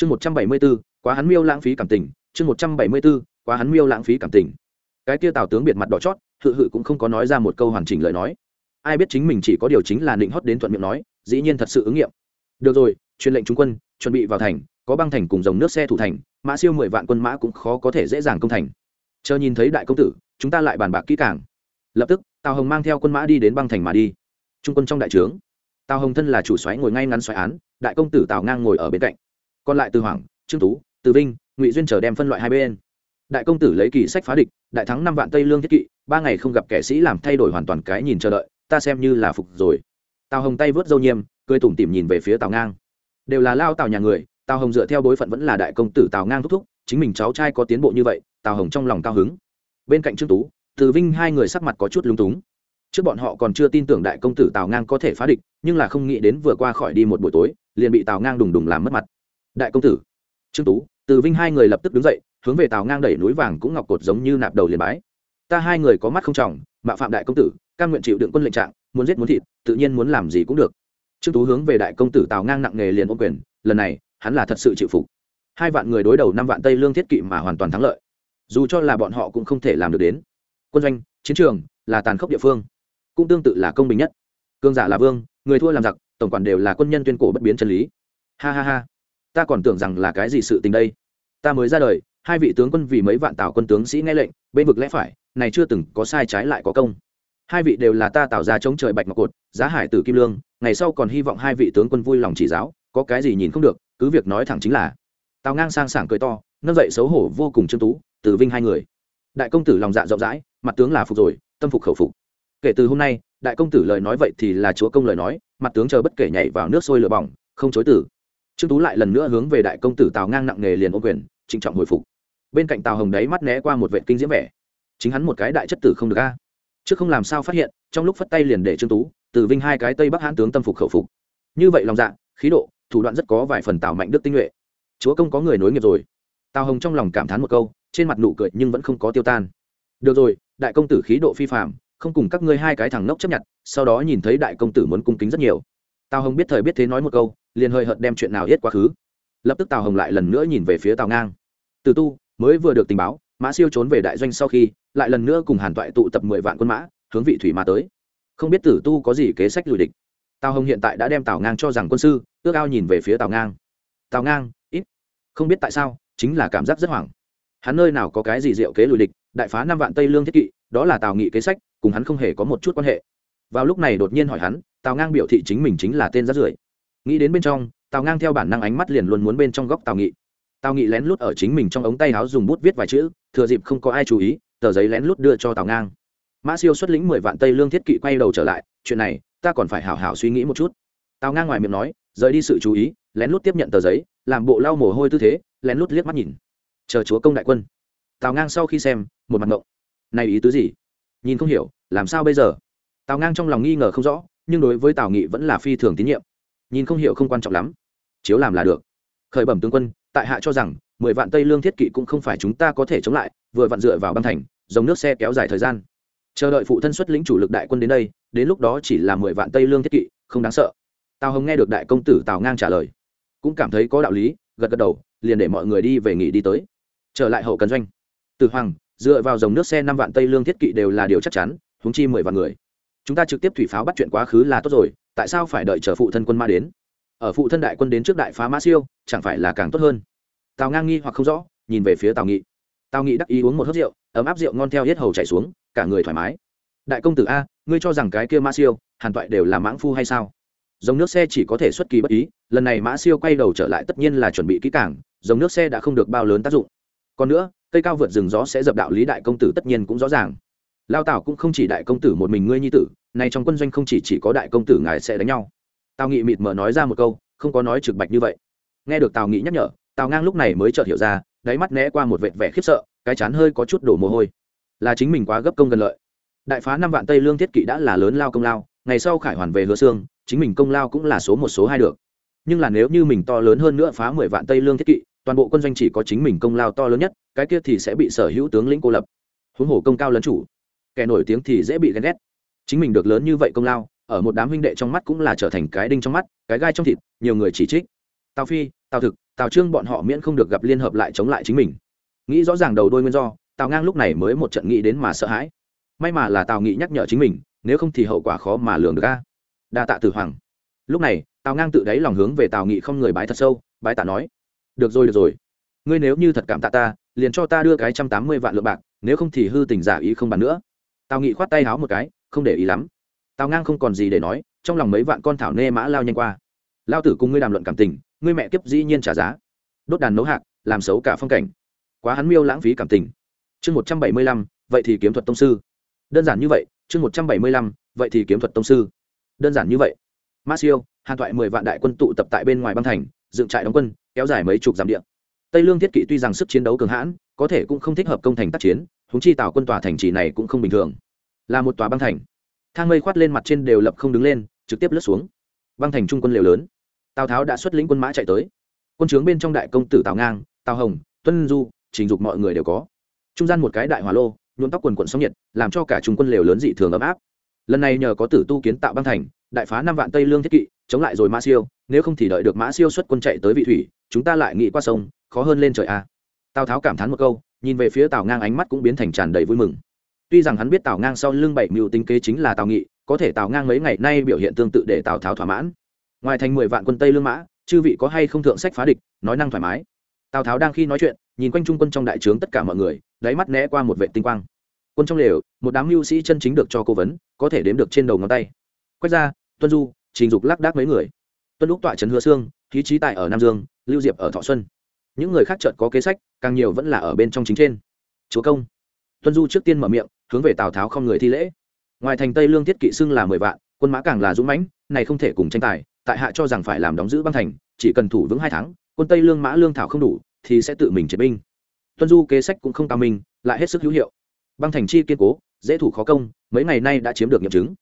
chương một trăm bảy mươi b ố quá hắn miêu lãng phí cảm tình. Chương một trăm bảy mươi b ố quá hắn miêu lãng phí cảm tình. Cái kia tào tướng biệt mặt đỏ chót, hự hự cũng không có nói ra một câu hoàn chỉnh lời nói. Ai biết chính mình chỉ có điều chính là định hót đến thuận miệng nói, dĩ nhiên thật sự ứng nghiệm. Được rồi, truyền lệnh trung quân, chuẩn bị vào thành, có băng thành cùng dòng nước xe thủ thành, mã siêu mười vạn quân mã cũng khó có thể dễ dàng công thành. Chờ nhìn thấy đại công tử, chúng ta lại bàn bạc kỹ càng. Lập tức, tào hồng mang theo quân mã đi đến băng thành mà đi. Trung quân trong đại trướng. Tào hồng thân là chủ xoáy ngồi ngay ngắn xoáy án, đại công tử tào ngang ngồi ở bên cạnh còn lại từ hoàng, trương tú, từ vinh, ngụy duyên chờ đem phân loại hai bên. Đại công tử lấy kỳ sách phá địch, đại thắng năm vạn tây lương thiết kỵ, ba ngày không gặp kẻ sĩ làm thay đổi hoàn toàn cái nhìn chờ đợi, ta xem như là phục rồi. Tào hồng tay vớt dâu nhiêm cười tủm tỉm nhìn về phía tào ngang. Đều là lao tào nhà người, tào hồng dựa theo bối phận vẫn là đại công tử tào ngang thúc thúc, chính mình cháu trai có tiến bộ như vậy, tào hồng trong lòng cao hứng. Bên cạnh trương tú, từ vinh hai người sắc mặt có chút lung túng. Trước bọn họ còn chưa tin tưởng đại công tử tào ngang có thể phá địch, nhưng là không nghĩ đến vừa qua khỏi đi một buổi tối, liền bị tào ngang đùng đùng làm mất mặt đại công tử. Trương tú, từ vinh hai người lập tức đứng dậy, hướng về tào ngang đẩy núi vàng cũng ngọc cột giống như nạp đầu liền bái. Ta hai người có mắt không trọng mạo phạm đại công tử, cam nguyện chịu đựng quân lệnh trạng, muốn giết muốn thịt, tự nhiên muốn làm gì cũng được. Trương tú hướng về đại công tử tào ngang nặng nghề liền ôm quyền, lần này, hắn là thật sự chịu phục. Hai vạn người đối đầu năm vạn tây lương thiết kỵ mà hoàn toàn thắng lợi. Dù cho là bọn họ cũng không thể làm được đến. Quân doanh, chiến trường, là tàn khốc địa phương, cũng tương tự là công bình nhất. Cương giả là vương, người thua làm giặc, tổng quản đều là quân nhân tuyên cổ bất biến chân lý. Ha ha ha ta còn tưởng rằng là cái gì sự tình đây. Ta mới ra đời, hai vị tướng quân vì mấy vạn tào quân tướng sĩ nghe lệnh, bên vực lẽ phải, này chưa từng có sai trái lại có công. Hai vị đều là ta tạo ra chống trời bạch ngọc cột, giá hải tử kim lương, ngày sau còn hy vọng hai vị tướng quân vui lòng chỉ giáo, có cái gì nhìn không được, cứ việc nói thẳng chính là. Tào ngang sang sảng cười to, nâng dậy xấu hổ vô cùng trương tú, từ vinh hai người. Đại công tử lòng dạ rộng rãi, mặt tướng là phục rồi, tâm phục khẩu phục. Kể từ hôm nay, đại công tử lời nói vậy thì là chúa công lời nói, mặt tướng chờ bất kể nhảy vào nước sôi lửa bỏng, không chối tử trương tú lại lần nữa hướng về đại công tử tào ngang nặng nghề liền ô quyền, trịnh trọng hồi phục. Bên cạnh tào hồng đấy mắt né qua một vệ kinh diễm vẻ. Chính hắn một cái đại chất tử không được a. Trước không làm sao phát hiện, trong lúc phất tay liền để trương tú, từ vinh hai cái tây bắc hãn tướng tâm phục khẩu phục. Như vậy lòng dạ khí độ, thủ đoạn rất có vài phần tào mạnh đức tinh nhuệ. Chúa công có người nối nghiệp rồi. Tào hồng trong lòng cảm thán một câu, trên mặt nụ cười nhưng vẫn không có tiêu tan. Được rồi, đại công tử khí độ phi phạm không cùng các ngươi hai cái thằng nốc chấp nhận, sau đó nhìn thấy đại công tử muốn cung kính rất nhiều. Tào hồng biết thời biết thế nói một câu liền hơi hợt đem chuyện nào hết quá khứ. Lập tức tào hồng lại lần nữa nhìn về phía tào ngang. Từ tu, mới vừa được tình báo, mã siêu trốn về đại doanh sau khi, lại lần nữa cùng hàn toại tụ tập mười vạn quân mã, hướng vị thủy mà tới. Không biết tử tu có gì kế sách lùi địch. Tào hồng hiện tại đã đem tào ngang cho rằng quân sư, ước ao nhìn về phía tào ngang. Tào ngang, ít. Không biết tại sao, chính là cảm giác rất hoảng. Hắn nơi nào có cái gì diệu kế lùi địch, đại phá năm vạn tây lương thiết kỵ, đó là tào nghị kế sách, cùng hắn không hề có một chút quan hệ. Vào lúc này đột nhiên hỏi hắn, tào ngang biểu thị chính mình chính là tên rát rưởi nghĩ đến bên trong, tào ngang theo bản năng ánh mắt liền luôn muốn bên trong góc tào nghị. Tào nghị lén lút ở chính mình trong ống tay áo dùng bút viết vài chữ, thừa dịp không có ai chú ý, tờ giấy lén lút đưa cho tào ngang. Mã siêu xuất lĩnh mười vạn tây lương thiết kỵ quay đầu trở lại, chuyện này, ta còn phải hảo hảo suy nghĩ một chút. Tào ngang ngoài miệng nói, rời đi sự chú ý, lén lút tiếp nhận tờ giấy, làm bộ lau mồ hôi tư thế, lén lút liếc mắt nhìn. Chờ chúa công đại quân. Tào ngang sau khi xem, một mặt ngộng. Này ý tứ gì? Nhìn không hiểu, làm sao bây giờ? Tào ngang trong lòng nghi ngờ không rõ, nhưng đối với tào nghị vẫn là phi thường tín nhiệm nhìn không hiểu không quan trọng lắm. Chiếu làm là được. Khởi bẩm tướng quân, tại hạ cho rằng, mười vạn tây lương thiết kỵ cũng không phải chúng ta có thể chống lại, vừa vặn dựa vào băng thành, dòng nước xe kéo dài thời gian. Chờ đợi phụ thân xuất lĩnh chủ lực đại quân đến đây, đến lúc đó chỉ là mười vạn tây lương thiết kỵ, không đáng sợ. Tào hồng nghe được đại công tử tào ngang trả lời, cũng cảm thấy có đạo lý, gật gật đầu, liền để mọi người đi về nghỉ đi tới. Trở lại hậu cần doanh. Từ hoàng, dựa vào dòng nước xe năm vạn tây lương thiết kỵ đều là điều chắc chắn húng chi mười vạn người chúng ta trực tiếp thủy pháo bắt chuyện quá khứ là tốt rồi, tại sao phải đợi chờ phụ thân quân ma đến? Ở phụ thân đại quân đến trước đại phá mã siêu, chẳng phải là càng tốt hơn? Tào ngang nghi hoặc không rõ, nhìn về phía tào nghị. Tào nghị đắc ý uống một hớt rượu, ấm áp rượu ngon theo hết hầu chảy xuống, cả người thoải mái. Đại công tử a, ngươi cho rằng cái kia mã siêu, hàn toại đều là mãng phu hay sao? Dòng nước xe chỉ có thể xuất kỳ bất ý, lần này mã siêu quay đầu trở lại tất nhiên là chuẩn bị kỹ cảng dòng nước xe đã không được bao lớn tác dụng. Còn nữa, cây cao vượt rừng gió sẽ dập đạo lý đại công tử tất nhiên cũng rõ ràng lao Tào cũng không chỉ đại công tử một mình ngươi nhi tử này trong quân doanh không chỉ chỉ có đại công tử ngài sẽ đánh nhau. Tào nghị mịt mờ nói ra một câu, không có nói trực bạch như vậy. Nghe được tào nghị nhắc nhở, tào ngang lúc này mới chợt hiểu ra, đáy mắt né qua một vệt vẻ khiếp sợ, cái chán hơi có chút đổ mồ hôi. Là chính mình quá gấp công gần lợi. Đại phá năm vạn tây lương thiết kỵ đã là lớn lao công lao, ngày sau khải hoàn về hứa xương chính mình công lao cũng là số một số hai được. Nhưng là nếu như mình to lớn hơn nữa phá mười vạn tây lương thiết kỵ, toàn bộ quân doanh chỉ có chính mình công lao to lớn nhất, cái kia thì sẽ bị sở hữu tướng lĩnh cô lập. Huống hồ công cao lớn chủ kẻ nổi tiếng thì dễ bị ghen ghét. Chính mình được lớn như vậy công lao, ở một đám huynh đệ trong mắt cũng là trở thành cái đinh trong mắt, cái gai trong thịt, nhiều người chỉ trích. Tào phi, tào thực, tào trương bọn họ miễn không được gặp liên hợp lại chống lại chính mình. Nghĩ rõ ràng đầu đôi nguyên do, tào ngang lúc này mới một trận nghĩ đến mà sợ hãi. May mà là tào nghị nhắc nhở chính mình, nếu không thì hậu quả khó mà lường được ca đa tạ tử hoàng. Lúc này, tào ngang tự đáy lòng hướng về tào nghị không người bái thật sâu, bái tạ nói, được rồi được rồi. Ngươi nếu như thật cảm tạ ta, liền cho ta đưa cái trăm tám mươi vạn lượng bạc, nếu không thì hư tình giả ý không bàn nữa tào nghị khoát tay háo một cái, không để ý lắm. Tào ngang không còn gì để nói, trong lòng mấy vạn con thảo nê mã lao nhanh qua. Lao tử cùng ngươi đàm luận cảm tình, ngươi mẹ kiếp dĩ nhiên trả giá. Đốt đàn nấu hạc, làm xấu cả phong cảnh. Quá hắn miêu lãng phí cảm tình. Chương một trăm bảy mươi lăm, vậy thì kiếm thuật tông sư. Đơn giản như vậy, chương một trăm bảy mươi lăm, vậy thì kiếm thuật tông sư. Đơn giản như vậy. Ma siêu hàn thoại mười vạn đại quân tụ tập tại bên ngoài băng thành, dựng trại đóng quân, kéo dài mấy chục dặm địa. Tây lương thiết kỵ tuy rằng sức chiến đấu cường hãn, có thể cũng không thích hợp công thành tác chiến huống chi tạo quân tòa thành trì này cũng không bình thường. Là một tòa băng thành. Thang mây khoát lên mặt trên đều lập không đứng lên, trực tiếp lướt xuống. Băng thành trung quân liều lớn. Tào tháo đã xuất lĩnh quân mã chạy tới. Quân trướng bên trong đại công tử tào ngang, tào hồng, tuân du, trình dục mọi người đều có. Trung gian một cái đại hỏa lô, nhuộm tóc quần quận sóng nhiệt, làm cho cả trung quân liều lớn dị thường ấm áp. Lần này nhờ có tử tu kiến tạo băng thành, đại phá năm vạn tây lương thiết kỵ, chống lại rồi mã siêu, nếu không thì đợi được mã siêu xuất quân chạy tới vị thủy, chúng ta lại nghĩ qua sông, khó hơn lên trời a à. tào tháo cảm thán một câu nhìn về phía tào ngang ánh mắt cũng biến thành tràn đầy vui mừng. Tuy rằng hắn biết tào ngang sau lưng bảy mưu tính kế chính là tào nghị, có thể tào ngang mấy ngày nay biểu hiện tương tự để tào tháo thỏa mãn. Ngoài thành mười vạn quân tây lương mã, chư vị có hay không thượng sách phá địch, nói năng thoải mái. Tào tháo đang khi nói chuyện, nhìn quanh trung quân trong đại trướng tất cả mọi người, đáy mắt né qua một vệ tinh quang. Quân trong lều, một đám mưu sĩ chân chính được cho cố vấn, có thể đếm được trên đầu ngón tay. Quét ra tuân du, trình dục lác đác mấy người. Tuân lúc tọa trấn hứa xương khí trí tại ở nam dương, lưu diệp ở thọ xuân những người khác chợt có kế sách, càng nhiều vẫn là ở bên trong chính trên. Chúa công. Tuân du trước tiên mở miệng, hướng về tào tháo không người thi lễ. Ngoài thành tây lương thiết kỵ xưng là mười vạn, quân mã càng là dũng mãnh, này không thể cùng tranh tài, tại hạ cho rằng phải làm đóng giữ băng thành, chỉ cần thủ vững hai tháng, quân tây lương mã lương thảo không đủ, thì sẽ tự mình triệt binh. Tuân du kế sách cũng không cao minh, lại hết sức hữu hiệu. Băng thành chi kiên cố, dễ thủ khó công, mấy ngày nay đã chiếm được nghiệm chứng.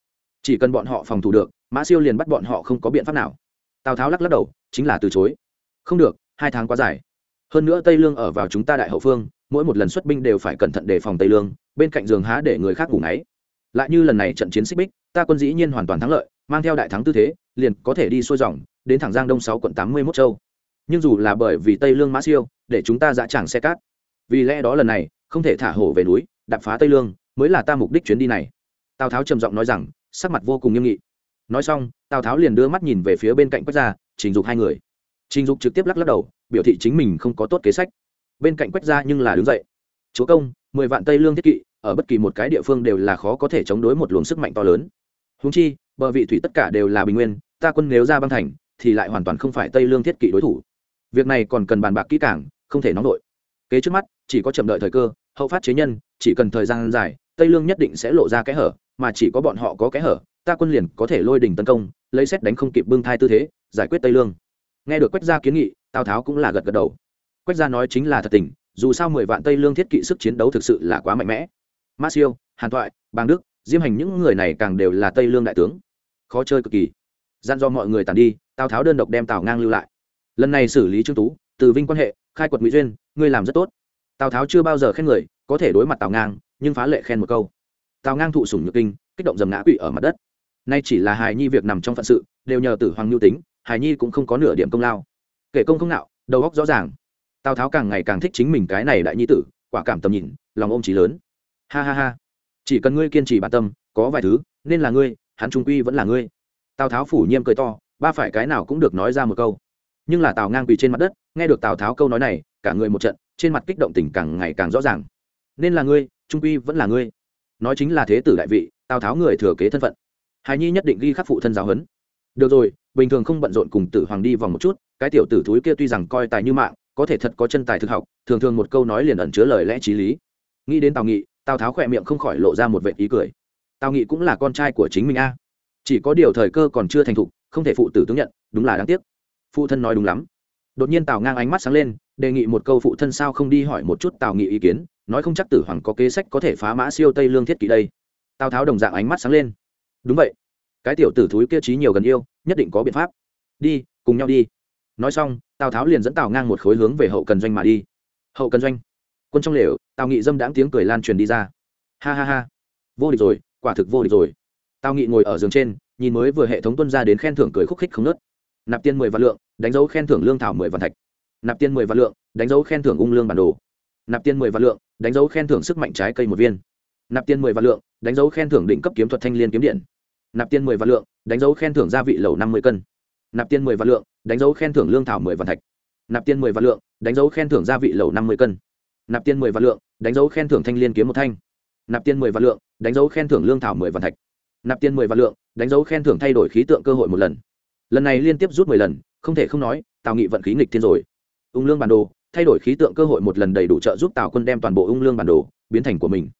Chỉ cần bọn họ phòng thủ được, mã siêu liền bắt bọn họ không có biện pháp nào. Tào tháo lắc lắc đầu, chính là từ chối. Không được, hai tháng quá dài hơn nữa tây lương ở vào chúng ta đại hậu phương, mỗi một lần xuất binh đều phải cẩn thận đề phòng tây lương, bên cạnh giường há để người khác ngủ ngáy. Lại như lần này trận chiến xích bích, ta quân dĩ nhiên hoàn toàn thắng lợi, mang theo đại thắng tư thế, liền có thể đi xuôi dòng, đến thẳng giang đông sáu quận tám mươi mốt châu. Nhưng dù là bởi vì tây lương mã siêu, để chúng ta dã tràng xe cát. Vì lẽ đó lần này, không thể thả hổ về núi đập phá tây lương, mới là ta mục đích chuyến đi này. Tào tháo trầm giọng nói rằng, sắc mặt vô cùng nghiêm nghị. Nói xong, tào tháo liền đưa mắt nhìn về phía bên cạnh quách gia, trình dục hai người. Trình dục trực tiếp lắc lắc đầu biểu thị chính mình không có tốt kế sách. Bên cạnh quách ra nhưng là đứng dậy. Chúa công, mười vạn tây lương thiết kỵ, ở bất kỳ một cái địa phương đều là khó có thể chống đối một luồng sức mạnh to lớn. Húng chi, bờ vị thủy tất cả đều là bình nguyên, ta quân nếu ra băng thành, thì lại hoàn toàn không phải tây lương thiết kỵ đối thủ. Việc này còn cần bàn bạc kỹ càng, không thể nóng đội kế trước mắt, chỉ có chậm đợi thời cơ, hậu phát chế nhân, chỉ cần thời gian dài, tây lương nhất định sẽ lộ ra kẽ hở, mà chỉ có bọn họ có kẽ hở, ta quân liền có thể lôi đỉnh tấn công, lấy xét đánh không kịp bưng thai tư thế, giải quyết tây lương nghe được quách gia kiến nghị, tào tháo cũng là gật gật đầu. Quách gia nói chính là thật tình, dù sao mười vạn tây lương thiết kỵ sức chiến đấu thực sự là quá mạnh mẽ. Ma siêu, hàn thoại, bàng đức, diêm hành những người này càng đều là tây lương đại tướng. Khó chơi cực kỳ. Gian do mọi người tàn đi, tào tháo đơn độc đem tào ngang lưu lại. Lần này xử lý trương tú, từ vinh quan hệ, khai quật ngụy duyên, ngươi làm rất tốt. Tào tháo chưa bao giờ khen người, có thể đối mặt tào ngang, nhưng phá lệ khen một câu. Tào ngang thụ sủng nhược kinh, kích động dầm ngã quỵ ở mặt đất. Nay chỉ là hài nhi việc nằm trong phận sự, đều nhờ tử hoàng nhu tính hài nhi cũng không có nửa điểm công lao. Kể công không nạo, đầu óc rõ ràng. Tào tháo càng ngày càng thích chính mình cái này đại nhi tử, quả cảm tầm nhìn, lòng ôm trí lớn. Ha ha ha. Chỉ cần ngươi kiên trì bản tâm, có vài thứ, nên là ngươi, hắn trung quy vẫn là ngươi. Tào tháo phủ nhiêm cười to, ba phải cái nào cũng được nói ra một câu. Nhưng là tào ngang quỳ trên mặt đất, nghe được tào tháo câu nói này, cả người một trận, trên mặt kích động tình càng ngày càng rõ ràng. Nên là ngươi, trung quy vẫn là ngươi. Nói chính là thế tử đại vị, tào tháo người thừa kế thân phận. Hài nhi nhất định ghi khắc phụ thân giáo huấn. Được rồi bình thường không bận rộn cùng tử hoàng đi vòng một chút, cái tiểu tử thúi kia tuy rằng coi tài như mạng, có thể thật có chân tài thực học, thường thường một câu nói liền ẩn chứa lời lẽ t r í lý. Nghĩ đến tào nghị, tào tháo khỏe miệng không khỏi lộ ra một vệ ý cười. Tào nghị cũng là con trai của chính mình a. Chỉ có điều thời cơ còn chưa thành thục, không thể phụ tử tướng nhận, đúng là đáng tiếc. Phụ thân nói đúng lắm. Đột nhiên tào ngang ánh mắt sáng lên, đề nghị một câu phụ thân sao không đi hỏi một chút tào nghị ý kiến, nói không chắc tử hoàng có kế sách có thể phá mã siêu tây lương thiết kỷ đây. Tào tháo đồng dạng ánh mắt sáng lên. Đúng vậy cái tiểu tử thúi kia trí nhiều gần yêu, nhất định có biện pháp. Đi, cùng nhau đi. Nói xong, tào tháo liền dẫn tào ngang một khối hướng về hậu cần doanh mà đi. Hậu cần doanh. Quân trong lều, tào nghị dâm đãng tiếng cười lan truyền đi ra. Ha ha ha. Vô địch rồi, quả thực vô địch rồi. Tào nghị ngồi ở giường trên, nhìn mới vừa hệ thống tuân ra đến khen thưởng cười khúc khích không nớt nạp tiền mười vạn lượng, đánh dấu khen thưởng lương thảo mười vạn thạch. Nạp tiền mười vạn lượng, đánh dấu khen thưởng ung lương bản đồ. Nạp tiền mười vạn lượng, đánh dấu khen thưởng sức mạnh trái cây một viên. Nạp tiền mười vạn lượng, đánh dấu khen thưởng định cấp kiếm thuật thanh liên kiếm điện nạp tiền mười vạn lượng, đánh dấu khen thưởng gia vị lẩu năm mươi cân. Nạp tiền mười vạn lượng, đánh dấu khen thưởng lương thảo mười vạn thạch. Nạp tiền mười vạn lượng, đánh dấu khen thưởng gia vị lẩu năm mươi cân. Nạp tiền mười vạn lượng, đánh dấu khen thưởng thanh liên kiếm một thanh. Nạp tiền mười vạn lượng, đánh dấu khen thưởng lương thảo mười vạn thạch. Nạp tiền mười vạn lượng, đánh dấu khen thưởng thay đổi khí tượng cơ hội một lần. Lần này liên tiếp rút mười lần, không thể không nói, tào nghị vận khí nghịch thiên rồi. Ung lương bản đồ, thay đổi khí tượng cơ hội một lần đầy đủ trợ giúp tào quân đem toàn bộ ung lương bản đồ biến thành của mình.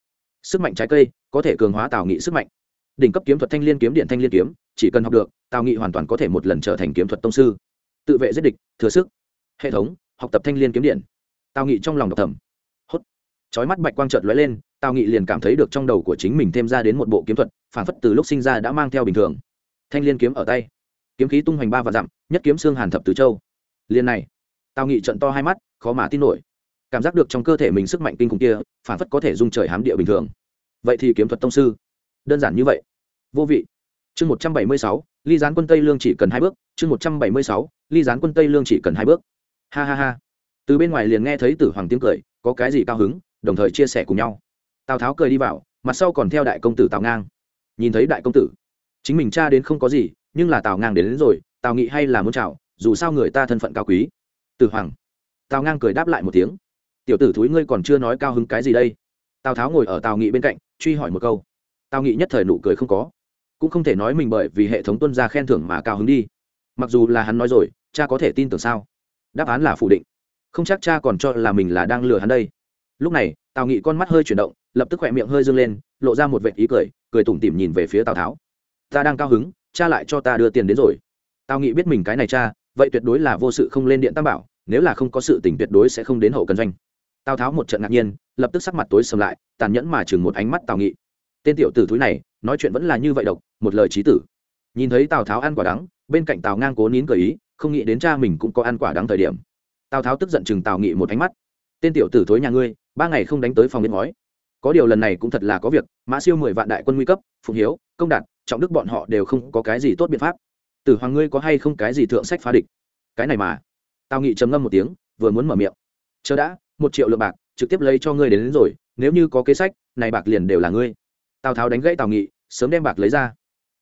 Sức mạnh trái cây, có thể cường hóa tào nghị sức mạnh đỉnh cấp kiếm thuật thanh liên kiếm, điện thanh liên kiếm, chỉ cần học được, tào nghị hoàn toàn có thể một lần trở thành kiếm thuật tông sư. Tự vệ giết địch, thừa sức. Hệ thống, học tập thanh liên kiếm điện. Tào nghị trong lòng đọc thầm. Hốt. Chói mắt bạch quang trợt lóe lên, tào nghị liền cảm thấy được trong đầu của chính mình thêm ra đến một bộ kiếm thuật, phản phất từ lúc sinh ra đã mang theo bình thường. Thanh liên kiếm ở tay. Kiếm khí tung hoành ba và dặm, nhất kiếm xương hàn thập tứ châu. Liền này. Tào nghị trận to hai mắt, khó mà tin nổi. Cảm giác được trong cơ thể mình sức mạnh kinh khủng kia, phản phất có thể dung trời hám địa bình thường. Vậy thì kiếm thuật tông sư đơn giản như vậy. Vô vị. Chương một trăm bảy mươi sáu ly gián quân tây lương chỉ cần hai bước. Chương một trăm bảy mươi sáu ly gián quân tây lương chỉ cần hai bước. Ha ha ha. Từ bên ngoài liền nghe thấy tử hoàng tiếng cười có cái gì cao hứng đồng thời chia sẻ cùng nhau. Tào tháo cười đi vào mặt sau còn theo đại công tử tào ngang. Nhìn thấy đại công tử chính mình cha đến không có gì nhưng là tào ngang đến, đến rồi tào nghị hay là muốn chào dù sao người ta thân phận cao quý. Tử hoàng. Tào ngang cười đáp lại một tiếng. Tiểu tử thúi ngươi còn chưa nói cao hứng cái gì đây? Tào tháo ngồi ở tào nghị bên cạnh truy hỏi một câu tào nghị nhất thời nụ cười không có. Cũng không thể nói mình bởi vì hệ thống tuân gia khen thưởng mà cao hứng đi. Mặc dù là hắn nói rồi, cha có thể tin tưởng sao? Đáp án là phủ định. Không chắc cha còn cho là mình là đang lừa hắn đây. Lúc này tào nghị con mắt hơi chuyển động, lập tức khỏe miệng hơi dâng lên, lộ ra một vệ ý cười cười tủm tỉm nhìn về phía tào tháo. Ta đang cao hứng, cha lại cho ta đưa tiền đến rồi. Tào nghị biết mình cái này cha, vậy tuyệt đối là vô sự không lên điện tam bảo, nếu là không có sự tình tuyệt đối sẽ không đến hậu cần doanh. Tào tháo một trận ngạc nhiên, lập tức sắc mặt tối sầm lại, tàn nhẫn mà chừng một ánh mắt tào nghị tên tiểu tử thúi này nói chuyện vẫn là như vậy độc một lời trí tử. Nhìn thấy tào tháo ăn quả đắng bên cạnh tào ngang cố nín cờ ý không nghĩ đến cha mình cũng có ăn quả đắng thời điểm. Tào tháo tức giận chừng tào nghị một ánh mắt. Tên tiểu tử thối nhà ngươi ba ngày không đánh tới phòng biết ngói. Có điều lần này cũng thật là có việc mã siêu mười vạn đại quân nguy cấp phụng hiếu công đạt trọng đức bọn họ đều không có cái gì tốt biện pháp. Tử hoàng ngươi có hay không cái gì thượng sách phá địch? Cái này mà. Tào nghị trầm ngâm một tiếng vừa muốn mở miệng. Chờ đã một triệu lượng bạc trực tiếp lấy cho ngươi đến, đến rồi nếu như có kế sách này bạc liền đều là ngươi tào tháo đánh gãy tào nghị, sớm đem bạc lấy ra.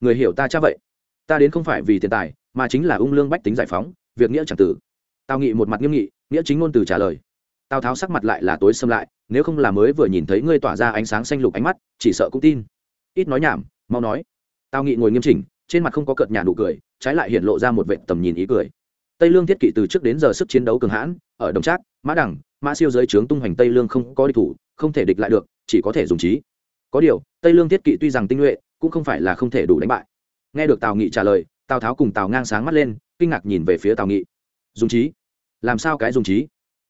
Người hiểu ta cha vậy. Ta đến không phải vì tiền tài, mà chính là ung lương bách tính giải phóng, việc nghĩa chẳng tử. Tào nghị một mặt nghiêm nghị, nghĩa chính ngôn từ trả lời. Tào tháo sắc mặt lại là tối xâm lại, nếu không là mới vừa nhìn thấy ngươi tỏa ra ánh sáng xanh lục ánh mắt, chỉ sợ cũng tin. Ít nói nhảm, mau nói. Tào nghị ngồi nghiêm chỉnh, trên mặt không có cợt nhà nụ cười, trái lại hiện lộ ra một vệ tầm nhìn ý cười. Tây lương thiết kỵ từ trước đến giờ sức chiến đấu cường hãn, ở đồng trác, mã đẳng mã siêu giới trướng tung hoành tây lương không có địch thủ, không thể địch lại được, chỉ có thể dùng trí có điều, tây lương thiết kỵ tuy rằng tinh nhuệ, cũng không phải là không thể đủ đánh bại. Nghe được tào nghị trả lời, tào tháo cùng tào ngang sáng mắt lên, kinh ngạc nhìn về phía tào nghị. Dùng trí làm sao cái dùng trí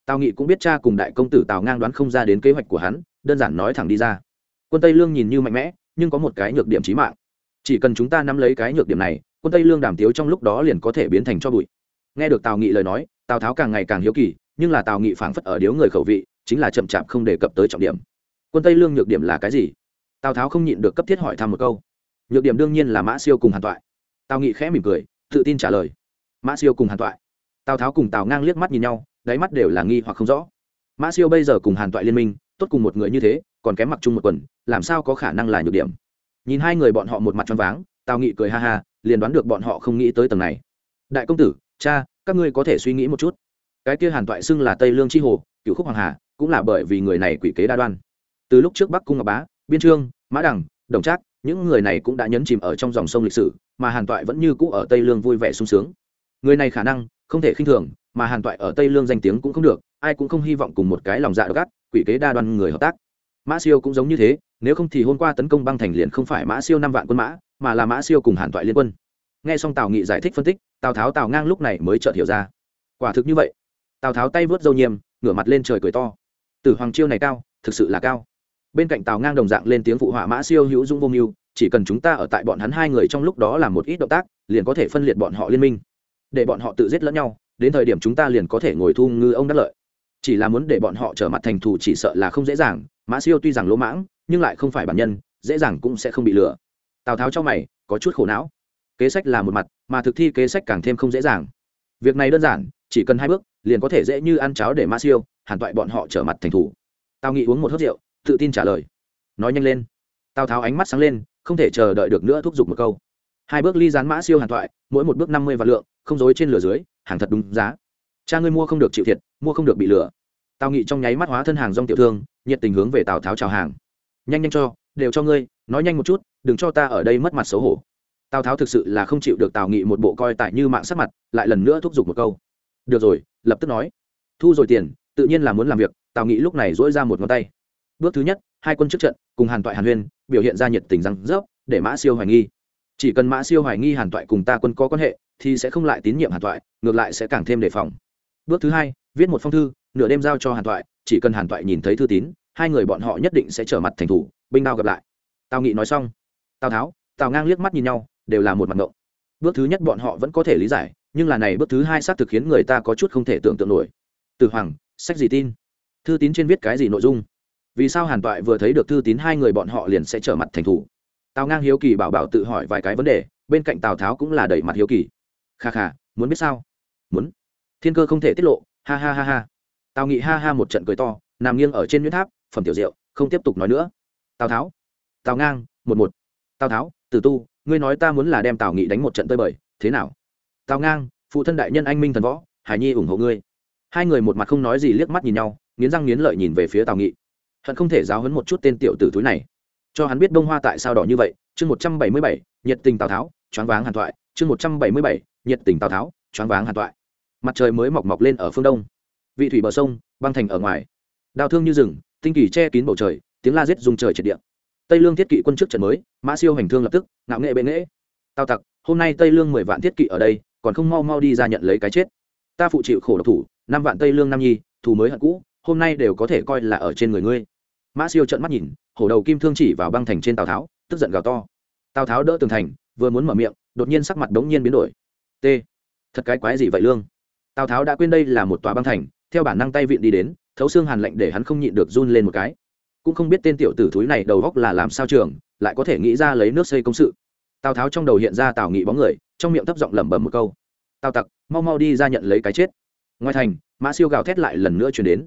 tào nghị cũng biết cha cùng đại công tử tào ngang đoán không ra đến kế hoạch của hắn, đơn giản nói thẳng đi ra. Quân tây lương nhìn như mạnh mẽ, nhưng có một cái nhược điểm trí mạng. Chỉ cần chúng ta nắm lấy cái nhược điểm này, quân tây lương đàm tiếu trong lúc đó liền có thể biến thành cho bụi. Nghe được tào nghị lời nói, tào tháo càng ngày càng hiếu kỳ, nhưng là tào nghị phảng phất ở điếu người khẩu vị, chính là chậm chạp không đề cập tới trọng điểm. Quân tây lương nhược điểm là cái gì? Tào tháo không nhịn được cấp thiết hỏi thăm một câu. Nhược điểm đương nhiên là mã siêu cùng hàn toại. Tào nghị khẽ mỉm cười, tự tin trả lời. Mã siêu cùng hàn toại. Tào tháo cùng tào ngang liếc mắt nhìn nhau, đáy mắt đều là nghi hoặc không rõ. Mã siêu bây giờ cùng hàn toại liên minh, tốt cùng một người như thế, còn kém mặc chung một quần, làm sao có khả năng là nhược điểm? Nhìn hai người bọn họ một mặt t r váng, tào nghị cười ha ha, liền đoán được bọn họ không nghĩ tới tầng này. Đại công tử, cha, các ngươi có thể suy nghĩ một chút. Cái kia hàn toại xưng là tây lương c h i hồ cựu khúc hoàng hà, cũng là bởi vì người này quỷ kế đa đoan. Từ lúc trước bắc cung ngọc bá biên trương, mã đằng, đồng trác, những người này cũng đã nhấn chìm ở trong dòng sông lịch sử, mà hàn toại vẫn như cũ ở tây lương vui vẻ sung sướng. Người này khả năng không thể khinh thường, mà hàn toại ở tây lương danh tiếng cũng không được, ai cũng không hy vọng cùng một cái lòng dạ đ gắt quỷ kế đa đoan người hợp tác. Mã siêu cũng giống như thế, nếu không thì hôm qua tấn công băng thành liền không phải mã siêu năm vạn quân mã, mà là mã siêu cùng hàn toại liên quân. Nghe xong tào nghị giải thích phân tích, tào tháo tào ngang lúc này mới chợt hiểu ra. Quả thực như vậy. Tào tháo tay vớt dâu nhiêm ngửa mặt lên trời cười to. Từ hoàng chiêu này cao, thực sự là cao bên cạnh tào ngang đồng dạng lên tiếng phụ họa mã siêu hữu dũng vô mưu, chỉ cần chúng ta ở tại bọn hắn hai người trong lúc đó làm một ít động tác, liền có thể phân liệt bọn họ liên minh. Để bọn họ tự giết lẫn nhau, đến thời điểm chúng ta liền có thể ngồi thu ngư ông đắc lợi. Chỉ là muốn để bọn họ trở mặt thành thù chỉ sợ là không dễ dàng, mã siêu tuy rằng lỗ mãng, nhưng lại không phải bản nhân, dễ dàng cũng sẽ không bị lừa. Tào tháo cho mày, có chút khổ não. Kế sách là một mặt, mà thực thi kế sách càng thêm không dễ dàng. Việc này đơn giản, chỉ cần hai bước, liền có thể dễ như ăn cháo để mã siêu hàn toại bọn họ trở mặt thành thủ tào nghị uống một hớt rượu tự tin trả lời. Nói nhanh lên. Tào tháo ánh mắt sáng lên không thể chờ đợi được nữa thúc giục một câu. Hai bước ly dán mã siêu hàn thoại, mỗi một bước năm mươi vạn lượng không dối trên lửa dưới hàng thật đúng giá. Cha ngươi mua không được chịu thiệt mua không được bị lừa. Tào nghị trong nháy mắt hóa thân hàng rong tiểu thương nhiệt tình hướng về tào tháo chào hàng. Nhanh nhanh cho đều cho ngươi nói nhanh một chút đừng cho ta ở đây mất mặt xấu hổ. Tào tháo thực sự là không chịu được tào nghị một bộ coi tại như mạng sắc mặt lại lần nữa thúc giục một câu. Được rồi lập tức nói. Thu rồi tiền tự nhiên là muốn làm việc tào nghị lúc này dỗi ra một ngón tay bước thứ nhất, hai quân trước trận, cùng hàn toại hàn huyên, biểu hiện ra nhiệt tình răng rớp, để mã siêu hoài nghi. Chỉ cần mã siêu hoài nghi hàn toại cùng ta quân có quan hệ, thì sẽ không lại tín nhiệm hàn toại, ngược lại sẽ càng thêm đề phòng. Bước thứ hai, viết một phong thư, nửa đêm giao cho hàn toại, chỉ cần hàn toại nhìn thấy thư tín, hai người bọn họ nhất định sẽ trở mặt thành thủ, binh đao gặp lại. Tào nghị nói xong, tào tháo, tào ngang liếc mắt nhìn nhau, đều là một mặt ngộng. Bước thứ nhất bọn họ vẫn có thể lý giải, nhưng là này bước thứ hai xác thực khiến người ta có chút không thể tưởng tượng nổi. Từ hoàng, sách gì tin? Thư tín trên viết cái gì nội dung? Vì sao hàn toại vừa thấy được thư tín hai người bọn họ liền sẽ trở mặt thành thủ? Tào ngang hiếu kỳ bảo bảo tự hỏi vài cái vấn đề, bên cạnh tào tháo cũng là đẩy mặt hiếu kỳ. Kha kha, muốn biết sao? Muốn. Thiên cơ không thể tiết lộ, ha ha ha ha. Tào nghị ha ha một trận cười to, nằm nghiêng ở trên nguyên tháp, phẩm tiểu diệu, không tiếp tục nói nữa. Tào tháo. Tào ngang, một một. Tào tháo, từ tu, ngươi nói ta muốn là đem tào nghị đánh một trận tơi bời, thế nào? Tào ngang, phụ thân đại nhân anh minh thần võ, hải nhi ủng hộ ngươi. Hai người một mặt không nói gì liếc mắt nhìn nhau, nghiến răng nghiến lợi nhìn về phía tào nghị hận không thể giáo hấn một chút tên tiểu tử túi này. Cho hắn biết đông hoa tại sao đỏ như vậy, chương một trăm bảy mươi bảy, nhiệt tình tào tháo, choáng váng hàn thoại, chương một trăm bảy mươi bảy, nhiệt tình tào tháo, choáng váng hàn thoại. Mặt trời mới mọc mọc lên ở phương đông, vị thủy bờ sông, băng thành ở ngoài. Đào thương như rừng, tinh kỳ che kín bầu trời, tiếng la giết dùng trời triệt địa. Tây lương thiết kỵ quân trước trận mới, mã siêu hành thương lập tức, ngạo nghệ bệ nghễ. Tào tặc, hôm nay tây lương mười vạn thiết kỵ ở đây, còn không mau mau đi ra nhận lấy cái chết. Ta phụ chịu khổ độc thủ, năm vạn tây lương nam nhi, thù mới hận cũ, hôm nay đều có thể coi là ở trên người ngươi mã siêu trợn mắt nhìn, hổ đầu kim thương chỉ vào băng thành trên tào tháo, tức giận gào to. Tào tháo đỡ tường thành, vừa muốn mở miệng, đột nhiên sắc mặt đống nhiên biến đổi. T. Thật cái quái gì vậy lương? Tào tháo đã quên đây là một tòa băng thành, theo bản năng tay vịn đi đến, thấu xương hàn lệnh để hắn không nhịn được run lên một cái. Cũng không biết tên tiểu tử thúi này đầu góc là làm sao trường, lại có thể nghĩ ra lấy nước xây công sự. Tào tháo trong đầu hiện ra tào nghị bóng người, trong miệng thấp giọng lẩm bẩm một câu. Tào tặc, mau mau đi ra nhận lấy cái chết. Ngoài thành, mã siêu gào thét lại lần nữa chuyển đến.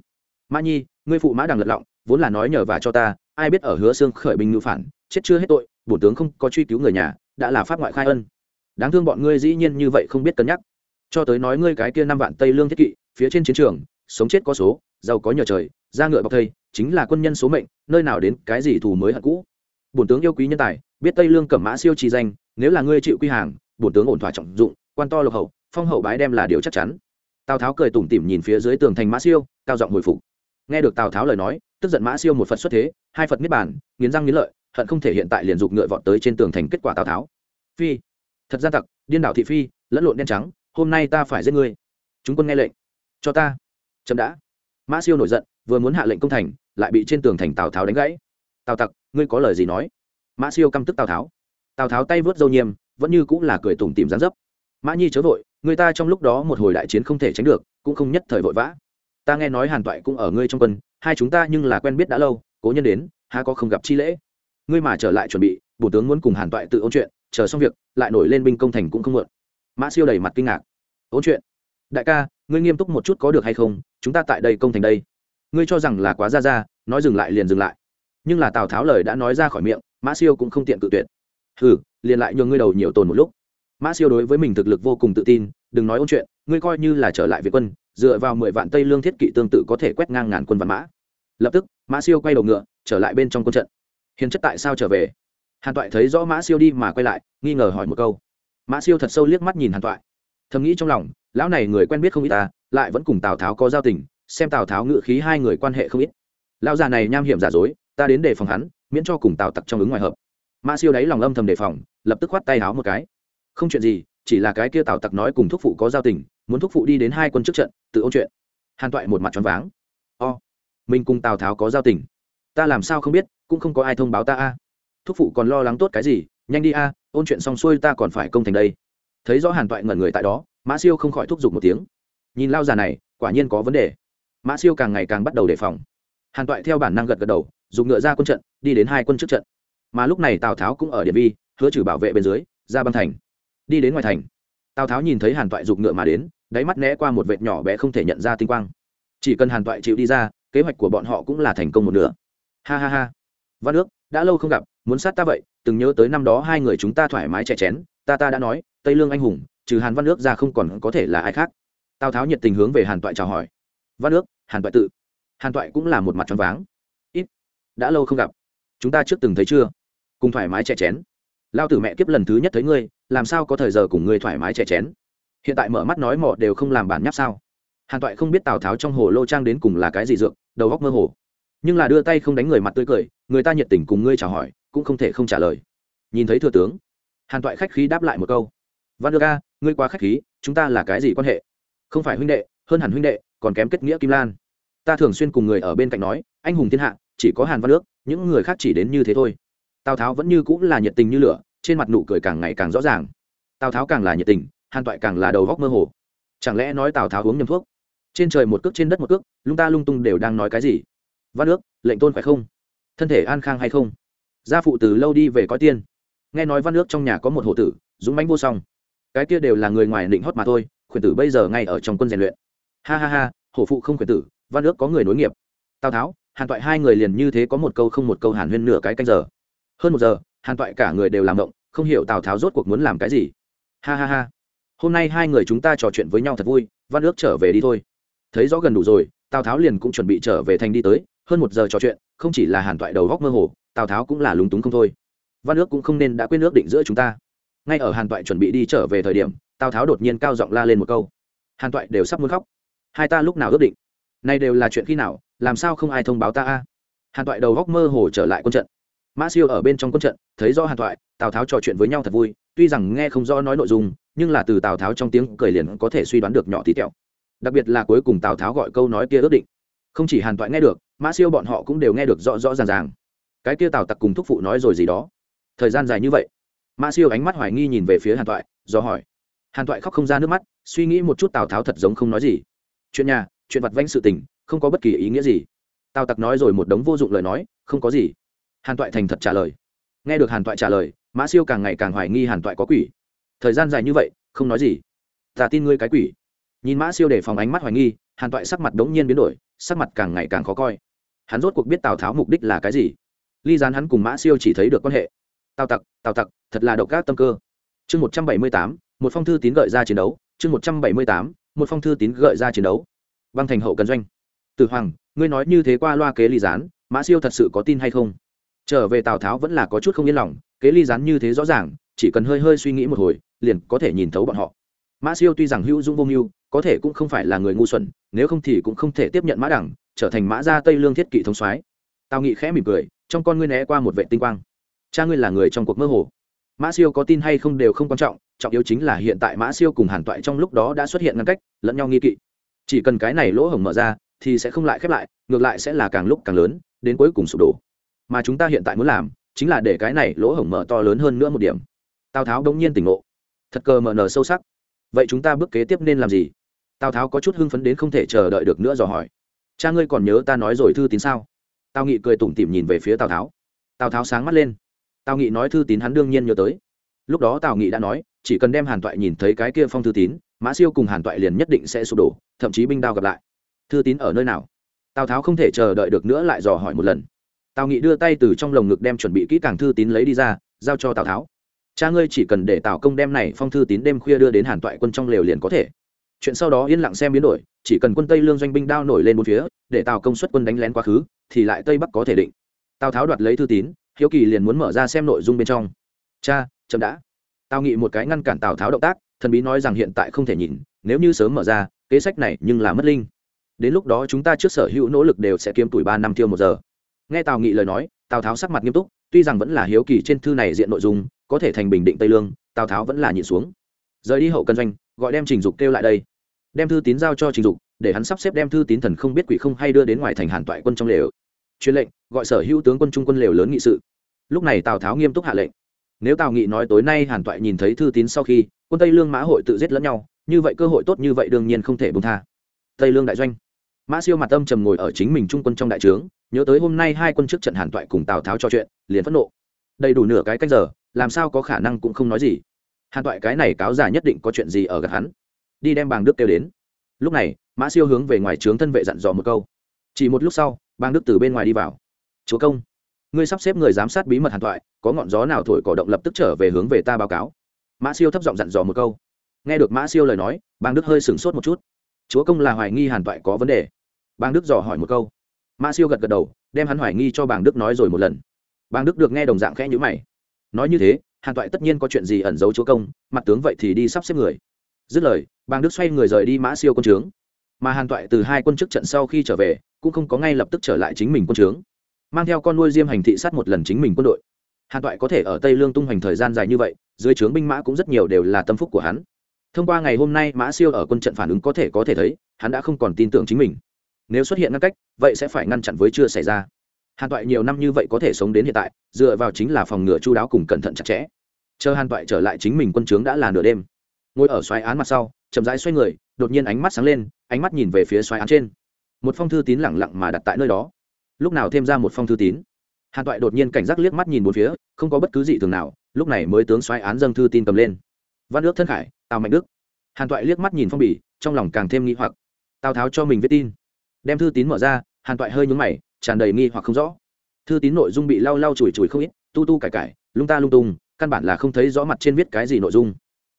Mã nhi, ngươi phụ mã đằng lật lọng vốn là nói nhờ và cho ta, ai biết ở hứa xương khởi binh ngự phản, chết chưa hết tội bổ tướng không có truy cứu người nhà, đã là pháp ngoại khai ân. Đáng thương bọn ngươi dĩ nhiên như vậy không biết cân nhắc. Cho tới nói ngươi cái kia năm vạn tây lương thiết kỵ, phía trên chiến trường, sống chết có số, giàu có nhờ trời ra ngựa bọc thây, chính là quân nhân số mệnh, nơi nào đến cái gì thù mới hận cũ. Bổn tướng yêu quý nhân tài, biết tây lương cẩm mã siêu trì danh, nếu là ngươi chịu quy hàng, bổn tướng ổn thỏa trọng dụng, quan to lộc hậu, phong hậu bái đem là điều chắc chắn. Tào tháo cười tủm tỉm nhìn phía dưới tường thành mã siêu, cao giọng hồi phục. Nghe được tào tháo lời nói tức giận mã siêu một phật xuất thế, hai phật niết bàn, nghiến răng nghiến lợi, hận không thể hiện tại liền dục ngựa vọt tới trên tường thành kết quả tào tháo. Phi, thật gian tặc, điên đảo thị phi, lẫn lộn đen trắng, hôm nay ta phải giết ngươi. Chúng quân nghe lệnh. Cho ta. Chậm đã. Mã siêu nổi giận, vừa muốn hạ lệnh công thành, lại bị trên tường thành tào tháo đánh gãy. Tào tặc, ngươi có lời gì nói? Mã siêu căm tức tào tháo. Tào tháo tay vớt dâu nhiêm vẫn như cũng là cười tủm tìm dán dấp. Mã nhi chớ vội, người ta trong lúc đó một hồi đại chiến không thể tránh được, cũng không nhất thời vội vã. Ta nghe nói hàn toại cũng ở ngươi trong quân hai chúng ta nhưng là quen biết đã lâu, cố nhân đến, há có không gặp chi lễ. Ngươi mà trở lại chuẩn bị, bổ tướng muốn cùng hàn toại tự ôn chuyện, chờ xong việc, lại nổi lên binh công thành cũng không mượn mã siêu đầy mặt kinh ngạc. Ôn chuyện? Đại ca, ngươi nghiêm túc một chút có được hay không? Chúng ta tại đây công thành đây. Ngươi cho rằng là quá ra ra, nói dừng lại liền dừng lại. Nhưng là tào tháo lời đã nói ra khỏi miệng, mã siêu cũng không tiện cự tuyệt. Hừ, liền lại nhường ngươi đầu nhiều tồn một lúc. Mã siêu đối với mình thực lực vô cùng tự tin, đừng nói ôn chuyện, ngươi coi như là trở lại việt quân, dựa vào mười vạn tây lương thiết kỵ tương tự có thể quét ngang ngàn quân văn mã lập tức, mã siêu quay đầu ngựa, trở lại bên trong quân trận. Hiền chất tại sao trở về? Hàn toại thấy rõ mã siêu đi mà quay lại, nghi ngờ hỏi một câu. Mã siêu thật sâu liếc mắt nhìn hàn toại. Thầm nghĩ trong lòng, lão này người quen biết không ít ta, lại vẫn cùng tào tháo có giao tình, xem tào tháo ngự khí hai người quan hệ không ít. Lão già này nham hiểm giả dối, ta đến đề phòng hắn, miễn cho cùng tào tặc trong ứng ngoài hợp. Mã siêu đáy lòng âm thầm đề phòng, lập tức khoát tay háo một cái. Không chuyện gì, chỉ là cái kia tào tặc nói cùng thúc phụ có giao tình, muốn thúc phụ đi đến hai quân trước trận, tự ôn chuyện. Hàn toại một mặt choáng váng. O mình cùng tào tháo có giao tình ta làm sao không biết cũng không có ai thông báo ta a thúc phụ còn lo lắng tốt cái gì nhanh đi a ôn chuyện xong xuôi ta còn phải công thành đây thấy rõ hàn toại ngẩn người tại đó mã siêu không khỏi thúc giục một tiếng nhìn lao già này quả nhiên có vấn đề mã siêu càng ngày càng bắt đầu đề phòng hàn toại theo bản năng gật gật đầu dùng ngựa ra quân trận đi đến hai quân trước trận mà lúc này tào tháo cũng ở điện vi hứa trừ bảo vệ bên dưới ra băng thành đi đến ngoài thành tào tháo nhìn thấy hàn toại giục ngựa mà đến đáy mắt né qua một vệt nhỏ bé không thể nhận ra tinh quang chỉ cần hàn toại chịu đi ra kế hoạch của bọn họ cũng là thành công một nửa. Ha ha ha. Văn ước, đã lâu không gặp, muốn sát ta vậy, từng nhớ tới năm đó hai người chúng ta thoải mái chè chén, ta ta đã nói, tây lương anh hùng, trừ hàn văn ước ra không còn có thể là ai khác. Tào tháo nhiệt tình hướng về hàn toại chào hỏi. Văn ước, hàn toại tự. Hàn toại cũng là một mặt tròn váng. Ít, đã lâu không gặp. Chúng ta trước từng thấy chưa? Cùng thoải mái chè chén. Lao tử mẹ kiếp lần thứ nhất thấy ngươi, làm sao có thời giờ cùng ngươi thoải mái chè chén? Hiện tại mở mắt nói mọ đều không làm bản nháp sao? Hàn toại không biết tào tháo trong hồ lô trang đến cùng là cái gì dược, đầu góc mơ hồ. Nhưng là đưa tay không đánh người mặt tươi cười, người ta nhiệt tình cùng ngươi chào hỏi, cũng không thể không trả lời. Nhìn thấy thừa tướng, hàn toại khách khí đáp lại một câu. Văn đưa ca, ngươi quá khách khí, chúng ta là cái gì quan hệ? Không phải huynh đệ, hơn hẳn huynh đệ, còn kém kết nghĩa kim lan. Ta thường xuyên cùng người ở bên cạnh nói, anh hùng thiên hạ, chỉ có hàn văn nước những người khác chỉ đến như thế thôi. Tào tháo vẫn như cũng là nhiệt tình như lửa, trên mặt nụ cười càng ngày càng rõ ràng. Tào tháo càng là nhiệt tình, hàn toại càng là đầu góc mơ hồ. Chẳng lẽ nói tào tháo uống nhầm thuốc? Trên trời một cước, trên đất một cước, lung ta lung tung đều đang nói cái gì? Văn ước, lệnh tôn phải không? Thân thể an khang hay không? Gia phụ từ lâu đi về coi tiên. Nghe nói văn ước trong nhà có một hộ tử, dũng mãnh vô song. Cái kia đều là người ngoài định hót mà thôi, khuyển tử bây giờ ngay ở trong quân rèn luyện. Ha ha ha, hổ phụ không khuyển tử, văn ước có người nối nghiệp. Tào tháo, hàn toại hai người liền như thế có một câu không một câu hàn huyên nửa cái canh giờ. Hơn một giờ, hàn toại cả người đều làm động, không hiểu tào tháo rốt cuộc muốn làm cái gì. Ha ha ha. Hôm nay hai người chúng ta trò chuyện với nhau thật vui, văn ước trở về đi thôi thấy rõ gần đủ rồi, tào tháo liền cũng chuẩn bị trở về thành đi tới, hơn một giờ trò chuyện, không chỉ là hàn toại đầu góc mơ hồ, tào tháo cũng là lúng túng không thôi. Văn ước cũng không nên đã quên ước định giữa chúng ta. Ngay ở hàn toại chuẩn bị đi trở về thời điểm, tào tháo đột nhiên cao giọng la lên một câu. Hàn toại đều sắp muốn khóc. Hai ta lúc nào ước định? Nay đều là chuyện khi nào, làm sao không ai thông báo ta a? Hàn toại đầu góc mơ hồ trở lại quân trận. Mã siêu ở bên trong quân trận, thấy rõ hàn toại, tào tháo trò chuyện với nhau thật vui, tuy rằng nghe không rõ nói nội dung, nhưng là từ tào tháo trong tiếng cười liền có thể suy đoán được nhỏ tí tẹo đặc biệt là cuối cùng tào tháo gọi câu nói kia ước định không chỉ hàn toại nghe được mã siêu bọn họ cũng đều nghe được rõ rõ ràng ràng cái kia tào tặc cùng thúc phụ nói rồi gì đó thời gian dài như vậy mã siêu ánh mắt hoài nghi nhìn về phía hàn toại do hỏi hàn toại khóc không ra nước mắt suy nghĩ một chút tào tháo thật giống không nói gì chuyện nhà chuyện vặt vanh sự tình không có bất kỳ ý nghĩa gì tào tặc nói rồi một đống vô dụng lời nói không có gì hàn toại thành thật trả lời nghe được hàn toại trả lời mã siêu càng ngày càng hoài nghi hàn toại có quỷ thời gian dài như vậy không nói gì ta tin ngươi cái quỷ nhìn mã siêu để phòng ánh mắt hoài nghi, hàn toại sắc mặt đ ố n g nhiên biến đổi, sắc mặt càng ngày càng khó coi. Hắn rốt cuộc biết tào tháo mục đích là cái gì. Ly dán hắn cùng mã siêu chỉ thấy được quan hệ. Tào tặc tào tặc, thật là độc các tâm cơ. Chương một trăm bảy mươi tám, một phong thư tín gợi ra chiến đấu. Chương một trăm bảy mươi tám, một phong thư tín gợi ra chiến đấu. Băng thành hậu cần doanh. Tử hoàng, ngươi nói như thế qua loa kế ly gián, mã siêu thật sự có tin hay không? Trở về tào tháo vẫn là có chút không yên lòng, kế ly gián như thế rõ ràng, chỉ cần hơi hơi suy nghĩ một hồi, liền có thể nhìn thấu bọn họ. Mã siêu tuy rằng hữu dũng vô mưu có thể cũng không phải là người ngu xuẩn, nếu không thì cũng không thể tiếp nhận mã đẳng, trở thành mã gia tây lương thiết kỵ thống soái. Tào nghị khẽ mỉm cười, trong con ngươi né qua một vệ tinh quang. Cha ngươi là người trong cuộc mơ hồ. Mã siêu có tin hay không đều không quan trọng trọng yếu chính là hiện tại mã siêu cùng hàn toại trong lúc đó đã xuất hiện ngăn cách, lẫn nhau nghi kỵ. Chỉ cần cái này lỗ hổng mở ra, thì sẽ không lại khép lại, ngược lại sẽ là càng lúc càng lớn, đến cuối cùng sụp đổ. Mà chúng ta hiện tại muốn làm, chính là để cái này lỗ hổng mở to lớn hơn nữa một điểm. Tào tháo đông nhiên tỉnh ngộ. Thật cờ mở nở sâu sắc. Vậy chúng ta bước kế tiếp nên làm gì? Tào tháo có chút hưng phấn đến không thể chờ đợi được nữa dò hỏi cha ngươi còn nhớ ta nói rồi thư tín sao tào nghị cười tủm tỉm nhìn về phía tào tháo tào tháo sáng mắt lên tào nghị nói thư tín hắn đương nhiên nhớ tới lúc đó tào nghị đã nói chỉ cần đem hàn toại nhìn thấy cái kia phong thư tín mã siêu cùng hàn toại liền nhất định sẽ sụp đổ thậm chí binh đao gặp lại thư tín ở nơi nào tào tháo không thể chờ đợi được nữa lại dò hỏi một lần tào nghị đưa tay từ trong lồng ngực đem chuẩn bị kỹ càng thư tín lấy đi ra giao cho tào tháo cha ngươi chỉ cần để tào công đem này phong thư tín đêm khuya đưa đến hàn toại quân trong lều liền có thể chuyện sau đó yên lặng xem biến đổi, chỉ cần quân tây lương doanh binh đao nổi lên một phía, để tào công xuất quân đánh lén quá khứ, thì lại tây bắc có thể định. Tào tháo đoạt lấy thư tín, hiếu kỳ liền muốn mở ra xem nội dung bên trong. Cha, chậm đã. Tào nghị một cái ngăn cản tào tháo động tác, thần bí nói rằng hiện tại không thể nhìn, nếu như sớm mở ra, kế sách này nhưng là mất linh. Đến lúc đó chúng ta trước sở hữu nỗ lực đều sẽ kiếm tuổi ba năm tiêu một giờ. Nghe tào nghị lời nói, tào tháo sắc mặt nghiêm túc, tuy rằng vẫn là hiếu kỳ trên thư này diện nội dung, có thể thành bình định tây lương, tào tháo vẫn là nhịn xuống. Rời đi hậu cân doanh gọi đem trình dục kêu lại đây. Đem thư tín giao cho trình dục, để hắn sắp xếp đem thư tín thần không biết quỷ không hay đưa đến ngoài thành hàn toại quân trong lều. Truyền lệnh, gọi sở hữu tướng quân trung quân lều lớn nghị sự. Lúc này tào tháo nghiêm túc hạ lệnh. Nếu tào nghị nói tối nay hàn toại nhìn thấy thư tín sau khi, quân tây lương mã hội tự giết lẫn nhau, như vậy cơ hội tốt như vậy đương nhiên không thể bông tha. Tây lương đại doanh. Mã siêu mặt âm trầm ngồi ở chính mình trung quân trong đại trướng, nhớ tới hôm nay hai quân trước trận hàn toại cùng tào tháo trò chuyện, liền phẫn nộ. Đầy đủ nửa cái canh giờ, làm sao có khả năng cũng không nói gì hàn toại cái này cáo già nhất định có chuyện gì ở gần hắn. Đi đem bàng đức kêu đến. Lúc này, mã siêu hướng về ngoài trướng thân vệ dặn dò một câu. Chỉ một lúc sau, bàng đức từ bên ngoài đi vào. Chúa công, ngươi sắp xếp người giám sát bí mật hàn toại, có ngọn gió nào thổi cỏ động lập tức trở về hướng về ta báo cáo. Mã siêu thấp giọng dặn dò một câu. Nghe được mã siêu lời nói, bàng đức hơi sửng sốt một chút. Chúa công là hoài nghi hàn toại có vấn đề? Bàng đức dò hỏi một câu. Mã siêu gật gật đầu, đem hắn hoài nghi cho bàng đức nói rồi một lần. Bàng đức được nghe đồng dạng khẽ nhữ mày. Nói như thế hàn toại tất nhiên có chuyện gì ẩn giấu chúa công, mặt tướng vậy thì đi sắp xếp người. Dứt lời, bàng đức xoay người rời đi mã siêu quân trướng. Mà hàn toại từ hai quân chức trận sau khi trở về, cũng không có ngay lập tức trở lại chính mình quân trướng. Mang theo con nuôi diêm hành thị sát một lần chính mình quân đội. Hàn toại có thể ở tây lương tung hoành thời gian dài như vậy, dưới trướng binh mã cũng rất nhiều đều là tâm phúc của hắn. Thông qua ngày hôm nay mã siêu ở quân trận phản ứng có thể có thể thấy, hắn đã không còn tin tưởng chính mình. Nếu xuất hiện ngăn cách, vậy sẽ phải ngăn chặn với chưa xảy ra. Hàn toại nhiều năm như vậy có thể sống đến hiện tại, dựa vào chính là phòng ngừa chu đáo cùng cẩn thận chặt chẽ chờ hàn toại trở lại chính mình quân trướng đã là nửa đêm. Ngồi ở xoáy án mặt sau, chậm rãi xoay người, đột nhiên ánh mắt sáng lên, ánh mắt nhìn về phía xoáy án trên. Một phong thư tín lẳng lặng mà đặt tại nơi đó. Lúc nào thêm ra một phong thư tín? Hàn toại đột nhiên cảnh giác liếc mắt nhìn một phía, không có bất cứ gì thường nào, lúc này mới tướng xoáy án dâng thư tin cầm lên. Văn ước thân khải, tào mạnh đức. Hàn toại liếc mắt nhìn phong bì, trong lòng càng thêm nghi hoặc. Tào tháo cho mình viết tin. Đem thư tín mở ra, hàn toại hơi nhúng mày, tràn đầy nghi hoặc không rõ. Thư tín nội dung bị lau lau chùi chùi không ít, tu tu cải cải, lung ta lung tung căn bản là không thấy rõ mặt trên viết cái gì nội dung.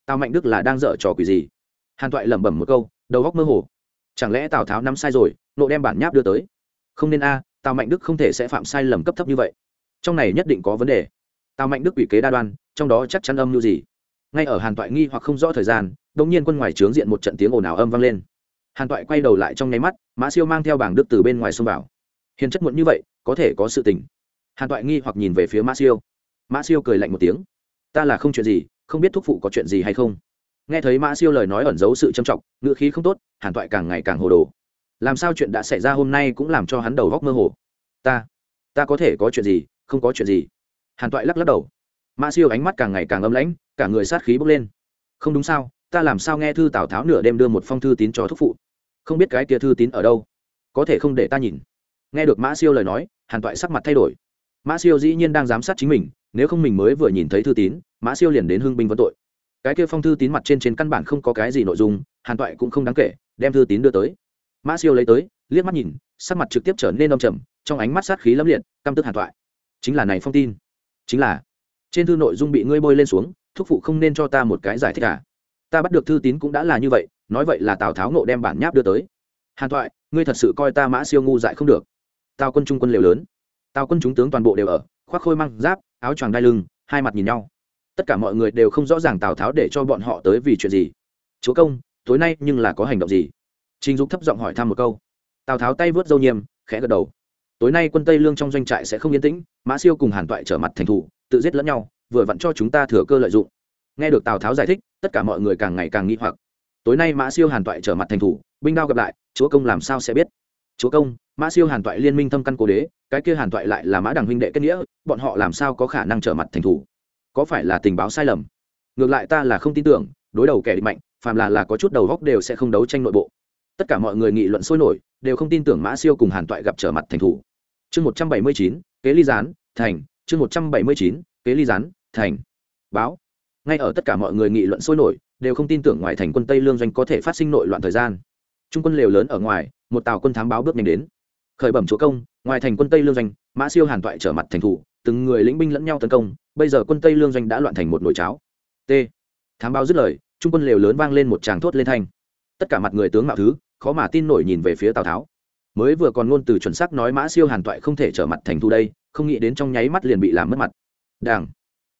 Tào mạnh đức là đang dở trò quỷ gì? Hàn toại lẩm bẩm một câu, đầu góc mơ hồ. Chẳng lẽ tào tháo nắm sai rồi, nộ đem bản nháp đưa tới? Không nên a, tào mạnh đức không thể sẽ phạm sai lầm cấp thấp như vậy. Trong này nhất định có vấn đề. Tào mạnh đức ủy kế đa đoan, trong đó chắc chắn âm như gì? Ngay ở hàn toại nghi hoặc không rõ thời gian đ ỗ n g nhiên quân ngoài trướng diện một trận tiếng ồn ào âm vang lên. Hàn toại quay đầu lại trong nháy mắt, mã siêu mang theo bảng đức từ bên ngoài xông vào. Hiền chất muộn như vậy, có thể có sự tình. Hàn toại nghi hoặc nhìn về phía mã siêu mã siêu cười lạnh một tiếng. Ta là không chuyện gì, không biết thúc phụ có chuyện gì hay không. Nghe thấy mã siêu lời nói ẩn giấu sự trầm trọng, ngữ khí không tốt, hàn toại càng ngày càng hồ đồ. Làm sao chuyện đã xảy ra hôm nay cũng làm cho hắn đầu góc mơ hồ. Ta ta có thể có chuyện gì, không có chuyện gì. Hàn toại lắc lắc đầu. Mã siêu ánh mắt càng ngày càng âm lãnh, cả người sát khí bốc lên. Không đúng sao, ta làm sao nghe thư tào tháo nửa đêm đưa một phong thư tín cho thúc phụ? Không biết cái kia thư tín ở đâu? Có thể không để ta nhìn. Nghe được mã siêu lời nói, hàn toại sắc mặt thay đổi. Mã siêu dĩ nhiên đang giám sát chính mình nếu không mình mới vừa nhìn thấy thư tín, mã siêu liền đến hưng binh vấn tội. Cái kia phong thư tín mặt trên trên căn bản không có cái gì nội dung, hàn toại cũng không đáng kể, đem thư tín đưa tới. Mã siêu lấy tới, liếc mắt nhìn, sắc mặt trực tiếp trở nên đông trầm, trong ánh mắt sát khí lâm liệt, căm tức hàn toại. Chính là này phong tin. Chính là, trên thư nội dung bị ngươi bôi lên xuống, thúc phụ không nên cho ta một cái giải thích cả à. ta bắt được thư tín cũng đã là như vậy, nói vậy là tào tháo nộ đem bản nháp đưa tới. Hàn toại, ngươi thật sự coi ta mã siêu ngu dại không được. Tào quân trung quân liều lớn. Tào quân chúng tướng toàn bộ đều ở khoác khôi mang giáp, áo choàng đai lưng, hai mặt nhìn nhau. Tất cả mọi người đều không rõ ràng tào tháo để cho bọn họ tới vì chuyện gì. Chúa công, tối nay nhưng là có hành động gì? Trình dục thấp giọng hỏi thăm một câu. Tào tháo tay vớt dâu nhiêm khẽ gật đầu. Tối nay quân tây lương trong doanh trại sẽ không yên tĩnh, mã siêu cùng hàn toại trở mặt thành thủ, tự giết lẫn nhau, vừa vặn cho chúng ta thừa cơ lợi dụng. Nghe được tào tháo giải thích, tất cả mọi người càng ngày càng nghi hoặc. Tối nay mã siêu hàn toại trở mặt thành thủ, binh đao gặp lại, chúa công làm sao sẽ biết? Chúa công mã siêu hàn toại liên minh thâm căn cố đế, cái kia hàn toại lại là mã đằng huynh đệ kết nghĩa, bọn họ làm sao có khả năng trở mặt thành thủ? Có phải là tình báo sai lầm? Ngược lại ta là không tin tưởng, đối đầu kẻ địch mạnh, phàm là là có chút đầu góc đều sẽ không đấu tranh nội bộ. Tất cả mọi người nghị luận sôi nổi, đều không tin tưởng mã siêu cùng hàn toại gặp trở mặt thành thủ. Chương một trăm bảy mươi chín, kế ly gián, thành. Chương một trăm bảy mươi chín, kế ly gián, thành. Báo. Ngay ở tất cả mọi người nghị luận sôi nổi, đều không tin tưởng ngoài thành quân tây lương doanh có thể phát sinh nội loạn thời gian. Trung quân lều lớn ở ngoài, một tàu quân thám báo bước nhanh đến khởi bẩm chúa công, ngoài thành quân tây lương doanh, mã siêu hàn toại trở mặt thành thủ, từng người lĩnh binh lẫn nhau tấn công, bây giờ quân tây lương doanh đã loạn thành một nồi cháo. T. Thám báo dứt lời, trung quân lều lớn vang lên một tràng thốt lên thanh. Tất cả mặt người tướng mạo thứ, khó mà tin nổi nhìn về phía tào tháo. Mới vừa còn ngôn từ chuẩn xác nói mã siêu hàn toại không thể trở mặt thành thu đây, không nghĩ đến trong nháy mắt liền bị làm mất mặt. Đảng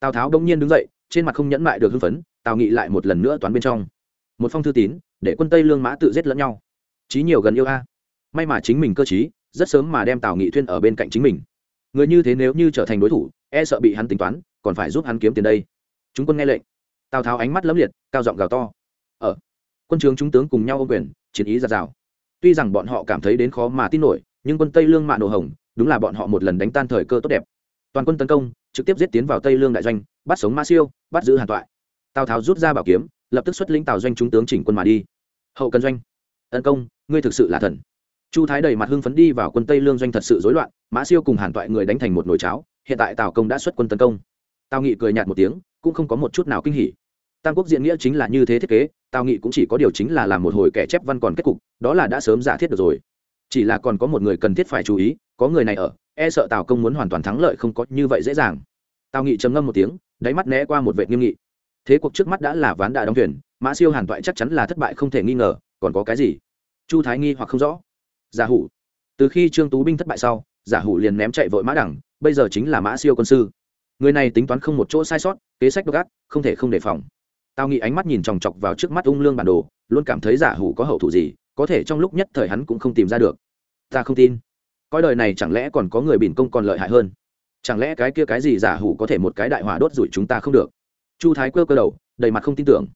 tào tháo đông nhiên đứng dậy, trên mặt không nhẫn mại được hưng phấn, tào nghị lại một lần nữa toán bên trong. Một phong thư tín, để quân tây lương mã tự giết lẫn nhau. Chí nhiều gần yêu a. May mà chính mình cơ chí rất sớm mà đem tào nghị thuyên ở bên cạnh chính mình người như thế nếu như trở thành đối thủ e sợ bị hắn tính toán còn phải giúp hắn kiếm tiền đây chúng quân nghe lệnh tào tháo ánh mắt lấm liệt cao giọng gào to ở quân trướng chúng tướng cùng nhau ô quyền chiến ý giạt rào tuy rằng bọn họ cảm thấy đến khó mà tin nổi nhưng quân tây lương mạ nổ hồng đúng là bọn họ một lần đánh tan thời cơ tốt đẹp toàn quân tấn công trực tiếp giết tiến vào tây lương đại doanh bắt sống ma siêu bắt giữ hàn toại tào tháo rút ra bảo kiếm lập tức xuất lĩnh tào doanh chúng tướng chỉnh quân mà đi hậu cần doanh tấn công ngươi thực sự là thần chu thái đầy mặt hưng phấn đi vào quân tây lương doanh thật sự rối loạn, mã siêu cùng hàn toại người đánh thành một nồi cháo, hiện tại tào công đã xuất quân tấn công. Tào nghị cười nhạt một tiếng, cũng không có một chút nào kinh hỉ. Tam quốc diễn nghĩa chính là như thế thiết kế, tào nghị cũng chỉ có điều chính là làm một hồi kẻ chép văn còn kết cục, đó là đã sớm giả thiết được rồi. Chỉ là còn có một người cần thiết phải chú ý, có người này ở e sợ tào công muốn hoàn toàn thắng lợi không có như vậy dễ dàng. Tào nghị trầm ngâm một tiếng, đáy mắt né qua một vệ nghiêm nghị. Thế cuộc trước mắt đã là ván đã đóng thuyền, mã siêu hàn toại chắc chắn là thất bại không thể nghi ngờ, còn có cái gì? Chu thái nghi hoặc không rõ giả hủ. Từ khi trương tú binh thất bại sau, giả hủ liền ném chạy vội mã đẳng, bây giờ chính là mã siêu quân sư. Người này tính toán không một chỗ sai sót, kế sách độc ác, không thể không đề phòng. Tao nghĩ ánh mắt nhìn chòng chọc vào trước mắt ung lương bản đồ, luôn cảm thấy giả hủ có hậu thủ gì, có thể trong lúc nhất thời hắn cũng không tìm ra được. Ta không tin. Coi đời này chẳng lẽ còn có người bỉn công còn lợi hại hơn? Chẳng lẽ cái kia cái gì giả hủ có thể một cái đại hỏa đốt rủi chúng ta không được? Chu thái quơ cơ đầu, đầy mặt không tin tưởng.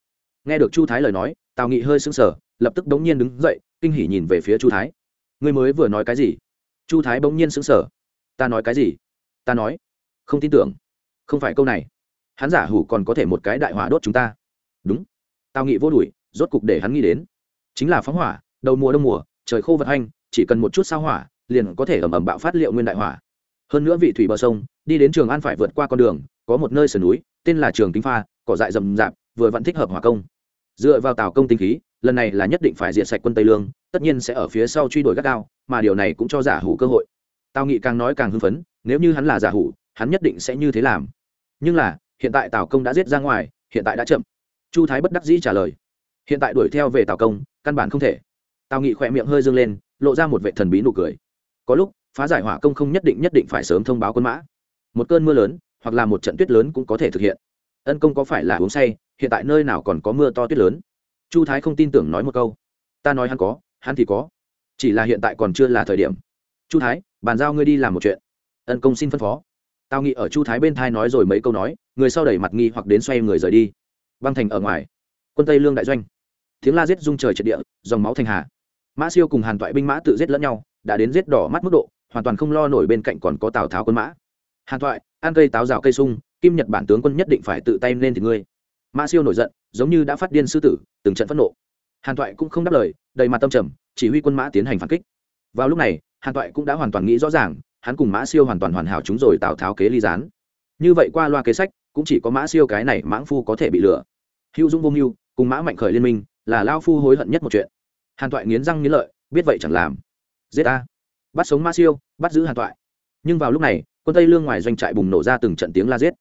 Nghe được chu thái lời nói tào nghị hơi sững sờ, lập tức đống nhiên đứng dậy, kinh hỉ nhìn về phía chu thái ngươi mới vừa nói cái gì? Chu thái bỗng nhiên sững sờ. Ta nói cái gì? Ta nói. Không tin tưởng. Không phải câu này. Hắn giả hủ còn có thể một cái đại hỏa đốt chúng ta. Đúng. Tao nghĩ vô đuổi, rốt cục để hắn nghĩ đến. Chính là phóng hỏa, đầu mùa đông mùa, trời khô vật hanh chỉ cần một chút sao hỏa, liền có thể ẩm ẩm bạo phát liệu nguyên đại hỏa. Hơn nữa vị thủy bờ sông, đi đến trường an phải vượt qua con đường, có một nơi sườn núi, tên là trường kính pha, cỏ dại rậm rạp, vừa vẫn thích hợp hỏa công. Dựa vào tào công tinh khí, lần này là nhất định phải diệt sạch quân tây lương tất nhiên sẽ ở phía sau truy đuổi gắt gao, mà điều này cũng cho giả hủ cơ hội. Tào nghị càng nói càng hưng phấn, nếu như hắn là giả hủ, hắn nhất định sẽ như thế làm. Nhưng là, hiện tại tào công đã giết ra ngoài, hiện tại đã chậm. Chu thái bất đắc dĩ trả lời. Hiện tại đuổi theo về tào công, căn bản không thể. Tào nghị khỏe miệng hơi dâng lên, lộ ra một vệ thần bí nụ cười. Có lúc, phá giải hỏa công không nhất định nhất định phải sớm thông báo quân mã. Một cơn mưa lớn, hoặc là một trận tuyết lớn cũng có thể thực hiện. Ân công có phải là uống say, hiện tại nơi nào còn có mưa to tuyết lớn? Chu thái không tin tưởng nói một câu. Ta nói hắn có hắn thì có. Chỉ là hiện tại còn chưa là thời điểm. Chu thái, bàn giao ngươi đi làm một chuyện. Ân công xin phân phó. Tao nghĩ ở chu thái bên thai nói rồi mấy câu nói, người sau đẩy mặt nghi hoặc đến xoay người rời đi. Băng thành ở ngoài. Quân tây lương đại doanh. Tiếng la giết rung trời triệt địa, dòng máu thành hà. Mã siêu cùng hàn toại binh mã tự giết lẫn nhau, đã đến giết đỏ mắt mức độ, hoàn toàn không lo nổi bên cạnh còn có tào tháo quân mã. Hàn toại, ăn cây táo rào cây sung, kim nhật bản tướng quân nhất định phải tự tay nên thì ngươi. Mã siêu nổi giận, giống như đã phát điên sư tử, từng trận phẫn nộ. Hàn toại cũng không đáp lời đầy mặt tâm trầm, chỉ huy quân mã tiến hành phản kích. Vào lúc này, hàn toại cũng đã hoàn toàn nghĩ rõ ràng, hắn cùng mã siêu hoàn toàn hoàn hảo chúng rồi tào tháo kế ly gián. Như vậy qua loa kế sách, cũng chỉ có mã siêu cái này mãng phu có thể bị lừa. Hữu dũng vô mưu, cùng mã mạnh khởi liên minh, là lao phu hối hận nhất một chuyện. Hàn toại nghiến răng nghiến lợi, biết vậy chẳng làm. Giết a bắt sống mã siêu, bắt giữ hàn toại. Nhưng vào lúc này, quân tây lương ngoài doanh trại bùng nổ ra từng trận tiếng la giết.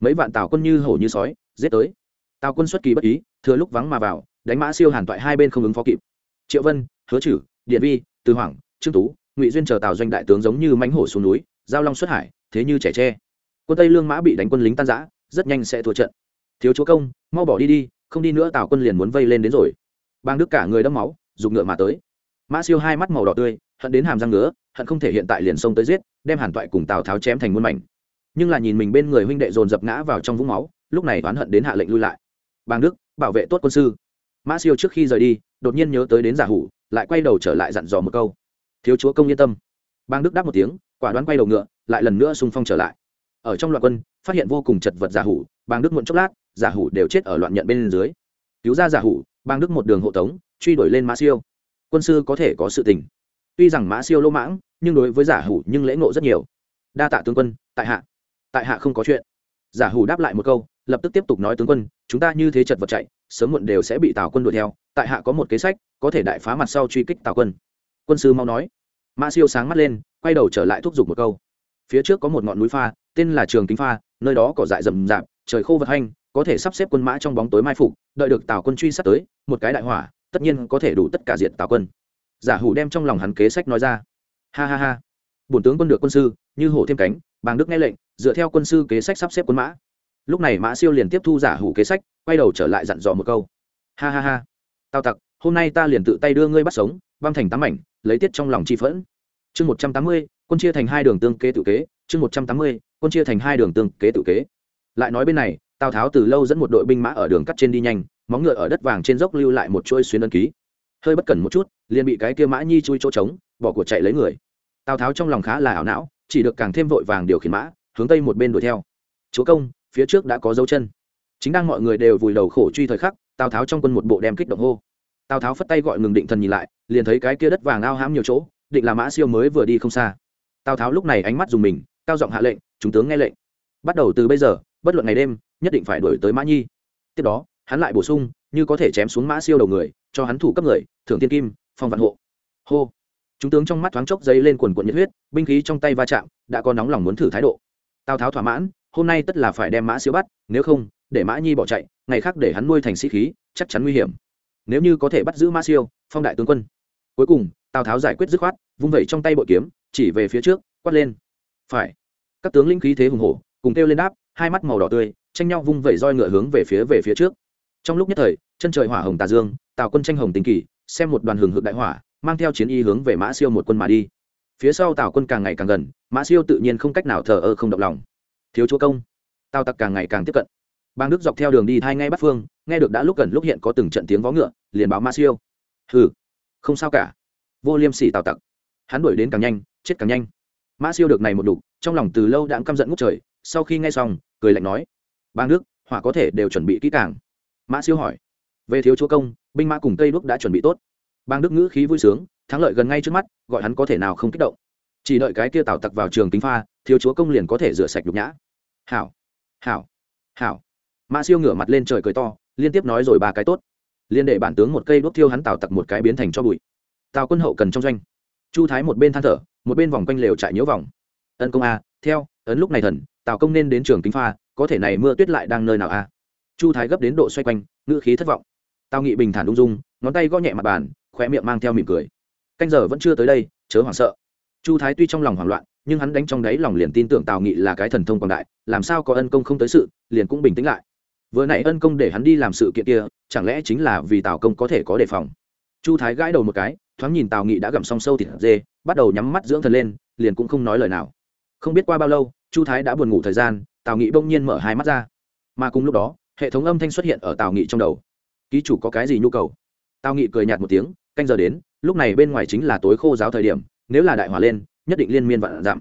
Mấy vạn tào quân như hổ như sói, giết tới. Tào quân xuất kỳ bất ý, thừa lúc vắng mà vào, đánh mã siêu hàn toại hai bên không ứng phó kịp triệu vân, hứa chử điện vi, từ hoàng trương tú, ngụy duyên chờ tàu doanh đại tướng giống như mánh hổ xuống núi, giao long xuất hải, thế như trẻ tre. Quân tây lương mã bị đánh quân lính tan giã rất nhanh sẽ thua trận. Thiếu chúa công, mau bỏ đi đi, không đi nữa tào quân liền muốn vây lên đến rồi. Bang đức cả người đẫm máu dùng ngựa mà tới. Mã siêu hai mắt màu đỏ tươi, hận đến hàm răng ngứa, hận không thể hiện tại liền xông tới giết, đem hàn toại cùng tào tháo chém thành muôn mảnh. Nhưng là nhìn mình bên người huynh đệ dồn dập ngã vào trong vũng máu, lúc này oán hận đến hạ lệnh lui lại. Bang đức, bảo vệ tốt quân sư mã siêu trước khi rời đi, đột nhiên nhớ tới đến giả hủ, lại quay đầu trở lại dặn dò một câu. Thiếu chúa công yên tâm. Bang đức đáp một tiếng, quả đoán quay đầu ngựa, lại lần nữa xung phong trở lại. Ở trong loạn quân, phát hiện vô cùng chật vật giả hủ, bang đức muộn chốc lát, giả hủ đều chết ở loạn nhận bên dưới. Cứu ra giả hủ, bang đức một đường hộ tống, truy đuổi lên mã siêu. Quân sư có thể có sự tình. Tuy rằng mã siêu lỗ mãng, nhưng đối với giả hủ nhưng lễ ngộ rất nhiều. Đa tạ tướng quân, tại hạ. Tại hạ không có chuyện. Giả hủ đáp lại một câu lập tức tiếp tục nói tướng quân, chúng ta như thế chật vật chạy, sớm muộn đều sẽ bị tào quân đuổi theo, tại hạ có một kế sách, có thể đại phá mặt sau truy kích tào quân. Quân sư mau nói. Mã siêu sáng mắt lên, quay đầu trở lại thúc giục một câu. Phía trước có một ngọn núi pha, tên là trường kính pha, nơi đó cỏ dại rậm rạp, trời khô vật hanh, có thể sắp xếp quân mã trong bóng tối mai phục, đợi được tào quân truy sát tới, một cái đại hỏa, tất nhiên có thể đủ tất cả diện tào quân. Giả hủ đem trong lòng hắn kế sách nói ra. Ha ha ha. Bổn tướng quân được quân sư, như hổ thêm cánh, bàng đức nghe lệnh, dựa theo quân sư kế sách sắp xếp quân mã lúc này mã siêu liền tiếp thu giả hủ kế sách, quay đầu trở lại dặn dò một câu. Ha ha ha. Tào tặc, hôm nay ta liền tự tay đưa ngươi bắt sống, băng thành tám mảnh, lấy tiết trong lòng chi phẫn. Chương một trăm tám mươi, quân chia thành hai đường tương kế tự kế, chương một trăm tám mươi, quân chia thành hai đường tương kế tự kế. Lại nói bên này, tào tháo từ lâu dẫn một đội binh mã ở đường cắt trên đi nhanh, móng ngựa ở đất vàng trên dốc lưu lại một chuôi xuyên ân ký. Hơi bất cẩn một chút, liền bị cái kia mã nhi chui chỗ trống, bỏ của chạy lấy người. Tào tháo trong lòng khá là ảo não, chỉ được càng thêm vội vàng điều khiển mã, hướng tây một bên đuổi theo. Chúa công phía trước đã có dấu chân. Chính đang mọi người đều vùi đầu khổ truy thời khắc, tào tháo trong quân một bộ đem kích động hô. Tào tháo phất tay gọi ngừng định thần nhìn lại, liền thấy cái kia đất vàng ao hãm nhiều chỗ, định là mã siêu mới vừa đi không xa. Tào tháo lúc này ánh mắt dùng mình, cao giọng hạ lệnh, chúng tướng nghe lệnh. Bắt đầu từ bây giờ, bất luận ngày đêm, nhất định phải đổi tới mã nhi. Tiếp đó, hắn lại bổ sung, như có thể chém xuống mã siêu đầu người, cho hắn thủ cấp người, thưởng tiên kim, phong vạn hộ. Hô. Chúng tướng trong mắt thoáng chốc dây lên quần quần nhiệt huyết, binh khí trong tay va chạm, đã có nóng lòng muốn thử thái độ. Tào tháo thỏa mãn hôm nay tất là phải đem mã siêu bắt, nếu không, để mã nhi bỏ chạy, ngày khác để hắn nuôi thành sĩ khí, chắc chắn nguy hiểm. Nếu như có thể bắt giữ mã siêu, phong đại tướng quân. Cuối cùng, tào tháo giải quyết dứt khoát, vung vẩy trong tay bội kiếm, chỉ về phía trước, quát lên. Phải. Các tướng linh khí thế hùng hổ, cùng kêu lên đáp, hai mắt màu đỏ tươi, tranh nhau vung vẩy roi ngựa hướng về phía về phía trước. Trong lúc nhất thời, chân trời hỏa hồng tà dương, tào quân tranh hồng tình kỳ xem một đoàn hừng hực đại hỏa, mang theo chiến y hướng về mã siêu một quân mà đi. Phía sau tào quân càng ngày càng gần, mã siêu tự nhiên không cách nào thờ ơ không động lòng thiếu chúa công. Tào tặc càng ngày càng tiếp cận. Bang đức dọc theo đường đi thay ngay bắt phương, nghe được đã lúc gần lúc hiện có từng trận tiếng vó ngựa, liền báo mã siêu. Hừ, không sao cả. Vô liêm sỉ tào tặc. Hắn đuổi đến càng nhanh, chết càng nhanh. Mã siêu được này một đục, trong lòng từ lâu đã căm giận ngút trời, sau khi nghe xong, cười lạnh nói, bang đức, hỏa có thể đều chuẩn bị kỹ càng. Mã siêu hỏi, về thiếu chúa công, binh mã cùng tây đúc đã chuẩn bị tốt. Bang đức ngữ khí vui sướng, thắng lợi gần ngay trước mắt, gọi hắn có thể nào không kích động. Chỉ đợi cái kia tào tặc vào trường kính pha, thiếu chúa công liền có thể rửa sạch nhục nhã hảo hảo hảo. Mã siêu ngửa mặt lên trời cười to, liên tiếp nói rồi ba cái tốt. Liên đệ bản tướng một cây đốt thiêu hắn tào tặc một cái biến thành cho bụi. Tào quân hậu cần trong doanh. Chu thái một bên than thở, một bên vòng quanh lều chạy nhiễu vòng. Ân công a, theo, ấn lúc này thần, tào công nên đến trường kính pha, có thể này mưa tuyết lại đang nơi nào a? Chu thái gấp đến độ xoay quanh, ngữ khí thất vọng. Tào nghị bình thản ung dung, ngón tay gõ nhẹ mặt bàn, khóe miệng mang theo mỉm cười. Canh giờ vẫn chưa tới đây, chớ hoảng sợ. Chu thái tuy trong lòng hoảng loạn nhưng hắn đánh trong đáy lòng liền tin tưởng tào nghị là cái thần thông quảng đại, làm sao có ân công không tới sự, liền cũng bình tĩnh lại. Vừa nãy ân công để hắn đi làm sự kiện kia, chẳng lẽ chính là vì tào công có thể có đề phòng? Chu thái gãi đầu một cái, thoáng nhìn tào nghị đã gặm xong sâu thịt dê, bắt đầu nhắm mắt dưỡng thần lên, liền cũng không nói lời nào. Không biết qua bao lâu, chu thái đã buồn ngủ thời gian, tào nghị bỗng nhiên mở hai mắt ra. Mà cùng lúc đó, hệ thống âm thanh xuất hiện ở tào nghị trong đầu. Ký chủ có cái gì nhu cầu? Tào nghị cười nhạt một tiếng, canh giờ đến, lúc này bên ngoài chính là tối khô giáo thời điểm, nếu là đại hỏa lên nhất định liên miên vạn giảm.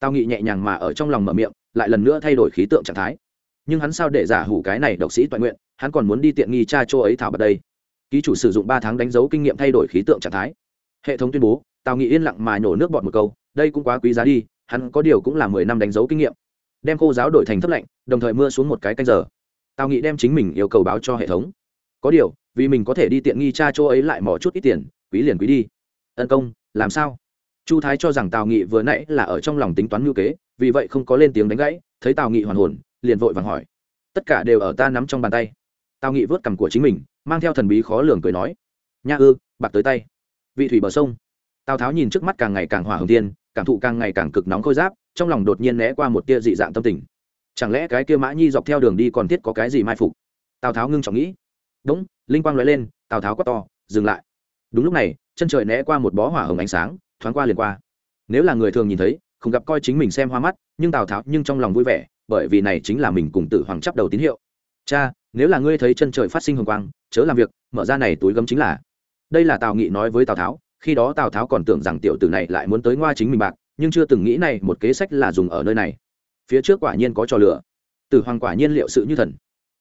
Tào nghị nhẹ nhàng mà ở trong lòng mở miệng, lại lần nữa thay đổi khí tượng trạng thái. Nhưng hắn sao để giả hủ cái này độc sĩ toàn nguyện, hắn còn muốn đi tiện nghi cha chỗ ấy thảo bật đây. Ký chủ sử dụng ba tháng đánh dấu kinh nghiệm thay đổi khí tượng trạng thái. Hệ thống tuyên bố, tào nghị yên lặng mà nhổ nước bọt một câu, đây cũng quá quý giá đi, hắn có điều cũng là mười năm đánh dấu kinh nghiệm. Đem khô giáo đổi thành thấp lạnh đồng thời mưa xuống một cái canh giờ. Tào nghị đem chính mình yêu cầu báo cho hệ thống. Có điều, vì mình có thể đi tiện nghi cha chỗ ấy lại mỏ chút ít tiền, quý liền quý đi. Ân công, làm sao? Chu thái cho rằng tào nghị vừa nãy là ở trong lòng tính toán ngữ kế, vì vậy không có lên tiếng đánh gãy, thấy tào nghị hoàn hồn, liền vội vàng hỏi. Tất cả đều ở ta nắm trong bàn tay. Tào nghị vớt cằm của chính mình, mang theo thần bí khó lường cười nói. Nha ư, bạc tới tay. Vị thủy bờ sông. Tào tháo nhìn trước mắt càng ngày càng hỏa hồng tiên cảm thụ càng ngày càng cực nóng khôi giáp, trong lòng đột nhiên né qua một tia dị dạng tâm tình. Chẳng lẽ cái kia mã nhi dọc theo đường đi còn thiết có cái gì mai phục? Tào tháo ngưng trọng nghĩ. Đúng, linh quang nói lên, tào tháo quát to, dừng lại. Đúng lúc này, chân trời né qua một bó hỏa hồng ánh sáng thoáng qua liền qua. Nếu là người thường nhìn thấy, không gặp coi chính mình xem hoa mắt, nhưng tào tháo nhưng trong lòng vui vẻ, bởi vì này chính là mình cùng tử hoàng chấp đầu tín hiệu. Cha, nếu là ngươi thấy chân trời phát sinh hồng quang, chớ làm việc, mở ra này túi gấm chính là. Đây là tào nghị nói với tào tháo, khi đó tào tháo còn tưởng rằng tiểu tử này lại muốn tới ngoa chính mình bạc, nhưng chưa từng nghĩ này một kế sách là dùng ở nơi này. Phía trước quả nhiên có trò lửa tử hoàng quả nhiên liệu sự như thần.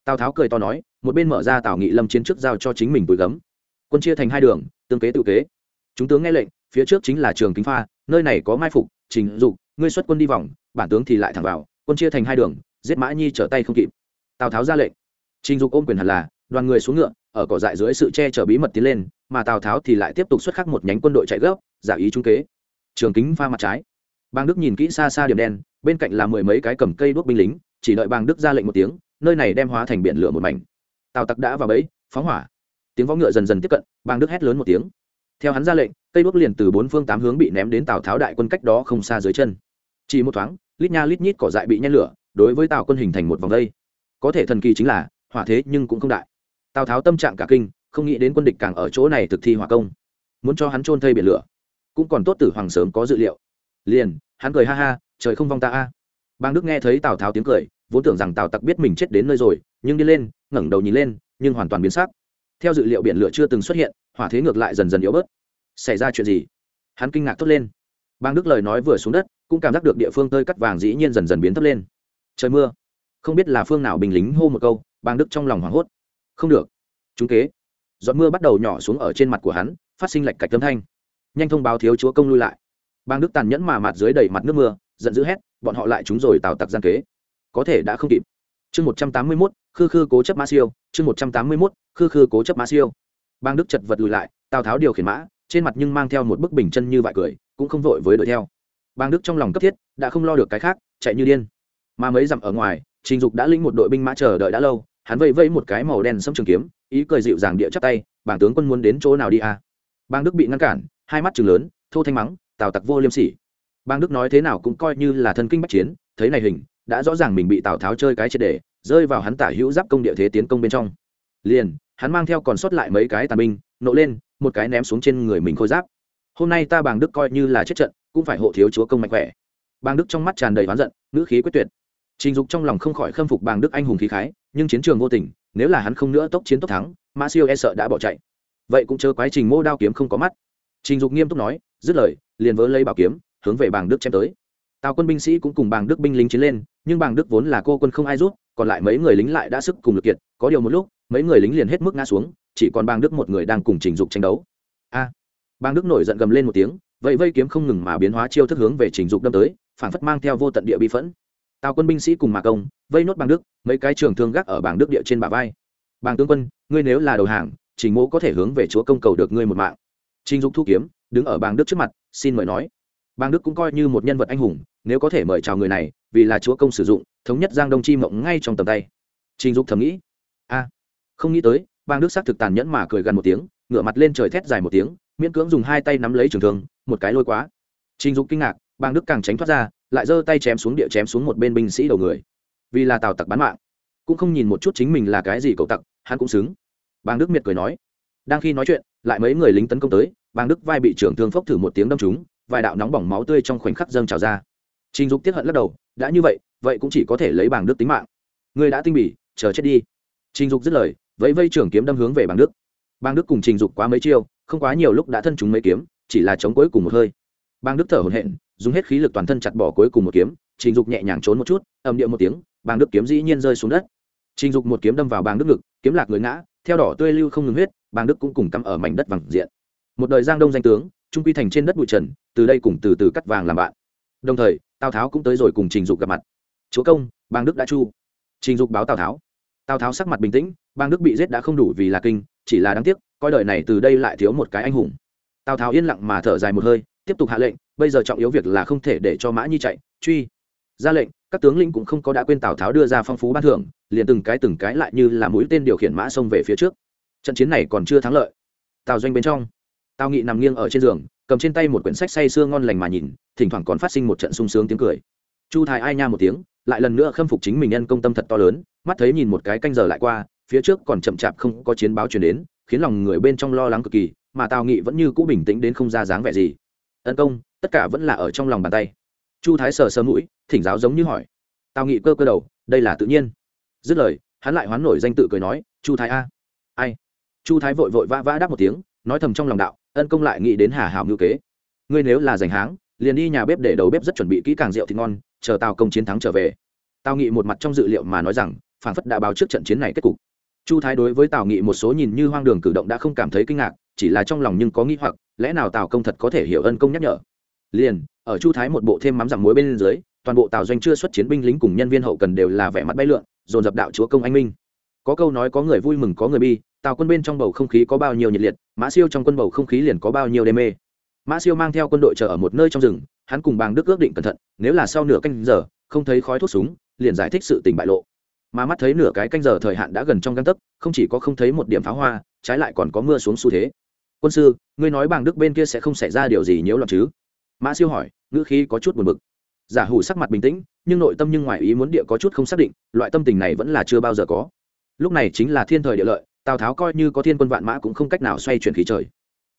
Tào tháo cười to nói, một bên mở ra tào nghị lâm chiến trước giao cho chính mình túi gấm. Quân chia thành hai đường, tương kế tự kế. Chúng tướng nghe lệnh phía trước chính là trường kính pha, nơi này có mai phục, trình dục, ngươi xuất quân đi vòng, bản tướng thì lại thẳng vào, quân chia thành hai đường, giết mã nhi trở tay không kịp. Tào tháo ra lệnh. Trình dục ôm quyền hẳn là, đoàn người xuống ngựa, ở cỏ dại dưới sự che chở bí mật tiến lên, mà tào tháo thì lại tiếp tục xuất khắc một nhánh quân đội chạy gấp, giả ý trung kế. Trường kính pha mặt trái. Bang đức nhìn kỹ xa xa điểm đen, bên cạnh là mười mấy cái cầm cây đuốc binh lính, chỉ đợi bang đức ra lệnh một tiếng, nơi này đem hóa thành biển lửa một mảnh. Tào tặc đã vào bẫy, phóng hỏa. Tiếng võ ngựa dần dần tiếp cận bang đức hét lớn một tiếng theo hắn ra lệnh, cây đuốc liền từ bốn phương tám hướng bị ném đến tào tháo đại quân cách đó không xa dưới chân. Chỉ một thoáng, lít nha lít nhít cỏ dại bị nhen lửa, đối với tào quân hình thành một vòng đây có thể thần kỳ chính là, hỏa thế nhưng cũng không đại. Tào tháo tâm trạng cả kinh, không nghĩ đến quân địch càng ở chỗ này thực thi hỏa công. Muốn cho hắn trôn thây biển lửa, cũng còn tốt tử hoàng sớm có dự liệu. Liền, hắn cười ha ha, trời không vong ta a. Bang đức nghe thấy tào tháo tiếng cười, vốn tưởng rằng tào tặc biết mình chết đến nơi rồi, nhưng đi lên, ngẩng đầu nhìn lên, nhưng hoàn toàn biến sắc. Theo dự liệu biển lửa chưa từng xuất hiện hỏa thế ngược lại dần dần yếu bớt. Xảy ra chuyện gì? Hắn kinh ngạc thốt lên. Bang đức lời nói vừa xuống đất, cũng cảm giác được địa phương tơi cắt vàng dĩ nhiên dần dần biến thấp lên. Trời mưa. Không biết là phương nào bình lính hô một câu, bang đức trong lòng hoảng hốt. Không được. Chúng kế. Giọt mưa bắt đầu nhỏ xuống ở trên mặt của hắn, phát sinh lạch cạch âm thanh. Nhanh thông báo thiếu chúa công lui lại. Bang đức tàn nhẫn mà mặt dưới đầy mặt nước mưa, giận dữ hét, bọn họ lại chúng rồi tào tặc gian kế. Có thể đã không kịp. Chương một trăm tám mươi mốt, khư khư cố chấp mã siêu. Chương một trăm tám mươi mốt, khư khư cố chấp mã siêu bang đức chật vật lùi lại, tào tháo điều khiển mã, trên mặt nhưng mang theo một bức bình chân như vải cười, cũng không vội với đuổi theo. Bang đức trong lòng cấp thiết, đã không lo được cái khác, chạy như điên. Mà mấy dặm ở ngoài, trình dục đã lĩnh một đội binh mã chờ đợi đã lâu, hắn vẫy vẫy một cái màu đen sâm trường kiếm, ý cười dịu dàng địa chắp tay, bảng tướng quân muốn đến chỗ nào đi à? Bang đức bị ngăn cản, hai mắt chừng lớn, thô thanh mắng, tào tặc vô liêm sỉ. Bang đức nói thế nào cũng coi như là thân kinh bắc chiến, thấy này hình, đã rõ ràng mình bị tào tháo chơi cái triệt để, rơi vào hắn tả hữu giáp công địa thế tiến công bên trong. Liền hắn mang theo còn sót lại mấy cái tàn binh, nộ lên, một cái ném xuống trên người mình khôi giáp. Hôm nay ta bàng đức coi như là chết trận, cũng phải hộ thiếu chúa công mạnh khỏe. Bàng đức trong mắt tràn đầy oán giận, ngữ khí quyết tuyệt. Trình dục trong lòng không khỏi khâm phục bàng đức anh hùng khí khái, nhưng chiến trường vô tình, nếu là hắn không nữa tốc chiến tốc thắng mã siêu e sợ đã bỏ chạy. Vậy cũng chớ quái trình mô đao kiếm không có mắt. Trình dục nghiêm túc nói, dứt lời, liền vớ lấy bảo kiếm, hướng về bàng đức chém tới. Tào quân binh sĩ cũng cùng bàng đức binh lính chiến lên, nhưng bàng đức vốn là cô quân không ai rút còn lại mấy người lính lại đã sức cùng lực kiệt, có điều một lúc mấy người lính liền hết mức ngã xuống, chỉ còn bang đức một người đang cùng trình dục tranh đấu. A! Bang đức nổi giận gầm lên một tiếng, vậy vây kiếm không ngừng mà biến hóa chiêu thức hướng về trình dục đâm tới, phản phất mang theo vô tận địa bi phẫn. Tào quân binh sĩ cùng mà công, vây nốt bang đức, mấy cái trường thương gác ở bảng đức địa trên bả vai. Bàng tướng quân, ngươi nếu là đầu hàng, trình mỗ có thể hướng về chúa công cầu được ngươi một mạng. Trình dục thu kiếm, đứng ở bàng đức trước mặt, xin mời nói. Bàng đức cũng coi như một nhân vật anh hùng, nếu có thể mời chào người này, vì là chúa công sử dụng, thống nhất giang đông chi mộng ngay trong tầm tay. Trình dục thầm nghĩ không nghĩ tới, bang đức xác thực tàn nhẫn mà cười gần một tiếng, ngửa mặt lên trời thét dài một tiếng, miễn cưỡng dùng hai tay nắm lấy trường thương, một cái lôi quá. Trình dục kinh ngạc, bang đức càng tránh thoát ra, lại giơ tay chém xuống địa chém xuống một bên binh sĩ đầu người. Vì là tào tặc bán mạng, cũng không nhìn một chút chính mình là cái gì cậu tặc, hắn cũng xứng. Bang đức miệt cười nói. Đang khi nói chuyện, lại mấy người lính tấn công tới, bang đức vai bị trưởng thương phốc thử một tiếng đâm trúng, vài đạo nóng bỏng máu tươi trong khoảnh khắc dâng trào ra. Trình dục tiếp hận lắc đầu, đã như vậy vậy cũng chỉ có thể lấy bang đức tính mạng. Người đã tinh bỉ, chờ chết đi. Trình dục dứt lời vẫy vây trưởng kiếm đâm hướng về bàng đức. Bàng đức cùng trình dục quá mấy chiêu, không quá nhiều lúc đã thân chúng mấy kiếm, chỉ là chống cuối cùng một hơi. Bàng đức thở hổn hển, dùng hết khí lực toàn thân chặt bỏ cuối cùng một kiếm, trình dục nhẹ nhàng trốn một chút ầm điệu một tiếng, bàng đức kiếm dĩ nhiên rơi xuống đất. Trình dục một kiếm đâm vào bàng đức ngực, kiếm lạc người ngã, theo đỏ tươi lưu không ngừng huyết, bàng đức cũng cùng cắm ở mảnh đất vàng diện. Một đời giang đông danh tướng, trung quy thành trên đất bụi trần, từ đây cùng từ từ cắt vàng làm bạn. Đồng thời, tào tháo cũng tới rồi cùng trình dục gặp mặt. Chúa công, bàng đức đã chu. Trình dục báo tào tháo. Tào tháo sắc mặt bình tĩnh Bang đức bị giết đã không đủ vì là kinh, chỉ là đáng tiếc, coi đời này từ đây lại thiếu một cái anh hùng. Tào tháo yên lặng mà thở dài một hơi, tiếp tục hạ lệnh, bây giờ trọng yếu việc là không thể để cho mã nhi chạy, truy. Ra lệnh, các tướng lĩnh cũng không có đã quên tào tháo đưa ra phong phú ban thưởng, liền từng cái từng cái lại như là mũi tên điều khiển mã xông về phía trước. Trận chiến này còn chưa thắng lợi. Tào doanh bên trong, tào nghị nằm nghiêng ở trên giường, cầm trên tay một quyển sách say sưa ngon lành mà nhìn, thỉnh thoảng còn phát sinh một trận sung sướng tiếng cười. Chu thái ai nha một tiếng, lại lần nữa khâm phục chính mình nhân công tâm thật to lớn, mắt thấy nhìn một cái canh giờ lại qua phía trước còn chậm chạp không có chiến báo chuyển đến, khiến lòng người bên trong lo lắng cực kỳ, mà tào nghị vẫn như cũ bình tĩnh đến không ra dáng vẻ gì. Tấn công, tất cả vẫn là ở trong lòng bàn tay. Chu thái sờ sờ mũi, thỉnh giáo giống như hỏi. Tào nghị cơ cơ đầu, đây là tự nhiên. Dứt lời, hắn lại hoán nổi danh tự cười nói, chu thái a. Ai? Chu thái vội vội vã vã đáp một tiếng, nói thầm trong lòng đạo ân công lại nghĩ đến hà hảo ngữ kế. Ngươi nếu là giành háng, liền đi nhà bếp để đầu bếp rất chuẩn bị kỹ càng rượu thì ngon, chờ tào công chiến thắng trở về. Tào nghị một mặt trong dự liệu mà nói rằng phản phất đã báo trước trận chiến này kết cục chu thái đối với tào nghị một số nhìn như hoang đường cử động đã không cảm thấy kinh ngạc, chỉ là trong lòng nhưng có nghĩ hoặc, lẽ nào tào công thật có thể hiểu ân công nhắc nhở? Liền, ở chu thái một bộ thêm mắm giảm muối bên dưới, toàn bộ tào doanh chưa xuất chiến binh lính cùng nhân viên hậu cần đều là vẻ mặt bay lượn, dồn dập đạo chúa công anh minh. Có câu nói có người vui mừng có người bi, tào quân bên trong bầu không khí có bao nhiêu nhiệt liệt, mã siêu trong quân bầu không khí liền có bao nhiêu đê mê. Mã siêu mang theo quân đội chờ ở một nơi trong rừng, hắn cùng bàng đức ước định cẩn thận, nếu là sau nửa canh giờ, không thấy khói thuốc súng, liền giải thích sự tình bại lộ mà mắt thấy nửa cái canh giờ thời hạn đã gần trong găng tấc, không chỉ có không thấy một điểm pháo hoa, trái lại còn có mưa xuống xu thế. Quân sư, ngươi nói bàng đức bên kia sẽ không xảy ra điều gì nhiễu loạn chứ? Mã siêu hỏi, ngữ khí có chút buồn bực. Giả hủ sắc mặt bình tĩnh, nhưng nội tâm nhưng ngoài ý muốn địa có chút không xác định, loại tâm tình này vẫn là chưa bao giờ có. Lúc này chính là thiên thời địa lợi, tào tháo coi như có thiên quân vạn mã cũng không cách nào xoay chuyển khí trời.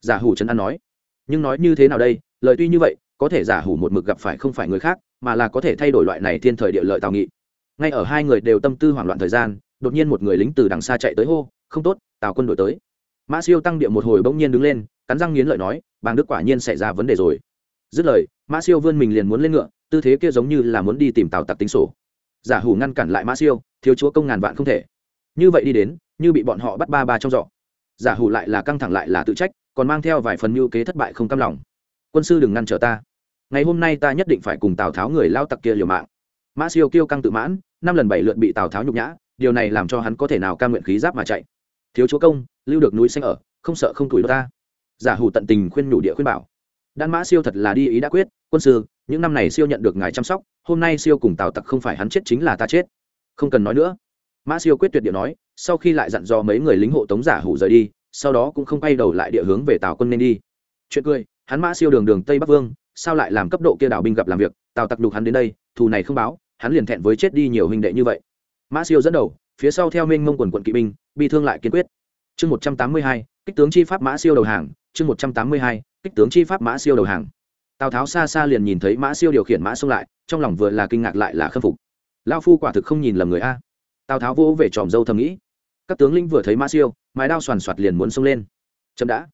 Giả hủ trấn an nói, nhưng nói như thế nào đây, lời tuy như vậy, có thể giả hủ một mực gặp phải không phải người khác, mà là có thể thay đổi loại này thiên thời địa lợi tào nghị ngay ở hai người đều tâm tư hoảng loạn thời gian, đột nhiên một người lính từ đằng xa chạy tới hô, không tốt, tào quân đổi tới. Mã siêu tăng địa một hồi bỗng nhiên đứng lên, cắn răng nghiến lợi nói, bàng đức quả nhiên xảy ra vấn đề rồi. Dứt lời, mã siêu vươn mình liền muốn lên ngựa, tư thế kia giống như là muốn đi tìm tào tặc tính sổ. Giả hủ ngăn cản lại mã siêu, thiếu chúa công ngàn vạn không thể. Như vậy đi đến, như bị bọn họ bắt ba ba trong giỏ. Giả hủ lại là căng thẳng lại là tự trách, còn mang theo vài phần mưu kế thất bại không cam lòng. Quân sư đừng ngăn trở ta. Ngày hôm nay ta nhất định phải cùng tào tháo người lao tặc kia liều mạng mã siêu kiêu căng tự mãn, năm lần bảy lượt bị tào tháo nhục nhã, điều này làm cho hắn có thể nào ca nguyện khí giáp mà chạy. Thiếu chúa công, lưu được núi xanh ở, không sợ không tuổi ta. Giả hủ tận tình khuyên nhủ địa khuyên bảo. Đan mã siêu thật là đi ý đã quyết, quân sư, những năm này siêu nhận được ngài chăm sóc, hôm nay siêu cùng tào tặc không phải hắn chết chính là ta chết. Không cần nói nữa. Mã siêu quyết tuyệt địa nói, sau khi lại dặn dò mấy người lính hộ tống giả hủ rời đi, sau đó cũng không quay đầu lại địa hướng về tào quân nên đi. Chuyện cười, hắn mã siêu đường đường tây bắc vương, sao lại làm cấp độ kia đảo binh gặp làm việc, tào tặc đục hắn đến đây, thù này không báo hắn liền thẹn với chết đi nhiều huynh đệ như vậy. Mã siêu dẫn đầu, phía sau theo minh mông quần quận kỵ binh bị thương lại kiên quyết. Chương một trăm tám mươi hai, kích tướng chi pháp mã siêu đầu hàng. Chương một trăm tám mươi hai, kích tướng chi pháp mã siêu đầu hàng. Tào tháo xa xa liền nhìn thấy mã siêu điều khiển mã xông lại, trong lòng vừa là kinh ngạc lại là khâm phục. Lao phu quả thực không nhìn lầm người a. Tào tháo vỗ về tròm dâu thầm nghĩ. Các tướng lĩnh vừa thấy mã siêu, mái đao soàn soạt liền muốn xông lên. Chậm đã.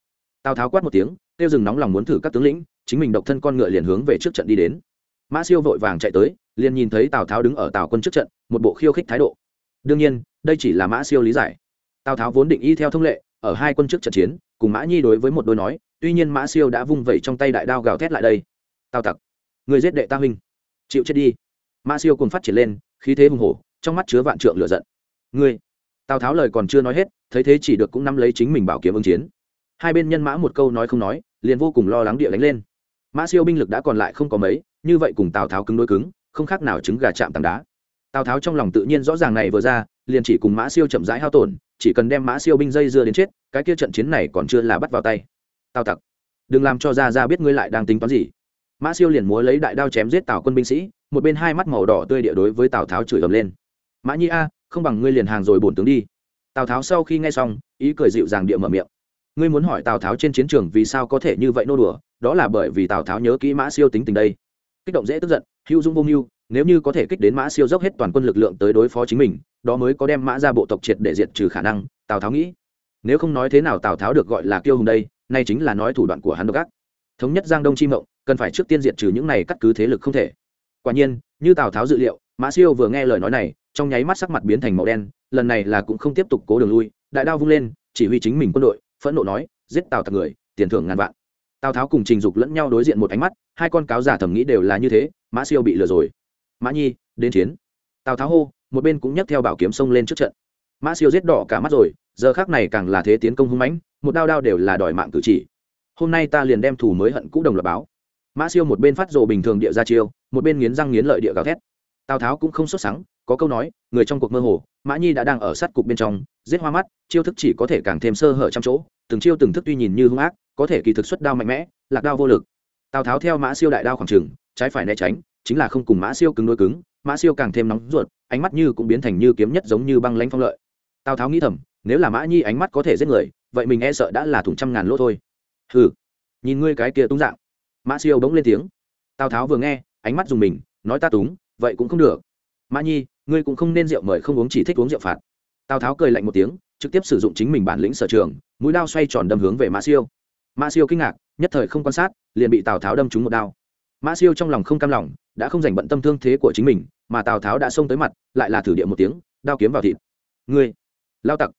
Tào tháo quát một tiếng, tiêu rừng nóng lòng muốn thử các tướng lĩnh, chính mình độc thân con ngựa liền hướng về trước trận đi đến. Mã siêu vội vàng chạy tới liền nhìn thấy tào tháo đứng ở tào quân trước trận, một bộ khiêu khích thái độ. Đương nhiên, đây chỉ là mã siêu lý giải. Tào tháo vốn định y theo thông lệ, ở hai quân trước trận chiến, cùng mã nhi đối với một đôi nói, tuy nhiên mã siêu đã vung vẩy trong tay đại đao gào thét lại đây. Tào tặc, người giết đệ ta huynh. Chịu chết đi. Mã siêu cùng phát triển lên, khí thế hùng hổ, trong mắt chứa vạn trượng lửa giận. Ngươi. Tào tháo lời còn chưa nói hết, thấy thế chỉ được cũng nắm lấy chính mình bảo kiếm ứng chiến. Hai bên nhân mã một câu nói không nói, liền vô cùng lo lắng địa đánh lên. Mã siêu binh lực đã còn lại không có mấy, như vậy cùng tào tháo cứng đối cứng không khác nào trứng gà chạm tảng đá. Tào tháo trong lòng tự nhiên rõ ràng này vừa ra, liền chỉ cùng mã siêu chậm rãi hao tổn, chỉ cần đem mã siêu binh dây dưa đến chết, cái kia trận chiến này còn chưa là bắt vào tay. Tào tặc, đừng làm cho ra ra biết ngươi lại đang tính toán gì. Mã siêu liền múa lấy đại đao chém giết tào quân binh sĩ, một bên hai mắt màu đỏ tươi địa đối với tào tháo chửi ầm lên. Mã nhi a, không bằng ngươi liền hàng rồi bổn tướng đi. Tào tháo sau khi nghe xong, ý cười dịu dàng địa mở miệng. Ngươi muốn hỏi tào tháo trên chiến trường vì sao có thể như vậy nô đùa, đó là bởi vì tào tháo nhớ kỹ mã siêu tính tình đây. Kích động dễ tức giận hữu dũng vô mưu, nếu như có thể kích đến mã siêu dốc hết toàn quân lực lượng tới đối phó chính mình, đó mới có đem mã ra bộ tộc triệt để diệt trừ khả năng, tào tháo nghĩ. Nếu không nói thế nào tào tháo được gọi là kiêu hùng đây, nay chính là nói thủ đoạn của hắn độc ác. Thống nhất giang đông chi mộng, cần phải trước tiên diệt trừ những này cắt cứ thế lực không thể. Quả nhiên, như tào tháo dự liệu, mã siêu vừa nghe lời nói này, trong nháy mắt sắc mặt biến thành màu đen, lần này là cũng không tiếp tục cố đường lui, đại đao vung lên, chỉ huy chính mình quân đội, phẫn nộ nói, giết tào tặc người, tiền thưởng ngàn vạn. Tào tháo cùng trình dục lẫn nhau đối diện một ánh mắt hai con cáo giả thẩm nghĩ đều là như thế, mã siêu bị lừa rồi. Mã nhi, đến chiến. Tào tháo hô, một bên cũng nhấc theo bảo kiếm sông lên trước trận. Mã siêu giết đỏ cả mắt rồi, giờ khác này càng là thế tiến công hung mãnh, một đao đao đều là đòi mạng cử chỉ. Hôm nay ta liền đem thủ mới hận cũ đồng lập báo. Mã siêu một bên phát rồ bình thường địa ra chiêu, một bên nghiến răng nghiến lợi địa gào thét. Tào tháo cũng không xuất sáng có câu nói, người trong cuộc mơ hồ, mã nhi đã đang ở sát cục bên trong, giết hoa mắt, chiêu thức chỉ có thể càng thêm sơ hở trăm chỗ, từng chiêu từng thức tuy nhìn như hung ác, có thể kỳ thực xuất đao mạnh mẽ, lạc đao vô lực tào tháo theo mã siêu đại đao khoảng trừng, trái phải né tránh, chính là không cùng mã siêu cứng đôi cứng, mã siêu càng thêm nóng ruột, ánh mắt như cũng biến thành như kiếm nhất giống như băng lanh phong lợi. Tào tháo nghĩ thầm, nếu là mã nhi ánh mắt có thể giết người, vậy mình e sợ đã là thủng trăm ngàn lỗ thôi. Hừ, nhìn ngươi cái kia túng dạng. Mã siêu bỗng lên tiếng. Tào tháo vừa nghe, ánh mắt dùng mình, nói ta túng, vậy cũng không được. Mã nhi, ngươi cũng không nên rượu mời không uống chỉ thích uống rượu phạt. Tào tháo cười lạnh một tiếng, trực tiếp sử dụng chính mình bản lĩnh sở trường, mũi đao xoay tròn đâm hướng về mã siêu mã siêu kinh ngạc, nhất thời không quan sát, liền bị tào tháo đâm trúng một đao. Mã siêu trong lòng không cam lòng, đã không dành bận tâm thương thế của chính mình, mà tào tháo đã xông tới mặt, lại là thử địa một tiếng, đao kiếm vào thịt. Ngươi, lao tặc!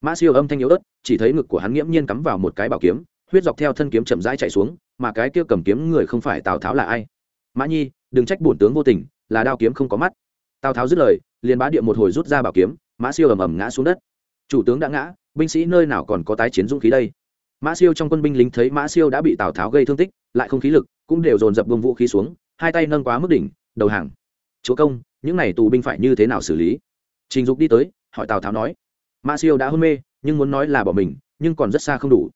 Mã siêu âm thanh yếu ớt, chỉ thấy ngực của hắn nghiễm nhiên cắm vào một cái bảo kiếm, huyết dọc theo thân kiếm chậm rãi chạy xuống, mà cái kia cầm kiếm người không phải tào tháo là ai? Mã nhi, đừng trách bổn tướng vô tình, là đao kiếm không có mắt. Tào tháo dứt lời, liền bá địa một hồi rút ra bảo kiếm, mã siêu ầm ầm ngã xuống đất. Chủ tướng đã ngã, binh sĩ nơi nào còn có tái chiến dũng khí đây? Mã siêu trong quân binh lính thấy mã siêu đã bị tào tháo gây thương tích, lại không khí lực, cũng đều dồn dập bông vũ khí xuống, hai tay nâng quá mức đỉnh, đầu hàng. Chúa công, những n à y tù binh phải như thế nào xử lý? Trình dục đi tới, hỏi tào tháo nói. Mã siêu đã hôn mê, nhưng muốn nói là bỏ mình, nhưng còn rất xa không đủ.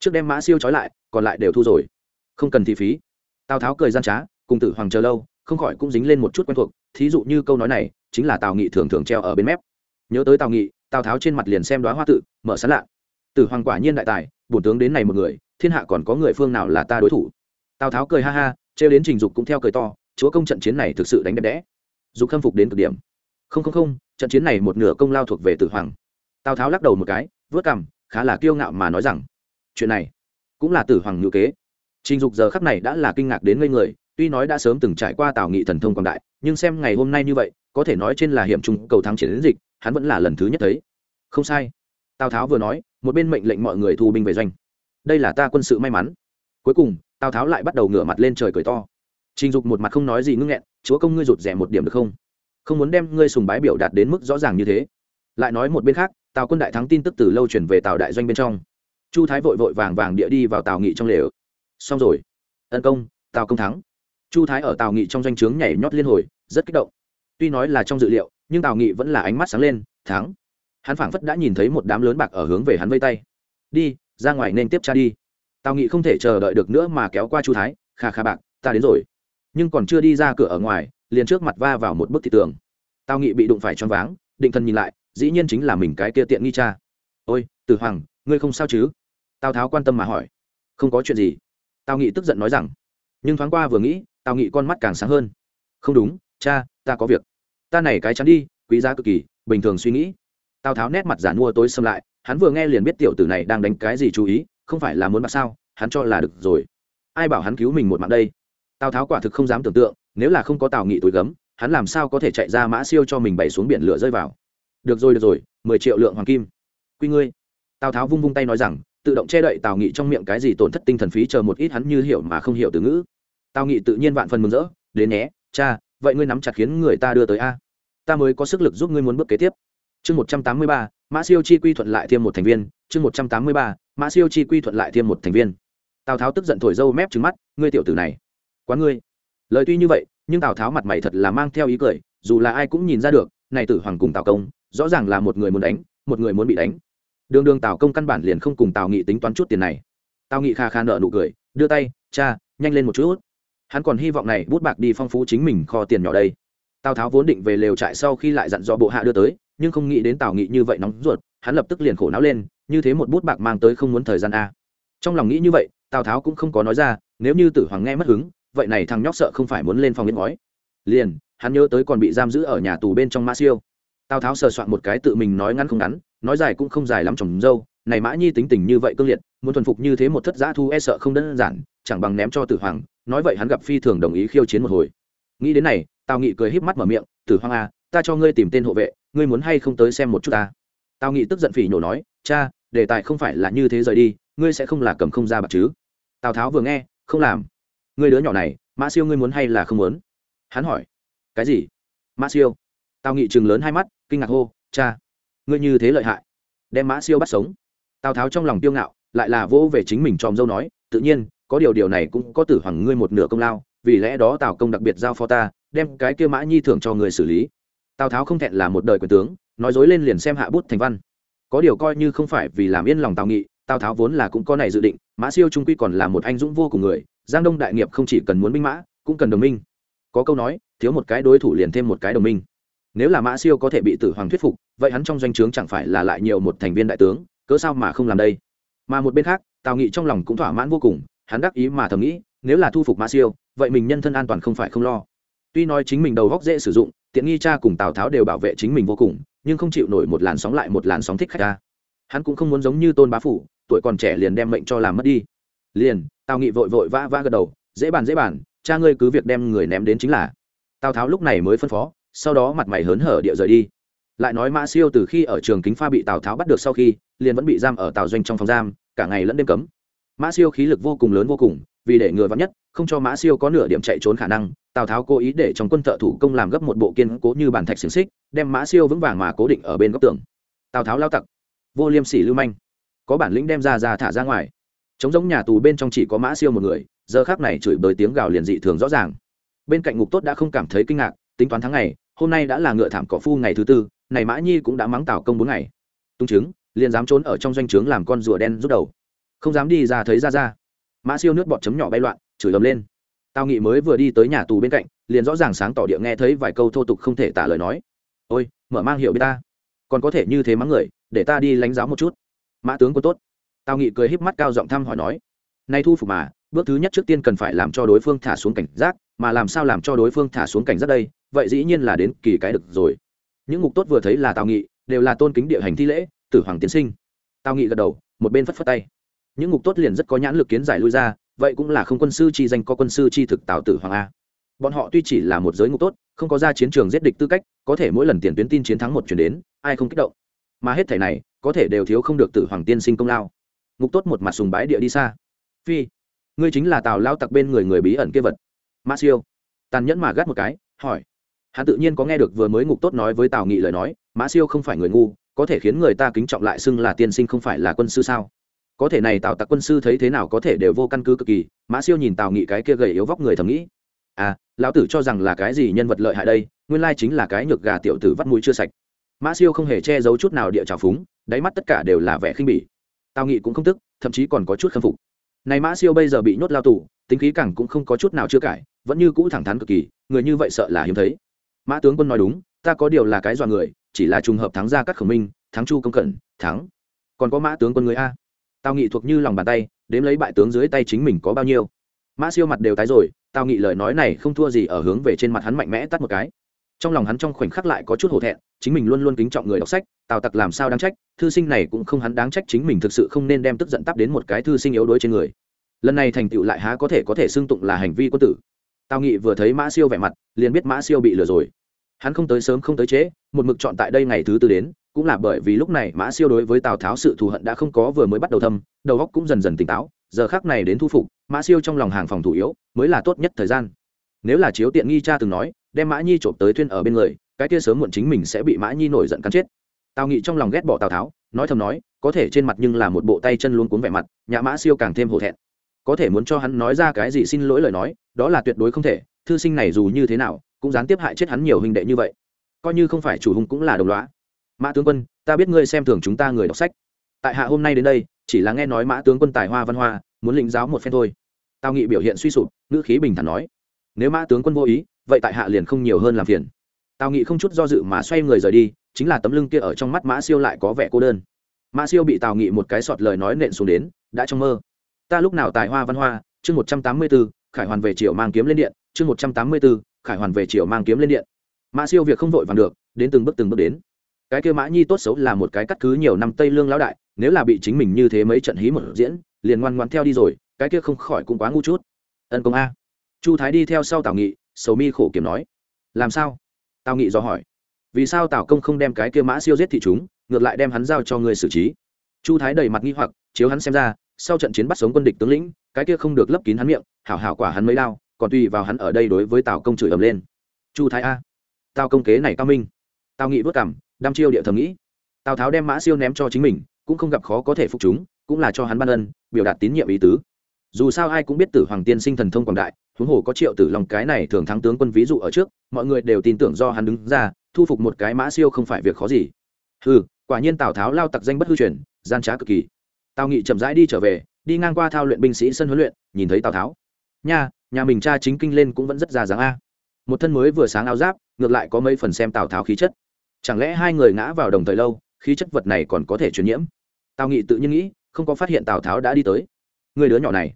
Trước đem mã siêu trói lại, còn lại đều thu rồi. Không cần thị phí. Tào tháo cười gian trá, cùng tử hoàng chờ lâu, không khỏi cũng dính lên một chút quen thuộc, thí dụ như câu nói này, chính là tào nghị thường thường treo ở bên mép. Nhớ tới tào nghị, tào tháo trên mặt liền xem đoá hoa tự, mở sán lạ. Tử hoàng quả nhiên đại tài bổn tướng đến này một người, thiên hạ còn có người phương nào là ta đối thủ? Tào tháo cười ha ha, trêu đến trình dục cũng theo cười to, chúa công trận chiến này thực sự đánh đẹp đẽ. Dục khâm phục đến cực điểm. Không không không, trận chiến này một nửa công lao thuộc về tử hoàng. Tào tháo lắc đầu một cái, vớt cằm, khá là kiêu ngạo mà nói rằng, chuyện này cũng là tử hoàng ngữ kế. Trình dục giờ khắc này đã là kinh ngạc đến ngây người, tuy nói đã sớm từng trải qua tào nghị thần thông quảng đại, nhưng xem ngày hôm nay như vậy, có thể nói trên là hiểm trung cầu thắng chiến dịch, hắn vẫn là lần thứ nhất thấy. Không sai. Tào tháo vừa nói một bên mệnh lệnh mọi người thu binh về doanh. Đây là ta quân sự may mắn. Cuối cùng, tào tháo lại bắt đầu ngửa mặt lên trời cười to. Trình dục một mặt không nói gì ngưng nghẹn, chúa công ngươi rụt rẻ một điểm được không? Không muốn đem ngươi sùng bái biểu đạt đến mức rõ ràng như thế. Lại nói một bên khác, tào quân đại thắng tin tức từ lâu chuyển về tào đại doanh bên trong. Chu thái vội vội vàng vàng địa đi vào tào nghị trong lều. Xong rồi. Tấn công, tào công thắng. Chu thái ở tào nghị trong doanh trướng nhảy nhót liên hồi, rất kích động. Tuy nói là trong dự liệu, nhưng tào nghị vẫn là ánh mắt sáng lên, thắng hắn phảng phất đã nhìn thấy một đám lớn bạc ở hướng về hắn vây tay. Đi, ra ngoài nên tiếp cha đi. Tào nghị không thể chờ đợi được nữa mà kéo qua chu thái, kha kha bạc, ta đến rồi. Nhưng còn chưa đi ra cửa ở ngoài, liền trước mặt va vào một bức thị tường. Tào nghị bị đụng phải choáng váng, định thần nhìn lại, dĩ nhiên chính là mình cái kia tiện nghi cha. Ôi, tử hoàng, ngươi không sao chứ? Tào tháo quan tâm mà hỏi. Không có chuyện gì. Tào nghị tức giận nói rằng. Nhưng thoáng qua vừa nghĩ, tào nghị con mắt càng sáng hơn. Không đúng, cha, ta có việc. Ta này cái chắn đi, quý giá cực kỳ, bình thường suy nghĩ tào tháo nét mặt giả mua tối xâm lại, hắn vừa nghe liền biết tiểu tử này đang đánh cái gì chú ý, không phải là muốn mặc sao, hắn cho là được rồi. Ai bảo hắn cứu mình một mạng đây? Tào tháo quả thực không dám tưởng tượng, nếu là không có tào nghị túi gấm, hắn làm sao có thể chạy ra mã siêu cho mình bày xuống biển lửa rơi vào? Được rồi được rồi, mười triệu lượng hoàng kim. Quy ngươi. Tào tháo vung vung tay nói rằng, tự động che đậy tào nghị trong miệng cái gì tổn thất tinh thần phí chờ một ít hắn như hiểu mà không hiểu từ ngữ. Tào nghị tự nhiên vạn phần mừng rỡ, đến nhé, cha, vậy ngươi nắm chặt khiến người ta đưa tới a. Ta mới có sức lực giúp ngươi muốn bước kế tiếp chương một trăm tám mươi ba, mã siêu chi quy thuận lại thêm một thành viên. Chương một trăm tám mươi ba, mã siêu chi quy thuận lại thêm một thành viên. Tào tháo tức giận thổi dâu mép trứng mắt, ngươi tiểu tử này, quá ngươi. Lời tuy như vậy, nhưng tào tháo mặt mày thật là mang theo ý cười, dù là ai cũng nhìn ra được, này tử hoàng cùng tào công, rõ ràng là một người muốn đánh, một người muốn bị đánh. Đường đường tào công căn bản liền không cùng tào nghị tính toán chút tiền này. Tào nghị kha kha nợ nụ cười, đưa tay, cha, nhanh lên một chút. Hắn còn hy vọng này bút bạc đi phong phú chính mình kho tiền nhỏ đây. Tào tháo vốn định về lều trại sau khi lại dặn dò bộ hạ đưa tới nhưng không nghĩ đến tào nghị như vậy nóng ruột hắn lập tức liền khổ não lên như thế một bút bạc mang tới không muốn thời gian a. Trong lòng nghĩ như vậy tào tháo cũng không có nói ra nếu như tử hoàng nghe mất hứng vậy này thằng nhóc sợ không phải muốn lên phòng yên ngói. Liền hắn nhớ tới còn bị giam giữ ở nhà tù bên trong mã siêu. Tào tháo sờ soạn một cái tự mình nói ngắn không ngắn nói dài cũng không dài lắm chồng dâu này mã nhi tính tình như vậy cương liệt muốn thuần phục như thế một thất giã thu e sợ không đơn giản chẳng bằng ném cho tử hoàng nói vậy hắn gặp phi thường đồng ý khiêu chiến một hồi. Nghĩ đến này tào nghị cười híp mắt mở miệng tử hoàng a à, ta cho ngươi tìm tên hộ vệ ngươi muốn hay không tới xem một chút ta? Tào nghị tức giận phỉ nhổ nói, cha, đề tài không phải là như thế rời đi, ngươi sẽ không là cầm không ra bạc chứ? Tào tháo vừa nghe, không làm. Ngươi đứa nhỏ này, mã siêu ngươi muốn hay là không muốn? Hắn hỏi. Cái gì? Mã siêu. Tào nghị chừng lớn hai mắt, kinh ngạc hô, cha, ngươi như thế lợi hại. Đem mã siêu bắt sống. Tào tháo trong lòng tiêu ngạo, lại là vỗ về chính mình tròm dâu nói, tự nhiên, có điều điều này cũng có tử hoàng ngươi một nửa công lao, vì lẽ đó tào công đặc biệt giao phó ta, đem cái kia mã nhi thưởng cho người xử lý tào tháo không thẹn là một đời quyền tướng, nói dối lên liền xem hạ bút thành văn. Có điều coi như không phải vì làm yên lòng tào nghị, tào tháo vốn là cũng có này dự định, mã siêu trung quy còn là một anh dũng vô cùng người, giang đông đại nghiệp không chỉ cần muốn binh mã, cũng cần đồng minh. Có câu nói, thiếu một cái đối thủ liền thêm một cái đồng minh. Nếu là mã siêu có thể bị tử hoàng thuyết phục, vậy hắn trong doanh trướng chẳng phải là lại nhiều một thành viên đại tướng, cớ sao mà không làm đây? Mà một bên khác, tào nghị trong lòng cũng thỏa mãn vô cùng, hắn đắc ý mà thầm nghĩ, nếu là thu phục mã siêu, vậy mình nhân thân an toàn không phải không lo. Tuy nói chính mình đầu góc dễ sử dụng tiện nghi cha cùng tào tháo đều bảo vệ chính mình vô cùng nhưng không chịu nổi một làn sóng lại một làn sóng thích khách ta hắn cũng không muốn giống như tôn bá phủ tuổi còn trẻ liền đem mệnh cho làm mất đi liền tào nghị vội vội vã vã gật đầu dễ bàn dễ bàn cha ngươi cứ việc đem người ném đến chính là tào tháo lúc này mới phân phó sau đó mặt mày hớn hở địa rời đi lại nói mã siêu từ khi ở trường kính pha bị tào tháo bắt được sau khi liền vẫn bị giam ở tào doanh trong phòng giam cả ngày lẫn đêm cấm mã siêu khí lực vô cùng lớn vô cùng vì để ngừa vắn nhất không cho mã siêu có nửa điểm chạy trốn khả năng tào tháo cố ý để trong quân thợ thủ công làm gấp một bộ kiên cố như bàn thạch xiềng xích, đem mã siêu vững vàng mà cố định ở bên góc tường. Tào tháo lao tặc. Vô liêm sỉ lưu manh. Có bản lĩnh đem ra ra thả ra ngoài. Chống giống nhà tù bên trong chỉ có mã siêu một người, giờ khác này chửi bới tiếng gào liền dị thường rõ ràng. Bên cạnh ngục tốt đã không cảm thấy kinh ngạc, tính toán tháng ngày, hôm nay đã là ngựa thảm cỏ phu ngày thứ tư, này mã nhi cũng đã mắng tào công bốn ngày. Tung chứng, liền dám trốn ở trong doanh trướng làm con rùa đen rút đầu. Không dám đi ra thấy ra ra. Mã siêu nước bọt chấm nhỏ bay loạn, chửi ầm lên tào nghị mới vừa đi tới nhà tù bên cạnh, liền rõ ràng sáng tỏ địa nghe thấy vài câu thô tục không thể tả lời nói. Ôi, mở mang hiệu biết ta. Còn có thể như thế mắng người, để ta đi lánh giáo một chút. Mã tướng có tốt. Tào nghị cười híp mắt cao giọng thăm hỏi nói. Nay thu phục mà, bước thứ nhất trước tiên cần phải làm cho đối phương thả xuống cảnh giác, mà làm sao làm cho đối phương thả xuống cảnh giác đây, vậy dĩ nhiên là đến kỳ cái được rồi. Những ngục tốt vừa thấy là tào nghị, đều là tôn kính địa hành thi lễ, tử hoàng tiến sinh. Tào nghị gật đầu, một bên phất phất tay. Những ngục tốt liền rất có nhãn lực kiến giải lui ra vậy cũng là không quân sư chi danh có quân sư chi thực tào tử hoàng a. Bọn họ tuy chỉ là một giới ngục tốt, không có ra chiến trường giết địch tư cách, có thể mỗi lần tiền tuyến tin chiến thắng một chuyển đến, ai không kích động. Mà hết thể này, có thể đều thiếu không được tử hoàng tiên sinh công lao. Ngục tốt một mặt sùng bái địa đi xa. Phi, ngươi chính là tào lao tặc bên người người bí ẩn kia vật. Ma siêu. Tàn nhẫn mà gắt một cái, hỏi. Hắn tự nhiên có nghe được vừa mới ngục tốt nói với tào nghị lời nói mã siêu không phải người ngu, có thể khiến người ta kính trọng lại xưng là tiên sinh không phải là quân sư sao? Có thể này tào tặc quân sư thấy thế nào có thể đều vô căn cứ cực kỳ, mã siêu nhìn tào nghị cái kia gầy yếu vóc người thầm nghĩ. À lão tử cho rằng là cái gì nhân vật lợi hại đây, nguyên lai chính là cái nhược gà tiểu tử vắt mũi chưa sạch. Mã siêu không hề che giấu chút nào địa trào phúng, đáy mắt tất cả đều là vẻ khinh bỉ. Tào nghị cũng không tức, thậm chí còn có chút khâm phục. Này mã siêu bây giờ bị nhốt lao tù, tính khí cẳng cũng không có chút nào chưa cải, vẫn như cũ thẳng thắn cực kỳ, người như vậy sợ là hiếm thấy. Mã tướng quân nói đúng, ta có điều là cái dọa người, chỉ là trùng hợp thắng ra các khẩu minh, thắng chu công cẩn, thắng. Còn có mã tướng quân người a tào nghị thuộc như lòng bàn tay, đếm lấy bại tướng dưới tay chính mình có bao nhiêu. Mã siêu mặt đều tái rồi, tào nghị lời nói này không thua gì ở hướng về trên mặt hắn mạnh mẽ tắt một cái. Trong lòng hắn trong khoảnh khắc lại có chút hổ thẹn, chính mình luôn luôn kính trọng người đọc sách, tào tặc làm sao đáng trách, thư sinh này cũng không hắn đáng trách chính mình thực sự không nên đem tức giận tắp đến một cái thư sinh yếu đuối trên người. Lần này thành tựu lại há có thể có thể xưng tụng là hành vi quân tử. Tào nghị vừa thấy mã siêu vẻ mặt, liền biết mã siêu bị lừa rồi. Hắn không tới sớm không tới trễ, một mực chọn tại đây ngày thứ tư đến cũng là bởi vì lúc này mã siêu đối với tào tháo sự thù hận đã không có vừa mới bắt đầu thâm, đầu óc cũng dần dần tỉnh táo, giờ khác này đến thu phục, mã siêu trong lòng hàng phòng thủ yếu, mới là tốt nhất thời gian. Nếu là chiếu tiện nghi cha từng nói, đem mã nhi trộm tới thuyên ở bên người, cái kia sớm muộn chính mình sẽ bị mã nhi nổi giận cắn chết. Tào nghị trong lòng ghét bỏ tào tháo, nói thầm nói, có thể trên mặt nhưng là một bộ tay chân luôn cuốn vẻ mặt nhà mã siêu càng thêm hổ thẹn. Có thể muốn cho hắn nói ra cái gì xin lỗi lời nói, đó là tuyệt đối không thể, thư sinh này dù như thế nào, cũng gián tiếp hại chết hắn nhiều huynh đệ như vậy. Coi như không phải chủ hùng cũng là đồng loá mã tướng quân, ta biết ngươi xem thường chúng ta người đọc sách. Tại hạ hôm nay đến đây, chỉ là nghe nói mã tướng quân tài hoa văn hoa, muốn lĩnh giáo một phen thôi. Tào nghị biểu hiện suy sụp, ngữ khí bình thản nói. Nếu mã tướng quân vô ý, vậy tại hạ liền không nhiều hơn làm phiền. Tào nghị không chút do dự mà xoay người rời đi, chính là tấm lưng kia ở trong mắt mã siêu lại có vẻ cô đơn. Mã siêu bị tào nghị một cái sọt lời nói nện xuống đến, đã trong mơ. Ta lúc nào tài hoa văn hoa? Chương một trăm tám mươi b ố khải hoàn về triều mang kiếm lên điện. Chương một trăm tám mươi b ố khải hoàn về triều mang kiếm lên điện. Mã siêu việc không vội vàng được, đến từng bước từng bước đến cái kia mã nhi tốt xấu là một cái cắt cứ nhiều năm tây lương lão đại, nếu là bị chính mình như thế mấy trận hí một diễn, liền ngoan ngoan theo đi rồi, cái kia không khỏi cũng quá ngu chút. Ân công a. Chu thái đi theo sau tào nghị, sầu mi khổ kiểm nói. Làm sao? Tào nghị do hỏi. Vì sao tào công không đem cái kia mã siêu giết thị chúng, ngược lại đem hắn giao cho người xử trí? Chu thái đầy mặt nghi hoặc, chiếu hắn xem ra, sau trận chiến bắt sống quân địch tướng lĩnh, cái kia không được lấp kín hắn miệng, hảo hảo quả hắn mới lao còn tùy vào hắn ở đây đối với tào công chửi ầm lên. Chu thái a. Tào công kế này cao minh. Tào nghị vất cảm đăm chiêu địa thầm nghĩ. Tào tháo đem mã siêu ném cho chính mình, cũng không gặp khó có thể phục chúng, cũng là cho hắn ban ân, biểu đạt tín nhiệm ý tứ. Dù sao ai cũng biết tử hoàng tiên sinh thần thông quảng đại, huống hồ có triệu tử lòng cái này thường thắng tướng quân ví dụ ở trước, mọi người đều tin tưởng do hắn đứng ra, thu phục một cái mã siêu không phải việc khó gì. Ừ quả nhiên tào tháo lao tặc danh bất hư truyền, gian trá cực kỳ. Tào nghị chậm rãi đi trở về, đi ngang qua thao luyện binh sĩ sân huấn luyện, nhìn thấy tào tháo. Nha, nhà mình cha chính kinh lên cũng vẫn rất già dáng a. Một thân mới vừa sáng áo giáp, ngược lại có mấy phần xem tào tháo khí chất chẳng lẽ hai người ngã vào đồng thời lâu, khí chất vật này còn có thể truyền nhiễm? Tào nghị tự nhiên nghĩ, không có phát hiện tào tháo đã đi tới. Người đứa nhỏ này,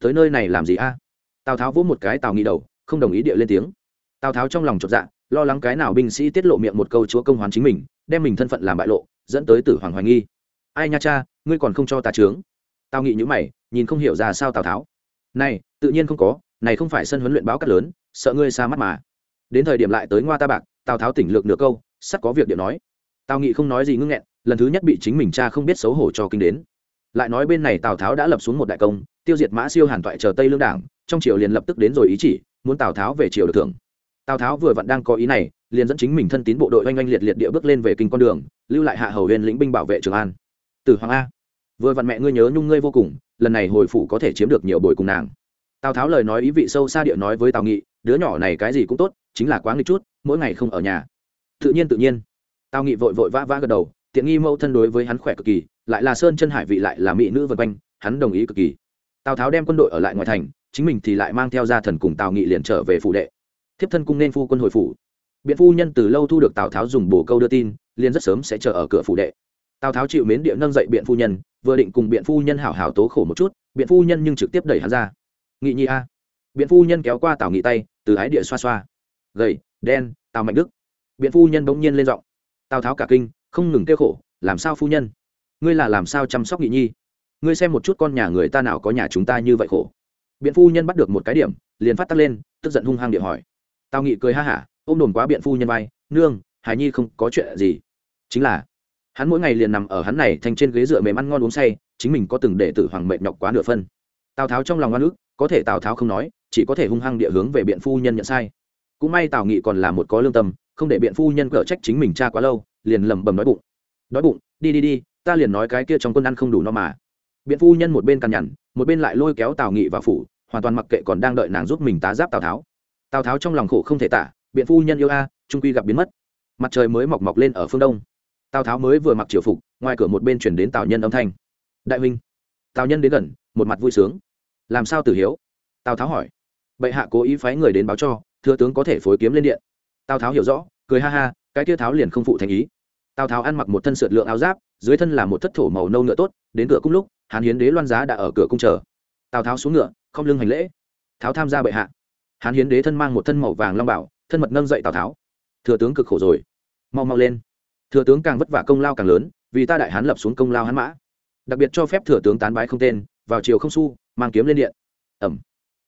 tới nơi này làm gì a? Tào tháo vỗ một cái tào nghị đầu, không đồng ý địa lên tiếng. Tào tháo trong lòng chột dạ lo lắng cái nào binh sĩ tiết lộ miệng một câu chúa công hoán chính mình, đem mình thân phận làm bại lộ, dẫn tới tử hoàng hoài nghi. Ai nha cha, ngươi còn không cho ta trướng tào nghị nhữ mày, nhìn không hiểu ra sao tào tháo. Này, tự nhiên không có, này không phải sân huấn luyện báo cắt lớn, sợ ngươi xa mắt mà. Đến thời điểm lại tới ngoa ta bạc, tào tháo tỉnh lược nửa câu sắp có việc điện nói. Tào nghị không nói gì ngưng nghẹn, lần thứ nhất bị chính mình cha không biết xấu hổ cho kinh đến. Lại nói bên này tào tháo đã lập xuống một đại công, tiêu diệt mã siêu hàn toại chờ tây lương đảng, trong triều liền lập tức đến rồi ý chỉ, muốn tào tháo về triều được thưởng. Tào tháo vừa vặn đang có ý này, liền dẫn chính mình thân tín bộ đội oanh oanh liệt liệt địa bước lên về kinh con đường, lưu lại hạ hầu huyền lĩnh binh bảo vệ trường an. Từ hoàng a. Vừa vặn mẹ ngươi nhớ nhung ngươi vô cùng, lần này hồi phủ có thể chiếm được nhiều bồi cùng nàng. Tào tháo lời nói ý vị sâu xa địa nói với tào nghị, đứa nhỏ này cái gì cũng tốt, chính là quá nghịch chút, mỗi ngày không ở nhà tự nhiên tự nhiên. Tào nghị vội vội vã vã gật đầu, tiện nghi mẫu thân đối với hắn khỏe cực kỳ, lại là sơn chân hải vị lại là mỹ nữ vân quanh, hắn đồng ý cực kỳ. Tào tháo đem quân đội ở lại ngoài thành, chính mình thì lại mang theo gia thần cùng tào nghị liền trở về phủ đệ. Thiếp thân cung nên phu quân hồi phủ. Biện phu nhân từ lâu thu được tào tháo dùng bồ câu đưa tin, liền rất sớm sẽ chờ ở cửa phủ đệ. Tào tháo chịu mến địa nâng dậy biện phu nhân, vừa định cùng biện phu nhân hảo hảo tố khổ một chút, biện phu nhân nhưng trực tiếp đẩy hắn ra. Nghị nhi a. Biện phu nhân kéo qua tào nghị tay, từ ái địa xoa xoa. Gầy, đen, tào mạnh đức biện phu nhân bỗng nhiên lên giọng. Tào tháo cả kinh, không ngừng kêu khổ, làm sao phu nhân? Ngươi là làm sao chăm sóc nghị nhi? Ngươi xem một chút con nhà người ta nào có nhà chúng ta như vậy khổ. Biện phu nhân bắt được một cái điểm, liền phát tắc lên, tức giận hung hăng điện hỏi. Tào nghị cười ha hả, ôm đồn quá biện phu nhân vai, nương, hải nhi không có chuyện gì. Chính là, hắn mỗi ngày liền nằm ở hắn này thành trên ghế dựa mềm ăn ngon uống say, chính mình có từng để tử hoàng mệnh nhọc quá nửa phân. Tào tháo trong lòng oan ức, có thể tào tháo không nói, chỉ có thể hung hăng địa hướng về biện phu nhân nhận sai. Cũng may tào nghị còn là một có lương tâm không để biện phu nhân cở trách chính mình cha quá lâu, liền lẩm bẩm nói bụng. Nói bụng, đi đi đi, ta liền nói cái kia trong quân ăn không đủ no mà. Biện phu nhân một bên cằn nhằn, một bên lại lôi kéo tào nghị vào phủ, hoàn toàn mặc kệ còn đang đợi nàng giúp mình tá giáp tào tháo. Tào tháo trong lòng khổ không thể tả, biện phu nhân yêu a, trung quy gặp biến mất. Mặt trời mới mọc mọc lên ở phương đông. Tào tháo mới vừa mặc triều phục, ngoài cửa một bên chuyển đến tào nhân âm thanh. Đại huynh. Tào nhân đến gần, một mặt vui sướng. Làm sao tử hiếu? Tào tháo hỏi. Bệ hạ cố ý phái người đến báo cho, thừa tướng có thể phối kiếm lên điện tào tháo hiểu rõ, cười ha ha, cái kia tháo liền không phụ thành ý. Tào tháo ăn mặc một thân sượt lượng áo giáp, dưới thân là một thất thổ màu nâu ngựa tốt, đến cửa cung lúc hàn hiến đế loan giá đã ở cửa cung chờ. Tào tháo xuống ngựa, không lưng hành lễ. Tháo tham gia bệ hạ. Hàn hiến đế thân mang một thân màu vàng long bảo, thân mật nâng dậy tào tháo. Thừa tướng cực khổ rồi. Mau mau lên. Thừa tướng càng vất vả công lao càng lớn, vì ta đại hán lập xuống công lao hán mã. Đặc biệt cho phép thừa tướng tán bái không tên, vào chiều không su, mang kiếm lên điện. Ẩm.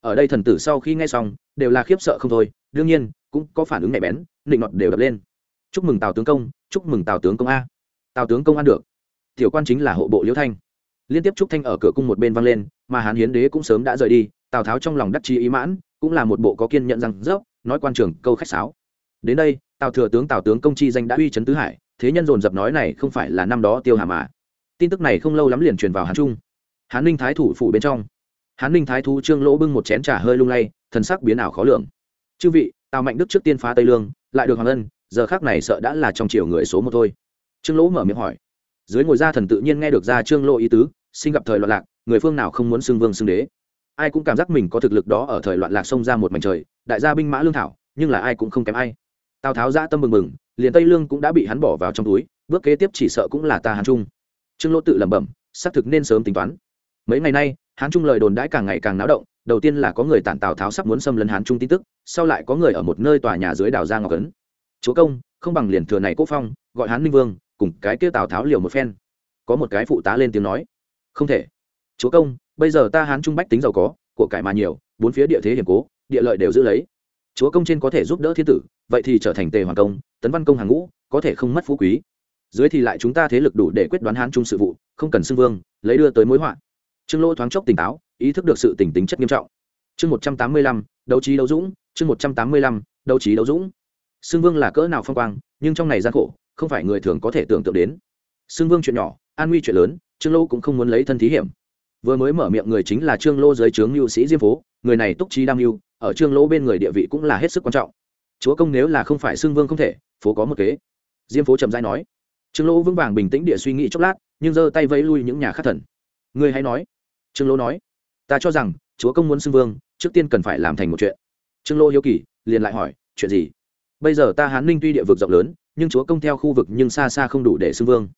Ở đây thần tử sau khi nghe xong, đều là khiếp sợ không thôi. Đương nhiên cũng có phản ứng nhạy bén, nịnh nọt đều đập lên. Chúc mừng tào tướng công, chúc mừng tào tướng công a. Tào tướng công ăn được. Tiểu quan chính là hộ bộ liễu thanh. Liên tiếp trúc thanh ở cửa cung một bên vang lên, mà hán hiến đế cũng sớm đã rời đi, tào tháo trong lòng đắc chi ý mãn, cũng là một bộ có kiên nhận rằng dốc nói quan trường câu khách sáo. Đến đây, tào thừa tướng, tào tướng công chi danh đã uy chấn tứ hải, thế nhân dồn dập nói này không phải là năm đó tiêu hà mà. Tin tức này không lâu lắm liền truyền vào hán trung. Hán ninh thái thủ phủ bên trong. Hán ninh thái thú trương lỗ bưng một chén trà hơi lung lay, thần sắc biến ảo khó lường. Chư vị tào mạnh đức trước tiên phá tây lương, lại được hoàng ân, giờ khác này sợ đã là trong chiều người số một thôi. Trương lỗ mở miệng hỏi. Dưới ngồi ra thần tự nhiên nghe được ra trương lỗ ý tứ sinh gặp thời loạn lạc, người phương nào không muốn xưng vương xưng đế? Ai cũng cảm giác mình có thực lực đó ở thời loạn lạc xông ra một mảnh trời, đại gia binh mã lương thảo, nhưng là ai cũng không kém ai. Tào tháo ra tâm mừng mừng liền tây lương cũng đã bị hắn bỏ vào trong túi, bước kế tiếp chỉ sợ cũng là ta hán trung. Trương lỗ tự lẩm bẩm, xác thực nên sớm tính toán. Mấy ngày nay, hán trung lời đồn đãi càng ngày càng náo động đầu tiên là có người tản tào tháo sắp muốn xâm lấn hán trung tin tức, sau lại có người ở một nơi tòa nhà dưới đảo ra ngọc ấn. Chúa công, không bằng liền thừa này quốc phong, gọi hán ninh vương, cùng cái kia tào tháo liều một phen. Có một cái phụ tá lên tiếng nói, không thể. Chúa công, bây giờ ta hán trung bách tính giàu có, của cải mà nhiều, bốn phía địa thế hiểm cố, địa lợi đều giữ lấy. Chúa công trên có thể giúp đỡ thiên tử, vậy thì trở thành tề hoàng công, tấn văn công hàng ngũ, có thể không mất phú quý. Dưới thì lại chúng ta thế lực đủ để quyết đoán hán trung sự vụ, không cần xưng vương, lấy đưa tới mối họa. Trương lỗ thoáng chốc tỉnh táo ý thức được sự tỉnh tính chất nghiêm trọng. Chương một trăm tám mươi lăm, đấu trí đấu dũng, chương một trăm tám mươi lăm, đấu trí đấu dũng. Xưng vương là cỡ nào phong quang, nhưng trong này gian khổ, không phải người thường có thể tưởng tượng đến. Xưng vương chuyện nhỏ, an nguy chuyện lớn, trương Lô cũng không muốn lấy thân thí hiểm. Vừa mới mở miệng người chính là trương Lô dưới trướng mưu sĩ diêm phố, người này túc trí đam mưu, ở trương Lô bên người địa vị cũng là hết sức quan trọng. Chúa công nếu là không phải xưng vương không thể, phố có một kế. Diêm phố trầm dai nói. Trương Lô vững vàng bình tĩnh địa suy nghĩ chốc lát, nhưng giơ tay vẫy lui những nhà khắc thần. Người hãy nói. Trương Lô nói ta cho rằng, chúa công muốn xưng vương, trước tiên cần phải làm thành một chuyện. Trương Lô hiếu kỳ, liền lại hỏi, chuyện gì? Bây giờ ta hán ninh tuy địa vực rộng lớn, nhưng chúa công theo khu vực nhưng xa xa không đủ để xưng vương.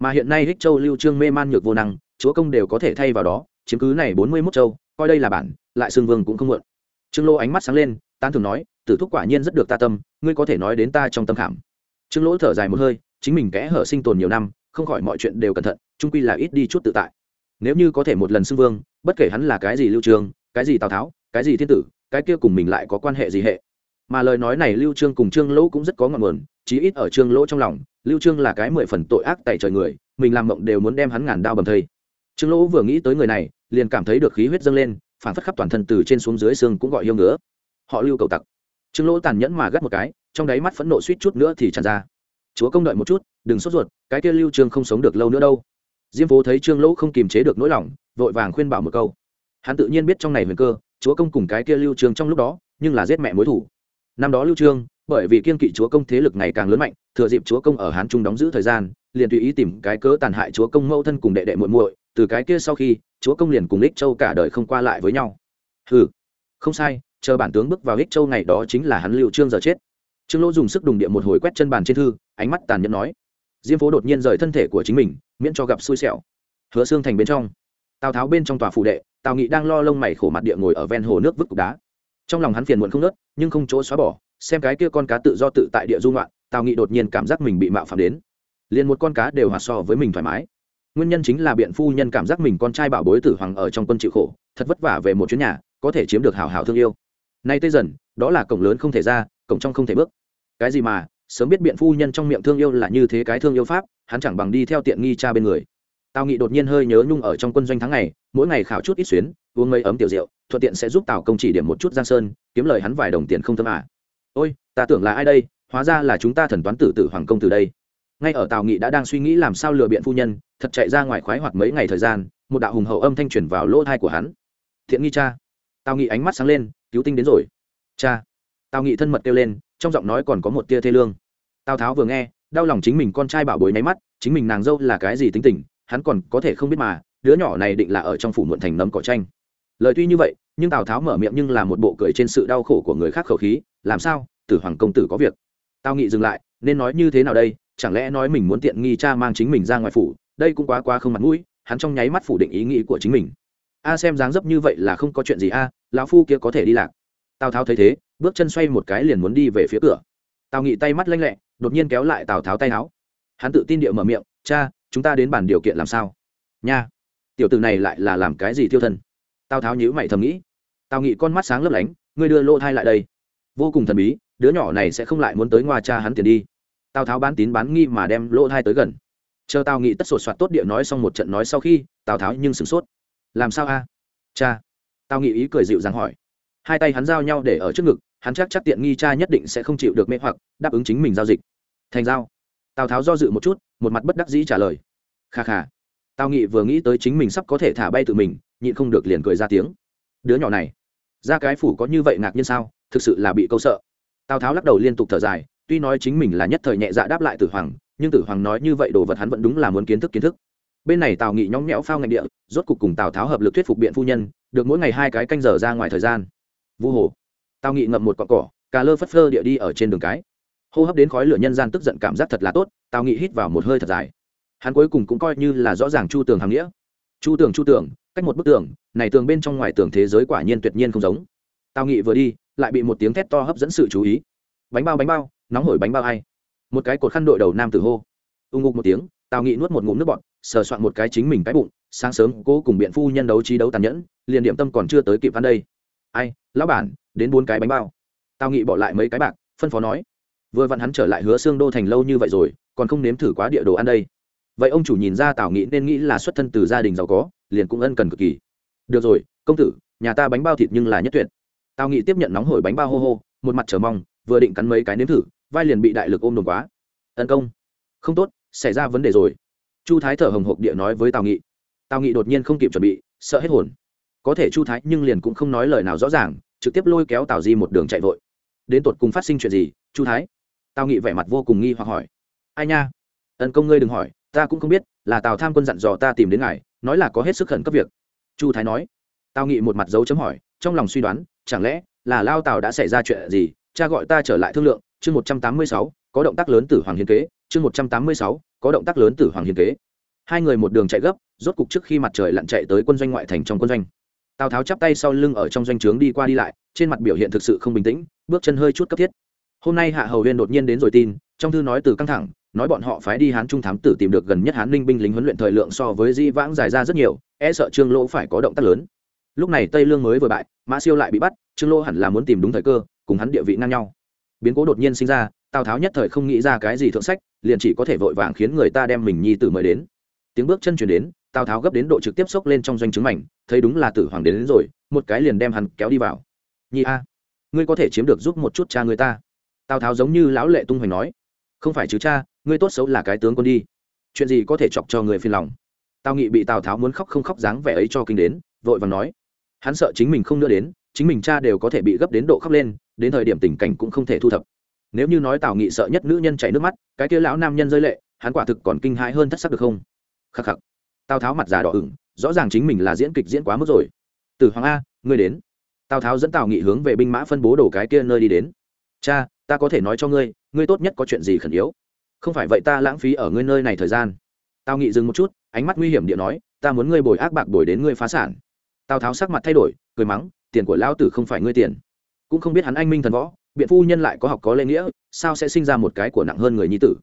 Mà hiện nay hích châu lưu trương mê man nhược vô năng, chúa công đều có thể thay vào đó, chiếm cứ này bốn mươi mốt châu, coi đây là bản, lại xưng vương cũng không mượn trương Lô ánh mắt sáng lên, tán thường nói, tử thúc quả nhiên rất được ta tâm, ngươi có thể nói đến ta trong tâm khảm. Trương lỗ thở dài một hơi, chính mình kẽ hở sinh tồn nhiều năm, không khỏi mọi chuyện đều cẩn thận trung quy là ít đi chút tự tại nếu như có thể một lần xưng vương, bất kể hắn là cái gì lưu trương, cái gì tào tháo, cái gì thiên tử, cái kia cùng mình lại có quan hệ gì hệ. Mà lời nói này lưu trương cùng trương lỗ cũng rất có ngọn nguồn, chí ít ở trương lỗ trong lòng, lưu trương là cái mười phần tội ác tại trời người, mình làm mộng đều muốn đem hắn ngàn đao bầm thây. Trương lỗ vừa nghĩ tới người này, liền cảm thấy được khí huyết dâng lên phản phất khắp toàn thân từ trên xuống dưới xương cũng gọi yêu ngứa. Họ lưu cầu tặc. Trương lỗ tàn nhẫn mà gắt một cái, trong đáy mắt phẫn nộ suýt chút nữa thì tràn ra. Chúa công đợi một chút, đừng sốt ruột, cái kia lưu trương không sống được lâu nữa đâu diêm phố thấy trương lỗ không kiềm chế được nỗi lòng, vội vàng khuyên bảo một câu. Hắn tự nhiên biết trong này huyền cơ, chúa công cùng cái kia lưu trương trong lúc đó, nhưng là giết mẹ mối thủ. Năm đó lưu trương, bởi vì kiên kỵ chúa công thế lực ngày càng lớn mạnh, thừa dịp chúa công ở hán trung đóng giữ thời gian, liền tùy ý tìm cái cớ tàn hại chúa công mâu thân cùng đệ đệ muội muội, từ cái kia sau khi, chúa công liền cùng ích châu cả đời không qua lại với nhau. Hừ, không sai, chờ bản tướng bước vào ích châu ngày đó chính là hắn lưu trương giờ chết. Trương lỗ dùng sức đùng địa một hồi quét chân bàn trên thư, ánh mắt tàn nhẫn nói diêm phố đột nhiên rời thân thể của chính mình, miễn cho gặp xui xẻo. Hứa xương thành bên trong, tào tháo bên trong tòa phủ đệ, tào nghị đang lo lông mày khổ mặt địa ngồi ở ven hồ nước vứt cục đá. Trong lòng hắn phiền muộn không nớt nhưng không chỗ xóa bỏ, xem cái kia con cá tự do tự tại địa dung loạn tào nghị đột nhiên cảm giác mình bị mạo phạm đến. Liền một con cá đều hòa so với mình thoải mái. Nguyên nhân chính là biện phu nhân cảm giác mình con trai bảo bối tử hoàng ở trong quân chịu khổ, thật vất vả về một chuyến nhà, có thể chiếm được hào hào thương yêu. Nay tây dần, đó là cổng lớn không thể ra, cổng trong không thể bước. Cái gì mà sớm biết biện phu nhân trong miệng thương yêu là như thế cái thương yêu pháp, hắn chẳng bằng đi theo tiện nghi cha bên người. Tào nghị đột nhiên hơi nhớ nhung ở trong quân doanh tháng ngày, mỗi ngày khảo chút ít xuyến, uống mấy ấm tiểu rượu, thuận tiện sẽ giúp tào công chỉ điểm một chút giang sơn, kiếm lời hắn vài đồng tiền không thơm à. ôi, ta tưởng là ai đây, hóa ra là chúng ta thần toán tử tử hoàng công từ đây. Ngay ở tào nghị đã đang suy nghĩ làm sao lừa biện phu nhân, thật chạy ra ngoài khoái hoặc mấy ngày thời gian, một đạo hùng hậu âm thanh chuyển vào lỗ thai của hắn. Thiện nghi cha. Tào nghị ánh mắt sáng lên, cứu tinh đến rồi. Cha. Tào nghị thân mật kêu lên trong giọng nói còn có một tia thê lương. Tào tháo vừa nghe, đau lòng chính mình con trai bảo bối nháy mắt, chính mình nàng dâu là cái gì tính tình, hắn còn có thể không biết mà, đứa nhỏ này định là ở trong phủ muộn thành nấm cỏ tranh lời tuy như vậy, nhưng tào tháo mở miệng nhưng là một bộ cười trên sự đau khổ của người khác khẩu khí, làm sao, tử hoàng công tử có việc? Tao nghị dừng lại, nên nói như thế nào đây? Chẳng lẽ nói mình muốn tiện nghi cha mang chính mình ra ngoài phủ, đây cũng quá quá không mặt mũi, hắn trong nháy mắt phủ định ý nghĩ của chính mình. A, xem dáng dấp như vậy là không có chuyện gì a, lão phu kia có thể đi lạc. Tào tháo thấy thế bước chân xoay một cái liền muốn đi về phía cửa. Tào nghị tay mắt lanh lẹ, đột nhiên kéo lại tào tháo tay áo. Hắn tự tin địa mở miệng, cha, chúng ta đến bàn điều kiện làm sao? Nha. Tiểu tử này lại là làm cái gì tiêu thân? Tào tháo nhíu mày thầm nghĩ. Tào nghị con mắt sáng lấp lánh, ngươi đưa lô thai lại đây. Vô cùng thần bí, đứa nhỏ này sẽ không lại muốn tới ngoa cha hắn tiền đi. Tào tháo bán tín bán nghi mà đem lô thai tới gần. Chờ tào nghị tất sột soạt tốt địa nói xong một trận nói sau khi, tào tháo nhưng sửng sốt. Làm sao a? Cha. Tào nghị ý cười dịu dàng hỏi. Hai tay hắn giao nhau để ở trước ngực hắn chắc chắc tiện nghi cha nhất định sẽ không chịu được mê hoặc, đáp ứng chính mình giao dịch. Thành giao. Tào tháo do dự một chút, một mặt bất đắc dĩ trả lời. Kha kha. Tào nghị vừa nghĩ tới chính mình sắp có thể thả bay tự mình, nhịn không được liền cười ra tiếng. Đứa nhỏ này, ra cái phủ có như vậy ngạc nhiên sao, thực sự là bị câu sợ. Tào tháo lắc đầu liên tục thở dài, tuy nói chính mình là nhất thời nhẹ dạ đáp lại tử hoàng, nhưng tử hoàng nói như vậy đồ vật hắn vẫn đúng là muốn kiến thức kiến thức. Bên này tào nghị nhõng nhẽo phao ngành địa, rốt cục cùng tào tháo hợp lực thuyết phục biện phu nhân, được mỗi ngày hai cái canh giờ ra ngoài thời gian. Vu hồ tào nghị ngậm một cọn cỏ, cà lơ phất phơ địa đi ở trên đường cái. Hô hấp đến khói lửa nhân gian tức giận cảm giác thật là tốt tào nghị hít vào một hơi thật dài. Hắn cuối cùng cũng coi như là rõ ràng chu tường hàm nghĩa. Chu tường chu tường, cách một bức tường, này tường bên trong ngoài tường thế giới quả nhiên tuyệt nhiên không giống. Tào nghị vừa đi, lại bị một tiếng thét to hấp dẫn sự chú ý. Bánh bao bánh bao, nóng hổi bánh bao hay một cái cột khăn đội đầu nam tử hô. Ưng ngục một tiếng tào nghị nuốt một ngụm nước bọt, sờ soạn một cái chính mình cái bụng, sáng sớm cô cùng biện phu nhân đấu trí đấu tàn nhẫn, liền điểm tâm còn chưa tới kịp ăn đây ai, lão bản, đến bốn cái bánh bao. Tào nghị bỏ lại mấy cái bạc, phân phó nói, vừa vặn hắn trở lại hứa xương đô thành lâu như vậy rồi, còn không nếm thử quá địa đồ ăn đây. Vậy ông chủ nhìn ra tào nghị nên nghĩ là xuất thân từ gia đình giàu có, liền cũng ân cần cực kỳ. Được rồi, công tử, nhà ta bánh bao thịt nhưng là nhất tuyệt. Tào nghị tiếp nhận nóng hổi bánh bao hô hô, một mặt chờ mong, vừa định cắn mấy cái nếm thử, vai liền bị đại lực ôm đồn quá. Tấn công. Không tốt, xảy ra vấn đề rồi. Chu thái thở hồng hộc địa nói với tào nghị. Tào nghị đột nhiên không kịp chuẩn bị, sợ hết hồn có thể chu thái nhưng liền cũng không nói lời nào rõ ràng, trực tiếp lôi kéo tào di một đường chạy vội. Đến tột cùng phát sinh chuyện gì, chu thái? Tào nghị vẻ mặt vô cùng nghi hoặc hỏi. Ai nha? Ân công ngươi đừng hỏi, ta cũng không biết, là tào tham quân dặn dò ta tìm đến ngài, nói là có hết sức khẩn cấp việc. Chu thái nói. Tào nghị một mặt dấu chấm hỏi, trong lòng suy đoán, chẳng lẽ là lao tào đã xảy ra chuyện gì, cha gọi ta trở lại thương lượng, chương một trăm tám mươi sáu, có động tác lớn tử hoàng hiến kế, chương một trăm tám mươi sáu, có động tác lớn tử hoàng hiến kế. Hai người một đường chạy gấp, rốt cục trước khi mặt trời lặn chạy tới quân doanh ngoại thành trong quân doanh tào tháo chắp tay sau lưng ở trong doanh trướng đi qua đi lại, trên mặt biểu hiện thực sự không bình tĩnh, bước chân hơi chút cấp thiết. Hôm nay hạ hầu huyên đột nhiên đến rồi tin, trong thư nói từ căng thẳng, nói bọn họ phái đi hán trung thám tử tìm được gần nhất hán ninh binh lính huấn luyện thời lượng so với di vãng dài ra rất nhiều e sợ trương lỗ phải có động tác lớn. Lúc này tây lương mới vừa bại, mã siêu lại bị bắt, trương lỗ hẳn là muốn tìm đúng thời cơ, cùng hắn địa vị ngang nhau. Biến cố đột nhiên sinh ra, tào tháo nhất thời không nghĩ ra cái gì thượng sách, liền chỉ có thể vội vàng khiến người ta đem mình nhi tử mời đến. Tiếng bước chân chuyển đến tào tháo gấp đến độ trực tiếp xốc lên trong doanh chứng mảnh thấy đúng là tử hoàng đến, đến rồi một cái liền đem hắn kéo đi vào. Nhi a ngươi có thể chiếm được giúp một chút cha người ta. Tào tháo giống như lão lệ tung hoành nói. Không phải chứ cha ngươi tốt xấu là cái tướng quân đi. Chuyện gì có thể chọc cho người phiền lòng? Tào nghị bị tào tháo muốn khóc không khóc dáng vẻ ấy cho kinh đến vội vàng nói. Hắn sợ chính mình không nữa đến chính mình cha đều có thể bị gấp đến độ khóc lên đến thời điểm tình cảnh cũng không thể thu thập. Nếu như nói tào nghị sợ nhất nữ nhân chảy nước mắt cái kia lão nam nhân rơi lệ hắn quả thực còn kinh hãi hơn thất sắc được không? Khắc khắc tào tháo mặt già đỏ ửng, rõ ràng chính mình là diễn kịch diễn quá mức rồi. Từ hoàng a, ngươi đến. Tào tháo dẫn tào nghị hướng về binh mã phân bố đổ cái kia nơi đi đến. Cha, ta có thể nói cho ngươi ngươi tốt nhất có chuyện gì khẩn yếu. Không phải vậy ta lãng phí ở ngươi nơi này thời gian. Tào nghị dừng một chút, ánh mắt nguy hiểm địa nói, ta muốn ngươi bồi ác bạc bồi đến ngươi phá sản. Tào tháo sắc mặt thay đổi, cười mắng, tiền của lão tử không phải ngươi tiền. Cũng không biết hắn anh minh thần võ, biện phu nhân lại có học có lễ nghĩa, sao sẽ sinh ra một cái của nặng hơn người nhi tử.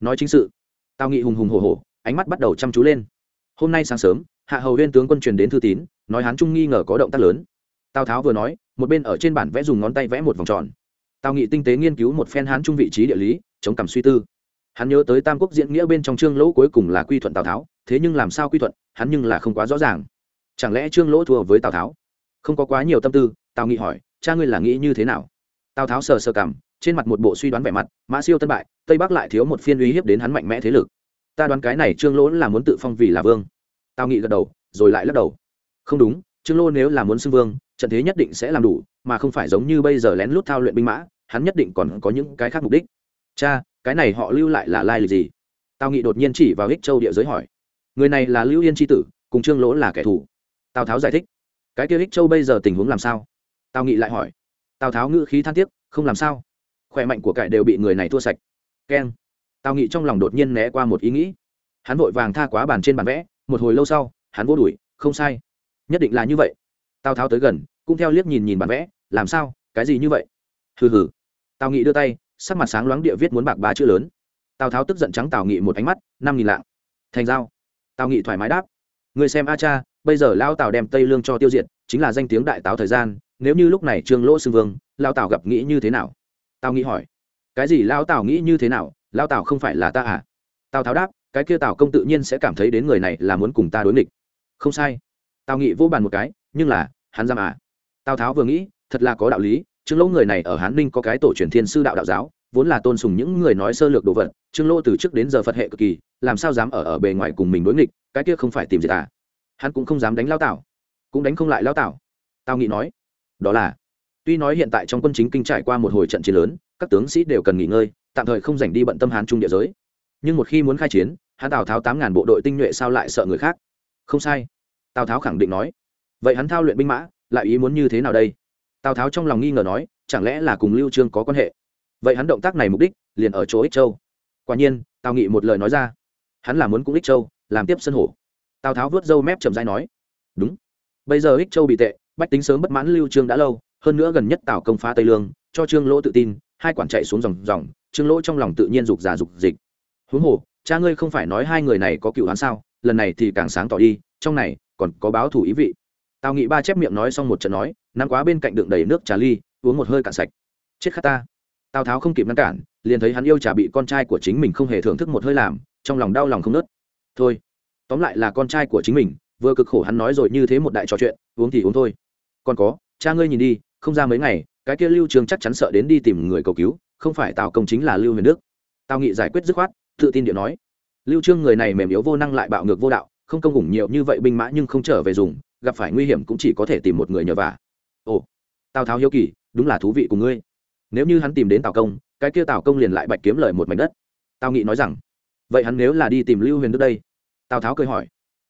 Nói chính sự, tào nghị hùng hùng hồ hồ ánh mắt bắt đầu chăm chú lên hôm nay sáng sớm, hạ hầu huyên tướng quân truyền đến thư tín, nói hắn trung nghi ngờ có động tác lớn. Tào tháo vừa nói, một bên ở trên bản vẽ dùng ngón tay vẽ một vòng tròn. Tào nghị tinh tế nghiên cứu một phen hán trung vị trí địa lý, chống cằm suy tư. Hắn nhớ tới tam quốc diễn nghĩa bên trong trương lỗ cuối cùng là quy thuận tào tháo, thế nhưng làm sao quy thuận, hắn nhưng là không quá rõ ràng. Chẳng lẽ trương lỗ thua với tào tháo? Không có quá nhiều tâm tư, tào nghị hỏi, cha ngươi là nghĩ như thế nào? Tào tháo sờ sờ cảm trên mặt một bộ suy đoán vẻ mặt, mã siêu tân bại, tây bắc lại thiếu một phiên uy hiếp đến hắn mạnh mẽ thế lực ta đoán cái này trương lỗ là muốn tự phong vì là vương. Tao nghị gật đầu, rồi lại lắc đầu. Không đúng, trương lô nếu là muốn xưng vương, trận thế nhất định sẽ làm đủ, mà không phải giống như bây giờ lén lút thao luyện binh mã, hắn nhất định còn có những cái khác mục đích. Cha, cái này họ lưu lại là lai lịch gì? Tao nghị đột nhiên chỉ vào hích châu địa giới hỏi. Người này là lưu yên tri tử, cùng trương lỗ là kẻ thù. Tào tháo giải thích. Cái kia hích châu bây giờ tình huống làm sao? Tao nghị lại hỏi. Tào tháo ngữ khí than tiếc, không làm sao. Khỏe mạnh của cải đều bị người này thua sạch. Keng tào nghị trong lòng đột nhiên né qua một ý nghĩ. Hắn vội vàng tha quá bàn trên bàn vẽ, một hồi lâu sau, hắn vô đuổi, không sai. Nhất định là như vậy. Tào tháo tới gần, cũng theo liếc nhìn nhìn bản vẽ, làm sao, cái gì như vậy? Hừ hừ. Tào nghị đưa tay, sắc mặt sáng loáng địa viết muốn bạc ba chữ lớn. Tào tháo tức giận trắng tào nghị một ánh mắt, năm nghìn lạng. Thành giao. Tào nghị thoải mái đáp. Người xem a cha, bây giờ lao tào đem tây lương cho tiêu diệt, chính là danh tiếng đại táo thời gian, nếu như lúc này trương lỗ xưng vương, lao tào gặp nghĩ như thế nào? Tào nghị hỏi. Cái gì lao tào nghĩ như thế nào? Lao tào không phải là ta à? Tào tháo đáp, cái kia tào công tự nhiên sẽ cảm thấy đến người này là muốn cùng ta đối nghịch. Không sai. Tào nghị vô bàn một cái, nhưng là, hắn giam à? Tào tháo vừa nghĩ, thật là có đạo lý, trương lỗ người này ở hán ninh có cái tổ truyền thiên sư đạo đạo giáo, vốn là tôn sùng những người nói sơ lược đồ vật, trương lỗ từ trước đến giờ phật hệ cực kỳ, làm sao dám ở ở bề ngoài cùng mình đối nghịch, cái kia không phải tìm gì à hắn cũng không dám đánh lao tảo cũng đánh không lại lao tảo tào nghị nói, đó là, tuy nói hiện tại trong quân chính kinh trải qua một hồi trận chiến lớn, các tướng sĩ đều cần nghỉ ngơi tạm thời không dành đi bận tâm hán trung địa giới. Nhưng một khi muốn khai chiến, hắn tào tháo tám ngàn bộ đội tinh nhuệ sao lại sợ người khác? Không sai. Tào tháo khẳng định nói. Vậy hắn thao luyện binh mã, lại ý muốn như thế nào đây? Tào tháo trong lòng nghi ngờ nói, chẳng lẽ là cùng lưu trương có quan hệ? Vậy hắn động tác này mục đích, liền ở chỗ ích châu. Quả nhiên, tào nghị một lời nói ra. Hắn là muốn cũng ích châu làm tiếp sân hổ. Tào tháo vớt râu mép chậm dai nói. Đúng. Bây giờ ích châu bị tệ, bách tính sớm bất mãn lưu trương đã lâu, hơn nữa gần nhất tào công phá tây lương, cho trương lỗ tự tin hai quản chạy xuống dòng dòng, trương lỗ trong lòng tự nhiên dục giả dục dịch. Huống hồ, cha ngươi không phải nói hai người này có cựu hắn sao? Lần này thì càng sáng tỏ đi, trong này còn có báo thủ ý vị. Tào nghị ba chép miệng nói xong một trận nói, nắm quá bên cạnh đựng đầy nước trà ly, uống một hơi cạn sạch. Chết khát ta. Tào tháo không kịp ngăn cản, liền thấy hắn yêu trà bị con trai của chính mình không hề thưởng thức một hơi làm, trong lòng đau lòng không nớt. Thôi, tóm lại là con trai của chính mình, vừa cực khổ hắn nói rồi như thế một đại trò chuyện, uống thì uống thôi. Còn có, cha ngươi nhìn đi, không ra mấy ngày cái kia lưu trường chắc chắn sợ đến đi tìm người cầu cứu, không phải tào công chính là lưu huyền đức. Tào nghị giải quyết dứt khoát, tự tin điện nói. Lưu trương người này mềm yếu vô năng lại bạo ngược vô đạo, không công ủng nhiều như vậy binh mã nhưng không trở về dùng, gặp phải nguy hiểm cũng chỉ có thể tìm một người nhờ vả. Ồ, tào tháo hiếu kỳ, đúng là thú vị của ngươi. Nếu như hắn tìm đến tào công, cái kia tào công liền lại bạch kiếm lời một mảnh đất. Tào nghị nói rằng, vậy hắn nếu là đi tìm lưu huyền đức đây? Tào tháo cười hỏi,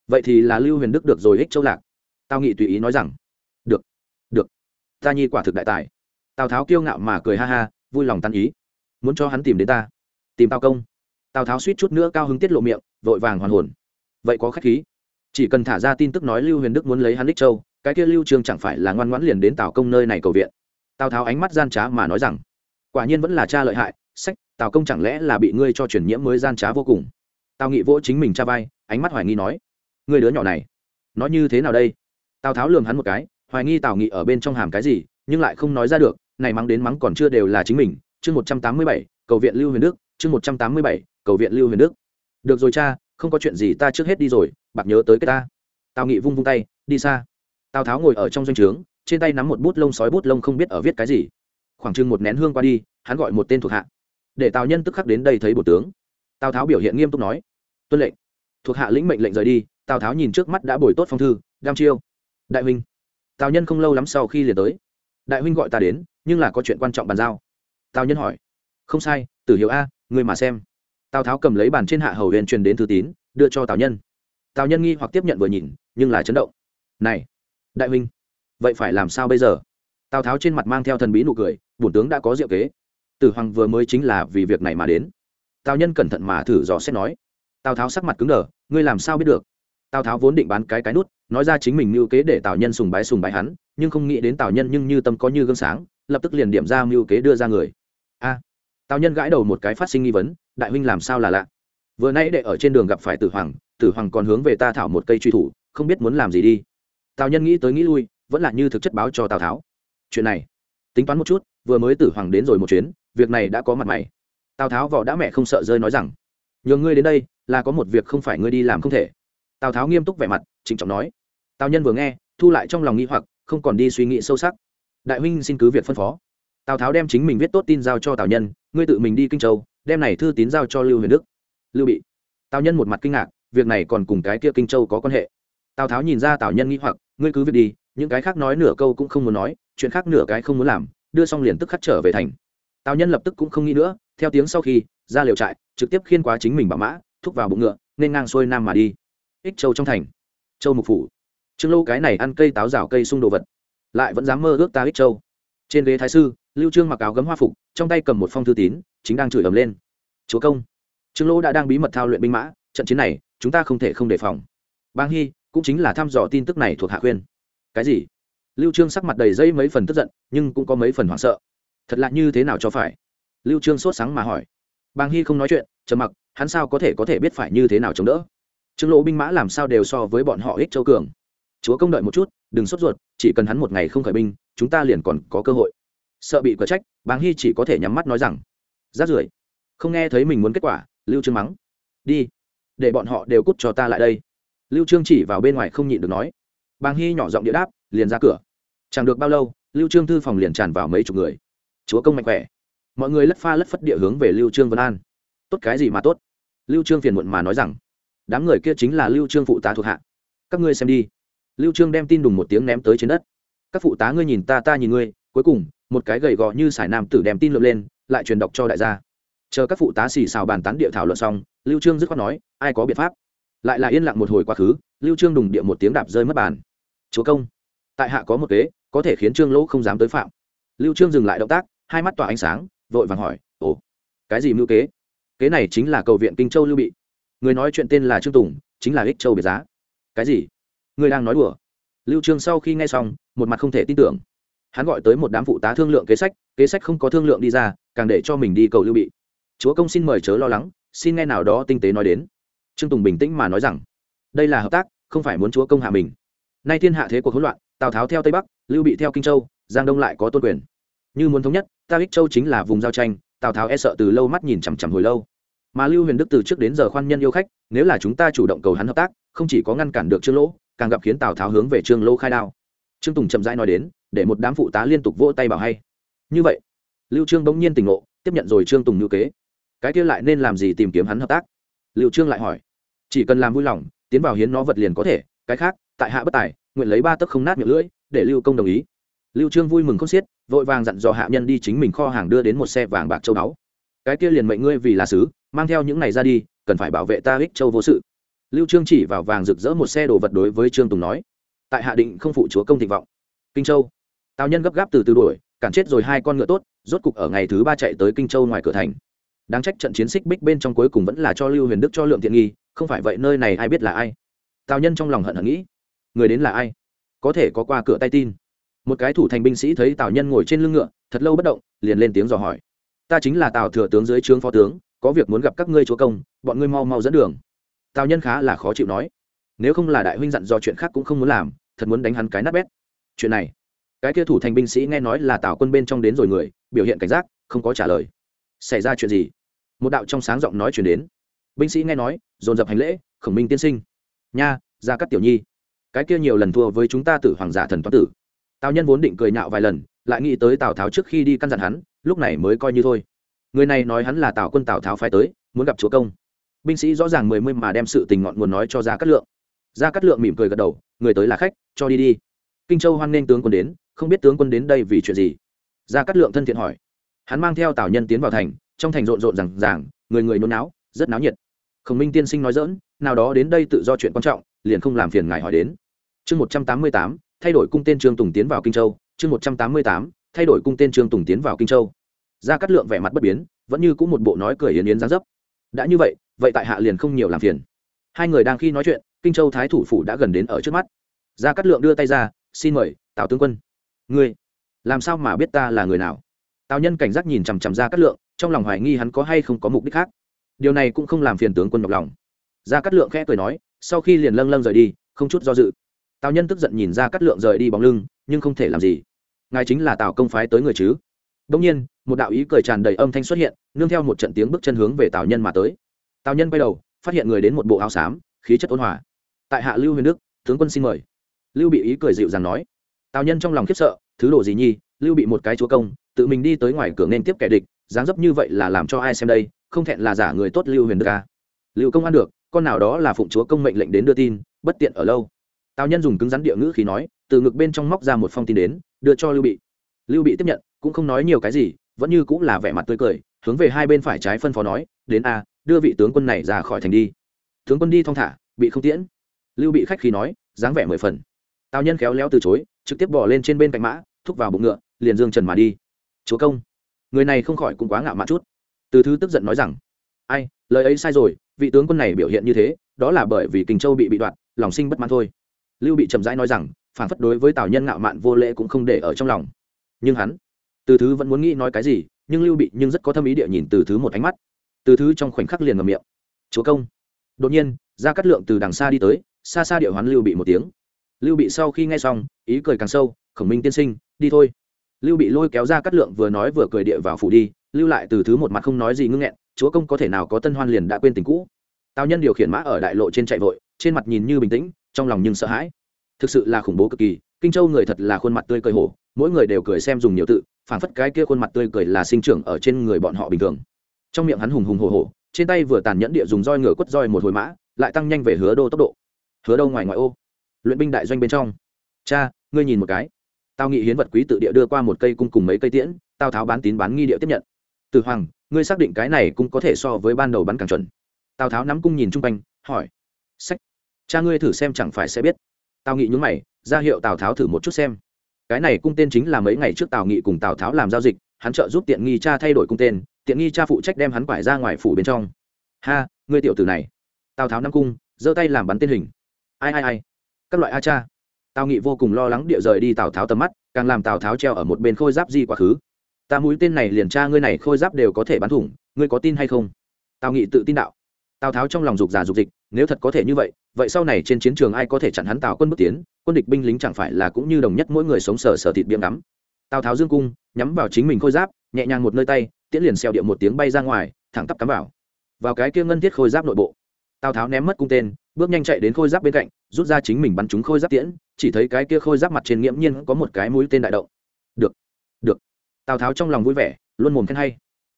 vậy thì là lưu huyền đức được rồi ích châu lạc. Tào nghị tùy ý nói rằng, được được. Ta nhi quả thực đại tài tào tháo kiêu ngạo mà cười ha ha, vui lòng tan ý. Muốn cho hắn tìm đến ta. Tìm tào công. Tào tháo suýt chút nữa cao hứng tiết lộ miệng, vội vàng hoàn hồn. Vậy có khách khí. Chỉ cần thả ra tin tức nói lưu huyền đức muốn lấy hắn đích châu, cái kia lưu trương chẳng phải là ngoan ngoãn liền đến tào công nơi này cầu viện. Tào tháo ánh mắt gian trá mà nói rằng, quả nhiên vẫn là cha lợi hại, sách, tào công chẳng lẽ là bị ngươi cho truyền nhiễm mới gian trá vô cùng? Tào nghị vỗ chính mình cha vai, ánh mắt hoài nghi nói người đứa nhỏ này nói như thế nào đây? Tào tháo lườm hắn một cái, hoài nghi tào nghị ở bên trong hàm cái gì nhưng lại không nói ra được, này mắng đến mắng còn chưa đều là chính mình. Chương một trăm tám mươi bảy, cầu viện lưu huyền đức. Chương một trăm tám mươi bảy, cầu viện lưu huyền đức. Được rồi cha, không có chuyện gì ta trước hết đi rồi, bạc nhớ tới cái ta. Tào nghị vung vung tay, đi xa. Tào tháo ngồi ở trong doanh trướng, trên tay nắm một bút lông sói bút lông không biết ở viết cái gì. Khoảng chừng một nén hương qua đi, hắn gọi một tên thuộc hạ. Để tào nhân tức khắc đến đây thấy bộ tướng. Tào tháo biểu hiện nghiêm túc nói, tuân lệnh. Thuộc hạ lĩnh mệnh lệnh rời đi, tào tháo nhìn trước mắt đã bồi tốt phong thư, đam chiêu. Đại huynh. Tào nhân không lâu lắm sau khi liền tới đại huynh gọi ta đến, nhưng là có chuyện quan trọng bàn giao. Tào nhân hỏi. Không sai, tử hiệu a người mà xem. Tào tháo cầm lấy bàn trên hạ hầu huyền truyền đến thư tín, đưa cho tào nhân. Tào nhân nghi hoặc tiếp nhận vừa nhìn, nhưng là chấn động. Này, đại huynh, vậy phải làm sao bây giờ? Tào tháo trên mặt mang theo thần bí nụ cười, bổn tướng đã có diệu kế. Tử hoàng vừa mới chính là vì việc này mà đến. Tào nhân cẩn thận mà thử dò xét nói. Tào tháo sắc mặt cứng đờ, ngươi làm sao biết được? Tào tháo vốn định bán cái cái nút, nói ra chính mình mưu kế để tào nhân sùng bái sùng bái hắn, nhưng không nghĩ đến tào nhân nhưng như tâm có như gương sáng, lập tức liền điểm ra mưu kế đưa ra người. A! Tào nhân gãi đầu một cái phát sinh nghi vấn, đại huynh làm sao là lạ? Vừa nãy đệ ở trên đường gặp phải tử hoàng tử hoàng còn hướng về ta thảo một cây truy thủ, không biết muốn làm gì đi. Tào nhân nghĩ tới nghĩ lui, vẫn là như thực chất báo cho tào tháo. Chuyện này, tính toán một chút, vừa mới tử hoàng đến rồi một chuyến, việc này đã có mặt mày. Tào tháo vỏ đã mẹ không sợ rơi nói rằng, nhờ ngươi đến đây, là có một việc không phải ngươi đi làm không thể tào tháo nghiêm túc vẻ mặt trịnh trọng nói tào nhân vừa nghe thu lại trong lòng nghi hoặc không còn đi suy nghĩ sâu sắc đại huynh xin cứ việc phân phó tào tháo đem chính mình viết tốt tin giao cho tào nhân ngươi tự mình đi kinh châu đem này thư tín giao cho lưu huyền đức lưu bị tào nhân một mặt kinh ngạc việc này còn cùng cái kia kinh châu có quan hệ tào tháo nhìn ra tào nhân nghĩ hoặc ngươi cứ việc đi những cái khác nói nửa câu cũng không muốn nói chuyện khác nửa cái không muốn làm đưa xong liền tức khắc trở về thành tào nhân lập tức cũng không nghĩ nữa theo tiếng sau khi ra liều trại trực tiếp khiên quá chính mình bảo mã thúc vào bụng ngựa nên ngang xuôi nam mà đi ích châu trong thành. Châu mục phủ. Trương lâu cái này ăn cây táo rào cây sung đồ vật, lại vẫn dám mơ ước ta ích châu. Trên ghế thái sư, lưu trương mặc áo gấm hoa phục, trong tay cầm một phong thư tín, chính đang chửi ầm lên. Chúa công, trương lỗ đã đang bí mật thao luyện binh mã, trận chiến này, chúng ta không thể không đề phòng. Bang hy cũng chính là thăm dò tin tức này thuộc hạ khuyên. Cái gì? Lưu trương sắc mặt đầy dây mấy phần tức giận, nhưng cũng có mấy phần hoảng sợ. Thật lạ như thế nào cho phải? Lưu trương sốt sáng mà hỏi. Bang hy không nói chuyện, trầm mặc, hắn sao có thể có thể biết phải như thế nào chống đỡ? Trương lỗ binh mã làm sao đều so với bọn họ ích châu cường. Chúa công đợi một chút, đừng sốt ruột, chỉ cần hắn một ngày không khởi binh, chúng ta liền còn có cơ hội. Sợ bị cờ trách, bàng hy chỉ có thể nhắm mắt nói rằng, rát rưởi, không nghe thấy mình muốn kết quả, lưu trương mắng. Đi, để bọn họ đều cút cho ta lại đây. Lưu trương chỉ vào bên ngoài không nhịn được nói. Bàng hy nhỏ giọng địa đáp, liền ra cửa. Chẳng được bao lâu, lưu trương thư phòng liền tràn vào mấy chục người. Chúa công mạnh khỏe. Mọi người lất pha lất phất địa hướng về lưu trương vân an. Tốt cái gì mà tốt? Lưu trương phiền muộn mà nói rằng đám người kia chính là lưu trương phụ tá thuộc hạ. Các ngươi xem đi. Lưu trương đem tin đùng một tiếng ném tới trên đất. Các phụ tá ngươi nhìn ta ta nhìn ngươi. Cuối cùng, một cái gầy gò như sải nam tử đem tin lượm lên, lại truyền đọc cho đại gia. Chờ các phụ tá xì xào bàn tán địa thảo luận xong, lưu trương dứt khoát nói, ai có biện pháp? Lại là yên lặng một hồi quá khứ, lưu trương đùng địa một tiếng đạp rơi mất bàn. Chúa công, tại hạ có một kế, có thể khiến trương lỗ không dám tới phạm. Lưu trương dừng lại động tác, hai mắt tỏa ánh sáng, vội vàng hỏi, ồ, cái gì mưu kế? Kế này chính là cầu viện kinh châu lưu bị người nói chuyện tên là trương tùng, chính là ích châu biệt giá. Cái gì? Người đang nói đùa. Lưu trương sau khi nghe xong, một mặt không thể tin tưởng. Hắn gọi tới một đám phụ tá thương lượng kế sách kế sách không có thương lượng đi ra, càng để cho mình đi cầu lưu bị. Chúa công xin mời chớ lo lắng, xin nghe nào đó tinh tế nói đến. Trương tùng bình tĩnh mà nói rằng, đây là hợp tác, không phải muốn chúa công hạ mình. Nay thiên hạ thế cuộc hỗn loạn, tào tháo theo tây bắc, lưu bị theo kinh châu, giang đông lại có tôn quyền. Như muốn thống nhất, ta ích châu chính là vùng giao tranh, tào tháo e sợ từ lâu mắt nhìn chằm chằm hồi lâu mà lưu huyền đức từ trước đến giờ khoan nhân yêu khách, nếu là chúng ta chủ động cầu hắn hợp tác, không chỉ có ngăn cản được trương lỗ, càng gặp khiến tào tháo hướng về trương lỗ khai đao. Trương tùng chậm rãi nói đến, để một đám phụ tá liên tục vỗ tay bảo hay. Như vậy, lưu trương bỗng nhiên tỉnh ngộ, tiếp nhận rồi trương tùng ngữ kế. Cái kia lại nên làm gì tìm kiếm hắn hợp tác? Lưu trương lại hỏi. Chỉ cần làm vui lòng, tiến vào hiến nó vật liền có thể, cái khác, tại hạ bất tài, nguyện lấy ba tấc không nát miệng lưỡi, để lưu công đồng ý. Lưu trương vui mừng không xiết, vội vàng dặn dò hạ nhân đi chính mình kho hàng đưa đến một xe vàng bạc châu báu. Cái kia liền mệnh ngươi vì là sứ mang theo những này ra đi, cần phải bảo vệ ta ích châu vô sự. Lưu trương chỉ vào vàng rực rỡ một xe đồ vật đối với trương tùng nói, tại hạ định không phụ chúa công thịnh vọng. Kinh châu. Tào nhân gấp gáp từ từ đuổi, cản chết rồi hai con ngựa tốt, rốt cục ở ngày thứ ba chạy tới kinh châu ngoài cửa thành. Đáng trách trận chiến xích bích bên trong cuối cùng vẫn là cho lưu huyền đức cho lượng thiện nghi, không phải vậy nơi này ai biết là ai. Tào nhân trong lòng hận hận nghĩ, người đến là ai? Có thể có qua cửa tay tin. Một cái thủ thành binh sĩ thấy tào nhân ngồi trên lưng ngựa, thật lâu bất động, liền lên tiếng dò hỏi, ta chính là tào thừa tướng dưới trướng phó tướng có việc muốn gặp các ngươi chúa công, bọn ngươi mau mau dẫn đường. Tào nhân khá là khó chịu nói. Nếu không là đại huynh dặn do chuyện khác cũng không muốn làm, thật muốn đánh hắn cái nát bét. Chuyện này, cái kia thủ thành binh sĩ nghe nói là tào quân bên trong đến rồi người, biểu hiện cảnh giác, không có trả lời. Xảy ra chuyện gì? Một đạo trong sáng giọng nói chuyển đến. Binh sĩ nghe nói, dồn dập hành lễ, khổng minh tiên sinh. Nha, ra các tiểu nhi. Cái kia nhiều lần thua với chúng ta tử hoàng giả thần toán tử. Tào nhân vốn định cười nhạo vài lần, lại nghĩ tới tào tháo trước khi đi căn dặn hắn, lúc này mới coi như thôi người này nói hắn là tào quân tào tháo phái tới, muốn gặp chúa công. Binh sĩ rõ ràng mười mươi mà đem sự tình ngọn nguồn nói cho ra cát lượng. Ra cát lượng mỉm cười gật đầu, người tới là khách, cho đi đi. Kinh châu hoan nghênh tướng quân đến, không biết tướng quân đến đây vì chuyện gì. Ra cát lượng thân thiện hỏi. Hắn mang theo tào nhân tiến vào thành, trong thành rộn rộn rằng ràng, người người nôn náo, rất náo nhiệt. Khổng minh tiên sinh nói dỡn nào đó đến đây tự do chuyện quan trọng, liền không làm phiền ngài hỏi đến. Chương một trăm tám mươi tám, thay đổi cung tên trương tùng tiến vào kinh châu. Chương một trăm tám mươi tám, thay đổi cung tên trương tùng tiến vào kinh châu ra cắt lượng vẻ mặt bất biến, vẫn như cũng một bộ nói cười yến yến dáng dấp. Đã như vậy vậy tại hạ liền không nhiều làm phiền. Hai người đang khi nói chuyện, kinh châu thái thủ phủ đã gần đến ở trước mắt. Ra cắt lượng đưa tay ra, xin mời, tào tướng quân. Ngươi, làm sao mà biết ta là người nào? Tào nhân cảnh giác nhìn chằm chằm ra cắt lượng, trong lòng hoài nghi hắn có hay không có mục đích khác. Điều này cũng không làm phiền tướng quân nhọc lòng. Ra cắt lượng khẽ cười nói, sau khi liền lâng lâng rời đi, không chút do dự. Tào nhân tức giận nhìn ra cắt lượng rời đi bóng lưng, nhưng không thể làm gì. Ngài chính là tào công phái tới người chứ? Đông nhiên, một đạo ý cười tràn đầy âm thanh xuất hiện, nương theo một trận tiếng bước chân hướng về tào nhân mà tới. Tào nhân quay đầu, phát hiện người đến một bộ áo xám, khí chất ôn hòa. Tại hạ lưu huyền đức, tướng quân xin mời. Lưu bị ý cười dịu dàng nói. Tào nhân trong lòng khiếp sợ, thứ đồ gì nhi lưu bị một cái chúa công, tự mình đi tới ngoài cửa nên tiếp kẻ địch, dáng dấp như vậy là làm cho ai xem đây? Không thẹn là giả người tốt lưu huyền đức ca lưu công ăn được, con nào đó là phụng chúa công mệnh lệnh đến đưa tin, bất tiện ở lâu. Tào nhân dùng cứng rắn địa ngữ khí nói, từ ngực bên trong móc ra một phong tin đến, đưa cho lưu bị. Lưu bị tiếp nhận cũng không nói nhiều cái gì, vẫn như cũng là vẻ mặt tươi cười, hướng về hai bên phải trái phân phó nói, đến a, đưa vị tướng quân này ra khỏi thành đi. Tướng quân đi thong thả, bị không tiễn. Lưu bị khách khí nói, dáng vẻ mười phần. Tào nhân khéo léo từ chối, trực tiếp bỏ lên trên bên cạnh mã, thúc vào bụng ngựa, liền dương trần mà đi. Chúa công. Người này không khỏi cũng quá ngạo mạn chút. Từ thứ tức giận nói rằng, ai, lời ấy sai rồi, vị tướng quân này biểu hiện như thế, đó là bởi vì kình châu bị bị đoạt, lòng sinh bất mãn thôi. Lưu bị chậm rãi nói rằng, phản phất đối với tào nhân ngạo mạn vô lễ cũng không để ở trong lòng. Nhưng hắn từ thứ vẫn muốn nghĩ nói cái gì, nhưng lưu bị nhưng rất có tâm ý địa nhìn từ thứ một ánh mắt. Từ thứ trong khoảnh khắc liền ngầm miệng. Chúa công. Đột nhiên ra cắt lượng từ đằng xa đi tới, xa xa địa hoán lưu bị một tiếng. Lưu bị sau khi nghe xong, ý cười càng sâu, khổng minh tiên sinh, đi thôi. Lưu bị lôi kéo ra cắt lượng vừa nói vừa cười địa vào phủ đi, lưu lại từ thứ một mặt không nói gì ngưng nghẹn, chúa công có thể nào có tân hoan liền đã quên tình cũ. Tào nhân điều khiển mã ở đại lộ trên chạy vội, trên mặt nhìn như bình tĩnh, trong lòng nhưng sợ hãi. Thực sự là khủng bố cực kỳ, kinh châu người thật là khuôn mặt tươi cười hổ mỗi người đều cười xem dùng nhiều tự phản phất cái kia khuôn mặt tươi cười là sinh trưởng ở trên người bọn họ bình thường. Trong miệng hắn hùng hùng hồ hồ, trên tay vừa tàn nhẫn địa dùng roi ngựa quất roi một hồi mã lại tăng nhanh về hứa đô tốc độ. Hứa đô ngoài ngoại ô luyện binh đại doanh bên trong. Cha ngươi nhìn một cái. Tao nghị hiến vật quý tự địa đưa qua một cây cung cùng mấy cây tiễn tao tháo bán tín bán nghi địa tiếp nhận. Từ hoàng ngươi xác định cái này cũng có thể so với ban đầu bắn càng chuẩn. Tào tháo nắm cung nhìn chung quanh hỏi. Sách. Cha ngươi thử xem chẳng phải sẽ biết. Tào nghị nhúng mày ra hiệu tào tháo thử một chút xem cái này cung tên chính là mấy ngày trước tào nghị cùng tào tháo làm giao dịch, hắn trợ giúp tiện nghi cha thay đổi cung tên, tiện nghi cha phụ trách đem hắn quải ra ngoài phủ bên trong. Ha người tiểu tử này. Tào tháo nắm cung, giơ tay làm bắn tên hình. Ai ai ai? Các loại a cha. Tào nghị vô cùng lo lắng địa rời đi tào tháo tầm mắt, càng làm tào tháo treo ở một bên khôi giáp di quá khứ. Ta mũi tên này liền tra ngươi này khôi giáp đều có thể bắn thủng, ngươi có tin hay không? Tào nghị tự tin đạo tào tháo trong lòng dục giả dục dịch, nếu thật có thể như vậy vậy sau này trên chiến trường ai có thể chặn hắn tào quân bước tiến, quân địch binh lính chẳng phải là cũng như đồng nhất mỗi người sống sờ sờ thịt biếm ngắm. Tào tháo dương cung, nhắm vào chính mình khôi giáp, nhẹ nhàng một nơi tay, tiễn liền xeo điệu một tiếng bay ra ngoài, thẳng tắp cắm vào. Vào cái kia ngân thiết khôi giáp nội bộ, tào tháo ném mất cung tên, bước nhanh chạy đến khôi giáp bên cạnh, rút ra chính mình bắn trúng khôi giáp tiễn, chỉ thấy cái kia khôi giáp mặt trên nghiễm nhiên có một cái mũi tên đại động. Được được. Tào tháo trong lòng vui vẻ, luôn mồm khen hay.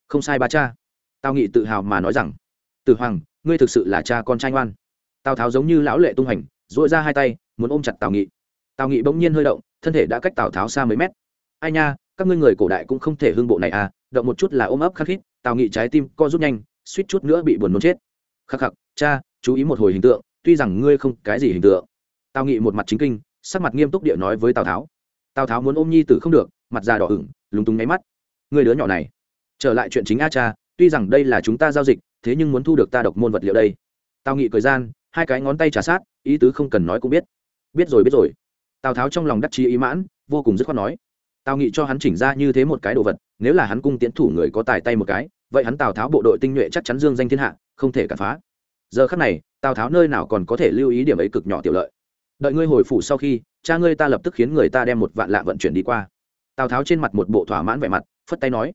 Không sai ba cha. Tào nghị tự hào mà nói rằng, tử hoàng ngươi thực sự là cha con trai ngoan. Tào tháo giống như lão lệ tung hành dội ra hai tay, muốn ôm chặt tào nghị. Tào nghị bỗng nhiên hơi động, thân thể đã cách tào tháo xa mấy mét. Ai nha, các ngươi người cổ đại cũng không thể hương bộ này à động một chút là ôm ấp khắc khít, tào nghị trái tim co rút nhanh, suýt chút nữa bị buồn nôn chết. Khắc khắc, cha, chú ý một hồi hình tượng, tuy rằng ngươi không cái gì hình tượng. Tào nghị một mặt chính kinh, sắc mặt nghiêm túc địa nói với tào tháo. Tào tháo muốn ôm nhi tử không được, mặt già đỏ ửng, lúng túng nháy mắt. Người đứa nhỏ này, trở lại chuyện chính a cha tuy rằng đây là chúng ta giao dịch, thế nhưng muốn thu được ta độc môn vật liệu đây. Tào nghị cười gian, hai cái ngón tay trả sát, ý tứ không cần nói cũng biết. Biết rồi biết rồi. Tào tháo trong lòng đắc chí ý mãn, vô cùng dứt khoát nói. Tào nghị cho hắn chỉnh ra như thế một cái đồ vật, nếu là hắn cung tiến thủ người có tài tay một cái, vậy hắn tào tháo bộ đội tinh nhuệ chắc chắn dương danh thiên hạ, không thể cản phá. Giờ khắc này, tào tháo nơi nào còn có thể lưu ý điểm ấy cực nhỏ tiểu lợi. Đợi ngươi hồi phủ sau khi, cha ngươi ta lập tức khiến người ta đem một vạn lạ vận chuyển đi qua. Tào tháo trên mặt một bộ thỏa mãn vẻ mặt, phất tay nói.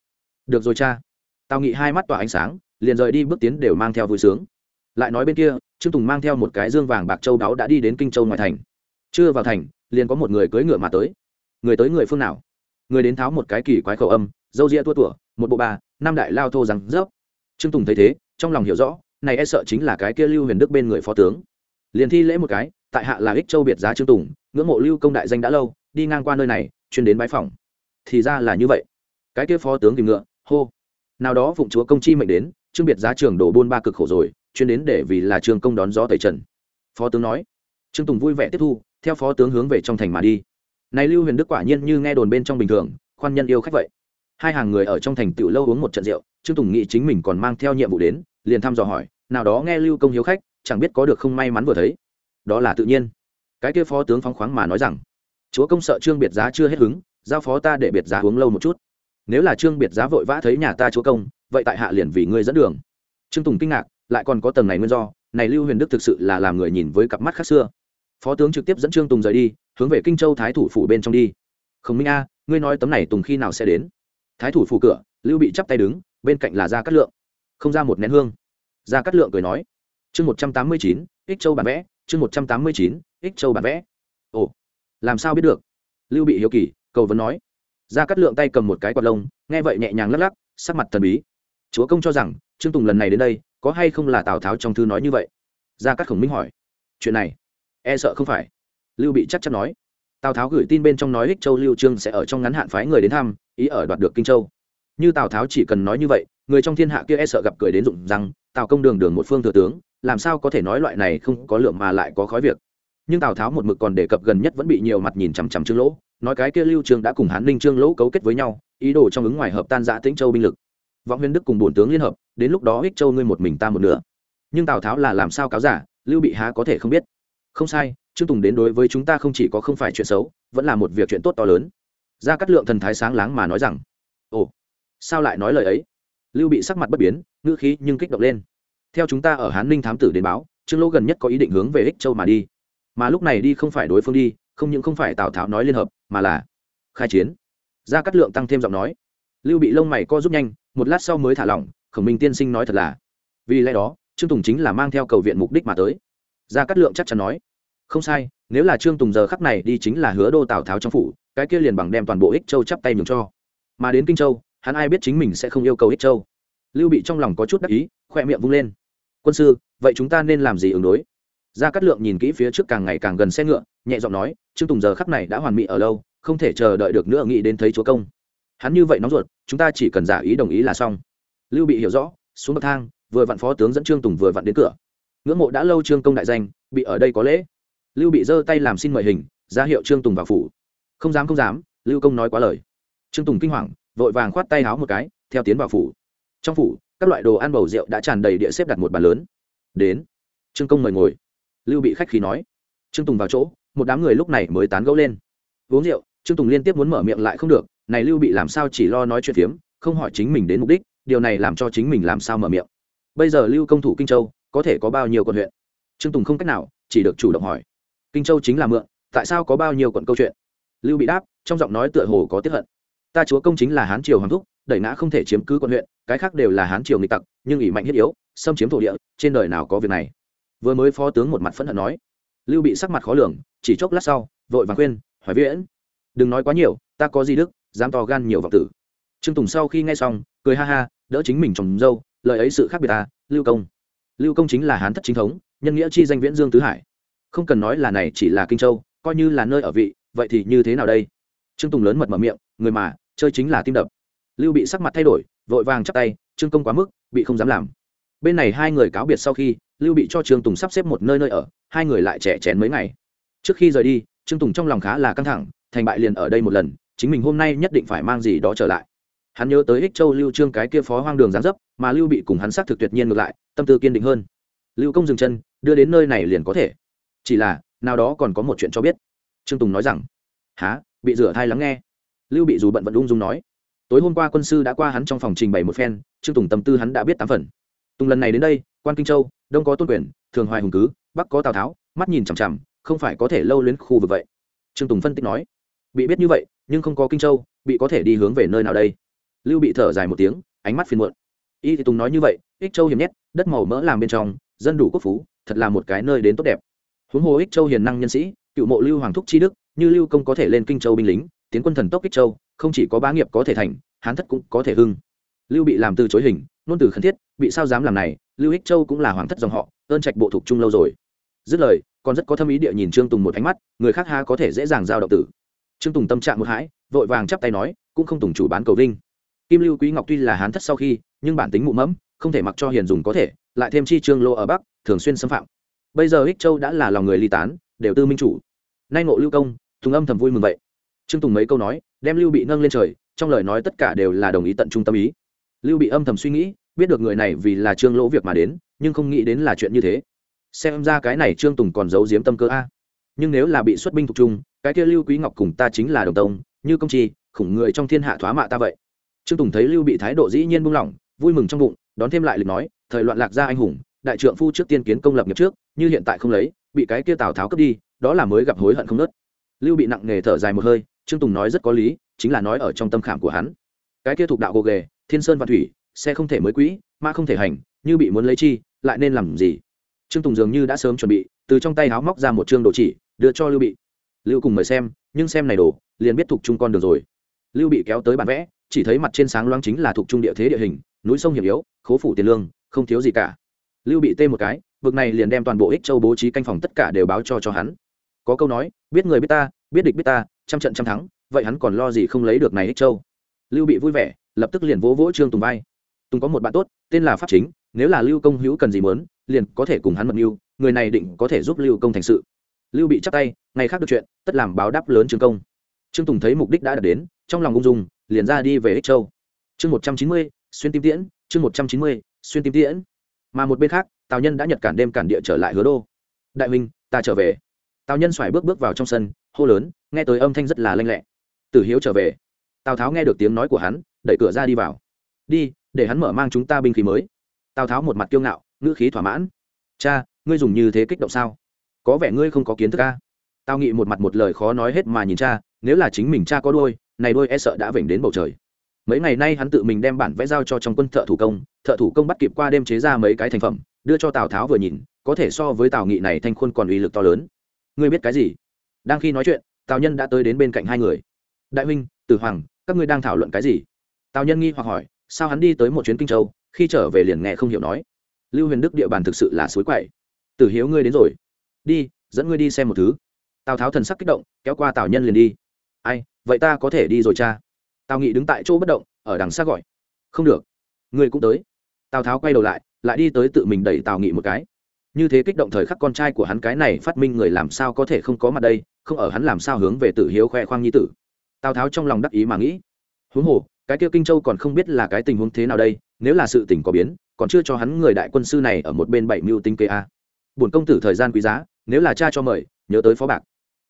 Được rồi cha tào nghị hai mắt tỏa ánh sáng, liền rời đi, bước tiến đều mang theo vui sướng. Lại nói bên kia, trương tùng mang theo một cái dương vàng bạc châu đáo đã đi đến kinh châu ngoài thành. Chưa vào thành, liền có một người cưỡi ngựa mà tới. Người tới người phương nào? Người đến tháo một cái kỳ quái khẩu âm, dâu ria tua tủa, một bộ bà, năm đại lao thô rằng rớp. Trương tùng thấy thế, trong lòng hiểu rõ, này e sợ chính là cái kia lưu huyền đức bên người phó tướng. Liền thi lễ một cái, tại hạ là ích châu biệt giá trương tùng, ngưỡng mộ lưu công đại danh đã lâu, đi ngang qua nơi này, chuyên đến bãi phòng thì ra là như vậy. Cái kia phó tướng tìm ngựa, hô nào đó phụng chúa công chi mệnh đến trương biệt giá trường đổ buôn ba cực khổ rồi, chuyên đến để vì là trường công đón gió tẩy trần. Phó tướng nói. Trương tùng vui vẻ tiếp thu, theo phó tướng hướng về trong thành mà đi. Này lưu huyền đức quả nhiên như nghe đồn bên trong bình thường, khoan nhân yêu khách vậy. Hai hàng người ở trong thành tựu lâu uống một trận rượu, trương tùng nghĩ chính mình còn mang theo nhiệm vụ đến, liền thăm dò hỏi, nào đó nghe lưu công hiếu khách, chẳng biết có được không may mắn vừa thấy? Đó là tự nhiên. Cái kia phó tướng phóng khoáng mà nói rằng, chúa công sợ trương biệt giá chưa hết hứng, giao phó ta để biệt giá uống lâu một chút nếu là trương biệt giá vội vã thấy nhà ta chúa công, vậy tại hạ liền vì ngươi dẫn đường. Trương tùng kinh ngạc, lại còn có tầng này nguyên do, này lưu huyền đức thực sự là làm người nhìn với cặp mắt khác xưa. Phó tướng trực tiếp dẫn trương tùng rời đi, hướng về kinh châu thái thủ phủ bên trong đi. Không minh a, ngươi nói tấm này tùng khi nào sẽ đến? Thái thủ phủ cửa, lưu bị chắp tay đứng, bên cạnh là gia cát lượng. Không ra một nén hương. Gia cát lượng cười nói, chương một trăm tám mươi chín, ích châu bản vẽ, chương một trăm tám mươi chín, ích châu bản vẽ. Ồ, làm sao biết được? Lưu bị hiếu kỳ, cầu vấn nói ra cắt lượng tay cầm một cái quạt lông, nghe vậy nhẹ nhàng lắc lắc, sắc mặt thần bí. Chúa công cho rằng, trương tùng lần này đến đây, có hay không là tào tháo trong thư nói như vậy? Ra cắt khổng minh hỏi. Chuyện này e sợ không phải. Lưu bị chắc chắn nói. Tào tháo gửi tin bên trong nói ích châu lưu trương sẽ ở trong ngắn hạn phái người đến thăm, ý ở đoạt được kinh châu. Như tào tháo chỉ cần nói như vậy, người trong thiên hạ kia e sợ gặp cười đến rụng rằng tào công đường đường một phương thừa tướng, làm sao có thể nói loại này không có lượng mà lại có khói việc. Nhưng tào tháo một mực còn đề cập gần nhất vẫn bị nhiều mặt nhìn chằm chằm trương lỗ nói cái kia lưu Trường đã cùng hán ninh trương lỗ cấu kết với nhau, ý đồ trong ứng ngoài hợp tan giã tĩnh châu binh lực. Vọng huyền đức cùng bổn tướng liên hợp, đến lúc đó ích châu ngươi một mình ta một nửa. Nhưng tào tháo là làm sao cáo giả, lưu bị há có thể không biết. Không sai, trương tùng đến đối với chúng ta không chỉ có không phải chuyện xấu, vẫn là một việc chuyện tốt to lớn. Ra cắt lượng thần thái sáng láng mà nói rằng, ồ, sao lại nói lời ấy? Lưu bị sắc mặt bất biến, ngữ khí nhưng kích động lên. Theo chúng ta ở hán ninh thám tử đến báo, trương lỗ gần nhất có ý định hướng về ích châu mà đi. Mà lúc này đi không phải đối phương đi không những không phải tào tháo nói liên hợp, mà là khai chiến. Gia cát lượng tăng thêm giọng nói, lưu bị lông mày co giúp nhanh, một lát sau mới thả lỏng, khổng minh tiên sinh nói thật là, vì lẽ đó, trương tùng chính là mang theo cầu viện mục đích mà tới. Gia cát lượng chắc chắn nói, không sai, nếu là trương tùng giờ khắc này đi chính là hứa đô tào tháo trong phủ, cái kia liền bằng đem toàn bộ ích châu chắp tay nhường cho. Mà đến kinh châu, hắn ai biết chính mình sẽ không yêu cầu ích châu. Lưu bị trong lòng có chút đắc ý, khoe miệng vung lên, quân sư, vậy chúng ta nên làm gì ứng đối? Gia cát lượng nhìn kỹ phía trước càng ngày càng gần xe ngựa nhẹ giọng nói, trương tùng giờ khắc này đã hoàn mỹ ở lâu, không thể chờ đợi được nữa nghĩ đến thấy chúa công. Hắn như vậy nóng ruột, chúng ta chỉ cần giả ý đồng ý là xong. Lưu bị hiểu rõ, xuống bậc thang, vừa vặn phó tướng dẫn trương tùng vừa vặn đến cửa. Ngưỡng mộ đã lâu trương công đại danh, bị ở đây có lễ. Lưu bị giơ tay làm xin mời hình, ra hiệu trương tùng vào phủ. Không dám không dám, lưu công nói quá lời. Trương tùng kinh hoàng, vội vàng khoát tay háo một cái, theo tiến vào phủ. Trong phủ, các loại đồ ăn bầu rượu đã tràn đầy địa xếp đặt một bàn lớn. Đến. Trương công mời ngồi. Lưu bị khách khí nói trương tùng vào chỗ, một đám người lúc này mới tán gẫu lên. Uống rượu, trương tùng liên tiếp muốn mở miệng lại không được, này lưu bị làm sao chỉ lo nói chuyện phiếm, không hỏi chính mình đến mục đích, điều này làm cho chính mình làm sao mở miệng. Bây giờ lưu công thủ kinh châu, có thể có bao nhiêu quận huyện? Trương tùng không cách nào, chỉ được chủ động hỏi. Kinh châu chính là mượn, tại sao có bao nhiêu quận câu chuyện? Lưu bị đáp, trong giọng nói tựa hồ có tiếp hận. Ta chúa công chính là hán triều hoàng thúc, đẩy ngã không thể chiếm cứ quận huyện, cái khác đều là hán triều nghịch tặc, nhưng ỷ mạnh thiết yếu, xâm chiếm thổ địa, trên đời nào có việc này? Vừa mới phó tướng một mặt phẫn hận nói lưu bị sắc mặt khó lường, chỉ chốc lát sau, vội vàng khuyên hỏi viễn, đừng nói quá nhiều, ta có gì đức, dám to gan nhiều vọng tử. Trương tùng sau khi nghe xong, cười ha ha, đỡ chính mình trồng dâu, lời ấy sự khác biệt ta, lưu công. Lưu công chính là hán thất chính thống, nhân nghĩa chi danh viễn dương tứ hải. Không cần nói là này chỉ là kinh châu, coi như là nơi ở vị, vậy thì như thế nào đây? Trương tùng lớn mật mở miệng, người mà, chơi chính là tim đập. Lưu bị sắc mặt thay đổi, vội vàng chắp tay, trương công quá mức, bị không dám làm. Bên này hai người cáo biệt sau khi, lưu bị cho trương tùng sắp xếp một nơi nơi ở hai người lại trẻ chén mấy ngày. Trước khi rời đi, trương tùng trong lòng khá là căng thẳng, thành bại liền ở đây một lần, chính mình hôm nay nhất định phải mang gì đó trở lại. Hắn nhớ tới ích châu lưu trương cái kia phó hoang đường gián dấp, mà lưu bị cùng hắn xác thực tuyệt nhiên ngược lại, tâm tư kiên định hơn. Lưu công dừng chân, đưa đến nơi này liền có thể. Chỉ là, nào đó còn có một chuyện cho biết. Trương tùng nói rằng há bị rửa thai lắng nghe? Lưu bị dù bận vận ung dung nói. Tối hôm qua quân sư đã qua hắn trong phòng trình bày một phen, trương tùng tâm tư hắn đã biết tám phần. Tùng lần này đến đây, quan kinh châu, đông có tôn quyền, thường hoài hùng cứ bắc có tào tháo mắt nhìn chằm chằm không phải có thể lâu luyến khu vực vậy trương tùng phân tích nói bị biết như vậy nhưng không có kinh châu bị có thể đi hướng về nơi nào đây lưu bị thở dài một tiếng ánh mắt phiền muộn y thì tùng nói như vậy ích châu hiểm nhét đất màu mỡ làm bên trong dân đủ quốc phú thật là một cái nơi đến tốt đẹp huống hồ ích châu hiền năng nhân sĩ cựu mộ lưu hoàng thúc chi đức như lưu công có thể lên kinh châu binh lính tiến quân thần tốc ích châu không chỉ có bá nghiệp có thể thành hán thất cũng có thể hưng lưu bị làm từ chối hình nôn từ khẩn thiết bị sao dám làm này lưu ích châu cũng là hoàng thất dòng họ ơn trạch bộ thuộc trung lâu rồi dứt lời, còn rất có thâm ý địa nhìn trương tùng một ánh mắt, người khác ha có thể dễ dàng giao động tử. Trương tùng tâm trạng một hãi, vội vàng chắp tay nói, cũng không tùng chủ bán cầu vinh. Kim lưu quý ngọc tuy là hán thất sau khi, nhưng bản tính mụ mẫm, không thể mặc cho hiền dùng có thể, lại thêm chi trương lô ở bắc, thường xuyên xâm phạm. Bây giờ ích châu đã là lòng người ly tán, đều tư minh chủ. Nay ngộ lưu công, tùng âm thầm vui mừng vậy. Trương tùng mấy câu nói, đem lưu bị nâng lên trời, trong lời nói tất cả đều là đồng ý tận trung tâm ý. Lưu bị âm thầm suy nghĩ, biết được người này vì là trương lỗ việc mà đến, nhưng không nghĩ đến là chuyện như thế xem ra cái này trương tùng còn giấu giếm tâm cơ a. Nhưng nếu là bị xuất binh thuộc trung, cái kia lưu quý ngọc cùng ta chính là đồng tông, như công chi, khủng người trong thiên hạ thoá mạ ta vậy. Trương tùng thấy lưu bị thái độ dĩ nhiên buông lỏng, vui mừng trong bụng, đón thêm lại lịch nói, thời loạn lạc gia anh hùng, đại trượng phu trước tiên kiến công lập nghiệp trước, như hiện tại không lấy, bị cái kia tào tháo cướp đi, đó là mới gặp hối hận không nớt. Lưu bị nặng nghề thở dài một hơi, trương tùng nói rất có lý, chính là nói ở trong tâm khảm của hắn. Cái kia thuộc đạo gồ ghề, thiên sơn và thủy, xe không thể mới quỹ mà không thể hành, như bị muốn lấy chi, lại nên làm gì? Trương tùng dường như đã sớm chuẩn bị, từ trong tay háo móc ra một chương đồ chỉ, đưa cho lưu bị. Lưu cùng mời xem, nhưng xem này đồ, liền biết thuộc chung con được rồi. Lưu bị kéo tới bản vẽ, chỉ thấy mặt trên sáng loáng chính là thuộc trung địa thế địa hình, núi sông hiểm yếu, khố phủ tiền lương, không thiếu gì cả. Lưu bị tê một cái vực này liền đem toàn bộ ích châu bố trí canh phòng tất cả đều báo cho cho hắn. Có câu nói, biết người biết ta, biết địch biết ta, trăm trận trăm thắng, vậy hắn còn lo gì không lấy được này ích châu? Lưu bị vui vẻ, lập tức liền vỗ vỗ trương tùng vai. Tùng có một bạn tốt, tên là pháp chính nếu là lưu công hữu cần gì mớn liền có thể cùng hắn mật mưu người này định có thể giúp lưu công thành sự. Lưu bị chắc tay ngày khác được chuyện tất làm báo đáp lớn trương công. Trương tùng thấy mục đích đã đạt đến trong lòng ung dung liền ra đi về ích châu. Chương một trăm chín mươi xuyên tim tiễn chương một trăm chín mươi xuyên tim tiễn. Mà một bên khác tào nhân đã nhật cản đêm cản địa trở lại hứa đô. Đại Minh, ta trở về. Tào nhân xoài bước bước vào trong sân hô lớn nghe tới âm thanh rất là lanh lẹ. Tử hiếu trở về. Tào tháo nghe được tiếng nói của hắn đẩy cửa ra đi vào. Đi để hắn mở mang chúng ta binh khí mới tào tháo một mặt kiêu ngạo, ngữ khí thỏa mãn. Cha, ngươi dùng như thế kích động sao? Có vẻ ngươi không có kiến thức ca tào nghị một mặt một lời khó nói hết mà nhìn cha, nếu là chính mình cha có đôi này đôi e sợ đã vểnh đến bầu trời. Mấy ngày nay hắn tự mình đem bản vẽ giao cho trong quân thợ thủ công, thợ thủ công bắt kịp qua đêm chế ra mấy cái thành phẩm, đưa cho tào tháo vừa nhìn, có thể so với tào nghị này thanh khuôn còn uy lực to lớn. Ngươi biết cái gì? Đang khi nói chuyện, tào nhân đã tới đến bên cạnh hai người. Đại huynh, tử hoàng, các ngươi đang thảo luận cái gì? Tào nhân nghi hoặc hỏi sao hắn đi tới một chuyến kinh châu, khi trở về liền nghe không hiểu nói. Lưu huyền đức địa bàn thực sự là suối quậy. Tử hiếu ngươi đến rồi. Đi, dẫn ngươi đi xem một thứ. Tào tháo thần sắc kích động, kéo qua tào nhân liền đi. Ai, vậy ta có thể đi rồi cha. Tào nghị đứng tại chỗ bất động, ở đằng xa gọi. Không được. Ngươi cũng tới. Tào tháo quay đầu lại lại đi tới tự mình đẩy tào nghị một cái. Như thế kích động thời khắc con trai của hắn cái này phát minh người làm sao có thể không có mặt đây, không ở hắn làm sao hướng về tử hiếu khoe khoang nhi tử. Tào tháo trong lòng đắc ý mà nghĩ. Huống hồ cái kia kinh châu còn không biết là cái tình huống thế nào đây, nếu là sự tình có biến, còn chưa cho hắn người đại quân sư này ở một bên bảy mưu tinh kê a. Bổn công tử thời gian quý giá, nếu là cha cho mời, nhớ tới phó bạc.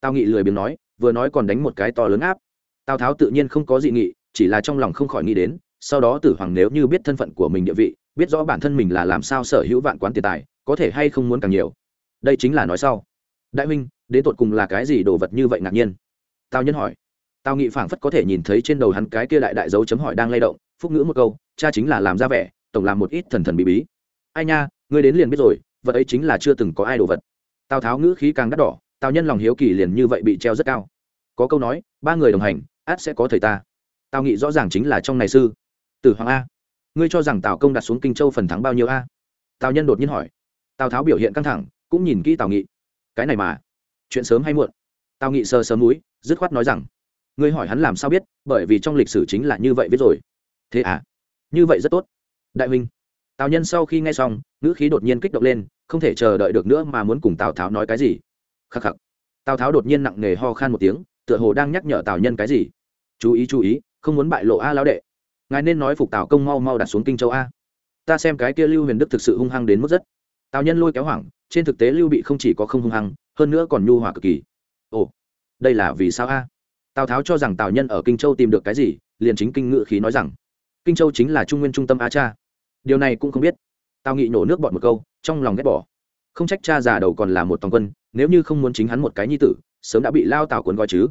Tao nghị lười biếng nói, vừa nói còn đánh một cái to lớn áp. Tào tháo tự nhiên không có dị nghị, chỉ là trong lòng không khỏi nghĩ đến, sau đó tử hoàng nếu như biết thân phận của mình địa vị, biết rõ bản thân mình là làm sao sở hữu vạn quán tiền tài, có thể hay không muốn càng nhiều. Đây chính là nói sau. Đại huynh, đến tột cùng là cái gì đồ vật như vậy ngạc nhiên? Tào nhân hỏi tào nghị phảng phất có thể nhìn thấy trên đầu hắn cái kia đại đại dấu chấm hỏi đang lay động, phúc ngữ một câu, cha chính là làm ra vẻ, tổng làm một ít thần thần bí bí. Ai nha, ngươi đến liền biết rồi, vật ấy chính là chưa từng có ai đồ vật. Tào tháo ngữ khí càng đắt đỏ, tào nhân lòng hiếu kỳ liền như vậy bị treo rất cao. Có câu nói, ba người đồng hành át sẽ có thầy ta. Tào nghị rõ ràng chính là trong này sư. Tử hoàng a, ngươi cho rằng tào công đặt xuống kinh châu phần thắng bao nhiêu a? Tào nhân đột nhiên hỏi. Tào tháo biểu hiện căng thẳng, cũng nhìn kỹ tào nghị. Cái này mà, chuyện sớm hay muộn? Tào nghị sờ sớm núi dứt khoát nói rằng ngươi hỏi hắn làm sao biết, bởi vì trong lịch sử chính là như vậy viết rồi. Thế à? Như vậy rất tốt. Đại huynh. Tào nhân sau khi nghe xong, ngữ khí đột nhiên kích động lên, không thể chờ đợi được nữa mà muốn cùng tào tháo nói cái gì. Khắc khắc. Tào tháo đột nhiên nặng nề ho khan một tiếng, tựa hồ đang nhắc nhở tào nhân cái gì. Chú ý chú ý, không muốn bại lộ a lão đệ. Ngài nên nói phục tào công mau mau đặt xuống kinh châu a. Ta xem cái kia lưu huyền đức thực sự hung hăng đến mức rất. Tào nhân lôi kéo hoảng, trên thực tế lưu bị không chỉ có không hung hăng, hơn nữa còn nhu hòa cực kỳ. Ồ, đây là vì sao a? Tào tháo cho rằng tào nhân ở kinh châu tìm được cái gì, liền chính kinh ngự khí nói rằng, kinh châu chính là trung nguyên trung tâm a cha. Điều này cũng không biết. Tào nghị nổ nước bọn một câu, trong lòng ghét bỏ. Không trách cha già đầu còn là một toàn quân, nếu như không muốn chính hắn một cái nhi tử, sớm đã bị lao tào cuốn gói chứ.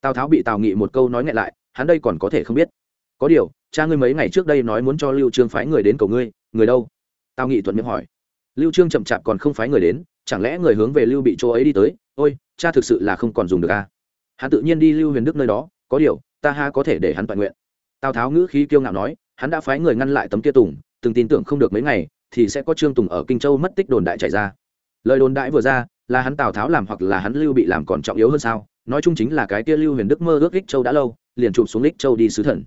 Tào tháo bị tào nghị một câu nói ngại lại, hắn đây còn có thể không biết. Có điều, cha ngươi mấy ngày trước đây nói muốn cho lưu trương phái người đến cầu ngươi, người đâu? Tào nghị thuận miệng hỏi. Lưu trương chậm chạp còn không phái người đến, chẳng lẽ người hướng về lưu bị chỗ ấy đi tới? Ôi, cha thực sự là không còn dùng được a à? Hắn tự nhiên đi lưu huyền đức nơi đó, có điều, ta ha có thể để hắn toàn nguyện. Tào tháo ngữ khí kiêu ngạo nói, hắn đã phái người ngăn lại tấm kia tùng, từng tin tưởng không được mấy ngày, thì sẽ có trương tùng ở kinh châu mất tích đồn đại chạy ra. Lời đồn đại vừa ra, là hắn tào tháo làm hoặc là hắn lưu bị làm còn trọng yếu hơn sao? Nói chung chính là cái kia lưu huyền đức mơ ước ích châu đã lâu, liền chụp xuống ích châu đi sứ thần.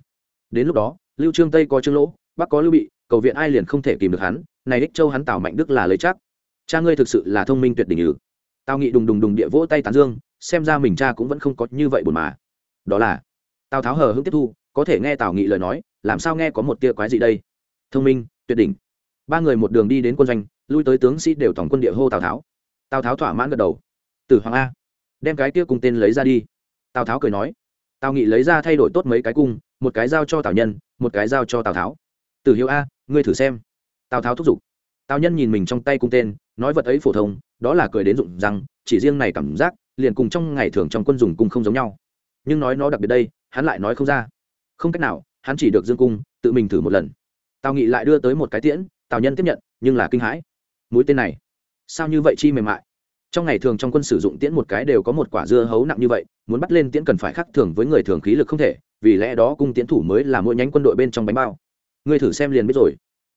Đến lúc đó, lưu trương tây có trương lỗ, bắc có lưu bị, cầu viện ai liền không thể kìm được hắn, này ích châu hắn tào mạnh đức là lấy chắc. Cha ngươi thực sự là thông minh tuyệt đỉnh ư. Tào nghị đùng đùng đùng địa vỗ tay tán dương xem ra mình cha cũng vẫn không có như vậy buồn mà. Đó là, tào tháo hờ hững tiếp thu, có thể nghe tào nghị lời nói, làm sao nghe có một tia quái gì đây? Thông minh, tuyệt đỉnh. Ba người một đường đi đến quân doanh, lui tới tướng sĩ đều tổng quân địa hô tào tháo. Tào tháo thỏa mãn gật đầu. Tử hoàng a, đem cái tia cùng tên lấy ra đi. Tào tháo cười nói. Tào nghị lấy ra thay đổi tốt mấy cái cung, một cái giao cho tào nhân, một cái giao cho tào tháo. Tử hiếu a, ngươi thử xem. Tào tháo thúc giục. Tào nhân nhìn mình trong tay cung tên, nói vật ấy phổ thông, đó là cười đến rụng rằng chỉ riêng này cảm giác liền cùng trong ngày thường trong quân dùng cung không giống nhau. Nhưng nói nó đặc biệt đây, hắn lại nói không ra. Không cách nào, hắn chỉ được dương cung, tự mình thử một lần. Tào nghị lại đưa tới một cái tiễn, tào nhân tiếp nhận, nhưng là kinh hãi. Mũi tên này, sao như vậy chi mềm mại? Trong ngày thường trong quân sử dụng tiễn một cái đều có một quả dưa hấu nặng như vậy, muốn bắt lên tiễn cần phải khắc thường với người thường khí lực không thể, vì lẽ đó cung tiễn thủ mới là mỗi nhánh quân đội bên trong bánh bao. Ngươi thử xem liền biết rồi.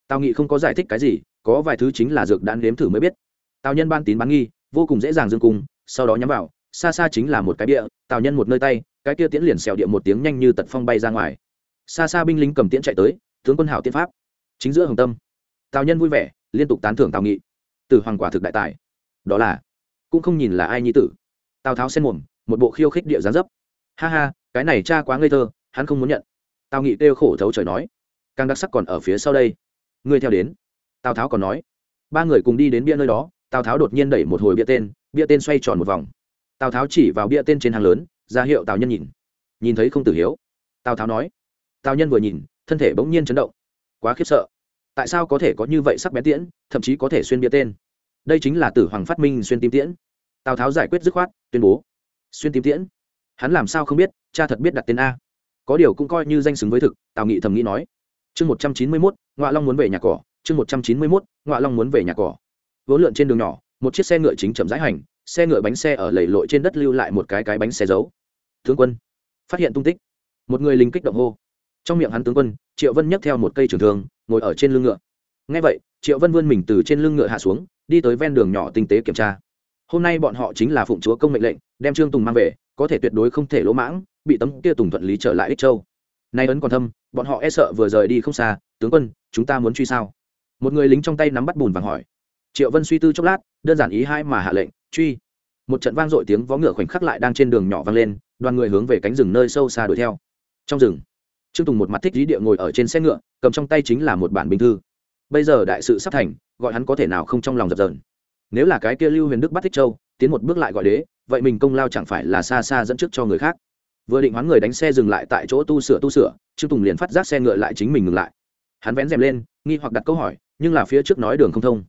Tào nghị không có giải thích cái gì, có vài thứ chính là dược đạn nếm thử mới biết. Tào nhân ban tín bán nghi, vô cùng dễ dàng dương cung sau đó nhắm vào, xa xa chính là một cái địa, tào nhân một nơi tay, cái kia tiễn liền xèo địa một tiếng nhanh như tật phong bay ra ngoài. Xa xa binh lính cầm tiễn chạy tới, tướng quân hảo tiên pháp. Chính giữa hồng tâm, tào nhân vui vẻ, liên tục tán thưởng tào nghị. Từ hoàng quả thực đại tài. Đó là, cũng không nhìn là ai nhi tử. Tào tháo xen mồm, một bộ khiêu khích địa gián dấp. Ha ha, cái này cha quá ngây thơ, hắn không muốn nhận. Tào nghị kêu khổ thấu trời nói. Càng đặc sắc còn ở phía sau đây. Ngươi theo đến. Tào tháo còn nói. Ba người cùng đi đến bia nơi đó tào tháo đột nhiên đẩy một hồi bia tên bia tên xoay tròn một vòng tào tháo chỉ vào bia tên trên hàng lớn ra hiệu tào nhân nhìn nhìn thấy không tử hiếu tào tháo nói tào nhân vừa nhìn thân thể bỗng nhiên chấn động quá khiếp sợ tại sao có thể có như vậy sắc bén tiễn thậm chí có thể xuyên bia tên đây chính là tử hoàng phát minh xuyên tim tiễn tào tháo giải quyết dứt khoát tuyên bố xuyên tim tiễn hắn làm sao không biết cha thật biết đặt tên a có điều cũng coi như danh xứng với thực tào nghị thầm nghĩ nói chương một trăm chín mươi mốt ngoạ long muốn về nhà cỏ chương một trăm chín mươi mốt ngoạ long muốn về nhà cỏ vốn lượn trên đường nhỏ, một chiếc xe ngựa chính chậm rãi hành, xe ngựa bánh xe ở lầy lội trên đất lưu lại một cái cái bánh xe giấu. Tướng quân, phát hiện tung tích. Một người lính kích động hô. Trong miệng hắn tướng quân, triệu vân nhấc theo một cây trường thương, ngồi ở trên lưng ngựa. Ngay vậy, triệu vân vươn mình từ trên lưng ngựa hạ xuống, đi tới ven đường nhỏ tinh tế kiểm tra. Hôm nay bọn họ chính là phụng chúa công mệnh lệnh, đem trương tùng mang về, có thể tuyệt đối không thể lỗ mãng, bị tấm kia tùng thuận lý trở lại ích châu. Nay ấn còn thâm, bọn họ e sợ vừa rời đi không xa, tướng quân, chúng ta muốn truy sao? Một người lính trong tay nắm bắt bùn vàng hỏi triệu vân suy tư chốc lát, đơn giản ý hai mà hạ lệnh, truy. Một trận vang dội tiếng vó ngựa khoảnh khắc lại đang trên đường nhỏ vang lên, đoàn người hướng về cánh rừng nơi sâu xa đuổi theo. Trong rừng, trương tùng một mặt thích lý địa ngồi ở trên xe ngựa, cầm trong tay chính là một bản bình thư. Bây giờ đại sự sắp thành, gọi hắn có thể nào không trong lòng dập dờn. Nếu là cái kia lưu huyền đức bắt thích châu, tiến một bước lại gọi đế, vậy mình công lao chẳng phải là xa xa dẫn trước cho người khác. Vừa định hoán người đánh xe dừng lại tại chỗ tu sửa tu sửa, trương tùng liền phát giác xe ngựa lại chính mình ngừng lại. Hắn vén rèm lên, nghi hoặc đặt câu hỏi, nhưng là phía trước nói đường không thông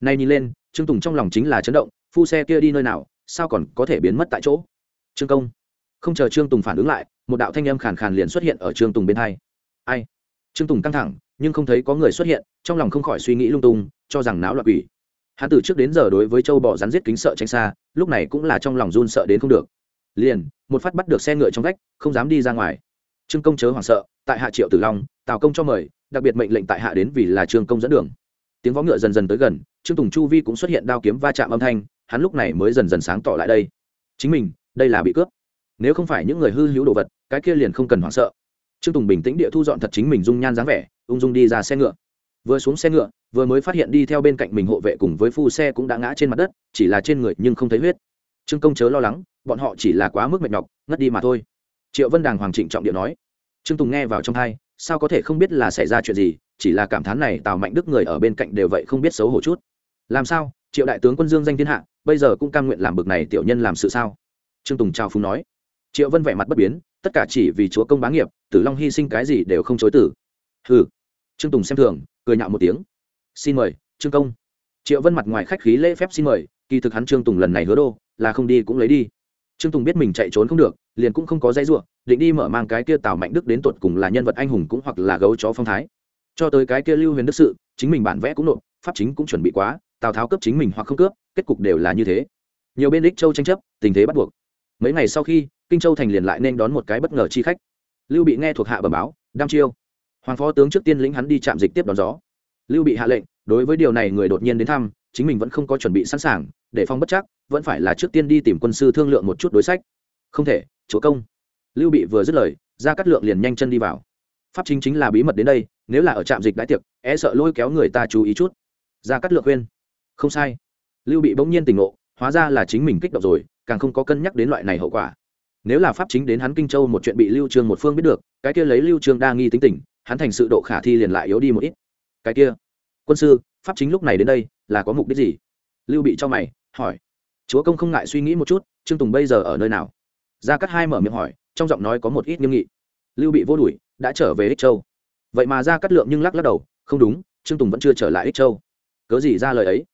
nay nhìn lên, trương tùng trong lòng chính là chấn động, phu xe kia đi nơi nào, sao còn có thể biến mất tại chỗ? Trương công. Không chờ trương tùng phản ứng lại, một đạo thanh âm khàn khàn liền xuất hiện ở trương tùng bên hai. Ai? Trương tùng căng thẳng, nhưng không thấy có người xuất hiện, trong lòng không khỏi suy nghĩ lung tung, cho rằng não loạn quỷ. Hắn từ trước đến giờ đối với châu bò rắn giết kính sợ tránh xa, lúc này cũng là trong lòng run sợ đến không được. Liền, một phát bắt được xe ngựa trong vách, không dám đi ra ngoài. Trương công chớ hoảng sợ, tại hạ triệu tử long, tào công cho mời, đặc biệt mệnh lệnh tại hạ đến vì là trương công dẫn đường tiếng võ ngựa dần dần tới gần, trương tùng chu vi cũng xuất hiện đao kiếm va chạm âm thanh, hắn lúc này mới dần dần sáng tỏ lại đây. Chính mình, đây là bị cướp. Nếu không phải những người hư hữu đồ vật, cái kia liền không cần hoảng sợ. Trương tùng bình tĩnh địa thu dọn thật chính mình dung nhan dáng vẻ, ung dung đi ra xe ngựa. Vừa xuống xe ngựa, vừa mới phát hiện đi theo bên cạnh mình hộ vệ cùng với phu xe cũng đã ngã trên mặt đất, chỉ là trên người nhưng không thấy huyết. Trương công chớ lo lắng, bọn họ chỉ là quá mức mệt nhọc, ngất đi mà thôi. Triệu vân đàng hoàng trịnh trọng điện nói. Trương tùng nghe vào trong thai sao có thể không biết là xảy ra chuyện gì chỉ là cảm thán này tào mạnh đức người ở bên cạnh đều vậy không biết xấu hổ chút. Làm sao? Triệu đại tướng quân dương danh thiên hạ, bây giờ cũng cam nguyện làm bực này tiểu nhân làm sự sao? Trương tùng trao phúng nói. Triệu vân vẻ mặt bất biến, tất cả chỉ vì chúa công bá nghiệp, tử long hy sinh cái gì đều không chối tử hừ. Trương tùng xem thường, cười nhạo một tiếng. Xin mời, trương công. Triệu vân mặt ngoài khách khí lễ phép xin mời, kỳ thực hắn trương tùng lần này hứa đô, là không đi cũng lấy đi. Trương tùng biết mình chạy trốn không được, liền cũng không có dây ruộng, định đi mở mang cái kia tào mạnh đức đến tột cùng là nhân vật anh hùng cũng hoặc là gấu chó phong thái cho tới cái kia lưu huyền đức sự, chính mình bản vẽ cũng nộp, pháp chính cũng chuẩn bị quá, tào tháo cấp chính mình hoặc không cướp, kết cục đều là như thế. Nhiều bên đích châu tranh chấp, tình thế bắt buộc. Mấy ngày sau khi, kinh châu thành liền lại nên đón một cái bất ngờ chi khách. Lưu bị nghe thuộc hạ bẩm báo, đam chiêu. Hoàng phó tướng trước tiên lĩnh hắn đi chạm dịch tiếp đón gió. Lưu bị hạ lệnh, đối với điều này người đột nhiên đến thăm, chính mình vẫn không có chuẩn bị sẵn sàng, để phong bất chắc, vẫn phải là trước tiên đi tìm quân sư thương lượng một chút đối sách. Không thể, chúa công. Lưu bị vừa dứt lời ra cắt lượng liền nhanh chân đi vào. Pháp chính chính là bí mật đến đây nếu là ở trạm dịch đãi tiệc e sợ lôi kéo người ta chú ý chút. Ra cắt lược khuyên. Không sai. Lưu bị bỗng nhiên tỉnh ngộ, hóa ra là chính mình kích động rồi, càng không có cân nhắc đến loại này hậu quả. Nếu là pháp chính đến hắn kinh châu một chuyện bị lưu trương một phương biết được, cái kia lấy lưu trương đa nghi tính tình, hắn thành sự độ khả thi liền lại yếu đi một ít. Cái kia, quân sư, pháp chính lúc này đến đây, là có mục đích gì? Lưu bị cho mày, hỏi. Chúa công không ngại suy nghĩ một chút, trương tùng bây giờ ở nơi nào? Gia cắt hai mở miệng hỏi, trong giọng nói có một ít nghiêm nghị. Lưu bị vô đuổi, đã trở về ích châu vậy mà gia cắt lượng nhưng lắc lắc đầu, không đúng, trương tùng vẫn chưa trở lại ích châu. Cớ gì ra lời ấy?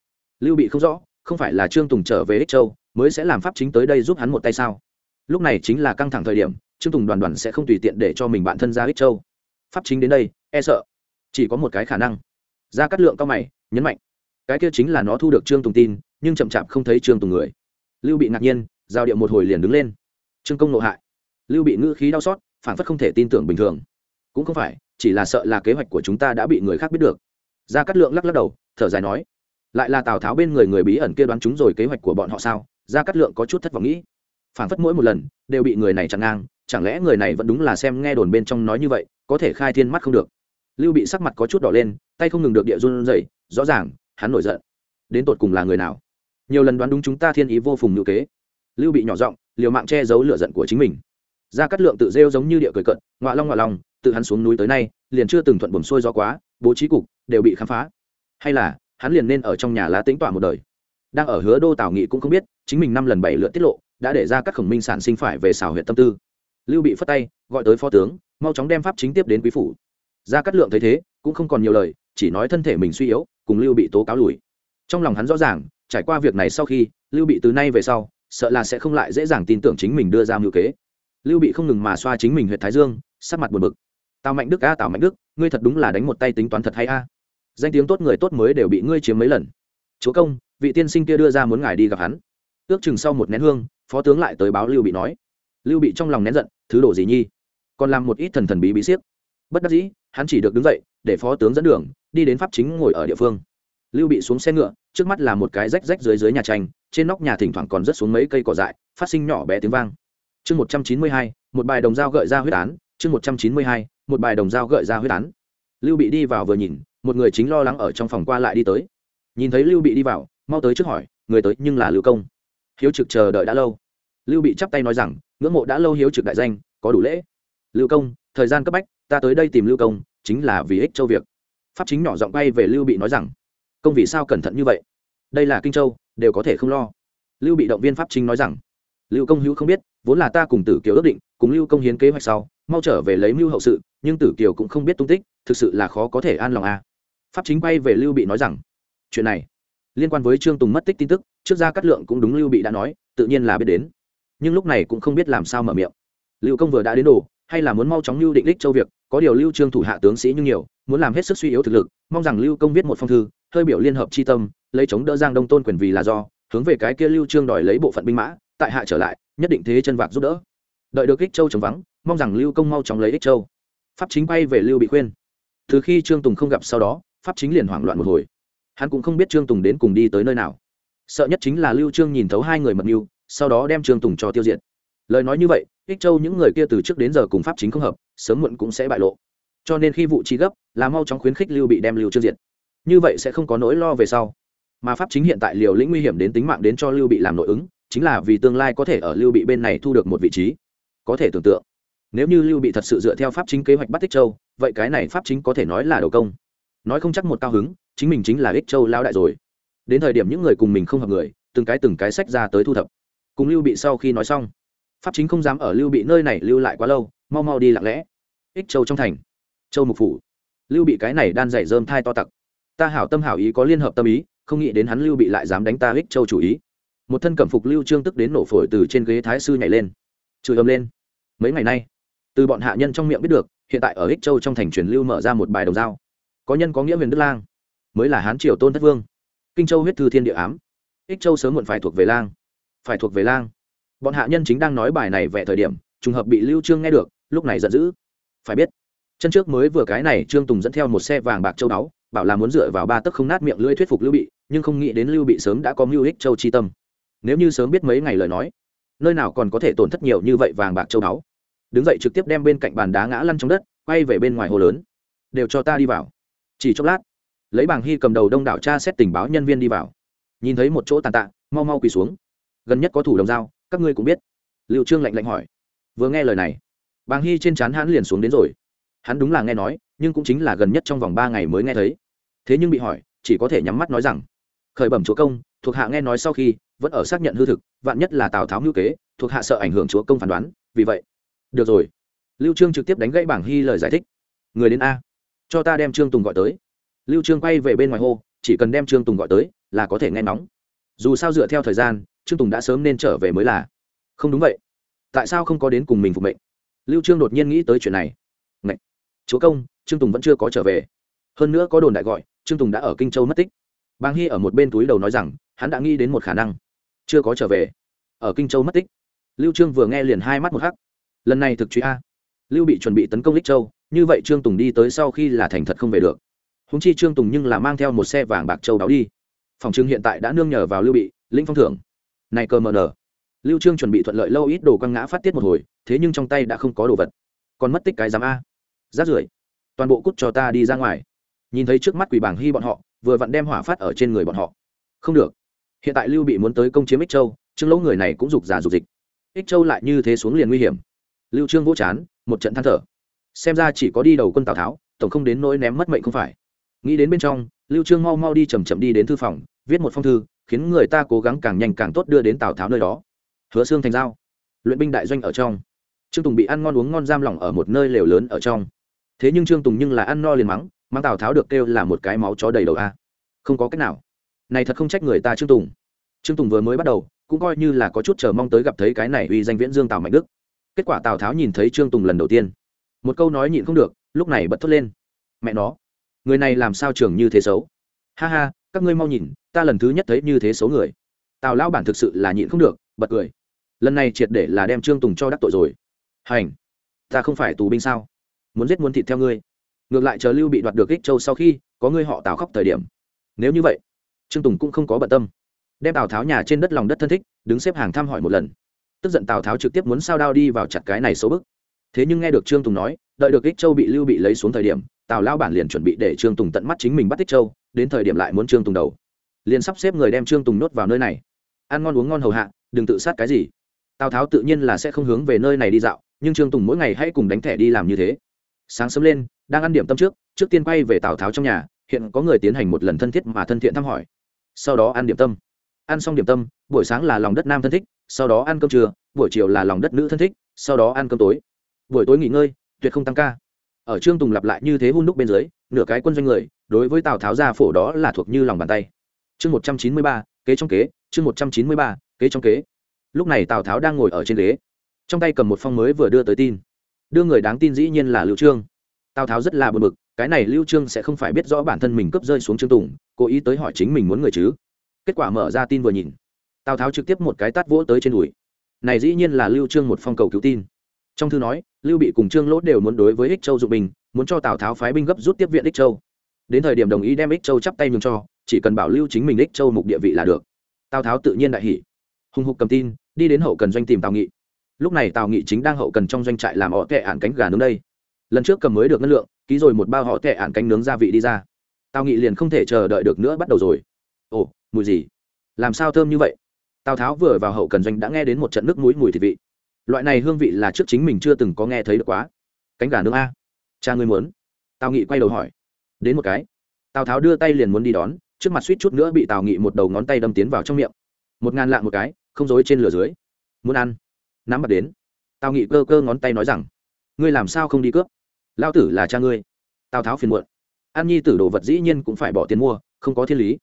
Lưu bị không rõ, không phải là trương tùng trở về ích châu mới sẽ làm pháp chính tới đây giúp hắn một tay sao? Lúc này chính là căng thẳng thời điểm, trương tùng đoàn đoàn sẽ không tùy tiện để cho mình bạn thân ra ích châu. Pháp chính đến đây e sợ. Chỉ có một cái khả năng. Ra cắt lượng cao mày, nhấn mạnh. Cái kia chính là nó thu được trương tùng tin, nhưng chậm chạp không thấy trương tùng người. Lưu bị ngạc nhiên, giao điệu một hồi liền đứng lên. Trương công nộ hại. Lưu bị ngữ khí đau xót phản phất không thể tin tưởng bình thường. Cũng không phải chỉ là sợ là kế hoạch của chúng ta đã bị người khác biết được. Gia cát lượng lắc lắc đầu thở dài nói lại là tào tháo bên người người bí ẩn kia đoán chúng rồi kế hoạch của bọn họ sao? Gia cát lượng có chút thất vọng nghĩ phản phất mỗi một lần đều bị người này chặn ngang chẳng lẽ người này vẫn đúng là xem nghe đồn bên trong nói như vậy có thể khai thiên mắt không được. Lưu bị sắc mặt có chút đỏ lên tay không ngừng được địa run rẩy, rõ ràng hắn nổi giận. Đến tột cùng là người nào? Nhiều lần đoán đúng chúng ta thiên ý vô phùng ngữ kế. Lưu bị nhỏ giọng liều mạng che giấu lửa giận của chính mình. Gia Cát lượng tự rêu giống như địa cười cận ngoạ long ngoạ long tự hắn xuống núi tới nay, liền chưa từng thuận buồn xuôi gió quá, bố trí cục đều bị khám phá. Hay là, hắn liền nên ở trong nhà lá tính tỏa một đời. Đang ở hứa đô tào nghị cũng không biết, chính mình năm lần bảy lượt tiết lộ, đã để ra các khổng minh sản sinh phải về xào huyện tâm tư. Lưu bị phất tay, gọi tới phó tướng, mau chóng đem pháp chính tiếp đến quý phủ. Ra cắt lượng thấy thế, cũng không còn nhiều lời, chỉ nói thân thể mình suy yếu, cùng lưu bị tố cáo lùi. Trong lòng hắn rõ ràng, trải qua việc này sau khi, lưu bị từ nay về sau, sợ là sẽ không lại dễ dàng tin tưởng chính mình đưa ra mưu kế. Lưu bị không ngừng mà xoa chính mình huyện thái dương, sắc mặt buồn bực tào mạnh đức a tào mạnh đức ngươi thật đúng là đánh một tay tính toán thật hay a danh tiếng tốt người tốt mới đều bị ngươi chiếm mấy lần chúa công vị tiên sinh kia đưa ra muốn ngài đi gặp hắn ước chừng sau một nén hương phó tướng lại tới báo lưu bị nói lưu bị trong lòng nén giận thứ đồ gì nhi còn làm một ít thần thần bí bí xiếc. bất đắc dĩ hắn chỉ được đứng dậy để phó tướng dẫn đường đi đến pháp chính ngồi ở địa phương lưu bị xuống xe ngựa trước mắt là một cái rách rách dưới dưới nhà tranh trên nóc nhà thỉnh thoảng còn rớt xuống mấy cây cỏ dại phát sinh nhỏ bé tiếng vang chương một trăm chín mươi hai một bài đồng dao gợi ra huyết án chương một trăm chín mươi hai một bài đồng dao gợi ra huyết án. Lưu bị đi vào vừa nhìn, một người chính lo lắng ở trong phòng qua lại đi tới. Nhìn thấy lưu bị đi vào, mau tới trước hỏi, người tới nhưng là lưu công. Hiếu trực chờ đợi đã lâu. Lưu bị chắp tay nói rằng, ngưỡng mộ đã lâu hiếu trực đại danh, có đủ lễ. Lưu công, thời gian cấp bách, ta tới đây tìm lưu công, chính là vì ích châu việc. Pháp chính nhỏ giọng bay về lưu bị nói rằng, công vì sao cẩn thận như vậy? Đây là kinh châu, đều có thể không lo. Lưu bị động viên pháp chính nói rằng, lưu công hữu không biết, vốn là ta cùng tử kiều ước định, cùng lưu công hiến kế hoạch sau, mau trở về lấy mưu hậu sự nhưng tử kiều cũng không biết tung tích, thực sự là khó có thể an lòng a à. pháp chính bay về lưu bị nói rằng, chuyện này, liên quan với trương tùng mất tích tin tức, trước ra cát lượng cũng đúng lưu bị đã nói, tự nhiên là biết đến. Nhưng lúc này cũng không biết làm sao mở miệng. Lưu công vừa đã đến đồ, hay là muốn mau chóng lưu định đích châu việc, có điều lưu trương thủ hạ tướng sĩ nhưng nhiều, muốn làm hết sức suy yếu thực lực, mong rằng lưu công viết một phong thư, hơi biểu liên hợp chi tâm, lấy chống đỡ giang đông tôn quyền vì là do, hướng về cái kia lưu trương đòi lấy bộ phận binh mã, tại hạ trở lại, nhất định thế chân vạc giúp đỡ. Đợi được ích châu chống vắng, mong rằng lưu công mau chóng lấy ích châu pháp chính bay về lưu bị khuyên. Từ khi trương tùng không gặp sau đó, pháp chính liền hoảng loạn một hồi. Hắn cũng không biết trương tùng đến cùng đi tới nơi nào. Sợ nhất chính là lưu trương nhìn thấu hai người mật mưu, sau đó đem trương tùng cho tiêu diệt. Lời nói như vậy, ích châu những người kia từ trước đến giờ cùng pháp chính không hợp, sớm muộn cũng sẽ bại lộ. Cho nên khi vụ trí gấp, là mau chóng khuyến khích lưu bị đem lưu trương diệt. Như vậy sẽ không có nỗi lo về sau. Mà pháp chính hiện tại liều lĩnh nguy hiểm đến tính mạng đến cho lưu bị làm nội ứng, chính là vì tương lai có thể ở lưu bị bên này thu được một vị trí. Có thể tưởng tượng nếu như lưu bị thật sự dựa theo pháp chính kế hoạch bắt ích châu, vậy cái này pháp chính có thể nói là đầu công. Nói không chắc một cao hứng, chính mình chính là ích châu lao đại rồi. Đến thời điểm những người cùng mình không hợp người, từng cái từng cái sách ra tới thu thập. Cùng lưu bị sau khi nói xong, pháp chính không dám ở lưu bị nơi này lưu lại quá lâu, mau mau đi lặng lẽ. Ích châu trong thành, châu mục phủ. Lưu bị cái này đan dày dơm thai to tặc. Ta hảo tâm hảo ý có liên hợp tâm ý, không nghĩ đến hắn lưu bị lại dám đánh ta ích châu chủ ý. Một thân cẩm phục lưu trương tức đến nổ phổi từ trên ghế thái sư nhảy lên. Chửi ầm lên. Mấy ngày nay từ bọn hạ nhân trong miệng biết được, hiện tại ở ích châu trong thành truyền lưu mở ra một bài đồng dao có nhân có nghĩa huyền đức lang, mới là hán triều tôn thất vương. Kinh châu huyết thư thiên địa ám. Ích châu sớm muộn phải thuộc về lang. Phải thuộc về lang. Bọn hạ nhân chính đang nói bài này về thời điểm, trùng hợp bị lưu trương nghe được, lúc này giận dữ. Phải biết, chân trước mới vừa cái này trương tùng dẫn theo một xe vàng bạc châu đáo, bảo là muốn dựa vào ba tấc không nát miệng lưỡi thuyết phục lưu bị, nhưng không nghĩ đến lưu bị sớm đã có mưu ích châu chi tâm. Nếu như sớm biết mấy ngày lời nói, nơi nào còn có thể tổn thất nhiều như vậy vàng bạc châu đáo đứng dậy trực tiếp đem bên cạnh bàn đá ngã lăn trong đất, quay về bên ngoài hồ lớn. Đều cho ta đi vào. Chỉ chốc lát, lấy bảng hy cầm đầu đông đảo tra xét tình báo nhân viên đi vào. Nhìn thấy một chỗ tàn tạ, mau mau quỳ xuống. Gần nhất có thủ đồng dao các ngươi cũng biết. Liệu trương lạnh lạnh hỏi. Vừa nghe lời này bàng hy trên trán hắn liền xuống đến rồi. Hắn đúng là nghe nói, nhưng cũng chính là gần nhất trong vòng ba ngày mới nghe thấy. Thế nhưng bị hỏi, chỉ có thể nhắm mắt nói rằng, khởi bẩm chúa công, thuộc hạ nghe nói sau khi vẫn ở xác nhận hư thực, vạn nhất là tào tháo ngữ kế, thuộc hạ sợ ảnh hưởng chúa công phán đoán, vì vậy được rồi. Lưu trương trực tiếp đánh gãy bảng hy lời giải thích. Người đến a. Cho ta đem trương tùng gọi tới. Lưu trương quay về bên ngoài hô, chỉ cần đem trương tùng gọi tới, là có thể nghe nóng dù sao dựa theo thời gian, trương tùng đã sớm nên trở về mới là. Không đúng vậy. Tại sao không có đến cùng mình phục mệnh? Lưu trương đột nhiên nghĩ tới chuyện này. Ngậy! chúa công, trương tùng vẫn chưa có trở về. Hơn nữa có đồn đại gọi, trương tùng đã ở kinh châu mất tích. Bang hy ở một bên túi đầu nói rằng, hắn đã nghĩ đến một khả năng. Chưa có trở về. Ở kinh châu mất tích. Lưu trương vừa nghe liền hai mắt một hắc lần này thực truy a. Lưu bị chuẩn bị tấn công lích châu, như vậy trương tùng đi tới sau khi là thành thật không về được. Húng chi trương tùng nhưng là mang theo một xe vàng bạc châu đáo đi. Phòng trưng hiện tại đã nương nhờ vào lưu bị, lĩnh phong thưởng. Này cơ mờ nở. Lưu trương chuẩn bị thuận lợi lâu ít đồ quăng ngã phát tiết một hồi, thế nhưng trong tay đã không có đồ vật. Còn mất tích cái giám a. Rát rưởi. Toàn bộ cút cho ta đi ra ngoài. Nhìn thấy trước mắt quỷ bảng hy bọn họ, vừa vặn đem hỏa phát ở trên người bọn họ. Không được. Hiện tại lưu bị muốn tới công chiếm ích châu, trương lỗ người này cũng rục già rục dịch. Ích châu lại như thế xuống liền nguy hiểm lưu trương vỗ chán, một trận than thở. Xem ra chỉ có đi đầu quân tào tháo, tổng không đến nỗi ném mất mệnh không phải. Nghĩ đến bên trong, lưu trương mau mau đi chậm chậm đi đến thư phòng, viết một phong thư, khiến người ta cố gắng càng nhanh càng tốt đưa đến tào tháo nơi đó. Hứa xương thành giao. Luyện binh đại doanh ở trong. Trương tùng bị ăn ngon uống ngon giam lỏng ở một nơi lều lớn ở trong. Thế nhưng trương tùng nhưng là ăn no liền mắng mang tào tháo được kêu là một cái máu chó đầy đầu a. Không có cách nào. Này thật không trách người ta trương tùng. Trương tùng vừa mới bắt đầu, cũng coi như là có chút chờ mong tới gặp thấy cái này uy danh viễn dương tào mạnh đức kết quả tào tháo nhìn thấy trương tùng lần đầu tiên. Một câu nói nhịn không được, lúc này bật thốt lên. Mẹ nó, người này làm sao trường như thế xấu? Ha ha, các ngươi mau nhìn, ta lần thứ nhất thấy như thế xấu người. Tào lão bản thực sự là nhịn không được, bật cười. Lần này triệt để là đem trương tùng cho đắc tội rồi. Hành, ta không phải tù binh sao? Muốn giết muốn thịt theo ngươi. Ngược lại chờ lưu bị đoạt được ích châu sau khi, có ngươi họ tào khóc thời điểm. Nếu như vậy, trương tùng cũng không có bận tâm. Đem tào tháo nhà trên đất lòng đất thân thích, đứng xếp hàng thăm hỏi một lần tức giận tào tháo trực tiếp muốn sao đao đi vào chặt cái này xấu bức. Thế nhưng nghe được trương tùng nói, đợi được ích châu bị lưu bị lấy xuống thời điểm, tào lao bản liền chuẩn bị để trương tùng tận mắt chính mình bắt ích châu, đến thời điểm lại muốn trương tùng đầu. Liền sắp xếp người đem trương tùng nốt vào nơi này. Ăn ngon uống ngon hầu hạ, đừng tự sát cái gì. Tào tháo tự nhiên là sẽ không hướng về nơi này đi dạo, nhưng trương tùng mỗi ngày hãy cùng đánh thẻ đi làm như thế. Sáng sớm lên, đang ăn điểm tâm trước trước tiên quay về tào tháo trong nhà, hiện có người tiến hành một lần thân thiết mà thân thiện thăm hỏi. Sau đó ăn điểm tâm ăn xong điểm tâm, buổi sáng là lòng đất nam thân thích, sau đó ăn cơm trưa, buổi chiều là lòng đất nữ thân thích, sau đó ăn cơm tối. Buổi tối nghỉ ngơi, tuyệt không tăng ca. Ở trương tùng lặp lại như thế hun đúc bên dưới, nửa cái quân doanh người, đối với tào tháo gia phổ đó là thuộc như lòng bàn tay. Chương một trăm chín mươi ba, kế trong kế, chương một trăm chín mươi ba, kế trong kế. Lúc này tào tháo đang ngồi ở trên ghế. Trong tay cầm một phong mới vừa đưa tới tin. Đưa người đáng tin dĩ nhiên là lưu trương. Tào tháo rất là bực bực, cái này lưu trương sẽ không phải biết rõ bản thân mình cướp rơi xuống trương tùng, cố ý tới hỏi chính mình muốn người chứ kết quả mở ra tin vừa nhìn. Tào tháo trực tiếp một cái tát vỗ tới trên đùi. Này dĩ nhiên là lưu trương một phong cầu cứu tin. Trong thư nói, lưu bị cùng trương lỗ đều muốn đối với ích châu dụng bình, muốn cho tào tháo phái binh gấp rút tiếp viện ích châu. Đến thời điểm đồng ý đem ích châu chắp tay nhường cho, chỉ cần bảo lưu chính mình ích châu mục địa vị là được. Tào tháo tự nhiên đại hỉ. Hùng hục cầm tin, đi đến hậu cần doanh tìm tào nghị. Lúc này tào nghị chính đang hậu cần trong doanh trại làm họ tệ ản cánh gà nướng đây. Lần trước cầm mới được ngân lượng, ký rồi một bao họ tệ ản cánh nướng gia vị đi ra. Tào nghị liền không thể chờ đợi được nữa bắt đầu rồi. Ồ mùi gì? Làm sao thơm như vậy? Tào tháo vừa vào hậu cần doanh đã nghe đến một trận nước mũi mùi thịt vị. Loại này hương vị là trước chính mình chưa từng có nghe thấy được quá. Cánh gà nướng a. Cha ngươi muốn. Tào nghị quay đầu hỏi. Đến một cái. Tào tháo đưa tay liền muốn đi đón, trước mặt suýt chút nữa bị tào nghị một đầu ngón tay đâm tiến vào trong miệng. Một ngàn lạng một cái, không dối trên lửa dưới. Muốn ăn. Nắm mặt đến. Tào nghị cơ cơ ngón tay nói rằng, ngươi làm sao không đi cướp? Lao tử là cha ngươi. Tào tháo phiền muộn. An nhi tử đồ vật dĩ nhiên cũng phải bỏ tiền mua, không có thiên lý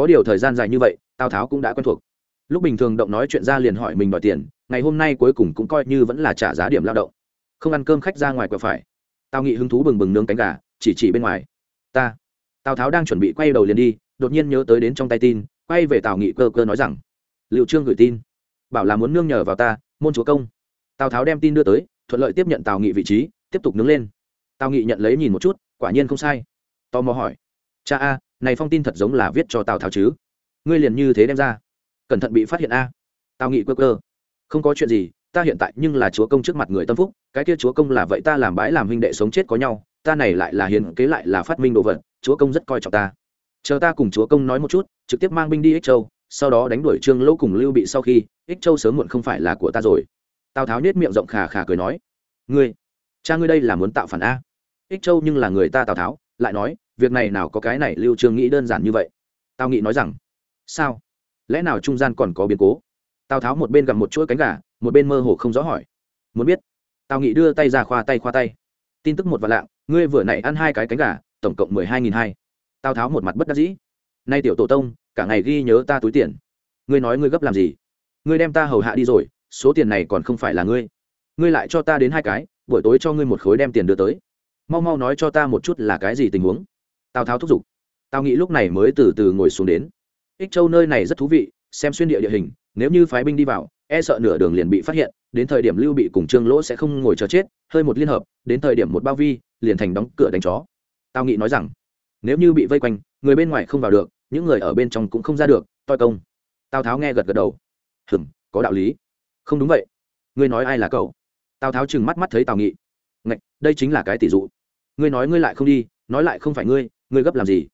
có điều thời gian dài như vậy, tào tháo cũng đã quen thuộc. Lúc bình thường động nói chuyện ra liền hỏi mình đòi tiền, ngày hôm nay cuối cùng cũng coi như vẫn là trả giá điểm lao động. Không ăn cơm khách ra ngoài quẹo phải. Tào nghị hứng thú bừng bừng nướng cánh gà, chỉ chỉ bên ngoài. Ta. Tào tháo đang chuẩn bị quay đầu liền đi, đột nhiên nhớ tới đến trong tay tin, quay về tào nghị cơ cơ nói rằng liệu trương gửi tin. Bảo là muốn nương nhờ vào ta, môn chúa công. Tào tháo đem tin đưa tới, thuận lợi tiếp nhận tào nghị vị trí, tiếp tục nướng lên. Tào nghị nhận lấy nhìn một chút, quả nhiên không sai. Tò mò hỏi, cha a này phong tin thật giống là viết cho tào tháo chứ. Ngươi liền như thế đem ra. Cẩn thận bị phát hiện a. Tào nghị cơ cơ không có chuyện gì, ta hiện tại nhưng là chúa công trước mặt người tâm phúc, cái kia chúa công là vậy ta làm bãi làm huynh đệ sống chết có nhau, ta này lại là hiền kế lại là phát minh đồ vật, chúa công rất coi trọng ta. Chờ ta cùng chúa công nói một chút, trực tiếp mang binh đi ích châu, sau đó đánh đuổi trương lỗ cùng lưu bị sau khi, ích châu sớm muộn không phải là của ta rồi. Tào tháo nết miệng rộng khà khà cười nói, ngươi, cha ngươi đây là muốn tạo phản a? Ích châu nhưng là người ta tào tháo lại nói, việc này nào có cái này, lưu trương nghĩ đơn giản như vậy. Tào nghị nói rằng, sao? Lẽ nào trung gian còn có biến cố? Tào tháo một bên gặp một chuỗi cánh gà, một bên mơ hồ không rõ hỏi. Muốn biết. Tào nghị đưa tay ra khoa tay khoa tay. Tin tức một vạn lạng, ngươi vừa nãy ăn hai cái cánh gà, tổng cộng mười hai nghìn hai. Tào tháo một mặt bất đắc dĩ. Nay tiểu tổ tông, cả ngày ghi nhớ ta túi tiền. Ngươi nói ngươi gấp làm gì? Ngươi đem ta hầu hạ đi rồi, số tiền này còn không phải là ngươi. Ngươi lại cho ta đến hai cái, buổi tối cho ngươi một khối đem tiền đưa tới mau mau nói cho ta một chút là cái gì tình huống. Tào tháo thúc giục. Tào Nghị lúc này mới từ từ ngồi xuống đến. Ích châu nơi này rất thú vị, xem xuyên địa địa hình, nếu như phái binh đi vào e sợ nửa đường liền bị phát hiện, đến thời điểm lưu bị cùng trương lỗ sẽ không ngồi chờ chết, hơi một liên hợp, đến thời điểm một bao vi, liền thành đóng cửa đánh chó. Tào nghị nói rằng, nếu như bị vây quanh, người bên ngoài không vào được, những người ở bên trong cũng không ra được, toi công. Tào tháo nghe gật gật đầu. Hừng có đạo lý. Không đúng vậy. Ngươi nói ai là cậu? Tào tháo chừng mắt mắt thấy tào nghị. Ngạch, đây chính là cái tỷ dụ ngươi nói ngươi lại không đi, nói lại không phải ngươi ngươi gấp làm gì?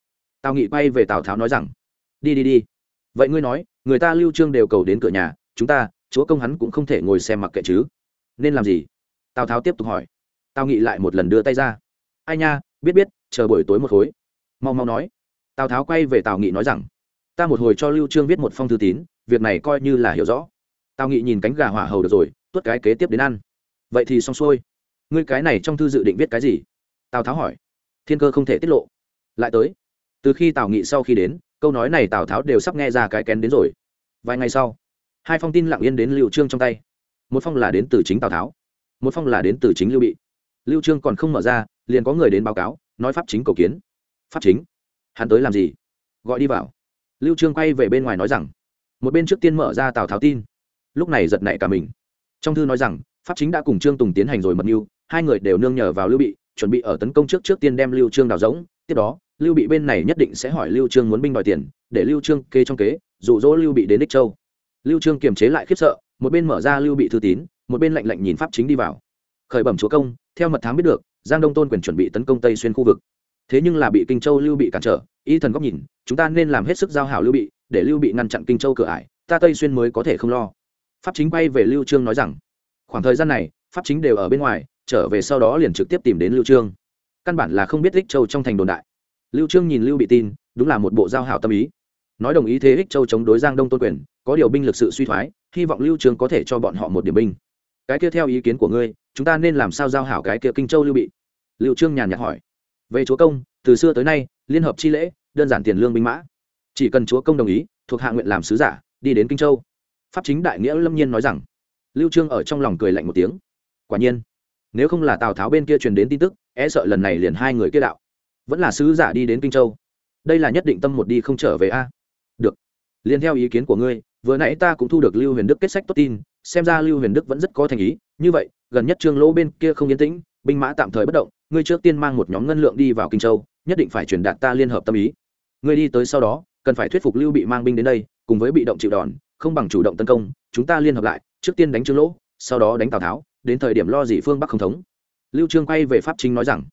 Tào nghị bay về tào tháo nói rằng, đi đi đi. Vậy ngươi nói, người ta lưu trương đều cầu đến cửa nhà, chúng ta, chúa công hắn cũng không thể ngồi xem mặc kệ chứ. Nên làm gì? Tào tháo tiếp tục hỏi. Tào nghị lại một lần đưa tay ra. Ai nha, biết biết, chờ buổi tối một khối. Mau mau nói. Tào tháo quay về tào nghị nói rằng, ta một hồi cho lưu trương viết một phong thư tín, việc này coi như là hiểu rõ. Tào nghị nhìn cánh gà hỏa hầu được rồi, tuốt cái kế tiếp đến ăn. Vậy thì xong xuôi. Ngươi cái này trong thư dự định viết cái gì? Tào tháo hỏi thiên cơ không thể tiết lộ lại tới từ khi tào nghị sau khi đến câu nói này tào tháo đều sắp nghe ra cái kén đến rồi vài ngày sau hai phong tin lặng yên đến lưu trương trong tay một phong là đến từ chính tào tháo một phong là đến từ chính lưu bị lưu trương còn không mở ra liền có người đến báo cáo nói pháp chính cầu kiến pháp chính hắn tới làm gì gọi đi vào lưu trương quay về bên ngoài nói rằng một bên trước tiên mở ra tào tháo tin lúc này giật nảy cả mình trong thư nói rằng pháp chính đã cùng trương tùng tiến hành rồi mật mưu hai người đều nương nhờ vào lưu bị chuẩn bị ở tấn công trước trước tiên đem lưu trương đào rỗng, tiếp đó, lưu bị bên này nhất định sẽ hỏi lưu trương muốn binh đòi tiền, để lưu trương kê trong kế, dụ dỗ lưu bị đến đích châu. Lưu trương kiềm chế lại khiếp sợ, một bên mở ra lưu bị thư tín, một bên lạnh lạnh nhìn pháp chính đi vào. Khởi bẩm chúa công, theo mật thám biết được, giang đông tôn quyền chuẩn bị tấn công tây xuyên khu vực. Thế nhưng là bị kinh châu lưu bị cản trở, y thần góc nhìn, chúng ta nên làm hết sức giao hảo lưu bị, để lưu bị ngăn chặn kinh châu cửa ải, ta tây xuyên mới có thể không lo. Pháp chính quay về lưu trương nói rằng, khoảng thời gian này, pháp chính đều ở bên ngoài trở về sau đó liền trực tiếp tìm đến lưu trương. Căn bản là không biết ích châu trong thành đồn đại. Lưu trương nhìn lưu bị tin, đúng là một bộ giao hảo tâm ý. Nói đồng ý thế ích châu chống đối giang đông tôn quyền, có điều binh lực sự suy thoái, hy vọng lưu trương có thể cho bọn họ một điểm binh. Cái kia theo ý kiến của ngươi, chúng ta nên làm sao giao hảo cái kia kinh châu lưu bị? Lưu trương nhàn nhạt hỏi. Về chúa công, từ xưa tới nay, liên hợp chi lễ, đơn giản tiền lương binh mã. Chỉ cần chúa công đồng ý, thuộc hạ nguyện làm sứ giả, đi đến kinh châu. Pháp chính đại nghĩa lâm nhiên nói rằng. Lưu trương ở trong lòng cười lạnh một tiếng. Quả nhiên nếu không là tào tháo bên kia truyền đến tin tức e sợ lần này liền hai người kia đạo. Vẫn là sứ giả đi đến kinh châu. Đây là nhất định tâm một đi không trở về a. Được. Liền theo ý kiến của ngươi, vừa nãy ta cũng thu được lưu huyền đức kết sách tốt tin, xem ra lưu huyền đức vẫn rất có thành ý. Như vậy, gần nhất trương lỗ bên kia không yên tĩnh, binh mã tạm thời bất động, ngươi trước tiên mang một nhóm ngân lượng đi vào kinh châu, nhất định phải truyền đạt ta liên hợp tâm ý. Ngươi đi tới sau đó, cần phải thuyết phục lưu bị mang binh đến đây, cùng với bị động chịu đòn, không bằng chủ động tấn công, chúng ta liên hợp lại, trước tiên đánh trương lỗ, sau đó đánh tào tháo đến thời điểm lo gì phương bắc không thống lưu trương quay về pháp chính nói rằng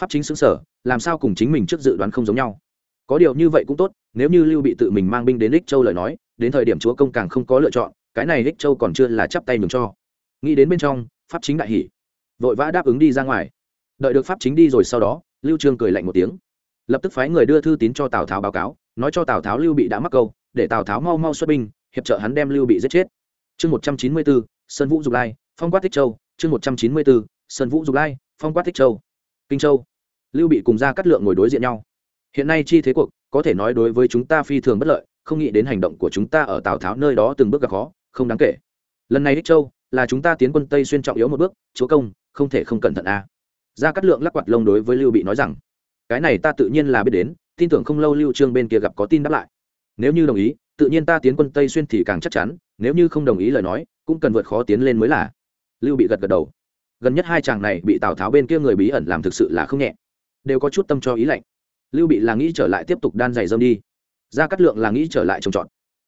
pháp chính xứng sở làm sao cùng chính mình trước dự đoán không giống nhau có điều như vậy cũng tốt nếu như lưu bị tự mình mang binh đến ích châu lời nói đến thời điểm chúa công càng không có lựa chọn cái này ích châu còn chưa là chắp tay mừng cho nghĩ đến bên trong pháp chính đại hỉ vội vã đáp ứng đi ra ngoài đợi được pháp chính đi rồi sau đó lưu trương cười lạnh một tiếng lập tức phái người đưa thư tín cho tào tháo báo cáo nói cho tào tháo lưu bị đã mắc câu để tào tháo mau mau xuất binh hiệp trợ hắn đem lưu bị giết chết chương một trăm chín mươi bốn sơn vũ dục lai phong quát tích châu, chương một trăm chín mươi bốn, sơn vũ dục lai, phong quát tích châu. Kinh châu. Lưu bị cùng ra cắt lượng ngồi đối diện nhau. Hiện nay chi thế cuộc, có thể nói đối với chúng ta phi thường bất lợi, không nghĩ đến hành động của chúng ta ở tào tháo nơi đó từng bước gặp khó, không đáng kể. Lần này ích châu là chúng ta tiến quân tây xuyên trọng yếu một bước, chúa công, không thể không cẩn thận a à. ra cắt lượng lắc quạt lông đối với lưu bị nói rằng, cái này ta tự nhiên là biết đến, tin tưởng không lâu lưu trương bên kia gặp có tin đáp lại. Nếu như đồng ý, tự nhiên ta tiến quân tây xuyên thì càng chắc chắn, nếu như không đồng ý lời nói, cũng cần vượt khó tiến lên mới là lưu bị gật gật đầu. Gần nhất hai chàng này bị tào tháo bên kia người bí ẩn làm thực sự là không nhẹ. Đều có chút tâm cho ý lạnh. Lưu bị là nghĩ trở lại tiếp tục đan giày dâm đi. Ra cắt lượng là nghĩ trở lại trồng trọt.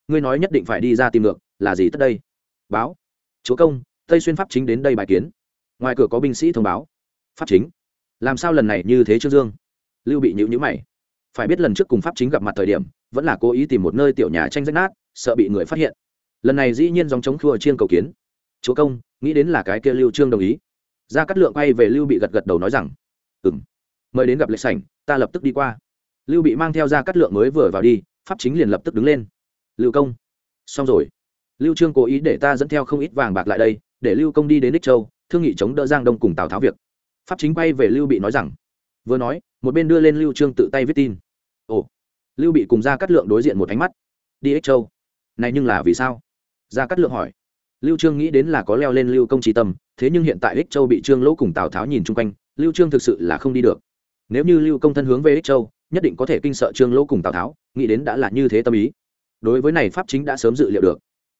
Ngươi nói nhất định phải đi ra tìm ngược, là gì tất đây? Báo. Chúa công, tây xuyên pháp chính đến đây bài kiến. Ngoài cửa có binh sĩ thông báo. Pháp chính. Làm sao lần này như thế trương dương? Lưu bị nhữ nhữ mày. Phải biết lần trước cùng pháp chính gặp mặt thời điểm, vẫn là cố ý tìm một nơi tiểu nhà tranh rách nát, sợ bị người phát hiện. Lần này dĩ nhiên dòng chống khua chiên cầu kiến chúa công, nghĩ đến là cái kia lưu trương đồng ý. Ra cắt lượng quay về lưu bị gật gật đầu nói rằng ừng mời đến gặp lệ sảnh, ta lập tức đi qua. Lưu bị mang theo ra cắt lượng mới vừa vào đi, pháp chính liền lập tức đứng lên. Lưu công, xong rồi. Lưu trương cố ý để ta dẫn theo không ít vàng bạc lại đây, để lưu công đi đến đích châu, thương nghị chống đỡ giang đông cùng tào tháo việc. Pháp chính quay về lưu bị nói rằng, vừa nói, một bên đưa lên lưu trương tự tay viết tin. Ồ. Lưu bị cùng ra cắt lượng đối diện một ánh mắt. Đi ích châu. Này nhưng là vì sao? Ra cắt lượng hỏi lưu trương nghĩ đến là có leo lên lưu công trí tâm, thế nhưng hiện tại ích châu bị trương lỗ cùng tào tháo nhìn chung quanh, lưu trương thực sự là không đi được. Nếu như lưu công thân hướng về ích châu, nhất định có thể kinh sợ trương lỗ cùng tào tháo, nghĩ đến đã là như thế tâm ý. Đối với này pháp chính đã sớm dự liệu được.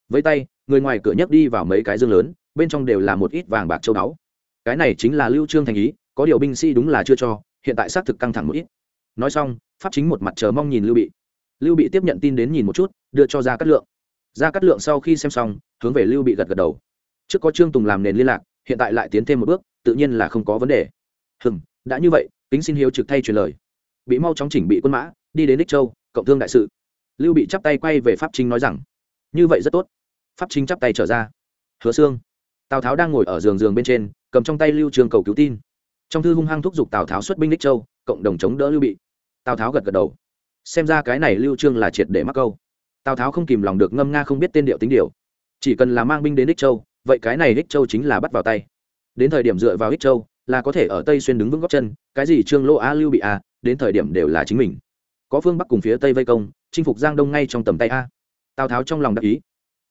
Với tay, người ngoài cửa nhấc đi vào mấy cái dương lớn, bên trong đều là một ít vàng bạc châu báu. Cái này chính là lưu trương thành ý, có điều binh sĩ đúng là chưa cho, hiện tại xác thực căng thẳng một ít. Nói xong, pháp chính một mặt chờ mong nhìn lưu bị. Lưu bị tiếp nhận tin đến nhìn một chút, đưa cho ra cát lượng. Ra cát lượng sau khi xem xong hướng về lưu bị gật gật đầu. Trước có trương tùng làm nền liên lạc, hiện tại lại tiến thêm một bước, tự nhiên là không có vấn đề. Hừng đã như vậy, tính xin hiếu trực thay truyền lời. Bị mau chóng chỉnh bị quân mã, đi đến đích châu, cộng thương đại sự. Lưu bị chắp tay quay về pháp chính nói rằng, như vậy rất tốt. Pháp chính chắp tay trở ra. Hứa xương tào tháo đang ngồi ở giường giường bên trên, cầm trong tay lưu trường cầu cứu tin. Trong thư hung hăng thúc giục tào tháo xuất binh đích châu, cộng đồng chống đỡ lưu bị. Tào tháo gật gật đầu. Xem ra cái này lưu trương là triệt để mắc câu. Tào tháo không kìm lòng được ngâm nga không biết tên điệu tính điều chỉ cần là mang binh đến ích châu, vậy cái này ích châu chính là bắt vào tay. Đến thời điểm dựa vào ích châu, là có thể ở tây xuyên đứng vững góc chân, cái gì trương lô a lưu bị a, đến thời điểm đều là chính mình. Có phương bắc cùng phía tây vây công, chinh phục giang đông ngay trong tầm tay a. Tào tháo trong lòng đắc ý.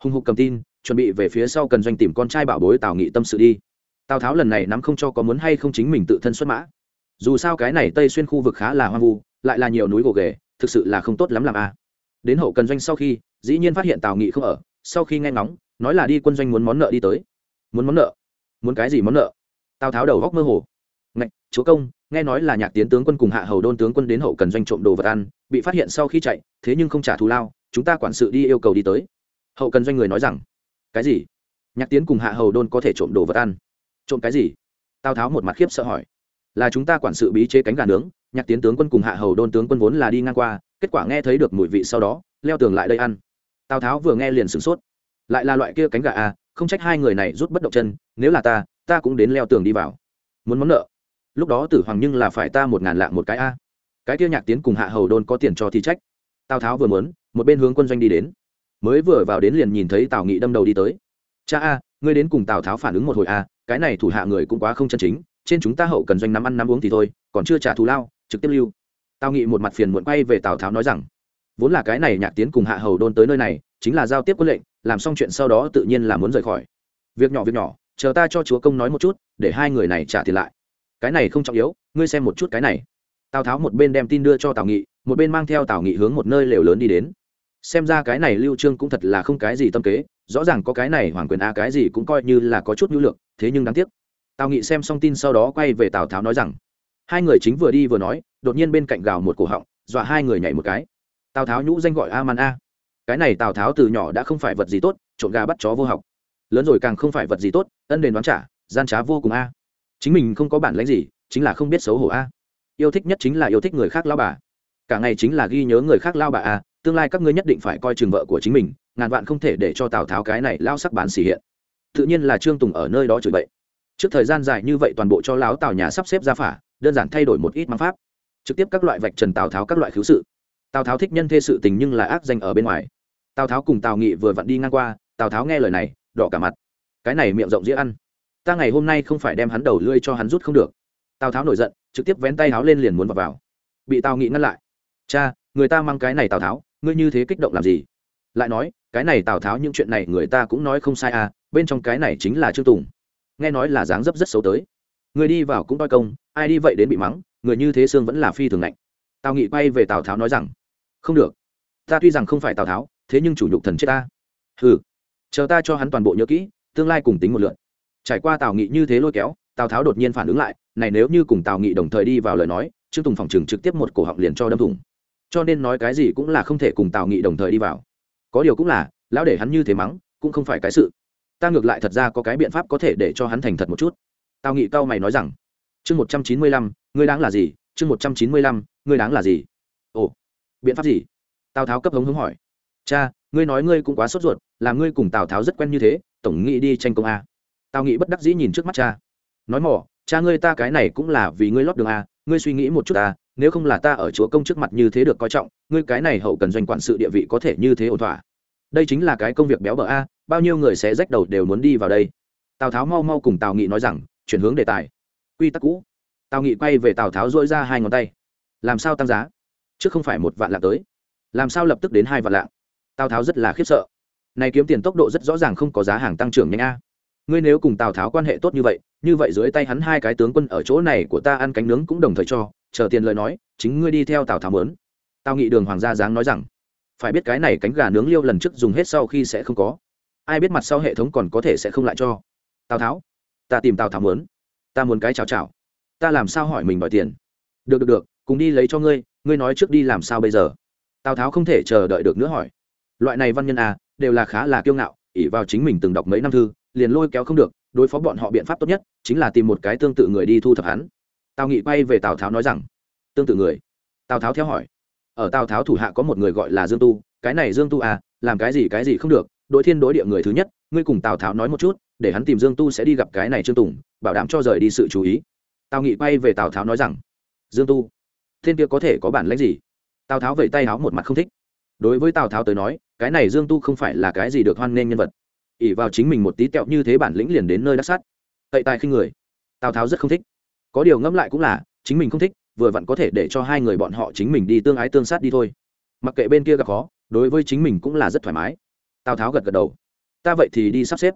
Hùng hục cầm tin, chuẩn bị về phía sau cần doanh tìm con trai bảo bối tào nghị tâm sự đi. Tào tháo lần này nắm không cho có muốn hay không chính mình tự thân xuất mã. Dù sao cái này tây xuyên khu vực khá là hoang vu, lại là nhiều núi gồ ghề, thực sự là không tốt lắm làm a. Đến hậu cần doanh sau khi, dĩ nhiên phát hiện tào nghị không ở sau khi nghe ngóng, nói là đi quân doanh muốn món nợ đi tới. Muốn món nợ? Muốn cái gì món nợ? Tào tháo đầu góc mơ hồ. Ngạch, chúa công, nghe nói là nhạc tiến tướng quân cùng hạ hầu đôn tướng quân đến hậu cần doanh trộm đồ vật ăn, bị phát hiện sau khi chạy, thế nhưng không trả thù lao, chúng ta quản sự đi yêu cầu đi tới. Hậu cần doanh người nói rằng, cái gì? Nhạc tiến cùng hạ hầu đôn có thể trộm đồ vật ăn? Trộm cái gì? Tào tháo một mặt khiếp sợ hỏi. Là chúng ta quản sự bí chế cánh gà nướng, nhạc tiến tướng quân cùng hạ hầu đôn tướng quân vốn là đi ngang qua, kết quả nghe thấy được mùi vị sau đó, leo tường lại đây ăn tào tháo vừa nghe liền sửng sốt. Lại là loại kia cánh gà à không trách hai người này rút bất động chân, nếu là ta ta cũng đến leo tường đi vào. Muốn món nợ. Lúc đó tử hoàng nhưng là phải ta một ngàn lạng một cái a. Cái kia nhạc tiến cùng hạ hầu đôn có tiền cho thì trách. Tào tháo vừa muốn, một bên hướng quân doanh đi đến. Mới vừa vào đến liền nhìn thấy tào nghị đâm đầu đi tới. Cha a, ngươi đến cùng tào tháo phản ứng một hồi a cái này thủ hạ người cũng quá không chân chính, trên chúng ta hậu cần doanh nắm ăn nắm uống thì thôi, còn chưa trả thù lao, trực tiếp lưu. Tào nghị một mặt phiền muộn quay về tào tháo nói rằng vốn là cái này nhạc tiến cùng hạ hầu đôn tới nơi này, chính là giao tiếp quân lệnh, làm xong chuyện sau đó tự nhiên là muốn rời khỏi. Việc nhỏ việc nhỏ, chờ ta cho chúa công nói một chút, để hai người này trả tiền lại. Cái này không trọng yếu, ngươi xem một chút cái này. Tào tháo một bên đem tin đưa cho tào nghị, một bên mang theo tào nghị hướng một nơi lều lớn đi đến. Xem ra cái này lưu trương cũng thật là không cái gì tâm kế, rõ ràng có cái này hoàng quyền a cái gì cũng coi như là có chút nhu lượng, thế nhưng đáng tiếc. Tào nghị xem xong tin sau đó quay về tào tháo nói rằng, hai người chính vừa đi vừa nói, đột nhiên bên cạnh gào một cổ họng, dọa hai người nhảy một cái tào tháo nhũ danh gọi a man a. Cái này tào tháo từ nhỏ đã không phải vật gì tốt trộn gà bắt chó vô học. Lớn rồi càng không phải vật gì tốt, ân đền đoán trả, gian trá vô cùng a. Chính mình không có bản lãnh gì, chính là không biết xấu hổ a. Yêu thích nhất chính là yêu thích người khác lao bà. Cả ngày chính là ghi nhớ người khác lao bà a, tương lai các ngươi nhất định phải coi trường vợ của chính mình, ngàn vạn không thể để cho tào tháo cái này lao sắc bán xỉ hiện. Tự nhiên là trương tùng ở nơi đó chửi bậy. Trước thời gian dài như vậy toàn bộ cho láo tào nhà sắp xếp ra phả, đơn giản thay đổi một ít mang pháp. Trực tiếp các loại vạch trần tào tháo các loại khiếu sự tào tháo thích nhân thê sự tình nhưng là ác danh ở bên ngoài. Tào tháo cùng tào nghị vừa vặn đi ngang qua tào tháo nghe lời này đỏ cả mặt. Cái này miệng rộng dĩa ăn. Ta ngày hôm nay không phải đem hắn đầu lươi cho hắn rút không được. Tào tháo nổi giận trực tiếp vén tay háo lên liền muốn vào, vào. bị tào nghị ngăn lại. Cha người ta mang cái này tào tháo ngươi như thế kích động làm gì? Lại nói cái này tào tháo những chuyện này người ta cũng nói không sai à bên trong cái này chính là trương tùng. Nghe nói là dáng dấp rất xấu tới. Người đi vào cũng toi công ai đi vậy đến bị mắng người như thế xương vẫn là phi thường lạnh. Tào nghị quay về tào tháo nói rằng không được. Ta tuy rằng không phải tào tháo, thế nhưng chủ nhục thần chết ta. Ừ chờ ta cho hắn toàn bộ nhớ kỹ, tương lai cùng tính một lượn. Trải qua tào nghị như thế lôi kéo, tào tháo đột nhiên phản ứng lại, này nếu như cùng tào nghị đồng thời đi vào lời nói, trương tùng phòng trừng trực tiếp một cổ họng liền cho đâm thủng. Cho nên nói cái gì cũng là không thể cùng tào nghị đồng thời đi vào. Có điều cũng là, lão để hắn như thế mắng, cũng không phải cái sự. Ta ngược lại thật ra có cái biện pháp có thể để cho hắn thành thật một chút. Tào nghị cao mày nói rằng, chương một trăm chín mươi lăm, ngươi đáng là gì? Chương một trăm chín mươi lăm, ngươi đáng là gì? Biện pháp gì? Tào tháo cấp hống hống hỏi. Cha, ngươi nói ngươi cũng quá sốt ruột, là ngươi cùng tào tháo rất quen như thế, tổng nghị đi tranh công a. Tào nghị bất đắc dĩ nhìn trước mắt cha. Nói mỏ, cha ngươi ta cái này cũng là vì ngươi lót đường a, ngươi suy nghĩ một chút ta nếu không là ta ở chúa công trước mặt như thế được coi trọng, ngươi cái này hậu cần doanh quản sự địa vị có thể như thế ổn thỏa. Đây chính là cái công việc béo bở a, bao nhiêu người sẽ rách đầu đều muốn đi vào đây. Tào tháo mau mau cùng tào nghị nói rằng, chuyển hướng đề tài. Quy tắc cũ. Tào nghị quay về tào tháo dỗi ra hai ngón tay. Làm sao tăng giá? Chứ không phải một vạn lạng tới. Làm sao lập tức đến hai vạn lạng? Tào tháo rất là khiếp sợ. Này kiếm tiền tốc độ rất rõ ràng không có giá hàng tăng trưởng nhanh a. Ngươi nếu cùng tào tháo quan hệ tốt như vậy như vậy dưới tay hắn hai cái tướng quân ở chỗ này của ta ăn cánh nướng cũng đồng thời cho, chờ tiền lời nói, chính ngươi đi theo tào tháo mớn. Tào nghị đường hoàng gia giáng nói rằng, phải biết cái này cánh gà nướng liêu lần trước dùng hết sau khi sẽ không có. Ai biết mặt sau hệ thống còn có thể sẽ không lại cho. Tào tháo, ta tìm tào tháo muốn ta muốn cái chào chào. Ta làm sao hỏi mình đòi tiền. Được được được, cùng đi lấy cho ngươi ngươi nói trước đi làm sao bây giờ? Tào tháo không thể chờ đợi được nữa hỏi. Loại này văn nhân à đều là khá là kiêu ngạo ỉ vào chính mình từng đọc mấy năm thư, liền lôi kéo không được, đối phó bọn họ biện pháp tốt nhất chính là tìm một cái tương tự người đi thu thập hắn. Tào nghị quay về tào tháo nói rằng, tương tự người? Tào tháo theo hỏi. Ở tào tháo thủ hạ có một người gọi là dương tu, cái này dương tu à làm cái gì cái gì không được, đội thiên đối địa người thứ nhất, ngươi cùng tào tháo nói một chút, để hắn tìm dương tu sẽ đi gặp cái này trương tùng, bảo đảm cho rời đi sự chú ý. Tào nghị quay về tào tháo nói rằng, dương tu thiên kia có thể có bản lãnh gì? Tào tháo vẫy tay háo một mặt không thích. Đối với tào tháo tới nói, cái này dương tu không phải là cái gì được hoan nghênh nhân vật. Ỉ vào chính mình một tí tẹo như thế bản lĩnh liền đến nơi đắc sát. Tậy tài khi người, tào tháo rất không thích. Có điều ngẫm lại cũng là, chính mình không thích, vừa vặn có thể để cho hai người bọn họ chính mình đi tương ái tương sát đi thôi. Mặc kệ bên kia gặp khó, đối với chính mình cũng là rất thoải mái. Tào tháo gật gật đầu. Ta vậy thì đi sắp xếp.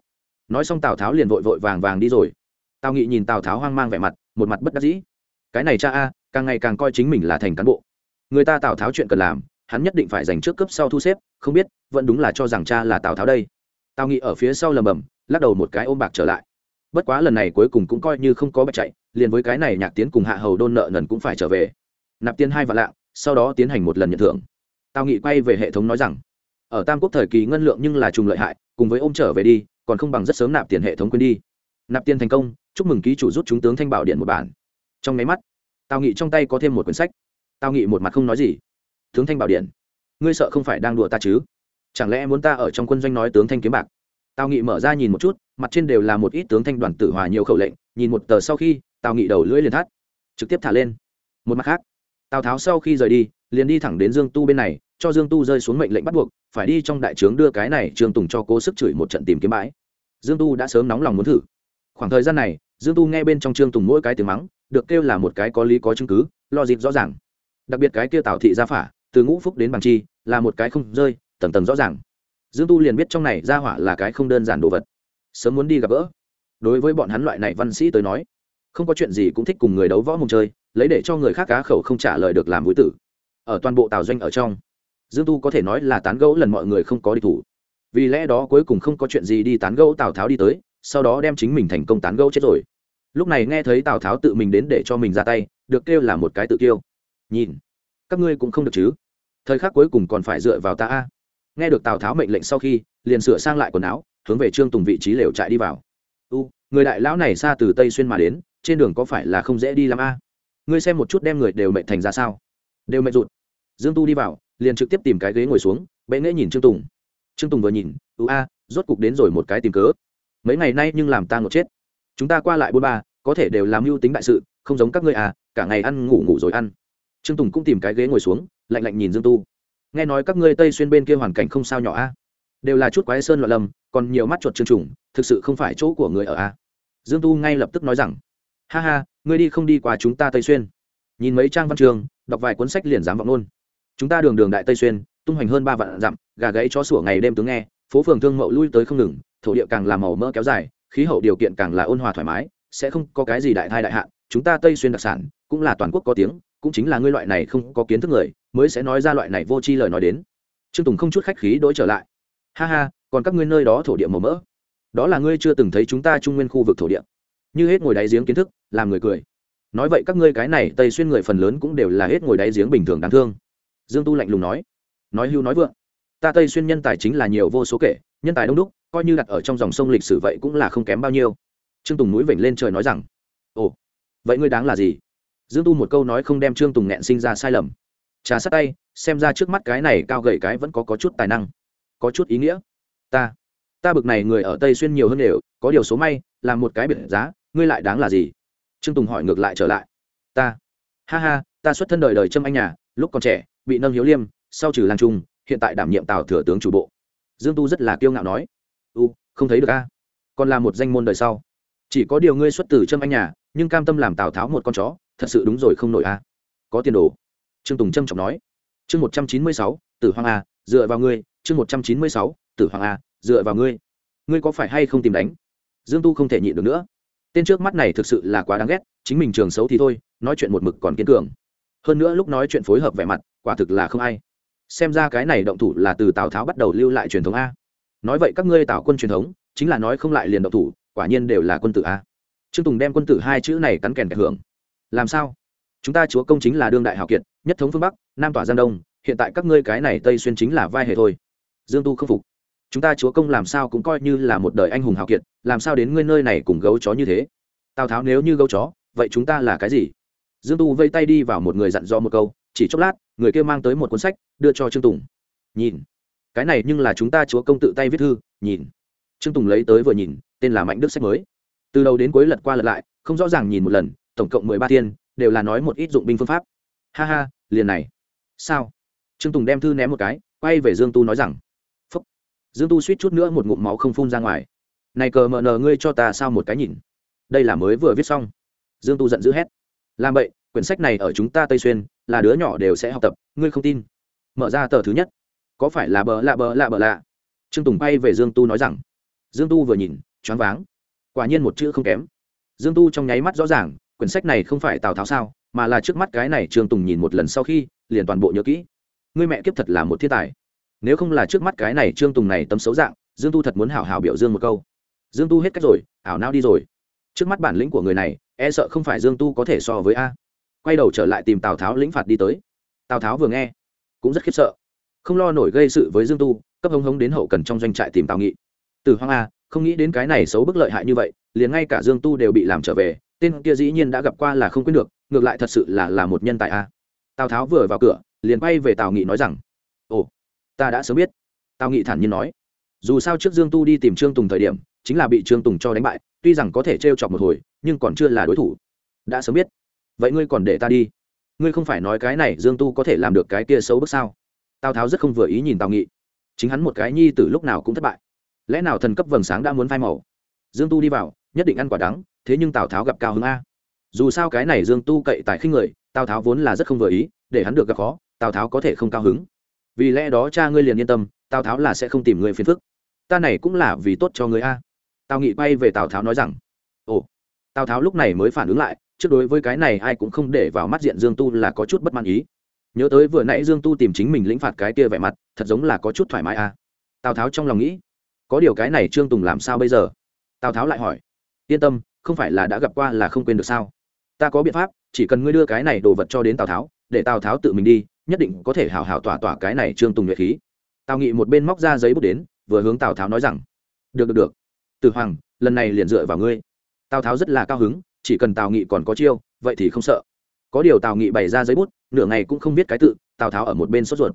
Nói xong tào tháo liền vội vội vàng vàng đi rồi. Tào nghị nhìn tào tháo hoang mang vẻ mặt, một mặt bất đắc dĩ. Cái này cha a càng ngày càng coi chính mình là thành cán bộ. Người ta tào tháo chuyện cần làm, hắn nhất định phải dành trước cấp sau thu xếp, không biết, vẫn đúng là cho rằng cha là tào tháo đây. Tào nghị ở phía sau lầm bầm, lắc đầu một cái ôm bạc trở lại. Bất quá lần này cuối cùng cũng coi như không có bạch chạy, liền với cái này nhạc tiến cùng hạ hầu đôn nợ nần cũng phải trở về. Nạp tiền hai vạn lạng, sau đó tiến hành một lần nhận thưởng. Tào nghị quay về hệ thống nói rằng, ở tam quốc thời kỳ ngân lượng nhưng là trùng lợi hại, cùng với ôm trở về đi, còn không bằng rất sớm nạp tiền hệ thống quên đi. Nạp tiền thành công, chúc mừng ký chủ rút chúng tướng thanh bảo điện một bản. Trong máy mắt tào nghị trong tay có thêm một quyển sách tào nghị một mặt không nói gì tướng thanh bảo điện ngươi sợ không phải đang đùa ta chứ chẳng lẽ muốn ta ở trong quân doanh nói tướng thanh kiếm bạc tào nghị mở ra nhìn một chút mặt trên đều là một ít tướng thanh đoàn tử hòa nhiều khẩu lệnh nhìn một tờ sau khi tào nghị đầu lưỡi liền thắt trực tiếp thả lên một mặt khác tào tháo sau khi rời đi liền đi thẳng đến dương tu bên này cho dương tu rơi xuống mệnh lệnh bắt buộc phải đi trong đại trướng đưa cái này trương tùng cho cố sức chửi một trận tìm kiếm bãi dương tu đã sớm nóng lòng muốn thử khoảng thời gian này dương tu nghe bên trong trương tùng mỗi cái tiếng mắng được kêu là một cái có lý có chứng cứ lo dịp rõ ràng. Đặc biệt cái kia tào thị gia phả, từ ngũ phúc đến bằng chi, là một cái không rơi, tầng tầng rõ ràng. Dương tu liền biết trong này gia hỏa là cái không đơn giản đồ vật. Sớm muốn đi gặp gỡ. Đối với bọn hắn loại này văn sĩ tới nói, không có chuyện gì cũng thích cùng người đấu võ mùng chơi, lấy để cho người khác cá khẩu không trả lời được làm mũi tử. Ở toàn bộ tào doanh ở trong, dương tu có thể nói là tán gẫu lần mọi người không có đi thủ. Vì lẽ đó cuối cùng không có chuyện gì đi tán gẫu tào tháo đi tới, sau đó đem chính mình thành công tán gẫu chết rồi lúc này nghe thấy tào tháo tự mình đến để cho mình ra tay, được kêu là một cái tự kiêu. Nhìn, các ngươi cũng không được chứ. Thời khắc cuối cùng còn phải dựa vào ta a. Nghe được tào tháo mệnh lệnh sau khi, liền sửa sang lại quần áo, hướng về trương tùng vị trí lều trại đi vào. U, người đại lão này xa từ tây xuyên mà đến, trên đường có phải là không dễ đi làm a? Ngươi xem một chút đem người đều mệnh thành ra sao. Đều mệnh rụt. Dương tu đi vào, liền trực tiếp tìm cái ghế ngồi xuống, bệ nghễ nhìn trương tùng. Trương tùng vừa nhìn, u a, rốt cục đến rồi một cái tìm cớ. Mấy ngày nay nhưng làm ta ngột chết chúng ta qua lại bôn ba, có thể đều làm mưu tính đại sự, không giống các ngươi à cả ngày ăn ngủ ngủ rồi ăn. Trương tùng cũng tìm cái ghế ngồi xuống, lạnh lạnh nhìn dương tu. Nghe nói các ngươi tây xuyên bên kia hoàn cảnh không sao nhỏ a đều là chút quái sơn loạn lâm, còn nhiều mắt chuột trương trùng, thực sự không phải chỗ của người ở a dương tu ngay lập tức nói rằng, ha ha, ngươi đi không đi qua chúng ta tây xuyên. Nhìn mấy trang văn trường, đọc vài cuốn sách liền dám vọng luôn. Chúng ta đường đường đại tây xuyên, tung hoành hơn ba vạn dặm, gà gãy cho sủa ngày đêm tướng nghe, phố phường thương mậu lui tới không ngừng, thổ địa càng là màu mỡ kéo dài khí hậu điều kiện càng là ôn hòa thoải mái, sẽ không có cái gì đại thai đại hạn, chúng ta tây xuyên đặc sản, cũng là toàn quốc có tiếng, cũng chính là ngươi loại này không có kiến thức người, mới sẽ nói ra loại này vô tri lời nói đến. Trương tùng không chút khách khí đổi trở lại. Ha ha, còn các ngươi nơi đó thổ địa màu mỡ. Đó là ngươi chưa từng thấy chúng ta trung nguyên khu vực thổ địa. Như hết ngồi đáy giếng kiến thức, làm người cười. Nói vậy các ngươi cái này tây xuyên người phần lớn cũng đều là hết ngồi đáy giếng bình thường đáng thương. Dương tu lạnh lùng nói. Nói hưu nói vượng. Ta tây xuyên nhân tài chính là nhiều vô số kể, nhân tài đông đúc coi như đặt ở trong dòng sông lịch sử vậy cũng là không kém bao nhiêu. Trương tùng núi vểnh lên trời nói rằng ồ vậy ngươi đáng là gì? Dương tu một câu nói không đem trương tùng nghẹn sinh ra sai lầm. Trà sát tay xem ra trước mắt cái này cao gậy cái vẫn có, có chút tài năng có chút ý nghĩa. Ta ta bực này người ở tây xuyên nhiều hơn đều có điều số may là một cái biệt giá ngươi lại đáng là gì? Trương tùng hỏi ngược lại trở lại ta ha ha ta xuất thân đời đời trâm anh nhà lúc còn trẻ bị nâng hiếu liêm sau trừ lang trung hiện tại đảm nhiệm tào thừa tướng chủ bộ. Dương tu rất là kiêu ngạo nói u, không thấy được a. Còn là một danh môn đời sau. Chỉ có điều ngươi xuất từ trâm anh nhà, nhưng cam tâm làm tào tháo một con chó, thật sự đúng rồi không nổi a. Có tiền đồ. Trương tùng trâm trọng nói. Chương một trăm chín mươi sáu, tử hoàng a, dựa vào ngươi. Chương một trăm chín mươi sáu, tử hoàng a, dựa vào ngươi. Ngươi có phải hay không tìm đánh? Dương tu không thể nhịn được nữa. Tên trước mắt này thực sự là quá đáng ghét, chính mình trường xấu thì thôi, nói chuyện một mực còn kiên cường. Hơn nữa lúc nói chuyện phối hợp vẻ mặt, quả thực là không ai. Xem ra cái này động thủ là từ tào tháo bắt đầu lưu lại truyền thống a nói vậy các ngươi tạo quân truyền thống, chính là nói không lại liền độc thủ, quả nhiên đều là quân tử a. Trương tùng đem quân tử hai chữ này cắn kèn kẻ hưởng. Làm sao? Chúng ta chúa công chính là đương đại hào kiệt, nhất thống phương bắc, nam tỏa giang đông, hiện tại các ngươi cái này tây xuyên chính là vai hệ thôi. Dương tu không phục. Chúng ta chúa công làm sao cũng coi như là một đời anh hùng hào kiệt, làm sao đến ngươi nơi này cùng gấu chó như thế? Tào tháo nếu như gấu chó, vậy chúng ta là cái gì? Dương tu vây tay đi vào một người dặn dò một câu, chỉ chốc lát, người kia mang tới một cuốn sách, đưa cho trương tùng. Nhìn cái này nhưng là chúng ta chúa công tự tay viết thư, nhìn. Trương tùng lấy tới vừa nhìn, tên là mạnh đức sách mới. Từ đầu đến cuối lật qua lật lại, không rõ ràng nhìn một lần, tổng cộng mười ba tiên đều là nói một ít dụng binh phương pháp. Ha ha, liền này. Sao? Trương tùng đem thư ném một cái, quay về dương tu nói rằng, phúc. Dương tu suýt chút nữa một ngụm máu không phun ra ngoài. Này cờ mờ nờ, ngươi cho ta sao một cái nhìn? Đây là mới vừa viết xong. Dương tu giận dữ hét. Làm vậy quyển sách này ở chúng ta tây xuyên, là đứa nhỏ đều sẽ học tập, ngươi không tin. Mở ra tờ thứ nhất có phải là bờ lạ bờ lạ bờ lạ? Trương tùng bay về dương tu nói rằng. Dương tu vừa nhìn, choáng váng. Quả nhiên một chữ không kém. Dương tu trong nháy mắt rõ ràng, quyển sách này không phải tào tháo sao, mà là trước mắt cái này trương tùng nhìn một lần sau khi, liền toàn bộ nhớ kỹ. Ngươi mẹ kiếp thật là một thiên tài. Nếu không là trước mắt cái này trương tùng này tấm xấu dạng, dương tu thật muốn hảo hảo biểu dương một câu. Dương tu hết cách rồi, ảo nao đi rồi. Trước mắt bản lĩnh của người này e sợ không phải dương tu có thể so với a. Quay đầu trở lại tìm tào tháo lĩnh phạt đi tới. Tào tháo vừa nghe, cũng rất khiếp sợ không lo nổi gây sự với dương tu, cấp hống hống đến hậu cần trong doanh trại tìm tào nghị. Từ hoang a, không nghĩ đến cái này xấu bức lợi hại như vậy, liền ngay cả dương tu đều bị làm trở về, tên kia dĩ nhiên đã gặp qua là không quyết được, ngược lại thật sự là là một nhân tài a. Tào tháo vừa vào cửa, liền quay về tào nghị nói rằng, ồ, ta đã sớm biết. Tào nghị thản nhiên nói, dù sao trước dương tu đi tìm trương tùng thời điểm, chính là bị trương tùng cho đánh bại, tuy rằng có thể t chọc một hồi, nhưng còn chưa là đối thủ. Đã sớm biết. Vậy ngươi còn để ta đi. Ngươi không phải nói cái này dương tu có thể làm được cái kia xấu bước sao? Tào tháo rất không vừa ý nhìn tào nghị. Chính hắn một cái nhi từ lúc nào cũng thất bại. Lẽ nào thần cấp vầng sáng đã muốn phai màu? Dương tu đi vào, nhất định ăn quả đắng, thế nhưng tào tháo gặp cao hứng a. Dù sao cái này dương tu cậy tại khinh người, tào tháo vốn là rất không vừa ý, để hắn được gặp khó, tào tháo có thể không cao hứng. Vì lẽ đó cha ngươi liền yên tâm, tào tháo là sẽ không tìm người phiền phức. Ta này cũng là vì tốt cho người a. Tào nghị quay về tào tháo nói rằng, ồ. Tào tháo lúc này mới phản ứng lại, trước đối với cái này ai cũng không để vào mắt diện dương tu là có chút bất mãn ý nhớ tới vừa nãy dương tu tìm chính mình lĩnh phạt cái kia vẻ mặt, thật giống là có chút thoải mái à. Tào tháo trong lòng nghĩ, có điều cái này trương tùng làm sao bây giờ? Tào tháo lại hỏi, yên tâm, không phải là đã gặp qua là không quên được sao? Ta có biện pháp, chỉ cần ngươi đưa cái này đồ vật cho đến tào tháo, để tào tháo tự mình đi, nhất định có thể hào hào tỏa tỏa cái này trương tùng nhuệ khí. Tào nghị một bên móc ra giấy bút đến, vừa hướng tào tháo nói rằng, được được được. Từ hoàng, lần này liền dựa vào ngươi. Tào tháo rất là cao hứng, chỉ cần tào nghị còn có chiêu, vậy thì không sợ có điều tào nghị bày ra giấy bút, nửa ngày cũng không biết cái tự, tào tháo ở một bên sốt ruột.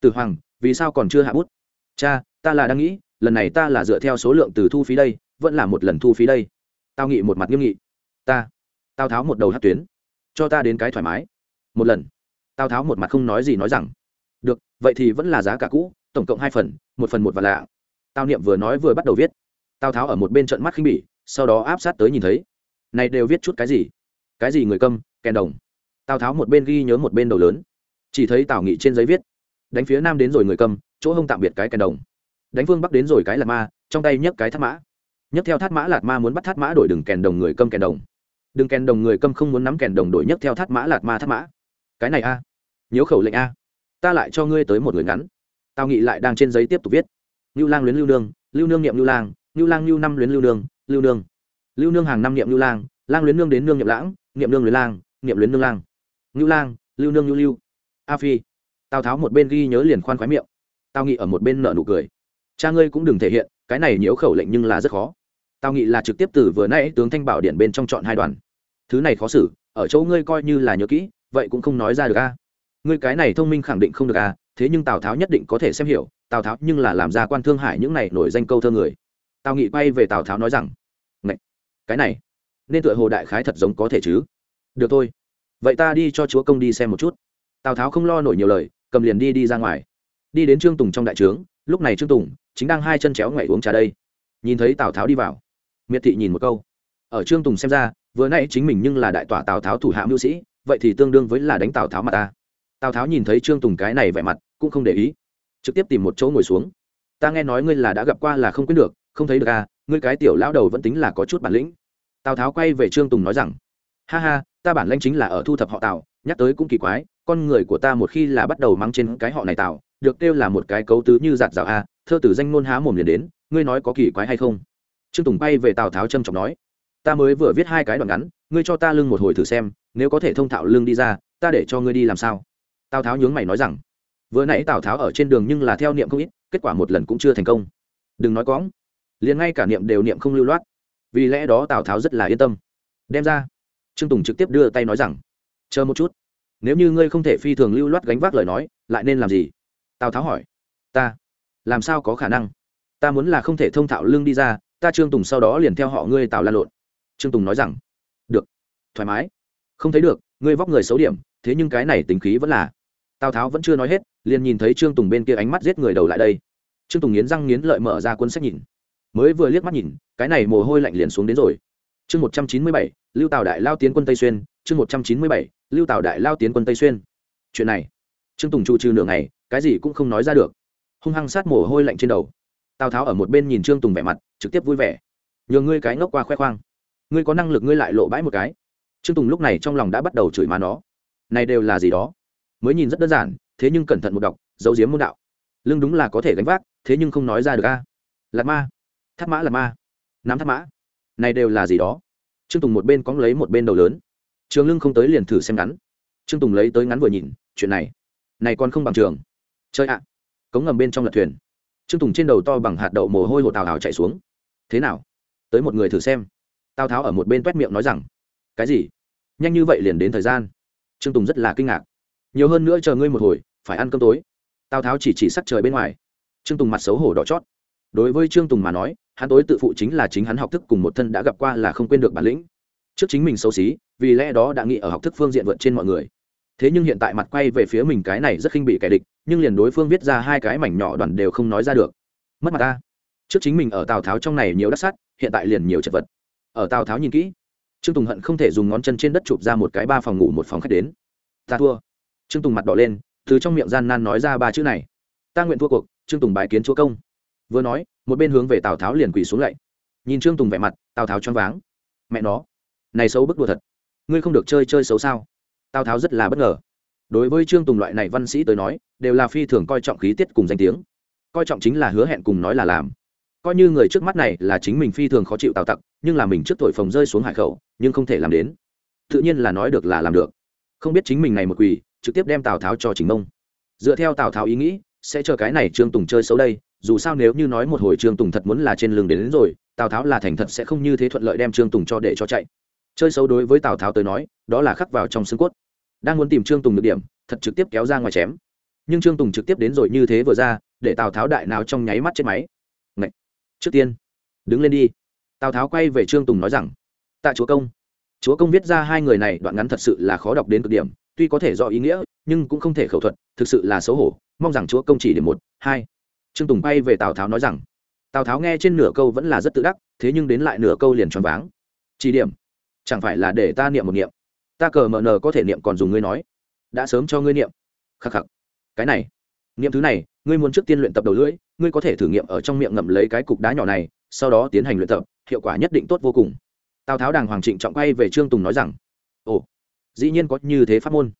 Tử hoàng, vì sao còn chưa hạ bút? Cha, ta là đang nghĩ, lần này ta là dựa theo số lượng từ thu phí đây, vẫn là một lần thu phí đây. Tào nghị một mặt nghiêm nghị. Ta, tào tháo một đầu hát tuyến, cho ta đến cái thoải mái. Một lần. Tào tháo một mặt không nói gì nói rằng. Được, vậy thì vẫn là giá cả cũ, tổng cộng hai phần, một phần một và lạ tào niệm vừa nói vừa bắt đầu viết. Tào tháo ở một bên trận mắt khinh bỉ, sau đó áp sát tới nhìn thấy. Này đều viết chút cái gì? Cái gì người câm, kèn đồng tào tháo một bên ghi nhớ một bên đầu lớn chỉ thấy tào nghị trên giấy viết đánh phía nam đến rồi người cầm chỗ hông tạm biệt cái kèn đồng đánh phương bắc đến rồi cái lạt ma trong tay nhấc cái thắt mã nhấc theo thắt mã lạt ma muốn bắt thắt mã đổi đừng kèn đồng người cầm kèn đồng đừng kèn đồng người cầm không muốn nắm kèn đồng đổi nhấc theo thắt mã lạt ma thắt mã cái này a à. nhớ khẩu lệnh a ta lại cho ngươi tới một người ngắn tào nghị lại đang trên giấy tiếp tục viết lưu lang luyến lưu nương lưu nương niệm lưu lang lưu lang lưu năm luyến lưu nương lưu nương lưu nương hàng năm niệm lưu lang lang luyến nương đến nương niệm lãng niệm nương luyến lang niệm luyến nương lang ngưu lang, lưu nương lưu lưu, a phi. Tào tháo một bên ghi nhớ liền khoan khoái miệng. Tào nghị ở một bên nợ nụ cười. Cha ngươi cũng đừng thể hiện, cái này nhiễu khẩu lệnh nhưng là rất khó. Tào nghị là trực tiếp từ vừa nãy tướng thanh bảo điện bên trong chọn hai đoàn. Thứ này khó xử, ở chỗ ngươi coi như là nhớ kỹ, vậy cũng không nói ra được a. Ngươi cái này thông minh khẳng định không được a, thế nhưng tào tháo nhất định có thể xem hiểu, tào tháo nhưng là làm ra quan thương hải những này nổi danh câu thơ người. Tào nghị quay về tào tháo nói rằng, Ngậy! cái này, nên tựa hồ đại khái thật giống có thể chứ? Được thôi vậy ta đi cho chúa công đi xem một chút. Tào tháo không lo nổi nhiều lời, cầm liền đi đi ra ngoài. Đi đến trương tùng trong đại trướng, lúc này trương tùng chính đang hai chân chéo ngoại uống trà đây. Nhìn thấy tào tháo đi vào, miệt thị nhìn một câu. Ở trương tùng xem ra, vừa nãy chính mình nhưng là đại tỏa tào tháo thủ hạ mưu sĩ, vậy thì tương đương với là đánh tào tháo mà ta. Tào tháo nhìn thấy trương tùng cái này vẻ mặt, cũng không để ý. Trực tiếp tìm một chỗ ngồi xuống. Ta nghe nói ngươi là đã gặp qua là không quyết được, không thấy được à ngươi cái tiểu lão đầu vẫn tính là có chút bản lĩnh. Tào tháo quay về trương tùng nói rằng ha ha, ta bản lanh chính là ở thu thập họ tào, nhắc tới cũng kỳ quái, con người của ta một khi là bắt đầu mắng trên cái họ này tào, được kêu là một cái cấu tứ như giạt rào a, thơ tử danh ngôn há mồm liền đến, ngươi nói có kỳ quái hay không? Trương tùng bay về tào tháo trâm trọng nói, ta mới vừa viết hai cái đoạn ngắn, ngươi cho ta lưng một hồi thử xem, nếu có thể thông thạo lưng đi ra, ta để cho ngươi đi làm sao? Tào tháo nhướng mày nói rằng, vừa nãy tào tháo ở trên đường nhưng là theo niệm không ít, kết quả một lần cũng chưa thành công. Đừng nói cóng liền ngay cả niệm đều niệm không lưu loát, vì lẽ đó tào tháo rất là yên tâm. Đem ra trương tùng trực tiếp đưa tay nói rằng, chờ một chút, nếu như ngươi không thể phi thường lưu loát gánh vác lời nói, lại nên làm gì? Tào tháo hỏi, ta, làm sao có khả năng? Ta muốn là không thể thông thạo lương đi ra, ta trương tùng sau đó liền theo họ ngươi tào lan lộn. Trương tùng nói rằng, được, thoải mái. Không thấy được, ngươi vóc người xấu điểm, thế nhưng cái này tính khí vẫn là. Tào tháo vẫn chưa nói hết, liền nhìn thấy trương tùng bên kia ánh mắt giết người đầu lại đây. Trương tùng nghiến răng nghiến lợi mở ra cuốn sách nhìn. Mới vừa liếc mắt nhìn, cái này mồ hôi lạnh liền xuống đến rồi chương một trăm chín mươi bảy, lưu tào đại lao tiến quân tây xuyên, chương một trăm chín mươi bảy, lưu tào đại lao tiến quân tây xuyên. Chuyện này, trương tùng trụ trừ nửa ngày, cái gì cũng không nói ra được. Hung hăng sát mồ hôi lạnh trên đầu. Tào tháo ở một bên nhìn trương tùng vẻ mặt, trực tiếp vui vẻ. Nhường ngươi cái ngốc qua khoe khoang. Ngươi có năng lực ngươi lại lộ bãi một cái. Trương tùng lúc này trong lòng đã bắt đầu chửi má nó. Này đều là gì đó? Mới nhìn rất đơn giản, thế nhưng cẩn thận một đọc dấu diếm môn đạo. Lưng đúng là có thể gánh vác, thế nhưng không nói ra được a. À. lạt ma. Thắt mã lạt ma. Nắm thắt mã này đều là gì đó? Trương tùng một bên cóng lấy một bên đầu lớn. Trường lưng không tới liền thử xem ngắn. Trương tùng lấy tới ngắn vừa nhìn, chuyện này này còn không bằng trường. Chơi ạ. Cống ngầm bên trong lật thuyền. Trương tùng trên đầu to bằng hạt đậu mồ hôi hột tào hào chạy xuống. Thế nào? Tới một người thử xem. Tào tháo ở một bên t u é t miệng nói rằng, cái gì? Nhanh như vậy liền đến thời gian? Trương tùng rất là kinh ngạc. Nhiều hơn nữa chờ ngươi một hồi, phải ăn cơm tối. Tào tháo chỉ chỉ sắc trời bên ngoài. Trương tùng mặt xấu hổ đỏ chót. Đối với trương tùng mà nói hắn tối tự phụ chính là chính hắn học thức cùng một thân đã gặp qua là không quên được bản lĩnh. Trước chính mình xấu xí, vì lẽ đó đã nghĩ ở học thức phương diện vượt trên mọi người. Thế nhưng hiện tại mặt quay về phía mình cái này rất khinh bị kẻ địch, nhưng liền đối phương viết ra hai cái mảnh nhỏ đoàn đều không nói ra được. Mất mặt ta. Trước chính mình ở tào tháo trong này nhiều đắt sắt hiện tại liền nhiều chật vật. Ở tào tháo nhìn kỹ, trương tùng hận không thể dùng ngón chân trên đất chụp ra một cái ba phòng ngủ một phòng khách đến. Ta thua. Trương tùng mặt đỏ lên, từ trong miệng gian nan nói ra ba chữ này. Ta nguyện thua cuộc, trương tùng bài kiến chúa công vừa nói, một bên hướng về tào tháo liền quỳ xuống lạy nhìn trương tùng vẻ mặt, tào tháo choáng váng. Mẹ nó, này xấu bức đùa thật. Ngươi không được chơi chơi xấu sao? Tào tháo rất là bất ngờ. Đối với trương tùng loại này văn sĩ tới nói, đều là phi thường coi trọng khí tiết cùng danh tiếng. Coi trọng chính là hứa hẹn cùng nói là làm. Coi như người trước mắt này là chính mình phi thường khó chịu tào tặc, nhưng là mình trước thổi phồng rơi xuống hải khẩu, nhưng không thể làm đến. Tự nhiên là nói được là làm được. Không biết chính mình này một quỳ, trực tiếp đem tào tháo cho chính mông. Dựa theo tào tháo ý nghĩ sẽ chờ cái này trương tùng chơi xấu đây dù sao nếu như nói một hồi trương tùng thật muốn là trên lưng đến, đến rồi tào tháo là thành thật sẽ không như thế thuận lợi đem trương tùng cho để cho chạy. Chơi xấu đối với tào tháo tới nói đó là khắc vào trong xương cốt. Đang muốn tìm trương tùng được điểm thật trực tiếp kéo ra ngoài chém. Nhưng trương tùng trực tiếp đến rồi như thế vừa ra để tào tháo đại nào trong nháy mắt chết máy. Ngậy! trước tiên đứng lên đi. Tào tháo quay về trương tùng nói rằng tạ chúa công. Chúa công viết ra hai người này đoạn ngắn thật sự là khó đọc đến cực điểm tuy có thể do ý nghĩa nhưng cũng không thể khẩu thuật thực sự là xấu hổ mong rằng chúa công chỉ điểm một, hai. Trương tùng bay về tào tháo nói rằng, tào tháo nghe trên nửa câu vẫn là rất tự đắc, thế nhưng đến lại nửa câu liền choáng váng. Chỉ điểm? Chẳng phải là để ta niệm một niệm? Ta cờ mờ nờ có thể niệm còn dùng ngươi nói. Đã sớm cho ngươi niệm. Khắc khắc. Cái này. Niệm thứ này, ngươi muốn trước tiên luyện tập đầu lưỡi, ngươi có thể thử nghiệm ở trong miệng ngậm lấy cái cục đá nhỏ này, sau đó tiến hành luyện tập, hiệu quả nhất định tốt vô cùng. Tào tháo đàng hoàng trịnh trọng quay về trương tùng nói rằng, ồ, dĩ nhiên có như thế pháp môn.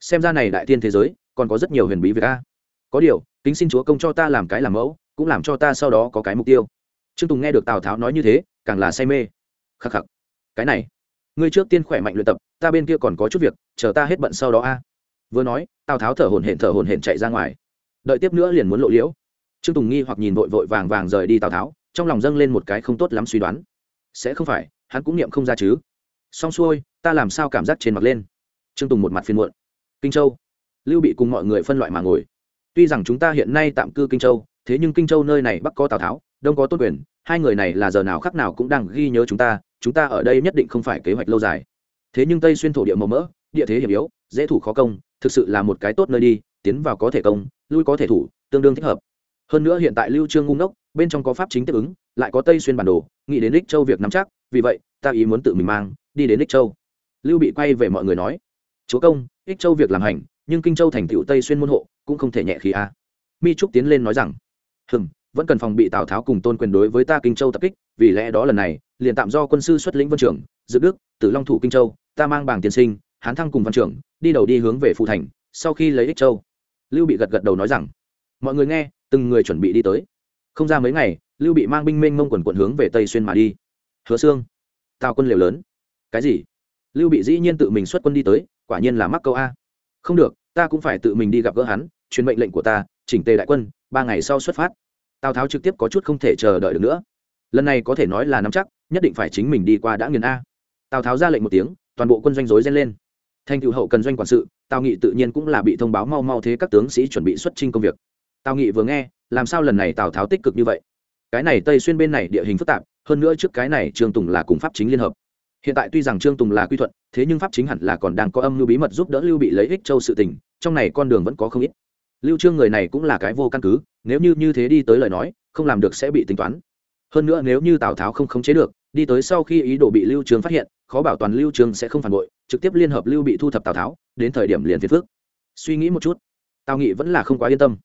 Xem ra này đại tiên thế giới, còn có rất nhiều huyền bí việc a có điều, kính xin chúa công cho ta làm cái làm mẫu, cũng làm cho ta sau đó có cái mục tiêu. Trương tùng nghe được tào tháo nói như thế, càng là say mê. Khắc khắc. Cái này, ngươi trước tiên khỏe mạnh luyện tập, ta bên kia còn có chút việc, chờ ta hết bận sau đó a. Vừa nói, tào tháo thở hổn hển thở hổn hển chạy ra ngoài. Đợi tiếp nữa liền muốn lộ liễu. Trương tùng nghi hoặc nhìn vội vội vàng vàng rời đi tào tháo, trong lòng dâng lên một cái không tốt lắm suy đoán. Sẽ không phải, hắn cũng niệm không ra chứ. Xong xuôi, ta làm sao cảm giác trên mặt lên? Trương tùng một mặt phiên muộn. Kinh châu. Lưu bị cùng mọi người phân loại mà ngồi tuy rằng chúng ta hiện nay tạm cư kinh châu, thế nhưng kinh châu nơi này bắc có tào tháo, đông có tôn quyền, hai người này là giờ nào khác nào cũng đang ghi nhớ chúng ta chúng ta ở đây nhất định không phải kế hoạch lâu dài. Thế nhưng tây xuyên thổ địa màu mỡ, địa thế hiểm yếu, dễ thủ khó công, thực sự là một cái tốt nơi đi, tiến vào có thể công, lui có thể thủ, tương đương thích hợp. Hơn nữa hiện tại lưu trương ngu ngốc, bên trong có pháp chính tiếp ứng, lại có tây xuyên bản đồ, nghĩ đến đích châu việc nắm chắc, vì vậy, ta ý muốn tự mình mang, đi đến đích châu. Lưu bị quay về mọi người nói, chúa công, ích châu việc làm hành nhưng kinh châu thành tựu tây xuyên môn hộ cũng không thể nhẹ khí a. Mi trúc tiến lên nói rằng hừng vẫn cần phòng bị tào tháo cùng tôn quyền đối với ta kinh châu tập kích, vì lẽ đó lần này, liền tạm do quân sư xuất lĩnh vân trưởng, dự đức, tử long thủ kinh châu, ta mang bảng tiền sinh, hán thăng cùng văn trưởng, đi đầu đi hướng về phụ thành, sau khi lấy ích châu. Lưu bị gật gật đầu nói rằng, mọi người nghe, từng người chuẩn bị đi tới. Không ra mấy ngày, lưu bị mang binh mênh mông quần quận hướng về tây xuyên mà đi. Hứa xương tào quân liều lớn. Cái gì? Lưu bị dĩ nhiên tự mình xuất quân đi tới, quả nhiên là mắc câu a không được, ta cũng phải tự mình đi gặp gỡ hắn, truyền mệnh lệnh của ta, chỉnh tề đại quân, ba ngày sau xuất phát. Tào tháo trực tiếp có chút không thể chờ đợi được nữa. Lần này có thể nói là nắm chắc, nhất định phải chính mình đi qua đã nghiền a. Tào tháo ra lệnh một tiếng, toàn bộ quân doanh rối ren lên. Thành cựu hậu cần doanh quản sự, tào nghị tự nhiên cũng là bị thông báo mau mau thế các tướng sĩ chuẩn bị xuất trình công việc. Tào nghị vừa nghe, làm sao lần này tào tháo tích cực như vậy? Cái này tây xuyên bên này địa hình phức tạp, hơn nữa trước cái này Trường tùng là cùng pháp chính liên hợp hiện tại tuy rằng trương tùng là quy thuận, thế nhưng pháp chính hẳn là còn đang có âm mưu bí mật giúp đỡ lưu bị lấy ích châu sự tình, trong này con đường vẫn có không ít. Lưu trương người này cũng là cái vô căn cứ, nếu như như thế đi tới lời nói, không làm được sẽ bị tính toán. Hơn nữa nếu như tào tháo không khống chế được, đi tới sau khi ý đồ bị lưu trương phát hiện, khó bảo toàn lưu trương sẽ không phản bội, trực tiếp liên hợp lưu bị thu thập tào tháo, đến thời điểm liền phiền phước suy nghĩ một chút, tào nghị vẫn là không quá yên tâm.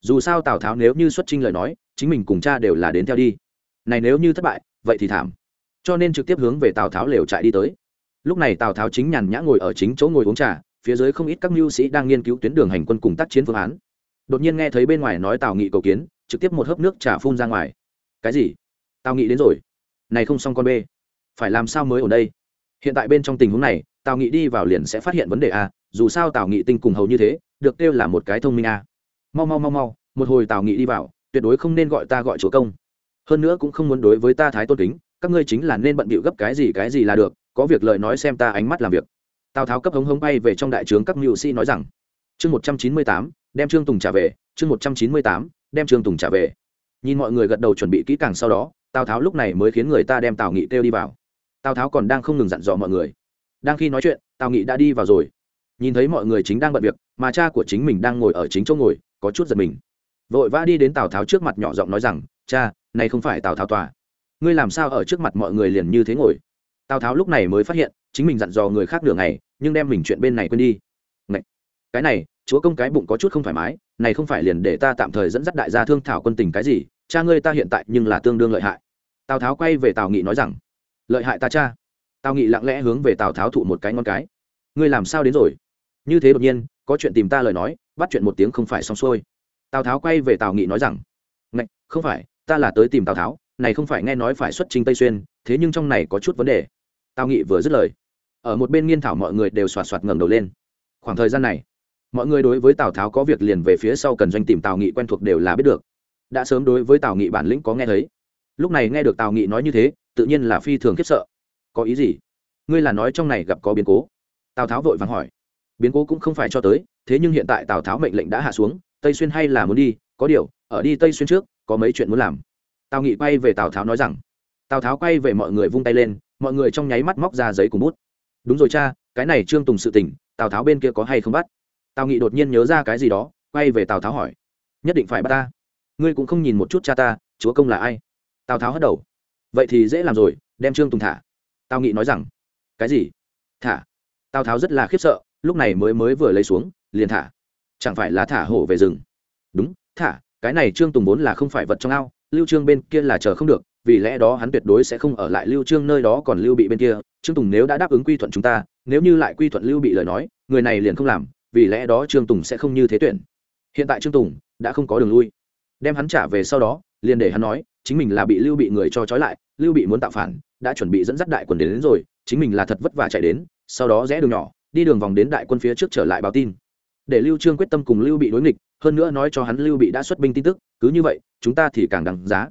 Dù sao tào tháo nếu như xuất trình lời nói, chính mình cùng cha đều là đến theo đi. Này nếu như thất bại, vậy thì thảm cho nên trực tiếp hướng về tào tháo lều trại đi tới. Lúc này tào tháo chính nhàn nhã ngồi ở chính chỗ ngồi uống trà, phía dưới không ít các mưu sĩ đang nghiên cứu tuyến đường hành quân cùng tác chiến phương án. Đột nhiên nghe thấy bên ngoài nói tào nghị cầu kiến, trực tiếp một hớp nước trà phun ra ngoài. Cái gì? Tào nghị đến rồi. Này không xong con bê. Phải làm sao mới ở đây? Hiện tại bên trong tình huống này, tào nghị đi vào liền sẽ phát hiện vấn đề a, dù sao tào nghị tinh cùng hầu như thế, được kêu là một cái thông minh a. Mau mau mau mau, một hồi tào nghị đi vào, tuyệt đối không nên gọi ta gọi chúa công. Hơn nữa cũng không muốn đối với ta thái tôn kính các ngươi chính là nên bận bịu gấp cái gì cái gì là được, có việc lời nói xem ta ánh mắt làm việc. Tào tháo cấp hống hống bay về trong đại trướng các mưu sĩ nói rằng, chương một trăm chín mươi tám, đem trương tùng trả về, chương một trăm chín mươi tám, đem trương tùng trả về. Nhìn mọi người gật đầu chuẩn bị kỹ càng sau đó, tào tháo lúc này mới khiến người ta đem tào nghị kêu đi vào. Tào tháo còn đang không ngừng dặn dò mọi người. Đang khi nói chuyện, tào nghị đã đi vào rồi. Nhìn thấy mọi người chính đang bận việc, mà cha của chính mình đang ngồi ở chính chỗ ngồi, có chút giật mình. Vội vã đi đến tào tháo trước mặt nhỏ giọng nói rằng, cha, này không phải tào tháo tòa ngươi làm sao ở trước mặt mọi người liền như thế ngồi? Tào tháo lúc này mới phát hiện chính mình dặn dò người khác đường này nhưng đem mình chuyện bên này quên đi. Này, cái này chúa công cái bụng có chút không thoải mái này không phải liền để ta tạm thời dẫn dắt đại gia thương thảo quân tình cái gì cha ngươi ta hiện tại nhưng là tương đương lợi hại. Tào tháo quay về tào nghị nói rằng lợi hại ta cha. Tào nghị lặng lẽ hướng về tào tháo thụ một cái ngon cái. Ngươi làm sao đến rồi? Như thế đột nhiên có chuyện tìm ta lời nói bắt chuyện một tiếng không phải xong xuôi. Tào tháo quay về tào nghị nói rằng ngạch không phải ta là tới tìm tào tháo này không phải nghe nói phải xuất trình tây xuyên, thế nhưng trong này có chút vấn đề. Tào nghị vừa dứt lời, ở một bên nghiên thảo mọi người đều xoạt xoạt ngẩng đầu lên. Khoảng thời gian này, mọi người đối với tào tháo có việc liền về phía sau cần doanh tìm tào nghị quen thuộc đều là biết được. Đã sớm đối với tào nghị bản lĩnh có nghe thấy. Lúc này nghe được tào nghị nói như thế, tự nhiên là phi thường khiếp sợ. Có ý gì? Ngươi là nói trong này gặp có biến cố? Tào tháo vội vàng hỏi. Biến cố cũng không phải cho tới, thế nhưng hiện tại tào tháo mệnh lệnh đã hạ xuống, tây xuyên hay là muốn đi, có điều, ở đi tây xuyên trước, có mấy chuyện muốn làm tào nghị quay về tào tháo nói rằng, tào tháo quay về mọi người vung tay lên, mọi người trong nháy mắt móc ra giấy cùng bút. Đúng rồi cha, cái này trương tùng sự tỉnh tào tháo bên kia có hay không bắt? Tào nghị đột nhiên nhớ ra cái gì đó, quay về tào tháo hỏi, nhất định phải bắt ta. Ngươi cũng không nhìn một chút cha ta, chúa công là ai? Tào tháo hất đầu. Vậy thì dễ làm rồi, đem trương tùng thả. Tào nghị nói rằng, cái gì? Thả? Tào tháo rất là khiếp sợ, lúc này mới mới vừa lấy xuống, liền thả. Chẳng phải là thả hổ về rừng? Đúng, thả, cái này trương tùng vốn là không phải vật trong ao lưu trương bên kia là chờ không được vì lẽ đó hắn tuyệt đối sẽ không ở lại lưu trương nơi đó còn lưu bị bên kia. Trương tùng nếu đã đáp ứng quy thuận chúng ta nếu như lại quy thuận lưu bị lời nói người này liền không làm vì lẽ đó trương tùng sẽ không như thế tuyển. Hiện tại trương tùng đã không có đường lui. Đem hắn trả về sau đó liền để hắn nói chính mình là bị lưu bị người cho trói lại lưu bị muốn tạo phản đã chuẩn bị dẫn dắt đại quân đến, đến rồi chính mình là thật vất vả chạy đến sau đó rẽ đường nhỏ đi đường vòng đến đại quân phía trước trở lại báo tin. Để lưu trương quyết tâm cùng lưu bị đối nghịch hơn nữa nói cho hắn lưu bị đã xuất binh tin tức cứ như vậy, chúng ta thì càng đằng giá.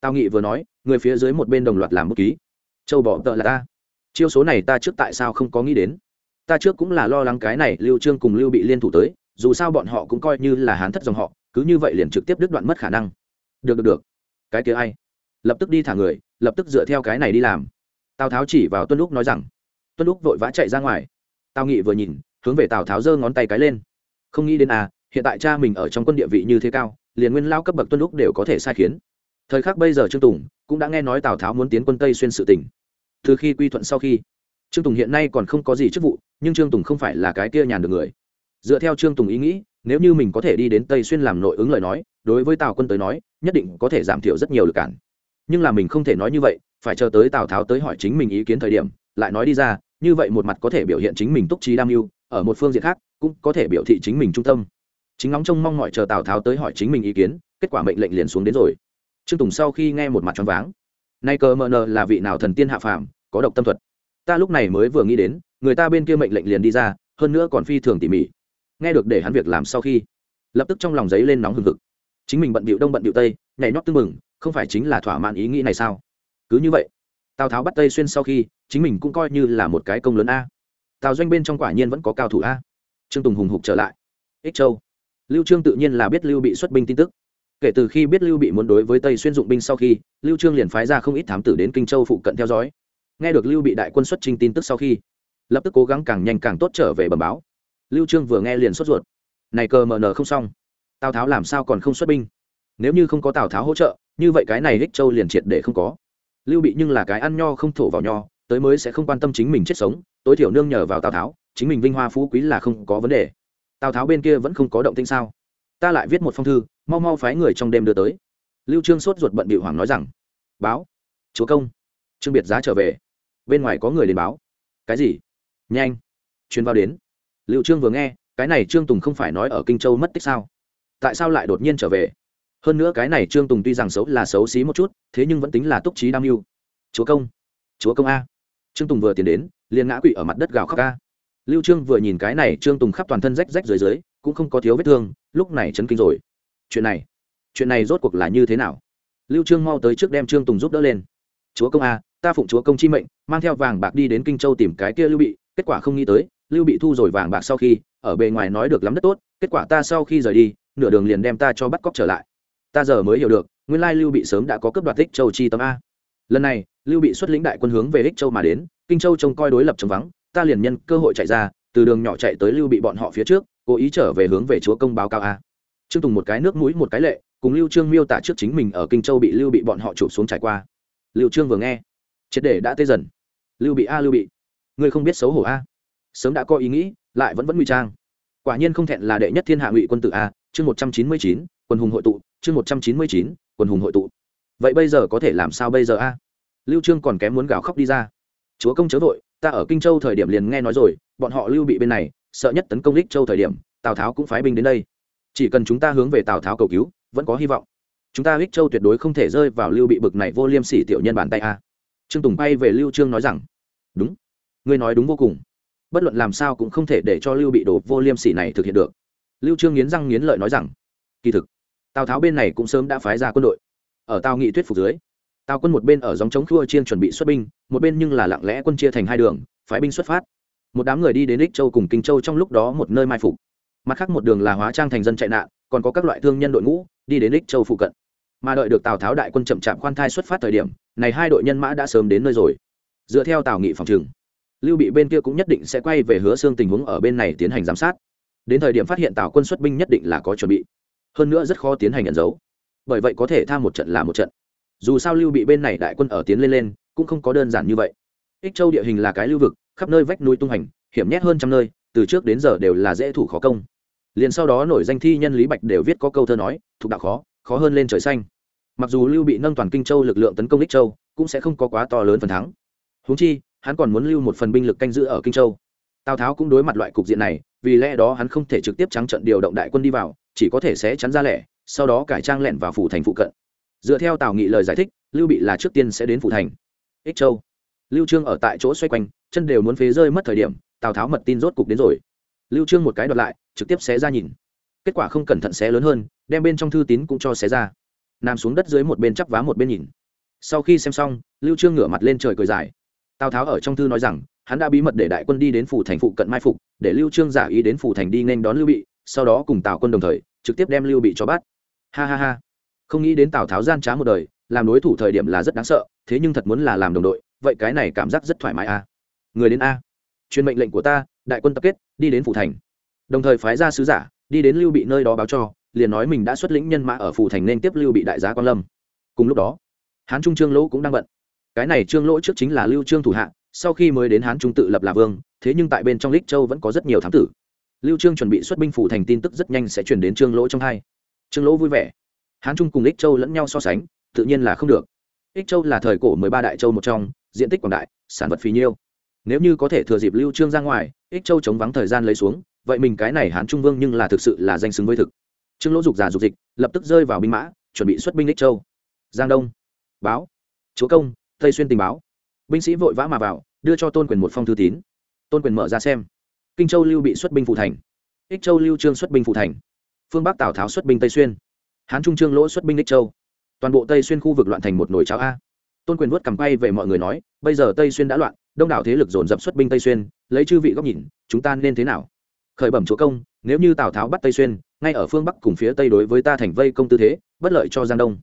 Tao nghị vừa nói, người phía dưới một bên đồng loạt làm bút ký. Châu bỏ tợ là ta. Chiêu số này ta trước tại sao không có nghĩ đến? Ta trước cũng là lo lắng cái này lưu trương cùng lưu bị liên thủ tới, dù sao bọn họ cũng coi như là hán thất dòng họ, cứ như vậy liền trực tiếp đứt đoạn mất khả năng. Được được được. Cái kia ai? Lập tức đi thả người, lập tức dựa theo cái này đi làm. Tào tháo chỉ vào tuân lúc nói rằng, tuân lúc vội vã chạy ra ngoài. Tào nghị vừa nhìn, hướng về tào tháo giơ ngón tay cái lên. Không nghĩ đến à hiện tại cha mình ở trong quân địa vị như thế cao liền nguyên lao cấp bậc tuân lúc đều có thể sai khiến. Thời khắc bây giờ trương tùng cũng đã nghe nói tào tháo muốn tiến quân tây xuyên sự tỉnh từ khi quy thuận sau khi, trương tùng hiện nay còn không có gì chức vụ, nhưng trương tùng không phải là cái kia nhàn được người. Dựa theo trương tùng ý nghĩ, nếu như mình có thể đi đến tây xuyên làm nội ứng lời nói, đối với tào quân tới nói, nhất định có thể giảm thiểu rất nhiều lực cản. Nhưng là mình không thể nói như vậy, phải chờ tới tào tháo tới hỏi chính mình ý kiến thời điểm, lại nói đi ra, như vậy một mặt có thể biểu hiện chính mình túc trí đam mưu, ở một phương diện khác cũng có thể biểu thị chính mình trung tâm chính ngóng trông mong mọi chờ tào tháo tới hỏi chính mình ý kiến, kết quả mệnh lệnh liền xuống đến rồi. Trương tùng sau khi nghe một mặt choáng váng. Nay cờ mờ nờ là vị nào thần tiên hạ phàm, có độc tâm thuật. Ta lúc này mới vừa nghĩ đến, người ta bên kia mệnh lệnh liền đi ra, hơn nữa còn phi thường tỉ mỉ. Nghe được để hắn việc làm sau khi, lập tức trong lòng giấy lên nóng hừng hực. Chính mình bận bịu đông bận bịu tây, nhảy nhót tư mừng không phải chính là thỏa mãn ý nghĩ này sao? Cứ như vậy, tào tháo bắt tây xuyên sau khi, chính mình cũng coi như là một cái công lớn a. Tào doanh bên trong quả nhiên vẫn có cao thủ a. Trương tùng hùng hục trở lại. Ích châu lưu trương tự nhiên là biết lưu bị xuất binh tin tức. Kể từ khi biết lưu bị muốn đối với tây xuyên dụng binh sau khi, lưu trương liền phái ra không ít thám tử đến kinh châu phụ cận theo dõi. Nghe được lưu bị đại quân xuất trình tin tức sau khi, lập tức cố gắng càng nhanh càng tốt trở về bẩm báo. Lưu trương vừa nghe liền sốt ruột. Này cờ mờ nờ không xong. Tào tháo làm sao còn không xuất binh? Nếu như không có tào tháo hỗ trợ, như vậy cái này hích châu liền triệt để không có. Lưu bị nhưng là cái ăn nho không thổ vào nho, tới mới sẽ không quan tâm chính mình chết sống, tối thiểu nương nhờ vào tào tháo, chính mình vinh hoa phú quý là không có vấn đề tào tháo bên kia vẫn không có động tĩnh sao? Ta lại viết một phong thư, mau mau phái người trong đêm đưa tới. Lưu trương sốt ruột bận bị hoàng nói rằng, báo, chúa công. Trương biệt giá trở về. Bên ngoài có người đến báo. Cái gì? Nhanh chuyến vào đến. Lưu trương vừa nghe, cái này trương tùng không phải nói ở kinh châu mất tích sao? Tại sao lại đột nhiên trở về? Hơn nữa cái này trương tùng tuy rằng xấu là xấu xí một chút, thế nhưng vẫn tính là túc trí đam mưu. Chúa công chúa công a. Trương tùng vừa tiến đến, liền ngã quỵ ở mặt đất gào khóc a lưu trương vừa nhìn cái này trương tùng khắp toàn thân rách rách dưới dưới, cũng không có thiếu vết thương, lúc này chấn kinh rồi. Chuyện này chuyện này rốt cuộc là như thế nào? Lưu trương mau tới trước đem trương tùng giúp đỡ lên. Chúa công a, ta phụng chúa công chi mệnh, mang theo vàng bạc đi đến kinh châu tìm cái kia lưu bị, kết quả không nghĩ tới, lưu bị thu rồi vàng bạc sau khi, ở bề ngoài nói được lắm rất tốt, kết quả ta sau khi rời đi, nửa đường liền đem ta cho bắt cóc trở lại. Ta giờ mới hiểu được, nguyên lai lưu bị sớm đã có cướp đoạt ích châu chi tâm a. Lần này, lưu bị xuất lĩnh đại quân hướng về ích châu mà đến, kinh châu trông coi đối lập chống vắng ta liền nhân cơ hội chạy ra, từ đường nhỏ chạy tới lưu bị bọn họ phía trước, cố ý trở về hướng về chúa công báo cáo a. Trương tùng một cái nước mũi một cái lệ, cùng lưu trương miêu tả trước chính mình ở kinh châu bị lưu bị bọn họ chụp xuống trải qua. Lưu trương vừa nghe, triệt để đã tê dần. Lưu bị a, lưu bị, ngươi không biết xấu hổ a? Sớm đã có ý nghĩ, lại vẫn vẫn nguy trang. Quả nhiên không thẹn là đệ nhất thiên hạ ngụy quân tử a, chương một trăm chín mươi chín, quân hùng hội tụ, chương một trăm chín mươi chín, quân hùng hội tụ. Vậy bây giờ có thể làm sao bây giờ a? Lưu trương còn kém muốn gào khóc đi ra. Chúa công chớ vội ta ở kinh châu thời điểm liền nghe nói rồi, bọn họ lưu bị bên này, sợ nhất tấn công đích châu thời điểm, tào tháo cũng phái binh đến đây. Chỉ cần chúng ta hướng về tào tháo cầu cứu, vẫn có hy vọng. Chúng ta lích châu tuyệt đối không thể rơi vào lưu bị bực này vô liêm sỉ tiểu nhân bàn tay a. Trương tùng bay về lưu trương nói rằng, đúng, ngươi nói đúng vô cùng. Bất luận làm sao cũng không thể để cho lưu bị đổ vô liêm sỉ này thực hiện được. Lưu trương nghiến răng nghiến lợi nói rằng, kỳ thực, tào tháo bên này cũng sớm đã phái ra quân đội. Ở tào nghị thuyết phục dưới tào quân một bên ở dòng chống khua chiên chuẩn bị xuất binh, một bên nhưng là lặng lẽ quân chia thành hai đường, phái binh xuất phát. Một đám người đi đến ích châu cùng kinh châu trong lúc đó một nơi mai phục. Mặt khác một đường là hóa trang thành dân chạy nạn, còn có các loại thương nhân đội ngũ đi đến ích châu phụ cận. Mà đợi được tào tháo đại quân chậm chạp khoan thai xuất phát thời điểm, này hai đội nhân mã đã sớm đến nơi rồi. Dựa theo tào nghị phòng trừng lưu bị bên kia cũng nhất định sẽ quay về hứa xương tình huống ở bên này tiến hành giám sát. Đến thời điểm phát hiện tào quân xuất binh nhất định là có chuẩn bị. Hơn nữa rất khó tiến hành nhận dấu bởi vậy có thể tham một trận là một trận dù sao lưu bị bên này đại quân ở tiến lên lên, cũng không có đơn giản như vậy. Ích châu địa hình là cái lưu vực, khắp nơi vách núi tung hành, hiểm nhét hơn trăm nơi, từ trước đến giờ đều là dễ thủ khó công. Liền sau đó nổi danh thi nhân lý bạch đều viết có câu thơ nói, thuộc đạo khó khó hơn lên trời xanh. Mặc dù lưu bị nâng toàn kinh châu lực lượng tấn công ích châu, cũng sẽ không có quá to lớn phần thắng. Húng chi, hắn còn muốn lưu một phần binh lực canh giữ ở kinh châu. Tào tháo cũng đối mặt loại cục diện này, vì lẽ đó hắn không thể trực tiếp trắng trận điều động đại quân đi vào, chỉ có thể sẽ chắn ra lẻ, sau đó cải trang lẻn vào phủ thành phụ cận dựa theo tào nghị lời giải thích, lưu bị là trước tiên sẽ đến phủ thành. Ích châu. Lưu trương ở tại chỗ xoay quanh, chân đều muốn phế rơi mất thời điểm, tào tháo mật tin rốt cục đến rồi. Lưu trương một cái đoạt lại, trực tiếp xé ra nhìn. Kết quả không cẩn thận xé lớn hơn, đem bên trong thư tín cũng cho xé ra. Nằm xuống đất dưới một bên chắp vá một bên nhìn. Sau khi xem xong, lưu trương ngửa mặt lên trời cười dài. Tào tháo ở trong thư nói rằng, hắn đã bí mật để đại quân đi đến phủ thành phụ cận mai phục, để lưu trương giả ý đến phủ thành đi nên đón lưu bị, sau đó cùng tào quân đồng thời, trực tiếp đem lưu bị cho bắt. Ha ha ha không nghĩ đến tào tháo gian trá một đời, làm đối thủ thời điểm là rất đáng sợ, thế nhưng thật muốn là làm đồng đội, vậy cái này cảm giác rất thoải mái a. Người đến a. Truyền mệnh lệnh của ta, đại quân tập kết, đi đến phủ thành. Đồng thời phái ra sứ giả, đi đến lưu bị nơi đó báo cho, liền nói mình đã xuất lĩnh nhân mã ở phủ thành nên tiếp lưu bị đại giá quan lâm. Cùng lúc đó, hán trung trương lỗ cũng đang bận. Cái này trương lỗ trước chính là lưu trương thủ hạ, sau khi mới đến hán trung tự lập là vương, thế nhưng tại bên trong lích châu vẫn có rất nhiều thám tử. Lưu trương chuẩn bị xuất binh phủ thành tin tức rất nhanh sẽ truyền đến trương lỗ trong hai. Trương lỗ vui vẻ hán trung cùng Ích châu lẫn nhau so sánh, tự nhiên là không được. Ích châu là thời cổ 13 đại châu một trong, diện tích quảng đại, sản vật phì nhiêu. Nếu như có thể thừa dịp lưu trương ra ngoài, ích châu chống vắng thời gian lấy xuống, vậy mình cái này hán trung vương nhưng là thực sự là danh xứng với thực. Trương lỗ dục già dục dịch, lập tức rơi vào binh mã, chuẩn bị xuất binh ích châu. Giang đông. Báo. Chúa công, tây xuyên tình báo. Binh sĩ vội vã mà vào, đưa cho tôn quyền một phong thư tín. Tôn quyền mở ra xem. Kinh châu lưu bị xuất binh phụ thành. Ích châu lưu trương xuất binh phụ thành. Phương bắc tào tháo xuất binh tây xuyên hán trung trương lỗ xuất binh đích châu. Toàn bộ tây xuyên khu vực loạn thành một nồi cháo a. Tôn quyền vuốt cầm quay về mọi người nói, bây giờ tây xuyên đã loạn, đông đảo thế lực dồn dập xuất binh tây xuyên, lấy chư vị góc nhìn, chúng ta nên thế nào? Khởi bẩm chúa công, nếu như tào tháo bắt tây xuyên, ngay ở phương bắc cùng phía tây đối với ta thành vây công tư thế, bất lợi cho giang đông.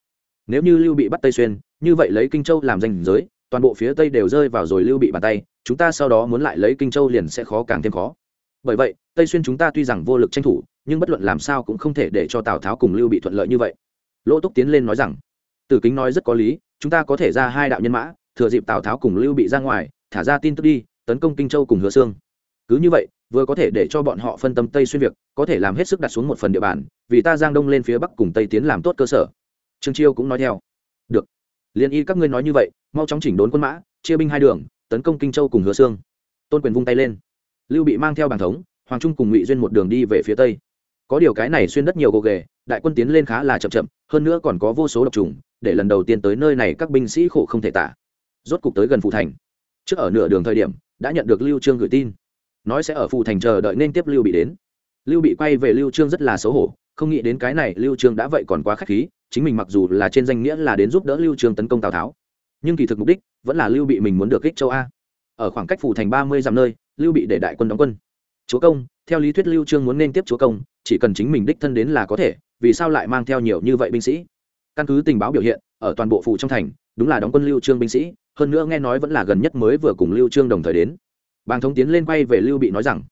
Nếu như lưu bị bắt tây xuyên, như vậy lấy kinh châu làm danh giới, toàn bộ phía tây đều rơi vào rồi lưu bị bàn tay, chúng ta sau đó muốn lại lấy kinh châu liền sẽ khó càng thêm khó. Bởi vậy, tây xuyên chúng ta tuy rằng vô lực tranh thủ nhưng bất luận làm sao cũng không thể để cho tào tháo cùng lưu bị thuận lợi như vậy lỗ túc tiến lên nói rằng tử kính nói rất có lý chúng ta có thể ra hai đạo nhân mã thừa dịp tào tháo cùng lưu bị ra ngoài thả ra tin tức đi tấn công kinh châu cùng hứa sương cứ như vậy vừa có thể để cho bọn họ phân tâm tây xuyên việc có thể làm hết sức đặt xuống một phần địa bàn vì ta giang đông lên phía bắc cùng tây tiến làm tốt cơ sở trương chiêu cũng nói theo được liền y các ngươi nói như vậy mau chóng chỉnh đốn quân mã chia binh hai đường tấn công kinh châu cùng hứa sương tôn quyền vung tay lên lưu bị mang theo bàn thống hoàng trung cùng ngụy duyên một đường đi về phía tây có điều cái này xuyên đất nhiều gồ ghề, đại quân tiến lên khá là chậm chậm, hơn nữa còn có vô số độc trùng, để lần đầu tiên tới nơi này các binh sĩ khổ không thể tả. Rốt cục tới gần phụ thành. Trước ở nửa đường thời điểm, đã nhận được lưu trương gửi tin. Nói sẽ ở phụ thành chờ đợi nên tiếp lưu bị đến. Lưu bị quay về lưu trương rất là xấu hổ, không nghĩ đến cái này lưu trương đã vậy còn quá khách khí, chính mình mặc dù là trên danh nghĩa là đến giúp đỡ lưu trương tấn công tào tháo, nhưng kỳ thực mục đích vẫn là lưu bị mình muốn được kích châu a. Ở khoảng cách phủ thành ba mươi dặm nơi, lưu bị để đại quân đóng quân. Chúa công, theo lý thuyết lưu trương muốn nên tiếp chúa công chỉ cần chính mình đích thân đến là có thể, vì sao lại mang theo nhiều như vậy binh sĩ? Căn cứ tình báo biểu hiện, ở toàn bộ phủ trong thành, đúng là đóng quân lưu trương binh sĩ, hơn nữa nghe nói vẫn là gần nhất mới vừa cùng lưu trương đồng thời đến. Bàng thống tiến lên quay về lưu bị nói rằng,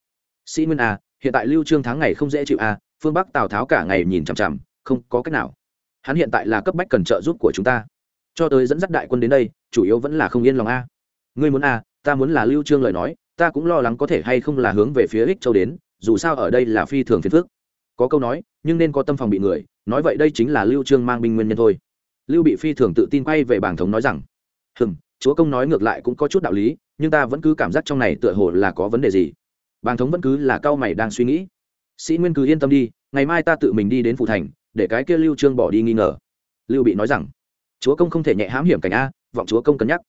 sĩ nguyên a hiện tại lưu trương tháng ngày không dễ chịu a phương bắc tào tháo cả ngày nhìn chằm chằm, không có cách nào. Hắn hiện tại là cấp bách cần trợ giúp của chúng ta. Cho tới dẫn dắt đại quân đến đây, chủ yếu vẫn là không yên lòng a ngươi muốn a ta muốn là lưu trương lời nói, ta cũng lo lắng có thể hay không là hướng về phía ích châu đến, dù sao ở đây là phi thường phiền phức có câu nói, nhưng nên có tâm phòng bị người, nói vậy đây chính là lưu trương mang binh nguyên nhân thôi. Lưu bị phi thường tự tin quay về bảng thống nói rằng, hừm, chúa công nói ngược lại cũng có chút đạo lý, nhưng ta vẫn cứ cảm giác trong này tựa hồ là có vấn đề gì. Bàng thống vẫn cứ là cao mày đang suy nghĩ. Sĩ nguyên cứ yên tâm đi, ngày mai ta tự mình đi đến phủ thành, để cái kia lưu trương bỏ đi nghi ngờ. Lưu bị nói rằng, chúa công không thể nhẹ hãm hiểm cảnh a, vọng chúa công cân nhắc.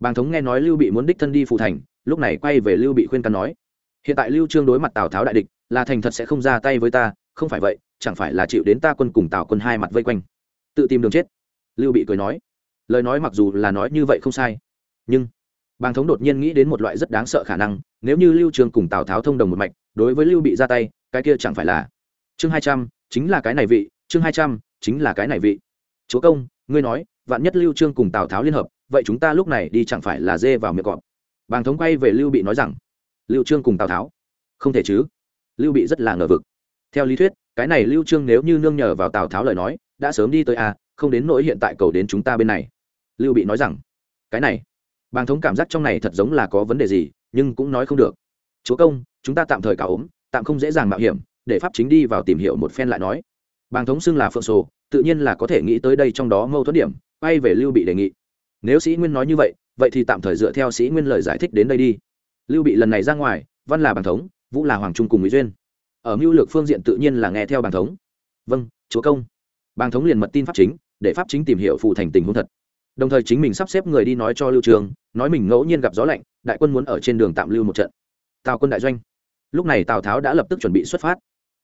Bàng thống nghe nói lưu bị muốn đích thân đi phủ thành, lúc này quay về lưu bị khuyên can nói, hiện tại lưu trương đối mặt tào tháo đại địch, là thành thật sẽ không ra tay với ta không phải vậy, chẳng phải là chịu đến ta quân cùng tào quân hai mặt vây quanh. Tự tìm đường chết. Lưu bị cười nói. Lời nói mặc dù là nói như vậy không sai, nhưng bàng thống đột nhiên nghĩ đến một loại rất đáng sợ khả năng, nếu như lưu trương cùng tào tháo thông đồng một mạch, đối với lưu bị ra tay, cái kia chẳng phải là chương hai trăm, chính là cái này vị, chương hai trăm, chính là cái này vị. Chúa công, ngươi nói, vạn nhất lưu trương cùng tào tháo liên hợp, vậy chúng ta lúc này đi chẳng phải là dê vào miệng cọp? Bàng thống quay về lưu bị nói rằng, lưu trương cùng tào tháo? Không thể chứ. Lưu bị rất là ngờ vực theo lý thuyết, cái này lưu trương nếu như nương nhờ vào tào tháo lời nói, đã sớm đi tới a không đến nỗi hiện tại cầu đến chúng ta bên này. Lưu bị nói rằng, cái này, bàng thống cảm giác trong này thật giống là có vấn đề gì, nhưng cũng nói không được. Chúa công, chúng ta tạm thời cả ốm, tạm không dễ dàng mạo hiểm, để pháp chính đi vào tìm hiểu một phen lại nói. Bàng thống xưng là phượng sổ tự nhiên là có thể nghĩ tới đây trong đó mâu thuẫn điểm, quay về lưu bị đề nghị. Nếu sĩ nguyên nói như vậy vậy thì tạm thời dựa theo sĩ nguyên lời giải thích đến đây đi. Lưu bị lần này ra ngoài, văn là bàng thống, vũ là hoàng trung cùng mỹ duyên ở mưu lược phương diện tự nhiên là nghe theo bàng thống. Vâng chúa công. Bàng thống liền mật tin pháp chính, để pháp chính tìm hiểu phụ thành tình huống thật. Đồng thời chính mình sắp xếp người đi nói cho lưu trường, nói mình ngẫu nhiên gặp gió lạnh, đại quân muốn ở trên đường tạm lưu một trận. Tào quân đại doanh. Lúc này tào tháo đã lập tức chuẩn bị xuất phát.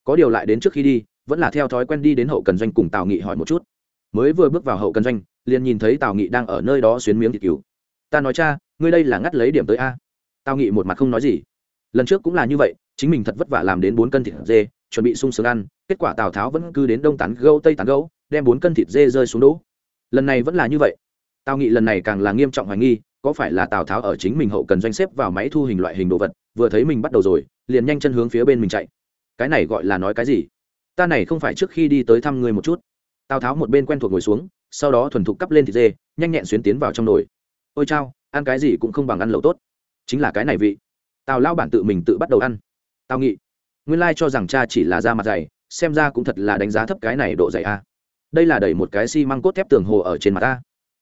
Có điều lại đến trước khi đi, vẫn là theo thói quen đi đến hậu cần doanh cùng tào nghị hỏi một chút. Mới vừa bước vào hậu cần doanh, liền nhìn thấy tào nghị đang ở nơi đó xuyến miếng thịt cứu. Ta nói cha, ngươi đây là ngắt lấy điểm tới a. Tào nghị một mặt không nói gì. Lần trước cũng là như vậy chính mình thật vất vả làm đến bốn cân thịt dê, chuẩn bị sung sướng ăn, kết quả tào tháo vẫn cứ đến đông tán gâu, tây tán gâu, đem bốn cân thịt dê rơi xuống đỗ. Lần này vẫn là như vậy. Tào nghị lần này càng là nghiêm trọng hoài nghi, có phải là tào tháo ở chính mình hậu cần doanh xếp vào máy thu hình loại hình đồ vật, vừa thấy mình bắt đầu rồi, liền nhanh chân hướng phía bên mình chạy. Cái này gọi là nói cái gì? Ta này không phải trước khi đi tới thăm người một chút. Tào tháo một bên quen thuộc ngồi xuống, sau đó thuần thục cắp lên thịt dê, nhanh nhẹn xuyến tiến vào trong nồi. Ôi chao, ăn cái gì cũng không bằng ăn lẩu tốt. Chính là cái này vị. Tào lao bản tự mình tự bắt đầu ăn tào nghị nguyên lai cho rằng cha chỉ là da mặt dày, xem ra cũng thật là đánh giá thấp cái này độ dày a. Đây là đẩy một cái xi、si、măng cốt thép tường hồ ở trên mặt ta.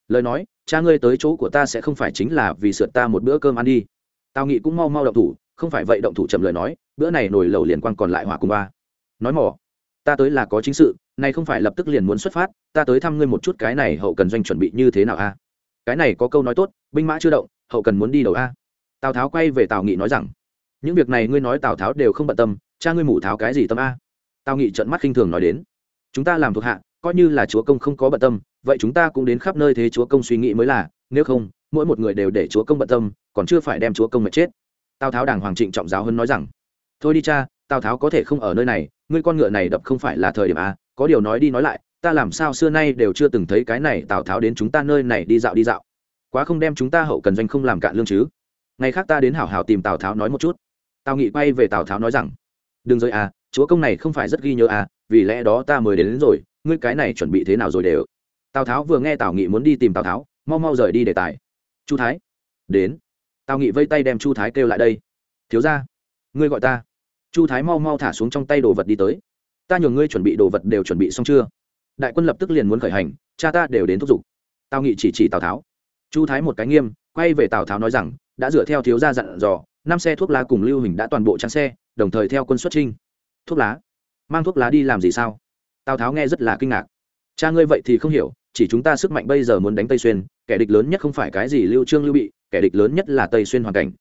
Lời nói, cha ngươi tới chỗ của ta sẽ không phải chính là vì sượt ta một bữa cơm ăn đi. Tào nghị cũng mau mau động thủ, không phải vậy động thủ chậm lời nói, bữa này nổi lẩu liền quang còn lại hỏa cùng ba. Nói mỏ, ta tới là có chính sự, này không phải lập tức liền muốn xuất phát, ta tới thăm ngươi một chút cái này hậu cần doanh chuẩn bị như thế nào a? Cái này có câu nói tốt, binh mã chưa động, hậu cần muốn đi đầu a? Tào tháo quay về tào nghị nói rằng những việc này ngươi nói tào tháo đều không bận tâm, cha ngươi mủ tháo cái gì tâm a? Tào nghị trận mắt khinh thường nói đến. Chúng ta làm thuộc hạ, coi như là chúa công không có bận tâm, vậy chúng ta cũng đến khắp nơi thế chúa công suy nghĩ mới là, nếu không, mỗi một người đều để chúa công bận tâm, còn chưa phải đem chúa công mà chết. Tào tháo đàng hoàng trịnh trọng giáo hơn nói rằng, thôi đi cha, tào tháo có thể không ở nơi này, ngươi con ngựa này đập không phải là thời điểm a, có điều nói đi nói lại, ta làm sao xưa nay đều chưa từng thấy cái này tào tháo đến chúng ta nơi này đi dạo đi dạo. Quá không đem chúng ta hậu cần doanh không làm cạn lương chứ. Ngày khác ta đến hảo hảo tìm tào tháo nói một chút tào nghị quay về tào tháo nói rằng đừng rơi à chúa công này không phải rất ghi nhớ à vì lẽ đó ta mới đến, đến rồi ngươi cái này chuẩn bị thế nào rồi đều? Tào tháo vừa nghe tào nghị muốn đi tìm tào tháo mau mau rời đi đề tài. Chu thái đến. Tào nghị vây tay đem chu thái kêu lại đây. Thiếu ra ngươi gọi ta. Chu thái mau mau thả xuống trong tay đồ vật đi tới. Ta nhường ngươi chuẩn bị đồ vật đều chuẩn bị xong chưa? Đại quân lập tức liền muốn khởi hành cha ta đều đến thúc giục. Tào nghị chỉ chỉ tào tháo. Chu thái một cái nghiêm quay về tào tháo nói rằng đã dựa theo thiếu gia dặn dò năm xe thuốc lá cùng lưu hình đã toàn bộ trang xe, đồng thời theo quân xuất trinh thuốc lá? Mang thuốc lá đi làm gì sao? Tào tháo nghe rất là kinh ngạc. Cha ngươi vậy thì không hiểu, chỉ chúng ta sức mạnh bây giờ muốn đánh tây xuyên, kẻ địch lớn nhất không phải cái gì lưu trương lưu bị, kẻ địch lớn nhất là tây xuyên hoàn cảnh.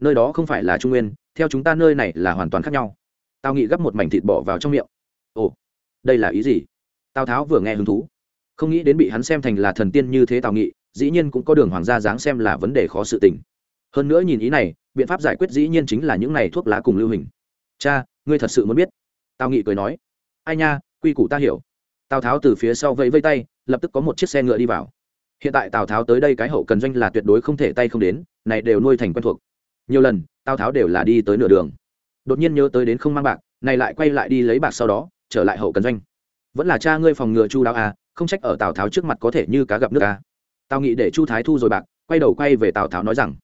Nơi đó không phải là trung nguyên, theo chúng ta nơi này là hoàn toàn khác nhau. Tào nghị gấp một mảnh thịt bỏ vào trong miệng. Ồ, đây là ý gì? Tào tháo vừa nghe hứng thú. Không nghĩ đến bị hắn xem thành là thần tiên như thế tào nghị, dĩ nhiên cũng có đường hoàng gia dáng xem là vấn đề khó sự tình. Hơn nữa nhìn ý này biện pháp giải quyết dĩ nhiên chính là những này thuốc lá cùng lưu hình. Cha, ngươi thật sự muốn biết. Tào nghị cười nói. Ai nha, quy củ ta hiểu. Tào tháo từ phía sau vẫy vây tay, lập tức có một chiếc xe ngựa đi vào. Hiện tại tào tháo tới đây cái hậu cần doanh là tuyệt đối không thể tay không đến, này đều nuôi thành quen thuộc. Nhiều lần, tào tháo đều là đi tới nửa đường. Đột nhiên nhớ tới đến không mang bạc, này lại quay lại đi lấy bạc sau đó, trở lại hậu cần doanh. Vẫn là cha ngươi phòng ngừa chu đáo à không trách ở tào tháo trước mặt có thể như cá gặp nước à. tào nghị để chu thái thu rồi bạc, quay đầu quay về tào tháo nói rằng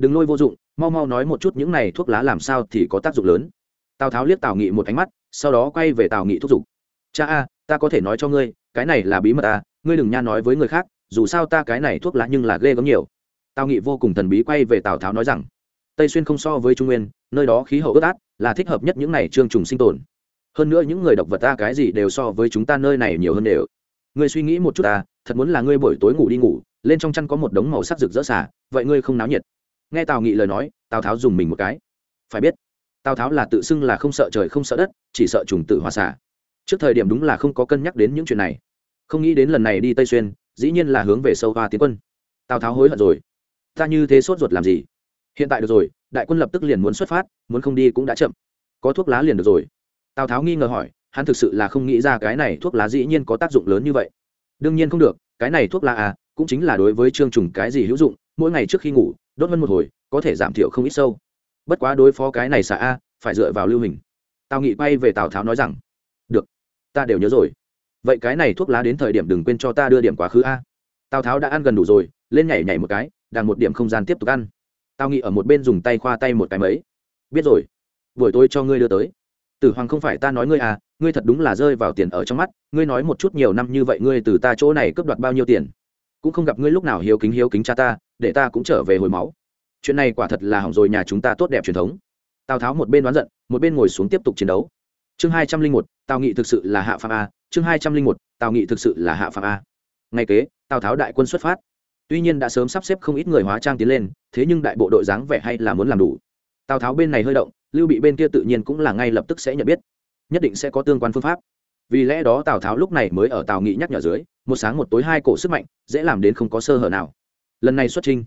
đừng lôi vô dụng, mau mau nói một chút những này thuốc lá làm sao thì có tác dụng lớn. Tào tháo liếc tào nghị một ánh mắt, sau đó quay về tào nghị thúc giục. Cha a, ta có thể nói cho ngươi, cái này là bí mật à ngươi đừng nha nói với người khác, dù sao ta cái này thuốc lá nhưng là ghê gớm nhiều. Tào nghị vô cùng thần bí quay về tào tháo nói rằng, tây xuyên không so với trung nguyên, nơi đó khí hậu ướt át, là thích hợp nhất những này trương trùng sinh tồn. Hơn nữa những người độc vật ta cái gì đều so với chúng ta nơi này nhiều hơn đều. Ngươi suy nghĩ một chút ta, thật muốn là ngươi buổi tối ngủ đi ngủ, lên trong chăn có một đống màu sắc rực rỡ xả, vậy ngươi không náo nhiệt nghe tào nghị lời nói, tào tháo dùng mình một cái. Phải biết, tào tháo là tự xưng là không sợ trời không sợ đất, chỉ sợ trùng tử hòa xả trước thời điểm đúng là không có cân nhắc đến những chuyện này. Không nghĩ đến lần này đi tây xuyên, dĩ nhiên là hướng về sâu hoa tiến quân. Tào tháo hối hận rồi. Ta như thế sốt ruột làm gì? Hiện tại được rồi, đại quân lập tức liền muốn xuất phát, muốn không đi cũng đã chậm. Có thuốc lá liền được rồi. Tào tháo nghi ngờ hỏi, hắn thực sự là không nghĩ ra cái này thuốc lá dĩ nhiên có tác dụng lớn như vậy. Đương nhiên không được, cái này thuốc lá à cũng chính là đối với trương trùng cái gì hữu dụng, mỗi ngày trước khi ngủ, đốt hơn một hồi, có thể giảm thiểu không ít sâu. Bất quá đối phó cái này xả a, phải dựa vào lưu hình. Tào nghị quay về tào tháo nói rằng, được, ta đều nhớ rồi. Vậy cái này thuốc lá đến thời điểm đừng quên cho ta đưa điểm quá khứ a. Tào tháo đã ăn gần đủ rồi, lên nhảy nhảy một cái, đằng một điểm không gian tiếp tục ăn. Tào nghị ở một bên dùng tay khoa tay một cái mấy. Biết rồi, buổi tối cho ngươi đưa tới. Tử hoàng không phải ta nói ngươi à ngươi thật đúng là rơi vào tiền ở trong mắt, ngươi nói một chút nhiều năm như vậy ngươi từ ta chỗ này cướp đoạt bao nhiêu tiền? Cũng không gặp ngươi lúc nào hiếu kính hiếu kính cha ta, để ta cũng trở về hồi máu. Chuyện này quả thật là hỏng rồi, nhà chúng ta tốt đẹp truyền thống. Tào tháo một bên đoán giận, một bên ngồi xuống tiếp tục chiến đấu. Chương hai trăm linh một, tào nghị thực sự là hạ phạm a, chương hai trăm linh một, tào nghị thực sự là hạ phạm a. Ngay kế, tào tháo đại quân xuất phát. Tuy nhiên đã sớm sắp xếp không ít người hóa trang tiến lên, thế nhưng đại bộ đội dáng vẻ hay là muốn làm đủ. Tào tháo bên này hơi động, lưu bị bên kia tự nhiên cũng là ngay lập tức sẽ nhận biết, nhất định sẽ có tương quan phương pháp vì lẽ đó tào tháo lúc này mới ở tào nghị nhắc nhở dưới, một sáng một tối hai cổ sức mạnh, dễ làm đến không có sơ hở nào. Lần này xuất trinh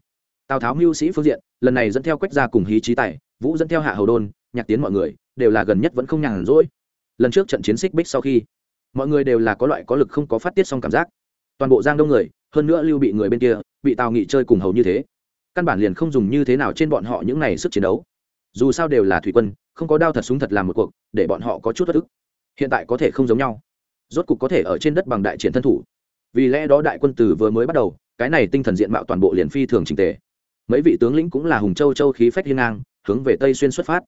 tào tháo mưu sĩ phương diện, lần này dẫn theo quách gia cùng hí trí tài, vũ dẫn theo hạ hầu đôn, nhạc tiến mọi người, đều là gần nhất vẫn không nhàn rỗi. Lần trước trận chiến xích bích sau khi, mọi người đều là có loại có lực không có phát tiết xong cảm giác. Toàn bộ giang đông người, hơn nữa lưu bị người bên kia, bị tào nghị chơi cùng hầu như thế. Căn bản liền không dùng như thế nào trên bọn họ những này sức chiến đấu. Dù sao đều là thủy quân, không có đao thật súng thật làm một cuộc, để bọn họ có chút bất ức hiện tại có thể không giống nhau. Rốt cục có thể ở trên đất bằng đại triển thân thủ. Vì lẽ đó đại quân tử vừa mới bắt đầu, cái này tinh thần diện mạo toàn bộ liền phi thường trình tề. Mấy vị tướng lĩnh cũng là hùng châu châu khí phách hiên ngang, hướng về tây xuyên xuất phát.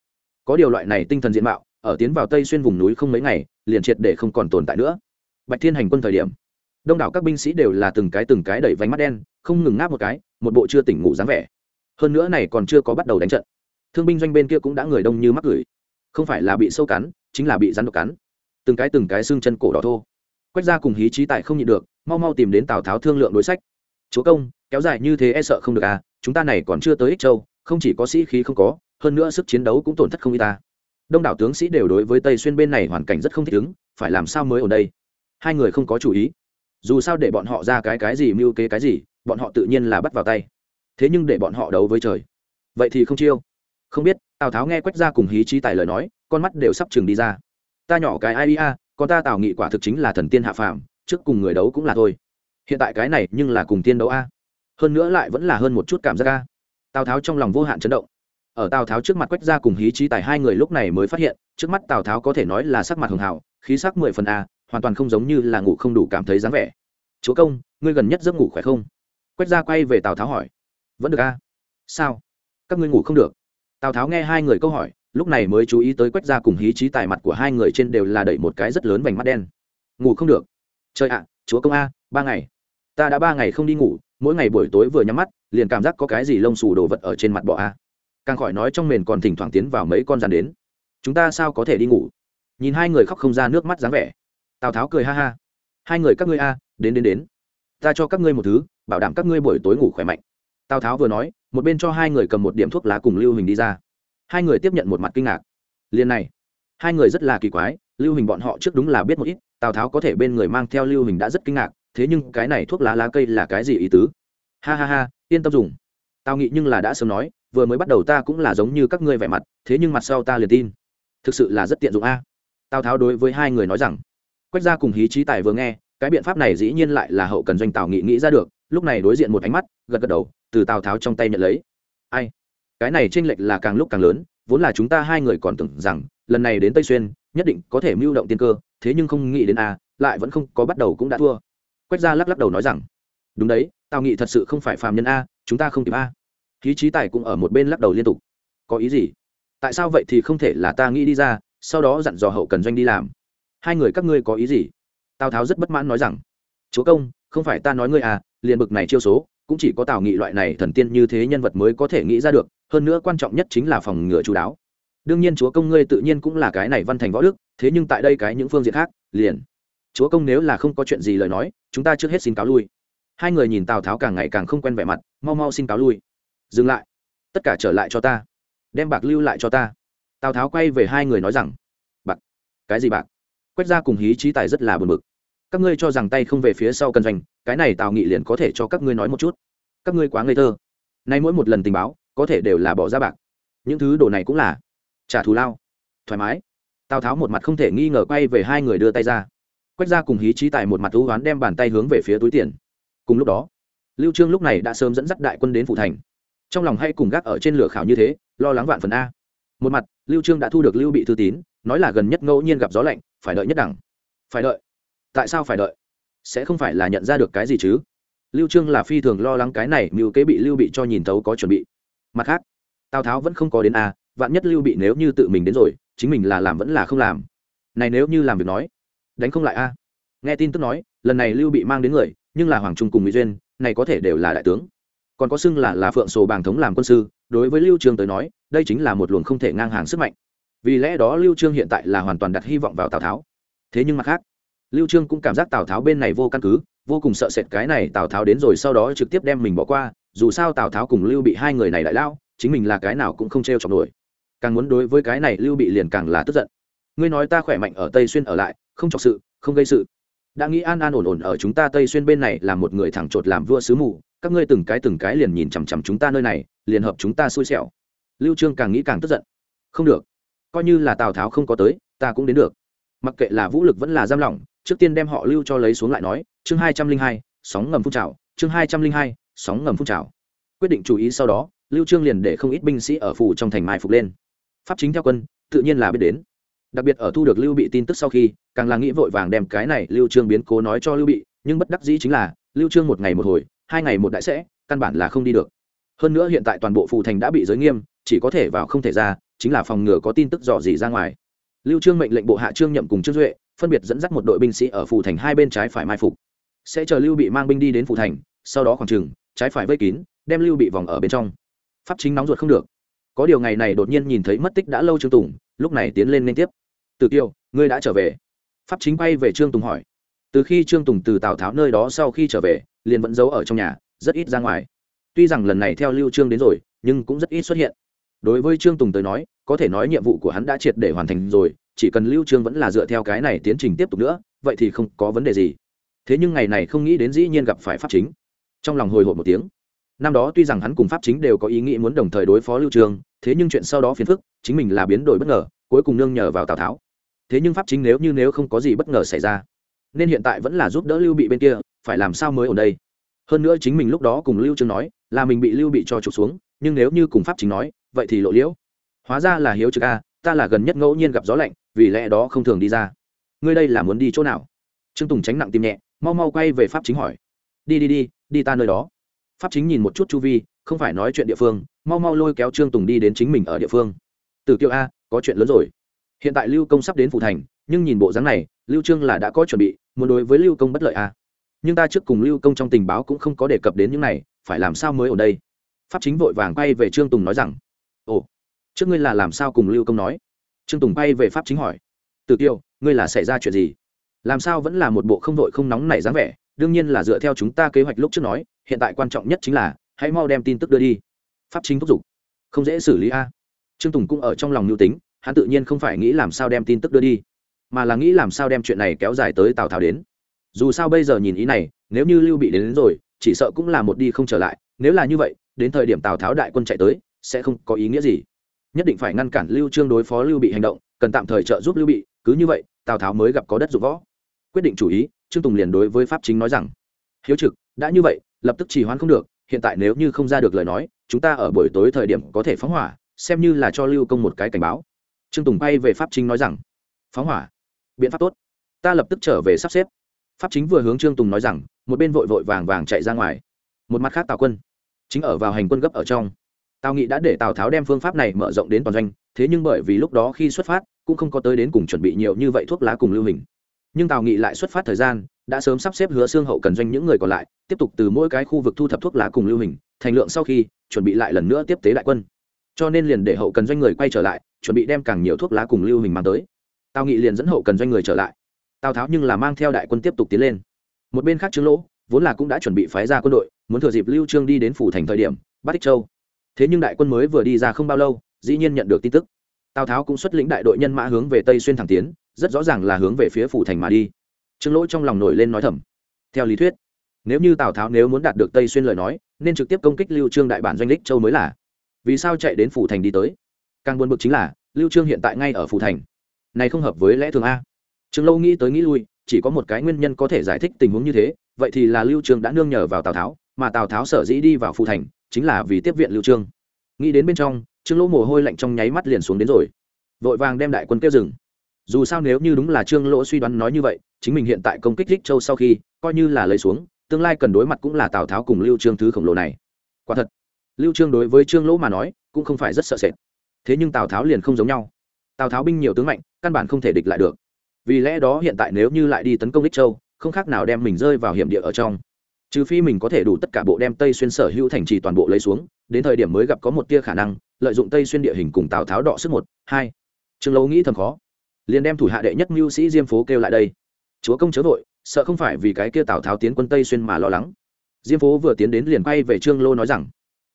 Có điều loại này tinh thần diện mạo, ở tiến vào tây xuyên vùng núi không mấy ngày, liền triệt để không còn tồn tại nữa. Bạch thiên hành quân thời điểm, đông đảo các binh sĩ đều là từng cái từng cái đẩy vánh mắt đen, không ngừng ngáp một cái, một bộ chưa tỉnh ngủ dáng vẻ. Hơn nữa này còn chưa có bắt đầu đánh trận. Thương binh doanh bên kia cũng đã người đông như mắc gửi. Không phải là bị sâu cắn, chính là bị rắn độc cắn từng cái từng cái xương chân cổ đỏ thô. Quách gia cùng hí trí tài không nhịn được, mau mau tìm đến tào tháo thương lượng đối sách. Chúa công, kéo dài như thế e sợ không được à chúng ta này còn chưa tới ích châu, không chỉ có sĩ khí không có, hơn nữa sức chiến đấu cũng tổn thất không y ta. Đông đảo tướng sĩ đều đối với tây xuyên bên này hoàn cảnh rất không thích ứng, phải làm sao mới ở đây? Hai người không có chủ ý. Dù sao để bọn họ ra cái cái gì mưu kế cái gì, bọn họ tự nhiên là bắt vào tay. Thế nhưng để bọn họ đấu với trời, vậy thì không chiêu. Không biết, tào tháo nghe quách ra cùng hí trí tài lời nói, con mắt đều sắp chừng đi ra ta nhỏ cái ai a, con ta tào nghị quả thực chính là thần tiên hạ phàm trước cùng người đấu cũng là thôi. Hiện tại cái này nhưng là cùng tiên đấu a. Hơn nữa lại vẫn là hơn một chút cảm giác a. Tào tháo trong lòng vô hạn chấn động. Ở tào tháo trước mặt quách ra cùng hí trí tài hai người lúc này mới phát hiện trước mắt tào tháo có thể nói là sắc mặt hường hảo khí sắc mười phần a hoàn toàn không giống như là ngủ không đủ cảm thấy dáng vẻ. Chúa công ngươi gần nhất giấc ngủ khỏe không? Quách ra quay về tào tháo hỏi. Vẫn được a. Sao? Các ngươi ngủ không được? Tào tháo nghe hai người câu hỏi lúc này mới chú ý tới quách ra cùng hí trí tài mặt của hai người trên đều là đẩy một cái rất lớn vành mắt đen. Ngủ không được. Trời ạ, chúa công a, ba ngày. Ta đã ba ngày không đi ngủ, mỗi ngày buổi tối vừa nhắm mắt, liền cảm giác có cái gì lông xù đồ vật ở trên mặt bọ a. Càng khỏi nói trong mền còn thỉnh thoảng tiến vào mấy con rắn đến. Chúng ta sao có thể đi ngủ? Nhìn hai người khóc không ra nước mắt dáng vẻ. Tào tháo cười ha ha. Hai người các ngươi a, đến đến đến. Ta cho các ngươi một thứ, bảo đảm các ngươi buổi tối ngủ khỏe mạnh. Tào tháo vừa nói, một bên cho hai người cầm một điểm thuốc lá cùng lưu hình đi ra hai người tiếp nhận một mặt kinh ngạc. Liền này, hai người rất là kỳ quái, lưu hình bọn họ trước đúng là biết một ít, tào tháo có thể bên người mang theo lưu hình đã rất kinh ngạc, thế nhưng cái này thuốc lá lá cây là cái gì ý tứ? Ha ha ha, yên tâm dùng. Tào nghị nhưng là đã sớm nói, vừa mới bắt đầu ta cũng là giống như các ngươi vẻ mặt, thế nhưng mặt sau ta liền tin. Thực sự là rất tiện dụng a. Tào tháo đối với hai người nói rằng, quách gia cùng hí trí tài vừa nghe, cái biện pháp này dĩ nhiên lại là hậu cần doanh tào nghị nghĩ ra được, lúc này đối diện một ánh mắt, gật gật đầu, từ tào tháo trong tay nhận lấy. Ai? Cái này tranh lệch là càng lúc càng lớn, vốn là chúng ta hai người còn tưởng rằng, lần này đến tây xuyên, nhất định có thể mưu động tiên cơ, thế nhưng không nghĩ đến a, lại vẫn không có bắt đầu cũng đã thua. Quách gia lắc lắc đầu nói rằng, đúng đấy tào nghị thật sự không phải phàm nhân a, chúng ta không kịp a. Khí trí tài cũng ở một bên lắc đầu liên tục. Có ý gì? Tại sao vậy thì không thể là ta nghĩ đi ra, sau đó dặn dò hậu cần doanh đi làm? Hai người các ngươi có ý gì? Tào tháo rất bất mãn nói rằng, chúa công, không phải ta nói ngươi à liền bực này chiêu số, cũng chỉ có tào nghị loại này thần tiên như thế nhân vật mới có thể nghĩ ra được hơn nữa quan trọng nhất chính là phòng ngừa chú đáo. Đương nhiên chúa công ngươi tự nhiên cũng là cái này văn thành võ đức, thế nhưng tại đây cái những phương diện khác, liền. Chúa công nếu là không có chuyện gì lời nói, chúng ta trước hết xin cáo lui. Hai người nhìn tào tháo càng ngày càng không quen vẻ mặt, mau mau xin cáo lui. Dừng lại. Tất cả trở lại cho ta. Đem bạc lưu lại cho ta. Tào tháo quay về hai người nói rằng, bạc? Cái gì bạc? Quét ra cùng hí trí tài rất là buồn bực. Các ngươi cho rằng tay không về phía sau cân doanh, cái này tào nghị liền có thể cho các ngươi nói một chút. Các ngươi quá ngây thơ. Nay mỗi một lần tình báo có thể đều là bỏ ra bạc. Những thứ đồ này cũng là trả thù lao. Thoải mái. Tào tháo một mặt không thể nghi ngờ quay về hai người đưa tay ra. Quách ra cùng hí trí tài một mặt thú hoán đem bàn tay hướng về phía túi tiền. Cùng lúc đó, lưu trương lúc này đã sớm dẫn dắt đại quân đến phủ thành. Trong lòng hay cùng gác ở trên lửa khảo như thế, lo lắng vạn phần a. Một mặt, lưu trương đã thu được lưu bị thư tín, nói là gần nhất ngẫu nhiên gặp gió lạnh, phải đợi nhất đẳng. Phải đợi. Tại sao phải đợi? Sẽ không phải là nhận ra được cái gì chứ? Lưu trương là phi thường lo lắng cái này, mưu kế bị lưu bị cho nhìn thấu có chuẩn bị mặt khác, tào tháo vẫn không có đến a, vạn nhất lưu bị nếu như tự mình đến rồi, chính mình là làm vẫn là không làm. Này nếu như làm việc nói, đánh không lại a. Nghe tin tức nói, lần này lưu bị mang đến người, nhưng là hoàng trung cùng mỹ duyên, này có thể đều là đại tướng. Còn có xưng là là phượng sổ bàng thống làm quân sư, đối với lưu trương tới nói, đây chính là một luồng không thể ngang hàng sức mạnh. Vì lẽ đó lưu trương hiện tại là hoàn toàn đặt hy vọng vào tào tháo. Thế nhưng mặt khác, lưu trương cũng cảm giác tào tháo bên này vô căn cứ, vô cùng sợ sệt cái này tào tháo đến rồi sau đó trực tiếp đem mình bỏ qua dù sao tào tháo cùng lưu bị hai người này đại lao chính mình là cái nào cũng không treo chọc nổi càng muốn đối với cái này lưu bị liền càng là tức giận ngươi nói ta khỏe mạnh ở tây xuyên ở lại không chọc sự không gây sự đã nghĩ an an ổn ổn ở chúng ta tây xuyên bên này là một người thẳng chột làm vua sứ mù các ngươi từng cái từng cái liền nhìn chằm chằm chúng ta nơi này liền hợp chúng ta xui xẻo lưu trương càng nghĩ càng tức giận không được coi như là tào tháo không có tới ta cũng đến được mặc kệ là vũ lực vẫn là giam lỏng trước tiên đem họ lưu cho lấy xuống lại nói chương hai trăm linh hai sóng ngầm phun trào chương hai trăm linh hai sóng ngầm phun trào. Quyết định chú ý sau đó, lưu trương liền để không ít binh sĩ ở phủ trong thành mai phục lên. Pháp chính theo quân, tự nhiên là biết đến. Đặc biệt ở thu được lưu bị tin tức sau khi, càng là nghĩ vội vàng đem cái này lưu trương biến cố nói cho lưu bị, nhưng bất đắc dĩ chính là, lưu trương một ngày một hồi, hai ngày một đại sẽ, căn bản là không đi được. Hơn nữa hiện tại toàn bộ phù thành đã bị giới nghiêm, chỉ có thể vào không thể ra, chính là phòng ngừa có tin tức dò dỉ ra ngoài. Lưu trương mệnh lệnh bộ hạ trương nhậm cùng trương duệ, phân biệt dẫn dắt một đội binh sĩ ở phù thành hai bên trái phải mai phục. Sẽ chờ lưu bị mang binh đi đến phù thành, sau đó khoảng chừng trái phải vây kín, đem lưu bị vòng ở bên trong. Pháp chính nóng ruột không được. Có điều ngày này đột nhiên nhìn thấy mất tích đã lâu trương tùng, lúc này tiến lên liên tiếp. Từ tiêu ngươi đã trở về? Pháp chính bay về trương tùng hỏi. Từ khi trương tùng từ tào tháo nơi đó sau khi trở về, liền vẫn giấu ở trong nhà, rất ít ra ngoài. Tuy rằng lần này theo lưu trương đến rồi, nhưng cũng rất ít xuất hiện. Đối với trương tùng tới nói, có thể nói nhiệm vụ của hắn đã triệt để hoàn thành rồi, chỉ cần lưu trương vẫn là dựa theo cái này tiến trình tiếp tục nữa, vậy thì không có vấn đề gì. Thế nhưng ngày này không nghĩ đến dĩ nhiên gặp phải pháp chính trong lòng hồi hộp một tiếng. Năm đó tuy rằng hắn cùng pháp chính đều có ý nghĩ muốn đồng thời đối phó lưu trường, thế nhưng chuyện sau đó phiền phức chính mình là biến đổi bất ngờ cuối cùng nương nhờ vào tào tháo. Thế nhưng pháp chính nếu như nếu không có gì bất ngờ xảy ra nên hiện tại vẫn là giúp đỡ lưu bị bên kia phải làm sao mới ở đây? Hơn nữa chính mình lúc đó cùng lưu trương nói là mình bị lưu bị cho trục xuống nhưng nếu như cùng pháp chính nói vậy thì lộ liễu. Hóa ra là hiếu trực a ta là gần nhất ngẫu nhiên gặp gió lạnh vì lẽ đó không thường đi ra. Ngươi đây là muốn đi chỗ nào? Trương tùng tránh nặng tim nhẹ mau mau quay về pháp chính hỏi. Đi đi đi đi ta nơi đó. Pháp chính nhìn một chút chu vi, không phải nói chuyện địa phương, mau mau lôi kéo trương tùng đi đến chính mình ở địa phương. Từ kiệu a, có chuyện lớn rồi. Hiện tại lưu công sắp đến phủ thành, nhưng nhìn bộ dáng này, lưu trương là đã có chuẩn bị, muốn đối với lưu công bất lợi a nhưng ta trước cùng lưu công trong tình báo cũng không có đề cập đến những này, phải làm sao mới ở đây? Pháp chính vội vàng quay về trương tùng nói rằng, ồ, trước ngươi là làm sao cùng lưu công nói? Trương tùng quay về pháp chính hỏi, từ kiều, ngươi là xảy ra chuyện gì? Làm sao vẫn là một bộ không vội không nóng này dáng vẻ? Đương nhiên là dựa theo chúng ta kế hoạch lúc trước nói hiện tại quan trọng nhất chính là hãy mau đem tin tức đưa đi. Pháp chính thúc giục. Không dễ xử lý a. Trương tùng cũng ở trong lòng mưu tính hắn tự nhiên không phải nghĩ làm sao đem tin tức đưa đi mà là nghĩ làm sao đem chuyện này kéo dài tới tào tháo đến. Dù sao bây giờ nhìn ý này nếu như lưu bị đến, đến rồi chỉ sợ cũng là một đi không trở lại nếu là như vậy đến thời điểm tào tháo đại quân chạy tới sẽ không có ý nghĩa gì. Nhất định phải ngăn cản lưu trương đối phó lưu bị hành động cần tạm thời trợ giúp lưu bị cứ như vậy tào tháo mới gặp có đất dụng võ. Quyết định chủ ý trương tùng liền đối với pháp chính nói rằng, hiếu trực, đã như vậy, lập tức chỉ hoãn không được, hiện tại nếu như không ra được lời nói, chúng ta ở buổi tối thời điểm có thể phóng hỏa, xem như là cho lưu công một cái cảnh báo. Trương tùng bay về pháp chính nói rằng, phóng hỏa? Biện pháp tốt. Ta lập tức trở về sắp xếp. Pháp chính vừa hướng trương tùng nói rằng, một bên vội vội vàng vàng chạy ra ngoài. Một mặt khác tào quân, chính ở vào hành quân gấp ở trong. Tào nghị đã để tào tháo đem phương pháp này mở rộng đến toàn doanh, thế nhưng bởi vì lúc đó khi xuất phát, cũng không có tới đến cùng chuẩn bị nhiều như vậy thuốc lá cùng lưu hình nhưng tào nghị lại xuất phát thời gian, đã sớm sắp xếp hứa xương hậu cần doanh những người còn lại, tiếp tục từ mỗi cái khu vực thu thập thuốc lá cùng lưu hình, thành lượng sau khi, chuẩn bị lại lần nữa tiếp tế đại quân. Cho nên liền để hậu cần doanh người quay trở lại, chuẩn bị đem càng nhiều thuốc lá cùng lưu hình mang tới. Tào nghị liền dẫn hậu cần doanh người trở lại. Tào tháo nhưng là mang theo đại quân tiếp tục tiến lên. Một bên khác trương lỗ, vốn là cũng đã chuẩn bị phái ra quân đội, muốn thừa dịp lưu trương đi đến phủ thành thời điểm, bắt ích châu. Thế nhưng đại quân mới vừa đi ra không bao lâu, dĩ nhiên nhận được tin tức. Tào tháo cũng xuất lĩnh đại đội nhân mã hướng về tây xuyên thẳng tiến rất rõ ràng là hướng về phía phủ thành mà đi. Trương lỗ trong lòng nổi lên nói thầm. Theo lý thuyết, nếu như tào tháo nếu muốn đạt được tây xuyên lời nói, nên trực tiếp công kích lưu trương đại bản doanh đích châu mới là. Vì sao chạy đến phủ thành đi tới? Càng buồn bực chính là, lưu trương hiện tại ngay ở phủ thành. Này không hợp với lẽ thường a. Trương lâu nghĩ tới nghĩ lui, chỉ có một cái nguyên nhân có thể giải thích tình huống như thế, vậy thì là lưu trương đã nương nhờ vào tào tháo, mà tào tháo sở dĩ đi vào phủ thành, chính là vì tiếp viện lưu trương. Nghĩ đến bên trong, trương lỗ mồ hôi lạnh trong nháy mắt liền xuống đến rồi. Vội vàng đem đại quân kêu dừng dù sao nếu như đúng là trương lỗ suy đoán nói như vậy chính mình hiện tại công kích thích châu sau khi coi như là lấy xuống tương lai cần đối mặt cũng là tào tháo cùng lưu trương thứ khổng lồ này quả thật lưu trương đối với trương lỗ mà nói cũng không phải rất sợ sệt thế nhưng tào tháo liền không giống nhau tào tháo binh nhiều tướng mạnh căn bản không thể địch lại được vì lẽ đó hiện tại nếu như lại đi tấn công đích châu không khác nào đem mình rơi vào hiểm địa ở trong trừ phi mình có thể đủ tất cả bộ đem tây xuyên sở hữu thành trì toàn bộ lấy xuống đến thời điểm mới gặp có một tia khả năng lợi dụng tây xuyên địa hình cùng tào tháo đọ sức một hai trương lỗ nghĩ thầm khó liền đem thủ hạ đệ nhất mưu sĩ diêm phố kêu lại đây. Chúa công chớ vội, sợ không phải vì cái kia tào tháo tiến quân tây xuyên mà lo lắng. Diêm phố vừa tiến đến liền quay về trương lô nói rằng,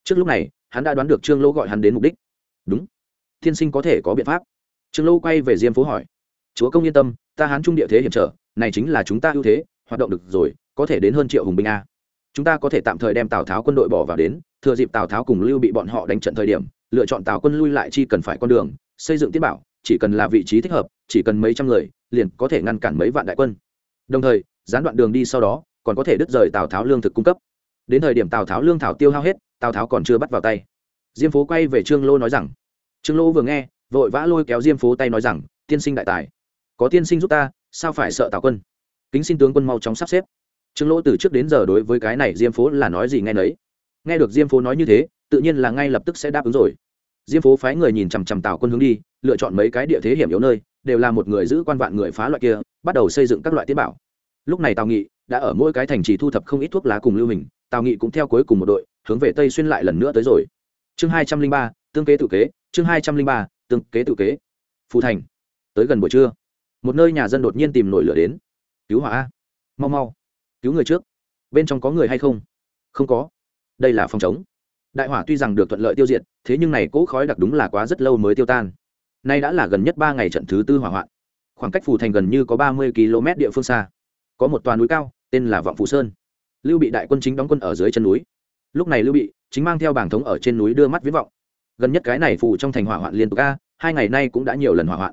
trước lúc này, hắn đã đoán được trương lô gọi hắn đến mục đích. Đúng thiên sinh có thể có biện pháp. Trương lô quay về diêm phố hỏi, chúa công yên tâm, ta hán trung địa thế hiểm trở, này chính là chúng ta ưu thế, hoạt động được rồi, có thể đến hơn triệu hùng binh a. Chúng ta có thể tạm thời đem tào tháo quân đội bỏ vào đến, thừa dịp tào tháo cùng lưu bị bọn họ đánh trận thời điểm, lựa chọn tào quân lui lại chi cần phải con đường, xây dựng tiết bảo, chỉ cần là vị trí thích hợp chỉ cần mấy trăm người, liền có thể ngăn cản mấy vạn đại quân. Đồng thời, gián đoạn đường đi sau đó, còn có thể đứt rời tào tháo lương thực cung cấp. Đến thời điểm tào tháo lương thảo tiêu hao hết, tào tháo còn chưa bắt vào tay. Diêm phố quay về trương lô nói rằng, trương lô vừa nghe, vội vã lôi kéo diêm phố tay nói rằng, tiên sinh đại tài, có tiên sinh giúp ta, sao phải sợ tào quân? Kính xin tướng quân mau chóng sắp xếp. Trương lỗ từ trước đến giờ đối với cái này diêm phố là nói gì nghe nấy. Nghe được diêm phố nói như thế, tự nhiên là ngay lập tức sẽ đáp ứng rồi. Diêm phố phái người nhìn chằm chằm tào quân hướng đi, lựa chọn mấy cái địa thế hiểm yếu nơi đều là một người giữ quan vạn người phá loại kia, bắt đầu xây dựng các loại tế bảo. Lúc này tào nghị đã ở mỗi cái thành trì thu thập không ít thuốc lá cùng lưu hình, tào nghị cũng theo cuối cùng một đội, hướng về tây xuyên lại lần nữa tới rồi. Chương hai trăm linh ba, tương kế tự kế, chương hai trăm linh ba, tương kế tự kế. Phù thành, tới gần buổi trưa. Một nơi nhà dân đột nhiên tìm nổi lửa đến. Cứu hỏa mau mau. Cứu người trước. Bên trong có người hay không? Không có. Đây là phòng chống. Đại hỏa tuy rằng được thuận lợi tiêu diệt, thế nhưng này cỗ khói đặc đúng là quá rất lâu mới tiêu tan nay đã là gần nhất ba ngày trận thứ tư hỏa hoạn. Khoảng cách phù thành gần như có ba mươi km địa phương xa. Có một toàn núi cao, tên là vọng phù sơn. Lưu bị đại quân chính đóng quân ở dưới chân núi. Lúc này lưu bị chính mang theo bảng thống ở trên núi đưa mắt viễn vọng. Gần nhất cái này phù trong thành hỏa hoạn liên tục a, hai ngày nay cũng đã nhiều lần hỏa hoạn.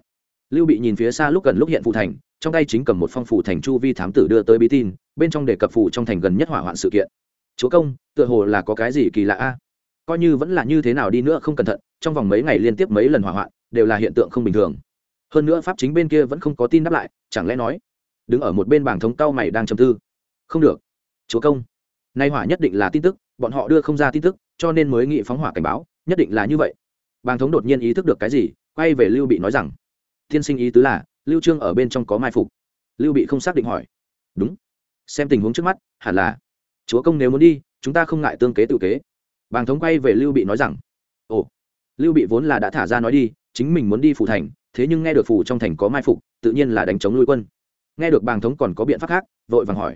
Lưu bị nhìn phía xa lúc gần lúc hiện phù thành, trong tay chính cầm một phong phủ thành chu vi thám tử đưa tới bí tin, bên trong đề cập phủ trong thành gần nhất hỏa hoạn sự kiện. Chúa công, tựa hồ là có cái gì kỳ lạ a? Coi như vẫn là như thế nào đi nữa không cẩn thận, trong vòng mấy ngày liên tiếp mấy lần hỏa hoạn đều là hiện tượng không bình thường. Hơn nữa pháp chính bên kia vẫn không có tin đáp lại, chẳng lẽ nói, đứng ở một bên bảng thống cao mày đang chầm tư. Không được. Chúa công. Nay hỏa nhất định là tin tức, bọn họ đưa không ra tin tức, cho nên mới nghị phóng hỏa cảnh báo, nhất định là như vậy. Bàng thống đột nhiên ý thức được cái gì, quay về lưu bị nói rằng, tiên sinh ý tứ là, lưu trương ở bên trong có mai phục. Lưu bị không xác định hỏi. Đúng. Xem tình huống trước mắt, hẳn là, chúa công nếu muốn đi, chúng ta không ngại tương kế tự kế. Bàng thống quay về lưu bị nói rằng, ồ lưu bị vốn là đã thả ra nói đi, chính mình muốn đi phủ thành, thế nhưng nghe được phủ trong thành có mai phục, tự nhiên là đánh chống lui quân. Nghe được bàng thống còn có biện pháp khác, vội vàng hỏi.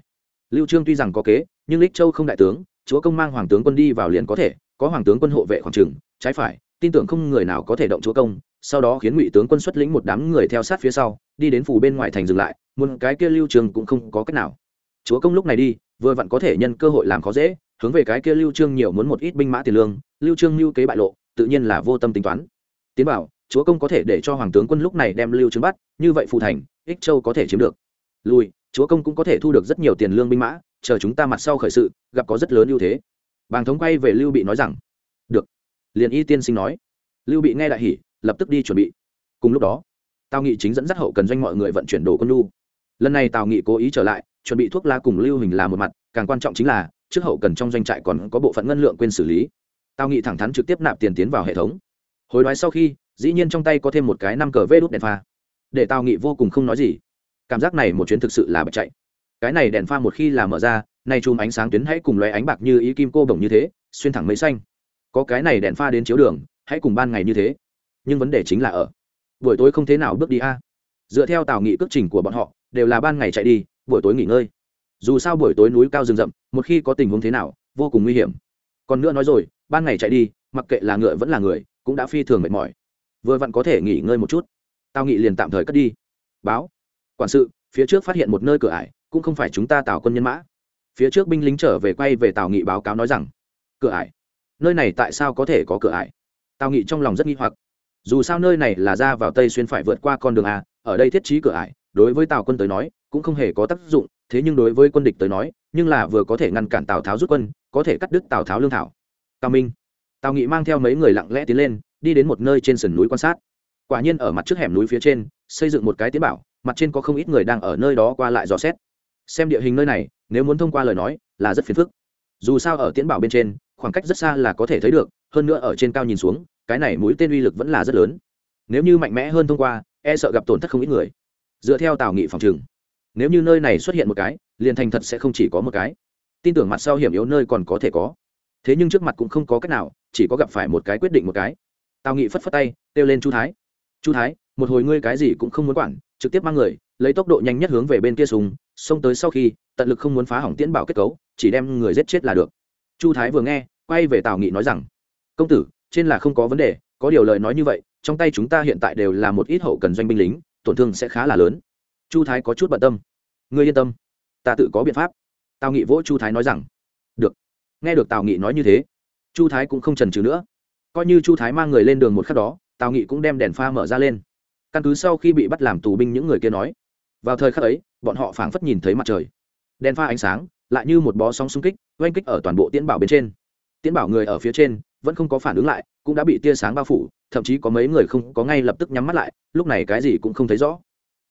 Lưu trương tuy rằng có kế, nhưng lích châu không đại tướng, chúa công mang hoàng tướng quân đi vào liền có thể, có hoàng tướng quân hộ vệ khoảng trường trái phải, tin tưởng không người nào có thể động chúa công, sau đó khiến ngụy tướng quân xuất lĩnh một đám người theo sát phía sau, đi đến phủ bên ngoài thành dừng lại một cái kia lưu trương cũng không có cách nào. Chúa công lúc này đi, vừa vặn có thể nhân cơ hội làm khó dễ, hướng về cái kia lưu trương nhiều muốn một ít binh mã tiền lương, lưu trương lưu kế bại lộ tự nhiên là vô tâm tính toán. Tiến bảo, chúa công có thể để cho hoàng tướng quân lúc này đem lưu trương bắt, như vậy phù thành, ích châu có thể chiếm được. Lùi, chúa công cũng có thể thu được rất nhiều tiền lương binh mã, chờ chúng ta mặt sau khởi sự, gặp có rất lớn ưu thế. Bàng thống quay về lưu bị nói rằng, được. Liền y tiên sinh nói. Lưu bị nghe đại hỉ, lập tức đi chuẩn bị. Cùng lúc đó, tào nghị chính dẫn dắt hậu cần doanh mọi người vận chuyển đồ quân lu lần này tào nghị cố ý trở lại, chuẩn bị thuốc la cùng lưu hình là một mặt, càng quan trọng chính là, trước hậu cần trong doanh trại còn có bộ phận ngân lượng quên xử lý tào nghị thẳng thắn trực tiếp nạp tiền tiến vào hệ thống. Hồi đoái sau khi, dĩ nhiên trong tay có thêm một cái năm cờ vê đốt đèn pha. Để tào nghị vô cùng không nói gì. Cảm giác này một chuyến thực sự là bật chạy. Cái này đèn pha một khi là mở ra, nay chùm ánh sáng tuyến hãy cùng loé ánh bạc như ý kim cô bổng như thế, xuyên thẳng mây xanh. Có cái này đèn pha đến chiếu đường, hãy cùng ban ngày như thế. Nhưng vấn đề chính là ở. Buổi tối không thế nào bước đi a. Dựa theo tào nghị cước trình của bọn họ, đều là ban ngày chạy đi, buổi tối nghỉ ngơi. Dù sao buổi tối núi cao rừng rậm, một khi có tình huống thế nào, vô cùng nguy hiểm còn nữa nói rồi, ban ngày chạy đi, mặc kệ là ngựa vẫn là người, cũng đã phi thường mệt mỏi. Vừa vặn có thể nghỉ ngơi một chút. Tao nghị liền tạm thời cất đi. Báo. Quản sự, phía trước phát hiện một nơi cửa ải, cũng không phải chúng ta tào quân nhân mã. Phía trước binh lính trở về quay về tào nghị báo cáo nói rằng, cửa ải. Nơi này tại sao có thể có cửa ải? Tào nghị trong lòng rất nghi hoặc. Dù sao nơi này là ra vào tây xuyên phải vượt qua con đường a, ở đây thiết trí cửa ải, đối với tào quân tới nói, cũng không hề có tác dụng. Thế nhưng đối với quân địch tới nói, nhưng là vừa có thể ngăn cản tào tháo rút quân có thể cắt đứt tào tháo lương thảo cao minh tào nghị mang theo mấy người lặng lẽ tiến lên đi đến một nơi trên sườn núi quan sát quả nhiên ở mặt trước hẻm núi phía trên xây dựng một cái tiến bảo mặt trên có không ít người đang ở nơi đó qua lại dò xét xem địa hình nơi này nếu muốn thông qua lời nói là rất phiền phức dù sao ở tiễn bảo bên trên khoảng cách rất xa là có thể thấy được hơn nữa ở trên cao nhìn xuống cái này mũi tên uy lực vẫn là rất lớn nếu như mạnh mẽ hơn thông qua e sợ gặp tổn thất không ít người dựa theo tào nghị phòng trừng nếu như nơi này xuất hiện một cái liền thành thật sẽ không chỉ có một cái tin tưởng mặt sau hiểm yếu nơi còn có thể có. Thế nhưng trước mặt cũng không có cách nào, chỉ có gặp phải một cái quyết định một cái. Tào nghị phất phất tay, kêu lên chu thái. Chu thái, một hồi ngươi cái gì cũng không muốn quản, trực tiếp mang người, lấy tốc độ nhanh nhất hướng về bên kia sùng xông tới sau khi, tận lực không muốn phá hỏng tiễn bảo kết cấu, chỉ đem người giết chết là được. Chu thái vừa nghe, quay về tào nghị nói rằng, công tử, trên là không có vấn đề, có điều lời nói như vậy, trong tay chúng ta hiện tại đều là một ít hậu cần doanh binh lính, tổn thương sẽ khá là lớn. Chu thái có chút bận tâm. Ngươi yên tâm, ta tự có biện pháp tào nghị vỗ chu thái nói rằng, được, nghe được tào nghị nói như thế, chu thái cũng không trần trừ nữa. Coi như chu thái mang người lên đường một khắc đó, tào nghị cũng đem đèn pha mở ra lên. Căn cứ sau khi bị bắt làm tù binh những người kia nói, vào thời khắc ấy, bọn họ phảng phất nhìn thấy mặt trời. Đèn pha ánh sáng, lại như một bó sóng xung kích, oanh kích ở toàn bộ tiễn bảo bên trên. Tiễn bảo người ở phía trên, vẫn không có phản ứng lại, cũng đã bị tia sáng bao phủ, thậm chí có mấy người không có ngay lập tức nhắm mắt lại, lúc này cái gì cũng không thấy rõ.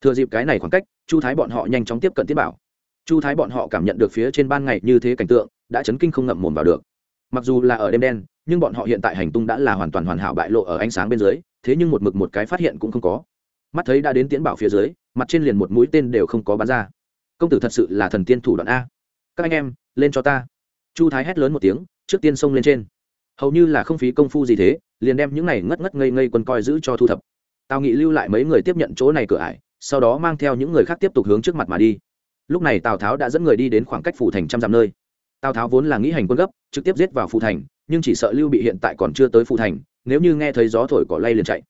Thừa dịp cái này khoảng cách, chu thái bọn họ nhanh chóng tiếp cận tiễn bảo chu thái bọn họ cảm nhận được phía trên ban ngày như thế cảnh tượng, đã chấn kinh không ngậm mồm vào được. Mặc dù là ở đêm đen, nhưng bọn họ hiện tại hành tung đã là hoàn toàn hoàn hảo bại lộ ở ánh sáng bên dưới, thế nhưng một mực một cái phát hiện cũng không có. Mắt thấy đã đến tiễn bảo phía dưới, mặt trên liền một mũi tên đều không có bắn ra. Công tử thật sự là thần tiên thủ đoạn a. Các anh em, lên cho ta. Chu thái hét lớn một tiếng, trước tiên xông lên trên. Hầu như là không phí công phu gì thế, liền đem những này ngất ngất ngây ngây quân coi giữ cho thu thập. Tào nghị lưu lại mấy người tiếp nhận chỗ này cửa ải, sau đó mang theo những người khác tiếp tục hướng trước mặt mà đi lúc này tào tháo đã dẫn người đi đến khoảng cách phủ thành trăm dặm nơi. Tào tháo vốn là nghĩ hành quân gấp, trực tiếp giết vào phủ thành, nhưng chỉ sợ lưu bị hiện tại còn chưa tới phủ thành, nếu như nghe thấy gió thổi cỏ lay liền chạy.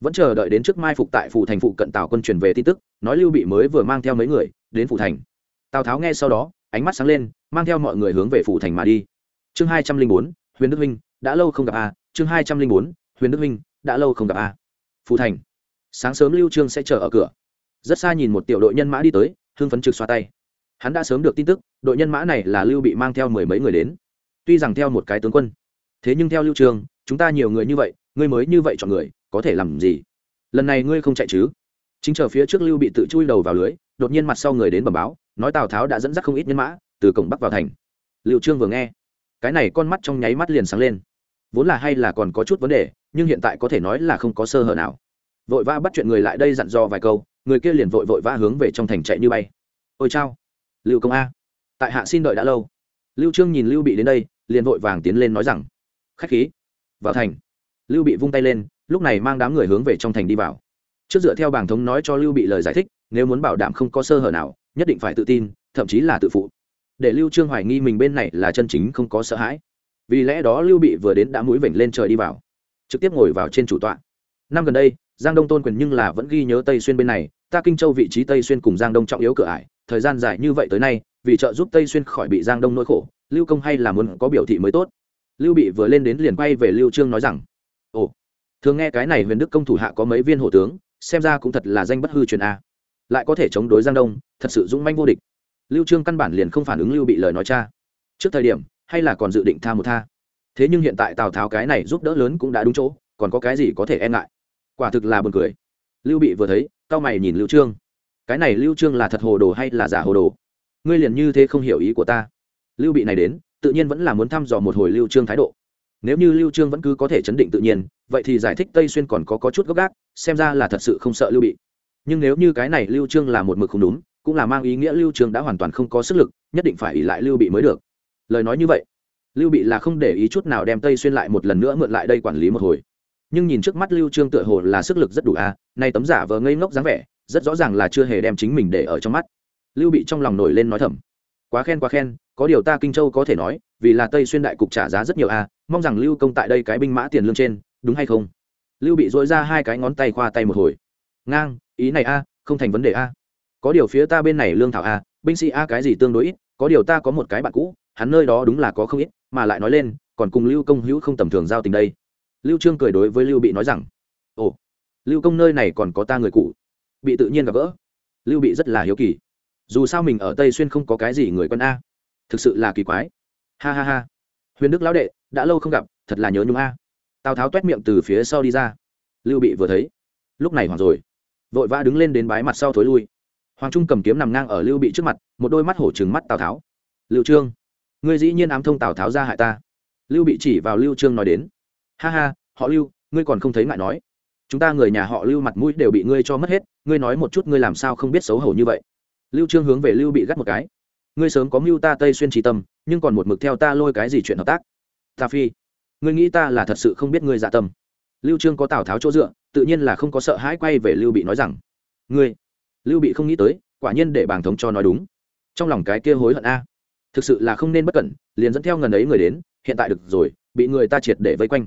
Vẫn chờ đợi đến trước mai phục tại phủ thành phụ cận tào quân truyền về tin tức, nói lưu bị mới vừa mang theo mấy người đến phủ thành. Tào tháo nghe sau đó, ánh mắt sáng lên, mang theo mọi người hướng về phủ thành mà đi. Chương hai trăm linh bốn, huyền đức huynh, đã lâu không gặp a, chương hai trăm linh bốn, huyền đức huynh, đã lâu không gặp a. Phủ thành. Sáng sớm lưu trương sẽ chờ ở cửa. Rất xa nhìn một tiểu đội nhân mã đi tới hưng phấn trực xoa tay. Hắn đã sớm được tin tức đội nhân mã này là lưu bị mang theo mười mấy người đến. Tuy rằng theo một cái tướng quân thế nhưng theo lưu Trường, chúng ta nhiều người như vậy ngươi mới như vậy chọn người có thể làm gì? Lần này ngươi không chạy chứ? Chính chờ phía trước lưu bị tự chui đầu vào lưới đột nhiên mặt sau người đến bẩm báo nói tào tháo đã dẫn dắt không ít nhân mã từ cổng bắc vào thành. Liệu trương vừa nghe cái này con mắt trong nháy mắt liền sáng lên. Vốn là hay là còn có chút vấn đề nhưng hiện tại có thể nói là không có sơ hở nào. Vội vã bắt chuyện người lại đây dặn dò vài câu người kia liền vội vội vã hướng về trong thành chạy như bay. Ôi chao. Lưu công a. Tại hạ xin đợi đã lâu. Lưu trương nhìn lưu bị đến đây, liền vội vàng tiến lên nói rằng, khách khí. Vào thành, lưu bị vung tay lên, lúc này mang đám người hướng về trong thành đi vào. Trước dựa theo bảng thống nói cho lưu bị lời giải thích, nếu muốn bảo đảm không có sơ hở nào, nhất định phải tự tin, thậm chí là tự phụ. Để lưu trương hoài nghi mình bên này là chân chính không có sợ hãi. Vì lẽ đó lưu bị vừa đến đã mũi vểnh lên trời đi vào, trực tiếp ngồi vào trên chủ tọa. Năm gần đây, giang đông tôn quyền nhưng là vẫn ghi nhớ tây xuyên bên này ta kinh châu vị trí tây xuyên cùng giang đông trọng yếu cửa ải, thời gian dài như vậy tới nay, vì trợ giúp tây xuyên khỏi bị giang đông nỗi khổ, lưu công hay là muốn có biểu thị mới tốt? Lưu bị vừa lên đến liền quay về lưu trương nói rằng, ồ, thường nghe cái này huyền đức công thủ hạ có mấy viên Hổ tướng, xem ra cũng thật là danh bất hư truyền a. Lại có thể chống đối giang đông, thật sự dũng manh vô địch. Lưu trương căn bản liền không phản ứng lưu bị lời nói cha. Trước thời điểm, hay là còn dự định tha một tha. Thế nhưng hiện tại tào tháo cái này giúp đỡ lớn cũng đã đúng chỗ, còn có cái gì có thể e ngại? Quả thực là buồn cười. Lưu bị vừa thấy cao mày nhìn lưu trương. Cái này lưu trương là thật hồ đồ hay là giả hồ đồ? Ngươi liền như thế không hiểu ý của ta. Lưu bị này đến, tự nhiên vẫn là muốn thăm dò một hồi lưu trương thái độ. Nếu như lưu trương vẫn cứ có thể chấn định tự nhiên, vậy thì giải thích tây xuyên còn có có chút gốc gác xem ra là thật sự không sợ lưu bị. Nhưng nếu như cái này lưu trương là một mực không đúng, cũng là mang ý nghĩa lưu trương đã hoàn toàn không có sức lực, nhất định phải ỉ lại lưu bị mới được. Lời nói như vậy, lưu bị là không để ý chút nào đem tây xuyên lại một lần nữa mượn lại đây quản lý một hồi nhưng nhìn trước mắt lưu trương tựa hồ là sức lực rất đủ a à, nay tấm giả vờ ngây ngốc dáng vẻ rất rõ ràng là chưa hề đem chính mình để ở trong mắt. Lưu bị trong lòng nổi lên nói thầm. Quá khen quá khen có điều ta kinh châu có thể nói vì là tây xuyên đại cục trả giá rất nhiều a à, mong rằng lưu công tại đây cái binh mã tiền lương trên đúng hay không? Lưu bị dỗi ra hai cái ngón tay khoa tay một hồi. Ngang ý này a không thành vấn đề a. Có điều phía ta bên này lương thảo a binh sĩ a cái gì tương đối ít có điều ta có một cái bạn cũ hắn nơi đó đúng là có không ít mà lại nói lên còn cùng lưu công hữu không tầm thường giao tình đây lưu trương cười đối với lưu bị nói rằng, ồ, lưu công nơi này còn có ta người cũ. Bị tự nhiên gặp gỡ, lưu bị rất là hiếu kỳ. Dù sao mình ở tây xuyên không có cái gì người quân a. Thực sự là kỳ quái. Ha ha ha. Huyền đức lão đệ, đã lâu không gặp, thật là nhớ nhung a. Tào tháo toét miệng từ phía sau đi ra. Lưu bị vừa thấy, lúc này hoàng rồi. Vội vã đứng lên đến bái mặt sau thối lui. Hoàng trung cầm kiếm nằm ngang ở lưu bị trước mặt, một đôi mắt hổ trừng mắt tào tháo. Lưu trương, ngươi dĩ nhiên ám thông tào tháo ra hại ta. Lưu bị chỉ vào lưu trương nói đến ha ha, họ lưu, ngươi còn không thấy ngại nói. Chúng ta người nhà họ lưu mặt mũi đều bị ngươi cho mất hết, ngươi nói một chút ngươi làm sao không biết xấu hổ như vậy. Lưu trương hướng về lưu bị gắt một cái. Ngươi sớm có mưu ta tây xuyên trí tâm, nhưng còn một mực theo ta lôi cái gì chuyện hợp tác? Ta phi, ngươi nghĩ ta là thật sự không biết ngươi dạ tâm. Lưu trương có tào tháo chỗ dựa, tự nhiên là không có sợ hãi quay về lưu bị nói rằng, ngươi, lưu bị không nghĩ tới, quả nhiên để bàng thống cho nói đúng. Trong lòng cái kia hối hận a. Thực sự là không nên bất cẩn, liền dẫn theo ngần ấy người đến, hiện tại được rồi, bị người ta triệt để vây quanh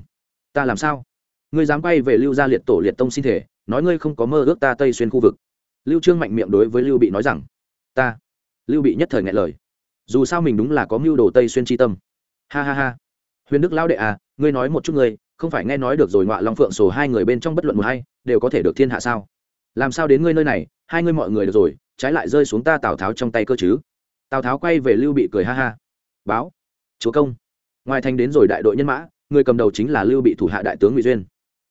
ta làm sao? Ngươi dám quay về lưu gia liệt tổ liệt tông xin thể nói ngươi không có mơ ước ta tây xuyên khu vực. Lưu trương mạnh miệng đối với lưu bị nói rằng, ta. Lưu bị nhất thời ngại lời. Dù sao mình đúng là có mưu đồ tây xuyên chi tâm. Ha ha ha. Huyền đức lão đệ à ngươi nói một chút ngươi, không phải nghe nói được rồi ngọa long phượng sổ hai người bên trong bất luận một hay đều có thể được thiên hạ sao? Làm sao đến ngươi nơi này, hai ngươi mọi người được rồi, trái lại rơi xuống ta tào tháo trong tay cơ chứ? Tào tháo quay về lưu bị cười ha ha. Báo. Chúa công. Ngoài thành đến rồi đại đội nhân mã người cầm đầu chính là lưu bị thủ hạ đại tướng ngụy duyên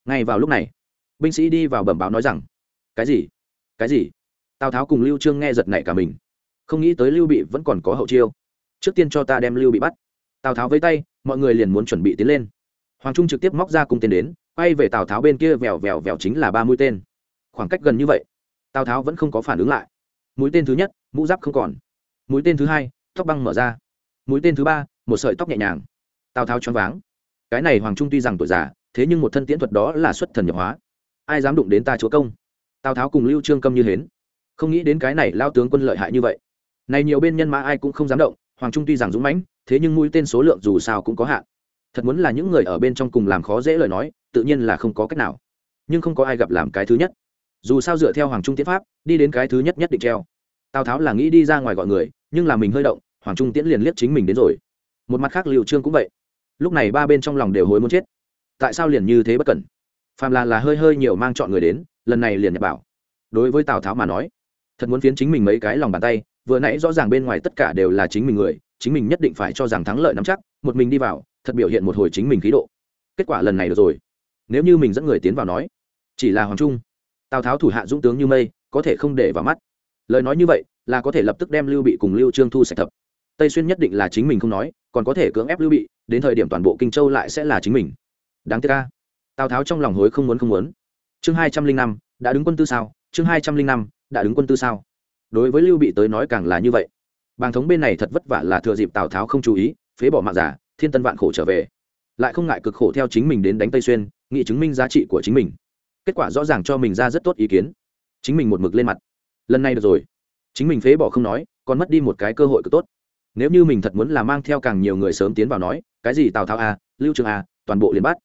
ngay vào lúc này binh sĩ đi vào bẩm báo nói rằng cái gì cái gì tào tháo cùng lưu trương nghe giật nảy cả mình không nghĩ tới lưu bị vẫn còn có hậu chiêu trước tiên cho ta đem lưu bị bắt tào tháo với tay mọi người liền muốn chuẩn bị tiến lên hoàng trung trực tiếp móc ra cung tiền đến quay về tào tháo bên kia vèo vèo vèo chính là ba mũi tên khoảng cách gần như vậy tào tháo vẫn không có phản ứng lại mũi tên thứ nhất mũ giáp không còn mũi tên thứ hai tóc băng mở ra mũi tên thứ ba một sợi tóc nhẹ nhàng tào tháo choáng váng cái này hoàng trung tuy rằng tuổi già, thế nhưng một thân tiễn thuật đó là xuất thần nhập hóa. Ai dám đụng đến ta chúa công? Tào tháo cùng lưu trương câm như hến. Không nghĩ đến cái này lao tướng quân lợi hại như vậy. Này nhiều bên nhân mã ai cũng không dám động, hoàng trung tuy rằng dũng mãnh, thế nhưng mũi tên số lượng dù sao cũng có hạn. Thật muốn là những người ở bên trong cùng làm khó dễ lời nói, tự nhiên là không có cách nào. Nhưng không có ai gặp làm cái thứ nhất. Dù sao dựa theo hoàng trung tiến pháp, đi đến cái thứ nhất nhất định treo. Tào tháo là nghĩ đi ra ngoài gọi người, nhưng là mình hơi động, hoàng trung tiễn liền liếc chính mình đến rồi. Một mặt khác liệu trương cũng vậy lúc này ba bên trong lòng đều hối muốn chết. Tại sao liền như thế bất cẩn? Phàm là là hơi hơi nhiều mang chọn người đến, lần này liền nhập bảo. Đối với tào tháo mà nói, thật muốn phiến chính mình mấy cái lòng bàn tay, vừa nãy rõ ràng bên ngoài tất cả đều là chính mình người, chính mình nhất định phải cho rằng thắng lợi nắm chắc, một mình đi vào, thật biểu hiện một hồi chính mình khí độ. Kết quả lần này được rồi. Nếu như mình dẫn người tiến vào nói, chỉ là hoàng trung, tào tháo thủ hạ dũng tướng như mây, có thể không để vào mắt. Lời nói như vậy, là có thể lập tức đem lưu bị cùng lưu trương thu sạch thập. Tây xuyên nhất định là chính mình không nói còn có thể cưỡng ép lưu bị, đến thời điểm toàn bộ kinh châu lại sẽ là chính mình. Đáng tiếc ca tào tháo trong lòng hối không muốn không muốn. Chương hai trăm linh năm, đã đứng quân tư sao? Chương hai trăm linh năm, đã đứng quân tư sao? Đối với lưu bị tới nói càng là như vậy. Bàng thống bên này thật vất vả là thừa dịp tào tháo không chú ý, phế bỏ mạng giả, thiên tân vạn khổ trở về. Lại không ngại cực khổ theo chính mình đến đánh tây xuyên nghị chứng minh giá trị của chính mình. Kết quả rõ ràng cho mình ra rất tốt ý kiến. Chính mình một mực lên mặt. Lần này được rồi. Chính mình phế bỏ không nói, còn mất đi một cái cơ hội cực tốt nếu như mình thật muốn là mang theo càng nhiều người sớm tiến vào nói, cái gì tào tháo a, lưu trường a, toàn bộ liền bắt.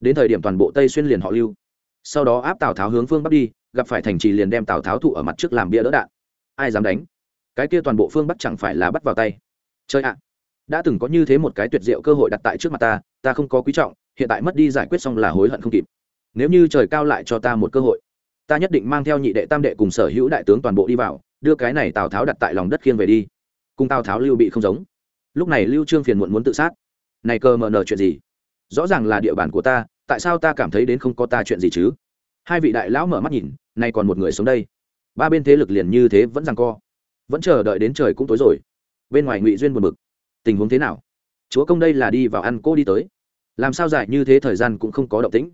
Đến thời điểm toàn bộ tây xuyên liền họ lưu. Sau đó áp tào tháo hướng phương bắc đi, gặp phải thành trì liền đem tào tháo thụ ở mặt trước làm bia đỡ đạn. Ai dám đánh? Cái kia toàn bộ phương bắc chẳng phải là bắt vào tay. Chơi ạ, đã từng có như thế một cái tuyệt diệu cơ hội đặt tại trước mặt ta ta không có quý trọng, hiện tại mất đi giải quyết xong là hối hận không kịp. Nếu như trời cao lại cho ta một cơ hội, ta nhất định mang theo nhị đệ tam đệ cùng sở hữu đại tướng toàn bộ đi vào, đưa cái này tào tháo đặt tại lòng đất khiêng về đi cùng tào tháo lưu bị không giống. Lúc này lưu trương phiền muộn muốn tự sát. Này cơ mờ nờ chuyện gì? Rõ ràng là địa bàn của ta, tại sao ta cảm thấy đến không có ta chuyện gì chứ? Hai vị đại lão mở mắt nhìn, nay còn một người sống đây. Ba bên thế lực liền như thế vẫn rằng co. Vẫn chờ đợi đến trời cũng tối rồi. Bên ngoài ngụy duyên buồn bực. Tình huống thế nào? Chúa công đây là đi vào ăn cô đi tới. Làm sao dài như thế thời gian cũng không có động tĩnh?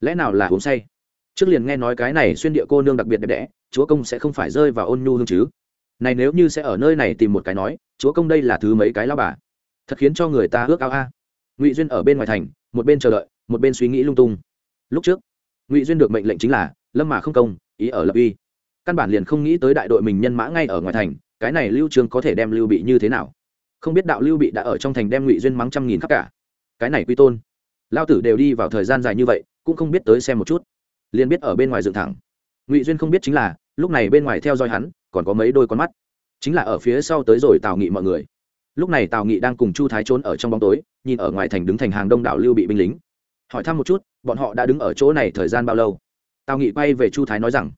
Lẽ nào là uống say? Trước liền nghe nói cái này xuyên địa cô nương đặc biệt đẹp đẽ, chúa công sẽ không phải rơi vào ôn nhu hương chứ? Này nếu như sẽ ở nơi này tìm một cái nói, chúa công đây là thứ mấy cái lao bà? Thật khiến cho người ta ước ao a. Ngụy duyên ở bên ngoài thành, một bên chờ đợi, một bên suy nghĩ lung tung. Lúc trước, ngụy duyên được mệnh lệnh chính là, lâm mà không công, ý ở lập uy. Căn bản liền không nghĩ tới đại đội mình nhân mã ngay ở ngoài thành, cái này lưu trương có thể đem lưu bị như thế nào? Không biết đạo lưu bị đã ở trong thành đem ngụy duyên mắng trăm nghìn khắp cả. Cái này quy tôn. Lao tử đều đi vào thời gian dài như vậy, cũng không biết tới xem một chút. Liền biết ở bên ngoài dựng thẳng. Ngụy duyên không biết chính là, lúc này bên ngoài theo dõi hắn còn có mấy đôi con mắt. Chính là ở phía sau tới rồi tào nghị mọi người. Lúc này tào nghị đang cùng chu thái trốn ở trong bóng tối, nhìn ở ngoài thành đứng thành hàng đông đảo lưu bị binh lính. Hỏi thăm một chút, bọn họ đã đứng ở chỗ này thời gian bao lâu? Tào nghị quay về chu thái nói rằng,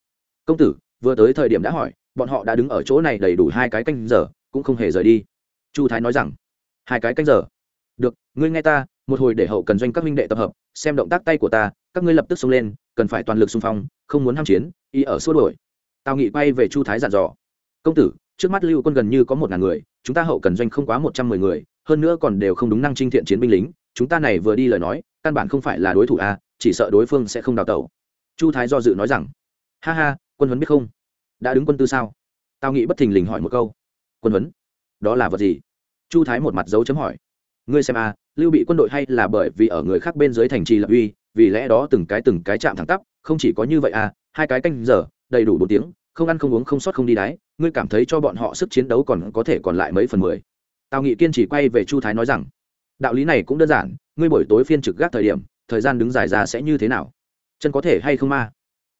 công tử, vừa tới thời điểm đã hỏi, bọn họ đã đứng ở chỗ này đầy đủ hai cái canh giờ, cũng không hề rời đi. Chu thái nói rằng, hai cái canh giờ? Được, ngươi nghe ta, một hồi để hậu cần doanh các minh đệ tập hợp, xem động tác tay của ta, các ngươi lập tức xông lên, cần phải toàn lực xung phong, không muốn ham chiến, y ở xua đổi tào nghị quay về chu thái dặn dò. Công tử, trước mắt lưu quân gần như có một ngàn người, chúng ta hậu cần doanh không quá một trăm mười người, hơn nữa còn đều không đúng năng trinh thiện chiến binh lính, chúng ta này vừa đi lời nói, căn bản không phải là đối thủ a, chỉ sợ đối phương sẽ không đào tẩu. Chu thái do dự nói rằng, ha ha, quân huấn biết không? Đã đứng quân tư sao? Tào nghị bất thình lình hỏi một câu. Quân huấn? Đó là vật gì? Chu thái một mặt dấu chấm hỏi. Ngươi xem a, lưu bị quân đội hay là bởi vì ở người khác bên dưới thành trì lập uy, vì lẽ đó từng cái từng cái chạm thẳng tắp, không chỉ có như vậy a, hai cái canh giờ đầy đủ bốn tiếng, không ăn không uống không sót không đi đáy ngươi cảm thấy cho bọn họ sức chiến đấu còn có thể còn lại mấy phần mười. Tào nghị kiên chỉ quay về chu thái nói rằng, đạo lý này cũng đơn giản, ngươi buổi tối phiên trực gác thời điểm, thời gian đứng dài ra sẽ như thế nào? Chân có thể hay không ma?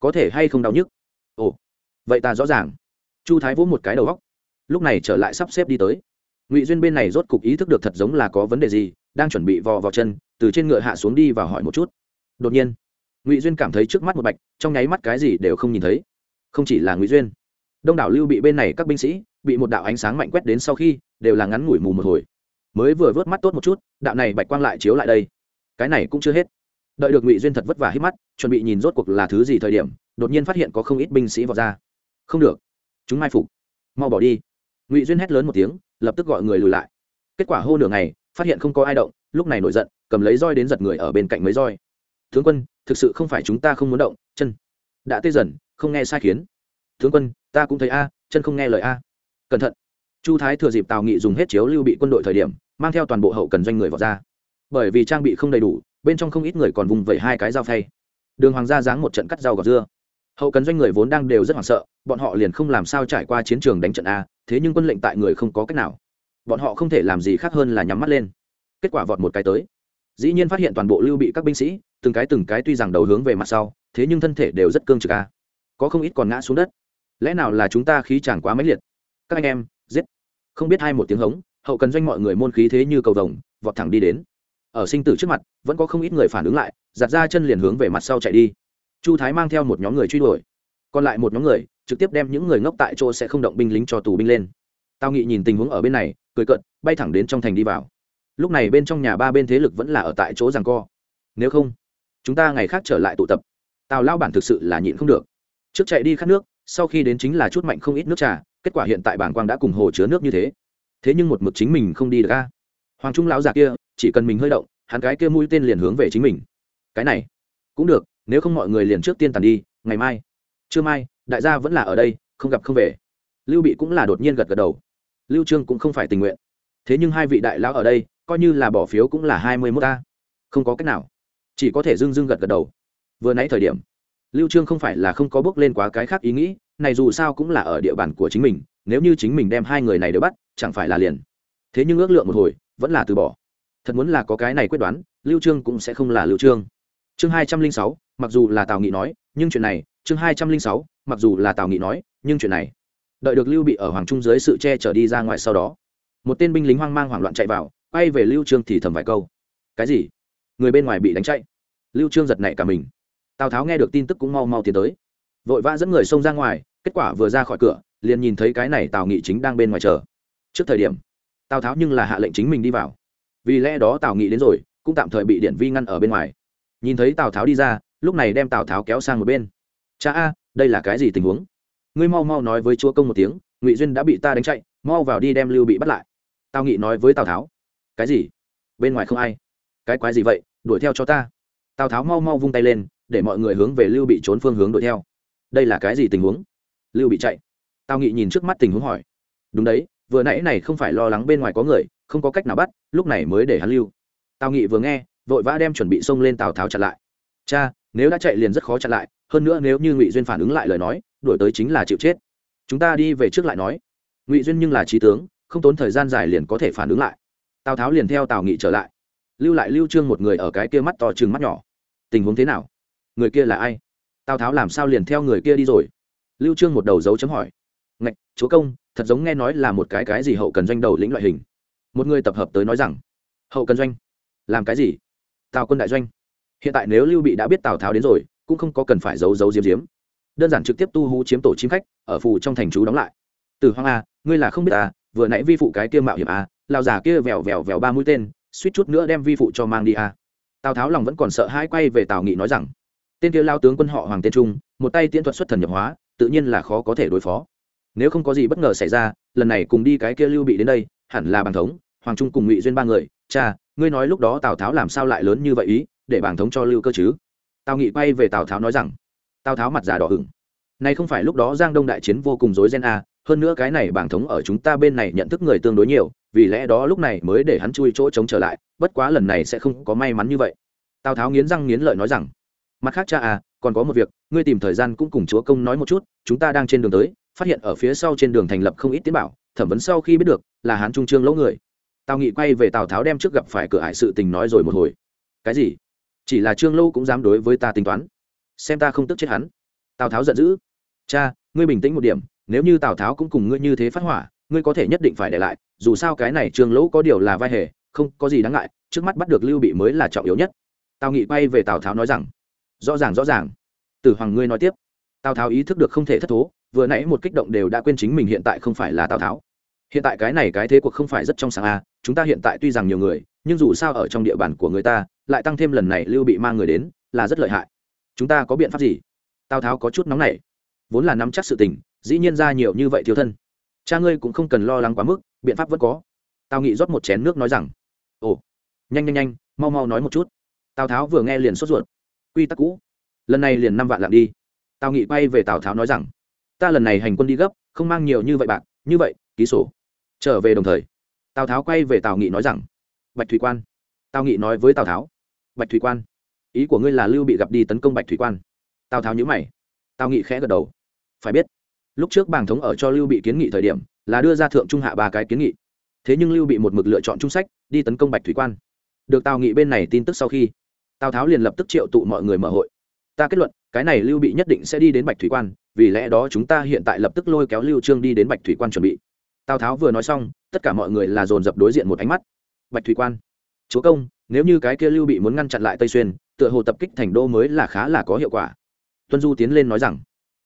Có thể hay không đau nhức? Ồ, vậy ta rõ ràng. Chu thái vỗ một cái đầu góc lúc này trở lại sắp xếp đi tới. Ngụy duyên bên này rốt cục ý thức được thật giống là có vấn đề gì, đang chuẩn bị vò vào chân, từ trên ngựa hạ xuống đi và hỏi một chút. Đột nhiên, ngụy duyên cảm thấy trước mắt một bạch, trong nháy mắt cái gì đều không nhìn thấy không chỉ là ngụy duyên đông đảo lưu bị bên này các binh sĩ bị một đạo ánh sáng mạnh quét đến sau khi đều là ngắn ngủi mù một hồi mới vừa vớt mắt tốt một chút đạo này bạch quang lại chiếu lại đây cái này cũng chưa hết đợi được ngụy duyên thật vất vả hít mắt chuẩn bị nhìn rốt cuộc là thứ gì thời điểm đột nhiên phát hiện có không ít binh sĩ vào ra không được chúng mai phục mau bỏ đi ngụy duyên hét lớn một tiếng lập tức gọi người lùi lại kết quả hô nửa ngày phát hiện không có ai động lúc này nổi giận cầm lấy roi đến giật người ở bên cạnh mấy roi tướng quân thực sự không phải chúng ta không muốn động chân đã tê dần không nghe sai khiến. Tướng quân, ta cũng thấy a, chân không nghe lời a. Cẩn thận. Chu thái thừa dịp tào nghị dùng hết chiếu lưu bị quân đội thời điểm, mang theo toàn bộ hậu cần doanh người vào ra. Bởi vì trang bị không đầy đủ, bên trong không ít người còn vùng vẩy hai cái dao phay. Đường hoàng gia giáng một trận cắt rau gọt dưa. Hậu cần doanh người vốn đang đều rất hoảng sợ, bọn họ liền không làm sao trải qua chiến trường đánh trận a, thế nhưng quân lệnh tại người không có cách nào. Bọn họ không thể làm gì khác hơn là nhắm mắt lên. Kết quả vọt một cái tới. Dĩ nhiên phát hiện toàn bộ lưu bị các binh sĩ, từng cái từng cái tuy rằng đầu hướng về mặt sau, thế nhưng thân thể đều rất cương trực a có không ít còn ngã xuống đất. Lẽ nào là chúng ta khí chẳng quá mãnh liệt? Các anh em, giết. Không biết hai một tiếng hống, hậu cần doanh mọi người môn khí thế như cầu vồng, vọt thẳng đi đến. Ở sinh tử trước mặt, vẫn có không ít người phản ứng lại, giặt ra chân liền hướng về mặt sau chạy đi. Chu thái mang theo một nhóm người truy đuổi. Còn lại một nhóm người, trực tiếp đem những người ngốc tại chỗ sẽ không động binh lính cho tù binh lên. Tao nghị nhìn tình huống ở bên này, cười cận bay thẳng đến trong thành đi vào. Lúc này bên trong nhà ba bên thế lực vẫn là ở tại chỗ rằng co. Nếu không, chúng ta ngày khác trở lại tụ tập. Tào lao bản thực sự là nhịn không được trước chạy đi khát nước, sau khi đến chính là chút mạnh không ít nước trà, kết quả hiện tại bảng quang đã cùng hồ chứa nước như thế. Thế nhưng một mực chính mình không đi được ca hoàng trung lão già kia, chỉ cần mình hơi động, hắn cái kia mũi tên liền hướng về chính mình. Cái này, cũng được, nếu không mọi người liền trước tiên tàn đi, ngày mai. Trưa mai, đại gia vẫn là ở đây, không gặp không về. Lưu bị cũng là đột nhiên gật gật đầu. Lưu trương cũng không phải tình nguyện. Thế nhưng hai vị đại lão ở đây, coi như là bỏ phiếu cũng là hai mươi mốt ta không có cách nào. Chỉ có thể dưng dưng gật gật đầu. Vừa nãy thời điểm lưu trương không phải là không có bước lên quá cái khác ý nghĩ, này dù sao cũng là ở địa bàn của chính mình, nếu như chính mình đem hai người này đều bắt, chẳng phải là liền. Thế nhưng ước lượng một hồi, vẫn là từ bỏ. Thật muốn là có cái này quyết đoán, lưu trương cũng sẽ không là lưu trương. Chương hai trăm linh sáu, mặc dù là tào nghị nói, nhưng chuyện này, chương hai trăm linh sáu, mặc dù là tào nghị nói, nhưng chuyện này. Đợi được lưu bị ở hoàng trung dưới sự che chở đi ra ngoài sau đó, một tên binh lính hoang mang hoảng loạn chạy vào, quay về lưu trương thì thầm vài câu. Cái gì? Người bên ngoài bị đánh chạy. Lưu trương giật nảy cả mình tào tháo nghe được tin tức cũng mau mau tiến tới vội vã dẫn người xông ra ngoài kết quả vừa ra khỏi cửa liền nhìn thấy cái này tào nghị chính đang bên ngoài chờ trước thời điểm tào tháo nhưng là hạ lệnh chính mình đi vào vì lẽ đó tào nghị đến rồi cũng tạm thời bị điện vi ngăn ở bên ngoài nhìn thấy tào tháo đi ra lúc này đem tào tháo kéo sang một bên cha a đây là cái gì tình huống ngươi mau mau nói với chúa công một tiếng ngụy duyên đã bị ta đánh chạy mau vào đi đem lưu bị bắt lại tào nghị nói với tào tháo cái gì bên ngoài không ai cái quái gì vậy đuổi theo cho ta tào tháo mau mau vung tay lên để mọi người hướng về lưu bị trốn phương hướng đuổi theo. Đây là cái gì tình huống? Lưu bị chạy. Tào nghị nhìn trước mắt tình huống hỏi. Đúng đấy, vừa nãy này không phải lo lắng bên ngoài có người, không có cách nào bắt, lúc này mới để hắn lưu. Tào nghị vừa nghe, vội vã đem chuẩn bị xông lên tào tháo chặn lại. Cha, nếu đã chạy liền rất khó chặn lại, hơn nữa nếu như ngụy duyên phản ứng lại lời nói, đuổi tới chính là chịu chết. Chúng ta đi về trước lại nói. Ngụy duyên nhưng là trí tướng, không tốn thời gian dài liền có thể phản ứng lại. Tào tháo liền theo tào nghị trở lại. Lưu lại lưu trương một người ở cái kia mắt to chừng mắt nhỏ. Tình huống thế nào? Người kia là ai? Tào tháo làm sao liền theo người kia đi rồi? Lưu trương một đầu dấu chấm hỏi. Ngạch, chúa công, thật giống nghe nói là một cái cái gì hậu cần doanh đầu lĩnh loại hình. Một người tập hợp tới nói rằng, hậu cần doanh? Làm cái gì? Tào quân đại doanh. Hiện tại nếu lưu bị đã biết tào tháo đến rồi, cũng không có cần phải giấu giấu diếm diếm đơn giản trực tiếp tu hú chiếm tổ chim khách, ở phủ trong thành chú đóng lại. Từ hoang a, ngươi là không biết à vừa nãy vi phụ cái kia mạo hiểm a lao giả kia vèo vèo vèo ba mũi tên, suýt chút nữa đem vi phụ cho mang đi a. Tào tháo lòng vẫn còn sợ hai quay về tào nghị nói rằng tên kia lao tướng quân họ hoàng tên trung, một tay tiễn thuật xuất thần nhập hóa, tự nhiên là khó có thể đối phó. Nếu không có gì bất ngờ xảy ra, lần này cùng đi cái kia lưu bị đến đây, hẳn là bàn thống, hoàng trung cùng ngụy duyên ba người. Cha, ngươi nói lúc đó tào tháo làm sao lại lớn như vậy ý, để bàn thống cho lưu cơ chứ? Tào nghị quay về tào tháo nói rằng, tào tháo mặt già đỏ hửng này không phải lúc đó giang đông đại chiến vô cùng rối ren a hơn nữa cái này bảng thống ở chúng ta bên này nhận thức người tương đối nhiều, vì lẽ đó lúc này mới để hắn chui chỗ chống trở lại, bất quá lần này sẽ không có may mắn như vậy. Tào tháo nghiến răng nghiến lợi nói rằng mặt khác cha à còn có một việc, ngươi tìm thời gian cũng cùng chúa công nói một chút, chúng ta đang trên đường tới, phát hiện ở phía sau trên đường thành lập không ít tiến bảo, thẩm vấn sau khi biết được, là hán trung trương lỗ người. Tào nghị quay về tào tháo đem trước gặp phải cửa hải sự tình nói rồi một hồi. Cái gì? Chỉ là trương lâu cũng dám đối với ta tính toán. Xem ta không tức chết hắn. Tào tháo giận dữ. Cha, ngươi bình tĩnh một điểm, nếu như tào tháo cũng cùng ngươi như thế phát hỏa, ngươi có thể nhất định phải để lại, dù sao cái này trương lỗ có điều là vai hề, không có gì đáng ngại, trước mắt bắt được lưu bị mới là trọng yếu nhất. Tào nghị quay về tào tháo nói rằng rõ ràng rõ ràng. Tử hoàng ngươi nói tiếp. Tào tháo ý thức được không thể thất thố, vừa nãy một kích động đều đã quên chính mình hiện tại không phải là tào tháo. Hiện tại cái này cái thế cuộc không phải rất trong sáng a chúng ta hiện tại tuy rằng nhiều người, nhưng dù sao ở trong địa bàn của người ta, lại tăng thêm lần này lưu bị mang người đến, là rất lợi hại. Chúng ta có biện pháp gì? Tào tháo có chút nóng nảy. Vốn là nắm chắc sự tình, dĩ nhiên ra nhiều như vậy thiếu thân. Cha ngươi cũng không cần lo lắng quá mức, biện pháp vẫn có. Tào nghị rót một chén nước nói rằng, ồ, nhanh nhanh nhanh, mau mau nói một chút. Tào tháo vừa nghe liền sốt ruột quy tắc cũ. Lần này liền năm vạn lạng đi. Tào nghị bay về tào tháo nói rằng, ta lần này hành quân đi gấp, không mang nhiều như vậy bạn như vậy, ký sổ. Trở về đồng thời, tào tháo quay về tào nghị nói rằng, bạch thủy quan. Tào nghị nói với tào tháo, bạch thủy quan, ý của ngươi là lưu bị gặp đi tấn công bạch thủy quan. Tào tháo nhữ mày. Tào nghị khẽ gật đầu. Phải biết, lúc trước bàng thống ở cho lưu bị kiến nghị thời điểm, là đưa ra thượng trung hạ ba cái kiến nghị. Thế nhưng lưu bị một mực lựa chọn trung sách, đi tấn công bạch thủy quan. Được tào nghị bên này tin tức sau khi tào tháo liền lập tức triệu tụ mọi người mở hội. Ta kết luận, cái này lưu bị nhất định sẽ đi đến bạch thủy quan, vì lẽ đó chúng ta hiện tại lập tức lôi kéo lưu trương đi đến bạch thủy quan chuẩn bị. Tào tháo vừa nói xong, tất cả mọi người là dồn dập đối diện một ánh mắt. Bạch thủy quan, chúa công, nếu như cái kia lưu bị muốn ngăn chặn lại tây xuyên, tựa hồ tập kích thành đô mới là khá là có hiệu quả. Tuân du tiến lên nói rằng,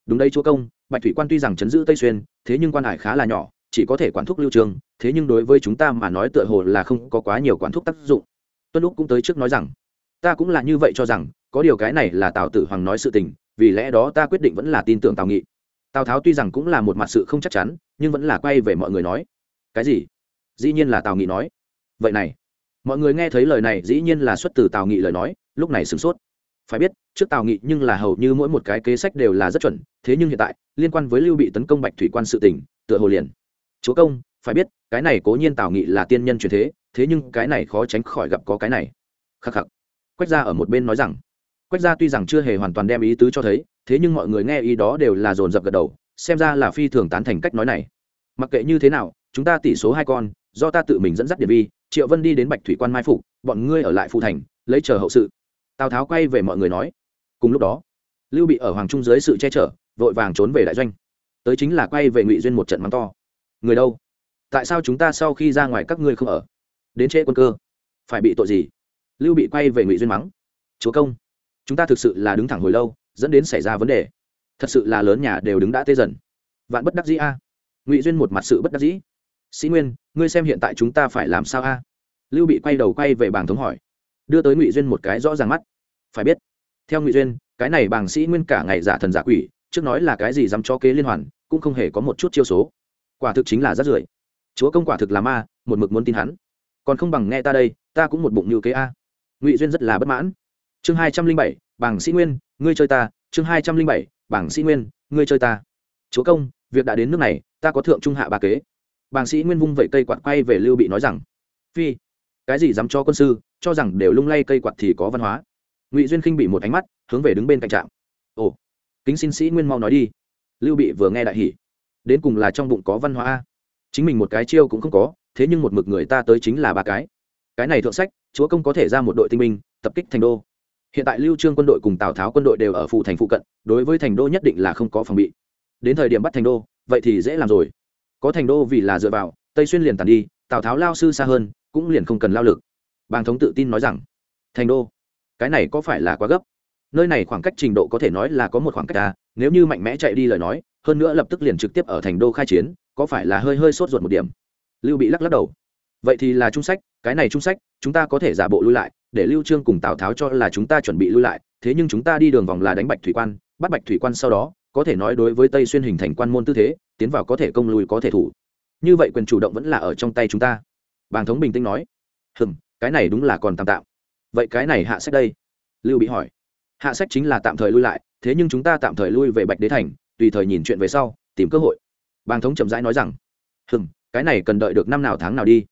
đúng đây chúa công, bạch thủy quan tuy rằng chấn giữ tây xuyên, thế nhưng quan hải khá là nhỏ, chỉ có thể quản thúc lưu trương, thế nhưng đối với chúng ta mà nói tựa hồ là không có quá nhiều quản thúc tác dụng. Tuân lúc cũng tới trước nói rằng ta cũng là như vậy cho rằng, có điều cái này là tào tử hoàng nói sự tình, vì lẽ đó ta quyết định vẫn là tin tưởng tào nghị. Tào tháo tuy rằng cũng là một mặt sự không chắc chắn, nhưng vẫn là quay về mọi người nói. Cái gì? Dĩ nhiên là tào nghị nói. Vậy này, mọi người nghe thấy lời này, dĩ nhiên là xuất từ tào nghị lời nói, lúc này sửng sốt. Phải biết, trước tào nghị nhưng là hầu như mỗi một cái kế sách đều là rất chuẩn, thế nhưng hiện tại, liên quan với lưu bị tấn công bạch thủy quan sự tỉnh tựa hồ liền. Chúa công, phải biết, cái này cố nhiên tào nghị là tiên nhân truyền thế thế nhưng cái này khó tránh khỏi gặp có cái này. Khắc khắc quách gia ở một bên nói rằng, quách gia tuy rằng chưa hề hoàn toàn đem ý tứ cho thấy, thế nhưng mọi người nghe ý đó đều là dồn dập gật đầu, xem ra là phi thường tán thành cách nói này. Mặc kệ như thế nào, chúng ta tỷ số hai con, do ta tự mình dẫn dắt điện vi, triệu vân đi đến bạch thủy quan mai phục, bọn ngươi ở lại phụ thành, lấy chờ hậu sự. Tào tháo quay về mọi người nói. Cùng lúc đó, lưu bị ở hoàng trung dưới sự che chở, vội vàng trốn về đại doanh. Tới chính là quay về ngụy duyên một trận mắng to. Người đâu? Tại sao chúng ta sau khi ra ngoài các ngươi không ở? Đến trễ quân cơ, phải bị tội gì? Lưu bị quay về ngụy duyên mắng. Chúa công, chúng ta thực sự là đứng thẳng hồi lâu, dẫn đến xảy ra vấn đề. Thật sự là lớn nhà đều đứng đã tê dần. Vạn bất đắc dĩ a. Ngụy duyên một mặt sự bất đắc dĩ. Sĩ nguyên, ngươi xem hiện tại chúng ta phải làm sao a? Lưu bị quay đầu quay về bảng thống hỏi. Đưa tới ngụy duyên một cái rõ ràng mắt. Phải biết, theo ngụy duyên, cái này bảng sĩ nguyên cả ngày giả thần giả quỷ, trước nói là cái gì dám cho kế liên hoàn, cũng không hề có một chút chiêu số. Quả thực chính là rất rưởi. Chúa công quả thực là ma, một mực muốn tin hắn. Còn không bằng nghe ta đây, ta cũng một bụng như kế a ngụy duyên rất là bất mãn. Chương hai trăm linh bảy, bảng sĩ nguyên, ngươi chơi ta. Chương hai trăm linh bảy, bảng sĩ nguyên, ngươi chơi ta. Chúa công, việc đã đến nước này, ta có thượng trung hạ ba kế. Bảng sĩ nguyên vung vẩy cây quạt quay về lưu bị nói rằng, phi, cái gì dám cho quân sư, cho rằng đều lung lay cây quạt thì có văn hóa. Ngụy duyên khinh bị một ánh mắt, hướng về đứng bên cạnh trạm. Ồ, kính xin sĩ nguyên mau nói đi. Lưu bị vừa nghe đại hỉ. Đến cùng là trong bụng có văn hóa chính mình một cái chiêu cũng không có, thế nhưng một mực người ta tới chính là ba cái cái này thượng sách, chúa công có thể ra một đội tinh binh, tập kích thành đô. Hiện tại lưu trương quân đội cùng tào tháo quân đội đều ở phụ thành phụ cận, đối với thành đô nhất định là không có phòng bị. Đến thời điểm bắt thành đô, vậy thì dễ làm rồi. Có thành đô vì là dựa vào, tây xuyên liền tàn đi, tào tháo lao sư xa hơn, cũng liền không cần lao lực. Bàng thống tự tin nói rằng, thành đô, cái này có phải là quá gấp? Nơi này khoảng cách trình độ có thể nói là có một khoảng cách à nếu như mạnh mẽ chạy đi lời nói, hơn nữa lập tức liền trực tiếp ở thành đô khai chiến, có phải là hơi hơi sốt ruột một điểm? Lưu bị lắc lắc đầu vậy thì là trung sách, cái này trung sách, chúng ta có thể giả bộ lui lại, để lưu trương cùng tào tháo cho là chúng ta chuẩn bị lui lại, thế nhưng chúng ta đi đường vòng là đánh bạch thủy quan, bắt bạch thủy quan sau đó, có thể nói đối với tây xuyên hình thành quan môn tư thế, tiến vào có thể công lùi có thể thủ. Như vậy quyền chủ động vẫn là ở trong tay chúng ta. Bàng thống bình tĩnh nói. Hừm, cái này đúng là còn tạm tạm. Vậy cái này hạ sách đây? Lưu bị hỏi. Hạ sách chính là tạm thời lui lại, thế nhưng chúng ta tạm thời lui về bạch đế thành, tùy thời nhìn chuyện về sau, tìm cơ hội. Bàng thống chậm rãi nói rằng. Hừm, cái này cần đợi được năm nào tháng nào đi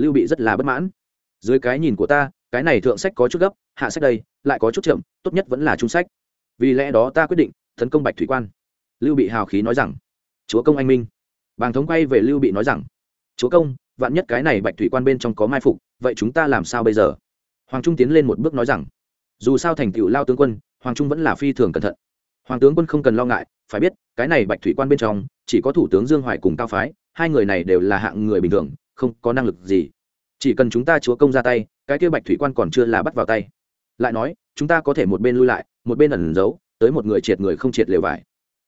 lưu bị rất là bất mãn. Dưới cái nhìn của ta, cái này thượng sách có chút gấp, hạ sách đây, lại có chút chậm, tốt nhất vẫn là trung sách. Vì lẽ đó ta quyết định, tấn công bạch thủy quan. Lưu bị hào khí nói rằng, chúa công anh minh. Bàng thống quay về lưu bị nói rằng, chúa công, vạn nhất cái này bạch thủy quan bên trong có mai phục, vậy chúng ta làm sao bây giờ? Hoàng trung tiến lên một bước nói rằng, dù sao thành tựu lao tướng quân, hoàng trung vẫn là phi thường cẩn thận. Hoàng tướng quân không cần lo ngại, phải biết, cái này bạch thủy quan bên trong, chỉ có thủ tướng dương hoài cùng cao phái, hai người này đều là hạng người bình thường không có năng lực gì. Chỉ cần chúng ta chúa công ra tay, cái kia bạch thủy quan còn chưa là bắt vào tay. Lại nói, chúng ta có thể một bên lui lại, một bên ẩn giấu, tới một người triệt người không triệt lều vải.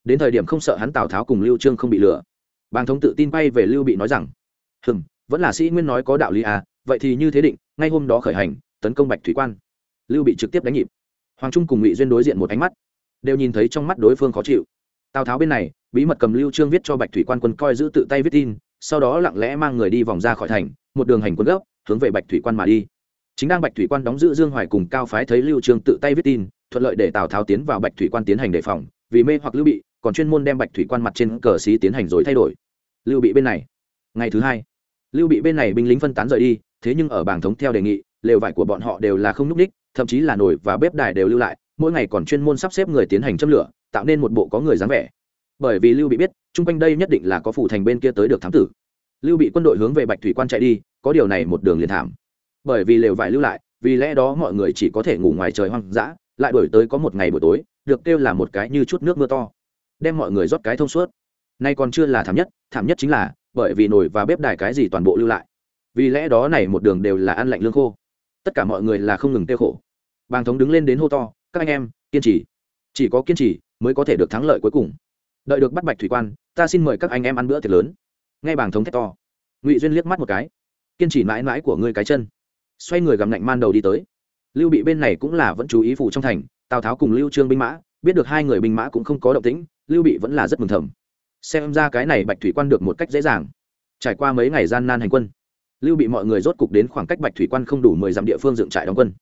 Đến thời điểm không sợ hắn tào tháo cùng lưu trương không bị lừa. Bàng thống tự tin bay về lưu bị nói rằng, hừm, vẫn là sĩ nguyên nói có đạo lý à vậy thì như thế định, ngay hôm đó khởi hành, tấn công bạch thủy quan. Lưu bị trực tiếp đánh nhịp. Hoàng trung cùng ngụy duyên đối diện một ánh mắt, đều nhìn thấy trong mắt đối phương khó chịu. Tào tháo bên này, bí mật cầm lưu trương viết cho bạch thủy quan quân coi giữ tự tay viết tin sau đó lặng lẽ mang người đi vòng ra khỏi thành, một đường hành quân gấp, hướng về bạch thủy quan mà đi. Chính đang bạch thủy quan đóng giữ dương hoài cùng cao phái thấy lưu trương tự tay viết tin, thuận lợi để tào tháo tiến vào bạch thủy quan tiến hành đề phòng, vì mê hoặc lưu bị, còn chuyên môn đem bạch thủy quan mặt trên cờ xí tiến hành rồi thay đổi. Lưu bị bên này. Ngày thứ hai, lưu bị bên này binh lính phân tán rời đi, thế nhưng ở bảng thống theo đề nghị, lều vải của bọn họ đều là không núc ních thậm chí là nồi và bếp đài đều lưu lại, mỗi ngày còn chuyên môn sắp xếp người tiến hành châm lửa, tạo nên một bộ có người dáng vẻ. Bởi vì lưu bị biết chung quanh đây nhất định là có phủ thành bên kia tới được thám tử. Lưu bị quân đội hướng về bạch thủy quan chạy đi, có điều này một đường liền thảm. Bởi vì lều vải lưu lại, vì lẽ đó mọi người chỉ có thể ngủ ngoài trời hoang dã, lại đổi tới có một ngày buổi tối, được kêu là một cái như chút nước mưa to. Đem mọi người rót cái thông suốt. Nay còn chưa là thảm nhất thảm nhất chính là, bởi vì nồi và bếp đài cái gì toàn bộ lưu lại. Vì lẽ đó này một đường đều là ăn lạnh lương khô. Tất cả mọi người là không ngừng tiêu khổ. Bàng thống đứng lên đến hô to, các anh em, kiên trì. Chỉ có kiên trì mới có thể được thắng lợi cuối cùng đợi được bắt bạch thủy quan, ta xin mời các anh em ăn bữa tiệc lớn. Ngay bảng thống thét to. Ngụy duyên liếc mắt một cái. Kiên trì mãi mãi của ngươi cái chân. Xoay người gầm lạnh man đầu đi tới. Lưu bị bên này cũng là vẫn chú ý phụ trong thành, tào tháo cùng lưu trương binh mã, biết được hai người binh mã cũng không có động tĩnh, lưu bị vẫn là rất mừng thầm. Xem ra cái này bạch thủy quan được một cách dễ dàng. Trải qua mấy ngày gian nan hành quân, lưu bị mọi người rốt cục đến khoảng cách bạch thủy quan không đủ mười dặm địa phương dựng trại đóng quân.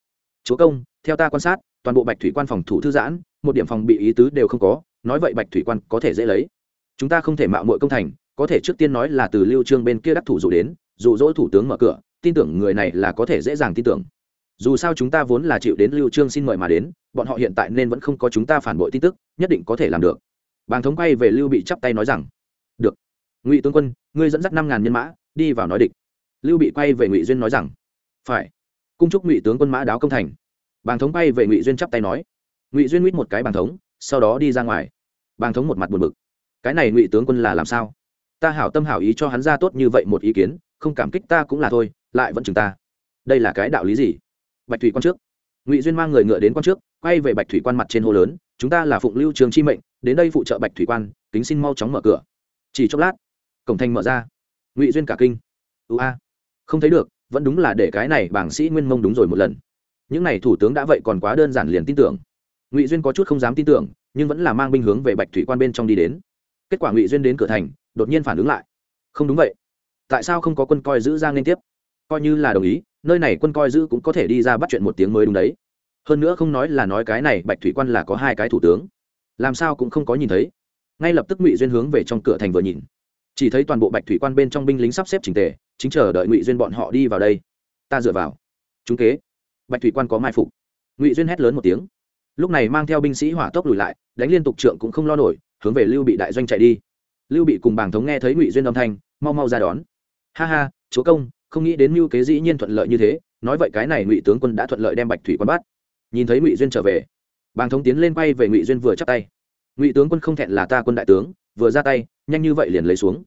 Chúa công, theo ta quan sát, toàn bộ bạch thủy quan phòng thủ thư giãn, một điểm phòng bị ý tứ đều không có nói vậy bạch thủy quan có thể dễ lấy. Chúng ta không thể mạo muội công thành, có thể trước tiên nói là từ lưu trương bên kia đắc thủ dụ đến, dụ dỗ thủ tướng mở cửa, tin tưởng người này là có thể dễ dàng tin tưởng. Dù sao chúng ta vốn là chịu đến lưu trương xin mời mà đến, bọn họ hiện tại nên vẫn không có chúng ta phản bội tin tức, nhất định có thể làm được. Bàng thống quay về lưu bị chắp tay nói rằng, được. Ngụy tướng quân, ngươi dẫn dắt năm ngàn nhân mã, đi vào nói địch. Lưu bị quay về ngụy duyên nói rằng, phải. Cung chúc ngụy tướng quân mã đáo công thành. Bàng thống quay về ngụy duyên chắp tay nói. Ngụy duyên mít một cái bàng thống sau đó đi ra ngoài. Bàng thống một mặt buồn bực. Cái này ngụy tướng quân là làm sao? Ta hảo tâm hảo ý cho hắn ra tốt như vậy một ý kiến, không cảm kích ta cũng là thôi, lại vẫn chừng ta. Đây là cái đạo lý gì? Bạch thủy quan trước. Ngụy duyên mang người ngựa đến quan trước, quay về bạch thủy quan mặt trên hồ lớn, chúng ta là phụng lưu trường chi mệnh, đến đây phụ trợ bạch thủy quan, kính xin mau chóng mở cửa. Chỉ chốc lát, cổng thành mở ra. Ngụy duyên cả kinh. Ưu a. Không thấy được, vẫn đúng là để cái này bảng sĩ nguyên mông đúng rồi một lần. Những n à y thủ tướng đã vậy còn quá đơn giản liền tin tưởng ngụy duyên có chút không dám tin tưởng nhưng vẫn là mang binh hướng về bạch thủy quan bên trong đi đến kết quả ngụy duyên đến cửa thành đột nhiên phản ứng lại không đúng vậy tại sao không có quân coi giữ ra liên tiếp coi như là đồng ý nơi này quân coi giữ cũng có thể đi ra bắt chuyện một tiếng mới đúng đấy hơn nữa không nói là nói cái này bạch thủy quan là có hai cái thủ tướng làm sao cũng không có nhìn thấy ngay lập tức ngụy duyên hướng về trong cửa thành vừa nhìn chỉ thấy toàn bộ bạch thủy quan bên trong binh lính sắp xếp trình tề chính chờ đợi ngụy duyên bọn họ đi vào đây ta dựa vào chúng kế bạch thủy quan có mai phục ngụy duyên hét lớn một tiếng lúc này mang theo binh sĩ hỏa tốc lùi lại, đánh liên tục trượng cũng không lo nổi, hướng về lưu bị đại doanh chạy đi. Lưu bị cùng bàng thống nghe thấy ngụy duyên âm thanh, mau mau ra đón. Ha ha, chúa công, không nghĩ đến mưu kế dĩ nhiên thuận lợi như thế, nói vậy cái này ngụy tướng quân đã thuận lợi đem bạch thủy quan bắt. Nhìn thấy ngụy duyên trở về, bàng thống tiến lên bay về ngụy duyên vừa chắp tay. Ngụy tướng quân không thẹn là ta quân đại tướng, vừa ra tay, nhanh như vậy liền lấy xuống.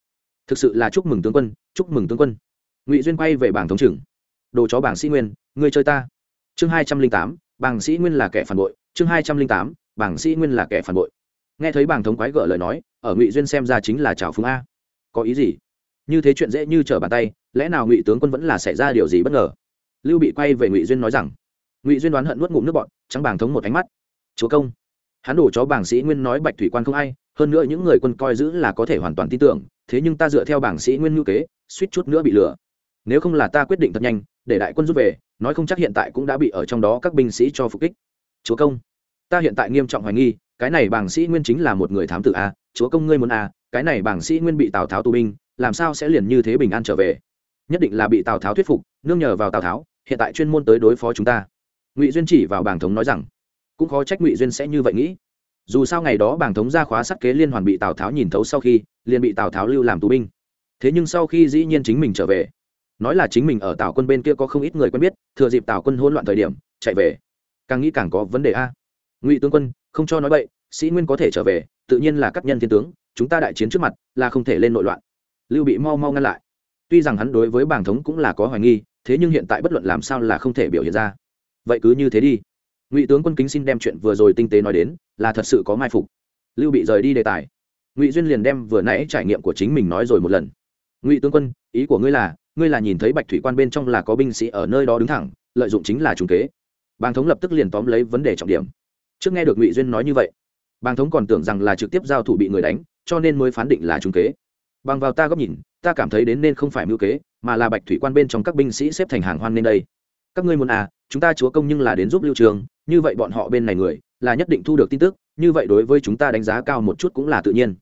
Thực sự là chúc mừng tướng quân, chúc mừng tướng quân. Ngụy duyên quay về bảng thống trưởng. Đồ chó bảng sĩ nguyên, ngươi chơi ta. Chương hai trăm linh tám Bàng sĩ nguyên là kẻ phản bội, chương hai trăm linh tám, Bàng sĩ nguyên là kẻ phản bội. Nghe thấy Bàng thống quái gở lời nói, ở ngụy duyên xem ra chính là trào phúng a. Có ý gì? Như thế chuyện dễ như trở bàn tay, lẽ nào ngụy tướng quân vẫn là xảy ra điều gì bất ngờ? Lưu bị quay về ngụy duyên nói rằng, ngụy duyên đoán hận nuốt ngụm nước bọn trắng Bàng thống một ánh mắt. Chúa công, hắn đổ cho bảng sĩ nguyên nói bạch thủy quan không ai, hơn nữa những người quân coi giữ là có thể hoàn toàn tin tưởng, thế nhưng ta dựa theo bảng sĩ nguyên ngữ kế, suýt chút nữa bị lừa. Nếu không là ta quyết định thật nhanh, để đại quân rút về nói không chắc hiện tại cũng đã bị ở trong đó các binh sĩ cho phục kích. Chúa công, ta hiện tại nghiêm trọng hoài nghi, cái này bảng sĩ nguyên chính là một người thám tử a, chúa công ngươi muốn a, cái này bảng sĩ nguyên bị tào tháo tù binh, làm sao sẽ liền như thế bình an trở về? Nhất định là bị tào tháo thuyết phục, nương nhờ vào tào tháo, hiện tại chuyên môn tới đối phó chúng ta. Ngụy duyên chỉ vào bảng thống nói rằng, cũng khó trách ngụy duyên sẽ như vậy nghĩ. Dù sao ngày đó bảng thống ra khóa sắt kế liên hoàn bị tào tháo nhìn thấu sau khi, liền bị tào tháo lưu làm tù binh. Thế nhưng sau khi dĩ nhiên chính mình trở về nói là chính mình ở tào quân bên kia có không ít người quen biết, thừa dịp tào quân hỗn loạn thời điểm, chạy về. Càng nghĩ càng có vấn đề a. Ngụy tướng quân, không cho nói vậy sĩ nguyên có thể trở về, tự nhiên là các nhân thiên tướng, chúng ta đại chiến trước mặt, là không thể lên nội loạn. Lưu bị mau mau ngăn lại. Tuy rằng hắn đối với bảng thống cũng là có hoài nghi, thế nhưng hiện tại bất luận làm sao là không thể biểu hiện ra. Vậy cứ như thế đi. Ngụy tướng quân kính xin đem chuyện vừa rồi tinh tế nói đến, là thật sự có mai phục. Lưu bị rời đi đề tài. Ngụy duyên liền đem vừa nãy trải nghiệm của chính mình nói rồi một lần. Ngụy tướng quân, ý của ngươi là ngươi là nhìn thấy bạch thủy quan bên trong là có binh sĩ ở nơi đó đứng thẳng, lợi dụng chính là trung kế. Bàng thống lập tức liền tóm lấy vấn đề trọng điểm. Trước nghe được ngụy duyên nói như vậy, bàng thống còn tưởng rằng là trực tiếp giao thủ bị người đánh, cho nên mới phán định là trung kế. Bằng vào ta góc nhìn, ta cảm thấy đến nên không phải mưu kế, mà là bạch thủy quan bên trong các binh sĩ xếp thành hàng hoan nên đây. Các ngươi muốn à chúng ta chúa công nhưng là đến giúp lưu trường, như vậy bọn họ bên này người, là nhất định thu được tin tức, như vậy đối với chúng ta đánh giá cao một chút cũng là tự nhiên.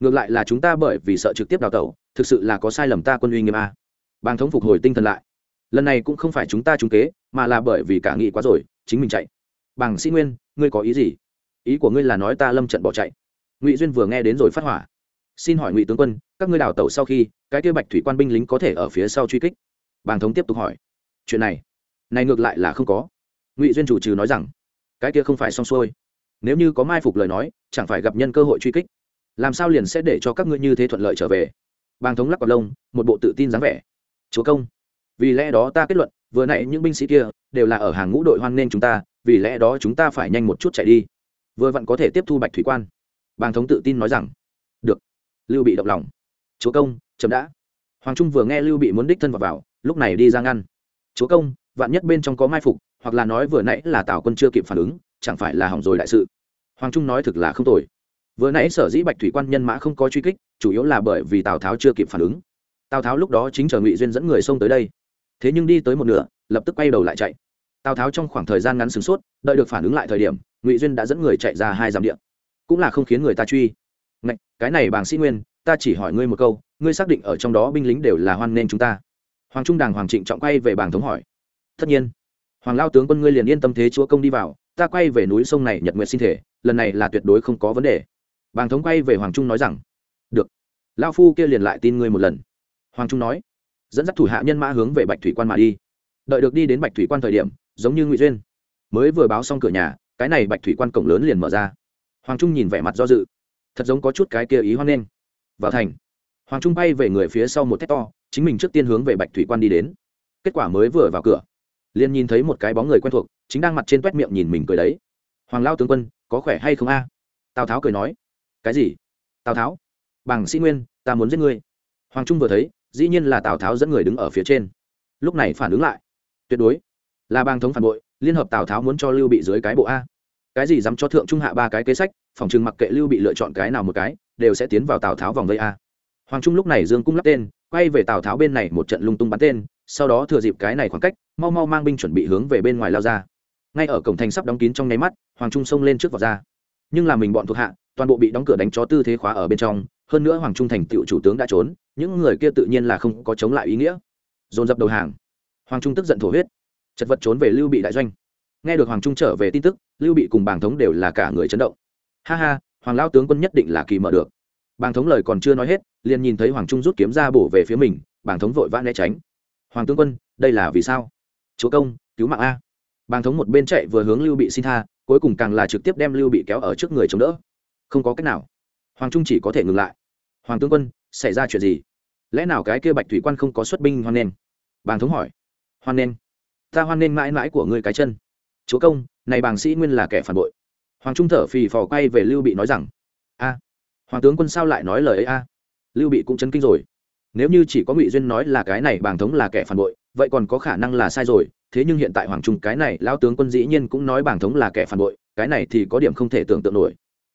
Ngược lại là chúng ta bởi vì sợ trực tiếp đào tẩu, thực sự là có sai lầm ta quân uy nghiêm a bàng thống phục hồi tinh thần lại. Lần này cũng không phải chúng ta trúng kế, mà là bởi vì cả nghị quá rồi, chính mình chạy. Bàng sĩ nguyên, ngươi có ý gì? Ý của ngươi là nói ta lâm trận bỏ chạy. Ngụy duyên vừa nghe đến rồi phát hỏa. Xin hỏi ngụy tướng quân, các ngươi đào tẩu sau khi, cái kia bạch thủy quan binh lính có thể ở phía sau truy kích? Bàng thống tiếp tục hỏi. Chuyện này này ngược lại là không có. Ngụy duyên chủ trừ nói rằng, cái kia không phải xong xuôi. Nếu như có mai phục lời nói, chẳng phải gặp nhân cơ hội truy kích? Làm sao liền sẽ để cho các ngươi như thế thuận lợi trở về? Bàng thống lắc vào lông, một bộ tự tin dáng vẻ chúa công vì lẽ đó ta kết luận vừa nãy những binh sĩ kia đều là ở hàng ngũ đội hoan nên chúng ta vì lẽ đó chúng ta phải nhanh một chút chạy đi. Vừa vặn có thể tiếp thu bạch thủy quan. Bàng thống tự tin nói rằng. Được. Lưu bị động lòng. Chúa công chậm đã. Hoàng trung vừa nghe lưu bị muốn đích thân vào, vào lúc này đi ra ngăn. Chúa công vạn nhất bên trong có mai phục hoặc là nói vừa nãy là tào quân chưa kịp phản ứng chẳng phải là hỏng rồi đại sự? Hoàng trung nói thực là không tồi. Vừa nãy sở dĩ bạch thủy quan nhân mã không có truy kích chủ yếu là bởi vì tào tháo chưa kịp phản ứng tào tháo lúc đó chính chờ ngụy duyên dẫn người xông tới đây thế nhưng đi tới một nửa lập tức quay đầu lại chạy tào tháo trong khoảng thời gian ngắn sửng sốt đợi được phản ứng lại thời điểm ngụy duyên đã dẫn người chạy ra hai dặm điện cũng là không khiến người ta truy Ngạch, cái này bàng sĩ nguyên ta chỉ hỏi ngươi một câu ngươi xác định ở trong đó binh lính đều là hoan nên chúng ta hoàng trung đàng hoàng trịnh trọng quay về bàng thống hỏi tất nhiên hoàng lao tướng quân ngươi liền yên tâm thế chúa công đi vào ta quay về núi sông này nhật nguyện sinh thể lần này là tuyệt đối không có vấn đề bàng thống quay về hoàng trung nói rằng được lao phu kia liền lại tin ngươi một lần hoàng trung nói, dẫn dắt thủ hạ nhân mã hướng về bạch thủy quan mà đi. Đợi được đi đến bạch thủy quan thời điểm, giống như ngụy duyên mới vừa báo xong cửa nhà, cái này bạch thủy quan cổng lớn liền mở ra. Hoàng trung nhìn vẻ mặt do dự, thật giống có chút cái kia ý hoan nghênh. Vào thành, hoàng trung bay về người phía sau một thét to, chính mình trước tiên hướng về bạch thủy quan đi đến. Kết quả mới vừa vào cửa, liền nhìn thấy một cái bóng người quen thuộc, chính đang mặt trên t miệng nhìn mình cười đấy. Hoàng lao tướng quân, có khỏe hay không a? Tào tháo cười nói, cái gì? Tào tháo, bằng sĩ nguyên, ta muốn giết ngươi. Hoàng trung vừa thấy dĩ nhiên là tào tháo dẫn người đứng ở phía trên lúc này phản ứng lại tuyệt đối là bang thống phản bội liên hợp tào tháo muốn cho lưu bị dưới cái bộ a cái gì dám cho thượng trung hạ ba cái kế sách phòng chừng mặc kệ lưu bị lựa chọn cái nào một cái đều sẽ tiến vào tào tháo vòng vây a hoàng trung lúc này dương cung lắp tên quay về tào tháo bên này một trận lung tung bắn tên sau đó thừa dịp cái này khoảng cách mau mau mang binh chuẩn bị hướng về bên ngoài lao ra ngay ở cổng thành sắp đóng kín trong nháy mắt hoàng trung xông lên trước vào ra nhưng là mình bọn thuộc hạ toàn bộ bị đóng cửa đánh chó tư thế khóa ở bên trong hơn nữa hoàng trung thành tựu chủ tướng đã trốn những người kia tự nhiên là không có chống lại ý nghĩa. Dồn dập đầu hàng. Hoàng trung tức giận thổ huyết. Chật vật trốn về lưu bị đại doanh. Nghe được hoàng trung trở về tin tức, lưu bị cùng bàng thống đều là cả người chấn động. Ha ha, hoàng lao tướng quân nhất định là kỳ mở được. Bàng thống lời còn chưa nói hết, liền nhìn thấy hoàng trung rút kiếm ra bổ về phía mình, bàng thống vội vã né tránh. Hoàng tướng quân, đây là vì sao? Chúa công, cứu mạng a. Bàng thống một bên chạy vừa hướng lưu bị xin tha, cuối cùng càng là trực tiếp đem lưu bị kéo ở trước người chống đỡ. Không có cách nào. Hoàng trung chỉ có thể ngừng lại. Hoàng tướng quân xảy ra chuyện gì? Lẽ nào cái kia bạch thủy quan không có xuất binh hoan nghênh? Bàng thống hỏi. Hoan nghênh. Ta hoan nghênh mãi mãi của ngươi cái chân. Chúa công, này bàng sĩ nguyên là kẻ phản bội. Hoàng trung thở phì phò quay về lưu bị nói rằng, a, hoàng tướng quân sao lại nói lời ấy a? Lưu bị cũng chấn kinh rồi. Nếu như chỉ có ngụy duyên nói là cái này bàng thống là kẻ phản bội, vậy còn có khả năng là sai rồi. Thế nhưng hiện tại hoàng trung, cái này lao tướng quân dĩ nhiên cũng nói bàng thống là kẻ phản bội, cái này thì có điểm không thể tưởng tượng nổi.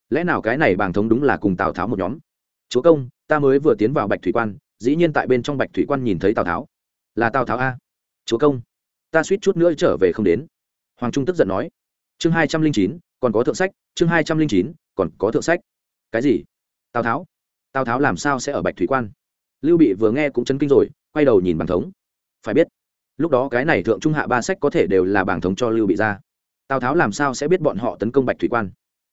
Lẽ nào cái này bàng thống đúng là cùng tào tháo một nhóm? Chúa công, ta mới vừa tiến vào bạch thủy quan, dĩ nhiên tại bên trong bạch thủy quan nhìn thấy tào tháo. Là tào tháo a. Chúa công, ta suýt chút nữa trở về không đến. Hoàng trung tức giận nói. Chương hai trăm linh chín, còn có thượng sách, chương hai trăm linh chín, còn có thượng sách. Cái gì? Tào tháo tào tháo làm sao sẽ ở bạch thủy quan? Lưu bị vừa nghe cũng chấn kinh rồi, quay đầu nhìn bàng thống. Phải biết, lúc đó cái này thượng trung hạ ba sách có thể đều là bảng thống cho lưu bị ra. Tào tháo làm sao sẽ biết bọn họ tấn công bạch thủy quan?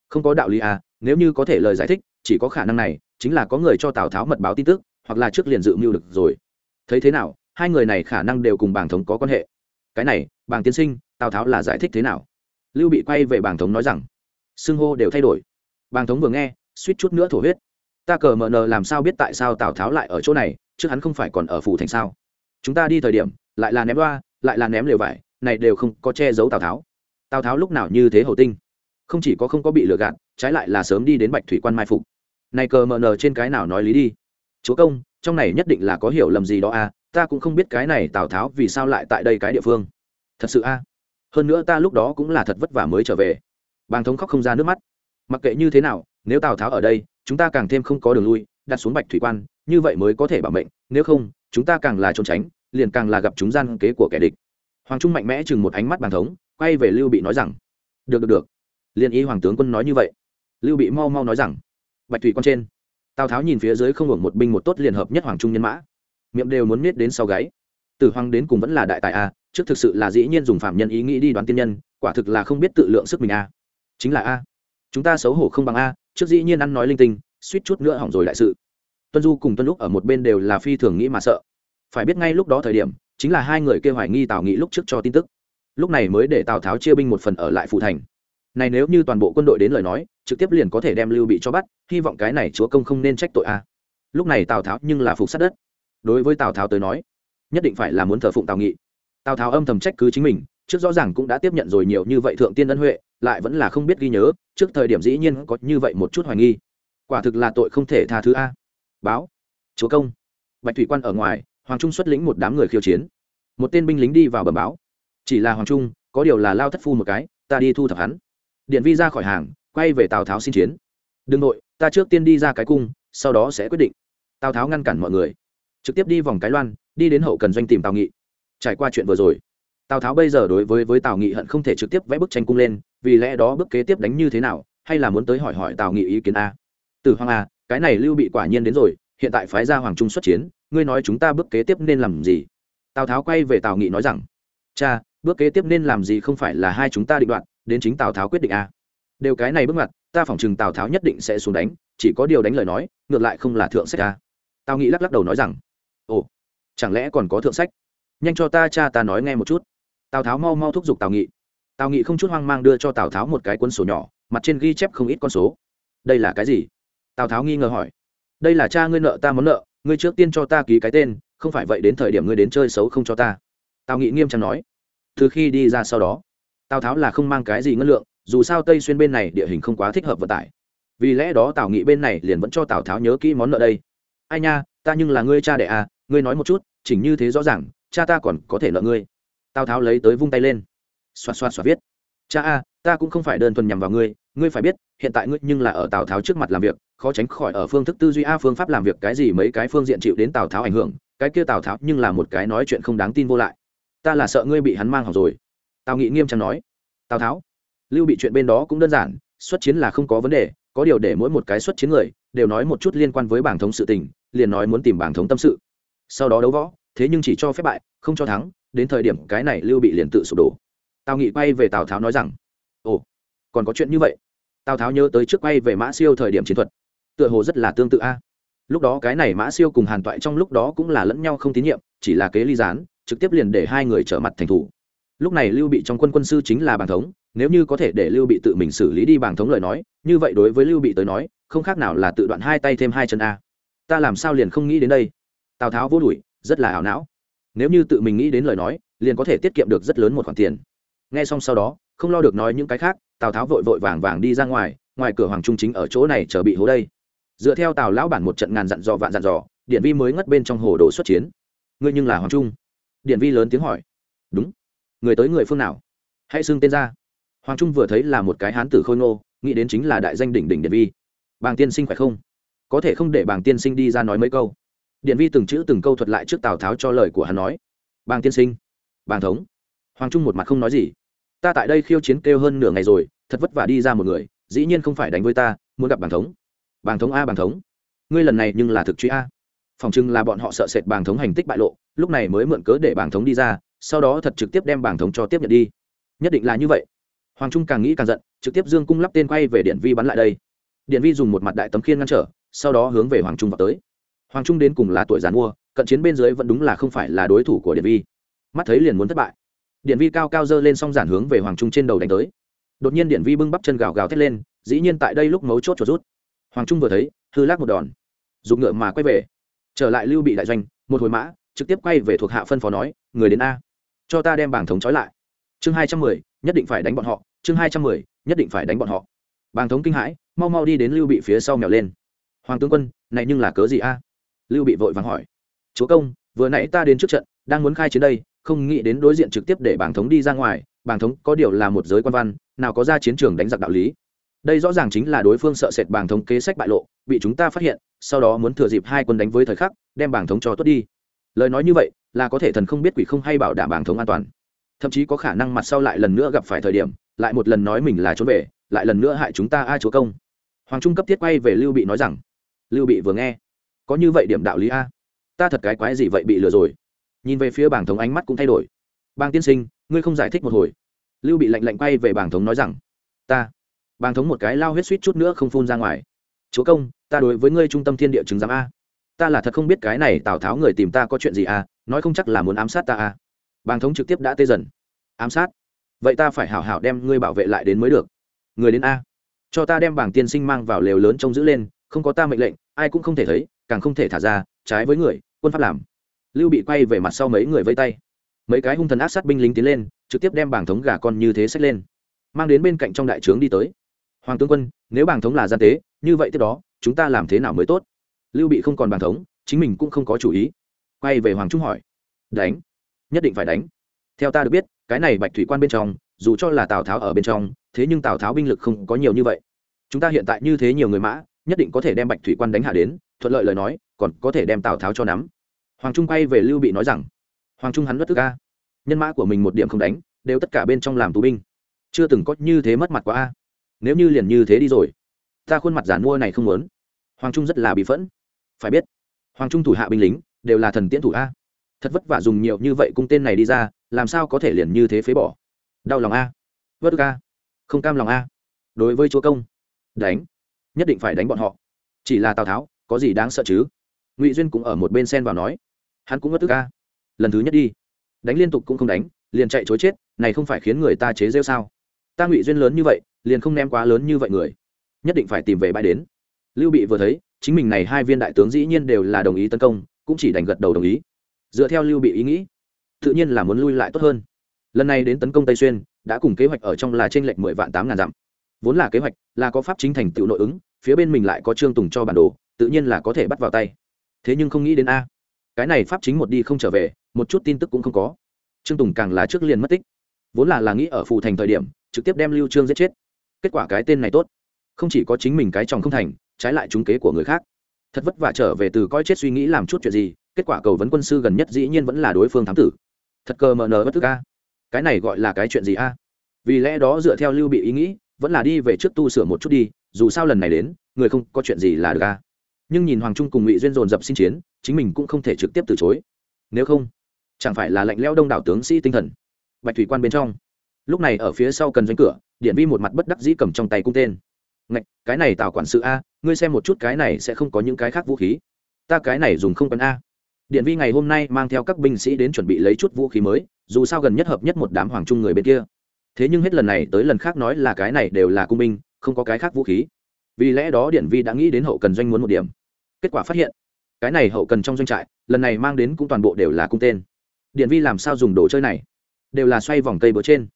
Không có đạo lý à nếu như có thể lời giải thích, chỉ có khả năng này chính là có người cho tào tháo mật báo tin tức, hoặc là trước liền dự mưu được rồi. Thấy thế nào, hai người này khả năng đều cùng bàng thống có quan hệ. Cái này, bàng tiên sinh, tào tháo là giải thích thế nào? Lưu bị quay về bàng thống nói rằng, xưng hô đều thay đổi. Bàng thống vừa nghe, suýt chút nữa thổ huyết. Ta cờ mờ nờ làm sao biết tại sao tào tháo lại ở chỗ này, trước hắn không phải còn ở phủ thành sao? Chúng ta đi thời điểm, lại là ném đoa lại là ném lều vải, này đều không có che giấu tào tháo. Tào tháo lúc nào như thế hầu tinh? Không chỉ có không có bị lừa gạt, trái lại là sớm đi đến bạch thủy quan mai phục này cờ mờ nờ trên cái nào nói lý đi. Chúa công trong này nhất định là có hiểu lầm gì đó a à, ta cũng không biết cái này tào tháo vì sao lại tại đây cái địa phương. Thật sự a à. hơn nữa ta lúc đó cũng là thật vất vả mới trở về. Bàng thống khóc không ra nước mắt. Mặc kệ như thế nào nếu tào tháo ở đây chúng ta càng thêm không có đường lui đặt xuống bạch thủy quan như vậy mới có thể bảo mệnh nếu không chúng ta càng là trốn tránh liền càng là gặp chúng gian kế của kẻ địch. Hoàng trung mạnh mẽ chừng một ánh mắt bàng thống quay về lưu bị nói rằng được được được. Liên ý hoàng tướng quân nói như vậy. Lưu bị mau mau nói rằng bạch thủy con trên. Tào tháo nhìn phía dưới không hưởng một binh một tốt liền hợp nhất hoàng trung nhân mã. Miệng đều muốn miết đến sau gáy. Từ hoàng đến cùng vẫn là đại tài a, trước thực sự là dĩ nhiên dùng phạm nhân ý nghĩ đi đoán tiên nhân, quả thực là không biết tự lượng sức mình a. Chính là a. Chúng ta xấu hổ không bằng a, trước dĩ nhiên ăn nói linh tinh, suýt chút nữa hỏng rồi đại sự. Tuân du cùng tuân lúc ở một bên đều là phi thường nghĩ mà sợ. Phải biết ngay lúc đó thời điểm, chính là hai người kêu hoài nghi tào nghị lúc trước cho tin tức. Lúc này mới để tào tháo chia binh một phần ở lại phụ thành. Này nếu như toàn bộ quân đội đến lời nói trực tiếp liền có thể đem lưu bị cho bắt, hy vọng cái này chúa công không nên trách tội a. Lúc này tào tháo nhưng là phục sát đất. Đối với tào tháo tới nói, nhất định phải là muốn thờ phụng tào nghị. Tào tháo âm thầm trách cứ chính mình, trước rõ ràng cũng đã tiếp nhận rồi nhiều như vậy thượng tiên ân huệ, lại vẫn là không biết ghi nhớ, trước thời điểm dĩ nhiên có như vậy một chút hoài nghi. Quả thực là tội không thể tha thứ a. Báo, chúa công. Bạch thủy quan ở ngoài, hoàng trung xuất lĩnh một đám người khiêu chiến. Một tên binh lính đi vào bẩm báo. Chỉ là hoàng trung, có điều là lao thất phu một cái, ta đi thu thập hắn. Điện vi ra khỏi hàng quay về tào tháo xin chiến. Đừng nội, ta trước tiên đi ra cái cung, sau đó sẽ quyết định. Tào tháo ngăn cản mọi người. Trực tiếp đi vòng cái loan, đi đến hậu cần doanh tìm tào nghị. Trải qua chuyện vừa rồi, tào tháo bây giờ đối với với tào nghị hận không thể trực tiếp vẽ bức tranh cung lên, vì lẽ đó bước kế tiếp đánh như thế nào, hay là muốn tới hỏi hỏi tào nghị ý kiến a. Từ hoàng a, cái này lưu bị quả nhiên đến rồi, hiện tại phái ra hoàng trung xuất chiến, ngươi nói chúng ta bước kế tiếp nên làm gì? Tào tháo quay về tào nghị nói rằng, cha, bước kế tiếp nên làm gì không phải là hai chúng ta định đoạt, đến chính tào tháo quyết định a đều cái này bước ngoặt, ta phỏng chừng tào tháo nhất định sẽ xuống đánh, chỉ có điều đánh lời nói, ngược lại không là thượng sách ta tào nghị lắc lắc đầu nói rằng, ồ, chẳng lẽ còn có thượng sách? Nhanh cho ta cha ta nói nghe một chút. Tào tháo mau mau thúc giục tào nghị. Tào nghị không chút hoang mang đưa cho tào tháo một cái cuốn sổ nhỏ, mặt trên ghi chép không ít con số. Đây là cái gì? Tào tháo nghi ngờ hỏi. Đây là cha ngươi nợ ta món nợ, ngươi trước tiên cho ta ký cái tên, không phải vậy đến thời điểm ngươi đến chơi xấu không cho ta. Tào nghị nghiêm trang nói. Từ khi đi ra sau đó, tào tháo là không mang cái gì ngân lượng dù sao tây xuyên bên này địa hình không quá thích hợp vận tải. Vì lẽ đó tào nghị bên này liền vẫn cho tào tháo nhớ kỹ món nợ đây. Ai nha, ta nhưng là ngươi cha đệ à ngươi nói một chút, chỉnh như thế rõ ràng, cha ta còn có thể nợ ngươi. Tào tháo lấy tới vung tay lên. Xoa xoa xoa viết. Cha a ta cũng không phải đơn thuần nhằm vào ngươi ngươi phải biết, hiện tại ngươi nhưng là ở tào tháo trước mặt làm việc, khó tránh khỏi ở phương thức tư duy a phương pháp làm việc cái gì mấy cái phương diện chịu đến tào tháo ảnh hưởng, cái kia tào tháo nhưng là một cái nói chuyện không đáng tin vô lại. Ta là sợ ngươi bị hắn mang hỏng rồi. Tào nghị nghiêm trang nói. Tào tháo lưu bị chuyện bên đó cũng đơn giản, xuất chiến là không có vấn đề, có điều để mỗi một cái xuất chiến người, đều nói một chút liên quan với bảng thống sự tình, liền nói muốn tìm bảng thống tâm sự. Sau đó đấu võ, thế nhưng chỉ cho phép bại, không cho thắng, đến thời điểm cái này lưu bị liền tự sụp đổ. Tào nghị quay về tào tháo nói rằng, ồ, còn có chuyện như vậy. Tào tháo nhớ tới trước quay về mã siêu thời điểm chiến thuật, tựa hồ rất là tương tự a. Lúc đó cái này mã siêu cùng hàn toại trong lúc đó cũng là lẫn nhau không tín nhiệm, chỉ là kế ly gián, trực tiếp liền để hai người trở mặt thành thủ lúc này lưu bị trong quân quân sư chính là bàng thống, nếu như có thể để lưu bị tự mình xử lý đi bàng thống lời nói, như vậy đối với lưu bị tới nói, không khác nào là tự đoạn hai tay thêm hai chân a. Ta làm sao liền không nghĩ đến đây? Tào tháo vô đuổi, rất là ảo não. Nếu như tự mình nghĩ đến lời nói, liền có thể tiết kiệm được rất lớn một khoản tiền. Nghe xong sau đó, không lo được nói những cái khác, tào tháo vội vội vàng vàng đi ra ngoài ngoài cửa hoàng trung chính ở chỗ này chờ bị hố đây. Dựa theo tào lão bản một trận ngàn dặn dò vạn dặn dò, điện vi mới ngất bên trong hồ đồ xuất chiến. Ngươi nhưng là hoàng trung? Điện vi lớn tiếng hỏi. Đúng người tới người phương nào? Hãy xưng tên ra. Hoàng trung vừa thấy là một cái hán tử khôi ngô, nghĩ đến chính là đại danh đỉnh đỉnh điện vi. Bàng tiên sinh phải không? Có thể không để bàng tiên sinh đi ra nói mấy câu. Điện vi từng chữ từng câu thuật lại trước tào tháo cho lời của hắn nói. Bàng tiên sinh, bàng thống. Hoàng trung một mặt không nói gì. Ta tại đây khiêu chiến kêu hơn nửa ngày rồi, thật vất vả đi ra một người, dĩ nhiên không phải đánh với ta, muốn gặp bàng thống. Bàng thống a, bàng thống. Ngươi lần này nhưng là thực truy a. Phòng chừng là bọn họ sợ sệt bàng thống hành tích bại lộ, lúc này mới mượn cớ để bàng thống đi ra sau đó thật trực tiếp đem bảng thống cho tiếp nhận đi. Nhất định là như vậy. Hoàng trung càng nghĩ càng giận, trực tiếp dương cung lắp tên quay về điện vi bắn lại đây. Điện vi dùng một mặt đại tấm khiên ngăn trở, sau đó hướng về hoàng trung vào tới. Hoàng trung đến cùng là tuổi giàn mua cận chiến bên dưới vẫn đúng là không phải là đối thủ của điện vi. Mắt thấy liền muốn thất bại. Điện vi cao cao dơ lên xong giản hướng về hoàng trung trên đầu đánh tới. Đột nhiên điện vi bưng bắp chân gào gào thét lên, dĩ nhiên tại đây lúc mấu chốt chuột rút. Hoàng trung vừa thấy, hư lác một đòn. Dùng ngựa mà quay về. Trở lại lưu bị đại doanh, một hồi mã, trực tiếp quay về thuộc hạ phân phó nói, người đến a cho ta đem bảng thống trói lại. Chương hai trăm mười, nhất định phải đánh bọn họ. Chương hai trăm mười, nhất định phải đánh bọn họ. Bàng thống kinh hãi, mau mau đi đến lưu bị phía sau mèo lên. Hoàng tướng quân, này nhưng là cớ gì a? Lưu bị vội vàng hỏi. Chúa công, vừa nãy ta đến trước trận, đang muốn khai chiến đây, không nghĩ đến đối diện trực tiếp để bảng thống đi ra ngoài. Bảng thống có điều là một giới quan văn, nào có ra chiến trường đánh giặc đạo lý. Đây rõ ràng chính là đối phương sợ sệt bảng thống kế sách bại lộ, bị chúng ta phát hiện, sau đó muốn thừa dịp hai quân đánh với thời khắc, đem bảng thống cho tuất đi. Lời nói như vậy là có thể thần không biết quỷ không hay bảo đảm bảng thống an toàn. Thậm chí có khả năng mặt sau lại lần nữa gặp phải thời điểm, lại một lần nói mình là trốn về, lại lần nữa hại chúng ta ai chúa công. Hoàng trung cấp thiết quay về lưu bị nói rằng, lưu bị vừa nghe, có như vậy điểm đạo lý a? Ta thật cái quái gì vậy bị lừa rồi? Nhìn về phía bảng thống ánh mắt cũng thay đổi. Bang tiên sinh, ngươi không giải thích một hồi. Lưu bị lạnh lạnh quay về bảng thống nói rằng, ta. Bàng thống một cái lao huyết suýt chút nữa không phun ra ngoài. Chúa công, ta đối với ngươi trung tâm thiên địa chứng giám a ta là thật không biết cái này tào tháo người tìm ta có chuyện gì à nói không chắc là muốn ám sát ta à. Bàng thống trực tiếp đã tê dần. Ám sát? Vậy ta phải hảo hảo đem ngươi bảo vệ lại đến mới được. Người đến a. Cho ta đem bảng tiên sinh mang vào lều lớn trông giữ lên, không có ta mệnh lệnh, ai cũng không thể thấy, càng không thể thả ra, trái với người, quân pháp làm. Lưu bị quay về mặt sau mấy người vây tay. Mấy cái hung thần ác sát binh lính tiến lên, trực tiếp đem bảng thống gà con như thế xách lên. Mang đến bên cạnh trong đại trướng đi tới. Hoàng tướng quân, nếu bảng thống là gian tế, như vậy tiếp đó, chúng ta làm thế nào mới tốt? Lưu bị không còn bàn thống, chính mình cũng không có chủ ý. Quay về hoàng trung hỏi, đánh, nhất định phải đánh. Theo ta được biết, cái này bạch thủy quan bên trong, dù cho là tào tháo ở bên trong, thế nhưng tào tháo binh lực không có nhiều như vậy. Chúng ta hiện tại như thế nhiều người mã, nhất định có thể đem bạch thủy quan đánh hạ đến, thuận lợi lời nói, còn có thể đem tào tháo cho nắm. Hoàng trung quay về lưu bị nói rằng, hoàng trung hắn bất tức ca nhân mã của mình một điểm không đánh, đều tất cả bên trong làm tù binh. Chưa từng có như thế mất mặt quá a. Nếu như liền như thế đi rồi, ta khuôn mặt giản mua này không muốn. Hoàng trung rất là bị phẫn phải biết, hoàng trung thủ hạ binh lính đều là thần tiễn thủ a. Thật vất vả dùng nhiều như vậy cung tên này đi ra, làm sao có thể liền như thế phế bỏ? Đau lòng a. Vất ca không cam lòng a. Đối với chúa công, đánh. Nhất định phải đánh bọn họ. Chỉ là tào tháo, có gì đáng sợ chứ? Ngụy duyên cũng ở một bên sen vào nói. Hắn cũng ngất tức ca lần thứ nhất đi. Đánh liên tục cũng không đánh, liền chạy chối chết, này không phải khiến người ta chế rêu sao? Ta ngụy duyên lớn như vậy, liền không ném quá lớn như vậy người. Nhất định phải tìm về bãi đến lưu bị vừa thấy, chính mình này hai viên đại tướng dĩ nhiên đều là đồng ý tấn công, cũng chỉ đành gật đầu đồng ý. Dựa theo lưu bị ý nghĩ, tự nhiên là muốn lui lại tốt hơn. Lần này đến tấn công tây xuyên, đã cùng kế hoạch ở trong là trên lệnh mười vạn tám ngàn dặm. Vốn là kế hoạch là có pháp chính thành tựu nội ứng, phía bên mình lại có trương tùng cho bản đồ, tự nhiên là có thể bắt vào tay. Thế nhưng không nghĩ đến a, cái này pháp chính một đi không trở về, một chút tin tức cũng không có. Trương tùng càng là trước liền mất tích. Vốn là là nghĩ ở phù thành thời điểm, trực tiếp đem lưu trương giết chết. Kết quả cái tên này tốt. Không chỉ có chính mình cái chồng không thành trái lại trúng kế của người khác. Thật vất vả trở về từ coi chết suy nghĩ làm chút chuyện gì, kết quả cầu vấn quân sư gần nhất dĩ nhiên vẫn là đối phương thám tử. Thật cờ mờ nờ bất tức a. Cái này gọi là cái chuyện gì a? Vì lẽ đó dựa theo lưu bị ý nghĩ, vẫn là đi về trước tu sửa một chút đi, dù sao lần này đến, người không có chuyện gì là được a. Nhưng nhìn hoàng trung cùng ngụy duyên dồn dập xin chiến, chính mình cũng không thể trực tiếp từ chối. Nếu không, chẳng phải là lệnh leo đông đảo tướng sĩ tinh thần. Bạch thủy quan bên trong. Lúc này ở phía sau cần doanh cửa điện vi một mặt bất đắc dĩ cầm trong tay cung tên ngạch, cái này tào quản sự a, ngươi xem một chút cái này sẽ không có những cái khác vũ khí. Ta cái này dùng không cần a. Điện vi ngày hôm nay mang theo các binh sĩ đến chuẩn bị lấy chút vũ khí mới, dù sao gần nhất hợp nhất một đám hoàng trung người bên kia. Thế nhưng hết lần này tới lần khác nói là cái này đều là cung binh, không có cái khác vũ khí. Vì lẽ đó điện vi đã nghĩ đến hậu cần doanh muốn một điểm. Kết quả phát hiện, cái này hậu cần trong doanh trại, lần này mang đến cũng toàn bộ đều là cung tên. Điện vi làm sao dùng đồ chơi này? Đều là xoay vòng cây bờ trên.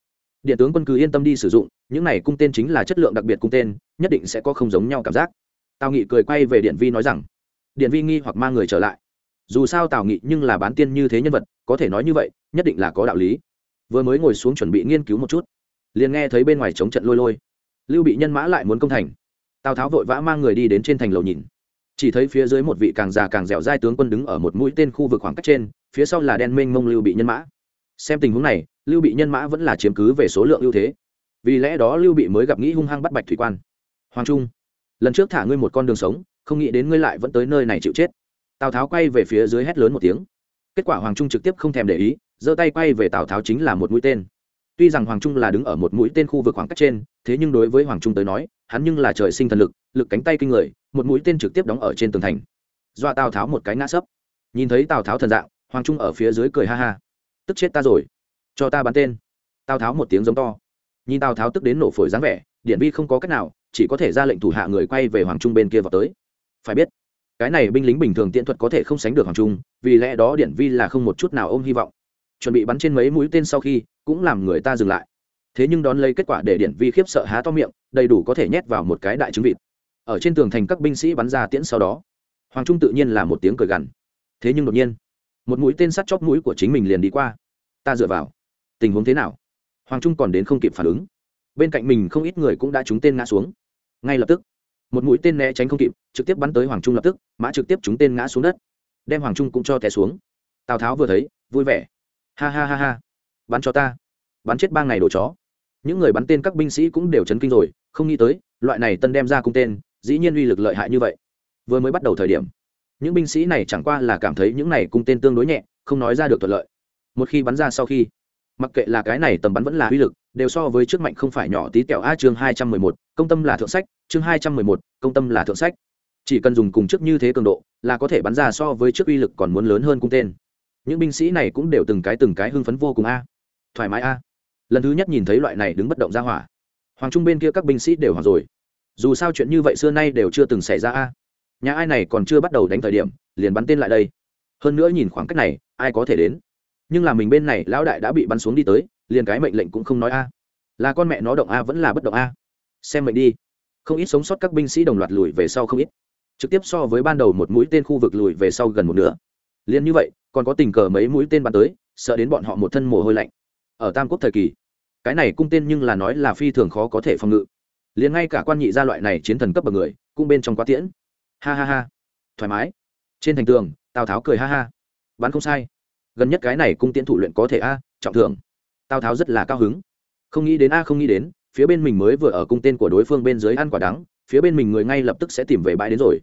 Điện tướng quân cứ yên tâm đi sử dụng những này cung tên chính là chất lượng đặc biệt cung tên, nhất định sẽ có không giống nhau cảm giác. Tào nghị cười quay về điện vi nói rằng, điện vi nghi hoặc mang người trở lại. Dù sao tào nghị nhưng là bán tiên như thế nhân vật, có thể nói như vậy, nhất định là có đạo lý. Vừa mới ngồi xuống chuẩn bị nghiên cứu một chút, liền nghe thấy bên ngoài chống trận lôi lôi. Lưu bị nhân mã lại muốn công thành. Tào tháo vội vã mang người đi đến trên thành lầu nhìn. Chỉ thấy phía dưới một vị càng già càng dẻo dai tướng quân đứng ở một mũi tên khu vực khoảng cách trên, phía sau là đen mênh mông lưu bị nhân mã. Xem tình huống này, lưu bị nhân mã vẫn là chiếm cứ về số lượng ưu thế vì lẽ đó lưu bị mới gặp nghĩ hung hăng bắt bạch thủy quan. Hoàng trung, lần trước thả ngươi một con đường sống, không nghĩ đến ngươi lại vẫn tới nơi này chịu chết. Tào tháo quay về phía dưới hét lớn một tiếng. Kết quả hoàng trung trực tiếp không thèm để ý, giơ tay quay về tào tháo chính là một mũi tên. Tuy rằng hoàng trung là đứng ở một mũi tên khu vực khoảng cách trên, thế nhưng đối với hoàng trung tới nói, hắn nhưng là trời sinh thần lực lực cánh tay kinh người, một mũi tên trực tiếp đóng ở trên tường thành. Dọa tào tháo một cái ngã sấp. Nhìn thấy tào tháo thần dạng, hoàng trung ở phía dưới cười ha ha. Tức chết ta rồi, cho ta bắn tên. Tào tháo một tiếng giống to nhìn tào tháo tức đến nổ phổi dáng vẻ điện vi không có cách nào, chỉ có thể ra lệnh thủ hạ người quay về hoàng trung bên kia vào tới. Phải biết, cái này binh lính bình thường tiện thuật có thể không sánh được hoàng trung, vì lẽ đó điện vi là không một chút nào ôm hy vọng. Chuẩn bị bắn trên mấy mũi tên sau khi, cũng làm người ta dừng lại. Thế nhưng đón lấy kết quả để điện vi khiếp sợ há to miệng, đầy đủ có thể nhét vào một cái đại trứng vịt. Ở trên tường thành các binh sĩ bắn ra tiễn sau đó, hoàng trung tự nhiên là một tiếng cười gằn. Thế nhưng đột nhiên, một mũi tên sắt chóp mũi của chính mình liền đi qua. Ta dựa vào. Tình huống thế nào? Hoàng trung còn đến không kịp phản ứng. Bên cạnh mình không ít người cũng đã trúng tên ngã xuống. Ngay lập tức, một mũi tên né tránh không kịp, trực tiếp bắn tới hoàng trung lập tức, mã trực tiếp trúng tên ngã xuống đất. Đem hoàng trung cũng cho té xuống. Tào tháo vừa thấy, vui vẻ. Ha ha ha ha. Bắn cho ta. Bắn chết bang này đồ chó. Những người bắn tên các binh sĩ cũng đều chấn kinh rồi, không nghĩ tới, loại này tân đem ra cung tên, dĩ nhiên uy lực lợi hại như vậy. Vừa mới bắt đầu thời điểm, những binh sĩ này chẳng qua là cảm thấy những này cung tên tương đối nhẹ, không nói ra được thuận lợi. Một khi bắn ra sau khi mặc kệ là cái này tầm bắn vẫn là uy lực, đều so với trước mạnh không phải nhỏ tí kẹo a chương hai trăm mười một, công tâm là thượng sách, chương hai trăm mười một, công tâm là thượng sách. Chỉ cần dùng cùng trước như thế cường độ, là có thể bắn ra so với trước uy lực còn muốn lớn hơn cung tên. Những binh sĩ này cũng đều từng cái từng cái hưng phấn vô cùng a. Thoải mái a. Lần thứ nhất nhìn thấy loại này đứng bất động ra hỏa. Hoàng trung bên kia các binh sĩ đều hoàng rồi. Dù sao chuyện như vậy xưa nay đều chưa từng xảy ra a. Nhà ai này còn chưa bắt đầu đánh thời điểm, liền bắn tên lại đây. Hơn nữa nhìn khoảng cách này, ai có thể đến? Nhưng là mình bên này lão đại đã bị bắn xuống đi tới, liền cái mệnh lệnh cũng không nói a. Là con mẹ nó động a vẫn là bất động a. Xem mệnh đi. Không ít sống sót các binh sĩ đồng loạt lùi về sau không ít. Trực tiếp so với ban đầu một mũi tên khu vực lùi về sau gần một nửa. Liền như vậy, còn có tình cờ mấy mũi tên bắn tới, sợ đến bọn họ một thân mồ hôi lạnh. Ở tam quốc thời kỳ, cái này cung tên nhưng là nói là phi thường khó có thể phòng ngự. Liền ngay cả quan nhị gia loại này chiến thần cấp bậc người, cũng bên trong quá tiễn. Ha ha ha. Thoải mái. Trên thành tường, tào tháo cười ha ha. Bắn không sai gần nhất cái này cung tiễn thủ luyện có thể a, trọng thưởng. Tào tháo rất là cao hứng. Không nghĩ đến a, không nghĩ đến, phía bên mình mới vừa ở cung tên của đối phương bên dưới ăn quả đắng, phía bên mình người ngay lập tức sẽ tìm về bãi đến rồi.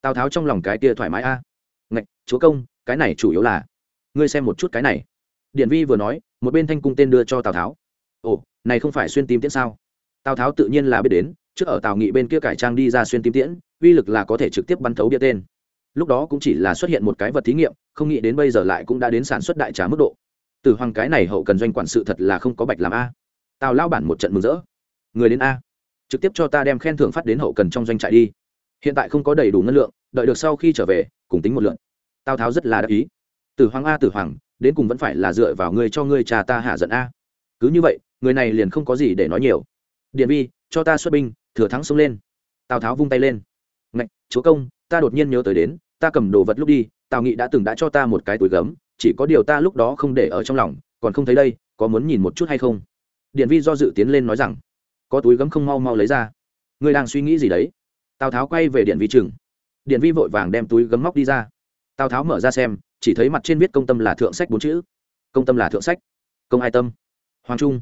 Tào tháo trong lòng cái kia thoải mái a. Ngạch, chúa công, cái này chủ yếu là, ngươi xem một chút cái này. Điện vi vừa nói, một bên thanh cung tên đưa cho tào tháo. Ồ, này không phải xuyên tim tiễn sao? Tào tháo tự nhiên là biết đến, trước ở tào nghị bên kia cải trang đi ra xuyên tim tiễn, uy lực là có thể trực tiếp bắn thấu bia tên lúc đó cũng chỉ là xuất hiện một cái vật thí nghiệm, không nghĩ đến bây giờ lại cũng đã đến sản xuất đại trà mức độ. Từ hoàng cái này hậu cần doanh quản sự thật là không có bạch làm a. Tào lao bản một trận mừng rỡ. Người đến a. Trực tiếp cho ta đem khen thưởng phát đến hậu cần trong doanh trại đi. Hiện tại không có đầy đủ ngân lượng, đợi được sau khi trở về, cùng tính một lượn tào tháo rất là đắc ý. Tử hoàng a tử hoàng, đến cùng vẫn phải là dựa vào ngươi cho ngươi trà ta hạ giận a. Cứ như vậy, người này liền không có gì để nói nhiều. Điện vi, cho ta xuất binh, thừa thắng xông lên. Tào tháo vung tay lên. Ngạch, chúa công, ta đột nhiên nhớ tới đến ta cầm đồ vật lúc đi, tào nghị đã từng đã cho ta một cái túi gấm, chỉ có điều ta lúc đó không để ở trong lòng, còn không thấy đây, có muốn nhìn một chút hay không? Điện vi do dự tiến lên nói rằng, có túi gấm không mau mau lấy ra. Ngươi đang suy nghĩ gì đấy? Tào tháo quay về điện vi chừng. Điện vi vội vàng đem túi gấm móc đi ra. Tào tháo mở ra xem, chỉ thấy mặt trên viết công tâm là thượng sách bốn chữ. Công tâm là thượng sách. Công ai tâm. Hoàng trung.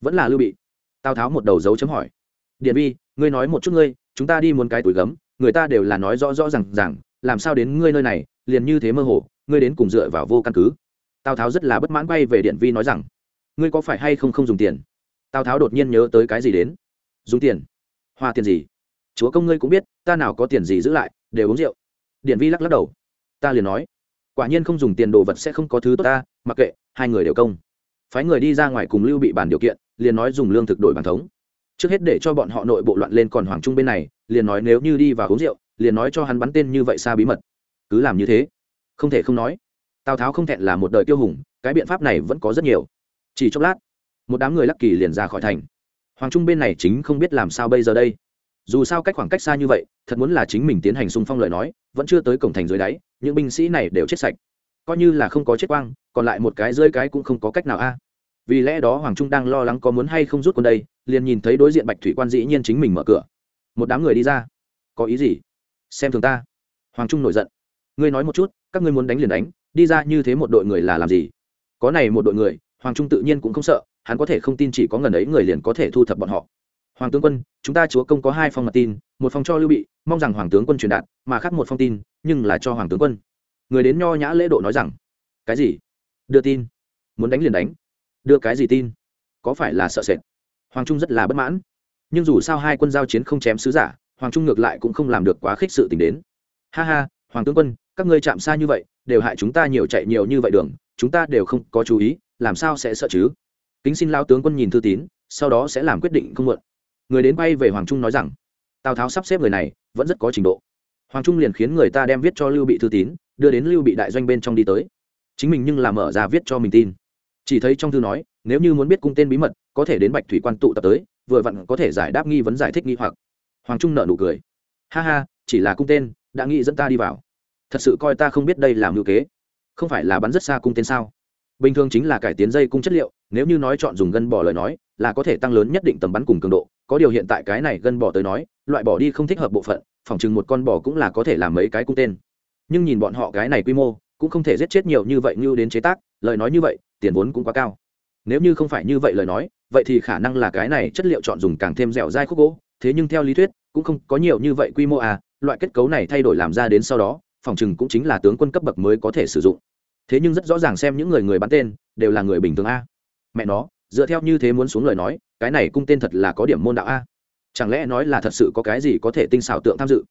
Vẫn là lưu bị. Tào tháo một đầu dấu chấm hỏi. Điện vi, ngươi nói một chút ngươi, chúng ta đi muốn cái túi gấm, người ta đều là nói rõ rõ r à n g rằng làm sao đến ngươi nơi này, liền như thế mơ hồ, ngươi đến cùng dựa vào vô căn cứ. Tào tháo rất là bất mãn quay về điện vi nói rằng, ngươi có phải hay không không dùng tiền? Tào tháo đột nhiên nhớ tới cái gì đến? Dùng tiền? Hoa tiền gì? Chúa công ngươi cũng biết, ta nào có tiền gì giữ lại, đều uống rượu. Điện vi lắc lắc đầu. Ta liền nói, quả nhiên không dùng tiền đồ vật sẽ không có thứ tốt ta, mặc kệ, hai người đều công. Phái người đi ra ngoài cùng lưu bị bàn điều kiện, liền nói dùng lương thực đổi bàn thống. Trước hết để cho bọn họ nội bộ loạn lên còn hoàng trung bên này, liền nói nếu như đi vào uống rượu liền nói cho hắn bắn tên như vậy xa bí mật. Cứ làm như thế. Không thể không nói. Tào tháo không thẹn là một đời tiêu hùng, cái biện pháp này vẫn có rất nhiều. Chỉ chốc lát, một đám người lắc kỳ liền ra khỏi thành. Hoàng trung bên này chính không biết làm sao bây giờ đây. Dù sao cách khoảng cách xa như vậy, thật muốn là chính mình tiến hành xung phong lời nói, vẫn chưa tới cổng thành dưới đáy, những binh sĩ này đều chết sạch. Coi như là không có chết quang, còn lại một cái rơi cái cũng không có cách nào a. Vì lẽ đó hoàng trung đang lo lắng có muốn hay không rút quân đây, liền nhìn thấy đối diện bạch thủy quan dĩ nhiên chính mình mở cửa. Một đám người đi ra. Có ý gì? Xem thường ta. Hoàng trung nổi giận. Ngươi nói một chút, các ngươi muốn đánh liền đánh, đi ra như thế một đội người là làm gì? Có này một đội người, hoàng trung tự nhiên cũng không sợ, hắn có thể không tin chỉ có ngần ấy người liền có thể thu thập bọn họ. Hoàng tướng quân, chúng ta chúa công có hai phong mật tin, một phong cho lưu bị, mong rằng hoàng tướng quân truyền đạt, mà khác một phong tin, nhưng là cho hoàng tướng quân. Người đến nho nhã lễ độ nói rằng, cái gì? Đưa tin. Muốn đánh liền đánh. Đưa cái gì tin? Có phải là sợ sệt? Hoàng trung rất là bất mãn. Nhưng dù sao hai quân giao chiến không chém sứ giả hoàng trung ngược lại cũng không làm được quá khích sự t ì n h đến. Ha ha, hoàng tướng quân, các ngươi chạm xa như vậy, đều hại chúng ta nhiều chạy nhiều như vậy đường, chúng ta đều không có chú ý, làm sao sẽ sợ chứ? Kính xin lao tướng quân nhìn thư tín, sau đó sẽ làm quyết định không mượn người đến bay về hoàng trung nói rằng, tào tháo sắp xếp người này, vẫn rất có trình độ. Hoàng trung liền khiến người ta đem viết cho lưu bị thư tín, đưa đến lưu bị đại doanh bên trong đi tới. Chính mình nhưng làm mở ra viết cho mình tin. Chỉ thấy trong thư nói, nếu như muốn biết cung tên bí mật, có thể đến bạch thủy quan tụ tập tới, vừa vặn có thể giải đáp nghi vấn giải thích nghi hoặc hoàng trung nợ nụ cười. Ha ha, chỉ là cung tên, đã nghĩ dẫn ta đi vào. Thật sự coi ta không biết đây làm ngữ kế. Không phải là bắn rất xa cung tên sao? Bình thường chính là cải tiến dây cung chất liệu, nếu như nói chọn dùng gân bỏ lời nói, là có thể tăng lớn nhất định tầm bắn cùng cường độ. Có điều hiện tại cái này gân bỏ tới nói, loại bỏ đi không thích hợp bộ phận, phòng chừng một con bò cũng là có thể làm mấy cái cung tên. Nhưng nhìn bọn họ cái này quy mô, cũng không thể giết chết nhiều như vậy như đến chế tác, lời nói như vậy, tiền vốn cũng quá cao. Nếu như không phải như vậy lời nói, vậy thì khả năng là cái này chất liệu chọn dùng càng thêm dẻo dai khúc gỗ thế nhưng theo lý thuyết, cũng không có nhiều như vậy quy mô à loại kết cấu này thay đổi làm ra đến sau đó, phòng chừng cũng chính là tướng quân cấp bậc mới có thể sử dụng. Thế nhưng rất rõ ràng xem những người người bắn tên, đều là người bình thường a. Mẹ nó, dựa theo như thế muốn xuống lời nói, cái này cung tên thật là có điểm môn đạo a. Chẳng lẽ nói là thật sự có cái gì có thể tinh xảo tượng tham dự?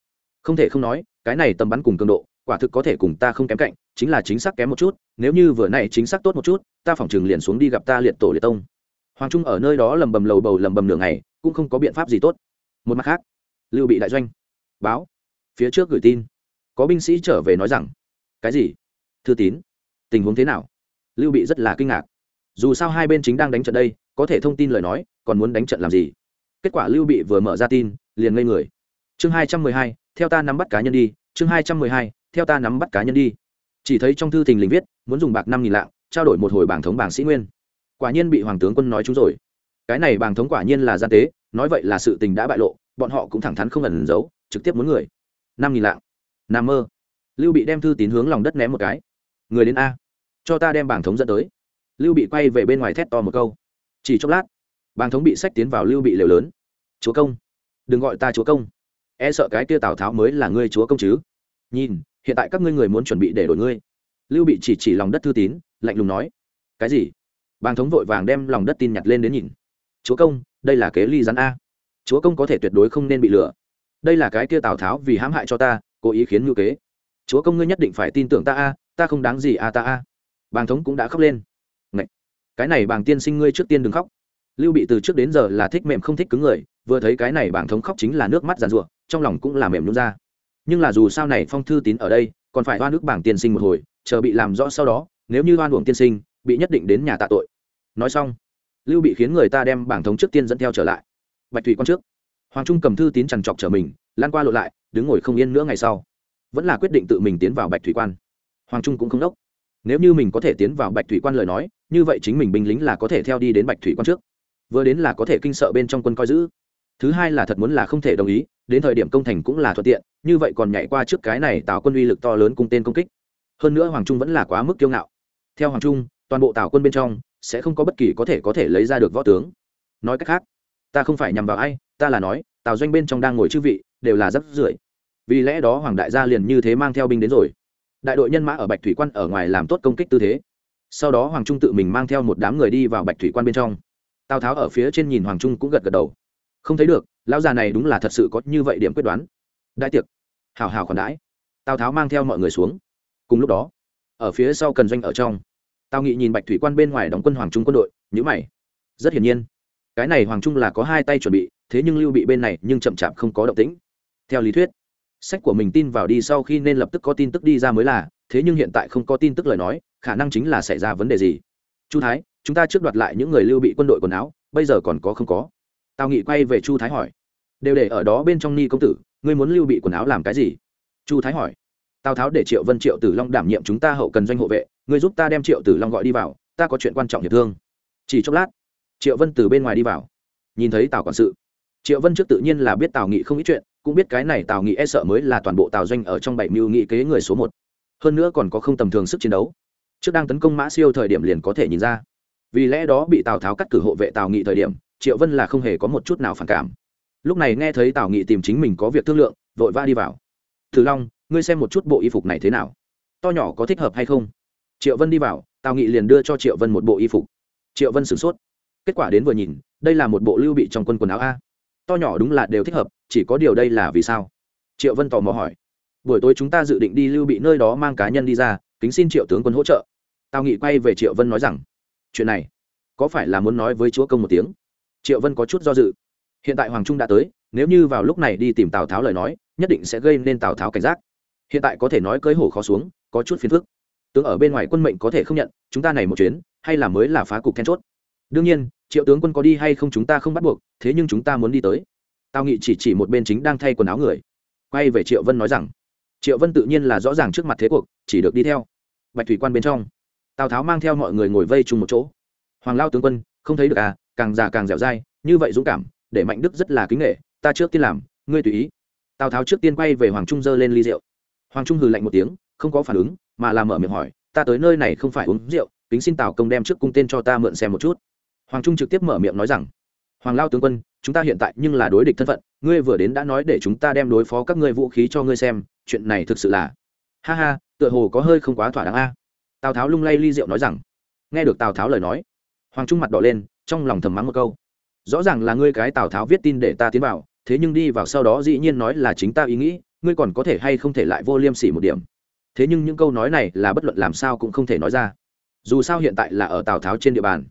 Không thể không nói, cái này tầm bắn cùng cường độ, quả thực có thể cùng ta không kém cạnh, chính là chính xác kém một chút, nếu như vừa này chính xác tốt một chút, ta phỏng chừng liền xuống đi gặp ta liệt tổ liệt tông. Hoàng trung ở nơi đó lầm bầm lầu bầu lầm bầm nửa ngày, cũng không có biện pháp gì tốt một mặt khác. Lưu bị đại doanh. Báo. Phía trước gửi tin. Có binh sĩ trở về nói rằng, cái gì? Thư tín? Tình huống thế nào? Lưu bị rất là kinh ngạc. Dù sao hai bên chính đang đánh trận đây, có thể thông tin lời nói, còn muốn đánh trận làm gì? Kết quả lưu bị vừa mở ra tin, liền ngây người. Chương hai trăm mười hai, theo ta nắm bắt cá nhân đi. Chương hai trăm mười hai, theo ta nắm bắt cá nhân đi. Chỉ thấy trong thư thình lình viết, muốn dùng bạc năm nghìn lạng, trao đổi một hồi bảng thống bảng sĩ nguyên. Quả nhiên bị hoàng tướng quân nói chúng rồi cái này bàng thống quả nhiên là gian tế, nói vậy là sự tình đã bại lộ, bọn họ cũng thẳng thắn không ẩn giấu, trực tiếp muốn người. Năm nghìn lạng. Nam mơ. Lưu bị đem thư tín hướng lòng đất ném một cái. Người đến a. Cho ta đem bảng thống dẫn tới. Lưu bị quay về bên ngoài thét to một câu. Chỉ chốc lát, bàng thống bị sách tiến vào lưu bị lều lớn. Chúa công. Đừng gọi ta chúa công. E sợ cái kia tào tháo mới là ngươi chúa công chứ. Nhìn, hiện tại các ngươi người muốn chuẩn bị để đổi ngươi. Lưu bị chỉ chỉ lòng đất thư tín, lạnh lùng nói. Cái gì? Bàng thống vội vàng đem lòng đất tin nhặt lên đến nhìn chúa công, đây là kế ly rắn a. Chúa công có thể tuyệt đối không nên bị lừa. Đây là cái kia tào tháo vì hãm hại cho ta, cố ý khiến ngữ kế. Chúa công ngươi nhất định phải tin tưởng ta a, ta không đáng gì a ta a. Bàng thống cũng đã khóc lên. Ngậy! cái này bàng tiên sinh ngươi trước tiên đừng khóc. Lưu bị từ trước đến giờ là thích mềm không thích cứng người, vừa thấy cái này bàng thống khóc chính là nước mắt giàn rụa trong lòng cũng là mềm nhún ra. Nhưng là dù sao này phong thư tín ở đây, còn phải oan ức bảng tiên sinh một hồi, chờ bị làm rõ sau đó, nếu như oan uổng tiên sinh, bị nhất định đến nhà tạ tội. Nói xong lưu bị khiến người ta đem bảng thống trước tiên dẫn theo trở lại. Bạch thủy quan trước. Hoàng trung cầm thư tín trằn trọc trở mình, lan qua lộ lại, đứng ngồi không yên nữa ngày sau. Vẫn là quyết định tự mình tiến vào bạch thủy quan. Hoàng trung cũng không đốc. Nếu như mình có thể tiến vào bạch thủy quan lời nói, như vậy chính mình binh lính là có thể theo đi đến bạch thủy quan trước. Vừa đến là có thể kinh sợ bên trong quân coi giữ. Thứ hai là thật muốn là không thể đồng ý, đến thời điểm công thành cũng là thuận tiện, như vậy còn nhảy qua trước cái này tạo quân uy lực to lớn cung tên công kích. Hơn nữa hoàng trung vẫn là quá mức kiêu ngạo. Theo hoàng trung, toàn bộ tào quân bên trong sẽ không có bất kỳ có thể có thể lấy ra được võ tướng. Nói cách khác, ta không phải nhằm vào ai, ta là nói, tào doanh bên trong đang ngồi chư vị, đều là rất rưởi vì lẽ đó hoàng đại gia liền như thế mang theo binh đến rồi. Đại đội nhân mã ở bạch thủy quan ở ngoài làm tốt công kích tư thế. Sau đó hoàng trung tự mình mang theo một đám người đi vào bạch thủy quan bên trong. Tào tháo ở phía trên nhìn hoàng trung cũng gật gật đầu. Không thấy được, lão già này đúng là thật sự có như vậy điểm quyết đoán. Đại tiệc. Hào hào còn đãi. Tào tháo mang theo mọi người xuống. Cùng lúc đó, ở phía sau cần doanh ở trong tào nghị nhìn bạch thủy quan bên ngoài đóng quân hoàng trung quân đội nhữ mày rất hiển nhiên cái này hoàng trung là có hai tay chuẩn bị thế nhưng lưu bị bên này nhưng chậm chạp không có động tĩnh theo lý thuyết sách của mình tin vào đi sau khi nên lập tức có tin tức đi ra mới là thế nhưng hiện tại không có tin tức lời nói khả năng chính là xảy ra vấn đề gì chu thái chúng ta trước đoạt lại những người lưu bị quân đội quần áo bây giờ còn có không có tào nghị quay về chu thái hỏi đều để ở đó bên trong ni công tử ngươi muốn lưu bị quần áo làm cái gì chu thái hỏi tào tháo để triệu vân triệu tử long đảm nhiệm chúng ta hậu cần doanh hộ vệ ngươi giúp ta đem triệu tử long gọi đi vào, ta có chuyện quan trọng hiệp thương. Chỉ chốc lát, triệu vân từ bên ngoài đi vào. Nhìn thấy tào quản sự, triệu vân trước tự nhiên là biết tào nghị không ít chuyện, cũng biết cái này tào nghị e sợ mới là toàn bộ tào doanh ở trong bảy mưu nghị kế người số một. Hơn nữa còn có không tầm thường sức chiến đấu. Trước đang tấn công mã siêu thời điểm liền có thể nhìn ra. Vì lẽ đó bị tào tháo cắt cử hộ vệ tào nghị thời điểm, triệu vân là không hề có một chút nào phản cảm. Lúc này nghe thấy tào nghị tìm chính mình có việc thương lượng, vội va đi vào. Thử long, ngươi xem một chút bộ y phục này thế nào? To nhỏ có thích hợp hay không? Triệu vân đi vào, tào nghị liền đưa cho triệu vân một bộ y phục. Triệu vân sửng sốt. Kết quả đến vừa nhìn, đây là một bộ lưu bị trong quân quần áo a. To nhỏ đúng là đều thích hợp, chỉ có điều đây là vì sao? Triệu vân tò mò hỏi. Buổi tối chúng ta dự định đi lưu bị nơi đó mang cá nhân đi ra, kính xin triệu tướng quân hỗ trợ. Tào nghị quay về triệu vân nói rằng, chuyện này, có phải là muốn nói với chúa công một tiếng? Triệu vân có chút do dự. Hiện tại hoàng trung đã tới, nếu như vào lúc này đi tìm tào tháo lời nói, nhất định sẽ gây nên tào tháo cảnh giác. Hiện tại có thể nói cưới hổ khó xuống, có chút phiền phức tướng ở bên ngoài quân mệnh có thể không nhận, chúng ta này một chuyến, hay là mới là phá cục then chốt. Đương nhiên, triệu tướng quân có đi hay không chúng ta không bắt buộc, thế nhưng chúng ta muốn đi tới. Tao nghị chỉ chỉ một bên chính đang thay quần áo người. Quay về triệu vân nói rằng, triệu vân tự nhiên là rõ ràng trước mặt thế cuộc, chỉ được đi theo. Bạch thủy quan bên trong, tào tháo mang theo mọi người ngồi vây chung một chỗ. Hoàng lao tướng quân, không thấy được à càng già càng dẻo dai, như vậy dũng cảm, để mạnh đức rất là kính nghệ, ta trước tiên làm, ngươi tùy ý. Tào tháo trước tiên quay về hoàng trung dơ lên ly rượu. Hoàng trung hừ lạnh một tiếng, không có phản ứng mà làm mở miệng hỏi, ta tới nơi này không phải uống rượu, kính xin tào công đem trước cung tên cho ta mượn xem một chút. Hoàng trung trực tiếp mở miệng nói rằng, hoàng lao tướng quân, chúng ta hiện tại nhưng là đối địch thân phận, ngươi vừa đến đã nói để chúng ta đem đối phó các ngươi vũ khí cho ngươi xem, chuyện này thực sự là ha ha, tựa hồ có hơi không quá thỏa đáng a. Tào tháo lung lay ly rượu nói rằng, nghe được tào tháo lời nói, hoàng trung mặt đỏ lên, trong lòng thầm mắng một câu, rõ ràng là ngươi cái tào tháo viết tin để ta tiến vào, thế nhưng đi vào sau đó dĩ nhiên nói là chính ta ý nghĩ, ngươi còn có thể hay không thể lại vô liêm sỉ một điểm thế nhưng những câu nói này là bất luận làm sao cũng không thể nói ra. Dù sao hiện tại là ở tào tháo trên địa bàn.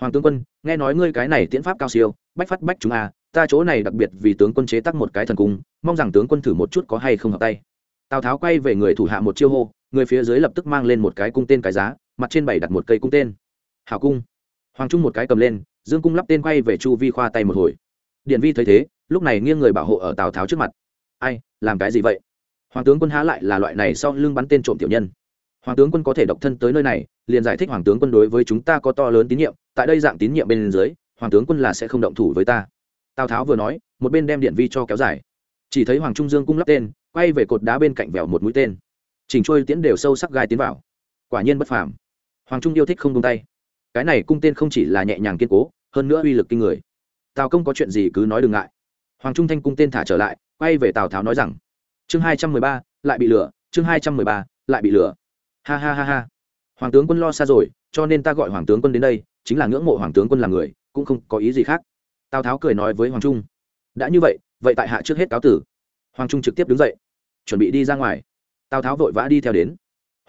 Hoàng tướng quân, nghe nói ngươi cái này tiễn pháp cao siêu, bách phát bách chúng a ta chỗ này đặc biệt vì tướng quân chế tắc một cái thần cung, mong rằng tướng quân thử một chút có hay không hợp tay. Tào tháo quay về người thủ hạ một chiêu hô, người phía dưới lập tức mang lên một cái cung tên cái giá, mặt trên bảy đặt một cây cung tên. Hảo cung. Hoàng trung một cái cầm lên, dương cung lắp tên quay về chu vi khoa tay một hồi. Điện vi thấy thế, lúc này nghiêng người bảo hộ ở tào tháo trước mặt. Ai, làm cái gì vậy? Hoàng tướng quân há lại là loại này sau lưng bắn tên trộm tiểu nhân. Hoàng tướng quân có thể độc thân tới nơi này, liền giải thích hoàng tướng quân đối với chúng ta có to lớn tín nhiệm, tại đây dạng tín nhiệm bên dưới, hoàng tướng quân là sẽ không động thủ với ta. Tào tháo vừa nói, một bên đem điện vi cho kéo dài. Chỉ thấy hoàng trung dương cung lắp tên, quay về cột đá bên cạnh vèo một mũi tên. Chỉnh trôi tiễn đều sâu sắc gai tiến vào. Quả nhiên bất phàm. Hoàng trung yêu thích không tung tay. Cái này cung tên không chỉ là nhẹ nhàng kiên cố, hơn nữa uy lực kinh người. Tào công có chuyện gì cứ nói đừng ngại. Hoàng trung thanh cung tên thả trở lại, quay về tào tháo nói rằng chương hai trăm mười ba, lại bị lửa chương hai trăm mười ba, lại bị lửa ha ha ha ha. Hoàng tướng quân lo xa rồi, cho nên ta gọi hoàng tướng quân đến đây, chính là ngưỡng mộ hoàng tướng quân là người, cũng không có ý gì khác. Tào tháo cười nói với hoàng trung. Đã như vậy vậy tại hạ trước hết cáo tử. Hoàng trung trực tiếp đứng dậy. Chuẩn bị đi ra ngoài. Tào tháo vội vã đi theo đến.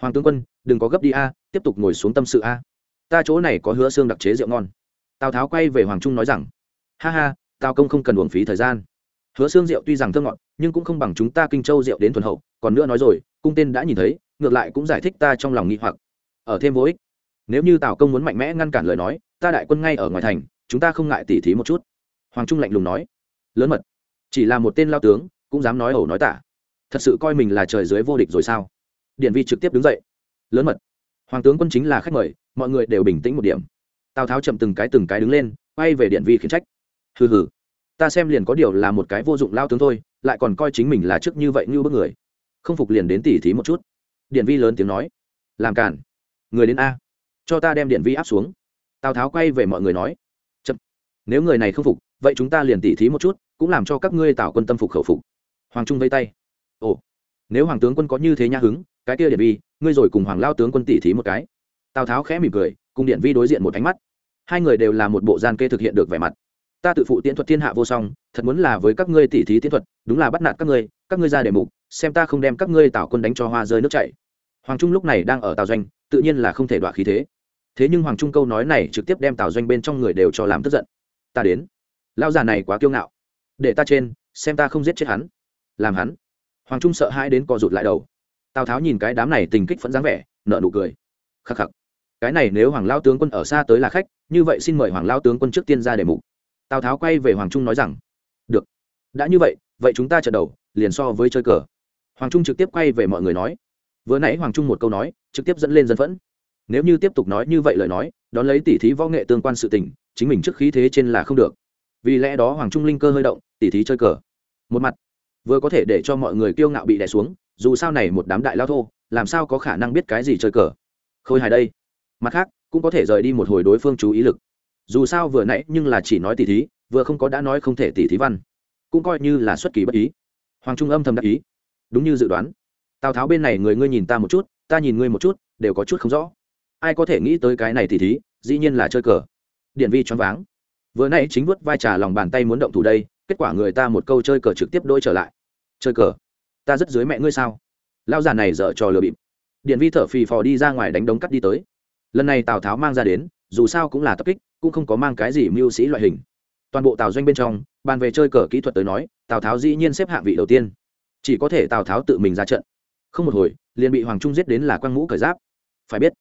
Hoàng tướng quân, đừng có gấp đi a, tiếp tục ngồi xuống tâm sự a. Ta chỗ này có hứa xương đặc chế rượu ngon. Tào tháo quay về hoàng trung nói rằng. Ha ha, tào công không cần uổng phí thời gian hứa xương rượu tuy rằng thơ ngọt, nhưng cũng không bằng chúng ta kinh châu rượu đến thuần hậu, còn nữa nói rồi, cung tên đã nhìn thấy, ngược lại cũng giải thích ta trong lòng nghi hoặc. Ở thêm vô ích. Nếu như tào công muốn mạnh mẽ ngăn cản lời nói, ta đại quân ngay ở ngoài thành, chúng ta không ngại tỉ thí một chút. Hoàng trung lạnh lùng nói. Lớn mật. Chỉ là một tên lao tướng, cũng dám nói ẩu nói tả. Thật sự coi mình là trời dưới vô địch rồi sao? Điện vi trực tiếp đứng dậy. Lớn mật. Hoàng tướng quân chính là khách mời, mọi người đều bình tĩnh một điểm. Tào tháo chậm từng cái từng cái đứng lên, quay về điện vi khiển trách. Hừ hừ ta xem liền có điều là một cái vô dụng lao tướng thôi, lại còn coi chính mình là trước như vậy như bức người. Không phục liền đến tỉ thí một chút. Điện vi lớn tiếng nói. Làm cản. Người đến a. Cho ta đem điện vi áp xuống. Tào tháo quay về mọi người nói. Chậm. Nếu người này không phục, vậy chúng ta liền tỉ thí một chút, cũng làm cho các ngươi tạo quân tâm phục khẩu phục. Hoàng trung vây tay. Ồ, nếu hoàng tướng quân có như thế nhã hứng, cái kia điện vi, ngươi rồi cùng hoàng lao tướng quân tỉ thí một cái. Tào tháo khẽ mỉm cười, cùng điện vi đối diện một ánh mắt. Hai người đều là một bộ gian kê thực hiện được vẻ mặt ta tự phụ tiễn thuật thiên hạ vô song, thật muốn là với các ngươi tỉ thí tiễn thuật, đúng là bắt nạt các ngươi các ngươi ra để mục, xem ta không đem các ngươi tạo quân đánh cho hoa rơi nước chảy. Hoàng trung lúc này đang ở tào doanh, tự nhiên là không thể đoạt khí thế. Thế nhưng hoàng trung câu nói này trực tiếp đem tào doanh bên trong người đều cho làm tức giận. Ta đến. Lao già này quá kiêu ngạo. Để ta trên, xem ta không giết chết hắn. Làm hắn. Hoàng trung sợ hãi đến co rụt lại đầu. Tào tháo nhìn cái đám này tình kích phẫn dáng vẻ nợ nụ cười. Khắc khắc. Cái này nếu hoàng lao tướng quân ở xa tới là khách, như vậy xin mời hoàng lao tướng quân trước tiên ra để mục tào tháo quay về hoàng trung nói rằng, được, đã như vậy vậy chúng ta trận đầu, liền so với chơi cờ. Hoàng trung trực tiếp quay về mọi người nói. Vừa nãy hoàng trung một câu nói, trực tiếp dẫn lên dân phẫn. Nếu như tiếp tục nói như vậy lời nói, đón lấy tỉ thí võ nghệ tương quan sự tình, chính mình trước khí thế trên là không được. Vì lẽ đó hoàng trung linh cơ hơi động, tỉ thí chơi cờ. Một mặt, vừa có thể để cho mọi người kiêu ngạo bị đè xuống, dù sao này một đám đại lao thô, làm sao có khả năng biết cái gì chơi cờ? Khôi hài đây. Mặt khác, cũng có thể rời đi một hồi đối phương chú ý lực dù sao vừa nãy nhưng là chỉ nói tỉ thí, vừa không có đã nói không thể tỉ thí văn. Cũng coi như là xuất kỳ bất ý. Hoàng trung âm thầm đắc ý. Đúng như dự đoán. Tào tháo bên này người ngươi nhìn ta một chút, ta nhìn ngươi một chút, đều có chút không rõ. Ai có thể nghĩ tới cái này tỉ thí, dĩ nhiên là chơi cờ. Điển vi choáng váng. Vừa nãy chính vuốt vai trà lòng bàn tay muốn động thủ đây, kết quả người ta một câu chơi cờ trực tiếp đôi trở lại. Chơi cờ? Ta rất dưới mẹ ngươi sao? Lao già này dở trò lừa bịp. Điện vi thở phì phò đi ra ngoài đánh đống cắt đi tới. Lần này tào tháo mang ra đến, dù sao cũng là tập kích cũng không có mang cái gì mưu sĩ loại hình. Toàn bộ tào doanh bên trong, bàn về chơi cờ kỹ thuật tới nói, tào tháo dĩ nhiên xếp hạng vị đầu tiên. Chỉ có thể tào tháo tự mình ra trận. Không một hồi, liền bị hoàng trung giết đến là quang ngũ cởi giáp. Phải biết,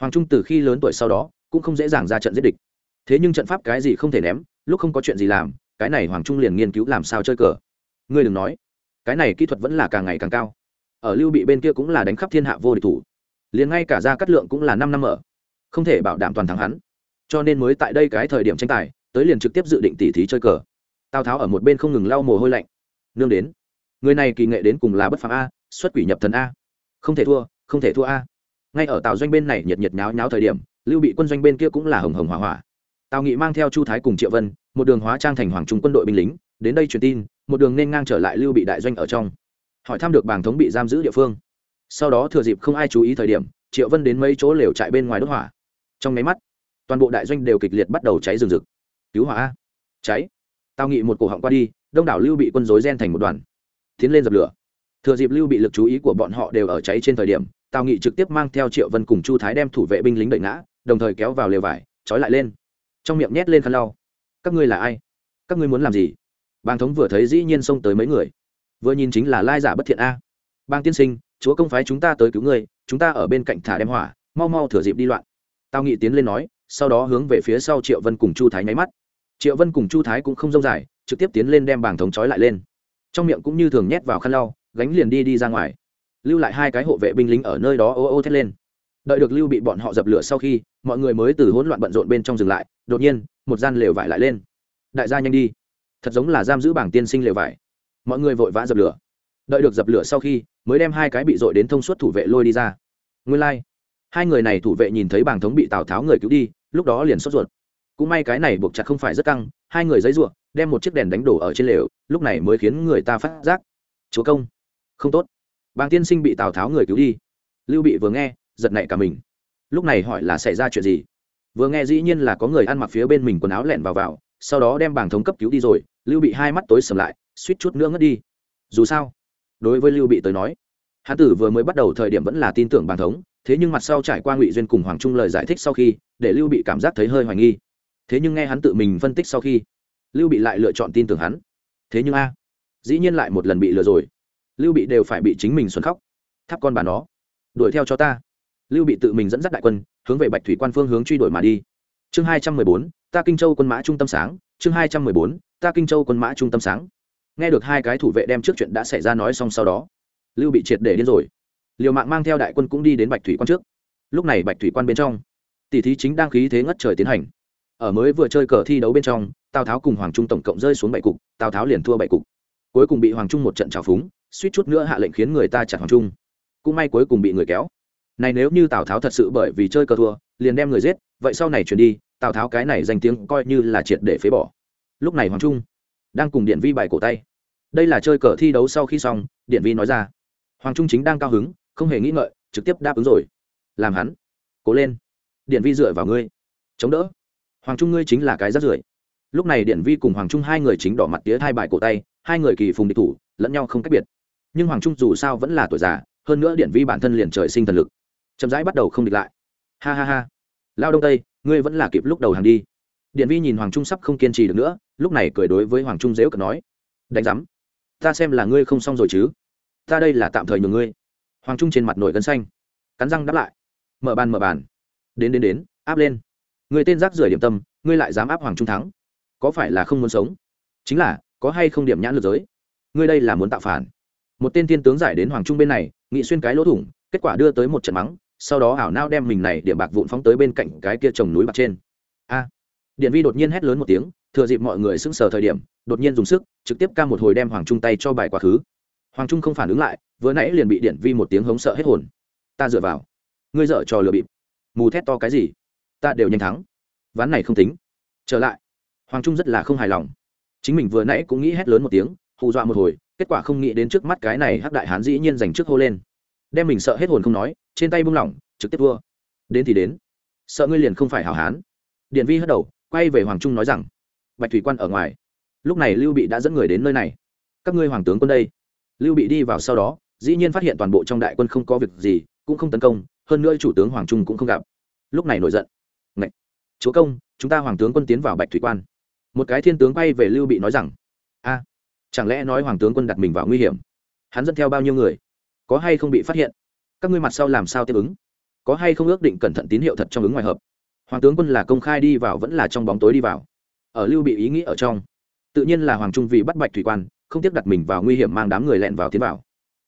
hoàng trung từ khi lớn tuổi sau đó, cũng không dễ dàng ra trận giết địch. Thế nhưng trận pháp cái gì không thể ném, lúc không có chuyện gì làm, cái này hoàng trung liền nghiên cứu làm sao chơi cờ. Ngươi đừng nói, cái này kỹ thuật vẫn là càng ngày càng cao. Ở lưu bị bên kia cũng là đánh khắp thiên hạ vô địch thủ. Liền ngay cả ra cắt lượng cũng là năm năm ở. Không thể bảo đảm toàn thắng hắn cho nên mới tại đây cái thời điểm tranh tài, tới liền trực tiếp dự định tỉ thí chơi cờ. Tào tháo ở một bên không ngừng lau mồ hôi lạnh. Nương đến. Người này kỳ nghệ đến cùng là bất phạm a, xuất quỷ nhập thần a. Không thể thua, không thể thua a. Ngay ở tào doanh bên này nhiệt nhiệt nháo nháo thời điểm, lưu bị quân doanh bên kia cũng là hồng hồng hỏa hỏa. Tào nghị mang theo chu thái cùng triệu vân, một đường hóa trang thành hoàng trung quân đội binh lính, đến đây truyền tin, một đường nên ngang trở lại lưu bị đại doanh ở trong. Hỏi thăm được bàng thống bị giam giữ địa phương. Sau đó thừa dịp không ai chú ý thời điểm, triệu vân đến mấy chỗ lều trại bên ngoài đốt hỏa. Trong máy mắt toàn bộ đại doanh đều kịch liệt bắt đầu cháy rừng rực. Cứu hỏa cháy. Tao nghị một cổ họng qua đi, đông đảo lưu bị quân dối gen thành một đoàn. Tiến lên dập lửa. Thừa dịp lưu bị lực chú ý của bọn họ đều ở cháy trên thời điểm tào nghị trực tiếp mang theo triệu vân cùng chu thái đem thủ vệ binh lính đợi ngã, đồng thời kéo vào lều vải, trói lại lên. Trong miệng nhét lên khăn lau. Các ngươi là ai? Các ngươi muốn làm gì? Bàng thống vừa thấy dĩ nhiên xông tới mấy người. Vừa nhìn chính là lai giả bất thiện a. Bang tiên sinh, chúa công phái chúng ta tới cứu ngươi, chúng ta ở bên cạnh thả đem hỏa, mau mau thừa dịp đi loạn. Tào nghị tiến lên nói sau đó hướng về phía sau triệu vân cùng chu thái nháy mắt. Triệu vân cùng chu thái cũng không rông dài, trực tiếp tiến lên đem bảng thống trói lại lên. Trong miệng cũng như thường nhét vào khăn lau, gánh liền đi đi ra ngoài. Lưu lại hai cái hộ vệ binh lính ở nơi đó ô ô thét lên. Đợi được lưu bị bọn họ dập lửa sau khi, mọi người mới từ hỗn loạn bận rộn bên trong dừng lại, đột nhiên, một gian lều vải lại lên. Đại gia nhanh đi. Thật giống là giam giữ bảng tiên sinh lều vải. Mọi người vội vã dập lửa. Đợi được dập lửa sau khi, mới đem hai cái bị dội đến thông suốt thủ vệ lôi đi ra. Nguyên lai、like hai người này thủ vệ nhìn thấy bàng thống bị tào tháo người cứu đi, lúc đó liền sốt ruột. Cũng may cái này buộc chặt không phải rất căng, hai người giấy ruộng đem một chiếc đèn đánh đổ ở trên lều, lúc này mới khiến người ta phát giác. Chúa công, không tốt. Bàng tiên sinh bị tào tháo người cứu đi. Lưu bị vừa nghe, giật nảy cả mình. Lúc này hỏi là xảy ra chuyện gì? Vừa nghe dĩ nhiên là có người ăn mặc phía bên mình quần áo lẹn vào vào, sau đó đem bảng thống cấp cứu đi rồi, lưu bị hai mắt tối sầm lại, suýt chút nữa ngất đi. Dù sao, đối với lưu bị tới nói, hán tử vừa mới bắt đầu thời điểm vẫn là tin tưởng bàng thống thế nhưng mặt sau trải qua ngụy duyên cùng hoàng trung lời giải thích sau khi, để lưu bị cảm giác thấy hơi hoài nghi. thế nhưng nghe hắn tự mình phân tích sau khi, lưu bị lại lựa chọn tin tưởng hắn. thế nhưng a, dĩ nhiên lại một lần bị lừa rồi. lưu bị đều phải bị chính mình xuân khóc. thắp con bà nó, đuổi theo cho ta. lưu bị tự mình dẫn dắt đại quân, hướng về bạch thủy quan phương hướng truy đuổi mà đi. chương hai trăm mười bốn, ta kinh châu quân mã trung tâm sáng. chương hai trăm mười bốn, ta kinh châu quân mã trung tâm sáng. nghe được hai cái thủ vệ đem trước chuyện đã xảy ra nói xong sau đó, lưu bị triệt để điên rồi liều mạng mang theo đại quân cũng đi đến bạch thủy quan trước. Lúc này bạch thủy quan bên trong, tỷ thí chính đang khí thế ngất trời tiến hành. Ở mới vừa chơi cờ thi đấu bên trong, tào tháo cùng hoàng trung tổng cộng rơi xuống bảy cục, tào tháo liền thua bảy cục. Cuối cùng bị hoàng trung một trận trào phúng, suýt chút nữa hạ lệnh khiến người ta chặt hoàng trung. Cũng may cuối cùng bị người kéo. Này nếu như tào tháo thật sự bởi vì chơi cờ thua, liền đem người giết, vậy sau này chuyển đi, tào tháo cái này danh tiếng coi như là triệt để phế bỏ. Lúc này hoàng trung đang cùng điện vi bài cổ tay. Đây là chơi cờ thi đấu sau khi xong, điện vi nói ra. Hoàng trung chính đang cao hứng không hề nghĩ ngợi, trực tiếp đáp ứng rồi. Làm hắn. Cố lên. Điện vi dựa vào ngươi. Chống đỡ. Hoàng trung ngươi chính là cái rát rưởi. Lúc này điện vi cùng hoàng trung hai người chính đỏ mặt tía hai bài cổ tay, hai người kỳ phùng địch thủ, lẫn nhau không cách biệt. Nhưng hoàng trung dù sao vẫn là tuổi già, hơn nữa điện vi bản thân liền trời sinh thần lực. Chậm rãi bắt đầu không địch lại. Ha ha ha. Lao đông tây, ngươi vẫn là kịp lúc đầu hàng đi. Điện vi nhìn hoàng trung sắp không kiên trì được nữa, lúc này cười đối với hoàng trung dễu cợt nói, đánh giám, ta xem là ngươi không xong rồi chứ. Ta đây là tạm thời nhường ngươi hoàng trung trên mặt nổi gân xanh. Cắn răng đáp lại. Mở bàn mở bàn. Đến đến đến, áp lên. Người tên rác rưởi điểm tâm, ngươi lại dám áp hoàng trung thắng? Có phải là không muốn sống? Chính là, có hay không điểm nhãn lược giới? Ngươi đây là muốn tạo phản. Một tên thiên tướng giải đến hoàng trung bên này, nghị xuyên cái lỗ thủng, kết quả đưa tới một trận mắng, sau đó ảo nao đem mình này điểm bạc vụn phóng tới bên cạnh cái kia trồng núi bạc trên. A! Điện vi đột nhiên hét lớn một tiếng, thừa dịp mọi người sững sờ thời điểm, đột nhiên dùng sức, trực tiếp ca một hồi đem hoàng trung tay cho bài quá khứ hoàng trung không phản ứng lại, vừa nãy liền bị điện vi một tiếng hống sợ hết hồn. Ta dựa vào. Ngươi dở trò lừa bịp. Mù thét to cái gì? Ta đều nhanh thắng. Ván này không tính. Trở lại. Hoàng trung rất là không hài lòng. Chính mình vừa nãy cũng nghĩ hét lớn một tiếng, hù dọa một hồi, kết quả không nghĩ đến trước mắt cái này hắc đại hán dĩ nhiên giành trước hô lên. Đem mình sợ hết hồn không nói, trên tay buông lỏng, trực tiếp thua. Đến thì đến. Sợ ngươi liền không phải hảo hán. Điện vi hất đầu, quay về hoàng trung nói rằng, bạch thủy quan ở ngoài. Lúc này lưu bị đã dẫn người đến nơi này. Các ngươi hoàng tướng quân đây lưu bị đi vào sau đó, dĩ nhiên phát hiện toàn bộ trong đại quân không có việc gì, cũng không tấn công, hơn nữa chủ tướng hoàng trung cũng không gặp. Lúc này nổi giận. Ngậy! chúa công, chúng ta hoàng tướng quân tiến vào bạch thủy quan. Một cái thiên tướng quay về lưu bị nói rằng, a, chẳng lẽ nói hoàng tướng quân đặt mình vào nguy hiểm? Hắn dẫn theo bao nhiêu người? Có hay không bị phát hiện? Các ngươi mặt sau làm sao tiếp ứng? Có hay không ước định cẩn thận tín hiệu thật trong ứng ngoài hợp? Hoàng tướng quân là công khai đi vào vẫn là trong bóng tối đi vào. Ở lưu bị ý nghĩ ở trong. Tự nhiên là hoàng trung vì bắt bạch thủy quan không tiếp đặt mình vào nguy hiểm mang đám người lẹn vào tiến vào.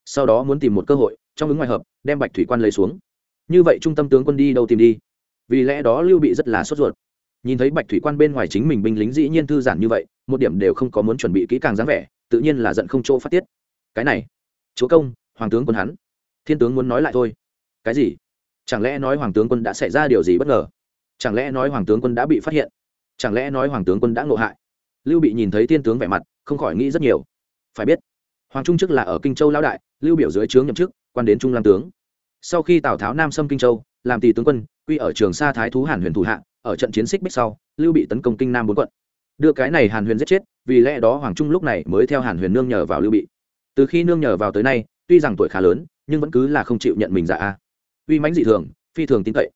Sau đó muốn tìm một cơ hội, trong ứng ngoài hợp, đem bạch thủy quan lấy xuống. Như vậy trung tâm tướng quân đi đâu tìm đi? Vì lẽ đó lưu bị rất là sốt ruột. Nhìn thấy bạch thủy quan bên ngoài chính mình binh lính dĩ nhiên thư giãn như vậy, một điểm đều không có muốn chuẩn bị kỹ càng dáng vẻ, tự nhiên là giận không chỗ phát tiết. Cái này, chúa công, hoàng tướng quân hắn. Thiên tướng muốn nói lại thôi. Cái gì? Chẳng lẽ nói hoàng tướng quân đã xảy ra điều gì bất ngờ? Chẳng lẽ nói hoàng tướng quân đã bị phát hiện? Chẳng lẽ nói hoàng tướng quân đã ngộ hại? Lưu bị nhìn thấy thiên tướng vẻ mặt, không khỏi nghĩ rất nhiều phải biết, hoàng trung chức là ở kinh châu lão đại, lưu biểu dưới trướng nhậm chức, quan đến trung lang tướng. Sau khi tào tháo nam xâm kinh châu, làm tỷ tướng quân, quy ở trường sa thái thú hàn huyền thủ hạ, ở trận chiến xích bích sau, lưu bị tấn công kinh nam bốn quận. Đưa cái này hàn huyền giết chết, vì lẽ đó hoàng trung lúc này mới theo hàn huyền nương nhờ vào lưu bị. Từ khi nương nhờ vào tới nay, tuy rằng tuổi khá lớn, nhưng vẫn cứ là không chịu nhận mình dạ a. Uy mãnh dị thường, phi thường tin cậy.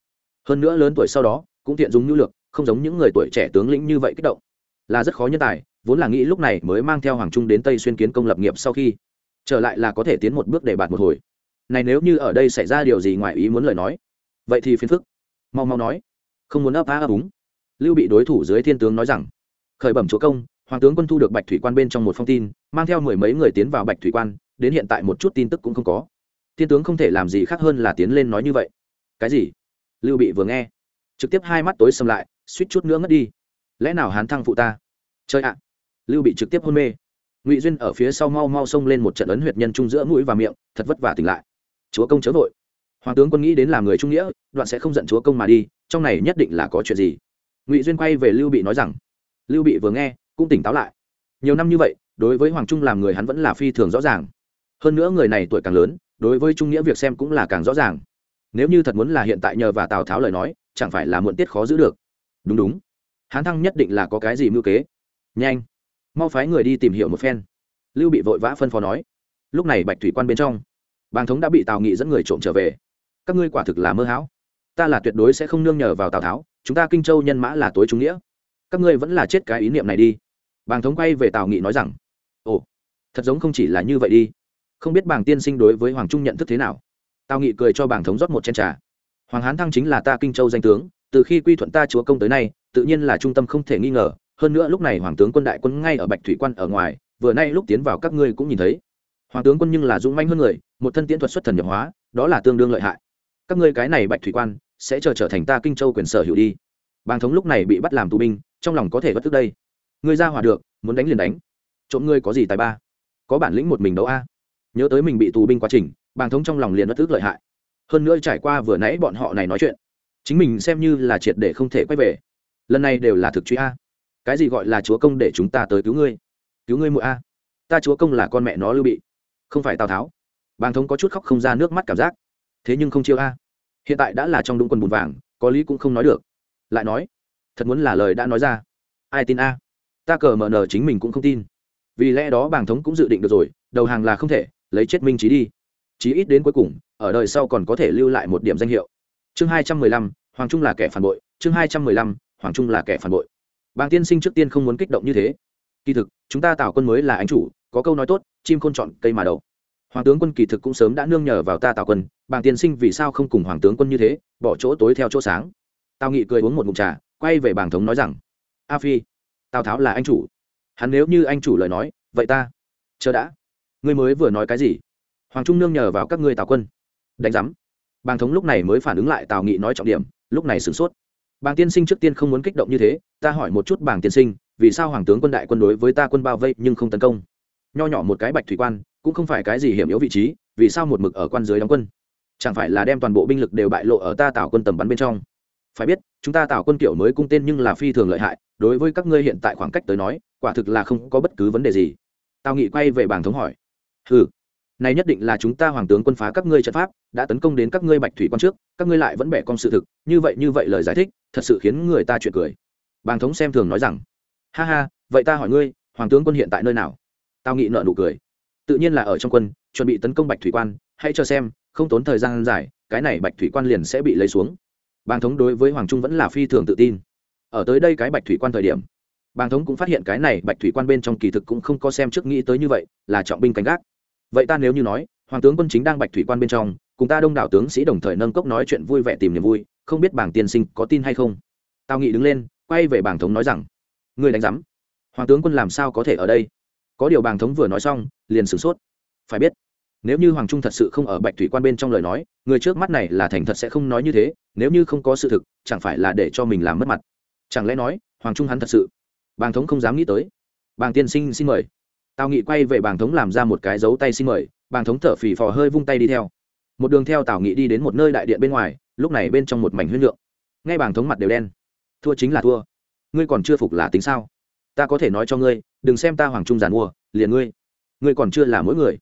Hơn nữa lớn tuổi sau đó, cũng tiện dùng nhu lược không giống những người tuổi trẻ tướng lĩnh như vậy kích động là rất khó nhân tài, vốn là nghĩ lúc này mới mang theo hoàng trung đến tây xuyên kiến công lập nghiệp sau khi, trở lại là có thể tiến một bước để bạt một hồi. Này nếu như ở đây xảy ra điều gì ngoài ý muốn lời nói, vậy thì phiền phức. Mau mau nói. Không muốn ấp á ấp úng. Lưu bị đối thủ dưới thiên tướng nói rằng, khởi bẩm chúa công, hoàng tướng quân thu được bạch thủy quan bên trong một phong tin, mang theo mười mấy người tiến vào bạch thủy quan, đến hiện tại một chút tin tức cũng không có. Thiên tướng không thể làm gì khác hơn là tiến lên nói như vậy. Cái gì? Lưu bị vừa nghe, trực tiếp hai mắt tối xâm lại, suýt chút nữa ngất đi lẽ nào hán thăng phụ ta? Chơi ạ! Lưu bị trực tiếp hôn mê. Ngụy duyên ở phía sau mau mau xông lên một trận ấn huyệt nhân trung giữa mũi và miệng, thật vất vả tỉnh lại. Chúa công chớ vội. Hoàng tướng quân nghĩ đến làm người trung nghĩa, đoạn sẽ không giận chúa công mà đi, trong này nhất định là có chuyện gì? Ngụy duyên quay về lưu bị nói rằng, lưu bị vừa nghe, cũng tỉnh táo lại. Nhiều năm như vậy, đối với hoàng trung làm người hắn vẫn là phi thường rõ ràng. Hơn nữa người này tuổi càng lớn, đối với trung nghĩa việc xem cũng là càng rõ ràng. Nếu như thật muốn là hiện tại nhờ và tào tháo lời nói, chẳng phải là muộn tiết khó giữ được. Đúng đúng hán thăng nhất định là có cái gì mưu kế. Nhanh, mau phái người đi tìm hiểu một phen. Lưu bị vội vã phân phó nói. Lúc này bạch thủy quan bên trong, bàng thống đã bị tào nghị dẫn người trộm trở về. Các ngươi quả thực là mơ hão. Ta là tuyệt đối sẽ không nương nhờ vào tào tháo, chúng ta kinh châu nhân mã là tối trung nghĩa. Các ngươi vẫn là chết cái ý niệm này đi. Bàng thống quay về tào nghị nói rằng, ồ, thật giống không chỉ là như vậy đi. Không biết bàng tiên sinh đối với hoàng trung nhận thức thế nào? Tào nghị cười cho bàng thống rót một chén trà. Hoàng hán thăng chính là ta kinh châu danh tướng, từ khi quy thuận ta chúa công tới nay tự nhiên là trung tâm không thể nghi ngờ, hơn nữa lúc này hoàng tướng quân đại quân ngay ở bạch thủy quan ở ngoài, vừa nay lúc tiến vào các ngươi cũng nhìn thấy. Hoàng tướng quân nhưng là dũng manh hơn người, một thân tiễn thuật xuất thần nhập hóa, đó là tương đương lợi hại. Các ngươi cái này bạch thủy quan, sẽ chờ trở thành ta kinh châu quyền sở hữu đi. Bàng thống lúc này bị bắt làm tù binh, trong lòng có thể bất tức đây. Ngươi ra hòa được, muốn đánh liền đánh. Trộm ngươi có gì tài ba? Có bản lĩnh một mình đấu a. Nhớ tới mình bị tù binh quá trình, bàng thống trong lòng liền bất tức lợi hại. Hơn nữa trải qua vừa nãy bọn họ này nói chuyện, chính mình xem như là triệt để không thể quay về lần này đều là thực truy a. Cái gì gọi là chúa công để chúng ta tới cứu ngươi? Cứu ngươi mũi a. Ta chúa công là con mẹ nó lưu bị, không phải tào tháo. Bàng thống có chút khóc không ra nước mắt cảm giác. Thế nhưng không chiêu a. Hiện tại đã là trong đúng quần bùn vàng, có lý cũng không nói được. Lại nói, thật muốn là lời đã nói ra. Ai tin a? Ta cờ mờ nờ chính mình cũng không tin. Vì lẽ đó bàng thống cũng dự định được rồi, đầu hàng là không thể, lấy chết minh trí đi. Chí ít đến cuối cùng, ở đời sau còn có thể lưu lại một điểm danh hiệu. Chương hai trăm mười lăm, hoàng trung là kẻ phản bội. Chương hai trăm mười lăm hoàng trung là kẻ phản bội. Bàng tiên sinh trước tiên không muốn kích động như thế. Kỳ thực, chúng ta tạo quân mới là anh chủ, có câu nói tốt, chim khôn chọn cây mà đậu. Hoàng tướng quân kỳ thực cũng sớm đã nương nhờ vào ta tạo quân, bàng tiên sinh vì sao không cùng hoàng tướng quân như thế, bỏ chỗ tối theo chỗ sáng. Tào nghị cười uống một mụn trà, quay về bàng thống nói rằng, a phi, tào tháo là anh chủ. Hắn nếu như anh chủ lời nói, vậy ta chờ đã. Ngươi mới vừa nói cái gì? Hoàng trung nương nhờ vào các ngươi tào quân. Đánh giám. Bàng thống lúc này mới phản ứng lại, tào nghị nói trọng điểm, lúc này sửng sốt bàng tiên sinh trước tiên không muốn kích động như thế, ta hỏi một chút bàng tiên sinh, vì sao hoàng tướng quân đại quân đối với ta quân bao vây nhưng không tấn công? Nho nhỏ một cái bạch thủy quan, cũng không phải cái gì hiểm yếu vị trí, vì sao một mực ở quan dưới đóng quân? Chẳng phải là đem toàn bộ binh lực đều bại lộ ở ta tạo quân tầm bắn bên trong? Phải biết, chúng ta tạo quân kiểu mới cung tên nhưng là phi thường lợi hại, đối với các ngươi hiện tại khoảng cách tới nói, quả thực là không có bất cứ vấn đề gì. Tào nghị quay về bảng thống hỏi. Ừ này nhất định là chúng ta hoàng tướng quân phá các ngươi trận pháp, đã tấn công đến các ngươi bạch thủy quan trước, các ngươi lại vẫn bẻ con sự thực, như vậy như vậy lời giải thích, thật sự khiến người ta chuyện cười. Bàng thống xem thường nói rằng, ha ha, vậy ta hỏi ngươi, hoàng tướng quân hiện tại nơi nào? Tao nghị nợ nụ cười. Tự nhiên là ở trong quân, chuẩn bị tấn công bạch thủy quan, hãy cho xem, không tốn thời gian dài, cái này bạch thủy quan liền sẽ bị lấy xuống. Bàng thống đối với hoàng trung vẫn là phi thường tự tin. Ở tới đây cái bạch thủy quan thời điểm, bàng thống cũng phát hiện cái này bạch thủy quan bên trong kỳ thực cũng không có xem trước nghĩ tới như vậy, là trọng binh canh gác vậy ta nếu như nói, hoàng tướng quân chính đang bạch thủy quan bên trong, cùng ta đông đảo tướng sĩ đồng thời nâng cốc nói chuyện vui vẻ tìm niềm vui, không biết bảng tiên sinh có tin hay không? Tào nghị đứng lên, quay về bảng thống nói rằng người đánh giám, hoàng tướng quân làm sao có thể ở đây? Có điều bảng thống vừa nói xong, liền sửng sốt. Phải biết, nếu như hoàng trung thật sự không ở bạch thủy quan bên trong lời nói, người trước mắt này là thành thật sẽ không nói như thế, nếu như không có sự thực, chẳng phải là để cho mình làm mất mặt? Chẳng lẽ nói, hoàng trung hắn thật sự? Bàng thống không dám nghĩ tới. Bàng tiên sinh xin mời tào nghị quay về bàng thống làm ra một cái dấu tay xin mời, bàng thống thở phì phò hơi vung tay đi theo. Một đường theo tào nghị đi đến một nơi đại điện bên ngoài, lúc này bên trong một mảnh huyết lượng. Ngay bàng thống mặt đều đen. Thua chính là thua. Ngươi còn chưa phục là tính sao? Ta có thể nói cho ngươi, đừng xem ta hoàng trung giàn mua, liền ngươi. Ngươi còn chưa là mỗi người.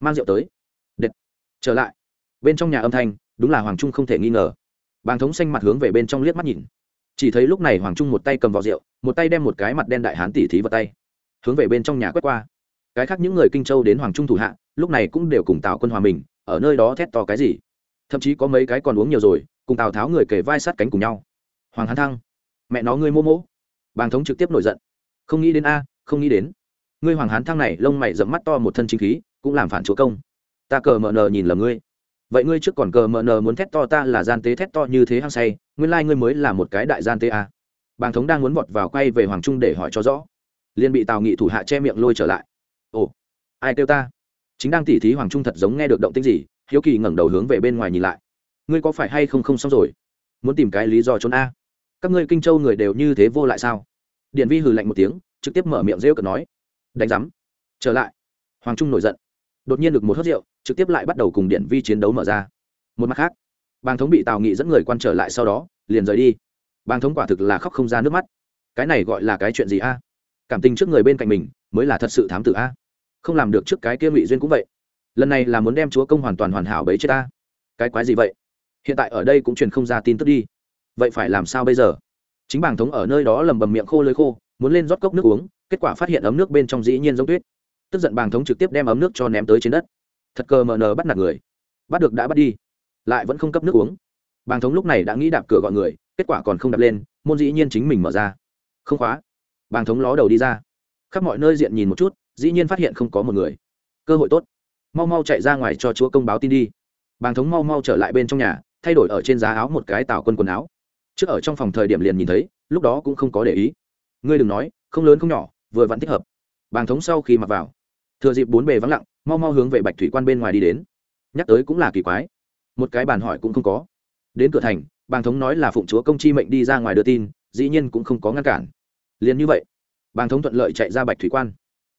Mang rượu tới. Đệt. Trở lại. Bên trong nhà âm thanh, đúng là hoàng trung không thể nghi ngờ. Bàng thống xanh mặt hướng về bên trong liếc mắt nhìn. Chỉ thấy lúc này hoàng trung một tay cầm vào rượu, một tay đem một cái mặt đen đại hán tỉ thí vào tay. Hướng về bên trong nhà quét qua cái khác những người kinh châu đến hoàng trung thủ hạ, lúc này cũng đều cùng tào quân hòa mình, ở nơi đó thét to cái gì. Thậm chí có mấy cái còn uống nhiều rồi, cùng tào tháo người kề vai sát cánh cùng nhau. Hoàng hán thăng, mẹ nó ngươi mô mỗ bàng thống trực tiếp nổi giận. Không nghĩ đến a, không nghĩ đến. Ngươi hoàng hán thăng này lông mày dẫm mắt to một thân chính khí, cũng làm phản chúa công. Ta cờ mờ nờ nhìn lầm ngươi. Vậy ngươi trước còn cờ mờ nờ muốn thét to ta là gian tế thét to như thế hăng say, nguyên lai ngươi mới là một cái đại gian tế a. Bàng thống đang muốn vọt vào quay về hoàng trung để hỏi cho rõ. Liền bị tào nghị thủ hạ che miệng lôi trở lại ai kêu ta? Chính đang tỉ thí hoàng trung thật giống nghe được động tĩnh gì, hiếu kỳ ngẩng đầu hướng về bên ngoài nhìn lại. Ngươi có phải hay không không xong rồi? Muốn tìm cái lý do trốn a. Các ngươi kinh châu người đều như thế vô lại sao? Điện vi hừ lạnh một tiếng, trực tiếp mở miệng rêu cợt nói. Đánh rắm trở lại. Hoàng trung nổi giận. Đột nhiên được một hớt rượu, trực tiếp lại bắt đầu cùng điện vi chiến đấu mở ra. Một mặt khác, bàng thống bị tào nghị dẫn người quan trở lại sau đó, liền rời đi. Bàng thống quả thực là khóc không ra nước mắt. Cái này gọi là cái chuyện gì a? Cảm tình trước người bên cạnh mình, mới là thật sự thám tử a không làm được trước cái kia ngụy duyên cũng vậy. Lần này là muốn đem chúa công hoàn toàn hoàn hảo bấy chết ta. Cái quái gì vậy? Hiện tại ở đây cũng truyền không ra tin tức đi. Vậy phải làm sao bây giờ? Chính bảng thống ở nơi đó lầm bầm miệng khô lơi khô, muốn lên rót cốc nước uống, kết quả phát hiện ấm nước bên trong dĩ nhiên giống tuyết. Tức giận bàng thống trực tiếp đem ấm nước cho ném tới trên đất. Thật cờ mờ nờ bắt nạt người. Bắt được đã bắt đi. Lại vẫn không cấp nước uống. Bàng thống lúc này đã nghĩ đạp cửa gọi người, kết quả còn không đạp lên, môn dĩ nhiên chính mình mở ra. Không khóa. Bàng thống ló đầu đi ra. Khắp mọi nơi diện nhìn một chút dĩ nhiên phát hiện không có một người. Cơ hội tốt. Mau mau chạy ra ngoài cho chúa công báo tin đi. Bàng thống mau mau trở lại bên trong nhà, thay đổi ở trên giá áo một cái tảo quân quần áo. Trước ở trong phòng thời điểm liền nhìn thấy, lúc đó cũng không có để ý. Ngươi đừng nói, không lớn không nhỏ, vừa vẫn thích hợp. Bàng thống sau khi mặc vào, thừa dịp bốn bề vắng lặng, mau mau hướng về bạch thủy quan bên ngoài đi đến. Nhắc tới cũng là kỳ quái. Một cái bàn hỏi cũng không có. Đến cửa thành, bàng thống nói là phụng chúa công chi mệnh đi ra ngoài đưa tin, dĩ nhiên cũng không có ngăn cản. Liền như vậy, bàng thống thuận lợi chạy ra bạch thủy quan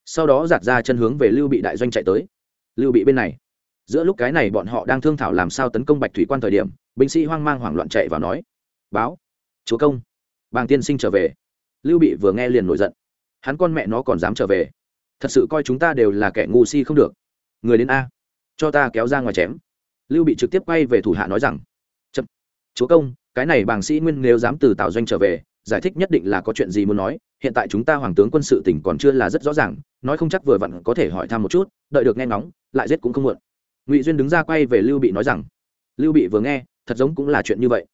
sau đó giạt ra chân hướng về lưu bị đại doanh chạy tới. Lưu bị bên này, giữa lúc cái này bọn họ đang thương thảo làm sao tấn công bạch thủy quan thời điểm, binh sĩ hoang mang hoảng loạn chạy vào nói, báo, chúa công, bàng tiên sinh trở về. Lưu bị vừa nghe liền nổi giận. Hắn con mẹ nó còn dám trở về. Thật sự coi chúng ta đều là kẻ ngu si không được. Người đến a, cho ta kéo ra ngoài chém. Lưu bị trực tiếp quay về thủ hạ nói rằng, chậm, chúa công, cái này bàng sĩ nguyên nếu dám từ tào doanh trở về giải thích nhất định là có chuyện gì muốn nói, hiện tại chúng ta hoàng tướng quân sự tỉnh còn chưa là rất rõ ràng, nói không chắc vừa vặn có thể hỏi thăm một chút, đợi được nghe ngóng, lại giết cũng không muộn. Ngụy duyên đứng ra quay về lưu bị nói rằng, lưu bị vừa nghe, thật giống cũng là chuyện như vậy.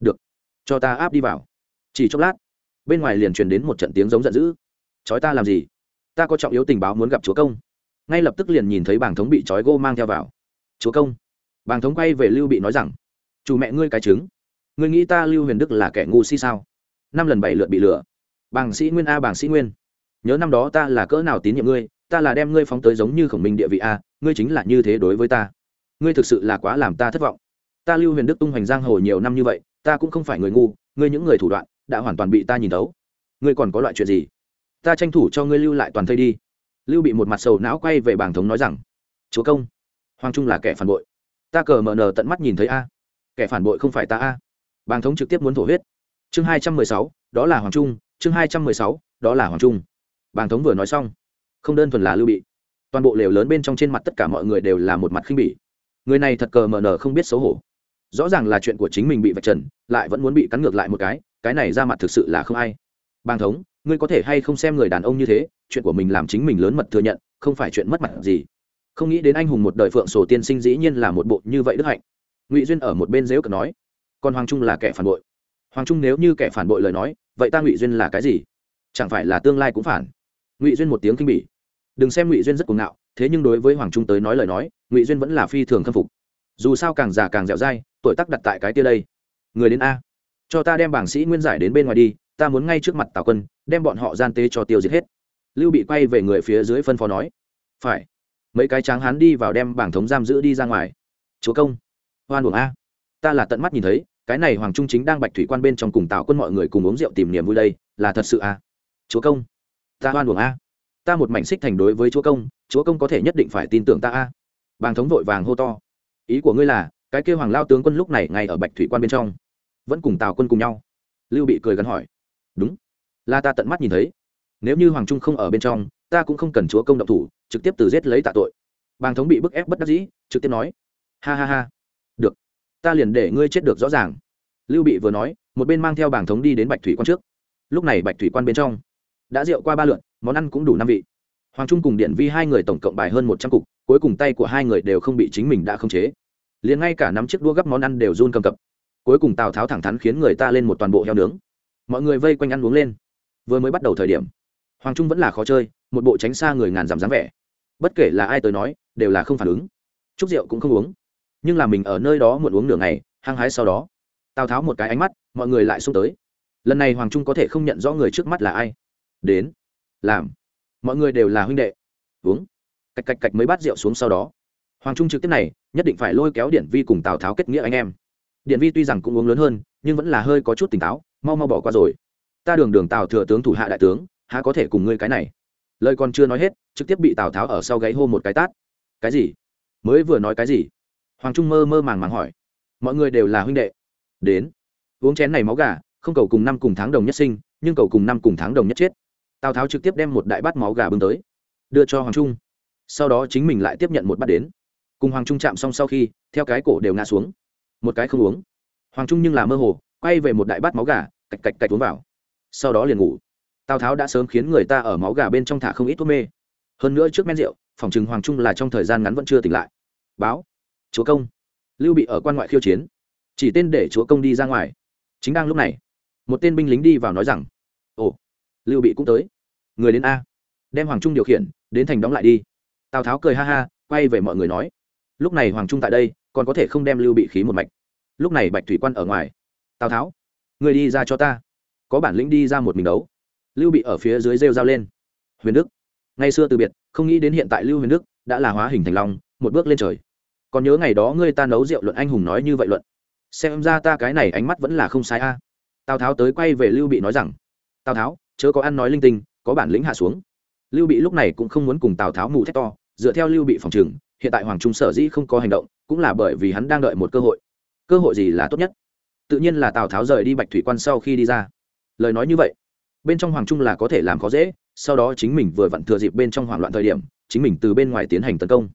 Được, cho ta áp đi vào. Chỉ chốc lát, bên ngoài liền truyền đến một trận tiếng giống giận dữ. Chói ta làm gì? Ta có trọng yếu tình báo muốn gặp chúa công. Ngay lập tức liền nhìn thấy bàng thống bị chói gô mang theo vào. Chúa công. Bàng thống quay về lưu bị nói rằng, chủ mẹ ngươi cái trứng, ngươi nghĩ ta lưu huyền đức là kẻ ngu si sao? Năm lần bảy lượt bị lừa. Bàng sĩ nguyên a, bàng sĩ nguyên. Nhớ năm đó ta là cỡ nào tín nhiệm ngươi, ta là đem ngươi phóng tới giống như khổng minh địa vị a, ngươi chính là như thế đối với ta. Ngươi thực sự là quá làm ta thất vọng. Ta lưu huyền đức tung hoành giang hồ nhiều năm như vậy, ta cũng không phải người ngu, ngươi những người thủ đoạn đã hoàn toàn bị ta nhìn thấu. Ngươi còn có loại chuyện gì? Ta tranh thủ cho ngươi lưu lại toàn thây đi. Lưu bị một mặt sầu não quay về bảng thống nói rằng, chúa công, hoàng trung là kẻ phản bội. Ta cờ mờ nờ tận mắt nhìn thấy a. Kẻ phản bội không phải ta a. Bàng thống trực tiếp muốn thổ huyết chương hai trăm mười sáu, đó là hoàng trung, chương hai trăm mười sáu, đó là hoàng trung. Bàng thống vừa nói xong, không đơn thuần là lưu bị. Toàn bộ lều lớn bên trong trên mặt tất cả mọi người đều là một mặt khinh bỉ. Người này thật cờ mờ nờ không biết xấu hổ. Rõ ràng là chuyện của chính mình bị vạch trần, lại vẫn muốn bị cắn ngược lại một cái cái này ra mặt thực sự là không ai. Bàng thống, ngươi có thể hay không xem người đàn ông như thế, chuyện của mình làm chính mình lớn mật thừa nhận, không phải chuyện mất mặt gì. Không nghĩ đến anh hùng một đời phượng sổ tiên sinh dĩ nhiên là một bộ như vậy đức hạnh. Ngụy duyên ở một bên dếu cờ nói, còn hoàng trung là kẻ phản bội hoàng trung nếu như kẻ phản bội lời nói, vậy ta ngụy duyên là cái gì? Chẳng phải là tương lai cũng phản? Ngụy duyên một tiếng kinh bỉ. Đừng xem ngụy duyên rất cuồng ngạo, thế nhưng đối với hoàng trung tới nói lời nói, ngụy duyên vẫn là phi thường khâm phục. Dù sao càng già càng dẻo dai, tuổi tác đặt tại cái tia đây. Người đến a. Cho ta đem bảng sĩ nguyên giải đến bên ngoài đi, ta muốn ngay trước mặt tào quân, đem bọn họ gian tế cho tiêu diệt hết. Lưu bị quay về người phía dưới phân phó nói. Phải. Mấy cái tráng hán đi vào đem bảng thống giam giữ đi ra ngoài. Chúa công. Hoan buồng a. Ta là tận mắt nhìn thấy cái này hoàng trung chính đang bạch thủy quan bên trong cùng tào quân mọi người cùng uống rượu tìm niềm vui đây, là thật sự à? Chúa công, ta hoan uổng a. Ta một mảnh xích thành đối với chúa công chúa công có thể nhất định phải tin tưởng ta a. Bàng thống vội vàng hô to. Ý của ngươi là, cái kêu hoàng lao tướng quân lúc này ngay ở bạch thủy quan bên trong, vẫn cùng tào quân cùng nhau. Lưu bị cười gắn hỏi. Đúng. Là ta tận mắt nhìn thấy. Nếu như hoàng trung không ở bên trong, ta cũng không cần chúa công động thủ, trực tiếp từ giết lấy tạ tội. Bàng thống bị bức ép bất đắc dĩ, trực tiếp nói. Ha ha ha ta liền để ngươi chết được rõ ràng. Lưu bị vừa nói, một bên mang theo bảng thống đi đến bạch thủy quan trước. Lúc này bạch thủy quan bên trong đã rượu qua ba lượn món ăn cũng đủ năm vị. Hoàng trung cùng điện vi hai người tổng cộng bài hơn một trăm cục, cuối cùng tay của hai người đều không bị chính mình đã khống chế. Liền ngay cả nắm chiếc đua gấp món ăn đều run cầm cập. Cuối cùng tào tháo thẳng thắn khiến người ta lên một toàn bộ heo nướng. Mọi người vây quanh ăn uống lên. Vừa mới bắt đầu thời điểm, hoàng trung vẫn là khó chơi, một bộ tránh xa người ngàn dặm dáng vẻ. Bất kể là ai tới nói, đều là không phản ứng. Chúc rượu cũng không uống nhưng là mình ở nơi đó muộn uống nửa ngày, hăng hái sau đó, tào tháo một cái ánh mắt, mọi người lại xông tới. Lần này hoàng trung có thể không nhận rõ người trước mắt là ai. Đến, làm. Mọi người đều là huynh đệ. Uống. Cạch cạch cạch mới bát rượu xuống sau đó. Hoàng trung trực tiếp này, nhất định phải lôi kéo điện vi cùng tào tháo kết nghĩa anh em. Điện vi tuy rằng cũng uống lớn hơn, nhưng vẫn là hơi có chút tỉnh táo, mau mau bỏ qua rồi. Ta đường đường tào thừa tướng thủ hạ đại tướng, há có thể cùng ngươi cái này. Lời còn chưa nói hết, trực tiếp bị tào tháo ở sau gáy hô một cái tát. Cái gì? Mới vừa nói cái gì? Hoàng trung mơ mơ màng màng hỏi. Mọi người đều là huynh đệ. Đến. Uống chén này máu gà, không cầu cùng năm cùng tháng đồng nhất sinh, nhưng cầu cùng năm cùng tháng đồng nhất chết. Tào tháo trực tiếp đem một đại bát máu gà bưng tới. Đưa cho hoàng trung. Sau đó chính mình lại tiếp nhận một bát đến. Cùng hoàng trung chạm xong sau khi, theo cái cổ đều ngã xuống. Một cái không uống. Hoàng trung nhưng là mơ hồ, quay về một đại bát máu gà, cạch cạch cạch uống vào. Sau đó liền ngủ. Tào tháo đã sớm khiến người ta ở máu gà bên trong thả không ít thuốc mê. Hơn nữa trước men rượu, phòng chừng hoàng trung là trong thời gian ngắn vẫn chưa tỉnh lại. Báo chúa công. Lưu bị ở quan ngoại khiêu chiến. Chỉ tên để chúa công đi ra ngoài. Chính đang lúc này, một tên binh lính đi vào nói rằng, ồ, lưu bị cũng tới. Người đến a. Đem hoàng trung điều khiển, đến thành đóng lại đi. Tào tháo cười ha ha, quay về mọi người nói, lúc này hoàng trung tại đây, còn có thể không đem lưu bị khí một mạch. Lúc này bạch thủy quan ở ngoài. Tào tháo, người đi ra cho ta. Có bản lĩnh đi ra một mình đấu. Lưu bị ở phía dưới rêu dao lên. Huyền đức, ngày xưa từ biệt, không nghĩ đến hiện tại lưu huyền đức đã là hóa hình thành long, một bước lên trời còn nhớ ngày đó ngươi ta nấu rượu luận anh hùng nói như vậy luận. Xem ra ta cái này ánh mắt vẫn là không sai a. Tào tháo tới quay về lưu bị nói rằng, tào tháo, chớ có ăn nói linh tinh, có bản lĩnh hạ xuống. Lưu bị lúc này cũng không muốn cùng tào tháo mù thét to, dựa theo lưu bị phòng trừng hiện tại hoàng trung sở dĩ không có hành động, cũng là bởi vì hắn đang đợi một cơ hội. Cơ hội gì là tốt nhất? Tự nhiên là tào tháo rời đi bạch thủy quan sau khi đi ra. Lời nói như vậy, bên trong hoàng trung là có thể làm khó dễ, sau đó chính mình vừa vặn thừa dịp bên trong hoảng loạn thời điểm, chính mình từ bên ngoài tiến hành tấn công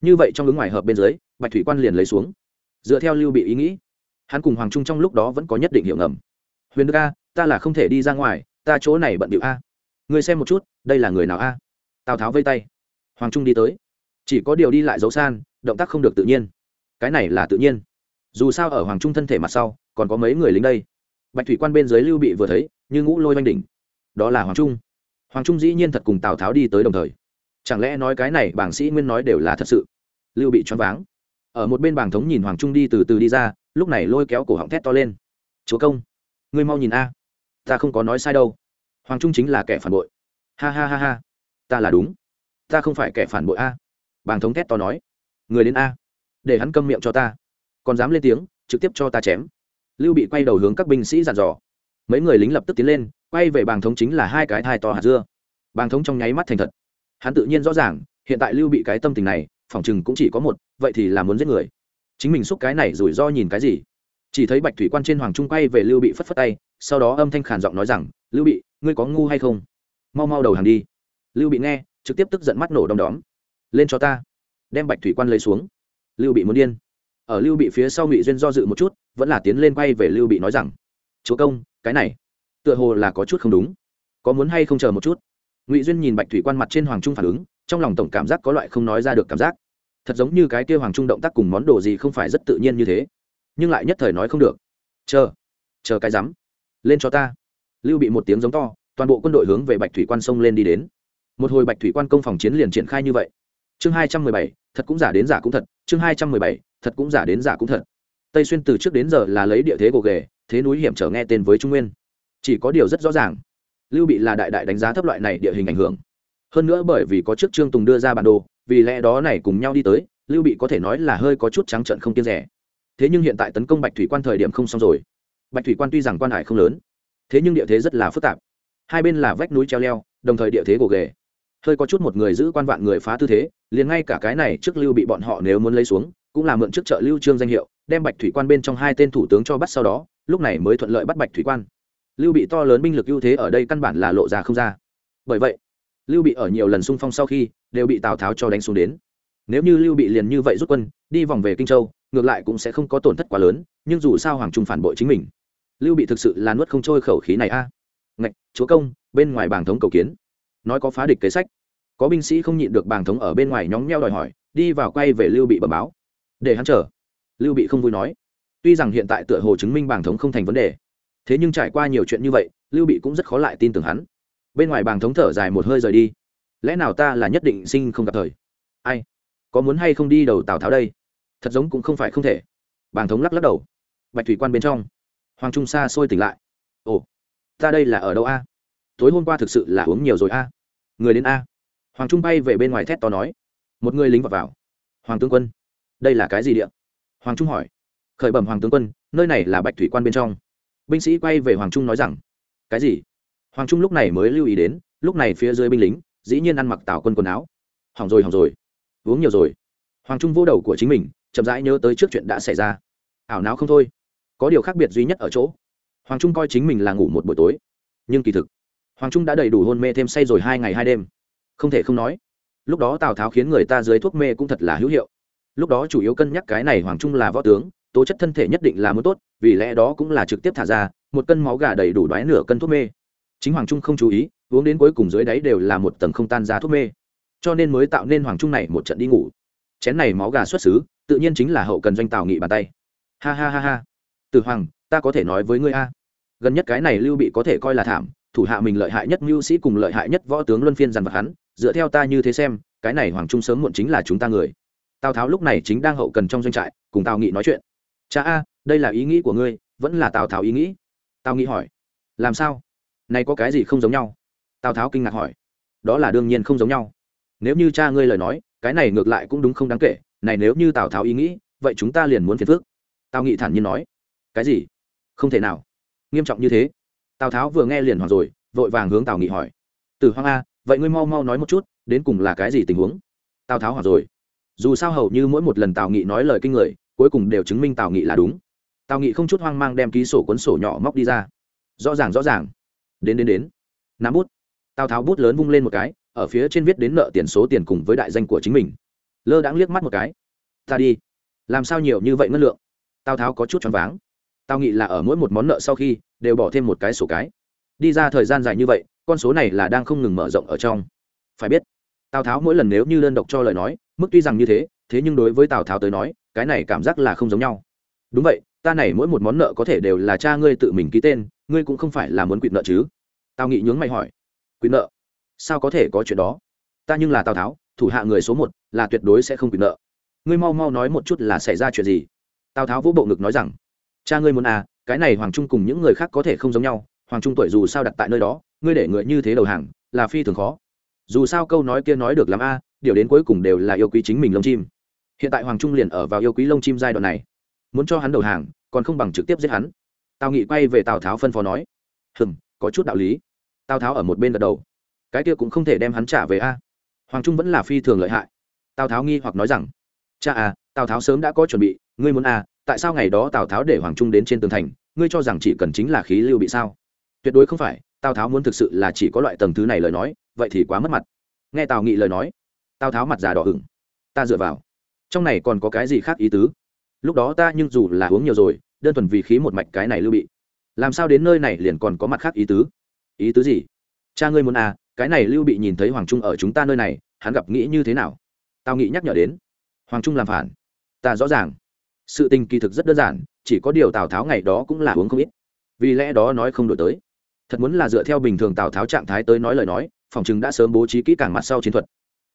như vậy trong ứng ngoài hợp bên dưới, bạch thủy quan liền lấy xuống. Dựa theo lưu bị ý nghĩ, hắn cùng hoàng trung trong lúc đó vẫn có nhất định hiệu ngầm. Huyền đức a, ta là không thể đi ra ngoài, ta chỗ này bận điệu a. Người xem một chút, đây là người nào a? Tào tháo vây tay. Hoàng trung đi tới. Chỉ có điều đi lại dấu san, động tác không được tự nhiên. Cái này là tự nhiên. Dù sao ở hoàng trung thân thể mặt sau, còn có mấy người lính đây. Bạch thủy quan bên dưới lưu bị vừa thấy, như ngũ lôi oanh đỉnh. Đó là hoàng trung. Hoàng trung dĩ nhiên thật cùng tào tháo đi tới đồng thời chẳng lẽ nói cái này bảng sĩ nguyên nói đều là thật sự? Lưu bị choáng váng. Ở một bên bảng thống nhìn hoàng trung đi từ từ đi ra, lúc này lôi kéo cổ họng thét to lên. Chúa công, ngươi mau nhìn a. Ta không có nói sai đâu. Hoàng trung chính là kẻ phản bội. Ha ha ha ha, ta là đúng. Ta không phải kẻ phản bội a. Bàng thống thét to nói. Người đến a, để hắn câm miệng cho ta. Còn dám lên tiếng, trực tiếp cho ta chém. Lưu bị quay đầu hướng các binh sĩ dàn dò. Mấy người lính lập tức tiến lên, quay về bàng thống chính là hai cái thai to hạt dưa. Bàng thống trong nháy mắt thành thật hắn tự nhiên rõ ràng, hiện tại lưu bị cái tâm tình này phỏng chừng cũng chỉ có một, vậy thì là muốn giết người. Chính mình xúc cái này rủi ro nhìn cái gì? Chỉ thấy bạch thủy quan trên hoàng trung quay về lưu bị phất phất tay, sau đó âm thanh khàn giọng nói rằng, lưu bị, ngươi có ngu hay không? Mau mau đầu hàng đi. Lưu bị nghe, trực tiếp tức giận mắt nổ đom đóm. Lên cho ta. Đem bạch thủy quan lấy xuống. Lưu bị muốn điên. Ở lưu bị phía sau ngụy duyên do dự một chút, vẫn là tiến lên quay về lưu bị nói rằng, chúa công, cái này, tựa hồ là có chút không đúng. Có muốn hay không chờ một chút? Ngụy duyên nhìn bạch thủy quan mặt trên hoàng trung phản ứng trong lòng tổng cảm giác có loại không nói ra được cảm giác thật giống như cái kia hoàng trung động tác cùng món đồ gì không phải rất tự nhiên như thế nhưng lại nhất thời nói không được chờ chờ cái rắm lên cho ta lưu bị một tiếng giống to toàn bộ quân đội hướng về bạch thủy quan sông lên đi đến một hồi bạch thủy quan công phòng chiến liền triển khai như vậy chương hai trăm mười bảy thật cũng giả đến giả cũng thật chương hai trăm mười bảy thật cũng giả đến giả cũng thật tây xuyên từ trước đến giờ là lấy địa thế gồ ghề thế núi hiểm trở nghe tên với trung nguyên chỉ có điều rất rõ ràng lưu bị là đại đại đánh giá thấp loại này địa hình ảnh hưởng. Hơn nữa bởi vì có trước trương tùng đưa ra bản đồ, vì lẽ đó này cùng nhau đi tới, lưu bị có thể nói là hơi có chút trắng trận không kiên rẻ. Thế nhưng hiện tại tấn công bạch thủy quan thời điểm không xong rồi. Bạch thủy quan tuy rằng quan hải không lớn, thế nhưng địa thế rất là phức tạp. Hai bên là vách núi treo leo, đồng thời địa thế gồ ghề. Hơi có chút một người giữ quan vạn người phá tư thế, liền ngay cả cái này trước lưu bị bọn họ nếu muốn lấy xuống, cũng là mượn trước trợ lưu trương danh hiệu, đem bạch thủy quan bên trong hai tên thủ tướng cho bắt sau đó, lúc này mới thuận lợi bắt bạch thủy quan lưu bị to lớn binh lực ưu thế ở đây căn bản là lộ ra không ra. Bởi vậy, lưu bị ở nhiều lần xung phong sau khi đều bị tào tháo cho đánh xuống đến. Nếu như lưu bị liền như vậy rút quân, đi vòng về kinh châu, ngược lại cũng sẽ không có tổn thất quá lớn, nhưng dù sao hoàng trung phản bội chính mình. Lưu bị thực sự là nuốt không trôi khẩu khí này a. Ngạch, chúa công, bên ngoài Bàng thống cầu kiến. Nói có phá địch kế sách. Có binh sĩ không nhịn được bàng thống ở bên ngoài nhóng nheo đòi hỏi, đi vào quay về lưu bị bẩm báo. Để hắn chờ. Lưu bị không vui nói. Tuy rằng hiện tại tựa hồ chứng minh bàng thống không thành vấn đề thế nhưng trải qua nhiều chuyện như vậy lưu bị cũng rất khó lại tin tưởng hắn. Bên ngoài bàng thống thở dài một hơi rời đi. Lẽ nào ta là nhất định sinh không gặp thời? Ai? Có muốn hay không đi đầu tào tháo đây? Thật giống cũng không phải không thể. Bàng thống lắc lắc đầu. Bạch thủy quan bên trong. Hoàng trung xa xôi tỉnh lại. Ồ ta đây là ở đâu a? Tối hôm qua thực sự là uống nhiều rồi a. Người đến a? Hoàng trung bay về bên ngoài thét to nói. Một người lính vào, vào. hoàng tướng quân. Đây là cái gì điện hoàng trung hỏi. Khởi bẩm hoàng tướng quân nơi này là bạch thủy quan bên trong binh sĩ quay về hoàng trung nói rằng, cái gì? Hoàng trung lúc này mới lưu ý đến, lúc này phía dưới binh lính, dĩ nhiên ăn mặc tào quân quần áo. Hỏng rồi hỏng rồi, uống nhiều rồi. Hoàng trung vô đầu của chính mình, chậm rãi nhớ tới trước chuyện đã xảy ra. Ảo não không thôi, có điều khác biệt duy nhất ở chỗ, hoàng trung coi chính mình là ngủ một buổi tối, nhưng kỳ thực, hoàng trung đã đầy đủ hôn mê thêm say rồi hai ngày hai đêm. Không thể không nói, lúc đó tào tháo khiến người ta dưới thuốc mê cũng thật là hữu hiệu. Lúc đó chủ yếu cân nhắc cái này hoàng trung là võ tướng tố chất thân thể nhất định là muốn tốt, vì lẽ đó cũng là trực tiếp thả ra, một cân máu gà đầy đủ đoái nửa cân thuốc mê. Chính hoàng trung không chú ý, uống đến cuối cùng dưới đáy đều là một tầng không tan ra thuốc mê. Cho nên mới tạo nên hoàng trung này một trận đi ngủ. Chén này máu gà xuất xứ, tự nhiên chính là hậu cần doanh tào nghị bàn tay. Ha ha ha ha. Từ hoàng, ta có thể nói với ngươi a. Gần nhất cái này lưu bị có thể coi là thảm, thủ hạ mình lợi hại nhất mưu sĩ cùng lợi hại nhất võ tướng luân phiên dằn vặt hắn, dựa theo ta như thế xem, cái này hoàng trung sớm muộn chính là chúng ta người. Tào tháo lúc này chính đang hậu cần trong doanh trại, cùng tào nghị nói chuyện cha a, đây là ý nghĩ của ngươi, vẫn là tào tháo ý nghĩ? Tào nghĩ hỏi. Làm sao? Này có cái gì không giống nhau? Tào tháo kinh ngạc hỏi. Đó là đương nhiên không giống nhau. Nếu như cha ngươi lời nói, cái này ngược lại cũng đúng không đáng kể. Này nếu như tào tháo ý nghĩ, vậy chúng ta liền muốn phiền phước tào nghị thản nhiên nói. Cái gì? Không thể nào. Nghiêm trọng như thế. Tào tháo vừa nghe liền hoảng rồi, vội vàng hướng tào nghị hỏi. Từ hoang a, vậy ngươi mau mau nói một chút, đến cùng là cái gì tình huống? Tào tháo hoảng rồi. Dù sao hầu như mỗi một lần tào nghị nói lời kinh người cuối cùng đều chứng minh tào nghị là đúng tào nghị không chút hoang mang đem ký sổ cuốn sổ nhỏ móc đi ra rõ ràng rõ ràng đến đến đến nắm bút tào tháo bút lớn vung lên một cái ở phía trên viết đến nợ tiền số tiền cùng với đại danh của chính mình lơ đãng liếc mắt một cái ta đi làm sao nhiều như vậy ngân lượng tào tháo có chút choáng váng tào nghị là ở mỗi một món nợ sau khi đều bỏ thêm một cái sổ cái đi ra thời gian dài như vậy con số này là đang không ngừng mở rộng ở trong phải biết tào tháo mỗi lần nếu như đơn độc cho lời nói mức tuy rằng như thế thế nhưng đối với tào tháo tới nói cái này cảm giác là không giống nhau. Đúng vậy, ta này mỗi một món nợ có thể đều là cha ngươi tự mình ký tên, ngươi cũng không phải là muốn quỵt nợ chứ? Tào nghị nhướng mày hỏi. Quỵt nợ? Sao có thể có chuyện đó? Ta nhưng là tào tháo, thủ hạ người số một, là tuyệt đối sẽ không quỵt nợ. Ngươi mau mau nói một chút là xảy ra chuyện gì? Tào tháo vỗ bộ ngực nói rằng, cha ngươi muốn à cái này hoàng trung cùng những người khác có thể không giống nhau, hoàng trung tuổi dù sao đặt tại nơi đó, ngươi để người như thế đầu hàng, là phi thường khó. Dù sao câu nói kia nói được làm a, điều đến cuối cùng đều là yêu quý chính mình lông chim hiện tại hoàng trung liền ở vào yêu quý lông chim giai đoạn này. Muốn cho hắn đầu hàng, còn không bằng trực tiếp giết hắn. Tào nghị quay về tào tháo phân phó nói, hừm, có chút đạo lý. Tào tháo ở một bên gật đầu. Cái kia cũng không thể đem hắn trả về a. Hoàng trung vẫn là phi thường lợi hại. Tào tháo nghi hoặc nói rằng, cha à tào tháo sớm đã có chuẩn bị, ngươi muốn à tại sao ngày đó tào tháo để hoàng trung đến trên tường thành, ngươi cho rằng chỉ cần chính là khí lưu bị sao? Tuyệt đối không phải, tào tháo muốn thực sự là chỉ có loại tầng thứ này lời nói, vậy thì quá mất mặt. Nghe tào nghị lời nói, tào tháo mặt già đỏ hửng ta dựa vào trong này còn có cái gì khác ý tứ? Lúc đó ta nhưng dù là uống nhiều rồi, đơn thuần vì khí một mạch cái này lưu bị. Làm sao đến nơi này liền còn có mặt khác ý tứ? Ý tứ gì? Cha ngươi muốn à cái này lưu bị nhìn thấy hoàng trung ở chúng ta nơi này, hắn gặp nghĩ như thế nào? Tao nghĩ nhắc nhở đến. Hoàng trung làm phản. Ta rõ ràng. Sự tình kỳ thực rất đơn giản, chỉ có điều tào tháo ngày đó cũng là uống không ít. Vì lẽ đó nói không đổi tới. Thật muốn là dựa theo bình thường tào tháo trạng thái tới nói lời nói, phòng chừng đã sớm bố trí kỹ càng mặt sau chiến thuật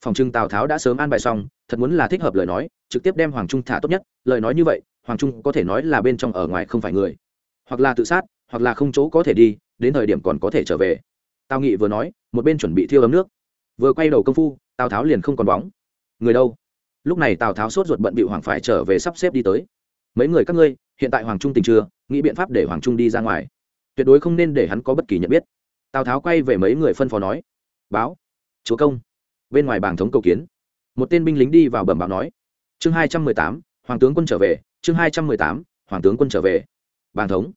phòng trưng tào tháo đã sớm an bài xong, thật muốn là thích hợp lời nói, trực tiếp đem hoàng trung thả tốt nhất. Lời nói như vậy, hoàng trung có thể nói là bên trong ở ngoài không phải người. Hoặc là tự sát, hoặc là không chỗ có thể đi, đến thời điểm còn có thể trở về. Tào nghị vừa nói, một bên chuẩn bị thiêu ấm nước. Vừa quay đầu công phu, tào tháo liền không còn bóng. Người đâu? Lúc này tào tháo sốt ruột bận bị hoàng phải trở về sắp xếp đi tới. Mấy người các ngươi, hiện tại hoàng trung tình chưa? Nghĩ biện pháp để hoàng trung đi ra ngoài. Tuyệt đối không nên để hắn có bất kỳ nhận biết. Tào tháo quay về mấy người phân phó nói. Báo. Chúa công bên ngoài bảng thống cầu kiến. Một tên binh lính đi vào bẩm báo nói, chương hai trăm mười tám, hoàng tướng quân trở về, chương hai trăm mười tám, hoàng tướng quân trở về. Bàng thống.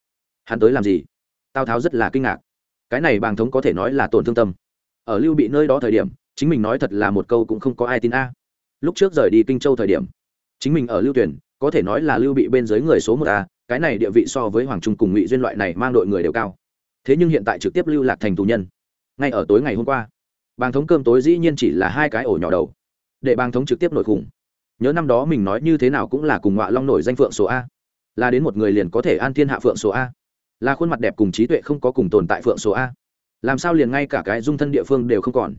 Hắn tới làm gì? Tào tháo rất là kinh ngạc. Cái này bàng thống có thể nói là tổn thương tâm. Ở lưu bị nơi đó thời điểm, chính mình nói thật là một câu cũng không có ai tin a. Lúc trước rời đi kinh châu thời điểm, chính mình ở lưu tuyển, có thể nói là lưu bị bên dưới người số một a, cái này địa vị so với hoàng trung cùng ngụy duyên loại này mang đội người đều cao. Thế nhưng hiện tại trực tiếp lưu lạc thành tù nhân. Ngay ở tối ngày hôm qua bàng thống cơm tối dĩ nhiên chỉ là hai cái ổ nhỏ đầu. Để bàng thống trực tiếp nổi khủng. Nhớ năm đó mình nói như thế nào cũng là cùng ngọa long nổi danh phượng số a. Là đến một người liền có thể an thiên hạ phượng số a. Là khuôn mặt đẹp cùng trí tuệ không có cùng tồn tại phượng số a. Làm sao liền ngay cả cái dung thân địa phương đều không còn?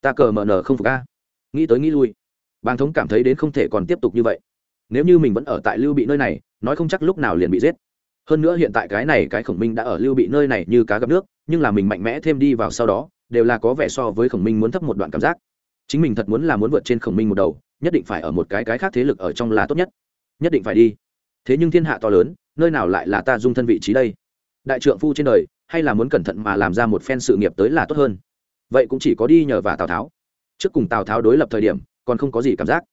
Ta cờ mờ nờ không phục a. Nghĩ tới nghĩ lui. Bàng thống cảm thấy đến không thể còn tiếp tục như vậy. Nếu như mình vẫn ở tại lưu bị nơi này, nói không chắc lúc nào liền bị giết. Hơn nữa hiện tại cái này cái khổng minh đã ở lưu bị nơi này như cá gặp nước, nhưng là mình mạnh mẽ thêm đi vào sau đó đều là có vẻ so với khổng minh muốn thấp một đoạn cảm giác. Chính mình thật muốn là muốn vượt trên khổng minh một đầu, nhất định phải ở một cái cái khác thế lực ở trong là tốt nhất. Nhất định phải đi. Thế nhưng thiên hạ to lớn, nơi nào lại là ta dung thân vị trí đây? Đại trượng phu trên đời, hay là muốn cẩn thận mà làm ra một phen sự nghiệp tới là tốt hơn. Vậy cũng chỉ có đi nhờ và tào tháo. Trước cùng tào tháo đối lập thời điểm, còn không có gì cảm giác.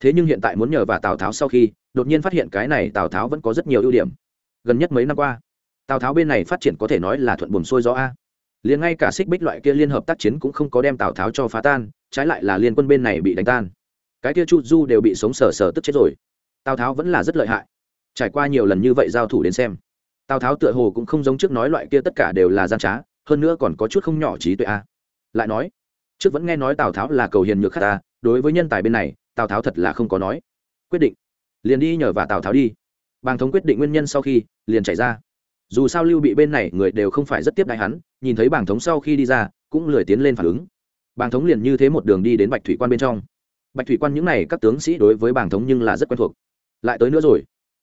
Thế nhưng hiện tại muốn nhờ và tào tháo sau khi, đột nhiên phát hiện cái này tào tháo vẫn có rất nhiều ưu điểm. Gần nhất mấy năm qua, tào tháo bên này phát triển có thể nói là thuận buồm xuôi gió a liền ngay cả xích bích loại kia liên hợp tác chiến cũng không có đem tào tháo cho phá tan, trái lại là liên quân bên này bị đánh tan. Cái kia chu du đều bị sống sờ sờ tức chết rồi. Tào tháo vẫn là rất lợi hại. Trải qua nhiều lần như vậy giao thủ đến xem, tào tháo tựa hồ cũng không giống trước nói loại kia tất cả đều là gian trá, hơn nữa còn có chút không nhỏ trí tuệ a. Lại nói, trước vẫn nghe nói tào tháo là cầu hiền nhược khắc ta đối với nhân tài bên này, tào tháo thật là không có nói. Quyết định, liền đi nhờ và tào tháo đi. Bàng thống quyết định nguyên nhân sau khi, liền chạy ra dù sao lưu bị bên này người đều không phải rất tiếp đại hắn, nhìn thấy bàng thống sau khi đi ra, cũng lười tiến lên phản ứng. Bàng thống liền như thế một đường đi đến bạch thủy quan bên trong. Bạch thủy quan những n à y các tướng sĩ đối với bàng thống nhưng là rất quen thuộc. Lại tới nữa rồi.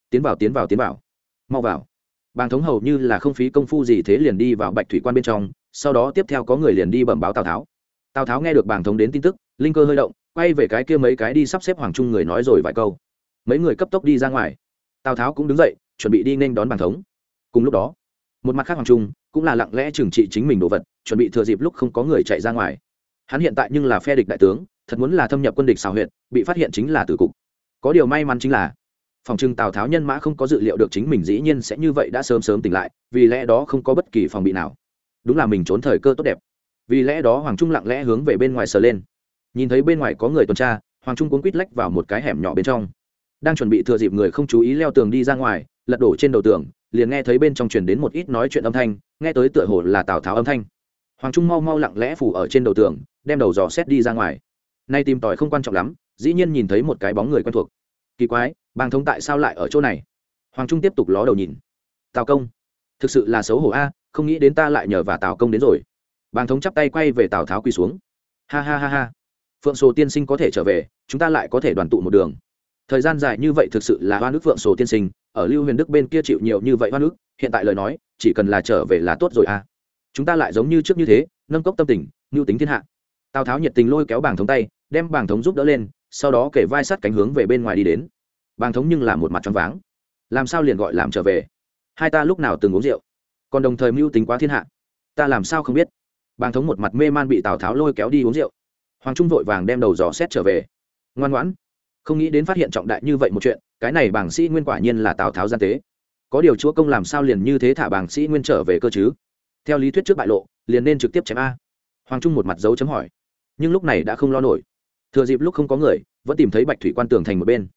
Tiến vào tiến vào tiến vào. Mau vào. Bàng thống hầu như là không phí công phu gì thế liền đi vào bạch thủy quan bên trong, sau đó tiếp theo có người liền đi bẩm báo tào tháo. Tào tháo nghe được bàng thống đến tin tức, linh cơ hơi động, quay về cái kia mấy cái đi sắp xếp hoàng trung người nói rồi vài câu. Mấy người cấp tốc đi ra ngoài. Tào tháo cũng đứng dậy, chuẩn bị đi nên đón bàng thống cùng lúc đó, một mặt khác hoàng trung cũng là lặng lẽ trừng trị chính mình đồ vật, chuẩn bị thừa dịp lúc không có người chạy ra ngoài. Hắn hiện tại nhưng là phe địch đại tướng, thật muốn là thâm nhập quân địch xào huyện bị phát hiện chính là tử cục. Có điều may mắn chính là, phòng trưng tào tháo nhân mã không có dự liệu được chính mình dĩ nhiên sẽ như vậy đã sớm sớm tỉnh lại, vì lẽ đó không có bất kỳ phòng bị nào. Đúng là mình trốn thời cơ tốt đẹp. Vì lẽ đó hoàng trung lặng lẽ hướng về bên ngoài sờ lên. Nhìn thấy bên ngoài có người tuần tra, hoàng trung cuốn quít lách vào một cái hẻm nhỏ bên trong. Đang chuẩn bị thừa dịp người không chú ý leo tường đi ra ngoài, lật đổ trên đầu tường liền nghe thấy bên trong truyền đến một ít nói chuyện âm thanh, nghe tới tựa hồ là tào tháo âm thanh. Hoàng trung mau mau lặng lẽ phủ ở trên đầu tường, đem đầu dò xét đi ra ngoài. Nay tìm tòi không quan trọng lắm, dĩ nhiên nhìn thấy một cái bóng người quen thuộc. Kỳ quái, bàng thống tại sao lại ở chỗ này? Hoàng trung tiếp tục ló đầu nhìn. Tào công, thực sự là xấu hổ a, không nghĩ đến ta lại nhờ và tào công đến rồi. Bàng thống chắp tay quay về tào tháo quỳ xuống. Ha ha ha ha. Phượng sổ tiên sinh có thể trở về, chúng ta lại có thể đoàn tụ một đường. Thời gian dài như vậy thực sự là hoa nước phượng sổ tiên sinh ở lưu huyền đức bên kia chịu nhiều như vậy hoa nước hiện tại lời nói, chỉ cần là trở về là tốt rồi à. Chúng ta lại giống như trước như thế, nâng cốc tâm tình ngưu tính thiên hạ. Tào tháo nhiệt tình lôi kéo bảng thống tay, đem bảng thống giúp đỡ lên, sau đó kể vai sát cánh hướng về bên ngoài đi đến. Bảng thống nhưng là một mặt tròn váng. Làm sao liền gọi làm trở về? Hai ta lúc nào từng uống rượu? Còn đồng thời mưu tính quá thiên hạ. Ta làm sao không biết? Bàng thống một mặt mê man bị tào tháo lôi kéo đi uống rượu. Hoàng trung vội vàng đem đầu dò xét trở về. Ngoan ngoãn. Không nghĩ đến phát hiện trọng đại như vậy một chuyện cái này bảng sĩ nguyên quả nhiên là tào tháo gian tế. Có điều chúa công làm sao liền như thế thả bảng sĩ nguyên trở về cơ chứ? Theo lý thuyết trước bại lộ, liền nên trực tiếp chém a. Hoàng trung một mặt dấu chấm hỏi. Nhưng lúc này đã không lo nổi. Thừa dịp lúc không có người, vẫn tìm thấy bạch thủy quan tường thành một bên.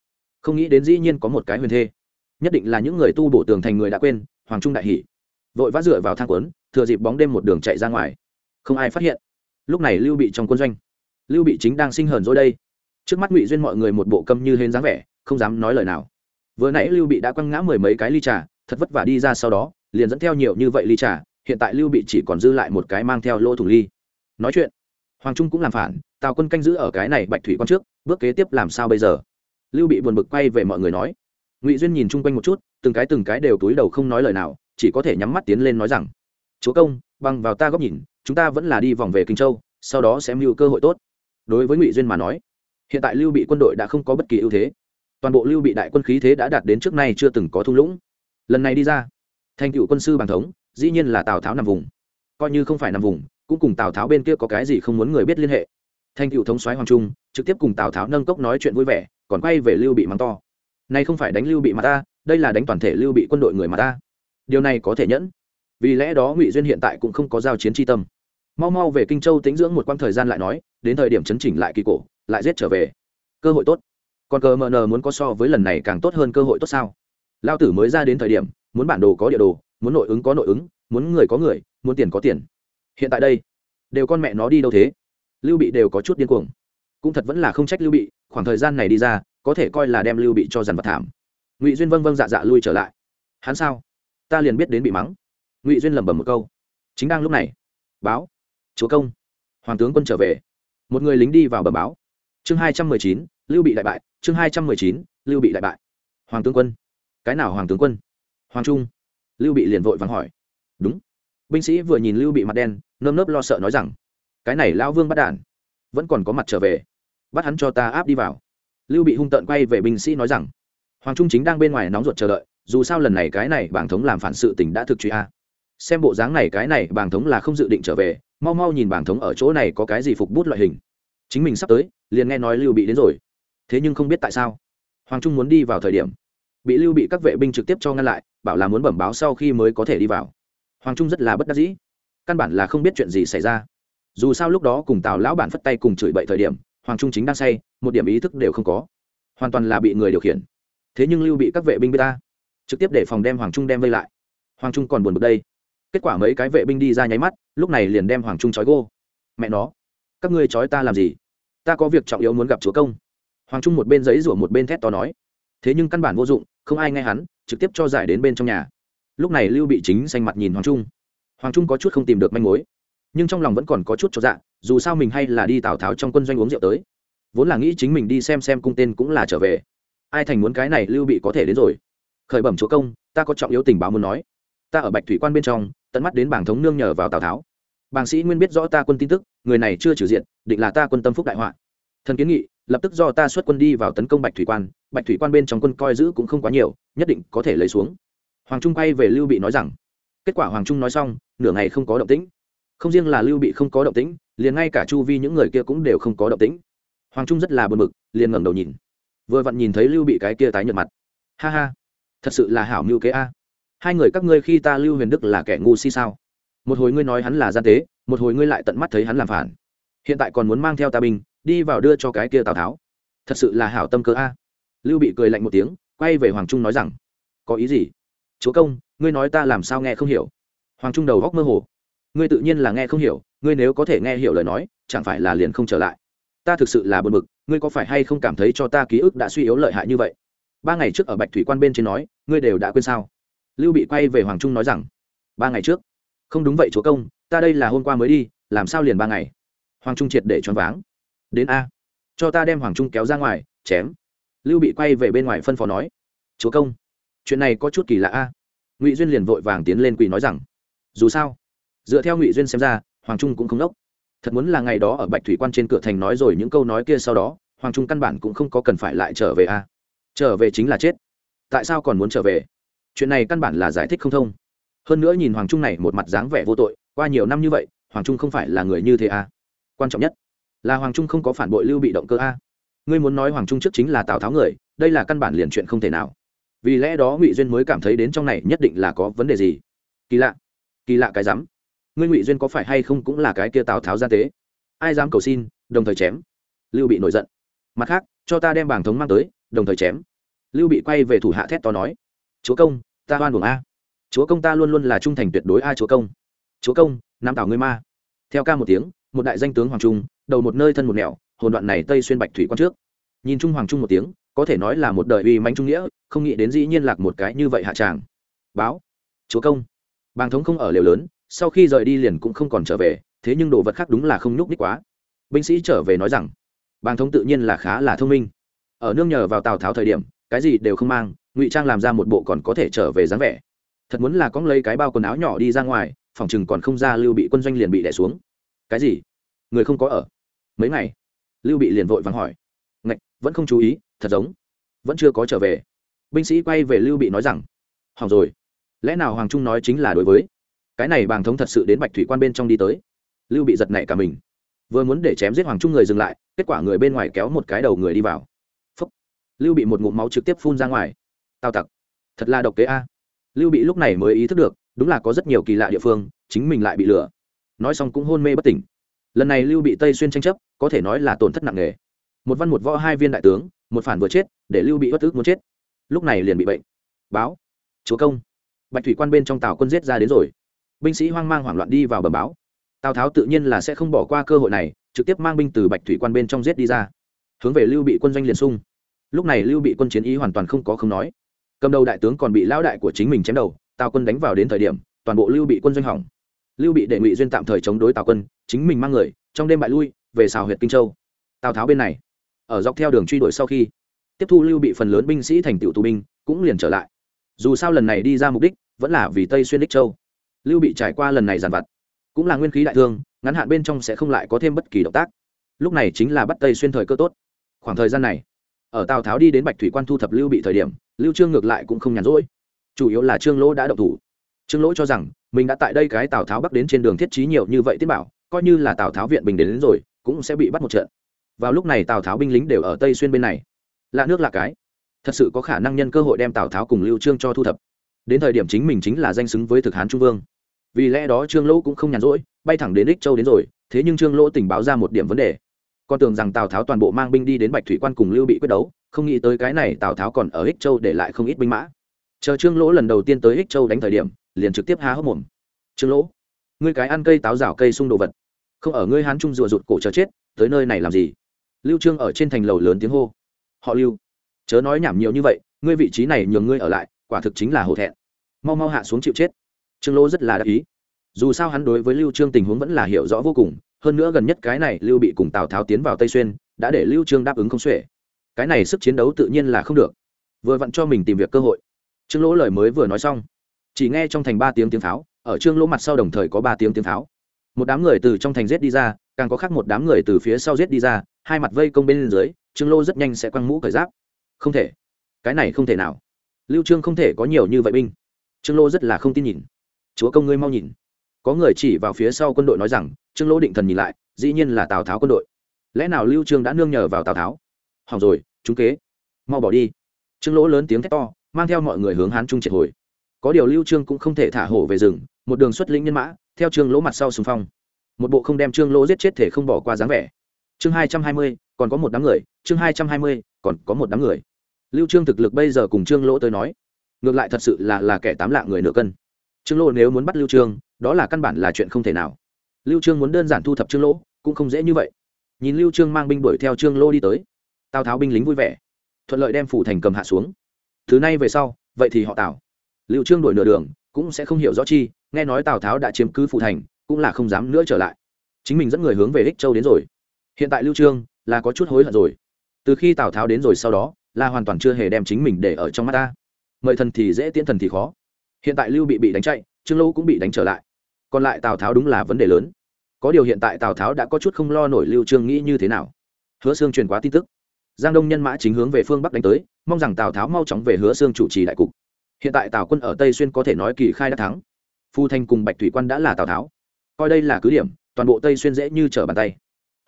Không nghĩ đến dĩ nhiên có một cái huyền thê. Nhất định là những người tu bổ tường thành người đã quên, hoàng trung đại hỷ vội vã dựa vào thang quấn, thừa dịp bóng đêm một đường chạy ra ngoài. Không ai phát hiện. Lúc này lưu bị trong quân doanh. Lưu bị chính đang sinh hờn rồi đây. Trước mắt ngụy duyên mọi người một bộ câm như hên dáng vẻ không dám nói lời nào. Vừa nãy lưu bị đã quăng ngã mười mấy cái ly trà, thật vất vả đi ra sau đó, liền dẫn theo nhiều như vậy ly trà, hiện tại lưu bị chỉ còn dư lại một cái mang theo lô thủng ly. Nói chuyện, hoàng trung cũng làm phản, tào quân canh giữ ở cái này bạch thủy quan trước, bước kế tiếp làm sao bây giờ? Lưu bị buồn bực quay về mọi người nói. Ngụy duyên nhìn chung quanh một chút, từng cái từng cái đều túi đầu không nói lời nào, chỉ có thể nhắm mắt tiến lên nói rằng, chúa công, bằng vào ta góc nhìn, chúng ta vẫn là đi vòng về kinh châu, sau đó sẽ mưu cơ hội tốt. Đối với ngụy duyên mà nói, hiện tại lưu bị quân đội đã không có bất kỳ ưu thế toàn bộ lưu bị đại quân khí thế đã đạt đến trước nay chưa từng có thung lũng. Lần này đi ra, thành cựu quân sư bàn thống, dĩ nhiên là tào tháo nằm vùng. Coi như không phải nằm vùng, cũng cùng tào tháo bên kia có cái gì không muốn người biết liên hệ. Thành cựu thống soái hoàng trung, trực tiếp cùng tào tháo nâng cốc nói chuyện vui vẻ, còn quay về lưu bị mắng to. Nay không phải đánh lưu bị mà ta, đây là đánh toàn thể lưu bị quân đội người mà ta. Điều này có thể nhẫn. Vì lẽ đó ngụy duyên hiện tại cũng không có giao chiến tri tâm. Mau mau về kinh châu tính dưỡng một quãng thời gian lại nói, đến thời điểm chấn chỉnh lại kỳ cổ, lại giết trở về. Cơ hội tốt còn cờ mờ nờ muốn có so với lần này càng tốt hơn cơ hội tốt sao? Lao tử mới ra đến thời điểm, muốn bản đồ có địa đồ, muốn nội ứng có nội ứng, muốn người có người, muốn tiền có tiền. Hiện tại đây, đều con mẹ nó đi đâu thế? Lưu bị đều có chút điên cuồng. Cũng thật vẫn là không trách lưu bị, khoảng thời gian này đi ra, có thể coi là đem lưu bị cho dằn vật thảm. Ngụy duyên vâng vâng dạ dạ lui trở lại. Hắn sao? Ta liền biết đến bị mắng. Ngụy duyên lẩm bẩm một câu. Chính đang lúc này, báo, chúa công, hoàng tướng quân trở về. Một người lính đi vào bờ báo. Chương hai trăm mười chín, lưu bị đại bại chương hai trăm mười chín, lưu bị đại bại. Hoàng tướng quân. Cái nào hoàng tướng quân? Hoàng trung. Lưu bị liền vội vắng hỏi. Đúng. Binh sĩ vừa nhìn lưu bị mặt đen, nơm nớp lo sợ nói rằng, cái này lão vương bắt đản vẫn còn có mặt trở về. Bắt hắn cho ta áp đi vào. Lưu bị hung tợn quay về binh sĩ nói rằng, hoàng trung chính đang bên ngoài nóng ruột chờ đợi, dù sao lần này cái này bảng thống làm phản sự tình đã thực truy a. Xem bộ dáng này cái này bảng thống là không dự định trở về, mau mau nhìn bảng thống ở chỗ này có cái gì phục bút loại hình. Chính mình sắp tới, liền nghe nói lưu bị đến rồi thế nhưng không biết tại sao, hoàng trung muốn đi vào thời điểm, bị lưu bị các vệ binh trực tiếp cho ngăn lại, bảo là muốn bẩm báo sau khi mới có thể đi vào. Hoàng trung rất là bất đắc dĩ. Căn bản là không biết chuyện gì xảy ra. Dù sao lúc đó cùng tào lão bản phất tay cùng chửi bậy thời điểm, hoàng trung chính đang say, một điểm ý thức đều không có. Hoàn toàn là bị người điều khiển. Thế nhưng lưu bị các vệ binh bê ta. Trực tiếp để phòng đem hoàng trung đem vây lại. Hoàng trung còn buồn bực đây. Kết quả mấy cái vệ binh đi ra nháy mắt, lúc này liền đem hoàng trung trói gô. Mẹ nó, các ngươi trói ta làm gì? Ta có việc trọng yếu muốn gặp chúa công hoàng trung một bên giấy rủa một bên thét to nói, thế nhưng căn bản vô dụng, không ai nghe hắn, trực tiếp cho giải đến bên trong nhà. Lúc này lưu bị chính xanh mặt nhìn hoàng trung. Hoàng trung có chút không tìm được manh mối, nhưng trong lòng vẫn còn có chút cho dạ dù sao mình hay là đi tào tháo trong quân doanh uống rượu tới. Vốn là nghĩ chính mình đi xem xem cung tên cũng là trở về. Ai thành muốn cái này lưu bị có thể đến rồi. Khởi bẩm chúa công, ta có trọng yếu tình báo muốn nói. Ta ở bạch thủy quan bên trong, tận mắt đến bảng thống nương nhờ vào tào tháo. Bàng sĩ nguyên biết rõ ta quân tin tức, người này chưa trừ diện, định là ta quân tâm phúc đại họa. Thần kiến nghị lập tức do ta xuất quân đi vào tấn công bạch thủy quan. Bạch thủy quan bên trong quân coi giữ cũng không quá nhiều, nhất định có thể lấy xuống. Hoàng trung quay về lưu bị nói rằng, kết quả hoàng trung nói xong, nửa ngày không có động tĩnh. Không riêng là lưu bị không có động tĩnh, liền ngay cả chu vi những người kia cũng đều không có động tĩnh. Hoàng trung rất là bực mực liền ngẩng đầu nhìn. Vừa vặn nhìn thấy lưu bị cái kia tái nhợt mặt. Ha ha, thật sự là hảo mưu kế a. Hai người các ngươi khi ta lưu huyền đức là kẻ ngu si sao? Một hồi ngươi nói hắn là gian tế, một hồi ngươi lại tận mắt thấy hắn làm phản. Hiện tại còn muốn mang theo ta binh đi vào đưa cho cái kia tào tháo thật sự là hảo tâm cơ a lưu bị cười lạnh một tiếng quay về hoàng trung nói rằng có ý gì chúa công ngươi nói ta làm sao nghe không hiểu hoàng trung đầu góc mơ hồ ngươi tự nhiên là nghe không hiểu ngươi nếu có thể nghe hiểu lời nói chẳng phải là liền không trở lại ta thực sự là bật mực ngươi có phải hay không cảm thấy cho ta ký ức đã suy yếu lợi hại như vậy? Ba ngày trước ở bạch thủy quan bên trên nói, ngươi đều đã quên sao? Lưu bị quay về hoàng trung nói rằng, ba ngày trước. Không đúng vậy chúa công, ta đây là hôm qua mới đi, làm sao liền ba ngày? Hoàng trung triệt để choáng váng đến a. Cho ta đem hoàng trung kéo ra ngoài, chém. Lưu bị quay về bên ngoài phân phó nói. Chúa công, chuyện này có chút kỳ lạ a. Ngụy duyên liền vội vàng tiến lên quỳ nói rằng, dù sao, dựa theo ngụy duyên xem ra, hoàng trung cũng không đốc. Thật muốn là ngày đó ở bạch thủy quan trên cửa thành nói rồi những câu nói kia sau đó, hoàng trung căn bản cũng không có cần phải lại trở về a. Trở về chính là chết. Tại sao còn muốn trở về? Chuyện này căn bản là giải thích không thông. Hơn nữa nhìn hoàng trung này một mặt dáng vẻ vô tội, qua nhiều năm như vậy, hoàng trung không phải là người như thế a. Quan trọng nhất là hoàng trung không có phản bội lưu bị động cơ a. Ngươi muốn nói hoàng trung trước chính là tào tháo người, đây là căn bản liền chuyện không thể nào. Vì lẽ đó ngụy duyên mới cảm thấy đến trong này nhất định là có vấn đề gì. Kỳ lạ kỳ lạ cái rắm. Ngươi ngụy duyên có phải hay không cũng là cái kia tào tháo gian tế? Ai dám cầu xin, đồng thời chém. Lưu bị nổi giận. Mặt khác, cho ta đem bảng thống mang tới, đồng thời chém. Lưu bị quay về thủ hạ thét to nói. Chúa công, ta oan buồng a. Chúa công ta luôn luôn là trung thành tuyệt đối a chúa công. Chúa công nam tảo ngươi ma. Theo ca một tiếng, một đại danh tướng hoàng trung đầu một nơi thân một nẻo, hồn đoạn này tây xuyên bạch thủy quan trước. Nhìn trung hoàng trung một tiếng, có thể nói là một đời uy manh trung nghĩa, không nghĩ đến dĩ nhiên lạc một cái như vậy hạ tràng. Báo. Chúa công. Bàng thống không ở liều lớn, sau khi rời đi liền cũng không còn trở về, thế nhưng đồ vật khác đúng là không nhúc nhích quá. Binh sĩ trở về nói rằng, bàng thống tự nhiên là khá là thông minh. Ở nương nhờ vào tào tháo thời điểm, cái gì đều không mang, ngụy trang làm ra một bộ còn có thể trở về dáng vẻ. Thật muốn là có lấy cái bao quần áo nhỏ đi ra ngoài, phòng chừng còn không ra lưu bị quân doanh liền bị đẻ xuống. Cái gì? Người không có ở mấy ngày? Lưu bị liền vội vàng hỏi. Ngạch, vẫn không chú ý, thật giống. Vẫn chưa có trở về. Binh sĩ quay về lưu bị nói rằng, hỏng rồi. Lẽ nào hoàng trung nói chính là đối với? Cái này bàng thống thật sự đến bạch thủy quan bên trong đi tới. Lưu bị giật nảy cả mình. Vừa muốn để chém giết hoàng trung người dừng lại, kết quả người bên ngoài kéo một cái đầu người đi vào. Phúc. lưu bị một ngụm máu trực tiếp phun ra ngoài. Tào tặc. Thật là độc kế a. Lưu bị lúc này mới ý thức được, đúng là có rất nhiều kỳ lạ địa phương, chính mình lại bị lừa. Nói xong cũng hôn mê bất tỉnh. Lần này lưu bị tây xuyên tranh chấp có thể nói là tổn thất nặng nề. Một văn một võ hai viên đại tướng, một phản vừa chết, để lưu bị bất ức muốn chết. Lúc này liền bị bệnh. Báo. Chúa công. Bạch thủy quan bên trong tàu quân giết ra đến rồi. Binh sĩ hoang mang hoảng loạn đi vào bờ báo. Tào tháo tự nhiên là sẽ không bỏ qua cơ hội này, trực tiếp mang binh từ bạch thủy quan bên trong giết đi ra. Hướng về lưu bị quân doanh liền sung lúc này lưu bị quân chiến ý hoàn toàn không có không nói. Cầm đầu đại tướng còn bị lão đại của chính mình chém đầu, tào quân đánh vào đến thời điểm, toàn bộ lưu bị quân doanh hỏng. Lưu bị đệ ngụy duyên tạm thời chống đối tào quân, chính mình mang người, trong đêm bại lui về xào huyện kinh châu. Tào tháo bên này ở dọc theo đường truy đuổi sau khi tiếp thu lưu bị phần lớn binh sĩ thành tựu tù binh cũng liền trở lại. Dù sao lần này đi ra mục đích vẫn là vì tây xuyên đích châu. Lưu bị trải qua lần này giàn vặt cũng là nguyên khí đại thương ngắn hạn bên trong sẽ không lại có thêm bất kỳ động tác. Lúc này chính là bắt tây xuyên thời cơ tốt. Khoảng thời gian này ở tào tháo đi đến bạch thủy quan thu thập lưu bị thời điểm lưu trương ngược lại cũng không nhàn rỗi. Chủ yếu là trương lỗ đã động thủ. Trương lỗ cho rằng mình đã tại đây cái tào tháo bắc đến trên đường thiết trí nhiều như vậy tiết bảo coi như là tào tháo viện bình đến, đến rồi cũng sẽ bị bắt một trận. Vào lúc này tào tháo binh lính đều ở tây xuyên bên này. Lạ nước lạ cái. Thật sự có khả năng nhân cơ hội đem tào tháo cùng lưu trương cho thu thập. Đến thời điểm chính mình chính là danh xứng với thực hán trung vương. Vì lẽ đó trương lỗ cũng không nhàn rỗi, bay thẳng đến ích châu đến rồi, thế nhưng trương lỗ tình báo ra một điểm vấn đề. Con tưởng rằng tào tháo toàn bộ mang binh đi đến bạch thủy quan cùng lưu bị quyết đấu, không nghĩ tới cái này tào tháo còn ở ích châu để lại không ít binh mã. Chờ trương lỗ lần đầu tiên tới ích châu đánh thời điểm, liền trực tiếp há hốc mồm. Trương lỗ, ngươi cái ăn cây táo rào cây sung đồ vật không ở ngươi hán trung rùa rụt cổ chờ chết, tới nơi này làm gì? Lưu trương ở trên thành lầu lớn tiếng hô. Họ lưu, chớ nói nhảm nhiều như vậy, ngươi vị trí này nhường ngươi ở lại, quả thực chính là hổ thẹn. Mau mau hạ xuống chịu chết. Trương lỗ rất là đắc ý. Dù sao hắn đối với lưu trương tình huống vẫn là hiểu rõ vô cùng, hơn nữa gần nhất cái này lưu bị cùng tào tháo tiến vào tây xuyên, đã để lưu trương đáp ứng không xuể. Cái này sức chiến đấu tự nhiên là không được. Vừa vặn cho mình tìm việc cơ hội. Trương lỗ lời mới vừa nói xong, chỉ nghe trong thành ba tiếng tiếng pháo, ở trương lỗ mặt sau đồng thời có ba tiếng tiếng pháo một đám người từ trong thành giết đi ra, càng có khác một đám người từ phía sau giết đi ra, hai mặt vây công bên dưới, trương lô rất nhanh sẽ quăng mũ cởi giáp. Không thể. Cái này không thể nào. Lưu trương không thể có nhiều như vậy binh. Trương lô rất là không tin nhìn. Chúa công ngươi mau nhìn. Có người chỉ vào phía sau quân đội nói rằng, trương lô định thần nhìn lại, dĩ nhiên là tào tháo quân đội. Lẽ nào lưu trương đã nương nhờ vào tào tháo? Hỏng rồi chúng kế. Mau bỏ đi. Trương lỗ lớn tiếng thét to, mang theo mọi người hướng hán trung triệt hồi. Có điều lưu trương cũng không thể thả hổ về rừng, một đường xuất lĩnh nhân mã theo trương lỗ mặt sau xung phong. Một bộ không đem trương lỗ giết chết thể không bỏ qua dáng vẻ. Chương hai trăm hai mươi, còn có một đám người, chương hai trăm hai mươi, còn có một đám người. Lưu trương thực lực bây giờ cùng trương lỗ tới nói, ngược lại thật sự là là kẻ tám lạng người nửa cân. Trương lỗ nếu muốn bắt lưu trương, đó là căn bản là chuyện không thể nào. Lưu trương muốn đơn giản thu thập trương lỗ, cũng không dễ như vậy. Nhìn lưu trương mang binh đuổi theo trương lỗ đi tới, tào tháo binh lính vui vẻ, thuận lợi đem phủ thành cầm hạ xuống. Thứ này về sau, vậy thì họ tào. Lưu trương đuổi nửa đường, cũng sẽ không hiểu rõ chi nghe nói tào tháo đã chiếm cứ phủ thành cũng là không dám nữa trở lại chính mình dẫn người hướng về ích châu đến rồi hiện tại lưu trương là có chút hối hận rồi từ khi tào tháo đến rồi sau đó là hoàn toàn chưa hề đem chính mình để ở trong mắt ta mời thần thì dễ tiễn thần thì khó hiện tại lưu bị bị đánh chạy trương lâu cũng bị đánh trở lại còn lại tào tháo đúng là vấn đề lớn có điều hiện tại tào tháo đã có chút không lo nổi lưu trương nghĩ như thế nào hứa xương truyền quá tin tức giang đông nhân mã chính hướng về phương bắc đánh tới mong rằng tào tháo mau chóng về hứa xương chủ trì đại cục hiện tại tào quân ở tây xuyên có thể nói kỳ khai đã thắng phu thanh cùng bạch thủy quan đã là tào tháo. Coi đây là cứ điểm, toàn bộ tây xuyên dễ như trở bàn tay.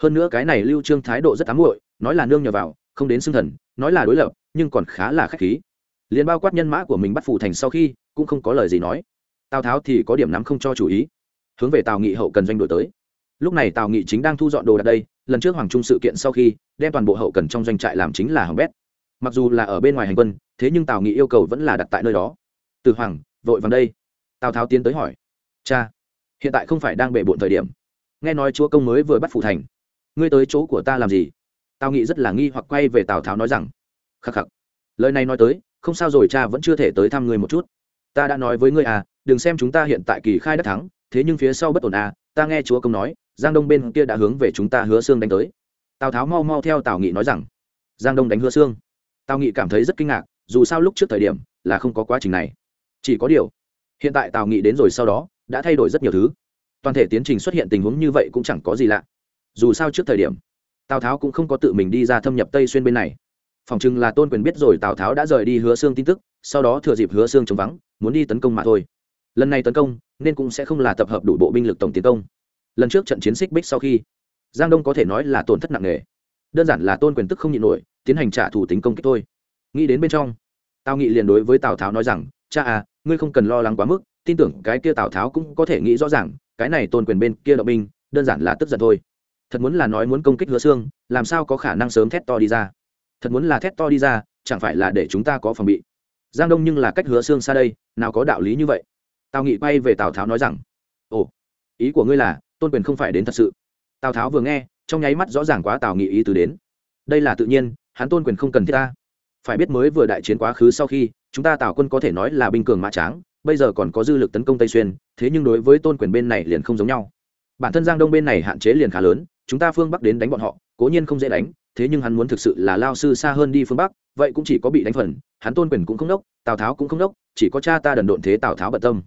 Hơn nữa cái này lưu trương thái độ rất ám muội, nói là nương nhờ vào, không đến xưng thần, nói là đối lập, nhưng còn khá là khách khí. Liền bao quát nhân mã của mình bắt phù thành sau khi, cũng không có lời gì nói. Tào tháo thì có điểm nắm không cho chủ ý, hướng về tào nghị hậu cần doanh đổi tới. Lúc này tào nghị chính đang thu dọn đồ đạc đây, lần trước hoàng trung sự kiện sau khi, đem toàn bộ hậu cần trong doanh trại làm chính là hỏng bét. Mặc dù là ở bên ngoài hành quân, thế nhưng tào nghị yêu cầu vẫn là đặt tại nơi đó. Từ hoàng, vội vàng đây tào tháo tiến tới hỏi cha hiện tại không phải đang bệ bộn thời điểm nghe nói chúa công mới vừa bắt phủ thành ngươi tới chỗ của ta làm gì tào nghị rất là nghi hoặc quay về tào tháo nói rằng khắc khắc lời này nói tới không sao rồi cha vẫn chưa thể tới thăm ngươi một chút ta đã nói với ngươi à đừng xem chúng ta hiện tại kỳ khai đất thắng thế nhưng phía sau bất ổn à ta nghe chúa công nói giang đông bên kia đã hướng về chúng ta hứa xương đánh tới tào tháo mau mau theo tào nghị nói rằng giang đông đánh hứa xương tào nghị cảm thấy rất kinh ngạc dù sao lúc trước thời điểm là không có quá trình này chỉ có điều hiện tại tào nghị đến rồi sau đó, đã thay đổi rất nhiều thứ. Toàn thể tiến trình xuất hiện tình huống như vậy cũng chẳng có gì lạ. Dù sao trước thời điểm, tào tháo cũng không có tự mình đi ra thâm nhập tây xuyên bên này. Phòng chừng là tôn quyền biết rồi tào tháo đã rời đi hứa xương tin tức, sau đó thừa dịp hứa xương chống vắng, muốn đi tấn công mà thôi. Lần này tấn công, nên cũng sẽ không là tập hợp đủ bộ binh lực tổng tiến công. Lần trước trận chiến xích bích sau khi, giang đông có thể nói là tổn thất nặng nề. Đơn giản là tôn quyền tức không nhịn nổi, tiến hành trả thủ tính công kích thôi. Nghĩ đến bên trong, tào nghị liền đối với tào tháo nói rằng, cha à ngươi không cần lo lắng quá mức, tin tưởng cái kia tào tháo cũng có thể nghĩ rõ ràng, cái này tôn quyền bên kia động binh, đơn giản là tức giận thôi. Thật muốn là nói muốn công kích hứa xương làm sao có khả năng sớm thét to đi ra? Thật muốn là thét to đi ra, chẳng phải là để chúng ta có phòng bị? Giang đông nhưng là cách hứa xương xa đây, nào có đạo lý như vậy? Tào nghị quay về tào tháo nói rằng, ồ, ý của ngươi là, tôn quyền không phải đến thật sự. Tào tháo vừa nghe, trong nháy mắt rõ ràng quá tào nghị ý tứ đến. Đây là tự nhiên, hắn tôn quyền không cần thiết ta. Phải biết mới vừa đại chiến quá khứ sau khi chúng ta tào quân có thể nói là binh cường mã tráng, bây giờ còn có dư lực tấn công tây xuyên, thế nhưng đối với tôn quyền bên này liền không giống nhau. Bản thân giang đông bên này hạn chế liền khá lớn, chúng ta phương bắc đến đánh bọn họ, cố nhiên không dễ đánh, thế nhưng hắn muốn thực sự là lao sư xa hơn đi phương bắc, vậy cũng chỉ có bị đánh phần, hắn tôn quyền cũng không đốc, tào tháo cũng không đốc, chỉ có cha ta đần độn thế tào tháo bận tâm.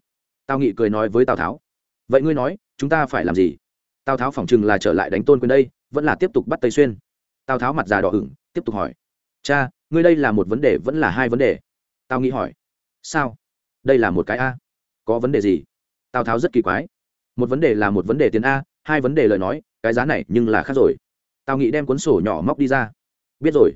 Tào nghị cười nói với tào tháo, vậy ngươi nói, chúng ta phải làm gì? Tào tháo phỏng chừng là trở lại đánh tôn quyền đây, vẫn là tiếp tục bắt tây xuyên. Tào tháo mặt già đỏ ửng, tiếp tục hỏi, cha, ngươi đây là một vấn đề vẫn là hai vấn đề? Tao nghĩ hỏi. Sao? Đây là một cái a. Có vấn đề gì? Tào tháo rất kỳ quái. Một vấn đề là một vấn đề tiền a, hai vấn đề lời nói, cái giá này nhưng là khác rồi. Tào nghị đem cuốn sổ nhỏ móc đi ra. Biết rồi.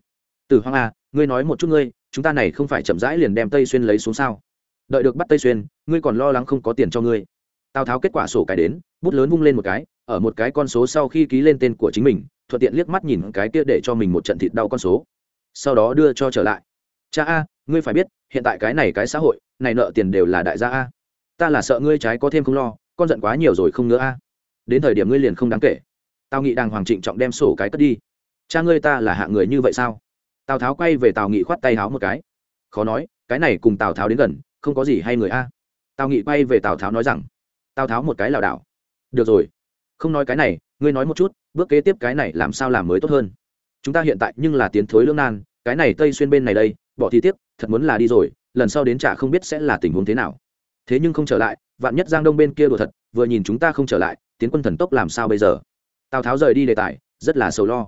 Từ hoang a, ngươi nói một chút ngươi, chúng ta này không phải chậm rãi liền đem tây xuyên lấy xuống sao? Đợi được bắt tây xuyên, ngươi còn lo lắng không có tiền cho ngươi. Tào tháo kết quả sổ cái đến, bút lớn vung lên một cái, ở một cái con số sau khi ký lên tên của chính mình, thuận tiện liếc mắt nhìn cái kia để cho mình một trận thịt đau con số. Sau đó đưa cho trở lại. Cha a ngươi phải biết, hiện tại cái này cái xã hội, này nợ tiền đều là đại gia a. Ta là sợ ngươi trái có thêm không lo, con giận quá nhiều rồi không nữa a. Đến thời điểm ngươi liền không đáng kể. Tào nghị đàng hoàng trịnh trọng đem sổ cái cất đi. Cha ngươi ta là hạ người như vậy sao? Tào tháo quay về tào nghị khoát tay háo một cái. Khó nói, cái này cùng tào tháo đến gần, không có gì hay người a. Tào nghị quay về tào tháo nói rằng, tào tháo một cái lảo đảo. Được rồi, không nói cái này, ngươi nói một chút, bước kế tiếp cái này làm sao làm mới tốt hơn? Chúng ta hiện tại nhưng là tiến thối lương nan, cái này tây xuyên bên này đây, bỏ thì tiếp thật muốn là đi rồi, lần sau đến trả không biết sẽ là tình huống thế nào. Thế nhưng không trở lại, vạn nhất giang đông bên kia đùa thật, vừa nhìn chúng ta không trở lại, tiến quân thần tốc làm sao bây giờ? Tào tháo rời đi đề tài, rất là sầu lo.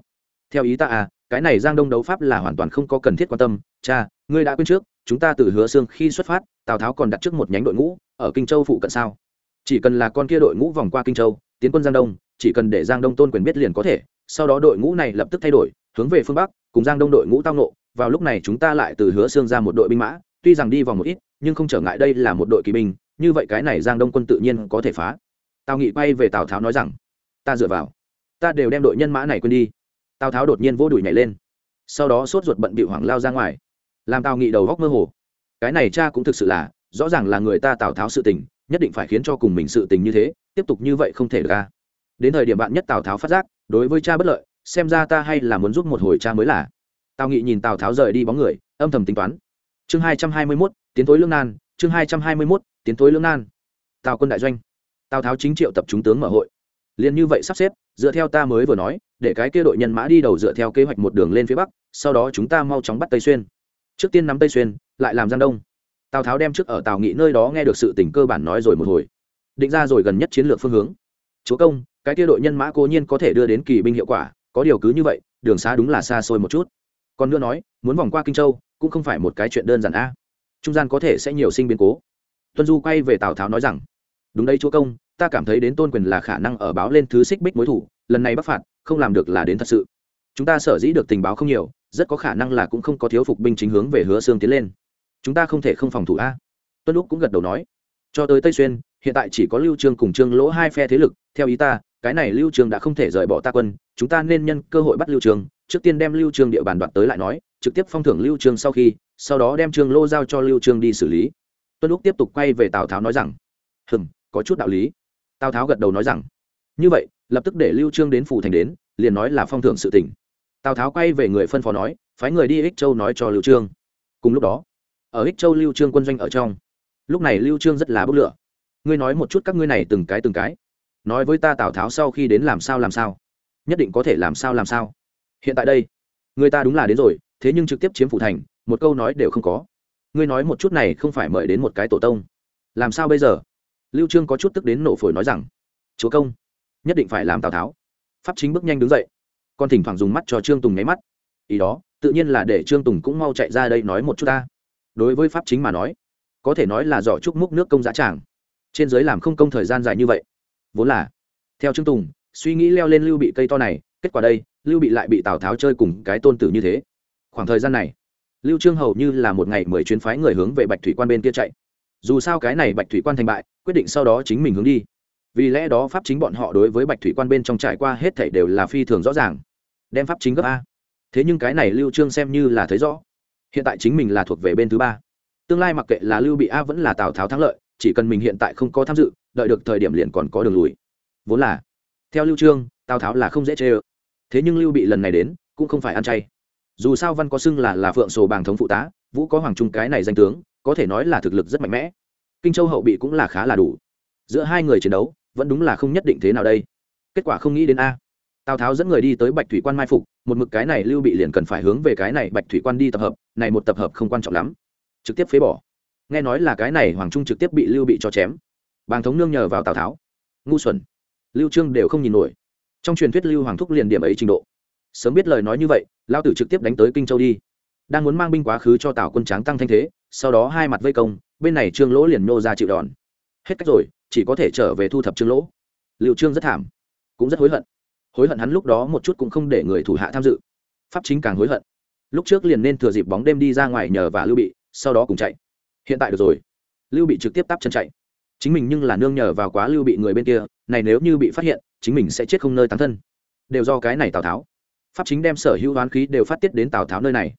Theo ý ta à cái này giang đông đấu pháp là hoàn toàn không có cần thiết quan tâm. Cha, ngươi đã quên trước, chúng ta từ hứa xương khi xuất phát, tào tháo còn đặt trước một nhánh đội ngũ, ở kinh châu phụ cận sao? Chỉ cần là con kia đội ngũ vòng qua kinh châu, tiến quân giang đông, chỉ cần để giang đông tôn quyền biết liền có thể, sau đó đội ngũ này lập tức thay đổi, hướng về phương bắc, cùng giang đông đội ngũ tao nộ vào lúc này chúng ta lại từ hứa xương ra một đội binh mã, tuy rằng đi vòng một ít, nhưng không trở ngại đây là một đội kỳ binh, như vậy cái này giang đông quân tự nhiên có thể phá. Tào nghị quay về tào tháo nói rằng, ta dựa vào, ta đều đem đội nhân mã này quên đi. Tào tháo đột nhiên vô đùi nhảy lên, sau đó sốt ruột bận bị hoảng lao ra ngoài. Làm tào nghị đầu góc mơ hồ. Cái này cha cũng thực sự là, rõ ràng là người ta tào tháo sự tình, nhất định phải khiến cho cùng mình sự tình như thế, tiếp tục như vậy không thể được ra đến thời điểm bạn nhất tào tháo phát giác, đối với cha bất lợi, xem ra ta hay là muốn giúp một hồi cha mới là tào nghị nhìn tào tháo rời đi bóng người, âm thầm tính toán. Chương hai trăm hai mươi mốt, tiến tối lương nan, chương hai trăm hai mươi mốt, tiến tối lương nan. Tào quân đại doanh. Tào tháo chính triệu tập chúng tướng mở hội. Liền như vậy sắp xếp, dựa theo ta mới vừa nói, để cái kia đội nhân mã đi đầu dựa theo kế hoạch một đường lên phía bắc, sau đó chúng ta mau chóng bắt tây xuyên. Trước tiên nắm tây xuyên, lại làm giang đông. Tào tháo đem trước ở tào nghị nơi đó nghe được sự tình cơ bản nói rồi một hồi. Định ra rồi gần nhất chiến lược phương hướng. Chúa công, cái kia đội nhân mã cố nhiên có thể đưa đến kỳ binh hiệu quả, có điều cứ như vậy, đường xa đúng là xa xôi một chút còn nữa nói, muốn vòng qua kinh châu, cũng không phải một cái chuyện đơn giản a. Trung gian có thể sẽ nhiều sinh biến cố. Tuân du quay về tào tháo nói rằng, đúng đấy chúa công, ta cảm thấy đến tôn quyền là khả năng ở báo lên thứ xích bích mối thủ, lần này bắc phạt, không làm được là đến thật sự. Chúng ta sở dĩ được tình báo không nhiều, rất có khả năng là cũng không có thiếu phục binh chính hướng về hứa xương tiến lên. Chúng ta không thể không phòng thủ a. Tuân lúc cũng gật đầu nói, cho tới tây xuyên, hiện tại chỉ có lưu trương cùng trương lỗ hai phe thế lực. Theo ý ta, cái này lưu trương đã không thể rời bỏ ta quân, chúng ta nên nhân cơ hội bắt lưu trương trước tiên đem lưu trương địa bàn đoạt tới lại nói, trực tiếp phong thưởng lưu trương sau khi, sau đó đem trương lô giao cho lưu trương đi xử lý. Tuân lúc tiếp tục quay về tào tháo nói rằng, hừm, có chút đạo lý. Tào tháo gật đầu nói rằng, như vậy, lập tức để lưu trương đến phủ thành đến, liền nói là phong thưởng sự tình. Tào tháo quay về người phân phó nói, phái người đi ích châu nói cho lưu trương. Cùng lúc đó, ở ích châu lưu trương quân doanh ở trong, lúc này lưu trương rất là bốc lửa. Ngươi nói một chút các ngươi này từng cái từng cái, nói với ta tào tháo sau khi đến làm sao làm sao, nhất định có thể làm sao làm sao hiện tại đây, người ta đúng là đến rồi, thế nhưng trực tiếp chiếm phủ thành, một câu nói đều không có. Ngươi nói một chút này không phải mời đến một cái tổ tông. Làm sao bây giờ? Lưu trương có chút tức đến nổ phổi nói rằng, chúa công, nhất định phải làm tào tháo. Pháp chính bước nhanh đứng dậy còn thỉnh thoảng dùng mắt cho trương tùng nháy mắt. Ý đó, tự nhiên là để trương tùng cũng mau chạy ra đây nói một chút ta. Đối với pháp chính mà nói, có thể nói là giỏ chúc múc nước công giá tràng. Trên giới làm không công thời gian dài như vậy. Vốn là, theo trương tùng, suy nghĩ leo lên lưu bị cây to này, kết quả đây lưu bị lại bị tào tháo chơi cùng cái tôn tử như thế. Khoảng thời gian này, lưu trương hầu như là một ngày mười chuyến phái người hướng về bạch thủy quan bên kia chạy. Dù sao cái này bạch thủy quan thành bại, quyết định sau đó chính mình hướng đi. Vì lẽ đó pháp chính bọn họ đối với bạch thủy quan bên trong trải qua hết thảy đều là phi thường rõ ràng. Đem pháp chính gấp a. Thế nhưng cái này lưu trương xem như là thấy rõ. Hiện tại chính mình là thuộc về bên thứ ba. Tương lai mặc kệ là lưu bị a vẫn là tào tháo thắng lợi, chỉ cần mình hiện tại không có tham dự, đợi được thời điểm liền còn có đường lùi. Vốn là, theo lưu trương, tào tháo là không dễ chê ơ thế nhưng lưu bị lần này đến, cũng không phải ăn chay. Dù sao văn có xưng là là phượng sổ bàng thống phụ tá, vũ có hoàng trung cái này danh tướng, có thể nói là thực lực rất mạnh mẽ. Kinh châu hậu bị cũng là khá là đủ. Giữa hai người chiến đấu, vẫn đúng là không nhất định thế nào đây. Kết quả không nghĩ đến a. Tào tháo dẫn người đi tới bạch thủy quan mai phục, một mực cái này lưu bị liền cần phải hướng về cái này bạch thủy quan đi tập hợp, này một tập hợp không quan trọng lắm. Trực tiếp phế bỏ. Nghe nói là cái này hoàng trung trực tiếp bị lưu bị cho chém. Bàng thống nương nhờ vào tào tháo. Ngu xuẩn. Lưu trương đều không nhìn nổi trong truyền thuyết lưu hoàng thúc liền điểm ấy trình độ. Sớm biết lời nói như vậy lao tử trực tiếp đánh tới kinh châu đi. Đang muốn mang binh quá khứ cho tào quân tráng tăng thanh thế, sau đó hai mặt vây công, bên này trương lỗ liền nô ra chịu đòn. Hết cách rồi, chỉ có thể trở về thu thập trương lỗ. Liệu trương rất thảm, cũng rất hối hận. Hối hận hắn lúc đó một chút cũng không để người thủ hạ tham dự. Pháp chính càng hối hận. Lúc trước liền nên thừa dịp bóng đêm đi ra ngoài nhờ và lưu bị, sau đó cùng chạy. Hiện tại được rồi. Lưu bị trực tiếp tắp chân chạy. Chính mình nhưng là nương nhờ vào quá lưu bị người bên kia, này nếu như bị phát hiện chính mình sẽ chết không nơi tán thân. Đều do cái này tào tháo. Pháp chính đem sở hữu đoán khí đều phát tiết đến tào tháo nơi này.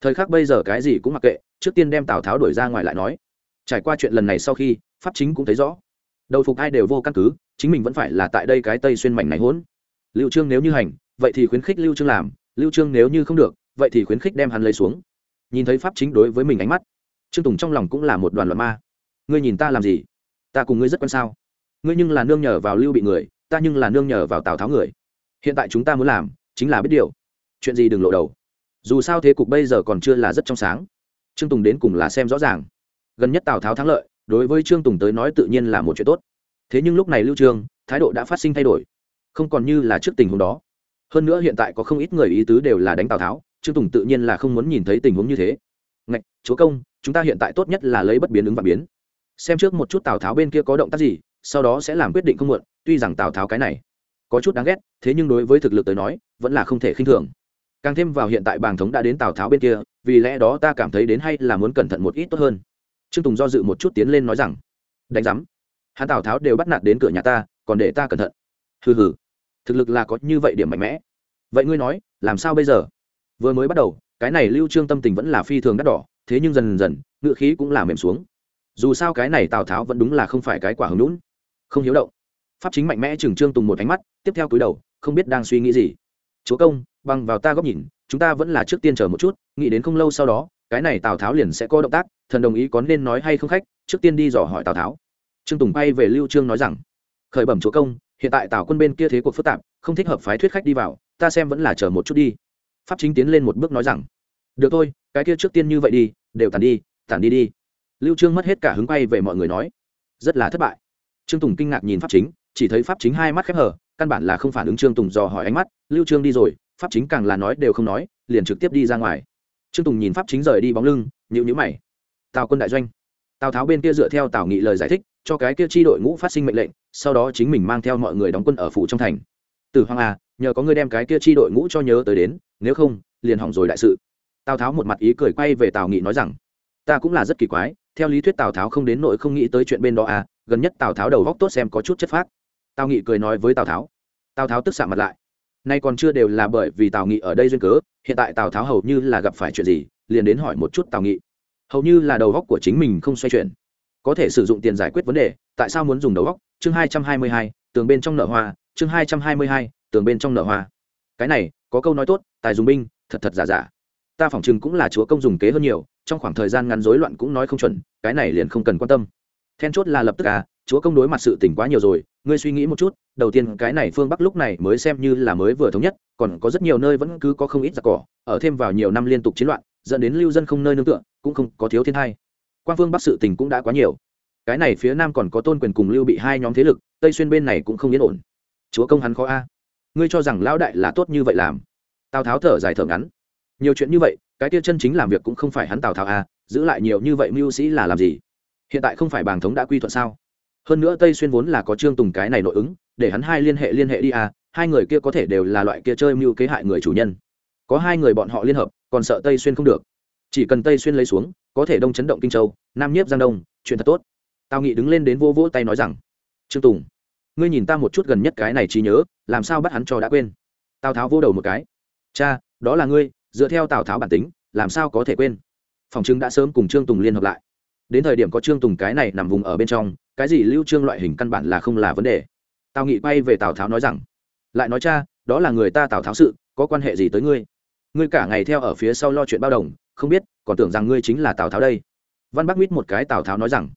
Thời khắc bây giờ cái gì cũng mặc kệ, trước tiên đem tào tháo đuổi ra ngoài lại nói. Trải qua chuyện lần này sau khi, pháp chính cũng thấy rõ. Đầu phục ai đều vô căn cứ, chính mình vẫn phải là tại đây cái tây xuyên mảnh này hỗn. Lưu trương nếu như hành, vậy thì khuyến khích lưu trương làm, lưu trương nếu như không được, vậy thì khuyến khích đem hắn lấy xuống. Nhìn thấy pháp chính đối với mình ánh mắt, trương tùng trong lòng cũng là một đoàn loạn ma. Ngươi nhìn ta làm gì? Ta cùng ngươi rất quan sao? Ngươi nhưng là nương nhờ vào lưu bị người ta nhưng là nương nhờ vào tào tháo người hiện tại chúng ta muốn làm chính là biết điều chuyện gì đừng lộ đầu dù sao thế cục bây giờ còn chưa là rất trong sáng trương tùng đến cùng là xem rõ ràng gần nhất tào tháo thắng lợi đối với trương tùng tới nói tự nhiên là một chuyện tốt thế nhưng lúc này lưu trương thái độ đã phát sinh thay đổi không còn như là trước tình huống đó hơn nữa hiện tại có không ít người ý tứ đều là đánh tào tháo trương tùng tự nhiên là không muốn nhìn thấy tình huống như thế ngạch, chúa công, chúng ta hiện tại tốt nhất là lấy bất biến ứng và biến. Xem trước một chút tào tháo bên kia có động tác gì sau đó sẽ làm quyết định không muộn, tuy rằng tào tháo cái này có chút đáng ghét, thế nhưng đối với thực lực tới nói, vẫn là không thể khinh thường. Càng thêm vào hiện tại bàng thống đã đến tào tháo bên kia, vì lẽ đó ta cảm thấy đến hay là muốn cẩn thận một ít tốt hơn. Trương tùng do dự một chút tiến lên nói rằng, đánh giám, hắn tào tháo đều bắt nạt đến cửa nhà ta, còn để ta cẩn thận. Hừ hừ, thực lực là có như vậy điểm mạnh mẽ. Vậy ngươi nói, làm sao bây giờ? Vừa mới bắt đầu, cái này lưu trương tâm tình vẫn là phi thường đắt đỏ, thế nhưng dần dần ngựa khí cũng là mềm xuống. Dù sao cái này tào tháo vẫn đúng là không phải cái quả hứng lũn không hiếu động. Pháp chính mạnh mẽ chừng trương tùng một ánh mắt, tiếp theo cúi đầu, không biết đang suy nghĩ gì. Chúa công, bằng vào ta góc nhìn, chúng ta vẫn là trước tiên chờ một chút, nghĩ đến không lâu sau đó, cái này tào tháo liền sẽ có động tác, thần đồng ý có nên nói hay không khách, trước tiên đi dò hỏi tào tháo. Trương tùng bay về lưu trương nói rằng, khởi bẩm chúa công, hiện tại tào quân bên kia thế cuộc phức tạp, không thích hợp phái thuyết khách đi vào, ta xem vẫn là chờ một chút đi. Pháp chính tiến lên một bước nói rằng, được thôi, cái kia trước tiên như vậy đi, đều tàn đi tàn đi đi. Lưu trương mất hết cả hứng quay về mọi người nói, rất là thất bại trương tùng kinh ngạc nhìn pháp chính, chỉ thấy pháp chính hai mắt khép hờ, căn bản là không phản ứng trương tùng dò hỏi ánh mắt, lưu trương đi rồi, pháp chính càng là nói đều không nói, liền trực tiếp đi ra ngoài. Trương tùng nhìn pháp chính rời đi bóng lưng nhịu nhữ mày. Tào quân đại doanh. Tào tháo bên kia dựa theo tào nghị lời giải thích, cho cái kia chi đội ngũ phát sinh mệnh lệnh, sau đó chính mình mang theo mọi người đóng quân ở phủ trong thành. Từ hoàng à nhờ có người đem cái kia chi đội ngũ cho nhớ tới đến, nếu không, liền hỏng rồi đại sự. Tào tháo một mặt ý cười quay về tào nghị nói rằng, ta cũng là rất kỳ quái, theo lý thuyết tào tháo không đến nội không nghĩ tới chuyện bên đó à gần nhất tào tháo đầu góc tốt xem có chút chất phác tào nghị cười nói với tào tháo tào tháo tức xạ mặt lại nay còn chưa đều là bởi vì tào nghị ở đây duyên cớ hiện tại tào tháo hầu như là gặp phải chuyện gì liền đến hỏi một chút tào nghị hầu như là đầu góc của chính mình không xoay chuyển có thể sử dụng tiền giải quyết vấn đề tại sao muốn dùng đầu góc chương hai trăm hai mươi hai tường bên trong nợ hoa chương hai trăm hai mươi hai tường bên trong nợ hoa cái này có câu nói tốt tài dùng binh thật thật giả giả ta phỏng chừng cũng là chúa công dùng kế hơn nhiều trong khoảng thời gian ngắn rối loạn cũng nói không chuẩn cái này liền không cần quan tâm then chốt là lập tức à chúa công đối mặt sự tỉnh quá nhiều rồi, ngươi suy nghĩ một chút, đầu tiên cái này phương bắc lúc này mới xem như là mới vừa thống nhất, còn có rất nhiều nơi vẫn cứ có không ít giặc cỏ, ở thêm vào nhiều năm liên tục chiến loạn, dẫn đến lưu dân không nơi nương tựa, cũng không có thiếu thiên hai quan phương bắc sự tình cũng đã quá nhiều. Cái này phía nam còn có tôn quyền cùng lưu bị hai nhóm thế lực, tây xuyên bên này cũng không yên ổn. Chúa công hắn khó a. Ngươi cho rằng lão đại là tốt như vậy làm? Tào tháo thở dài thở ngắn. Nhiều chuyện như vậy, cái tiêu chân chính làm việc cũng không phải hắn tào tháo a, giữ lại nhiều như vậy mưu sĩ là làm gì? Hiện tại không phải bàng thống đã quy thuận sao? Hơn nữa tây xuyên vốn là có trương tùng cái này nội ứng, để hắn hai liên hệ liên hệ đi à hai người kia có thể đều là loại kia chơi mưu kế hại người chủ nhân. Có hai người bọn họ liên hợp, còn sợ tây xuyên không được. Chỉ cần tây xuyên lấy xuống, có thể đông chấn động kinh châu, nam nhiếp giang đông, chuyện thật tốt. Tào nghị đứng lên đến vô vỗ tay nói rằng, trương tùng, ngươi nhìn ta một chút gần nhất cái này trí nhớ, làm sao bắt hắn cho đã quên? Tào tháo vô đầu một cái, cha, đó là ngươi, dựa theo tào tháo bản tính, làm sao có thể quên? Phòng chứng đã sớm cùng trương tùng liên hợp lại đến thời điểm có trương tùng cái này nằm vùng ở bên trong, cái gì lưu trương loại hình căn bản là không là vấn đề. Tào nghị quay về tào tháo nói rằng, lại nói cha, đó là người ta tào tháo sự, có quan hệ gì tới ngươi? Ngươi cả ngày theo ở phía sau lo chuyện bao đồng, không biết, còn tưởng rằng ngươi chính là tào tháo đây. Văn bắc mít một cái tào tháo nói rằng,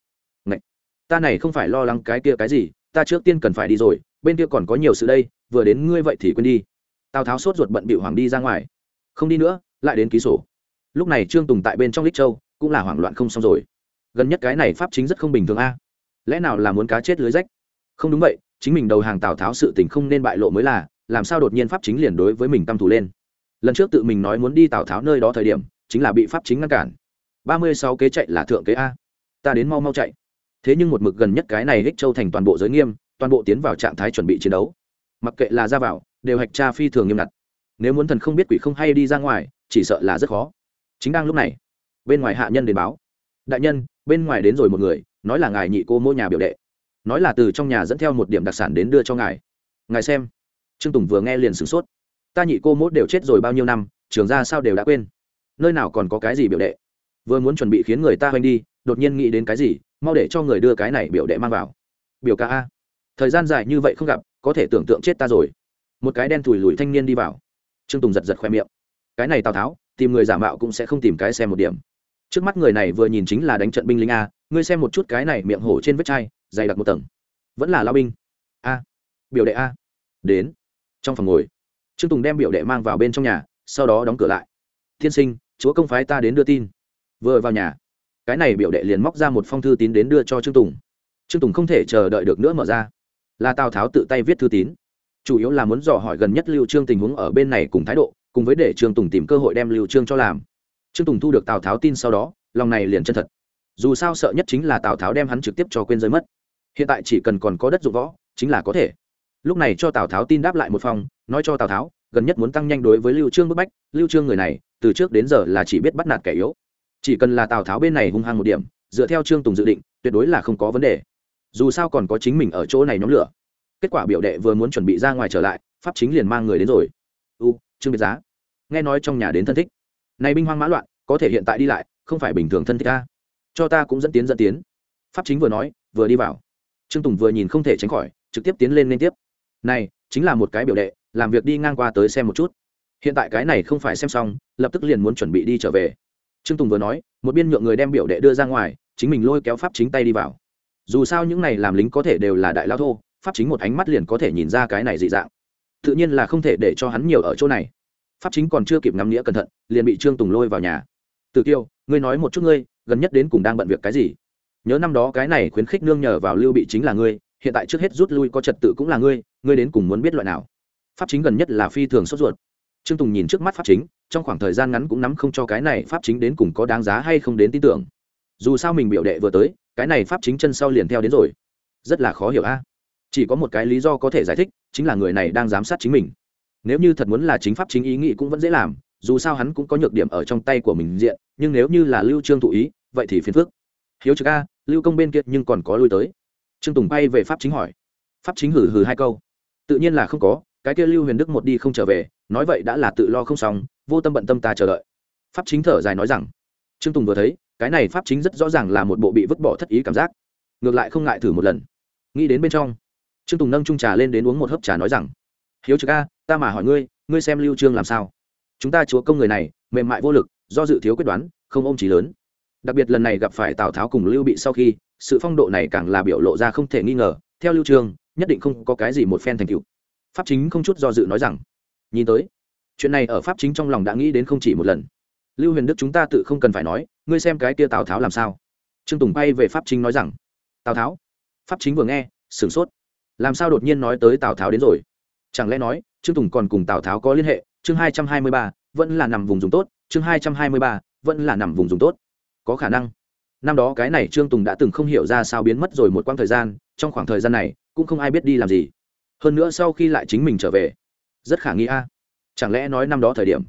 Ngậy! ta này không phải lo lắng cái kia cái gì, ta trước tiên cần phải đi rồi, bên kia còn có nhiều sự đây, vừa đến ngươi vậy thì quên đi. Tào tháo sốt ruột bận bị hoàng đi ra ngoài. Không đi nữa, lại đến ký sổ. Lúc này trương tùng tại bên trong lích châu, cũng là hoảng loạn không xong rồi gần nhất cái này pháp chính rất không bình thường a. Lẽ nào là muốn cá chết lưới rách? Không đúng vậy, chính mình đầu hàng tào tháo sự tình không nên bại lộ mới là, làm sao đột nhiên pháp chính liền đối với mình tâm thủ lên? Lần trước tự mình nói muốn đi tào tháo nơi đó thời điểm, chính là bị pháp chính ngăn cản. Ba mươi sáu kế chạy là thượng kế a. Ta đến mau mau chạy. Thế nhưng một mực gần nhất cái này hích châu thành toàn bộ giới nghiêm, toàn bộ tiến vào trạng thái chuẩn bị chiến đấu. Mặc kệ là ra vào, đều hạch tra phi thường nghiêm ngặt. Nếu muốn thần không biết quỷ không hay đi ra ngoài, chỉ sợ là rất khó. Chính đang lúc này, bên ngoài hạ nhân đến báo đại nhân, bên ngoài đến rồi một người, nói là ngài nhị cô mỗi nhà biểu đệ. Nói là từ trong nhà dẫn theo một điểm đặc sản đến đưa cho ngài. Ngài xem. Trương tùng vừa nghe liền sửng sốt. Ta nhị cô mốt đều chết rồi bao nhiêu năm, trường ra sao đều đã quên. Nơi nào còn có cái gì biểu đệ? Vừa muốn chuẩn bị khiến người ta hoành đi, đột nhiên nghĩ đến cái gì, mau để cho người đưa cái này biểu đệ mang vào. Biểu ca a, thời gian dài như vậy không gặp, có thể tưởng tượng chết ta rồi. Một cái đen thùi lùi thanh niên đi vào. Trương tùng giật giật khoe miệng. Cái này tào tháo, tìm người giả mạo cũng sẽ không tìm cái xem một điểm trước mắt người này vừa nhìn chính là đánh trận binh lính a, ngươi xem một chút cái này miệng hổ trên vết chai, dày đặc một tầng. Vẫn là lao binh. A. Biểu đệ a. Đến. Trong phòng ngồi. Trương tùng đem biểu đệ mang vào bên trong nhà, sau đó đóng cửa lại. Tiên sinh, chúa công phái ta đến đưa tin. Vừa vào nhà, cái này biểu đệ liền móc ra một phong thư tín đến đưa cho trương tùng. Trương tùng không thể chờ đợi được nữa mở ra. Là tào tháo tự tay viết thư tín. Chủ yếu là muốn dò hỏi gần nhất lưu trương tình huống ở bên này cùng thái độ, cùng với để trương tùng tìm cơ hội đem lưu trương cho làm trương tùng thu được tào tháo tin sau đó, lòng này liền chân thật. Dù sao sợ nhất chính là tào tháo đem hắn trực tiếp cho quên rơi mất. Hiện tại chỉ cần còn có đất dụng võ, chính là có thể. Lúc này cho tào tháo tin đáp lại một phòng, nói cho tào tháo, gần nhất muốn tăng nhanh đối với lưu trương bức bách, lưu trương người này, từ trước đến giờ là chỉ biết bắt nạt kẻ yếu. Chỉ cần là tào tháo bên này hung hăng một điểm, dựa theo trương tùng dự định, tuyệt đối là không có vấn đề. Dù sao còn có chính mình ở chỗ này nhóm lửa. Kết quả biểu đệ vừa muốn chuẩn bị ra ngoài trở lại, pháp chính liền mang người đến rồi. U, trương biệt giá. Nghe nói trong nhà đến thân thích này binh hoang mã loạn, có thể hiện tại đi lại, không phải bình thường thân thích ta. Cho ta cũng dẫn tiến dẫn tiến. Pháp chính vừa nói, vừa đi vào. Trương tùng vừa nhìn không thể tránh khỏi, trực tiếp tiến lên liên tiếp. Này, chính là một cái biểu đệ, làm việc đi ngang qua tới xem một chút. Hiện tại cái này không phải xem xong, lập tức liền muốn chuẩn bị đi trở về. Trương tùng vừa nói, một biên nhượng người đem biểu đệ đưa ra ngoài, chính mình lôi kéo pháp chính tay đi vào. Dù sao những này làm lính có thể đều là đại lao thô, pháp chính một ánh mắt liền có thể nhìn ra cái này dị dạng. Tự nhiên là không thể để cho hắn nhiều ở chỗ này pháp chính còn chưa kịp ngắm nghĩa cẩn thận, liền bị trương tùng lôi vào nhà. Tử tiêu ngươi nói một chút ngươi, gần nhất đến cùng đang bận việc cái gì? Nhớ năm đó cái này khuyến khích nương nhờ vào lưu bị chính là ngươi, hiện tại trước hết rút lui có trật tự cũng là ngươi ngươi đến cùng muốn biết loại nào? Pháp chính gần nhất là phi thường sốt ruột. Trương tùng nhìn trước mắt pháp chính, trong khoảng thời gian ngắn cũng nắm không cho cái này pháp chính đến cùng có đáng giá hay không đến tin tưởng. Dù sao mình biểu đệ vừa tới, cái này pháp chính chân sau liền theo đến rồi. Rất là khó hiểu a. Chỉ có một cái lý do có thể giải thích, chính là người này đang giám sát chính mình nếu như thật muốn là chính pháp chính ý nghĩ cũng vẫn dễ làm, dù sao hắn cũng có nhược điểm ở trong tay của mình diện, nhưng nếu như là lưu trương thụ ý, vậy thì phiền phức. Hiếu trực a, lưu công bên kia nhưng còn có lui tới. Trương tùng bay về pháp chính hỏi. Pháp chính hử hử hai câu. Tự nhiên là không có, cái kia lưu huyền đức một đi không trở về, nói vậy đã là tự lo không xong, vô tâm bận tâm ta chờ đợi. Pháp chính thở dài nói rằng. Trương tùng vừa thấy, cái này pháp chính rất rõ ràng là một bộ bị vứt bỏ thất ý cảm giác. Ngược lại không ngại thử một lần. Nghĩ đến bên trong. Trương tùng nâng trung trà lên đến uống một hớp trà nói rằng hiếu trực a, ta mà hỏi ngươi ngươi xem lưu trương làm sao? Chúng ta chúa công người này, mềm mại vô lực, do dự thiếu quyết đoán, không ôm trí lớn. Đặc biệt lần này gặp phải tào tháo cùng lưu bị sau khi, sự phong độ này càng là biểu lộ ra không thể nghi ngờ. Theo lưu trương, nhất định không có cái gì một phen thành tựu. Pháp chính không chút do dự nói rằng, nhìn tới, chuyện này ở pháp chính trong lòng đã nghĩ đến không chỉ một lần. Lưu huyền đức chúng ta tự không cần phải nói, ngươi xem cái kia tào tháo làm sao? Trương tùng bay về pháp chính nói rằng, tào tháo, pháp chính vừa nghe, sửng sốt. Làm sao đột nhiên nói tới tào tháo đến rồi? Chẳng lẽ nói, trương tùng còn cùng tào tháo có liên hệ? Chương hai trăm hai mươi ba, vẫn là nằm vùng dùng tốt. Chương hai trăm hai mươi ba, vẫn là nằm vùng dùng tốt. Có khả năng. Năm đó cái này trương tùng đã từng không hiểu ra sao biến mất rồi một quãng thời gian. Trong khoảng thời gian này, cũng không ai biết đi làm gì. Hơn nữa sau khi lại chính mình trở về, rất khả nghi a. Chẳng lẽ nói năm đó thời điểm,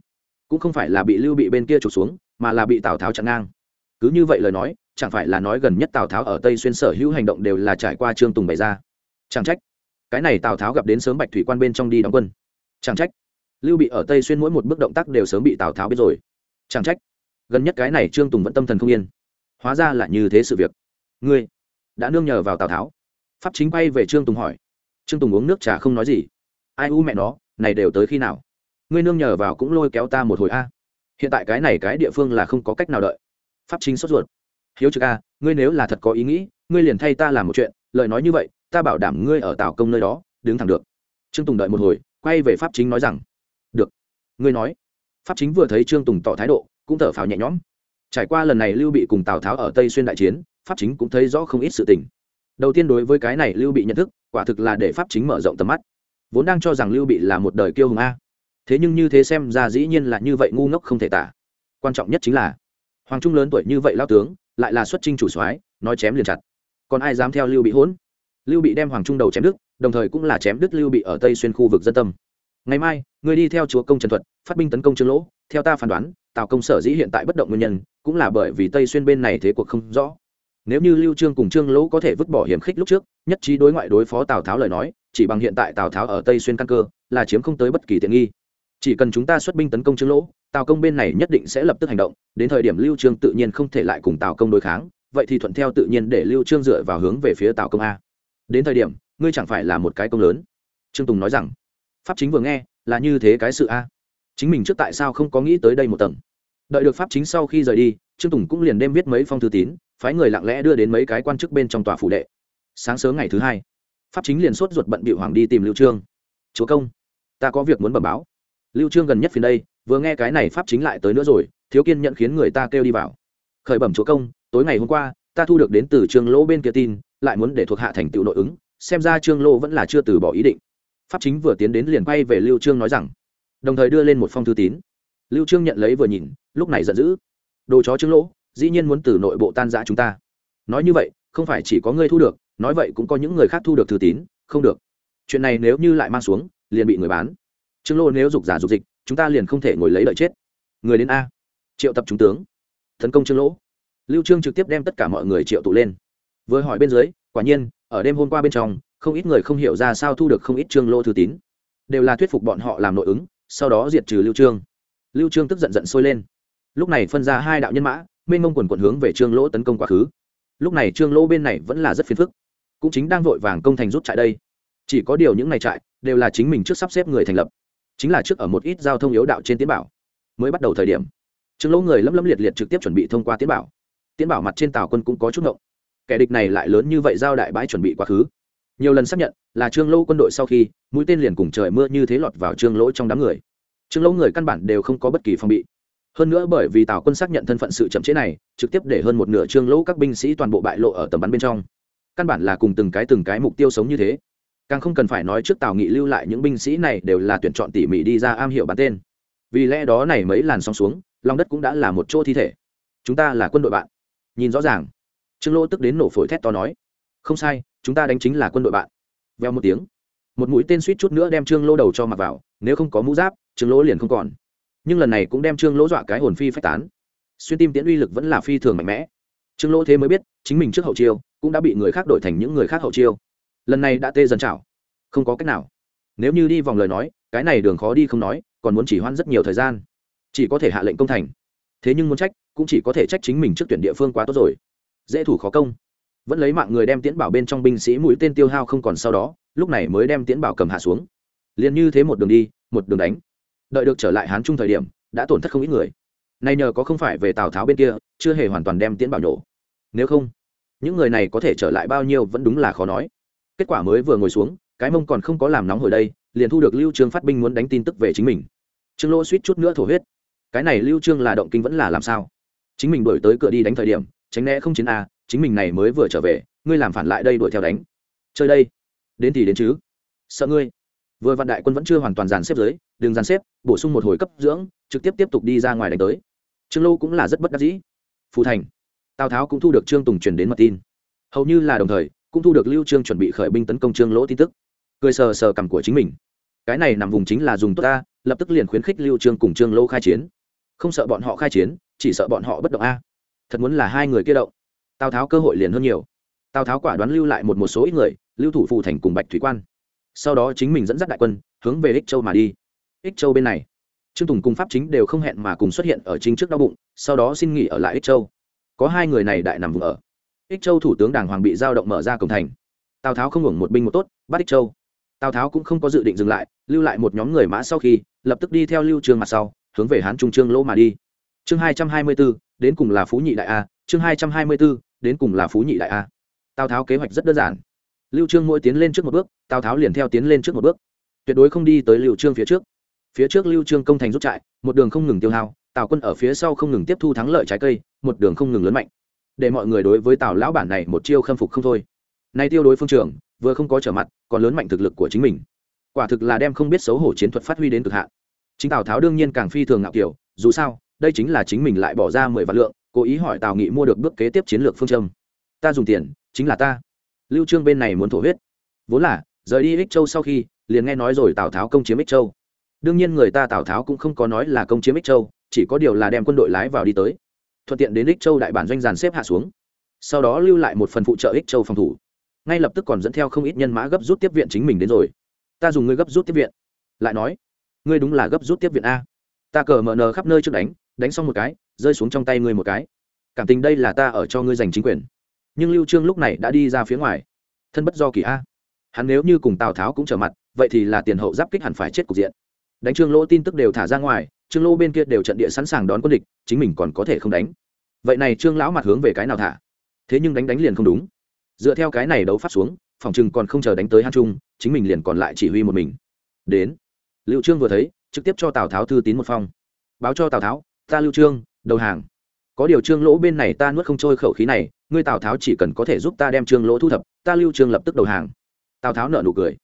cũng không phải là bị lưu bị bên kia trục xuống, mà là bị tào tháo chặn ngang? Cứ như vậy lời nói, chẳng phải là nói gần nhất tào tháo ở tây xuyên sở hữu hành động đều là trải qua trương tùng bày ra? Chẳng trách cái này tào tháo gặp đến sớm bạch thủy quan bên trong đi đóng quân chẳng trách lưu bị ở tây xuyên mỗi một bước động tác đều sớm bị tào tháo biết rồi chẳng trách gần nhất cái này trương tùng vẫn tâm thần không yên hóa ra là như thế sự việc ngươi đã nương nhờ vào tào tháo pháp chính bay về trương tùng hỏi trương tùng uống nước trà không nói gì ai u mẹ nó này đều tới khi nào ngươi nương nhờ vào cũng lôi kéo ta một hồi a hiện tại cái này cái địa phương là không có cách nào đợi pháp chính sốt ruột hiếu trực a ngươi nếu là thật có ý nghĩ ngươi liền thay ta làm một chuyện lời nói như vậy ta bảo đảm ngươi ở tào công nơi đó, đứng thẳng được. Trương tùng đợi một hồi, quay về pháp chính nói rằng, được, ngươi nói. Pháp chính vừa thấy trương tùng tỏ thái độ, cũng thở phào nhẹ nhõm. Trải qua lần này lưu bị cùng tào tháo ở tây xuyên đại chiến, pháp chính cũng thấy rõ không ít sự tình. Đầu tiên đối với cái này lưu bị nhận thức, quả thực là để pháp chính mở rộng tầm mắt. Vốn đang cho rằng lưu bị là một đời kiêu hùng a. Thế nhưng như thế xem ra dĩ nhiên là như vậy ngu ngốc không thể tả. Quan trọng nhất chính là, hoàng trung lớn tuổi như vậy lao tướng, lại là xuất trinh chủ soái, nói chém liền chặt. Còn ai dám theo lưu bị hỗn? Lưu bị đem hoàng trung đầu chém đức đồng thời cũng là chém đức lưu bị ở tây xuyên khu vực dân tâm. Ngày mai, người đi theo chúa công trần thuật, phát binh tấn công trương lỗ, theo ta phán đoán, tào công sở dĩ hiện tại bất động nguyên nhân, cũng là bởi vì tây xuyên bên này thế cuộc không rõ. Nếu như lưu trương cùng trương lỗ có thể vứt bỏ hiểm khích lúc trước, nhất trí đối ngoại đối phó tào tháo lời nói, chỉ bằng hiện tại tào tháo ở tây xuyên căn cơ, là chiếm không tới bất kỳ tiện nghi. Chỉ cần chúng ta xuất binh tấn công trương lỗ, tào công bên này nhất định sẽ lập tức hành động, đến thời điểm lưu trương tự nhiên không thể lại cùng tào công đối kháng, vậy thì thuận theo tự nhiên để lưu trương dựa vào hướng về phía tào công a đến thời điểm, ngươi chẳng phải là một cái công lớn. Trương tùng nói rằng, pháp chính vừa nghe, là như thế cái sự a. Chính mình trước tại sao không có nghĩ tới đây một tầng? Đợi được pháp chính sau khi rời đi, trương tùng cũng liền đem viết mấy phong thư tín, phái người lặng lẽ đưa đến mấy cái quan chức bên trong tòa phủ đệ. Sáng sớm ngày thứ hai, pháp chính liền sốt ruột bận bị hoàng đi tìm lưu trương. Chúa công, ta có việc muốn bẩm báo. Lưu trương gần nhất phiền đây, vừa nghe cái này pháp chính lại tới nữa rồi, thiếu kiên nhận khiến người ta kêu đi vào. Khởi bẩm chúa công, tối ngày hôm qua, ta thu được đến từ trương lỗ bên kia tin lại muốn để thuộc hạ thành tựu nội ứng, xem ra trương lô vẫn là chưa từ bỏ ý định. Pháp chính vừa tiến đến liền quay về lưu trương nói rằng, đồng thời đưa lên một phong thư tín. Lưu trương nhận lấy vừa nhìn, lúc này giận dữ. Đồ chó trương lỗ dĩ nhiên muốn từ nội bộ tan rã chúng ta. Nói như vậy, không phải chỉ có ngươi thu được, nói vậy cũng có những người khác thu được thư tín, không được. Chuyện này nếu như lại mang xuống, liền bị người bán. Trương lô nếu dục giả dục dịch, chúng ta liền không thể ngồi lấy lợi chết. Người đến a. Triệu tập chúng tướng. Tấn công trương lỗ lưu trương trực tiếp đem tất cả mọi người triệu tụ lên vừa hỏi bên dưới, quả nhiên, ở đêm hôm qua bên trong, không ít người không hiểu ra sao thu được không ít trương lỗ thư tín. Đều là thuyết phục bọn họ làm nội ứng, sau đó diệt trừ lưu trương. Lưu trương tức giận giận sôi lên. Lúc này phân ra hai đạo nhân mã, mênh mông quần quần hướng về trương lỗ tấn công quá khứ. Lúc này trương lỗ bên này vẫn là rất phiền phức. Cũng chính đang vội vàng công thành rút trại đây. Chỉ có điều những này trại, đều là chính mình trước sắp xếp người thành lập. Chính là trước ở một ít giao thông yếu đạo trên tiến bảo, mới bắt đầu thời điểm. Trương lỗ người lấm lấm liệt liệt trực tiếp chuẩn bị thông qua tiến bảo. Tiến bảo mặt trên tàu quân cũng có chút ngộng kẻ địch này lại lớn như vậy giao đại bãi chuẩn bị quá khứ. Nhiều lần xác nhận, là trương lỗ quân đội sau khi, mũi tên liền cùng trời mưa như thế lọt vào trương lỗ trong đám người. Trương lỗ người căn bản đều không có bất kỳ phòng bị. Hơn nữa bởi vì tào quân xác nhận thân phận sự chậm chế này, trực tiếp để hơn một nửa trương lỗ các binh sĩ toàn bộ bại lộ ở tầm bắn bên trong. Căn bản là cùng từng cái từng cái mục tiêu sống như thế. Càng không cần phải nói trước tào nghị lưu lại những binh sĩ này đều là tuyển chọn tỉ mỉ đi ra am hiểu bắn tên. Vì lẽ đó này mấy làn sóng xuống, lòng đất cũng đã là một chỗ thi thể. Chúng ta là quân đội bạn. Nhìn rõ ràng trương lỗ tức đến nổ phổi thét to nói, không sai, chúng ta đánh chính là quân đội bạn. Veo một tiếng, một mũi tên suýt chút nữa đem trương lỗ đầu cho mặc vào, nếu không có mũ giáp, trương lỗ liền không còn. Nhưng lần này cũng đem trương lỗ dọa cái hồn phi phách tán. Xuyên tim tiễn uy lực vẫn là phi thường mạnh mẽ. Trương lỗ thế mới biết, chính mình trước hậu chiêu, cũng đã bị người khác đổi thành những người khác hậu chiêu. Lần này đã tê dần chảo không có cách nào. Nếu như đi vòng lời nói, cái này đường khó đi không nói, còn muốn chỉ hoãn rất nhiều thời gian. Chỉ có thể hạ lệnh công thành. Thế nhưng muốn trách, cũng chỉ có thể trách chính mình trước tuyển địa phương quá tốt rồi dễ thủ khó công. Vẫn lấy mạng người đem tiễn bảo bên trong binh sĩ mũi tên tiêu hao không còn sau đó, lúc này mới đem tiễn bảo cầm hạ xuống. Liền như thế một đường đi, một đường đánh. Đợi được trở lại hán trung thời điểm, đã tổn thất không ít người. Này nhờ có không phải về tào tháo bên kia, chưa hề hoàn toàn đem tiễn bảo nhổ. Nếu không, những người này có thể trở lại bao nhiêu vẫn đúng là khó nói. Kết quả mới vừa ngồi xuống, cái mông còn không có làm nóng hồi đây, liền thu được lưu trương phát binh muốn đánh tin tức về chính mình. Trương lỗ suýt chút nữa thổ huyết. Cái này lưu trương là động kinh vẫn là làm sao? Chính mình đuổi tới cửa đi đánh thời điểm tránh né không chiến a, chính mình này mới vừa trở về, ngươi làm phản lại đây đuổi theo đánh. Chơi đây. Đến thì đến chứ. Sợ ngươi. Vừa vạn đại quân vẫn chưa hoàn toàn dàn xếp dưới đường dàn xếp, bổ sung một hồi cấp dưỡng, trực tiếp tiếp tục đi ra ngoài đánh tới. Trương lô cũng là rất bất đắc dĩ. Phù thành. Tào tháo cũng thu được trương tùng truyền đến mật tin. Hầu như là đồng thời, cũng thu được lưu trương chuẩn bị khởi binh tấn công trương lỗ tin tức. Cười sờ sờ cằm của chính mình. Cái này nằm vùng chính là dùng tốt ta, lập tức liền khuyến khích lưu trương cùng trương lỗ khai chiến. Không sợ bọn họ khai chiến, chỉ sợ bọn họ bất động a thật muốn là hai người kia động. Tào tháo cơ hội liền hơn nhiều. Tào tháo quả đoán lưu lại một một số ít người, lưu thủ phù thành cùng bạch thủy quan. Sau đó chính mình dẫn dắt đại quân, hướng về ích châu mà đi. Ích châu bên này, trương tùng cùng pháp chính đều không hẹn mà cùng xuất hiện ở chính trước đau bụng, sau đó xin nghỉ ở lại ích châu. Có hai người này đại nằm vùng ở. Ích châu thủ tướng đảng hoàng bị giao động mở ra cổng thành. Tào tháo không hưởng một binh một tốt, bắt ích châu. Tào tháo cũng không có dự định dừng lại, lưu lại một nhóm người mã sau khi, lập tức đi theo lưu trương mặt sau, hướng về hán trung trương lỗ mà đi. Chương hai trăm hai mươi bốn đến cùng là phú nhị đại a chương hai trăm hai mươi 224, đến cùng là phú nhị đại a. Tào tháo kế hoạch rất đơn giản. Lưu trương mỗi tiến lên trước một bước tào tháo liền theo tiến lên trước một bước. Tuyệt đối không đi tới lưu trương phía trước. Phía trước lưu trương công thành rút trại một đường không ngừng tiêu hao tào quân ở phía sau không ngừng tiếp thu thắng lợi trái cây một đường không ngừng lớn mạnh. Để mọi người đối với tào lão bản này một chiêu khâm phục không thôi. Nay tiêu đối phương trưởng vừa không có trở mặt còn lớn mạnh thực lực của chính mình. Quả thực là đem không biết xấu hổ chiến thuật phát huy đến cực hạn. Chính tào tháo đương nhiên càng phi thường ngạo kiểu dù sao đây chính là chính mình lại bỏ ra mười vạn lượng, cố ý hỏi tào nghị mua được bước kế tiếp chiến lược phương châm. Ta dùng tiền, chính là ta. Lưu trương bên này muốn thổ huyết. Vốn là, rời đi ích châu sau khi, liền nghe nói rồi tào tháo công chiếm ích châu. Đương nhiên người ta tào tháo cũng không có nói là công chiếm ích châu, chỉ có điều là đem quân đội lái vào đi tới. Thuận tiện đến ích châu đại bản doanh giàn xếp hạ xuống. Sau đó lưu lại một phần phụ trợ ích châu phòng thủ. Ngay lập tức còn dẫn theo không ít nhân mã gấp rút tiếp viện chính mình đến rồi. Ta dùng ngươi gấp rút tiếp viện. Lại nói, ngươi đúng là gấp rút tiếp viện a. Ta cờ mờ nờ khắp nơi trước đánh đánh xong một cái, rơi xuống trong tay ngươi một cái. Cảm tình đây là ta ở cho ngươi giành chính quyền. Nhưng lưu trương lúc này đã đi ra phía ngoài. Thân bất do kỳ a. Hắn nếu như cùng tào tháo cũng trở mặt, vậy thì là tiền hậu giáp kích hẳn phải chết cục diện. Đánh trương lỗ tin tức đều thả ra ngoài, trương lỗ bên kia đều trận địa sẵn sàng đón quân địch, chính mình còn có thể không đánh. Vậy này trương lão mặt hướng về cái nào thả? Thế nhưng đánh đánh liền không đúng. Dựa theo cái này đấu phát xuống, phòng chừng còn không chờ đánh tới hang trung, chính mình liền còn lại chỉ huy một mình. Đến. Lưu trương vừa thấy, trực tiếp cho tào tháo thư tín một phong. Báo cho tào tháo ta lưu trương, đầu hàng. Có điều trương lỗ bên này ta nuốt không trôi khẩu khí này, ngươi tào tháo chỉ cần có thể giúp ta đem trương lỗ thu thập, ta lưu trương lập tức đầu hàng. Tào tháo nợ nụ cười.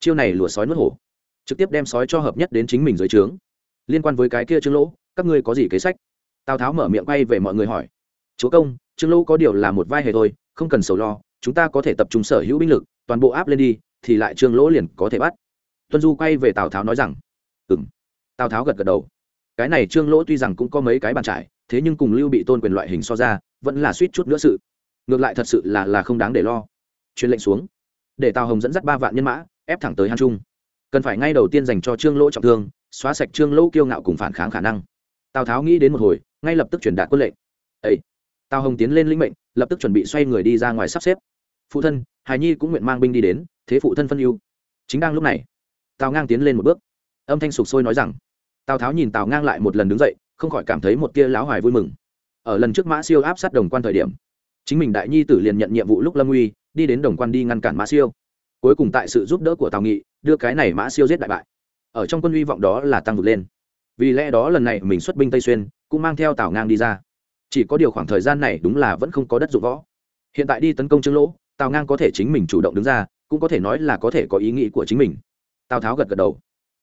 Chiêu này lùa sói nuốt hổ. Trực tiếp đem sói cho hợp nhất đến chính mình dưới trướng. Liên quan với cái kia trương lỗ, các ngươi có gì kế sách? Tào tháo mở miệng quay về mọi người hỏi. Chúa công, trương lỗ có điều là một vai hề thôi, không cần sầu lo, chúng ta có thể tập trung sở hữu binh lực, toàn bộ áp lên đi, thì lại trương lỗ liền có thể bắt. Tuân du quay về tào tháo nói rằng. Ừ m tào tháo gật gật đầu cái này trương lỗ tuy rằng cũng có mấy cái bàn trải, thế nhưng cùng lưu bị tôn quyền loại hình so ra, vẫn là suýt chút nữa sự. Ngược lại thật sự là là không đáng để lo. Truyền lệnh xuống. Để tào hồng dẫn dắt ba vạn nhân mã, ép thẳng tới hàn trung. Cần phải ngay đầu tiên dành cho trương lỗ trọng thương, xóa sạch trương lỗ kiêu ngạo cùng phản kháng khả năng. Tào tháo nghĩ đến một hồi, ngay lập tức truyền đạt quân lệnh. Ấy tào hồng tiến lên lĩnh mệnh, lập tức chuẩn bị xoay người đi ra ngoài sắp xếp. Phụ thân hài nhi cũng nguyện mang binh đi đến, thế phụ thân phân ưu. Chính đang lúc này, tào ngang tiến lên một bước. Âm thanh sục sôi nói rằng tào tháo nhìn tào ngang lại một lần đứng dậy không khỏi cảm thấy một tia láo hoài vui mừng ở lần trước mã siêu áp sát đồng quan thời điểm chính mình đại nhi tử liền nhận nhiệm vụ lúc lâm uy đi đến đồng quan đi ngăn cản mã siêu cuối cùng tại sự giúp đỡ của tào nghị đưa cái này mã siêu giết đại bại ở trong quân uy vọng đó là tăng vượt lên vì lẽ đó lần này mình xuất binh tây xuyên cũng mang theo tào ngang đi ra chỉ có điều khoảng thời gian này đúng là vẫn không có đất dụng võ hiện tại đi tấn công trương lỗ tào ngang có thể chính mình chủ động đứng ra cũng có thể nói là có thể có ý nghĩ của chính mình tào tháo gật gật đầu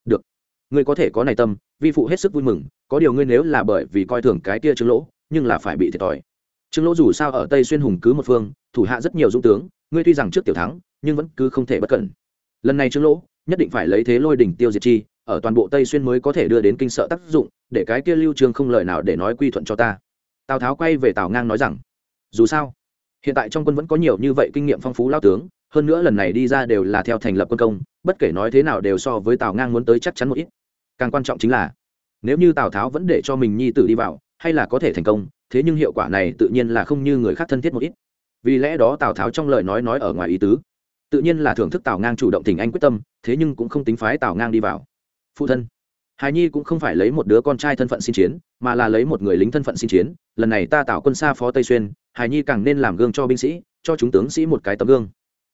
được ngươi có thể có này tâm vi phụ hết sức vui mừng, có điều ngươi nếu là bởi vì coi thường cái kia trương lỗ, nhưng là phải bị thiệt thòi. Trương lỗ dù sao ở tây xuyên hùng cứ một phương, thủ hạ rất nhiều dũng tướng, ngươi tuy rằng trước tiểu thắng, nhưng vẫn cứ không thể bất cẩn. Lần này trương lỗ, nhất định phải lấy thế lôi đỉnh tiêu diệt chi, ở toàn bộ tây xuyên mới có thể đưa đến kinh sợ tác dụng, để cái kia lưu trương không lời nào để nói quy thuận cho ta. Tào tháo quay về tào ngang nói rằng, dù sao, hiện tại trong quân vẫn có nhiều như vậy kinh nghiệm phong phú lao tướng, hơn nữa lần này đi ra đều là theo thành lập quân công, bất kể nói thế nào đều so với tào ngang muốn tới chắc chắn một ít càng quan trọng chính là, nếu như tào tháo vẫn để cho mình nhi tử đi vào, hay là có thể thành công, thế nhưng hiệu quả này tự nhiên là không như người khác thân thiết một ít. Vì lẽ đó tào tháo trong lời nói nói ở ngoài ý tứ, tự nhiên là thưởng thức tào ngang chủ động tình anh quyết tâm, thế nhưng cũng không tính phái tào ngang đi vào. Phụ thân hài nhi cũng không phải lấy một đứa con trai thân phận xin chiến, mà là lấy một người lính thân phận xin chiến, lần này ta tạo quân xa phó tây xuyên hài nhi càng nên làm gương cho binh sĩ, cho chúng tướng sĩ một cái tấm gương.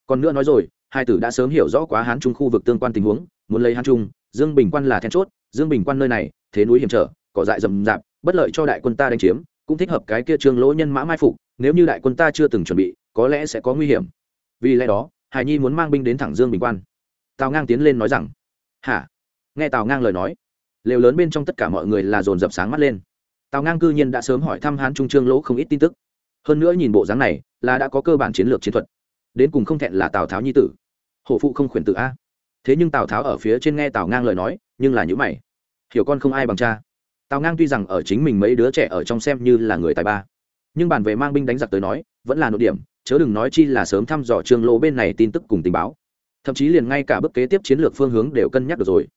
Còn nữa nói rồi, hai tử đã sớm hiểu rõ quá hán trung khu vực tương quan tình huống, muốn lấy hán trung dương bình quan là then chốt, dương bình quan nơi này, thế núi hiểm trở, cỏ dại rậm rạp, bất lợi cho đại quân ta đánh chiếm, cũng thích hợp cái kia trương lỗ nhân mã mai phục, nếu như đại quân ta chưa từng chuẩn bị, có lẽ sẽ có nguy hiểm. Vì lẽ đó, hải nhi muốn mang binh đến thẳng dương bình quan. Tào ngang tiến lên nói rằng, hả? Nghe tào ngang lời nói, lều lớn bên trong tất cả mọi người là dồn dập sáng mắt lên. Tào ngang cư nhiên đã sớm hỏi thăm hán trung trương lỗ không ít tin tức. Hơn nữa nhìn bộ dáng này, là đã có cơ bản chiến lược chiến thuật. Đến cùng không thẹn là tào tháo nhi tử. Hổ phụ không khuyển tử a thế nhưng tào tháo ở phía trên nghe tào ngang lời nói nhưng là những mày hiểu con không ai bằng cha tào ngang tuy rằng ở chính mình mấy đứa trẻ ở trong xem như là người tài ba nhưng bàn về mang binh đánh giặc tới nói vẫn là nội điểm chớ đừng nói chi là sớm thăm dò trương lỗ bên này tin tức cùng tình báo thậm chí liền ngay cả bước kế tiếp chiến lược phương hướng đều cân nhắc được rồi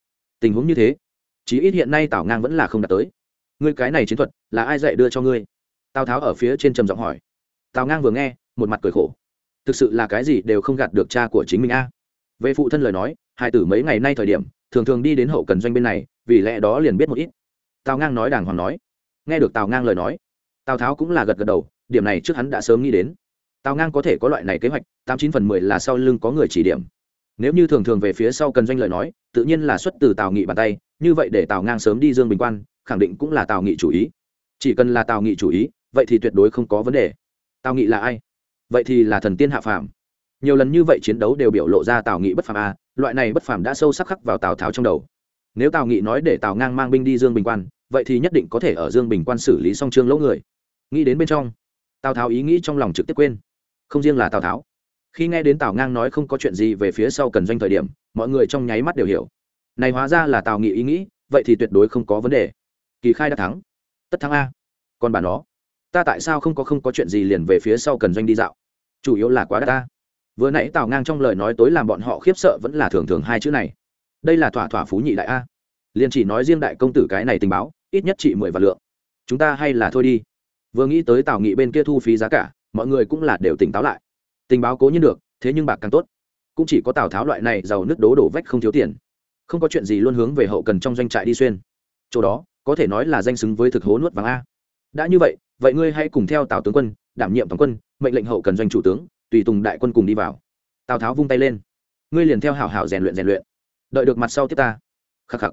tình huống như thế chí ít hiện nay tào ngang vẫn là không đạt tới ngươi cái này chiến thuật là ai dạy đưa cho ngươi tào tháo ở phía trên trầm giọng hỏi tào ngang vừa nghe một mặt cười khổ thực sự là cái gì đều không gạt được cha của chính mình a về phụ thân lời nói hai tử mấy ngày nay thời điểm, thường thường đi đến hậu cần doanh bên này, vì lẽ đó liền biết một ít. Tào ngang nói đàng hoàng nói. Nghe được tào ngang lời nói, tào tháo cũng là gật gật đầu, điểm này trước hắn đã sớm nghĩ đến. Tào ngang có thể có loại này kế hoạch, tám chín phần mười là sau lưng có người chỉ điểm. Nếu như thường thường về phía sau cần doanh lời nói, tự nhiên là xuất từ tào nghị bàn tay, như vậy để tào ngang sớm đi dương bình quan, khẳng định cũng là tào nghị chủ ý. Chỉ cần là tào nghị chủ ý, vậy thì tuyệt đối không có vấn đề. Tào nghị là ai? Vậy thì là thần tiên hạ phàm. Nhiều lần như vậy chiến đấu đều biểu lộ ra tào nghị bất phàm a loại này bất phàm đã sâu sắc khắc vào tào tháo trong đầu. Nếu tào nghị nói để tào ngang mang binh đi dương bình quan, vậy thì nhất định có thể ở dương bình quan xử lý song trương lỗ người. Nghĩ đến bên trong, tào tháo ý nghĩ trong lòng trực tiếp quên. Không riêng là tào tháo. Khi nghe đến tào ngang nói không có chuyện gì về phía sau cần doanh thời điểm, mọi người trong nháy mắt đều hiểu. Này hóa ra là tào nghị ý nghĩ, vậy thì tuyệt đối không có vấn đề. Kỳ khai đã thắng. Tất thắng a. Còn bản đó, ta tại sao không có không có chuyện gì liền về phía sau cần doanh đi dạo? Chủ yếu là quá đắt ta vừa nãy tào ngang trong lời nói tối làm bọn họ khiếp sợ vẫn là thường thường hai chữ này. Đây là thỏa thỏa phú nhị đại a. Liền chỉ nói riêng đại công tử cái này tình báo, ít nhất chỉ mười vạn lượng. Chúng ta hay là thôi đi. Vừa nghĩ tới tào nghị bên kia thu phí giá cả, mọi người cũng là đều tỉnh táo lại. Tình báo cố nhiên được, thế nhưng bạc càng tốt. Cũng chỉ có tào tháo loại này giàu nước đố đổ vách không thiếu tiền. Không có chuyện gì luôn hướng về hậu cần trong doanh trại đi xuyên. Chỗ đó, có thể nói là danh xứng với thực hố nuốt vàng a. Đã như vậy vậy ngươi hãy cùng theo tào tướng quân, đảm nhiệm tổng quân, mệnh lệnh hậu cần doanh chủ tướng tùy tùng đại quân cùng đi vào. Tào tháo vung tay lên. Ngươi liền theo hảo hảo rèn luyện rèn luyện. Đợi được mặt sau tiếp ta. Khắc khắc.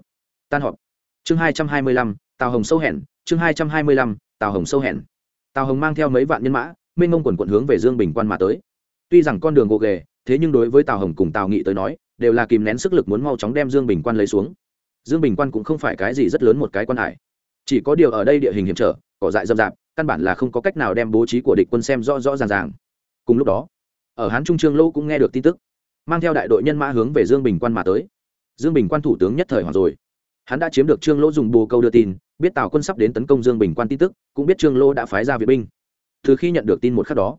Tan họp. Chương hai trăm hai mươi lăm tào hồng sâu hẻn chương hai trăm hai mươi lăm tào hồng sâu hẻn tào hồng mang theo mấy vạn nhân mã minh ngông quần quận hướng về dương bình quan mà tới. Tuy rằng con đường gồ ghề thế nhưng đối với tào hồng cùng tào nghị tới nói đều là kìm nén sức lực muốn mau chóng đem dương bình quan lấy xuống. Dương bình quan cũng không phải cái gì rất lớn một cái quan hải. Chỉ có điều ở đây địa hình hiểm trở cỏ dại rậm rạp, căn bản là không có cách nào đem bố trí của địch quân xem rõ rõ ràng ràng cùng lúc đó, ở hán trung trương lô cũng nghe được tin tức, mang theo đại đội nhân mã hướng về dương bình quan mà tới. Dương bình quan thủ tướng nhất thời hoàng rồi. Hắn đã chiếm được trương lỗ dùng bồ câu đưa tin, biết tào quân sắp đến tấn công dương bình quan tin tức, cũng biết trương lỗ đã phái ra viện binh. Từ khi nhận được tin một khắc đó,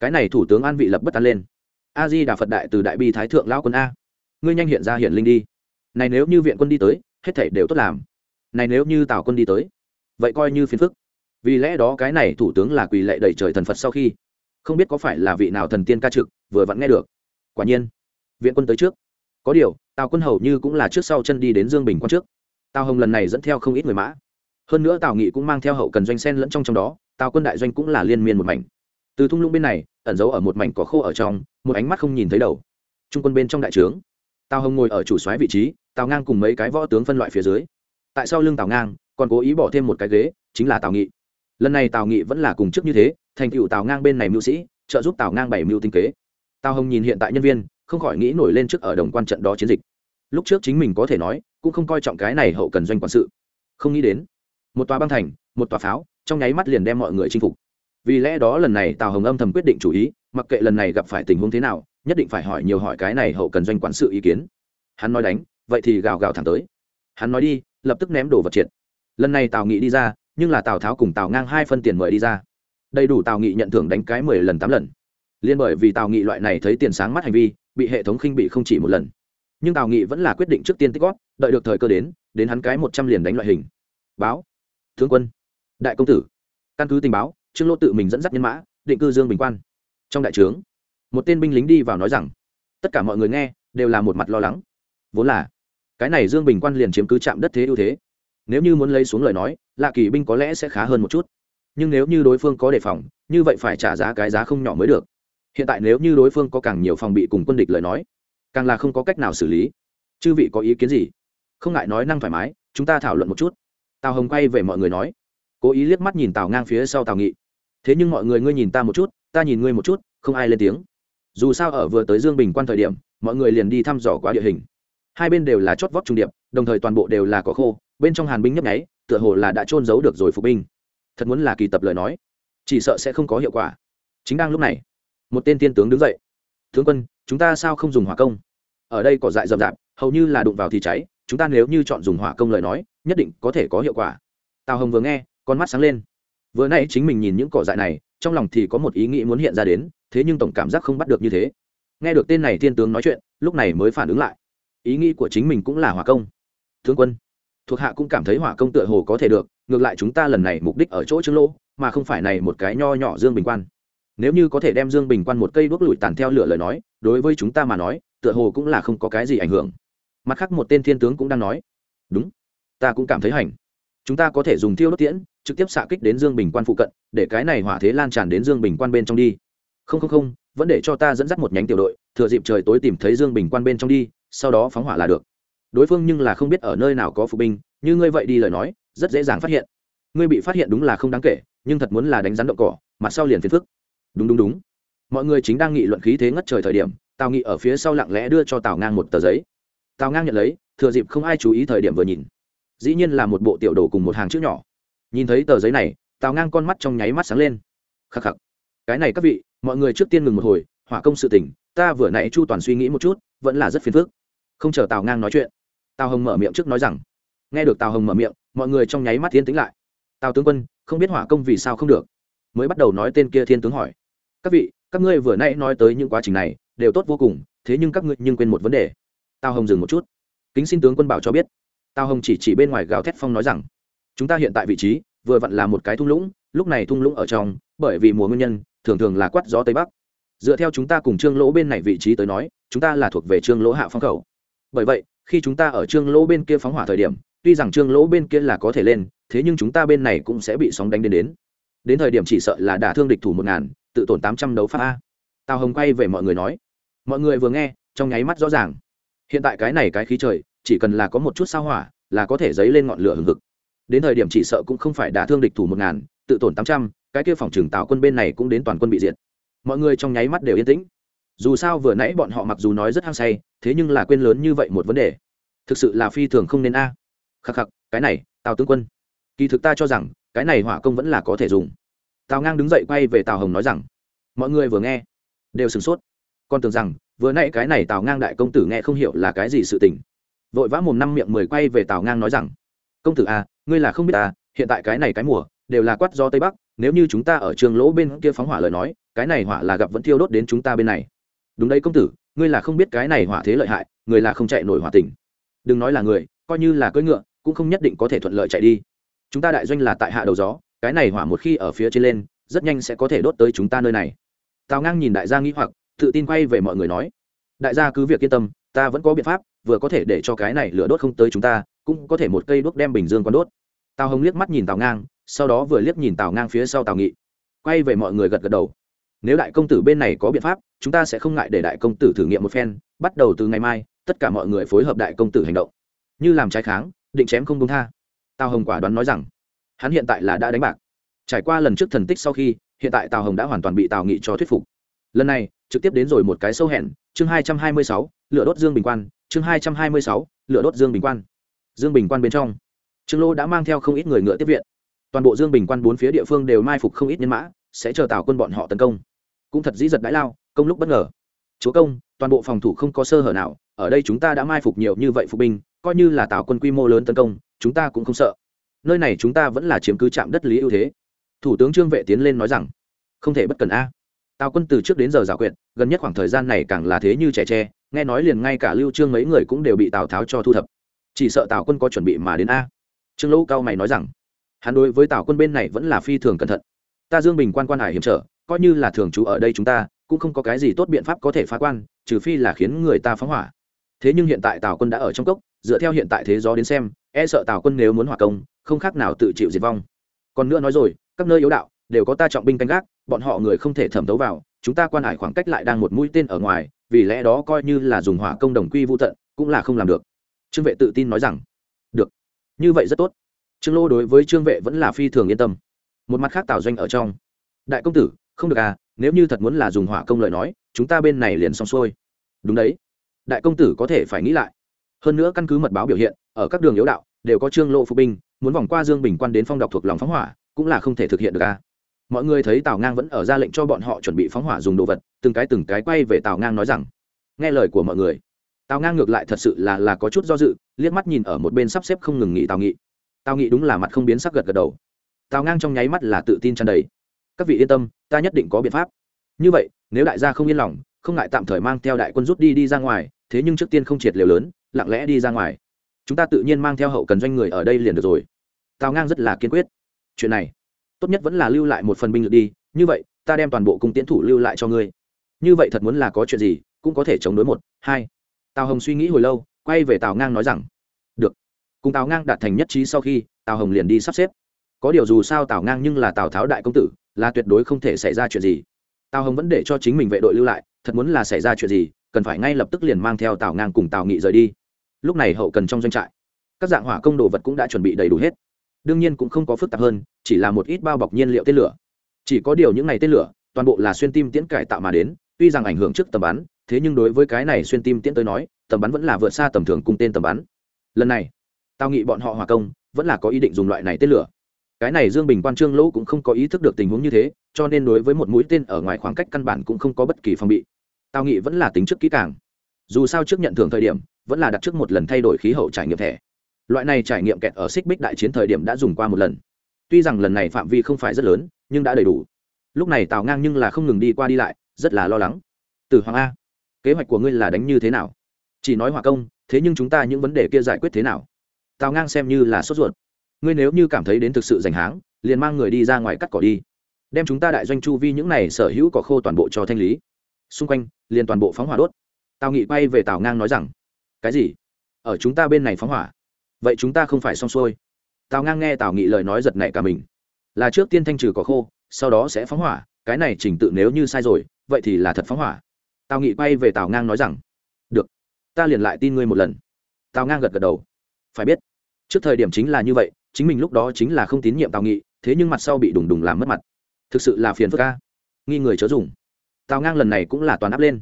cái này thủ tướng an vị lập bất an lên. A di đà phật đại từ đại bi thái thượng lao quân a. Ngươi nhanh hiện ra hiển linh đi. Này nếu như viện quân đi tới, hết thảy đều tốt làm. Này nếu như tào quân đi tới, vậy coi như phiền phức. Vì lẽ đó cái này thủ tướng là quỳ lệ đẩy trời thần phật sau khi không biết có phải là vị nào thần tiên ca trực vừa vặn nghe được. Quả nhiên, viện quân tới trước. Có điều, tào quân hầu như cũng là trước sau chân đi đến dương bình quan trước. Tào hồng lần này dẫn theo không ít người mã. Hơn nữa tào nghị cũng mang theo hậu cần doanh sen lẫn trong trong đó, tào quân đại doanh cũng là liên miên một mảnh. Từ thung lũng bên này, ẩn giấu ở một mảnh có khô ở trong, một ánh mắt không nhìn thấy đầu. Trung quân bên trong đại trướng. Tào hồng ngồi ở chủ xoáy vị trí, tào ngang cùng mấy cái võ tướng phân loại phía dưới. Tại sao lưng tào ngang, còn cố ý bỏ thêm một cái ghế, chính là tào nghị lần này tào nghị vẫn là cùng trước như thế, thành cựu tào ngang bên này mưu sĩ, trợ giúp tào ngang bảy mưu tinh kế. Tào hồng nhìn hiện tại nhân viên, không khỏi nghĩ nổi lên trước ở đồng quan trận đó chiến dịch. Lúc trước chính mình có thể nói, cũng không coi trọng cái này hậu cần doanh quản sự. Không nghĩ đến, một tòa băng thành, một tòa pháo, trong nháy mắt liền đem mọi người chinh phục. Vì lẽ đó lần này tào hồng âm thầm quyết định chủ ý, mặc kệ lần này gặp phải tình huống thế nào, nhất định phải hỏi nhiều hỏi cái này hậu cần doanh quản sự ý kiến. Hắn nói đánh, vậy thì gào gào thẳng tới. Hắn nói đi, lập tức ném đồ vật triệt. Lần này tào nghị đi ra nhưng là tào tháo cùng tào ngang hai phân tiền mời đi ra đầy đủ tào nghị nhận thưởng đánh cái mười lần tám lần liên bởi vì tào nghị loại này thấy tiền sáng mắt hành vi bị hệ thống khinh bị không chỉ một lần nhưng tào nghị vẫn là quyết định trước tiên tích góp đợi được thời cơ đến đến hắn cái một trăm liền đánh loại hình báo tướng quân đại công tử căn cứ tình báo trương lô tự mình dẫn dắt nhân mã định cư dương bình quan trong đại trướng một tên binh lính đi vào nói rằng tất cả mọi người nghe đều là một mặt lo lắng vốn là cái này dương bình quan liền chiếm cứ chạm đất thế ưu thế nếu như muốn lấy xuống lời nói, lạ kỳ binh có lẽ sẽ khá hơn một chút. Nhưng nếu như đối phương có đề phòng, như vậy phải trả giá cái giá không nhỏ mới được. Hiện tại nếu như đối phương có càng nhiều phòng bị cùng quân địch lời nói, càng là không có cách nào xử lý. Chư vị có ý kiến gì? Không ngại nói năng thoải mái, chúng ta thảo luận một chút. Tào hồng quay về mọi người nói. Cố ý liếc mắt nhìn tào ngang phía sau tào nghị. Thế nhưng mọi người ngươi nhìn ta một chút, ta nhìn ngươi một chút, không ai lên tiếng. Dù sao ở vừa tới dương bình quan thời điểm, mọi người liền đi thăm dò quá địa hình. Hai bên đều là chót vót trung điệp, đồng thời toàn bộ đều là có khô bên trong hàn binh nhấp nháy, tựa hồ là đã trôn giấu được rồi phục binh. Thật muốn là kỳ tập lời nói, chỉ sợ sẽ không có hiệu quả. Chính đang lúc này, một tên tiên tướng đứng dậy. Tướng quân, chúng ta sao không dùng hỏa công? Ở đây cỏ dại rậm rạp hầu như là đụng vào thì cháy, chúng ta nếu như chọn dùng hỏa công lời nói, nhất định có thể có hiệu quả. Tào hồng vừa nghe, con mắt sáng lên. Vừa nay chính mình nhìn những cỏ dại này, trong lòng thì có một ý nghĩ muốn hiện ra đến, thế nhưng tổng cảm giác không bắt được như thế. Nghe được tên này thiên tướng nói chuyện, lúc này mới phản ứng lại. Ý nghĩ của chính mình cũng là hỏa công. Tướng quân thuộc hạ cũng cảm thấy hỏa công tựa hồ có thể được, ngược lại chúng ta lần này mục đích ở chỗ trương lỗ, mà không phải này một cái nho nhỏ dương bình quan. Nếu như có thể đem dương bình quan một cây đuốc lùi tàn theo lửa lời nói, đối với chúng ta mà nói, tựa hồ cũng là không có cái gì ảnh hưởng. Mặt khác một tên thiên tướng cũng đang nói. Đúng, ta cũng cảm thấy hành. Chúng ta có thể dùng thiêu đốt tiễn, trực tiếp xạ kích đến dương bình quan phụ cận, để cái này hỏa thế lan tràn đến dương bình quan bên trong đi. Không không không, vẫn để cho ta dẫn dắt một nhánh tiểu đội, thừa dịp trời tối tìm thấy dương bình quan bên trong đi, sau đó phóng hỏa là được đối phương nhưng là không biết ở nơi nào có phục binh, như ngươi vậy đi lời nói, rất dễ dàng phát hiện. Ngươi bị phát hiện đúng là không đáng kể, nhưng thật muốn là đánh rắn động cỏ mặt sau liền phiền phức. Đúng đúng đúng. Mọi người chính đang nghị luận khí thế ngất trời thời điểm, tào nghị ở phía sau lặng lẽ đưa cho tào ngang một tờ giấy. Tào ngang nhận lấy, thừa dịp không ai chú ý thời điểm vừa nhìn. Dĩ nhiên là một bộ tiểu đồ cùng một hàng chữ nhỏ. Nhìn thấy tờ giấy này, tào ngang con mắt trong nháy mắt sáng lên. Khắc khắc. Cái này các vị, mọi người trước tiên ngừng một hồi, hỏa công sự tỉnh ta vừa nãy chu toàn suy nghĩ một chút, vẫn là rất phiền phức. Không chờ tào ngang nói chuyện tào hồng mở miệng trước nói rằng, nghe được tào hồng mở miệng, mọi người trong nháy mắt Thiên tính lại. Tào tướng quân, không biết hỏa công vì sao không được. Mới bắt đầu nói tên kia thiên tướng hỏi, các vị, các ngươi vừa nãy nói tới những quá trình này, đều tốt vô cùng, thế nhưng các ngươi nhưng quên một vấn đề. Tào hồng dừng một chút. Kính xin tướng quân bảo cho biết. Tào hồng chỉ chỉ bên ngoài gào thét phong nói rằng, chúng ta hiện tại vị trí, vừa vặn là một cái thung lũng, lúc này thung lũng ở trong, bởi vì mùa nguyên nhân, thường thường là quát gió tây bắc. Dựa theo chúng ta cùng trương lỗ bên này vị trí tới nói, chúng ta là thuộc về trương lỗ hạ phong khẩu bởi vậy khi chúng ta ở trương lỗ bên kia phóng hỏa thời điểm, tuy rằng trương lỗ bên kia là có thể lên, thế nhưng chúng ta bên này cũng sẽ bị sóng đánh đến đến. Đến thời điểm chỉ sợ là đả thương địch thủ một ngàn, tự tổn tám trăm đấu pháp a. Tào hồng quay về mọi người nói. Mọi người vừa nghe, trong nháy mắt rõ ràng. Hiện tại cái này cái khí trời, chỉ cần là có một chút sao hỏa, là có thể dấy lên ngọn lửa hừng hực. Đến thời điểm chỉ sợ cũng không phải đả thương địch thủ một ngàn, tự tổn tám trăm, cái kia phòng trừng tạo quân bên này cũng đến toàn quân bị diệt. Mọi người trong nháy mắt đều yên tĩnh. Dù sao vừa nãy bọn họ mặc dù nói rất hăng say thế nhưng là quên lớn như vậy một vấn đề. Thực sự là phi thường không nên a. Khắc khắc, cái này, tào tướng quân. Kỳ thực ta cho rằng, cái này hỏa công vẫn là có thể dùng. Tào ngang đứng dậy quay về tào hồng nói rằng, mọi người vừa nghe, đều sửng sốt. Con tưởng rằng, vừa nãy cái này tào ngang đại công tử nghe không hiểu là cái gì sự tình. Vội vã mồm năm miệng mười quay về tào ngang nói rằng, công tử à ngươi là không biết à hiện tại cái này cái mùa, đều là quát do tây bắc, nếu như chúng ta ở trường lỗ bên kia phóng hỏa lời nói, cái này hỏa là gặp vẫn thiêu đốt đến chúng ta bên này. Đúng đấy, công tử ngươi là không biết cái này hỏa thế lợi hại, người là không chạy nổi hỏa tình. Đừng nói là người, coi như là cưỡi ngựa, cũng không nhất định có thể thuận lợi chạy đi. Chúng ta đại doanh là tại hạ đầu gió, cái này hỏa một khi ở phía trên lên, rất nhanh sẽ có thể đốt tới chúng ta nơi này. Tào ngang nhìn đại gia nghĩ hoặc, tự tin quay về mọi người nói, đại gia cứ việc yên tâm, ta vẫn có biện pháp, vừa có thể để cho cái này lửa đốt không tới chúng ta, cũng có thể một cây đuốc đem bình dương còn đốt. Tào hồng liếc mắt nhìn tào ngang, sau đó vừa liếc nhìn tào ngang phía sau tào nghị. Quay về mọi người gật gật đầu nếu đại công tử bên này có biện pháp, chúng ta sẽ không ngại để đại công tử thử nghiệm một phen, bắt đầu từ ngày mai, tất cả mọi người phối hợp đại công tử hành động. Như làm trái kháng, định chém không công tha. Tào hồng quả đoán nói rằng, hắn hiện tại là đã đánh bạc. Trải qua lần trước thần tích sau khi, hiện tại tào hồng đã hoàn toàn bị tào nghị cho thuyết phục. Lần này, trực tiếp đến rồi một cái sâu hẹn, chương hai trăm hai mươi sáu lựa đốt dương bình quan, chương hai trăm hai mươi sáu lựa đốt dương bình quan. Dương bình quan bên trong, trương lô đã mang theo không ít người ngựa tiếp viện. Toàn bộ dương bình quan bốn phía địa phương đều mai phục không ít nhân mã sẽ chờ tào quân bọn họ tấn công. Cũng thật dĩ giật đãi lao, công lúc bất ngờ. Chúa công, toàn bộ phòng thủ không có sơ hở nào, ở đây chúng ta đã mai phục nhiều như vậy phục binh, coi như là tào quân quy mô lớn tấn công, chúng ta cũng không sợ. Nơi này chúng ta vẫn là chiếm cứ trạm đất lý ưu thế. Thủ tướng trương vệ tiến lên nói rằng, không thể bất cần a. Tào quân từ trước đến giờ giả quyện gần nhất khoảng thời gian này càng là thế như trẻ tre, nghe nói liền ngay cả lưu trương mấy người cũng đều bị tào tháo cho thu thập. Chỉ sợ tào quân có chuẩn bị mà đến a. Trương lỗ cao mày nói rằng, hắn đối với tào quân bên này vẫn là phi thường cẩn thận ta dương bình quan quan hải hiểm trở, coi như là thường trú ở đây chúng ta, cũng không có cái gì tốt biện pháp có thể phá quan, trừ phi là khiến người ta phóng hỏa. Thế nhưng hiện tại tào quân đã ở trong cốc, dựa theo hiện tại thế gió đến xem e sợ tào quân nếu muốn hỏa công, không khác nào tự chịu diệt vong. Còn nữa nói rồi, các nơi yếu đạo, đều có ta trọng binh canh gác, bọn họ người không thể thẩm thấu vào, chúng ta quan hải khoảng cách lại đang một mũi tên ở ngoài, vì lẽ đó coi như là dùng hỏa công đồng quy vô tận, cũng là không làm được. Trương vệ tự tin nói rằng, được, như vậy rất tốt. Trương lô đối với trương vệ vẫn là phi thường yên tâm một mặt khác tào doanh ở trong. Đại công tử, không được à nếu như thật muốn là dùng hỏa công lời nói, chúng ta bên này liền xong xuôi. Đúng đấy. Đại công tử có thể phải nghĩ lại. Hơn nữa căn cứ mật báo biểu hiện, ở các đường yếu đạo, đều có trương lộ phụ binh, muốn vòng qua dương bình quan đến phong đọc thuộc lòng phóng hỏa, cũng là không thể thực hiện được à. Mọi người thấy tào ngang vẫn ở ra lệnh cho bọn họ chuẩn bị phóng hỏa dùng đồ vật, từng cái từng cái quay về tào ngang nói rằng, nghe lời của mọi người. Tào ngang ngược lại thật sự là là có chút do dự, liếc mắt nhìn ở một bên sắp xếp không ngừng nghỉ tào nghị. Tào nghị đúng là mặt không biến sắc gật gật đầu tào ngang trong nháy mắt là tự tin tràn đầy. Các vị yên tâm, ta nhất định có biện pháp. Như vậy, nếu đại gia không yên lòng, không ngại tạm thời mang theo đại quân rút đi đi ra ngoài, thế nhưng trước tiên không triệt liều lớn, lặng lẽ đi ra ngoài. Chúng ta tự nhiên mang theo hậu cần doanh người ở đây liền được rồi. Tào ngang rất là kiên quyết. Chuyện này, tốt nhất vẫn là lưu lại một phần binh lực đi. Như vậy, ta đem toàn bộ cung tiến thủ lưu lại cho ngươi. Như vậy thật muốn là có chuyện gì, cũng có thể chống đối một, hai. Tào hồng suy nghĩ hồi lâu, quay về tào ngang nói rằng, được. Cùng tào ngang đạt thành nhất trí sau khi, tào hồng liền đi sắp xếp có điều dù sao tào ngang nhưng là tào tháo đại công tử, là tuyệt đối không thể xảy ra chuyện gì. Tào hồng vẫn để cho chính mình vệ đội lưu lại, thật muốn là xảy ra chuyện gì, cần phải ngay lập tức liền mang theo tào ngang cùng tào nghị rời đi. Lúc này hậu cần trong doanh trại, các dạng hỏa công đồ vật cũng đã chuẩn bị đầy đủ hết. Đương nhiên cũng không có phức tạp hơn, chỉ là một ít bao bọc nhiên liệu tên lửa. Chỉ có điều những ngày tên lửa, toàn bộ là xuyên tim tiễn cải tạo mà đến, tuy rằng ảnh hưởng trước tầm bắn, thế nhưng đối với cái này xuyên tim tiễn tới nói, tầm bắn vẫn là vượt xa tầm thường cung tên tầm bắn. Lần này tao nghị bọn họ hòa công, vẫn là có ý định dùng loại này tên lửa cái này dương bình quan trương lỗ cũng không có ý thức được tình huống như thế, cho nên đối với một mũi tên ở ngoài khoảng cách căn bản cũng không có bất kỳ phòng bị. Tào nghị vẫn là tính trước kỹ càng. Dù sao trước nhận thưởng thời điểm, vẫn là đặt trước một lần thay đổi khí hậu trải nghiệm thẻ. Loại này trải nghiệm kẹt ở xích bích đại chiến thời điểm đã dùng qua một lần. Tuy rằng lần này phạm vi không phải rất lớn, nhưng đã đầy đủ. Lúc này tào ngang nhưng là không ngừng đi qua đi lại, rất là lo lắng. Từ hoàng a, kế hoạch của ngươi là đánh như thế nào? Chỉ nói hòa công, thế nhưng chúng ta những vấn đề kia giải quyết thế nào? Tào ngang xem như là sốt ruột ngươi nếu như cảm thấy đến thực sự giành háng, liền mang người đi ra ngoài cắt cỏ đi. Đem chúng ta đại doanh chu vi những này sở hữu cỏ khô toàn bộ cho thanh lý. Xung quanh, liền toàn bộ phóng hỏa đốt. Tào nghị quay về tào ngang nói rằng, cái gì? Ở chúng ta bên này phóng hỏa? Vậy chúng ta không phải xong xuôi. Tào ngang nghe tào nghị lời nói giật nảy cả mình. Là trước tiên thanh trừ cỏ khô, sau đó sẽ phóng hỏa, cái này trình tự nếu như sai rồi, vậy thì là thật phóng hỏa. Tào nghị quay về tào ngang nói rằng, được, ta liền lại tin ngươi một lần. Tào ngang gật gật đầu. Phải biết, trước thời điểm chính là như vậy chính mình lúc đó chính là không tín nhiệm tào nghị, thế nhưng mặt sau bị đùng đùng làm mất mặt. Thực sự là phiền phức ca nghi người chớ dùng. Tào ngang lần này cũng là toàn áp lên.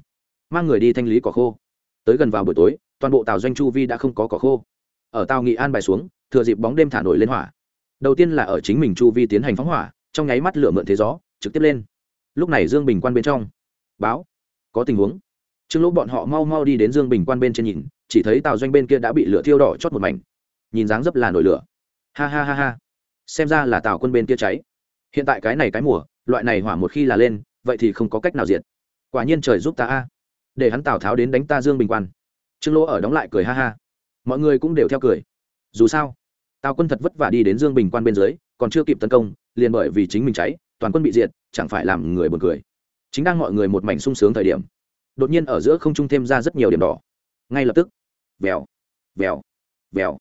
Mang người đi thanh lý cỏ khô. Tới gần vào buổi tối, toàn bộ tàu doanh chu vi đã không có cỏ khô. Ở tàu nghị an bài xuống, thừa dịp bóng đêm thả nổi lên hỏa. Đầu tiên là ở chính mình chu vi tiến hành phóng hỏa, trong nháy mắt lửa mượn thế gió, trực tiếp lên. Lúc này dương bình quan bên trong. Báo. Có tình huống. Trương lỗ bọn họ mau mau đi đến dương bình quan bên trên nhìn, chỉ thấy tàu doanh bên kia đã bị lửa thiêu đỏ chót một mảnh. Nhìn dáng dấp là nổi lửa ha ha ha ha. Xem ra là tào quân bên kia cháy. Hiện tại cái này cái mùa, loại này hỏa một khi là lên, vậy thì không có cách nào diệt. Quả nhiên trời giúp ta a. Để hắn tào tháo đến đánh ta dương bình quan. Trương lỗ ở đóng lại cười ha ha. Mọi người cũng đều theo cười. Dù sao, tào quân thật vất vả đi đến dương bình quan bên dưới, còn chưa kịp tấn công, liền bởi vì chính mình cháy, toàn quân bị diệt, chẳng phải làm người buồn cười. Chính đang mọi người một mảnh sung sướng thời điểm, đột nhiên ở giữa không trung thêm ra rất nhiều điểm đỏ. Ngay lập tức, vèo vèo vèo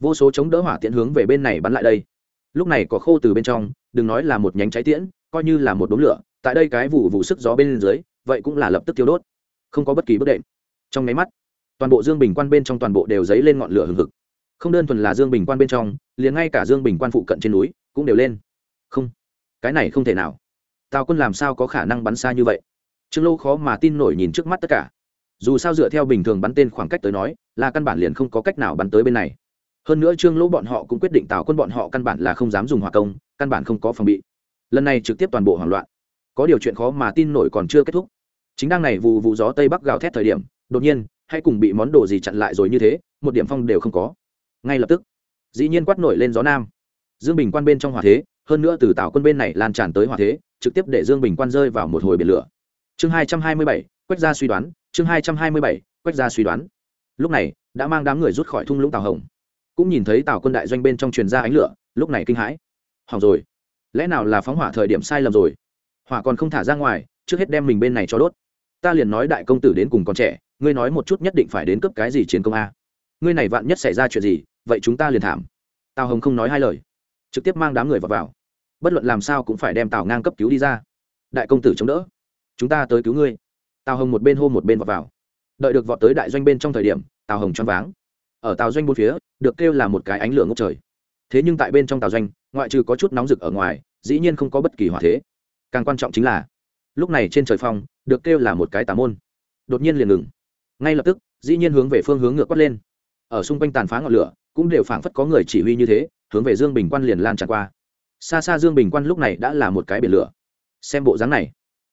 vô số chống đỡ hỏa tiễn hướng về bên này bắn lại đây. Lúc này có khô từ bên trong, đừng nói là một nhánh cháy tiễn, coi như là một đống lửa, tại đây cái vụ vụ sức gió bên dưới, vậy cũng là lập tức tiêu đốt. Không có bất kỳ bất đệm. Trong máy mắt, toàn bộ dương bình quan bên trong toàn bộ đều dấy lên ngọn lửa hừng hực. Không đơn thuần là dương bình quan bên trong, liền ngay cả dương bình quan phụ cận trên núi cũng đều lên. Không, cái này không thể nào. Tào quân làm sao có khả năng bắn xa như vậy? Trương lâu khó mà tin nổi nhìn trước mắt tất cả. Dù sao dựa theo bình thường bắn tên khoảng cách tới nói, là căn bản liền không có cách nào bắn tới bên này hơn nữa trương lỗ bọn họ cũng quyết định tào quân bọn họ căn bản là không dám dùng hỏa công, căn bản không có phòng bị. Lần này trực tiếp toàn bộ hoảng loạn. Có điều chuyện khó mà tin nổi còn chưa kết thúc. Chính đang này vụ vụ gió tây bắc gào thét thời điểm, đột nhiên, hay cùng bị món đồ gì chặn lại rồi như thế, một điểm phong đều không có. Ngay lập tức, dĩ nhiên quát nổi lên gió nam. Dương bình quan bên trong hỏa thế, hơn nữa từ tảo quân bên này lan tràn tới hỏa thế, trực tiếp để dương bình quan rơi vào một hồi biển lửa. Chương hai trăm hai mươi bảy, quách gia suy đoán, chương hai trăm hai mươi bảy, quách gia suy đoán. Lúc này, đã mang đám người rút khỏi thung lũng tàu hồng cũng nhìn thấy tào quân đại doanh bên trong truyền ra ánh lửa lúc này kinh hãi. Hỏng rồi. Lẽ nào là phóng hỏa thời điểm sai lầm rồi? Hỏa còn không thả ra ngoài trước hết đem mình bên này cho đốt. Ta liền nói đại công tử đến cùng con trẻ ngươi nói một chút nhất định phải đến cấp cái gì chiến công a? Ngươi này vạn nhất xảy ra chuyện gì vậy chúng ta liền thảm. Tào hồng không nói hai lời trực tiếp mang đám người vào, vào. bất luận làm sao cũng phải đem tào ngang cấp cứu đi ra. Đại công tử chống đỡ. Chúng ta tới cứu ngươi. Tào hồng một bên hô một bên vào, vào. Đợi được vọt tới đại doanh bên trong thời điểm tào hồng choáng váng ở tàu doanh bốn phía, được kêu là một cái ánh lửa ngốc trời. Thế nhưng tại bên trong tàu doanh, ngoại trừ có chút nóng rực ở ngoài, dĩ nhiên không có bất kỳ hỏa thế. Càng quan trọng chính là, lúc này trên trời phong, được kêu là một cái tà môn. Đột nhiên liền ngừng. Ngay lập tức, dĩ nhiên hướng về phương hướng ngược quát lên. Ở xung quanh tàn phá ngọn lửa, cũng đều phảng phất có người chỉ huy như thế, hướng về dương bình quan liền lan tràn qua. Xa xa dương bình quan lúc này đã là một cái biển lửa. Xem bộ dáng này,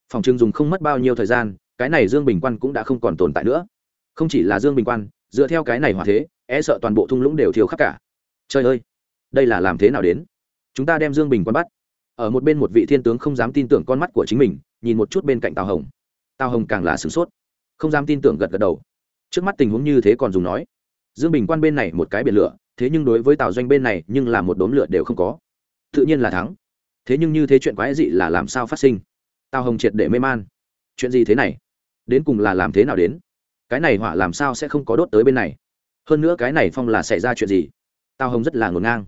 phòng trưng dùng không mất bao nhiêu thời gian, cái này dương bình quan cũng đã không còn tồn tại nữa. Không chỉ là dương bình quan, dựa theo cái này hòa thế e sợ toàn bộ thung lũng đều thiếu khắp cả. Trời ơi, đây là làm thế nào đến? Chúng ta đem dương bình quan bắt. Ở một bên một vị thiên tướng không dám tin tưởng con mắt của chính mình, nhìn một chút bên cạnh tào hồng. Tào hồng càng là sửng sốt, không dám tin tưởng gật gật đầu. Trước mắt tình huống như thế còn dùng nói. Dương bình quan bên này một cái biển lửa, thế nhưng đối với tào doanh bên này, nhưng là một đốm lửa đều không có. Tự nhiên là thắng. Thế nhưng như thế chuyện quái dị là làm sao phát sinh? Tào hồng triệt để mê man. Chuyện gì thế này? Đến cùng là làm thế nào đến? Cái này hỏa làm sao sẽ không có đốt tới bên này? Hơn nữa cái này phong là xảy ra chuyện gì? Tào hồng rất là ngổn ngang.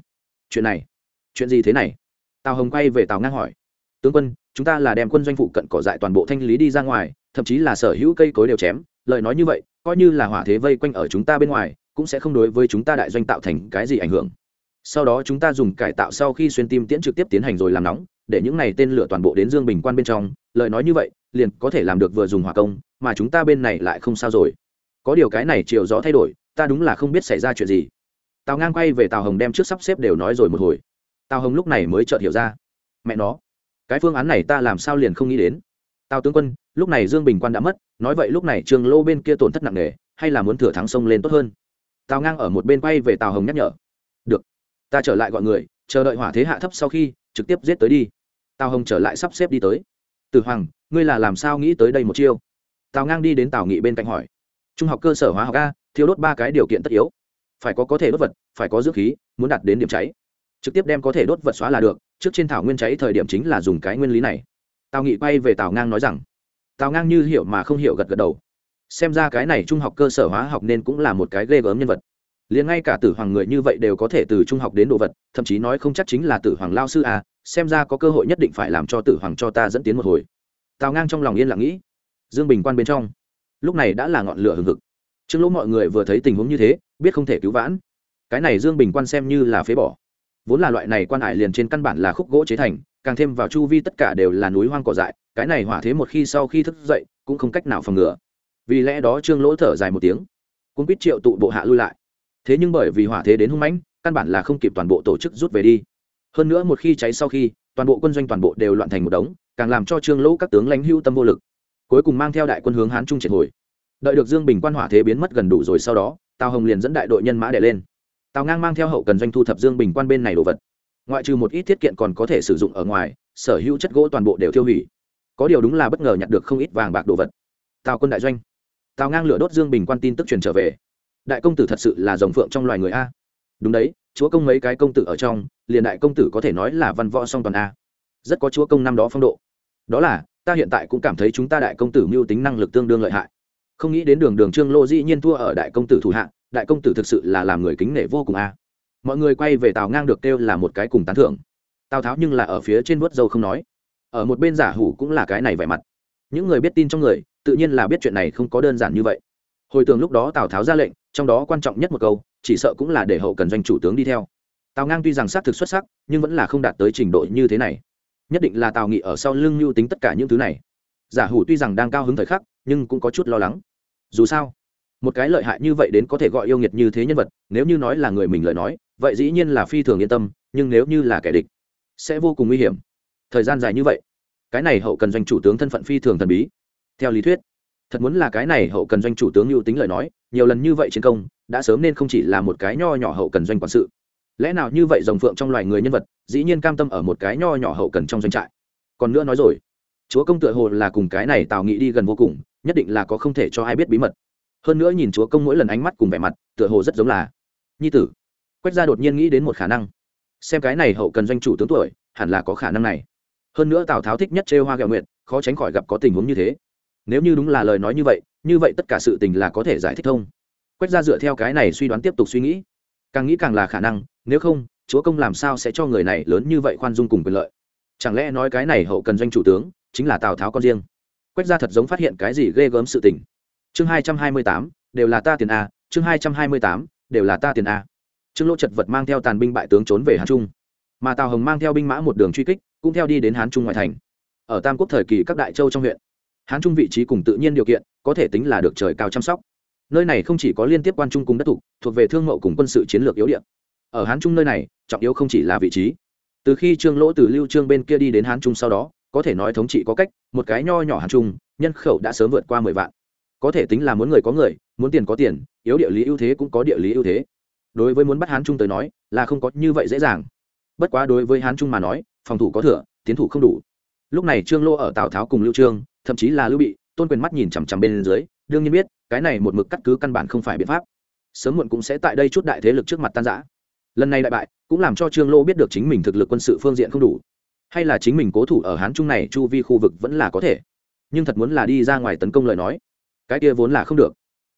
Chuyện này? Chuyện gì thế này? Tào hồng quay về tào ngang hỏi. Tướng quân, chúng ta là đem quân doanh phụ cận cỏ dại toàn bộ thanh lý đi ra ngoài, thậm chí là sở hữu cây cối đều chém. Lời nói như vậy, coi như là hỏa thế vây quanh ở chúng ta bên ngoài, cũng sẽ không đối với chúng ta đại doanh tạo thành cái gì ảnh hưởng. Sau đó chúng ta dùng cải tạo sau khi xuyên tim tiễn trực tiếp tiến hành rồi làm nóng, để những này tên lửa toàn bộ đến dương bình quan bên trong. Lời nói như vậy, liền có thể làm được vừa dùng hỏa công, mà chúng ta bên này lại không sao rồi có điều cái này chiều rõ thay đổi, ta đúng là không biết xảy ra chuyện gì. Tào ngang quay về tào hồng đem trước sắp xếp đều nói rồi một hồi. Tào hồng lúc này mới chợt hiểu ra. Mẹ nó, cái phương án này ta làm sao liền không nghĩ đến. Tào tướng quân, lúc này dương bình quan đã mất, nói vậy lúc này trường lô bên kia tổn thất nặng nề, hay là muốn thừa thắng sông lên tốt hơn? Tào ngang ở một bên quay về tào hồng nhắc nhở. Được, ta trở lại gọi người, chờ đợi hỏa thế hạ thấp sau khi, trực tiếp giết tới đi. Tào hồng trở lại sắp xếp đi tới. Tử hoàng, ngươi là làm sao nghĩ tới đây một chiêu? Tào ngang đi đến tào nghị bên cạnh hỏi trung học cơ sở hóa học a thiếu đốt ba cái điều kiện tất yếu. Phải có có thể đốt vật, phải có dưỡng khí, muốn đạt đến điểm cháy. Trực tiếp đem có thể đốt vật xóa là được, trước trên thảo nguyên cháy thời điểm chính là dùng cái nguyên lý này. Tào nghị quay về tào ngang nói rằng, tào ngang như hiểu mà không hiểu gật gật đầu. Xem ra cái này trung học cơ sở hóa học nên cũng là một cái ghê gớm nhân vật. Liền ngay cả tử hoàng người như vậy đều có thể từ trung học đến đồ vật, thậm chí nói không chắc chính là tử hoàng lao sư à xem ra có cơ hội nhất định phải làm cho tử hoàng cho ta dẫn tiến một hồi. Tào ngang trong lòng yên lặng nghĩ. Dương bình quan bên trong lúc này đã là ngọn lửa hừng hực. Trương lỗ mọi người vừa thấy tình huống như thế, biết không thể cứu vãn. Cái này dương bình quan xem như là phế bỏ. Vốn là loại này quan hải liền trên căn bản là khúc gỗ chế thành, càng thêm vào chu vi tất cả đều là núi hoang cỏ dại, cái này hỏa thế một khi sau khi thức dậy, cũng không cách nào phòng ngừa. Vì lẽ đó trương lỗ thở dài một tiếng cũng biết triệu tụ bộ hạ lui lại. Thế nhưng bởi vì hỏa thế đến hung mãnh, căn bản là không kịp toàn bộ tổ chức rút về đi. Hơn nữa một khi cháy sau khi, toàn bộ quân doanh toàn bộ đều loạn thành một đống, càng làm cho trương lỗ các tướng lãnh hưu tâm vô lực cuối cùng mang theo đại quân hướng hán trung triệt hồi. Đợi được dương bình quan hỏa thế biến mất gần đủ rồi sau đó, tào hồng liền dẫn đại đội nhân mã đệ lên. Tào ngang mang theo hậu cần doanh thu thập dương bình quan bên này đồ vật. Ngoại trừ một ít thiết kiện còn có thể sử dụng ở ngoài, sở hữu chất gỗ toàn bộ đều tiêu hủy. Có điều đúng là bất ngờ nhặt được không ít vàng bạc đồ vật. Tào quân đại doanh. Tào ngang lửa đốt dương bình quan tin tức truyền trở về. Đại công tử thật sự là dòng phượng trong loài người a. Đúng đấy, chúa công mấy cái công tử ở trong, liền đại công tử có thể nói là văn võ song toàn a. Rất có chúa công năm đó phong độ. Đó là ta hiện tại cũng cảm thấy chúng ta đại công tử mưu tính năng lực tương đương lợi hại. Không nghĩ đến đường đường trương lô dĩ nhiên thua ở đại công tử thủ hạ, đại công tử thực sự là làm người kính nể vô cùng a. À. Mọi người quay về tào ngang được kêu là một cái cùng tán thưởng. Tào tháo nhưng là ở phía trên vớt dâu không nói. Ở một bên giả hủ cũng là cái này vẻ mặt. Những người biết tin trong người, tự nhiên là biết chuyện này không có đơn giản như vậy. Hồi tường lúc đó tào tháo ra lệnh, trong đó quan trọng nhất một câu, chỉ sợ cũng là để hậu cần doanh chủ tướng đi theo. Tào ngang tuy rằng xác thực xuất sắc, nhưng vẫn là không đạt tới trình độ như thế này nhất định là tào nghị ở sau lưng mưu tính tất cả những thứ này. Giả hủ tuy rằng đang cao hứng thời khắc, nhưng cũng có chút lo lắng. Dù sao, một cái lợi hại như vậy đến có thể gọi yêu nghiệt như thế nhân vật, nếu như nói là người mình lời nói, vậy dĩ nhiên là phi thường yên tâm, nhưng nếu như là kẻ địch, sẽ vô cùng nguy hiểm. Thời gian dài như vậy, cái này hậu cần doanh chủ tướng thân phận phi thường thần bí. Theo lý thuyết, thật muốn là cái này hậu cần doanh chủ tướng mưu tính lời nói, nhiều lần như vậy chiến công, đã sớm nên không chỉ là một cái nho nhỏ hậu cần doanh quản sự lẽ nào như vậy rồng phượng trong loài người nhân vật, dĩ nhiên cam tâm ở một cái nho nhỏ hậu cần trong doanh trại. Còn nữa nói rồi, chúa công tựa hồ là cùng cái này tào nghị đi gần vô cùng, nhất định là có không thể cho ai biết bí mật. Hơn nữa nhìn chúa công mỗi lần ánh mắt cùng vẻ mặt, tựa hồ rất giống là nhi tử. Quách gia đột nhiên nghĩ đến một khả năng. Xem cái này hậu cần doanh chủ tướng tuổi, hẳn là có khả năng này. Hơn nữa tào tháo thích nhất trêu hoa gạo nguyện khó tránh khỏi gặp có tình huống như thế. Nếu như đúng là lời nói như vậy như vậy tất cả sự tình là có thể giải thích thông. Quách gia dựa theo cái này suy đoán tiếp tục suy nghĩ càng nghĩ càng là khả năng, nếu không, chúa công làm sao sẽ cho người này lớn như vậy khoan dung cùng quyền lợi? Chẳng lẽ nói cái này hậu cần doanh chủ tướng, chính là tào tháo con riêng? Quét ra thật giống phát hiện cái gì ghê gớm sự tình. Chương hai trăm hai mươi tám, đều là ta tiền a, chương hai trăm hai mươi tám, đều là ta tiền a. Trương lỗ chật vật mang theo tàn binh bại tướng trốn về hán trung. Mà tào hồng mang theo binh mã một đường truy kích, cũng theo đi đến hán trung ngoại thành. Ở tam quốc thời kỳ các đại châu trong huyện, hán trung vị trí cùng tự nhiên điều kiện, có thể tính là được trời cao chăm sóc nơi này không chỉ có liên tiếp quan trung cùng đất thủ, thuộc về thương mậu cùng quân sự chiến lược yếu điện ở hán trung nơi này, trọng yếu không chỉ là vị trí. Từ khi trương lỗ từ lưu trương bên kia đi đến hán trung sau đó, có thể nói thống trị có cách, một cái nho nhỏ hán trung, nhân khẩu đã sớm vượt qua mười vạn. Có thể tính là muốn người có người, muốn tiền có tiền, yếu địa lý ưu thế cũng có địa lý ưu thế. Đối với muốn bắt hán trung tới nói, là không có như vậy dễ dàng. Bất quá đối với hán trung mà nói, phòng thủ có thừa, tiến thủ không đủ. Lúc này trương lô ở tào tháo cùng lưu trương, thậm chí là lưu bị, tôn quyền mắt nhìn chằm chằm bên dưới đương nhiên biết, cái này một mực cắt cứ căn bản không phải biện pháp. Sớm muộn cũng sẽ tại đây chút đại thế lực trước mặt tan giã lần này đại bại, cũng làm cho trương lô biết được chính mình thực lực quân sự phương diện không đủ. Hay là chính mình cố thủ ở hán trung này chu vi khu vực vẫn là có thể. Nhưng thật muốn là đi ra ngoài tấn công lời nói, cái kia vốn là không được.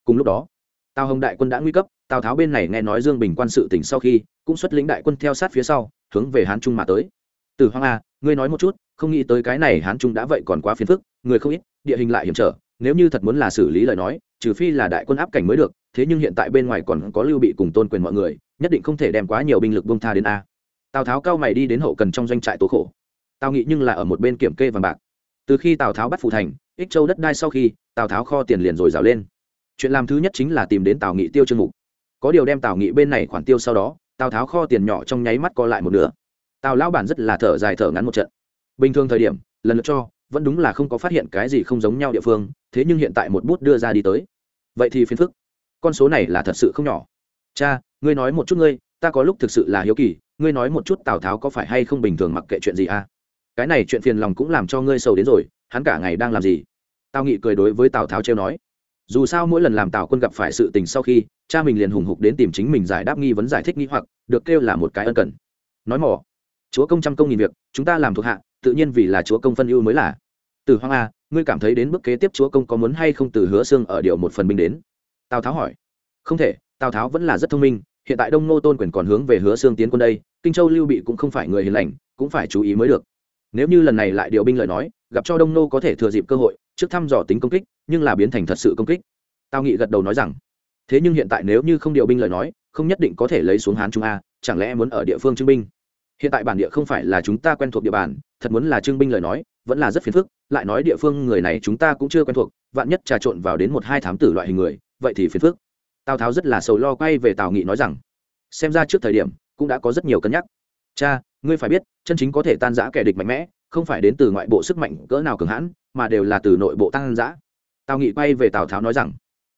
Cùng lúc đó, tào hồng đại quân đã nguy cấp, tào tháo bên này nghe nói dương bình quan sự tỉnh sau khi, cũng xuất lĩnh đại quân theo sát phía sau, hướng về hán trung mà tới. Từ hoàng a à, ngươi nói một chút, không nghĩ tới cái này hán trung đã vậy còn quá phiền phức, người không ít, địa hình lại hiểm trở nếu như thật muốn là xử lý lời nói, trừ phi là đại quân áp cảnh mới được, thế nhưng hiện tại bên ngoài còn có lưu bị cùng tôn quyền mọi người, nhất định không thể đem quá nhiều binh lực bông tha đến a. Tào tháo cao mày đi đến hậu cần trong doanh trại tố khổ. Tào nghị nhưng là ở một bên kiểm kê vàng bạc. Từ khi tào tháo bắt phủ thành, ích châu đất đai sau khi, tào tháo kho tiền liền rồi rào lên. Chuyện làm thứ nhất chính là tìm đến tào nghị tiêu chương mục. Có điều đem tào nghị bên này khoản tiêu sau đó, tào tháo kho tiền nhỏ trong nháy mắt co lại một nửa. Tào lão bản rất là thở dài thở ngắn một trận. Bình thường thời điểm, lần lượt cho vẫn đúng là không có phát hiện cái gì không giống nhau địa phương, thế nhưng hiện tại một bút đưa ra đi tới. Vậy thì phiền phức. Con số này là thật sự không nhỏ. Cha, ngươi nói một chút ngươi, ta có lúc thực sự là hiếu kỳ, ngươi nói một chút tào tháo có phải hay không bình thường mặc kệ chuyện gì à? Cái này chuyện phiền lòng cũng làm cho ngươi sầu đến rồi, hắn cả ngày đang làm gì? Tao nghị cười đối với tào tháo trêu nói. Dù sao mỗi lần làm tào quân gặp phải sự tình sau khi, cha mình liền hùng hục đến tìm chính mình giải đáp nghi vấn giải thích nghi hoặc, được kêu là một cái ân cần. Nói mỏ. Chúa công trăm công nghìn việc, chúng ta làm thuộc hạ tự nhiên vì là chúa công phân ưu mới là. Từ hoàng a, ngươi cảm thấy đến bước kế tiếp chúa công có muốn hay không từ hứa xương ở điều một phần binh đến? Tào tháo hỏi. Không thể, tào tháo vẫn là rất thông minh, hiện tại đông nô tôn quyền còn hướng về hứa xương tiến quân đây, kinh châu lưu bị cũng không phải người hiền lành, cũng phải chú ý mới được. Nếu như lần này lại điều binh lời nói, gặp cho đông nô có thể thừa dịp cơ hội, trước thăm dò tính công kích, nhưng là biến thành thật sự công kích. Tào nghị gật đầu nói rằng, thế nhưng hiện tại nếu như không điều binh lời nói, không nhất định có thể lấy xuống hán trung a, chẳng lẽ muốn ở địa phương trưng binh? Hiện tại bản địa không phải là chúng ta quen thuộc địa bàn thật muốn là trưng binh lời nói vẫn là rất phiền phức lại nói địa phương người này chúng ta cũng chưa quen thuộc vạn nhất trà trộn vào đến một hai thám tử loại hình người vậy thì phiền phức. Tào tháo rất là sầu lo quay về tào nghị nói rằng xem ra trước thời điểm cũng đã có rất nhiều cân nhắc. Cha ngươi phải biết chân chính có thể tan giã kẻ địch mạnh mẽ không phải đến từ ngoại bộ sức mạnh cỡ nào cường hãn mà đều là từ nội bộ tăng giã tào nghị quay về tào tháo nói rằng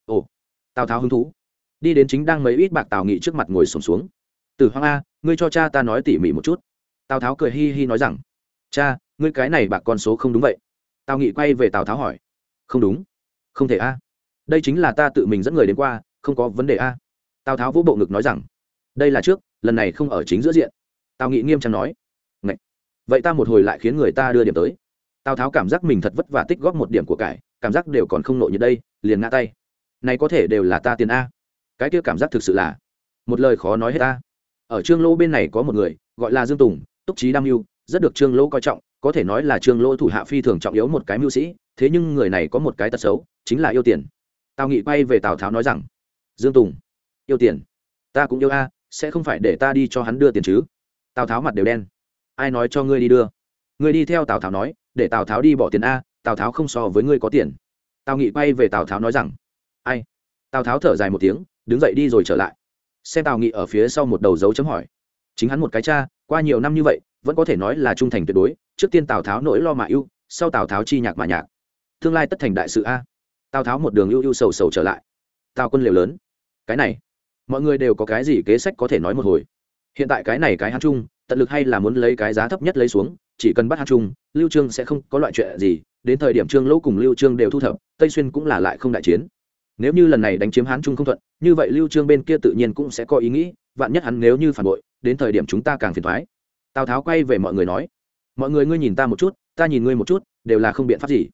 ồ tào tháo hứng thú. Đi đến chính đang mấy ít bạc tào nghị trước mặt ngồi sùng xuống, xuống từ hoang a, ngươi cho cha ta nói tỉ mỉ một chút. Tào tháo cười hi hi nói rằng, cha, ngươi cái này bạc con số không đúng vậy. Tào nghị quay về tào tháo hỏi, không đúng, không thể a. Đây chính là ta tự mình dẫn người đến qua, không có vấn đề a. Tào tháo vỗ bộ ngực nói rằng, đây là trước, lần này không ở chính giữa diện. Tào nghị nghiêm trang nói, Ngậy! vậy ta một hồi lại khiến người ta đưa điểm tới. Tào tháo cảm giác mình thật vất vả tích góp một điểm của cải, cảm giác đều còn không nộ như đây, liền ngã tay. Này có thể đều là ta tiền a. Cái kia cảm giác thực sự là, một lời khó nói hết ta ở trương lỗ bên này có một người, gọi là dương tùng, túc trí đam mưu, rất được trương lỗ coi trọng, có thể nói là trương lỗ thủ hạ phi thường trọng yếu một cái mưu sĩ, thế nhưng người này có một cái tật xấu, chính là yêu tiền. Tào nghị quay về tào tháo nói rằng, dương tùng, yêu tiền. Ta cũng yêu a, sẽ không phải để ta đi cho hắn đưa tiền chứ. Tào tháo mặt đều đen. Ai nói cho ngươi đi đưa? Ngươi đi theo tào tháo nói, để tào tháo đi bỏ tiền a, tào tháo không so với ngươi có tiền. Tào nghị quay về tào tháo nói rằng, ai? Tào tháo thở dài một tiếng, đứng dậy đi rồi trở lại xem tào nghị ở phía sau một đầu dấu chấm hỏi. Chính hắn một cái cha, qua nhiều năm như vậy, vẫn có thể nói là trung thành tuyệt đối, trước tiên tào tháo nỗi lo mà ưu, sau tào tháo chi nhạc mà nhạc. Tương lai tất thành đại sự a. Tào tháo một đường ưu ưu sầu sầu trở lại. Tào quân liều lớn. Cái này, mọi người đều có cái gì kế sách có thể nói một hồi. Hiện tại cái này cái hát chung, tận lực hay là muốn lấy cái giá thấp nhất lấy xuống, chỉ cần bắt hát chung, lưu trương sẽ không có loại chuyện gì, đến thời điểm trương lỗ cùng lưu trương đều thu thập, tây xuyên cũng là lại không đại chiến nếu như lần này đánh chiếm hán trung không thuận, như vậy lưu trương bên kia tự nhiên cũng sẽ có ý nghĩ, vạn nhất hắn nếu như phản bội, đến thời điểm chúng ta càng phiền thoái. Tào tháo quay về mọi người nói, mọi người ngươi nhìn ta một chút, ta nhìn ngươi một chút, đều là không biện pháp gì.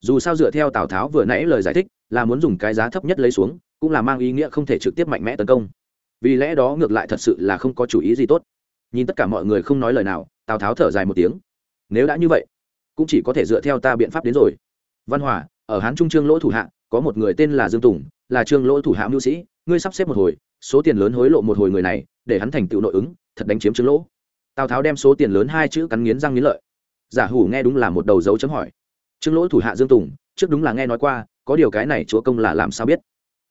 Dù sao dựa theo tào tháo vừa nãy lời giải thích, là muốn dùng cái giá thấp nhất lấy xuống, cũng là mang ý nghĩa không thể trực tiếp mạnh mẽ tấn công. Vì lẽ đó ngược lại thật sự là không có chủ ý gì tốt. Nhìn tất cả mọi người không nói lời nào, tào tháo thở dài một tiếng. Nếu đã như vậy, cũng chỉ có thể dựa theo ta biện pháp đến rồi. Văn hòa, ở hán trung trương lỗ thủ hạ có một người tên là dương tùng, là trương lỗ thủ hạ mưu sĩ, ngươi sắp xếp một hồi, số tiền lớn hối lộ một hồi người này, để hắn thành tựu nội ứng, thật đánh chiếm trương lỗ. Tào tháo đem số tiền lớn hai chữ cắn nghiến răng nghiến lợi. Giả hủ nghe đúng là một đầu dấu chấm hỏi. Trương lỗ thủ hạ dương tùng, trước đúng là nghe nói qua, có điều cái này chúa công là làm sao biết?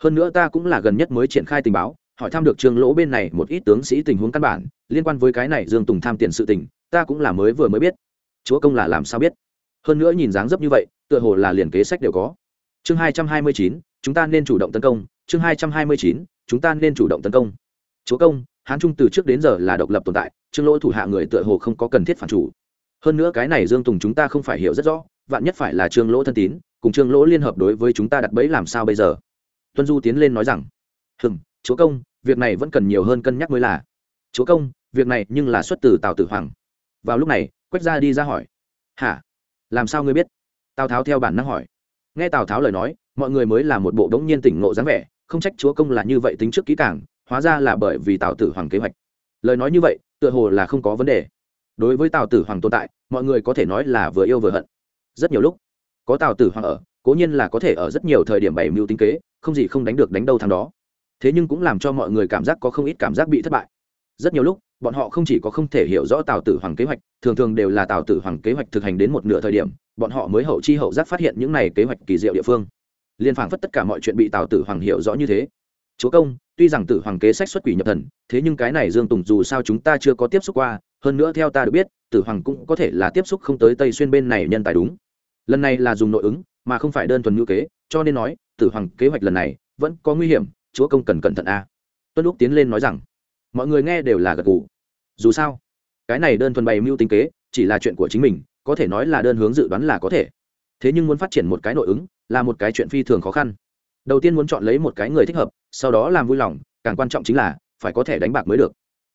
Hơn nữa ta cũng là gần nhất mới triển khai tình báo, hỏi thăm được trương lỗ bên này một ít tướng sĩ tình huống căn bản, liên quan với cái này dương tùng tham tiền sự tình, ta cũng là mới vừa mới biết. Chúa công là làm sao biết? Hơn nữa nhìn dáng dấp như vậy, tựa hồ là liền kế sách đều có chương hai trăm hai mươi chín, chúng ta nên chủ động tấn công. Chương hai trăm hai mươi chín, chúng ta nên chủ động tấn công. Chúa công, hán trung từ trước đến giờ là độc lập tồn tại, trương lỗ thủ hạ người tựa hồ không có cần thiết phản chủ. Hơn nữa cái này dương tùng chúng ta không phải hiểu rất rõ, vạn nhất phải là trương lỗ thân tín, cùng trương lỗ liên hợp đối với chúng ta đặt bẫy làm sao bây giờ? Tuân du tiến lên nói rằng hừng chúa công, việc này vẫn cần nhiều hơn cân nhắc mới là. Chúa công, việc này nhưng là xuất từ tào tử hoàng. Vào lúc này, quách gia đi ra hỏi, hả? Làm sao ngươi biết? Tào tháo theo bản năng hỏi nghe tào tháo lời nói, mọi người mới là một bộ đống nhiên tỉnh ngộ dáng vẻ, không trách chúa công là như vậy tính trước kỹ càng, hóa ra là bởi vì tào tử hoàng kế hoạch. Lời nói như vậy, tựa hồ là không có vấn đề. Đối với tào tử hoàng tồn tại, mọi người có thể nói là vừa yêu vừa hận. Rất nhiều lúc, có tào tử hoàng ở, cố nhiên là có thể ở rất nhiều thời điểm bày mưu tính kế, không gì không đánh được đánh đâu thằng đó. Thế nhưng cũng làm cho mọi người cảm giác có không ít cảm giác bị thất bại. Rất nhiều lúc, bọn họ không chỉ có không thể hiểu rõ tào tử hoàng kế hoạch, thường thường đều là tào tử hoàng kế hoạch thực hành đến một nửa thời điểm bọn họ mới hậu chi hậu giác phát hiện những này kế hoạch kỳ diệu địa phương. Liên phảng phất tất cả mọi chuyện bị tào tử hoàng hiểu rõ như thế. Chúa công, tuy rằng tử hoàng kế sách xuất quỷ nhập thần, thế nhưng cái này dương tùng dù sao chúng ta chưa có tiếp xúc qua, hơn nữa theo ta được biết, tử hoàng cũng có thể là tiếp xúc không tới tây xuyên bên này nhân tài đúng. Lần này là dùng nội ứng, mà không phải đơn thuần ngữ kế, cho nên nói, tử hoàng kế hoạch lần này vẫn có nguy hiểm, chúa công cần cẩn thận a. Tuân lúc tiến lên nói rằng, mọi người nghe đều là gật gù. Dù sao, cái này đơn thuần bày mưu tính kế, chỉ là chuyện của chính mình có thể nói là đơn hướng dự đoán là có thể. Thế nhưng muốn phát triển một cái nội ứng, là một cái chuyện phi thường khó khăn. Đầu tiên muốn chọn lấy một cái người thích hợp, sau đó làm vui lòng, càng quan trọng chính là, phải có thể đánh bạc mới được.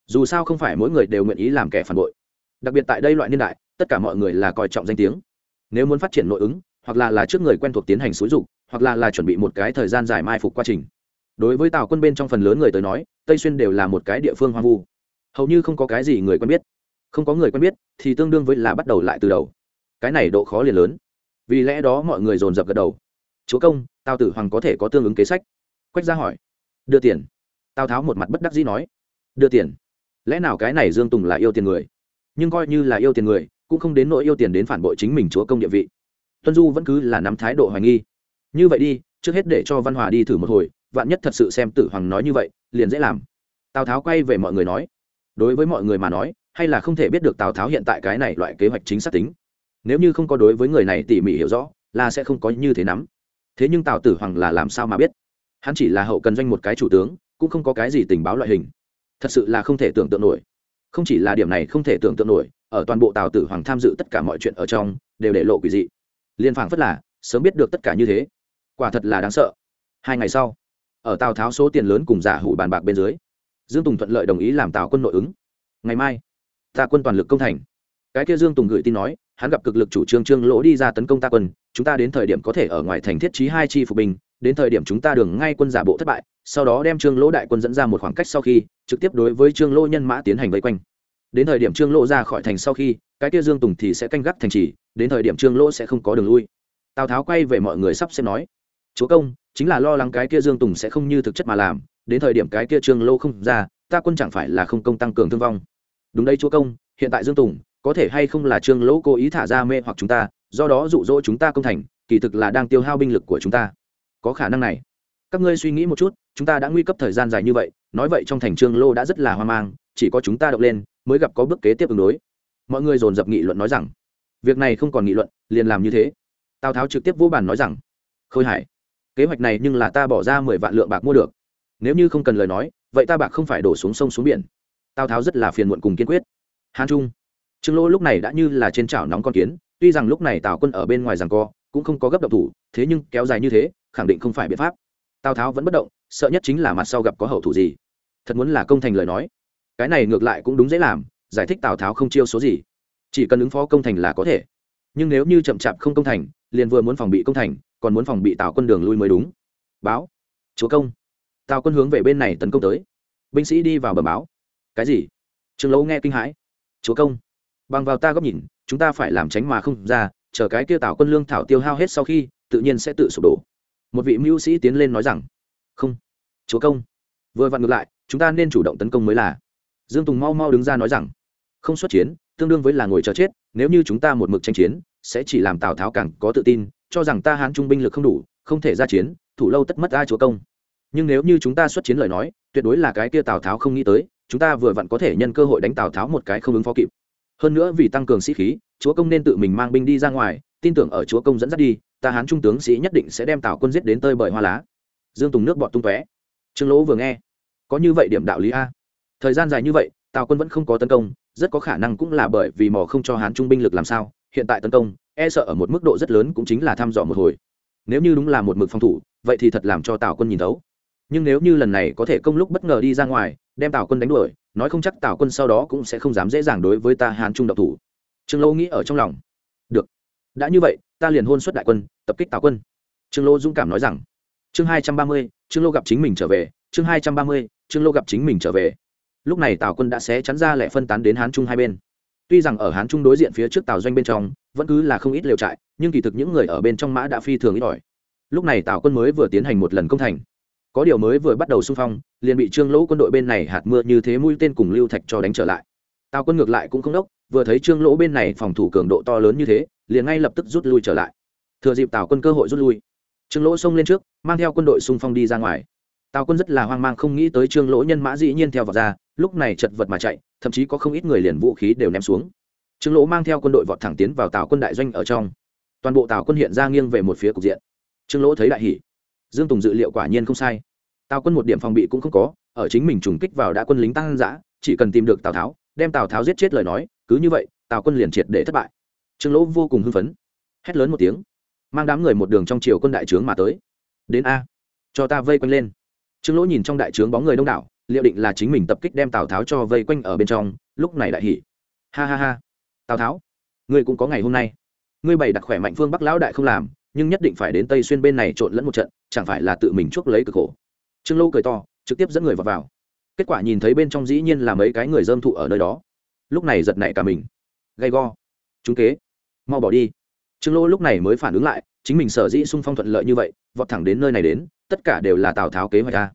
Dù sao không phải mỗi người đều nguyện ý làm kẻ phản bội. Đặc biệt tại đây loại niên đại, tất cả mọi người là coi trọng danh tiếng. Nếu muốn phát triển nội ứng, hoặc là là trước người quen thuộc tiến hành xúi dục, hoặc là là chuẩn bị một cái thời gian dài mai phục quá trình. Đối với tàu quân bên trong phần lớn người tới nói, tây xuyên đều là một cái địa phương hoang vu. Hầu như không có cái gì người quen biết không có người quen biết, thì tương đương với là bắt đầu lại từ đầu. Cái này độ khó liền lớn. Vì lẽ đó mọi người dồn dập gật đầu. Chúa công, tào tử hoàng có thể có tương ứng kế sách. Quách ra hỏi. Đưa tiền. Tào tháo một mặt bất đắc dĩ nói. Đưa tiền? Lẽ nào cái này dương tùng là yêu tiền người? Nhưng coi như là yêu tiền người, cũng không đến nỗi yêu tiền đến phản bội chính mình chúa công địa vị. Tuân du vẫn cứ là nắm thái độ hoài nghi. Như vậy đi, trước hết để cho văn hòa đi thử một hồi, vạn nhất thật sự xem tử hoàng nói như vậy, liền dễ làm. Tào tháo quay về mọi người nói. Đối với mọi người mà nói hay là không thể biết được tào tháo hiện tại cái này loại kế hoạch chính xác tính. Nếu như không có đối với người này tỉ mỉ hiểu rõ, là sẽ không có như thế nắm. Thế nhưng tào tử hoàng là làm sao mà biết? Hắn chỉ là hậu cần doanh một cái chủ tướng, cũng không có cái gì tình báo loại hình. Thật sự là không thể tưởng tượng nổi. Không chỉ là điểm này không thể tưởng tượng nổi, ở toàn bộ tào tử hoàng tham dự tất cả mọi chuyện ở trong, đều để lộ quỷ dị. Liên phảng phất là, sớm biết được tất cả như thế. Quả thật là đáng sợ. Hai ngày sau, ở tào tháo số tiền lớn cùng giả hủ bàn bạc bên dưới, dương tùng thuận lợi đồng ý làm tào quân nội ứng. Ngày mai ta quân toàn lực công thành. Cái kia dương tùng gửi tin nói, hắn gặp cực lực chủ trương trương lỗ đi ra tấn công ta quân, chúng ta đến thời điểm có thể ở ngoài thành thiết trí hai chi phục binh, đến thời điểm chúng ta đường ngay quân giả bộ thất bại, sau đó đem trương lỗ đại quân dẫn ra một khoảng cách sau khi, trực tiếp đối với trương lỗ nhân mã tiến hành vây quanh. Đến thời điểm trương lỗ ra khỏi thành sau khi, cái kia dương tùng thì sẽ canh gác thành trì, đến thời điểm trương lỗ sẽ không có đường lui. Tào tháo quay về mọi người sắp xếp nói, chúa công, chính là lo lắng cái kia dương tùng sẽ không như thực chất mà làm, đến thời điểm cái kia trương lỗ không ra, ta quân chẳng phải là không công tăng cường thương vong đúng đây chúa công, hiện tại dương tùng, có thể hay không là trương lỗ cố ý thả ra mê hoặc chúng ta, do đó dụ dỗ chúng ta công thành, kỳ thực là đang tiêu hao binh lực của chúng ta. Có khả năng này. Các ngươi suy nghĩ một chút, chúng ta đã nguy cấp thời gian dài như vậy, nói vậy trong thành trương lô đã rất là hoang mang, chỉ có chúng ta động lên, mới gặp có bước kế tiếp ứng đối. Mọi người dồn dập nghị luận nói rằng, việc này không còn nghị luận, liền làm như thế. Tào tháo trực tiếp vô bàn nói rằng, khôi hải, kế hoạch này nhưng là ta bỏ ra mười vạn lượng bạc mua được. Nếu như không cần lời nói, vậy ta bạc không phải đổ xuống sông xuống biển tào tháo rất là phiền muộn cùng kiên quyết. Hán trung, trương Lỗ lúc này đã như là trên chảo nóng con kiến, tuy rằng lúc này tào quân ở bên ngoài rằng co, cũng không có gấp độc thủ, thế nhưng kéo dài như thế, khẳng định không phải biện pháp. Tào tháo vẫn bất động, sợ nhất chính là mặt sau gặp có hậu thủ gì. Thật muốn là công thành lời nói. Cái này ngược lại cũng đúng dễ làm, giải thích tào tháo không chiêu số gì. Chỉ cần ứng phó công thành là có thể. Nhưng nếu như chậm chạp không công thành, liền vừa muốn phòng bị công thành, còn muốn phòng bị tào quân đường lui mới đúng. Báo, chúa công. Tào quân hướng về bên này tấn công tới. Binh sĩ đi vào bờ báo cái gì? Trương lâu nghe kinh hãi. Chúa công, bằng vào ta góc nhìn, chúng ta phải làm tránh mà không ra, chờ cái kia tào quân lương thảo tiêu hao hết sau khi, tự nhiên sẽ tự sụp đổ. Một vị mưu sĩ tiến lên nói rằng, không, chúa công, vừa vặn ngược lại, chúng ta nên chủ động tấn công mới là. Dương tùng mau mau đứng ra nói rằng, không xuất chiến, tương đương với là ngồi chờ chết, nếu như chúng ta một mực tranh chiến, sẽ chỉ làm tào tháo càng có tự tin, cho rằng ta hán trung binh lực không đủ, không thể ra chiến, thủ lâu tất mất ai chúa công. Nhưng nếu như chúng ta xuất chiến lời nói, tuyệt đối là cái kia tào tháo không nghĩ tới chúng ta vừa vặn có thể nhân cơ hội đánh tào tháo một cái không ứng phó kịp. Hơn nữa vì tăng cường sĩ khí, chúa công nên tự mình mang binh đi ra ngoài, tin tưởng ở chúa công dẫn dắt đi, ta hán trung tướng sĩ nhất định sẽ đem tào quân giết đến tơi bởi hoa lá. Dương tùng nước bọt tung tóe. Trương lỗ vừa nghe. Có như vậy điểm đạo lý a? Thời gian dài như vậy, tào quân vẫn không có tấn công, rất có khả năng cũng là bởi vì mò không cho hán trung binh lực làm sao, hiện tại tấn công e sợ ở một mức độ rất lớn cũng chính là thăm dò một hồi. Nếu như đúng là một mực phòng thủ, vậy thì thật làm cho tào quân nhìn thấu. Nhưng nếu như lần này có thể công lúc bất ngờ đi ra ngoài đem tào quân đánh đuổi, nói không chắc tào quân sau đó cũng sẽ không dám dễ dàng đối với ta hán trung độc thủ. Trương lỗ nghĩ ở trong lòng. Được. Đã như vậy, ta liền hôn xuất đại quân, tập kích tào quân. Trương lỗ dũng cảm nói rằng. Chương hai trăm ba mươi, trương lô gặp chính mình trở về. Chương hai trăm ba mươi, trương lô gặp chính mình trở về. Lúc này tào quân đã xé chắn ra lẻ phân tán đến hán trung hai bên. Tuy rằng ở hán trung đối diện phía trước tào doanh bên trong, vẫn cứ là không ít liều trại, nhưng kỳ thực những người ở bên trong mã đã phi thường ít ỏi. Lúc này tào quân mới vừa tiến hành một lần công thành có điều mới vừa bắt đầu xung phong, liền bị trương lỗ quân đội bên này hạt mưa như thế mũi tên cùng lưu thạch cho đánh trở lại. Tào quân ngược lại cũng không đốc, vừa thấy trương lỗ bên này phòng thủ cường độ to lớn như thế, liền ngay lập tức rút lui trở lại. Thừa dịp tào quân cơ hội rút lui, trương lỗ xông lên trước, mang theo quân đội xung phong đi ra ngoài. Tào quân rất là hoang mang, không nghĩ tới trương lỗ nhân mã dĩ nhiên theo vào ra, lúc này chật vật mà chạy, thậm chí có không ít người liền vũ khí đều ném xuống. Trương lỗ mang theo quân đội vọt thẳng tiến vào tào quân đại doanh ở trong. Toàn bộ tào quân hiện ra nghiêng về một phía cục diện. Trương lỗ thấy đại hỷ dương tùng dự liệu quả nhiên không sai. Tào quân một điểm phòng bị cũng không có, ở chính mình trùng kích vào đã quân lính tăng giã, chỉ cần tìm được tào tháo, đem tào tháo giết chết lời nói, cứ như vậy, tào quân liền triệt để thất bại. Trương lỗ vô cùng hưng phấn, hét lớn một tiếng, mang đám người một đường trong chiều quân đại trướng mà tới. Đến a, cho ta vây quanh lên. Trương lỗ nhìn trong đại trướng bóng người đông đảo, liệu định là chính mình tập kích đem tào tháo cho vây quanh ở bên trong, lúc này đại hỉ. Ha ha ha. Tào tháo, ngươi cũng có ngày hôm nay. Ngươi bày đặt khỏe mạnh phương bắc lão đại không làm nhưng nhất định phải đến tây xuyên bên này trộn lẫn một trận chẳng phải là tự mình chuốc lấy cực khổ. Trương lâu cười to trực tiếp dẫn người vào, vào. kết quả nhìn thấy bên trong dĩ nhiên là mấy cái người dơm thụ ở nơi đó. Lúc này giật nảy cả mình. Gay go. Chúng kế. Mau bỏ đi. Trương lỗ lúc này mới phản ứng lại chính mình sở dĩ sung phong thuận lợi như vậy vọt thẳng đến nơi này đến tất cả đều là tào tháo kế hoạch ta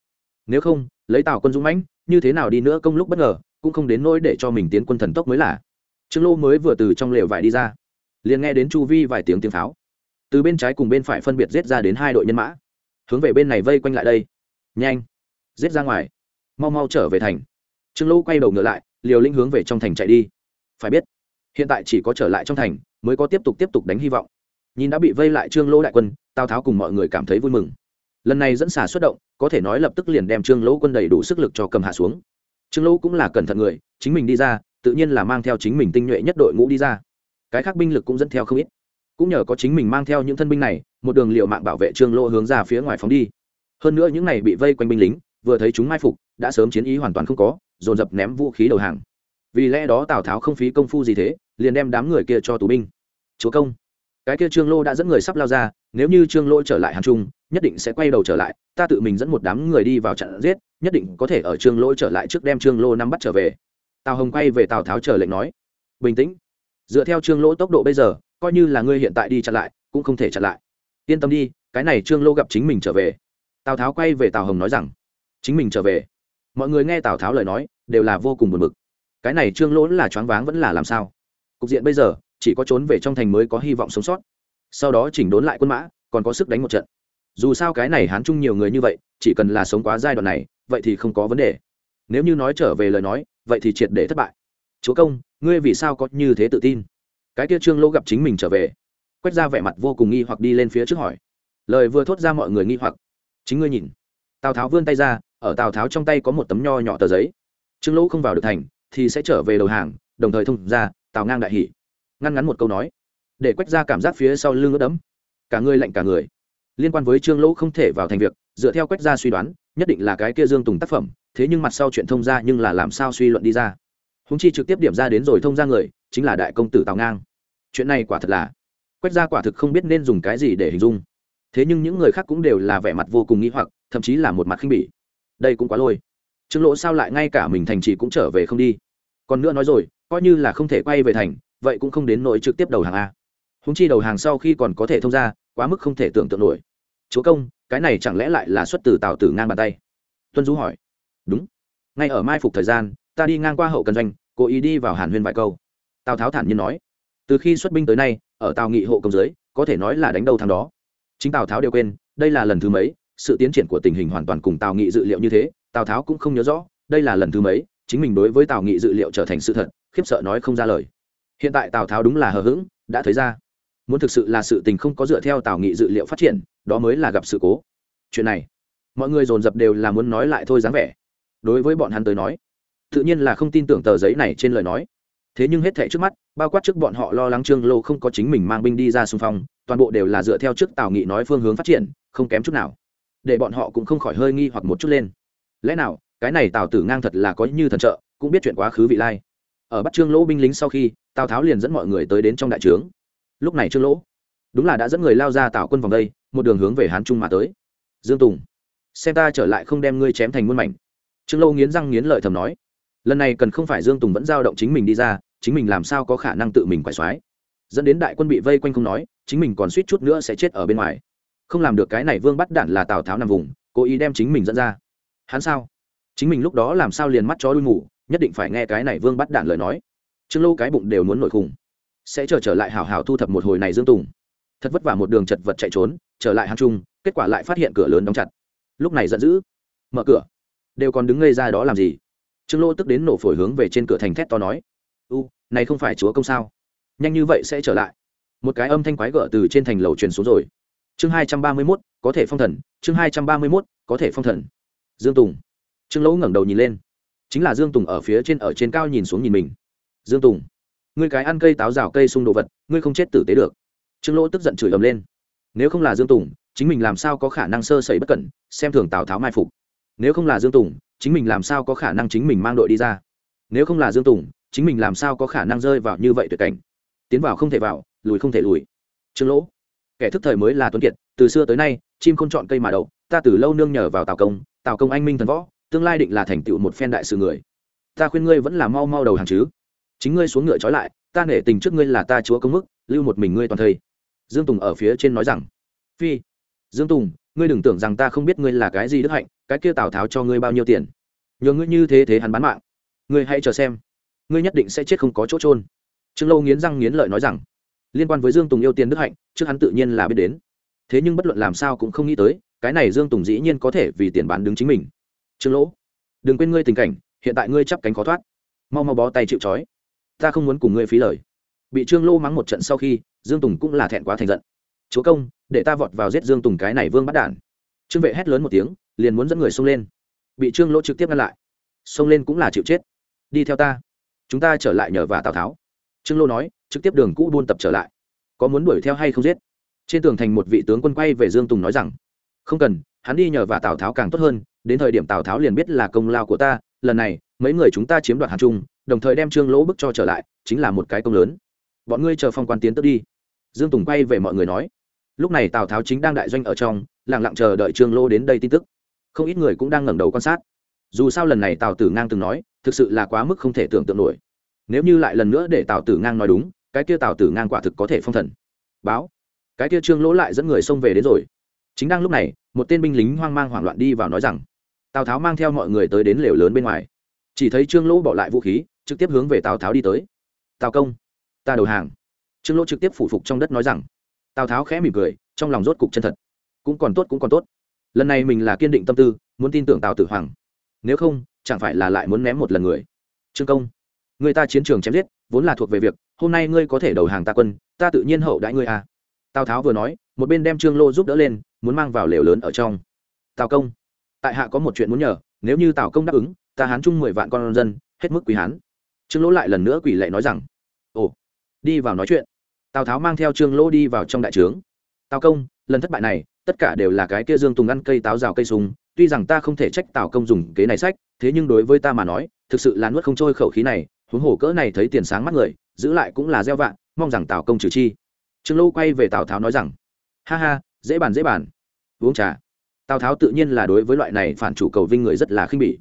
nếu không lấy tào quân dũng mãnh như thế nào đi nữa công lúc bất ngờ cũng không đến nỗi để cho mình tiến quân thần tốc mới là. Trương lô mới vừa từ trong lều vải đi ra liền nghe đến chu vi vài tiếng tiếng pháo từ bên trái cùng bên phải phân biệt giết ra đến hai đội nhân mã. Hướng về bên này vây quanh lại đây. Nhanh. Giết ra ngoài. Mau mau trở về thành. Trương lô quay đầu ngựa lại, liều lĩnh hướng về trong thành chạy đi. Phải biết, hiện tại chỉ có trở lại trong thành, mới có tiếp tục tiếp tục đánh hy vọng. Nhìn đã bị vây lại trương lô đại quân, tào tháo cùng mọi người cảm thấy vui mừng. Lần này dẫn xả xuất động, có thể nói lập tức liền đem trương lỗ quân đầy đủ sức lực cho cầm hạ xuống. Trương lỗ cũng là cẩn thận người, chính mình đi ra, tự nhiên là mang theo chính mình tinh nhuệ nhất đội ngũ đi ra. Cái khác binh lực cũng dẫn theo không ít cũng nhờ có chính mình mang theo những thân binh này, một đường liệu mạng bảo vệ trương lỗ hướng ra phía ngoài phóng đi. Hơn nữa những này bị vây quanh binh lính, vừa thấy chúng mai phục, đã sớm chiến ý hoàn toàn không có, dồn dập ném vũ khí đầu hàng. Vì lẽ đó tào tháo không phí công phu gì thế, liền đem đám người kia cho tù binh. Chúa công, cái kia trương lô đã dẫn người sắp lao ra, nếu như trương lô trở lại hàng trung, nhất định sẽ quay đầu trở lại, ta tự mình dẫn một đám người đi vào trận giết, nhất định có thể ở trương lô trở lại trước đem trương lô nắm bắt trở về. Tào hồng quay về tào tháo chờ lệnh nói, bình tĩnh. Dựa theo trương lô tốc độ bây giờ coi như là ngươi hiện tại đi chặn lại, cũng không thể chặn lại. Yên tâm đi, cái này trương lô gặp chính mình trở về. Tào tháo quay về tào hồng nói rằng, chính mình trở về. Mọi người nghe tào tháo lời nói, đều là vô cùng buồn bực. Cái này trương lỗ là choáng váng vẫn là làm sao? Cục diện bây giờ, chỉ có trốn về trong thành mới có hy vọng sống sót. Sau đó chỉnh đốn lại quân mã, còn có sức đánh một trận. Dù sao cái này hán chung nhiều người như vậy, chỉ cần là sống quá giai đoạn này, vậy thì không có vấn đề. Nếu như nói trở về lời nói, vậy thì triệt để thất bại. Chúa công, ngươi vì sao có như thế tự tin? Cái kia trương lỗ gặp chính mình trở về, quét ra vẻ mặt vô cùng nghi hoặc đi lên phía trước hỏi. Lời vừa thốt ra mọi người nghi hoặc. Chính ngươi nhìn. Tào tháo vươn tay ra, ở tào tháo trong tay có một tấm nho nhỏ tờ giấy. Trương lỗ không vào được thành, thì sẽ trở về đầu hàng, đồng thời thông ra, tào ngang đại hỷ ngăn ngắn một câu nói, để quách ra cảm giác phía sau lưng ướt đẫm. Cả người lạnh cả người. Liên quan với trương lỗ không thể vào thành việc, dựa theo quách ra suy đoán, nhất định là cái kia dương tùng tác phẩm, thế nhưng mặt sau chuyện thông ra nhưng là làm sao suy luận đi ra húng chi trực tiếp điểm ra đến rồi thông ra người, chính là đại công tử tào ngang. Chuyện này quả thật là, quách ra quả thực không biết nên dùng cái gì để hình dung. Thế nhưng những người khác cũng đều là vẻ mặt vô cùng nghĩ hoặc, thậm chí là một mặt khinh bỉ. Đây cũng quá lôi. Trương lỗ sao lại ngay cả mình thành trì cũng trở về không đi? Còn nữa nói rồi, coi như là không thể quay về thành, vậy cũng không đến nỗi trực tiếp đầu hàng a. Húng chi đầu hàng sau khi còn có thể thông ra, quá mức không thể tưởng tượng nổi. Chúa công, cái này chẳng lẽ lại là xuất từ tào tử ngang bàn tay? Tuân du hỏi. Đúng. Ngay ở mai phục thời gian, ta đi ngang qua hậu cần doanh cố ý đi vào hàn huyên vài câu. Tào tháo thản nhiên nói, từ khi xuất binh tới nay, ở tào nghị hộ công giới có thể nói là đánh đầu thằng đó. Chính tào tháo đều quên, đây là lần thứ mấy, sự tiến triển của tình hình hoàn toàn cùng tào nghị dự liệu như thế, tào tháo cũng không nhớ rõ, đây là lần thứ mấy, chính mình đối với tào nghị dự liệu trở thành sự thật, khiếp sợ nói không ra lời. Hiện tại tào tháo đúng là hờ hững, đã thấy ra. Muốn thực sự là sự tình không có dựa theo tào nghị dự liệu phát triển, đó mới là gặp sự cố. Chuyện này, mọi người dồn dập đều là muốn nói lại thôi dáng vẻ. Đối với bọn hắn tới nói tự nhiên là không tin tưởng tờ giấy này trên lời nói. Thế nhưng hết thệ trước mắt, bao quát trước bọn họ lo lắng trương lô không có chính mình mang binh đi ra xung phong, toàn bộ đều là dựa theo trước tào nghị nói phương hướng phát triển, không kém chút nào. Để bọn họ cũng không khỏi hơi nghi hoặc một chút lên. Lẽ nào, cái này tào tử ngang thật là có như thần trợ, cũng biết chuyện quá khứ vị lai. Ở bắt trương lỗ binh lính sau khi, tào tháo liền dẫn mọi người tới đến trong đại trướng. Lúc này trương lỗ đúng là đã dẫn người lao ra tạo quân vòng đây, một đường hướng về hán trung mà tới. Dương tùng, xem ta trở lại không đem ngươi chém thành muôn mảnh. Trương lô nghiến răng nghiến lợi thầm nói lần này cần không phải dương tùng vẫn giao động chính mình đi ra chính mình làm sao có khả năng tự mình quải xoái dẫn đến đại quân bị vây quanh không nói chính mình còn suýt chút nữa sẽ chết ở bên ngoài không làm được cái này vương bắt đạn là tào tháo nằm vùng cố ý đem chính mình dẫn ra hắn sao chính mình lúc đó làm sao liền mắt chó đuôi ngủ nhất định phải nghe cái này vương bắt đạn lời nói trương lâu cái bụng đều muốn nổi khủng sẽ chờ trở lại hào hào thu thập một hồi này dương tùng thật vất vả một đường chật vật chạy trốn trở lại hàng trung kết quả lại phát hiện cửa lớn đóng chặt lúc này giận dữ mở cửa đều còn đứng ngây ra đó làm gì trương lỗ tức đến nổ phổi hướng về trên cửa thành thét to nói, u, này không phải chúa công sao? Nhanh như vậy sẽ trở lại. Một cái âm thanh quái gở từ trên thành lầu truyền xuống rồi. Chương hai trăm ba mươi mốt, có thể phong thần. Chương hai trăm ba mươi mốt, có thể phong thần. Dương tùng. Trương lỗ ngẩng đầu nhìn lên. Chính là dương tùng ở phía trên, ở trên cao nhìn xuống nhìn mình. Dương tùng, ngươi cái ăn cây táo rào cây sung đồ vật, ngươi không chết tử tế được. Trương lỗ tức giận chửi ầm lên. Nếu không là dương tùng, chính mình làm sao có khả năng sơ sẩy bất cẩn, xem thường tào tháo mai phục. Nếu không là dương tùng chính mình làm sao có khả năng chính mình mang đội đi ra? Nếu không là dương tùng, chính mình làm sao có khả năng rơi vào như vậy tuyệt cảnh? Tiến vào không thể vào, lùi không thể lùi. Trương lỗ, kẻ thức thời mới là tuấn kiệt, từ xưa tới nay, chim không chọn cây mà đậu, ta từ lâu nương nhờ vào tào công tào công anh minh thần võ, tương lai định là thành tựu một phen đại sự người. Ta khuyên ngươi vẫn là mau mau đầu hàng chứ. Chính ngươi xuống ngựa trói lại, ta nể tình trước ngươi là ta chúa công mức, lưu một mình ngươi toàn thây. Dương tùng ở phía trên nói rằng, phi, dương tùng ngươi đừng tưởng rằng ta không biết ngươi là cái gì đức hạnh, cái kia tào tháo cho ngươi bao nhiêu tiền. Nhờ ngươi như thế thế hắn bán mạng. Ngươi hãy chờ xem. Ngươi nhất định sẽ chết không có chỗ trôn trương lâu nghiến răng nghiến lợi nói rằng, liên quan với dương tùng yêu tiền đức hạnh, trước hắn tự nhiên là biết đến. Thế nhưng bất luận làm sao cũng không nghĩ tới, cái này dương tùng dĩ nhiên có thể vì tiền bán đứng chính mình. Trương lỗ, đừng quên ngươi tình cảnh, hiện tại ngươi chắp cánh khó thoát. Mau mau bó tay chịu trói. Ta không muốn cùng ngươi phí lời. Bị trương lô mắng một trận sau khi, dương tùng cũng là thẹn quá thành giận chúa công, để ta vọt vào giết dương tùng cái này vương bắt đản. Trương vệ hét lớn một tiếng, liền muốn dẫn người xông lên. Bị trương lỗ trực tiếp ngăn lại. Xông lên cũng là chịu chết. Đi theo ta. Chúng ta trở lại nhờ và tào tháo. Trương lỗ nói, trực tiếp đường cũ buôn tập trở lại. Có muốn đuổi theo hay không giết? Trên tường thành một vị tướng quân quay về dương tùng nói rằng, không cần, hắn đi nhờ và tào tháo càng tốt hơn, đến thời điểm tào tháo liền biết là công lao của ta, lần này, mấy người chúng ta chiếm đoạt hàn trung, đồng thời đem trương lỗ bức cho trở lại, chính là một cái công lớn. Bọn ngươi chờ phong quan tiến tức đi. Dương tùng quay về mọi người nói lúc này tào tháo chính đang đại doanh ở trong lẳng lặng chờ đợi trương Lô đến đây tin tức. Không ít người cũng đang ngẩng đầu quan sát. Dù sao lần này tào tử ngang từng nói, thực sự là quá mức không thể tưởng tượng nổi. Nếu như lại lần nữa để tào tử ngang nói đúng, cái kia tào tử ngang quả thực có thể phong thần. Báo. Cái kia trương lỗ lại dẫn người xông về đến rồi. Chính đang lúc này, một tên binh lính hoang mang hoảng loạn đi vào nói rằng, tào tháo mang theo mọi người tới đến lều lớn bên ngoài. Chỉ thấy trương lỗ bỏ lại vũ khí, trực tiếp hướng về tào tháo đi tới. Tào công, ta đầu hàng. Trương lỗ trực tiếp phủ phục trong đất nói rằng tào tháo khẽ mỉm cười trong lòng rốt cục chân thật cũng còn tốt cũng còn tốt lần này mình là kiên định tâm tư muốn tin tưởng tào tử hoàng nếu không chẳng phải là lại muốn ném một lần người trương công người ta chiến trường chém giết vốn là thuộc về việc hôm nay ngươi có thể đầu hàng ta quân ta tự nhiên hậu đãi ngươi à. tào tháo vừa nói một bên đem trương lô giúp đỡ lên muốn mang vào lều lớn ở trong tào công tại hạ có một chuyện muốn nhờ nếu như tào công đáp ứng ta hán chung mười vạn con dân hết mức quý hán trương lỗ lại lần nữa quỷ lệ nói rằng ồ đi vào nói chuyện tào tháo mang theo trương lỗ đi vào trong đại trướng. Tào công, lần thất bại này, tất cả đều là cái kia dương tùng ăn cây táo rào cây súng, tuy rằng ta không thể trách tào công dùng kế này sách, thế nhưng đối với ta mà nói, thực sự là nuốt không trôi khẩu khí này, huống hồ cỡ này thấy tiền sáng mắt người, giữ lại cũng là gieo vạn mong rằng tào công trừ chi. Trương lô quay về tào tháo nói rằng, ha ha, dễ bàn dễ bàn. Uống trà. Tào tháo tự nhiên là đối với loại này phản chủ cầu vinh người rất là khinh bỉ.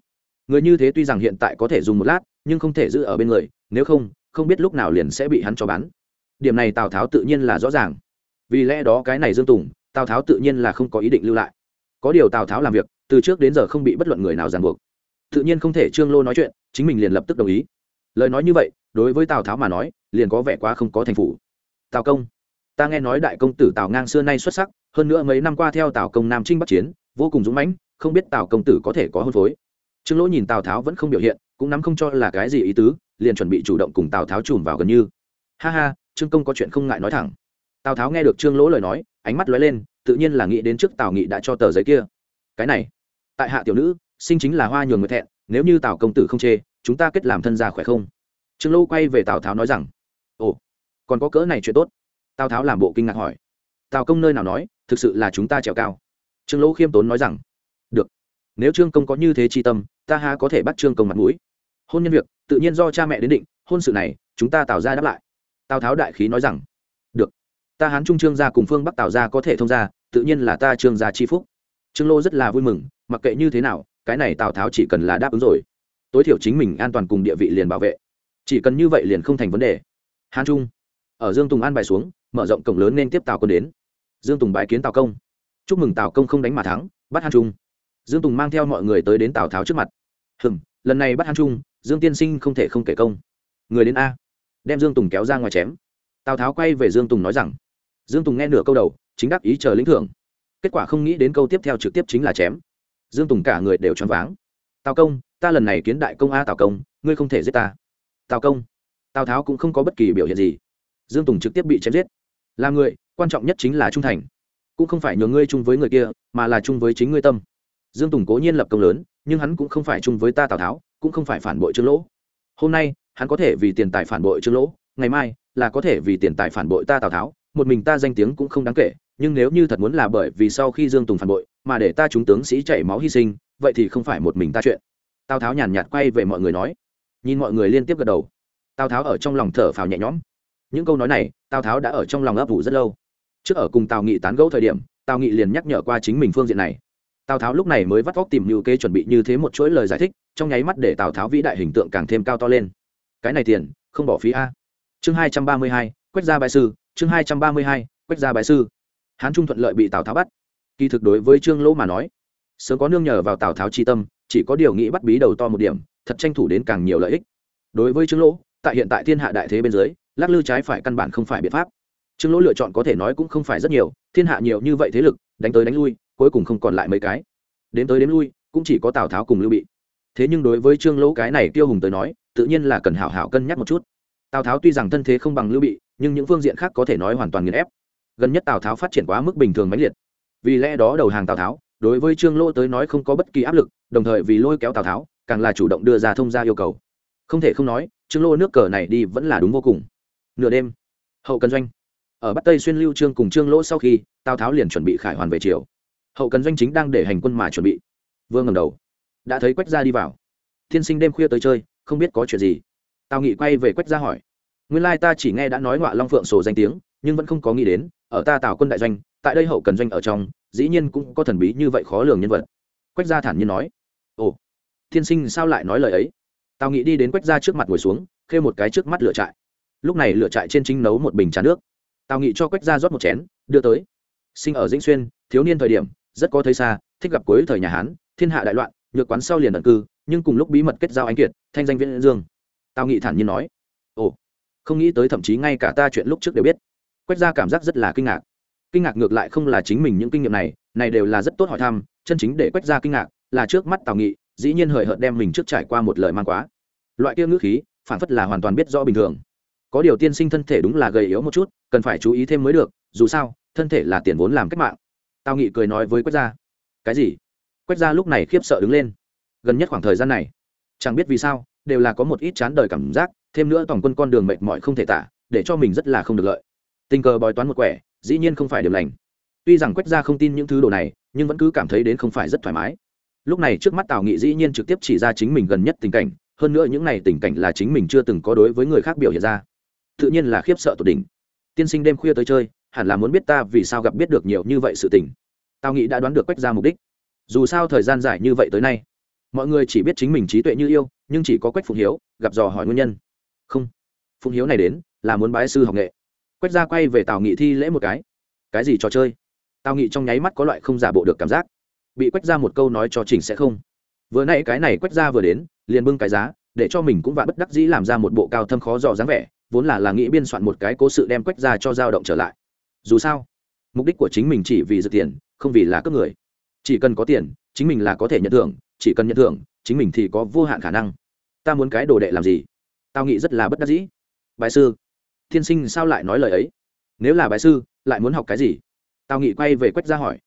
Người như thế tuy rằng hiện tại có thể dùng một lát, nhưng không thể giữ ở bên người, nếu không không biết lúc nào liền sẽ bị hắn cho bán điểm này tào tháo tự nhiên là rõ ràng vì lẽ đó cái này dương tùng tào tháo tự nhiên là không có ý định lưu lại có điều tào tháo làm việc từ trước đến giờ không bị bất luận người nào ràng buộc tự nhiên không thể trương lô nói chuyện chính mình liền lập tức đồng ý lời nói như vậy đối với tào tháo mà nói liền có vẻ quá không có thành phủ tào công ta nghe nói đại công tử tào ngang xưa nay xuất sắc hơn nữa mấy năm qua theo tào công nam trinh bắc chiến vô cùng dũng mãnh không biết tào công tử có thể có hôn phối trương lỗ nhìn tào tháo vẫn không biểu hiện cũng nắm không cho là cái gì ý tứ liền chuẩn bị chủ động cùng tào tháo chùm vào gần như ha ha trương công có chuyện không ngại nói thẳng. Tào tháo nghe được trương lỗ lời nói, ánh mắt lóe lên, tự nhiên là nghĩ đến trước tào nghị đã cho tờ giấy kia. Cái này, tại hạ tiểu nữ, sinh chính là hoa nhường người thẹn, nếu như tào công tử không chê, chúng ta kết làm thân gia khỏe không? Trương lỗ quay về tào tháo nói rằng, ồ, còn có cỡ này chuyện tốt. Tào tháo làm bộ kinh ngạc hỏi. Tào công nơi nào nói, thực sự là chúng ta trèo cao. Trương lỗ khiêm tốn nói rằng, được, nếu trương công có như thế chi tâm, ta ha có thể bắt trương công mặt mũi. Hôn nhân việc, tự nhiên do cha mẹ đến định, hôn sự này, chúng ta tạo ra đáp lại tào tháo đại khí nói rằng, được, ta hán trung trương gia cùng phương bắc tào gia có thể thông gia, tự nhiên là ta trương gia chi phúc. Trương lô rất là vui mừng, mặc kệ như thế nào, cái này tào tháo chỉ cần là đáp ứng rồi, tối thiểu chính mình an toàn cùng địa vị liền bảo vệ. Chỉ cần như vậy liền không thành vấn đề. Hán trung, ở dương tùng an bài xuống, mở rộng cổng lớn nên tiếp tào quân đến. Dương tùng bái kiến tào công. Chúc mừng tào công không đánh mà thắng, bắt hán trung. Dương tùng mang theo mọi người tới đến tào tháo trước mặt. Hừm, lần này bắt hán trung, dương tiên sinh không thể không kể công. Người đến a đem dương tùng kéo ra ngoài chém. Tào tháo quay về dương tùng nói rằng, dương tùng nghe nửa câu đầu, chính đáp ý chờ lĩnh thưởng. Kết quả không nghĩ đến câu tiếp theo trực tiếp chính là chém. Dương tùng cả người đều choáng váng. Tào công, ta lần này kiến đại công a tào công, ngươi không thể giết ta. Tào công? Tào tháo cũng không có bất kỳ biểu hiện gì. Dương tùng trực tiếp bị chém giết. Là người, quan trọng nhất chính là trung thành. Cũng không phải nhờ ngươi chung với người kia, mà là chung với chính ngươi tâm. Dương tùng cố nhiên lập công lớn, nhưng hắn cũng không phải chung với ta tào tháo, cũng không phải phản bội trương lỗ. Hôm nay hắn có thể vì tiền tài phản bội trương lỗ, ngày mai là có thể vì tiền tài phản bội ta tào tháo, một mình ta danh tiếng cũng không đáng kể, nhưng nếu như thật muốn là bởi vì sau khi dương tùng phản bội mà để ta chúng tướng sĩ chảy máu hy sinh, vậy thì không phải một mình ta chuyện. Tào tháo nhàn nhạt quay về mọi người nói. Nhìn mọi người liên tiếp gật đầu. Tào tháo ở trong lòng thở phào nhẹ nhõm. Những câu nói này, tào tháo đã ở trong lòng ấp ủ rất lâu. Trước ở cùng tào nghị tán gẫu thời điểm, tào nghị liền nhắc nhở qua chính mình phương diện này. Tào tháo lúc này mới vắt vóc tìm mưu kê chuẩn bị như thế một chuỗi lời giải thích, trong nháy mắt để tào tháo vĩ đại hình tượng càng thêm cao to lên cái này tiền, không bỏ phí a. Chương hai trăm ba mươi hai quét ra bài sư, chương hai trăm ba mươi hai quét ra bài sư. Hán trung thuận lợi bị tào tháo bắt. Kỳ thực đối với trương lỗ mà nói, sớm có nương nhờ vào tào tháo tri tâm, chỉ có điều nghĩ bắt bí đầu to một điểm, thật tranh thủ đến càng nhiều lợi ích. Đối với trương lỗ, tại hiện tại thiên hạ đại thế bên dưới, lắc lư trái phải căn bản không phải biện pháp. Trương lỗ lựa chọn có thể nói cũng không phải rất nhiều, thiên hạ nhiều như vậy thế lực, đánh tới đánh lui, cuối cùng không còn lại mấy cái. Đến tới đến lui, cũng chỉ có tào tháo cùng lưu bị. Thế nhưng đối với trương lỗ cái này tiêu hùng tới nói tự nhiên là cần hảo hảo cân nhắc một chút. Tào tháo tuy rằng thân thế không bằng lưu bị nhưng những phương diện khác có thể nói hoàn toàn nghiền ép. Gần nhất tào tháo phát triển quá mức bình thường mãnh liệt. Vì lẽ đó đầu hàng tào tháo đối với trương lỗ tới nói không có bất kỳ áp lực đồng thời vì lôi kéo tào tháo càng là chủ động đưa ra thông gia yêu cầu. Không thể không nói trương lỗ nước cờ này đi vẫn là đúng vô cùng. Nửa đêm hậu cần doanh. Ở bắc tây xuyên lưu trương cùng trương lỗ sau khi tào tháo liền chuẩn bị khải hoàn về triều, hậu cần doanh chính đang để hành quân mà chuẩn bị. Vương ngầm đầu đã thấy quách gia đi vào. Thiên sinh đêm khuya tới chơi không biết có chuyện gì. Tào nghị quay về quách gia hỏi. Nguyên lai ta chỉ nghe đã nói ngọa long phượng sổ danh tiếng, nhưng vẫn không có nghĩ đến, ở ta tào quân đại doanh, tại đây hậu cần doanh ở trong, dĩ nhiên cũng có thần bí như vậy khó lường nhân vật. Quách gia thản nhiên nói. Ồ, thiên sinh sao lại nói lời ấy? Tào nghị đi đến quách gia trước mặt ngồi xuống, khêu một cái trước mắt lửa trại. Lúc này lửa trại trên chính nấu một bình trà nước. Tào nghị cho quách gia rót một chén, đưa tới. Sinh ở dĩnh xuyên, thiếu niên thời điểm, rất có thấy xa, thích gặp cuối thời nhà hán, thiên hạ đại loạn nhược quán sau liền ẩn cư, nhưng cùng lúc bí mật kết giao anh kiệt, thanh danh viễn dương. Tào nghị thản nhiên nói, ồ, không nghĩ tới thậm chí ngay cả ta chuyện lúc trước đều biết. Quách gia cảm giác rất là kinh ngạc. Kinh ngạc ngược lại không là chính mình những kinh nghiệm này này đều là rất tốt hỏi thăm, chân chính để quách gia kinh ngạc là trước mắt tào nghị, dĩ nhiên hời hợt đem mình trước trải qua một lời mang quá. Loại kia ngữ khí phản phất là hoàn toàn biết rõ bình thường. Có điều tiên sinh thân thể đúng là gầy yếu một chút, cần phải chú ý thêm mới được, dù sao, thân thể là tiền vốn làm cách mạng. Tào nghị cười nói với quách gia, cái gì? Quách gia lúc này khiếp sợ đứng lên. Gần nhất khoảng thời gian này, chẳng biết vì sao, đều là có một ít chán đời cảm giác, thêm nữa toàn quân con đường mệt mỏi không thể tả, để cho mình rất là không được lợi. Tình cờ bói toán một quẻ, dĩ nhiên không phải điểm lành. Tuy rằng quách gia không tin những thứ đồ này, nhưng vẫn cứ cảm thấy đến không phải rất thoải mái. Lúc này trước mắt tào nghị dĩ nhiên trực tiếp chỉ ra chính mình gần nhất tình cảnh, hơn nữa những n à y tình cảnh là chính mình chưa từng có đối với người khác biểu hiện ra. Tự nhiên là khiếp sợ tột đỉnh. Tiên sinh đêm khuya tới chơi, hẳn là muốn biết ta vì sao gặp biết được nhiều như vậy sự tình. Tào nghị đã đoán được quách ra mục đích dù sao thời gian dài như vậy tới nay, mọi người chỉ biết chính mình trí tuệ như yêu, nhưng chỉ có quách phụng hiếu gặp dò hỏi nguyên nhân. Không, phụng hiếu này đến là muốn bái sư học nghệ. Quách ra quay về tào nghị thi lễ một cái. Cái gì trò chơi? Tào nghị trong nháy mắt có loại không giả bộ được cảm giác. Bị quách ra một câu nói cho chỉnh sẽ không. Vừa nãy cái này quách ra vừa đến, liền bưng cái giá, để cho mình cũng vạ bất đắc dĩ làm ra một bộ cao thâm khó dò dáng vẻ, vốn là là nghĩ biên soạn một cái cố sự đem quách ra cho dao động trở lại. Dù sao, mục đích của chính mình chỉ vì dự tiền, không vì là cướp người chỉ cần có tiền, chính mình là có thể nhận thưởng, chỉ cần nhận thưởng, chính mình thì có vô hạn khả năng. Ta muốn cái đồ đệ làm gì? Tao nghĩ rất là bất đắc dĩ. Bài sư, thiên sinh sao lại nói lời ấy? Nếu là bài sư, lại muốn học cái gì? Tao nghĩ quay về quách ra hỏi.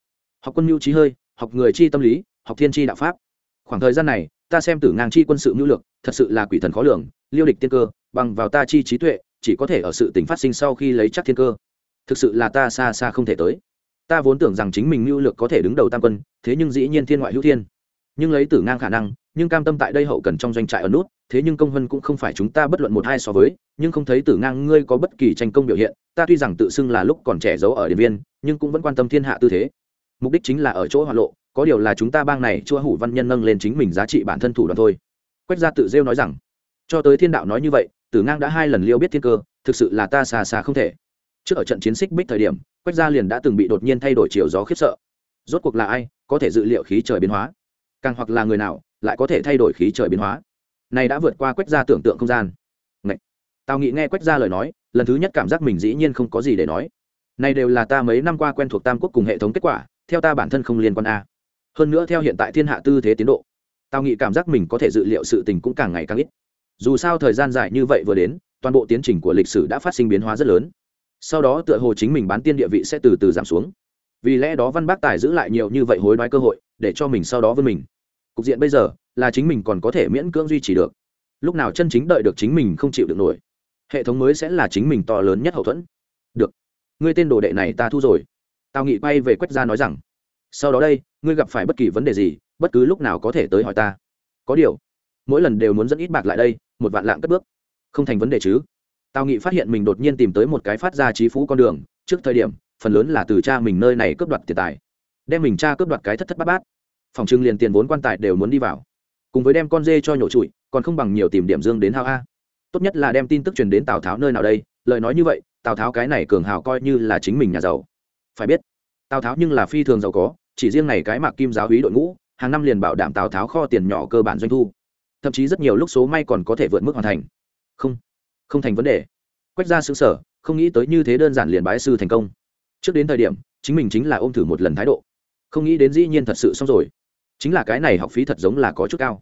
Học quân mưu trí hơi, học người chi tâm lý, học thiên chi đạo pháp. Khoảng thời gian này, ta xem tử ngang chi quân sự mưu lược, thật sự là quỷ thần khó lường, liêu địch tiên cơ, bằng vào ta chi trí tuệ, chỉ có thể ở sự tình phát sinh sau khi lấy chắc thiên cơ. Thực sự là ta xa xa không thể tới ta vốn tưởng rằng chính mình mưu lược có thể đứng đầu tam quân, thế nhưng dĩ nhiên thiên ngoại hữu thiên. Nhưng lấy tử ngang khả năng, nhưng cam tâm tại đây hậu cần trong doanh trại ở nút, thế nhưng công vân cũng không phải chúng ta bất luận một hai so với, nhưng không thấy tử ngang ngươi có bất kỳ tranh công biểu hiện, ta tuy rằng tự xưng là lúc còn trẻ giấu ở điện viên, nhưng cũng vẫn quan tâm thiên hạ tư thế. Mục đích chính là ở chỗ hoa lộ, có điều là chúng ta bang này chua hủ văn nhân nâng lên chính mình giá trị bản thân thủ đoạn thôi. Quách gia tự rêu nói rằng, cho tới thiên đạo nói như vậy, tử ngang đã hai lần liêu biết thiên cơ, thực sự là ta xa xa không thể. Trước ở trận chiến xích bích thời điểm quách gia liền đã từng bị đột nhiên thay đổi chiều gió khiếp sợ. Rốt cuộc là ai có thể dự liệu khí trời biến hóa? Càng hoặc là người nào lại có thể thay đổi khí trời biến hóa? Này đã vượt qua quách gia tưởng tượng không gian. Ngậy! tào nghị nghe quách gia lời nói, lần thứ nhất cảm giác mình dĩ nhiên không có gì để nói. Này đều là ta mấy năm qua quen thuộc tam quốc cùng hệ thống kết quả, theo ta bản thân không liên quan a. Hơn nữa theo hiện tại thiên hạ tư thế tiến độ, tào nghị cảm giác mình có thể dự liệu sự tình cũng càng ngày càng ít. Dù sao thời gian dài như vậy vừa đến, toàn bộ tiến trình của lịch sử đã phát sinh biến hóa rất lớn sau đó tựa hồ chính mình bán tiên địa vị sẽ từ từ giảm xuống. Vì lẽ đó văn bác tài giữ lại nhiều như vậy hối đoái cơ hội, để cho mình sau đó với mình. Cục diện bây giờ là chính mình còn có thể miễn cưỡng duy trì được. Lúc nào chân chính đợi được chính mình không chịu được nổi, hệ thống mới sẽ là chính mình to lớn nhất hậu thuẫn. Được, ngươi tên đồ đệ này ta thu rồi. Tào nghị quay về quách gia nói rằng, sau đó đây, ngươi gặp phải bất kỳ vấn đề gì, bất cứ lúc nào có thể tới hỏi ta. Có điều, mỗi lần đều muốn dẫn ít bạc lại đây, một vạn lạng cất bước. Không thành vấn đề chứ tào nghị phát hiện mình đột nhiên tìm tới một cái phát ra trí phú con đường, trước thời điểm, phần lớn là từ cha mình nơi này cướp đoạt tiền tài. Đem mình cha cướp đoạt cái thất thất bát bát. Phòng trưng liền tiền vốn quan tài đều muốn đi vào. Cùng với đem con dê cho nhổ trụi, còn không bằng nhiều tìm điểm dương đến hao a. Tốt nhất là đem tin tức truyền đến tào tháo nơi nào đây, lời nói như vậy, tào tháo cái này cường hào coi như là chính mình nhà giàu. Phải biết, tào tháo nhưng là phi thường giàu có, chỉ riêng này cái mạc kim giáo hí đội ngũ, hàng năm liền bảo đảm tào tháo kho tiền nhỏ cơ bản doanh thu. Thậm chí rất nhiều lúc số may còn có thể vượt mức hoàn thành. Không không thành vấn đề. Quách ra xứng sở không nghĩ tới như thế đơn giản liền bái sư thành công. Trước đến thời điểm, chính mình chính là ôm thử một lần thái độ. Không nghĩ đến dĩ nhiên thật sự xong rồi. Chính là cái này học phí thật giống là có chút cao.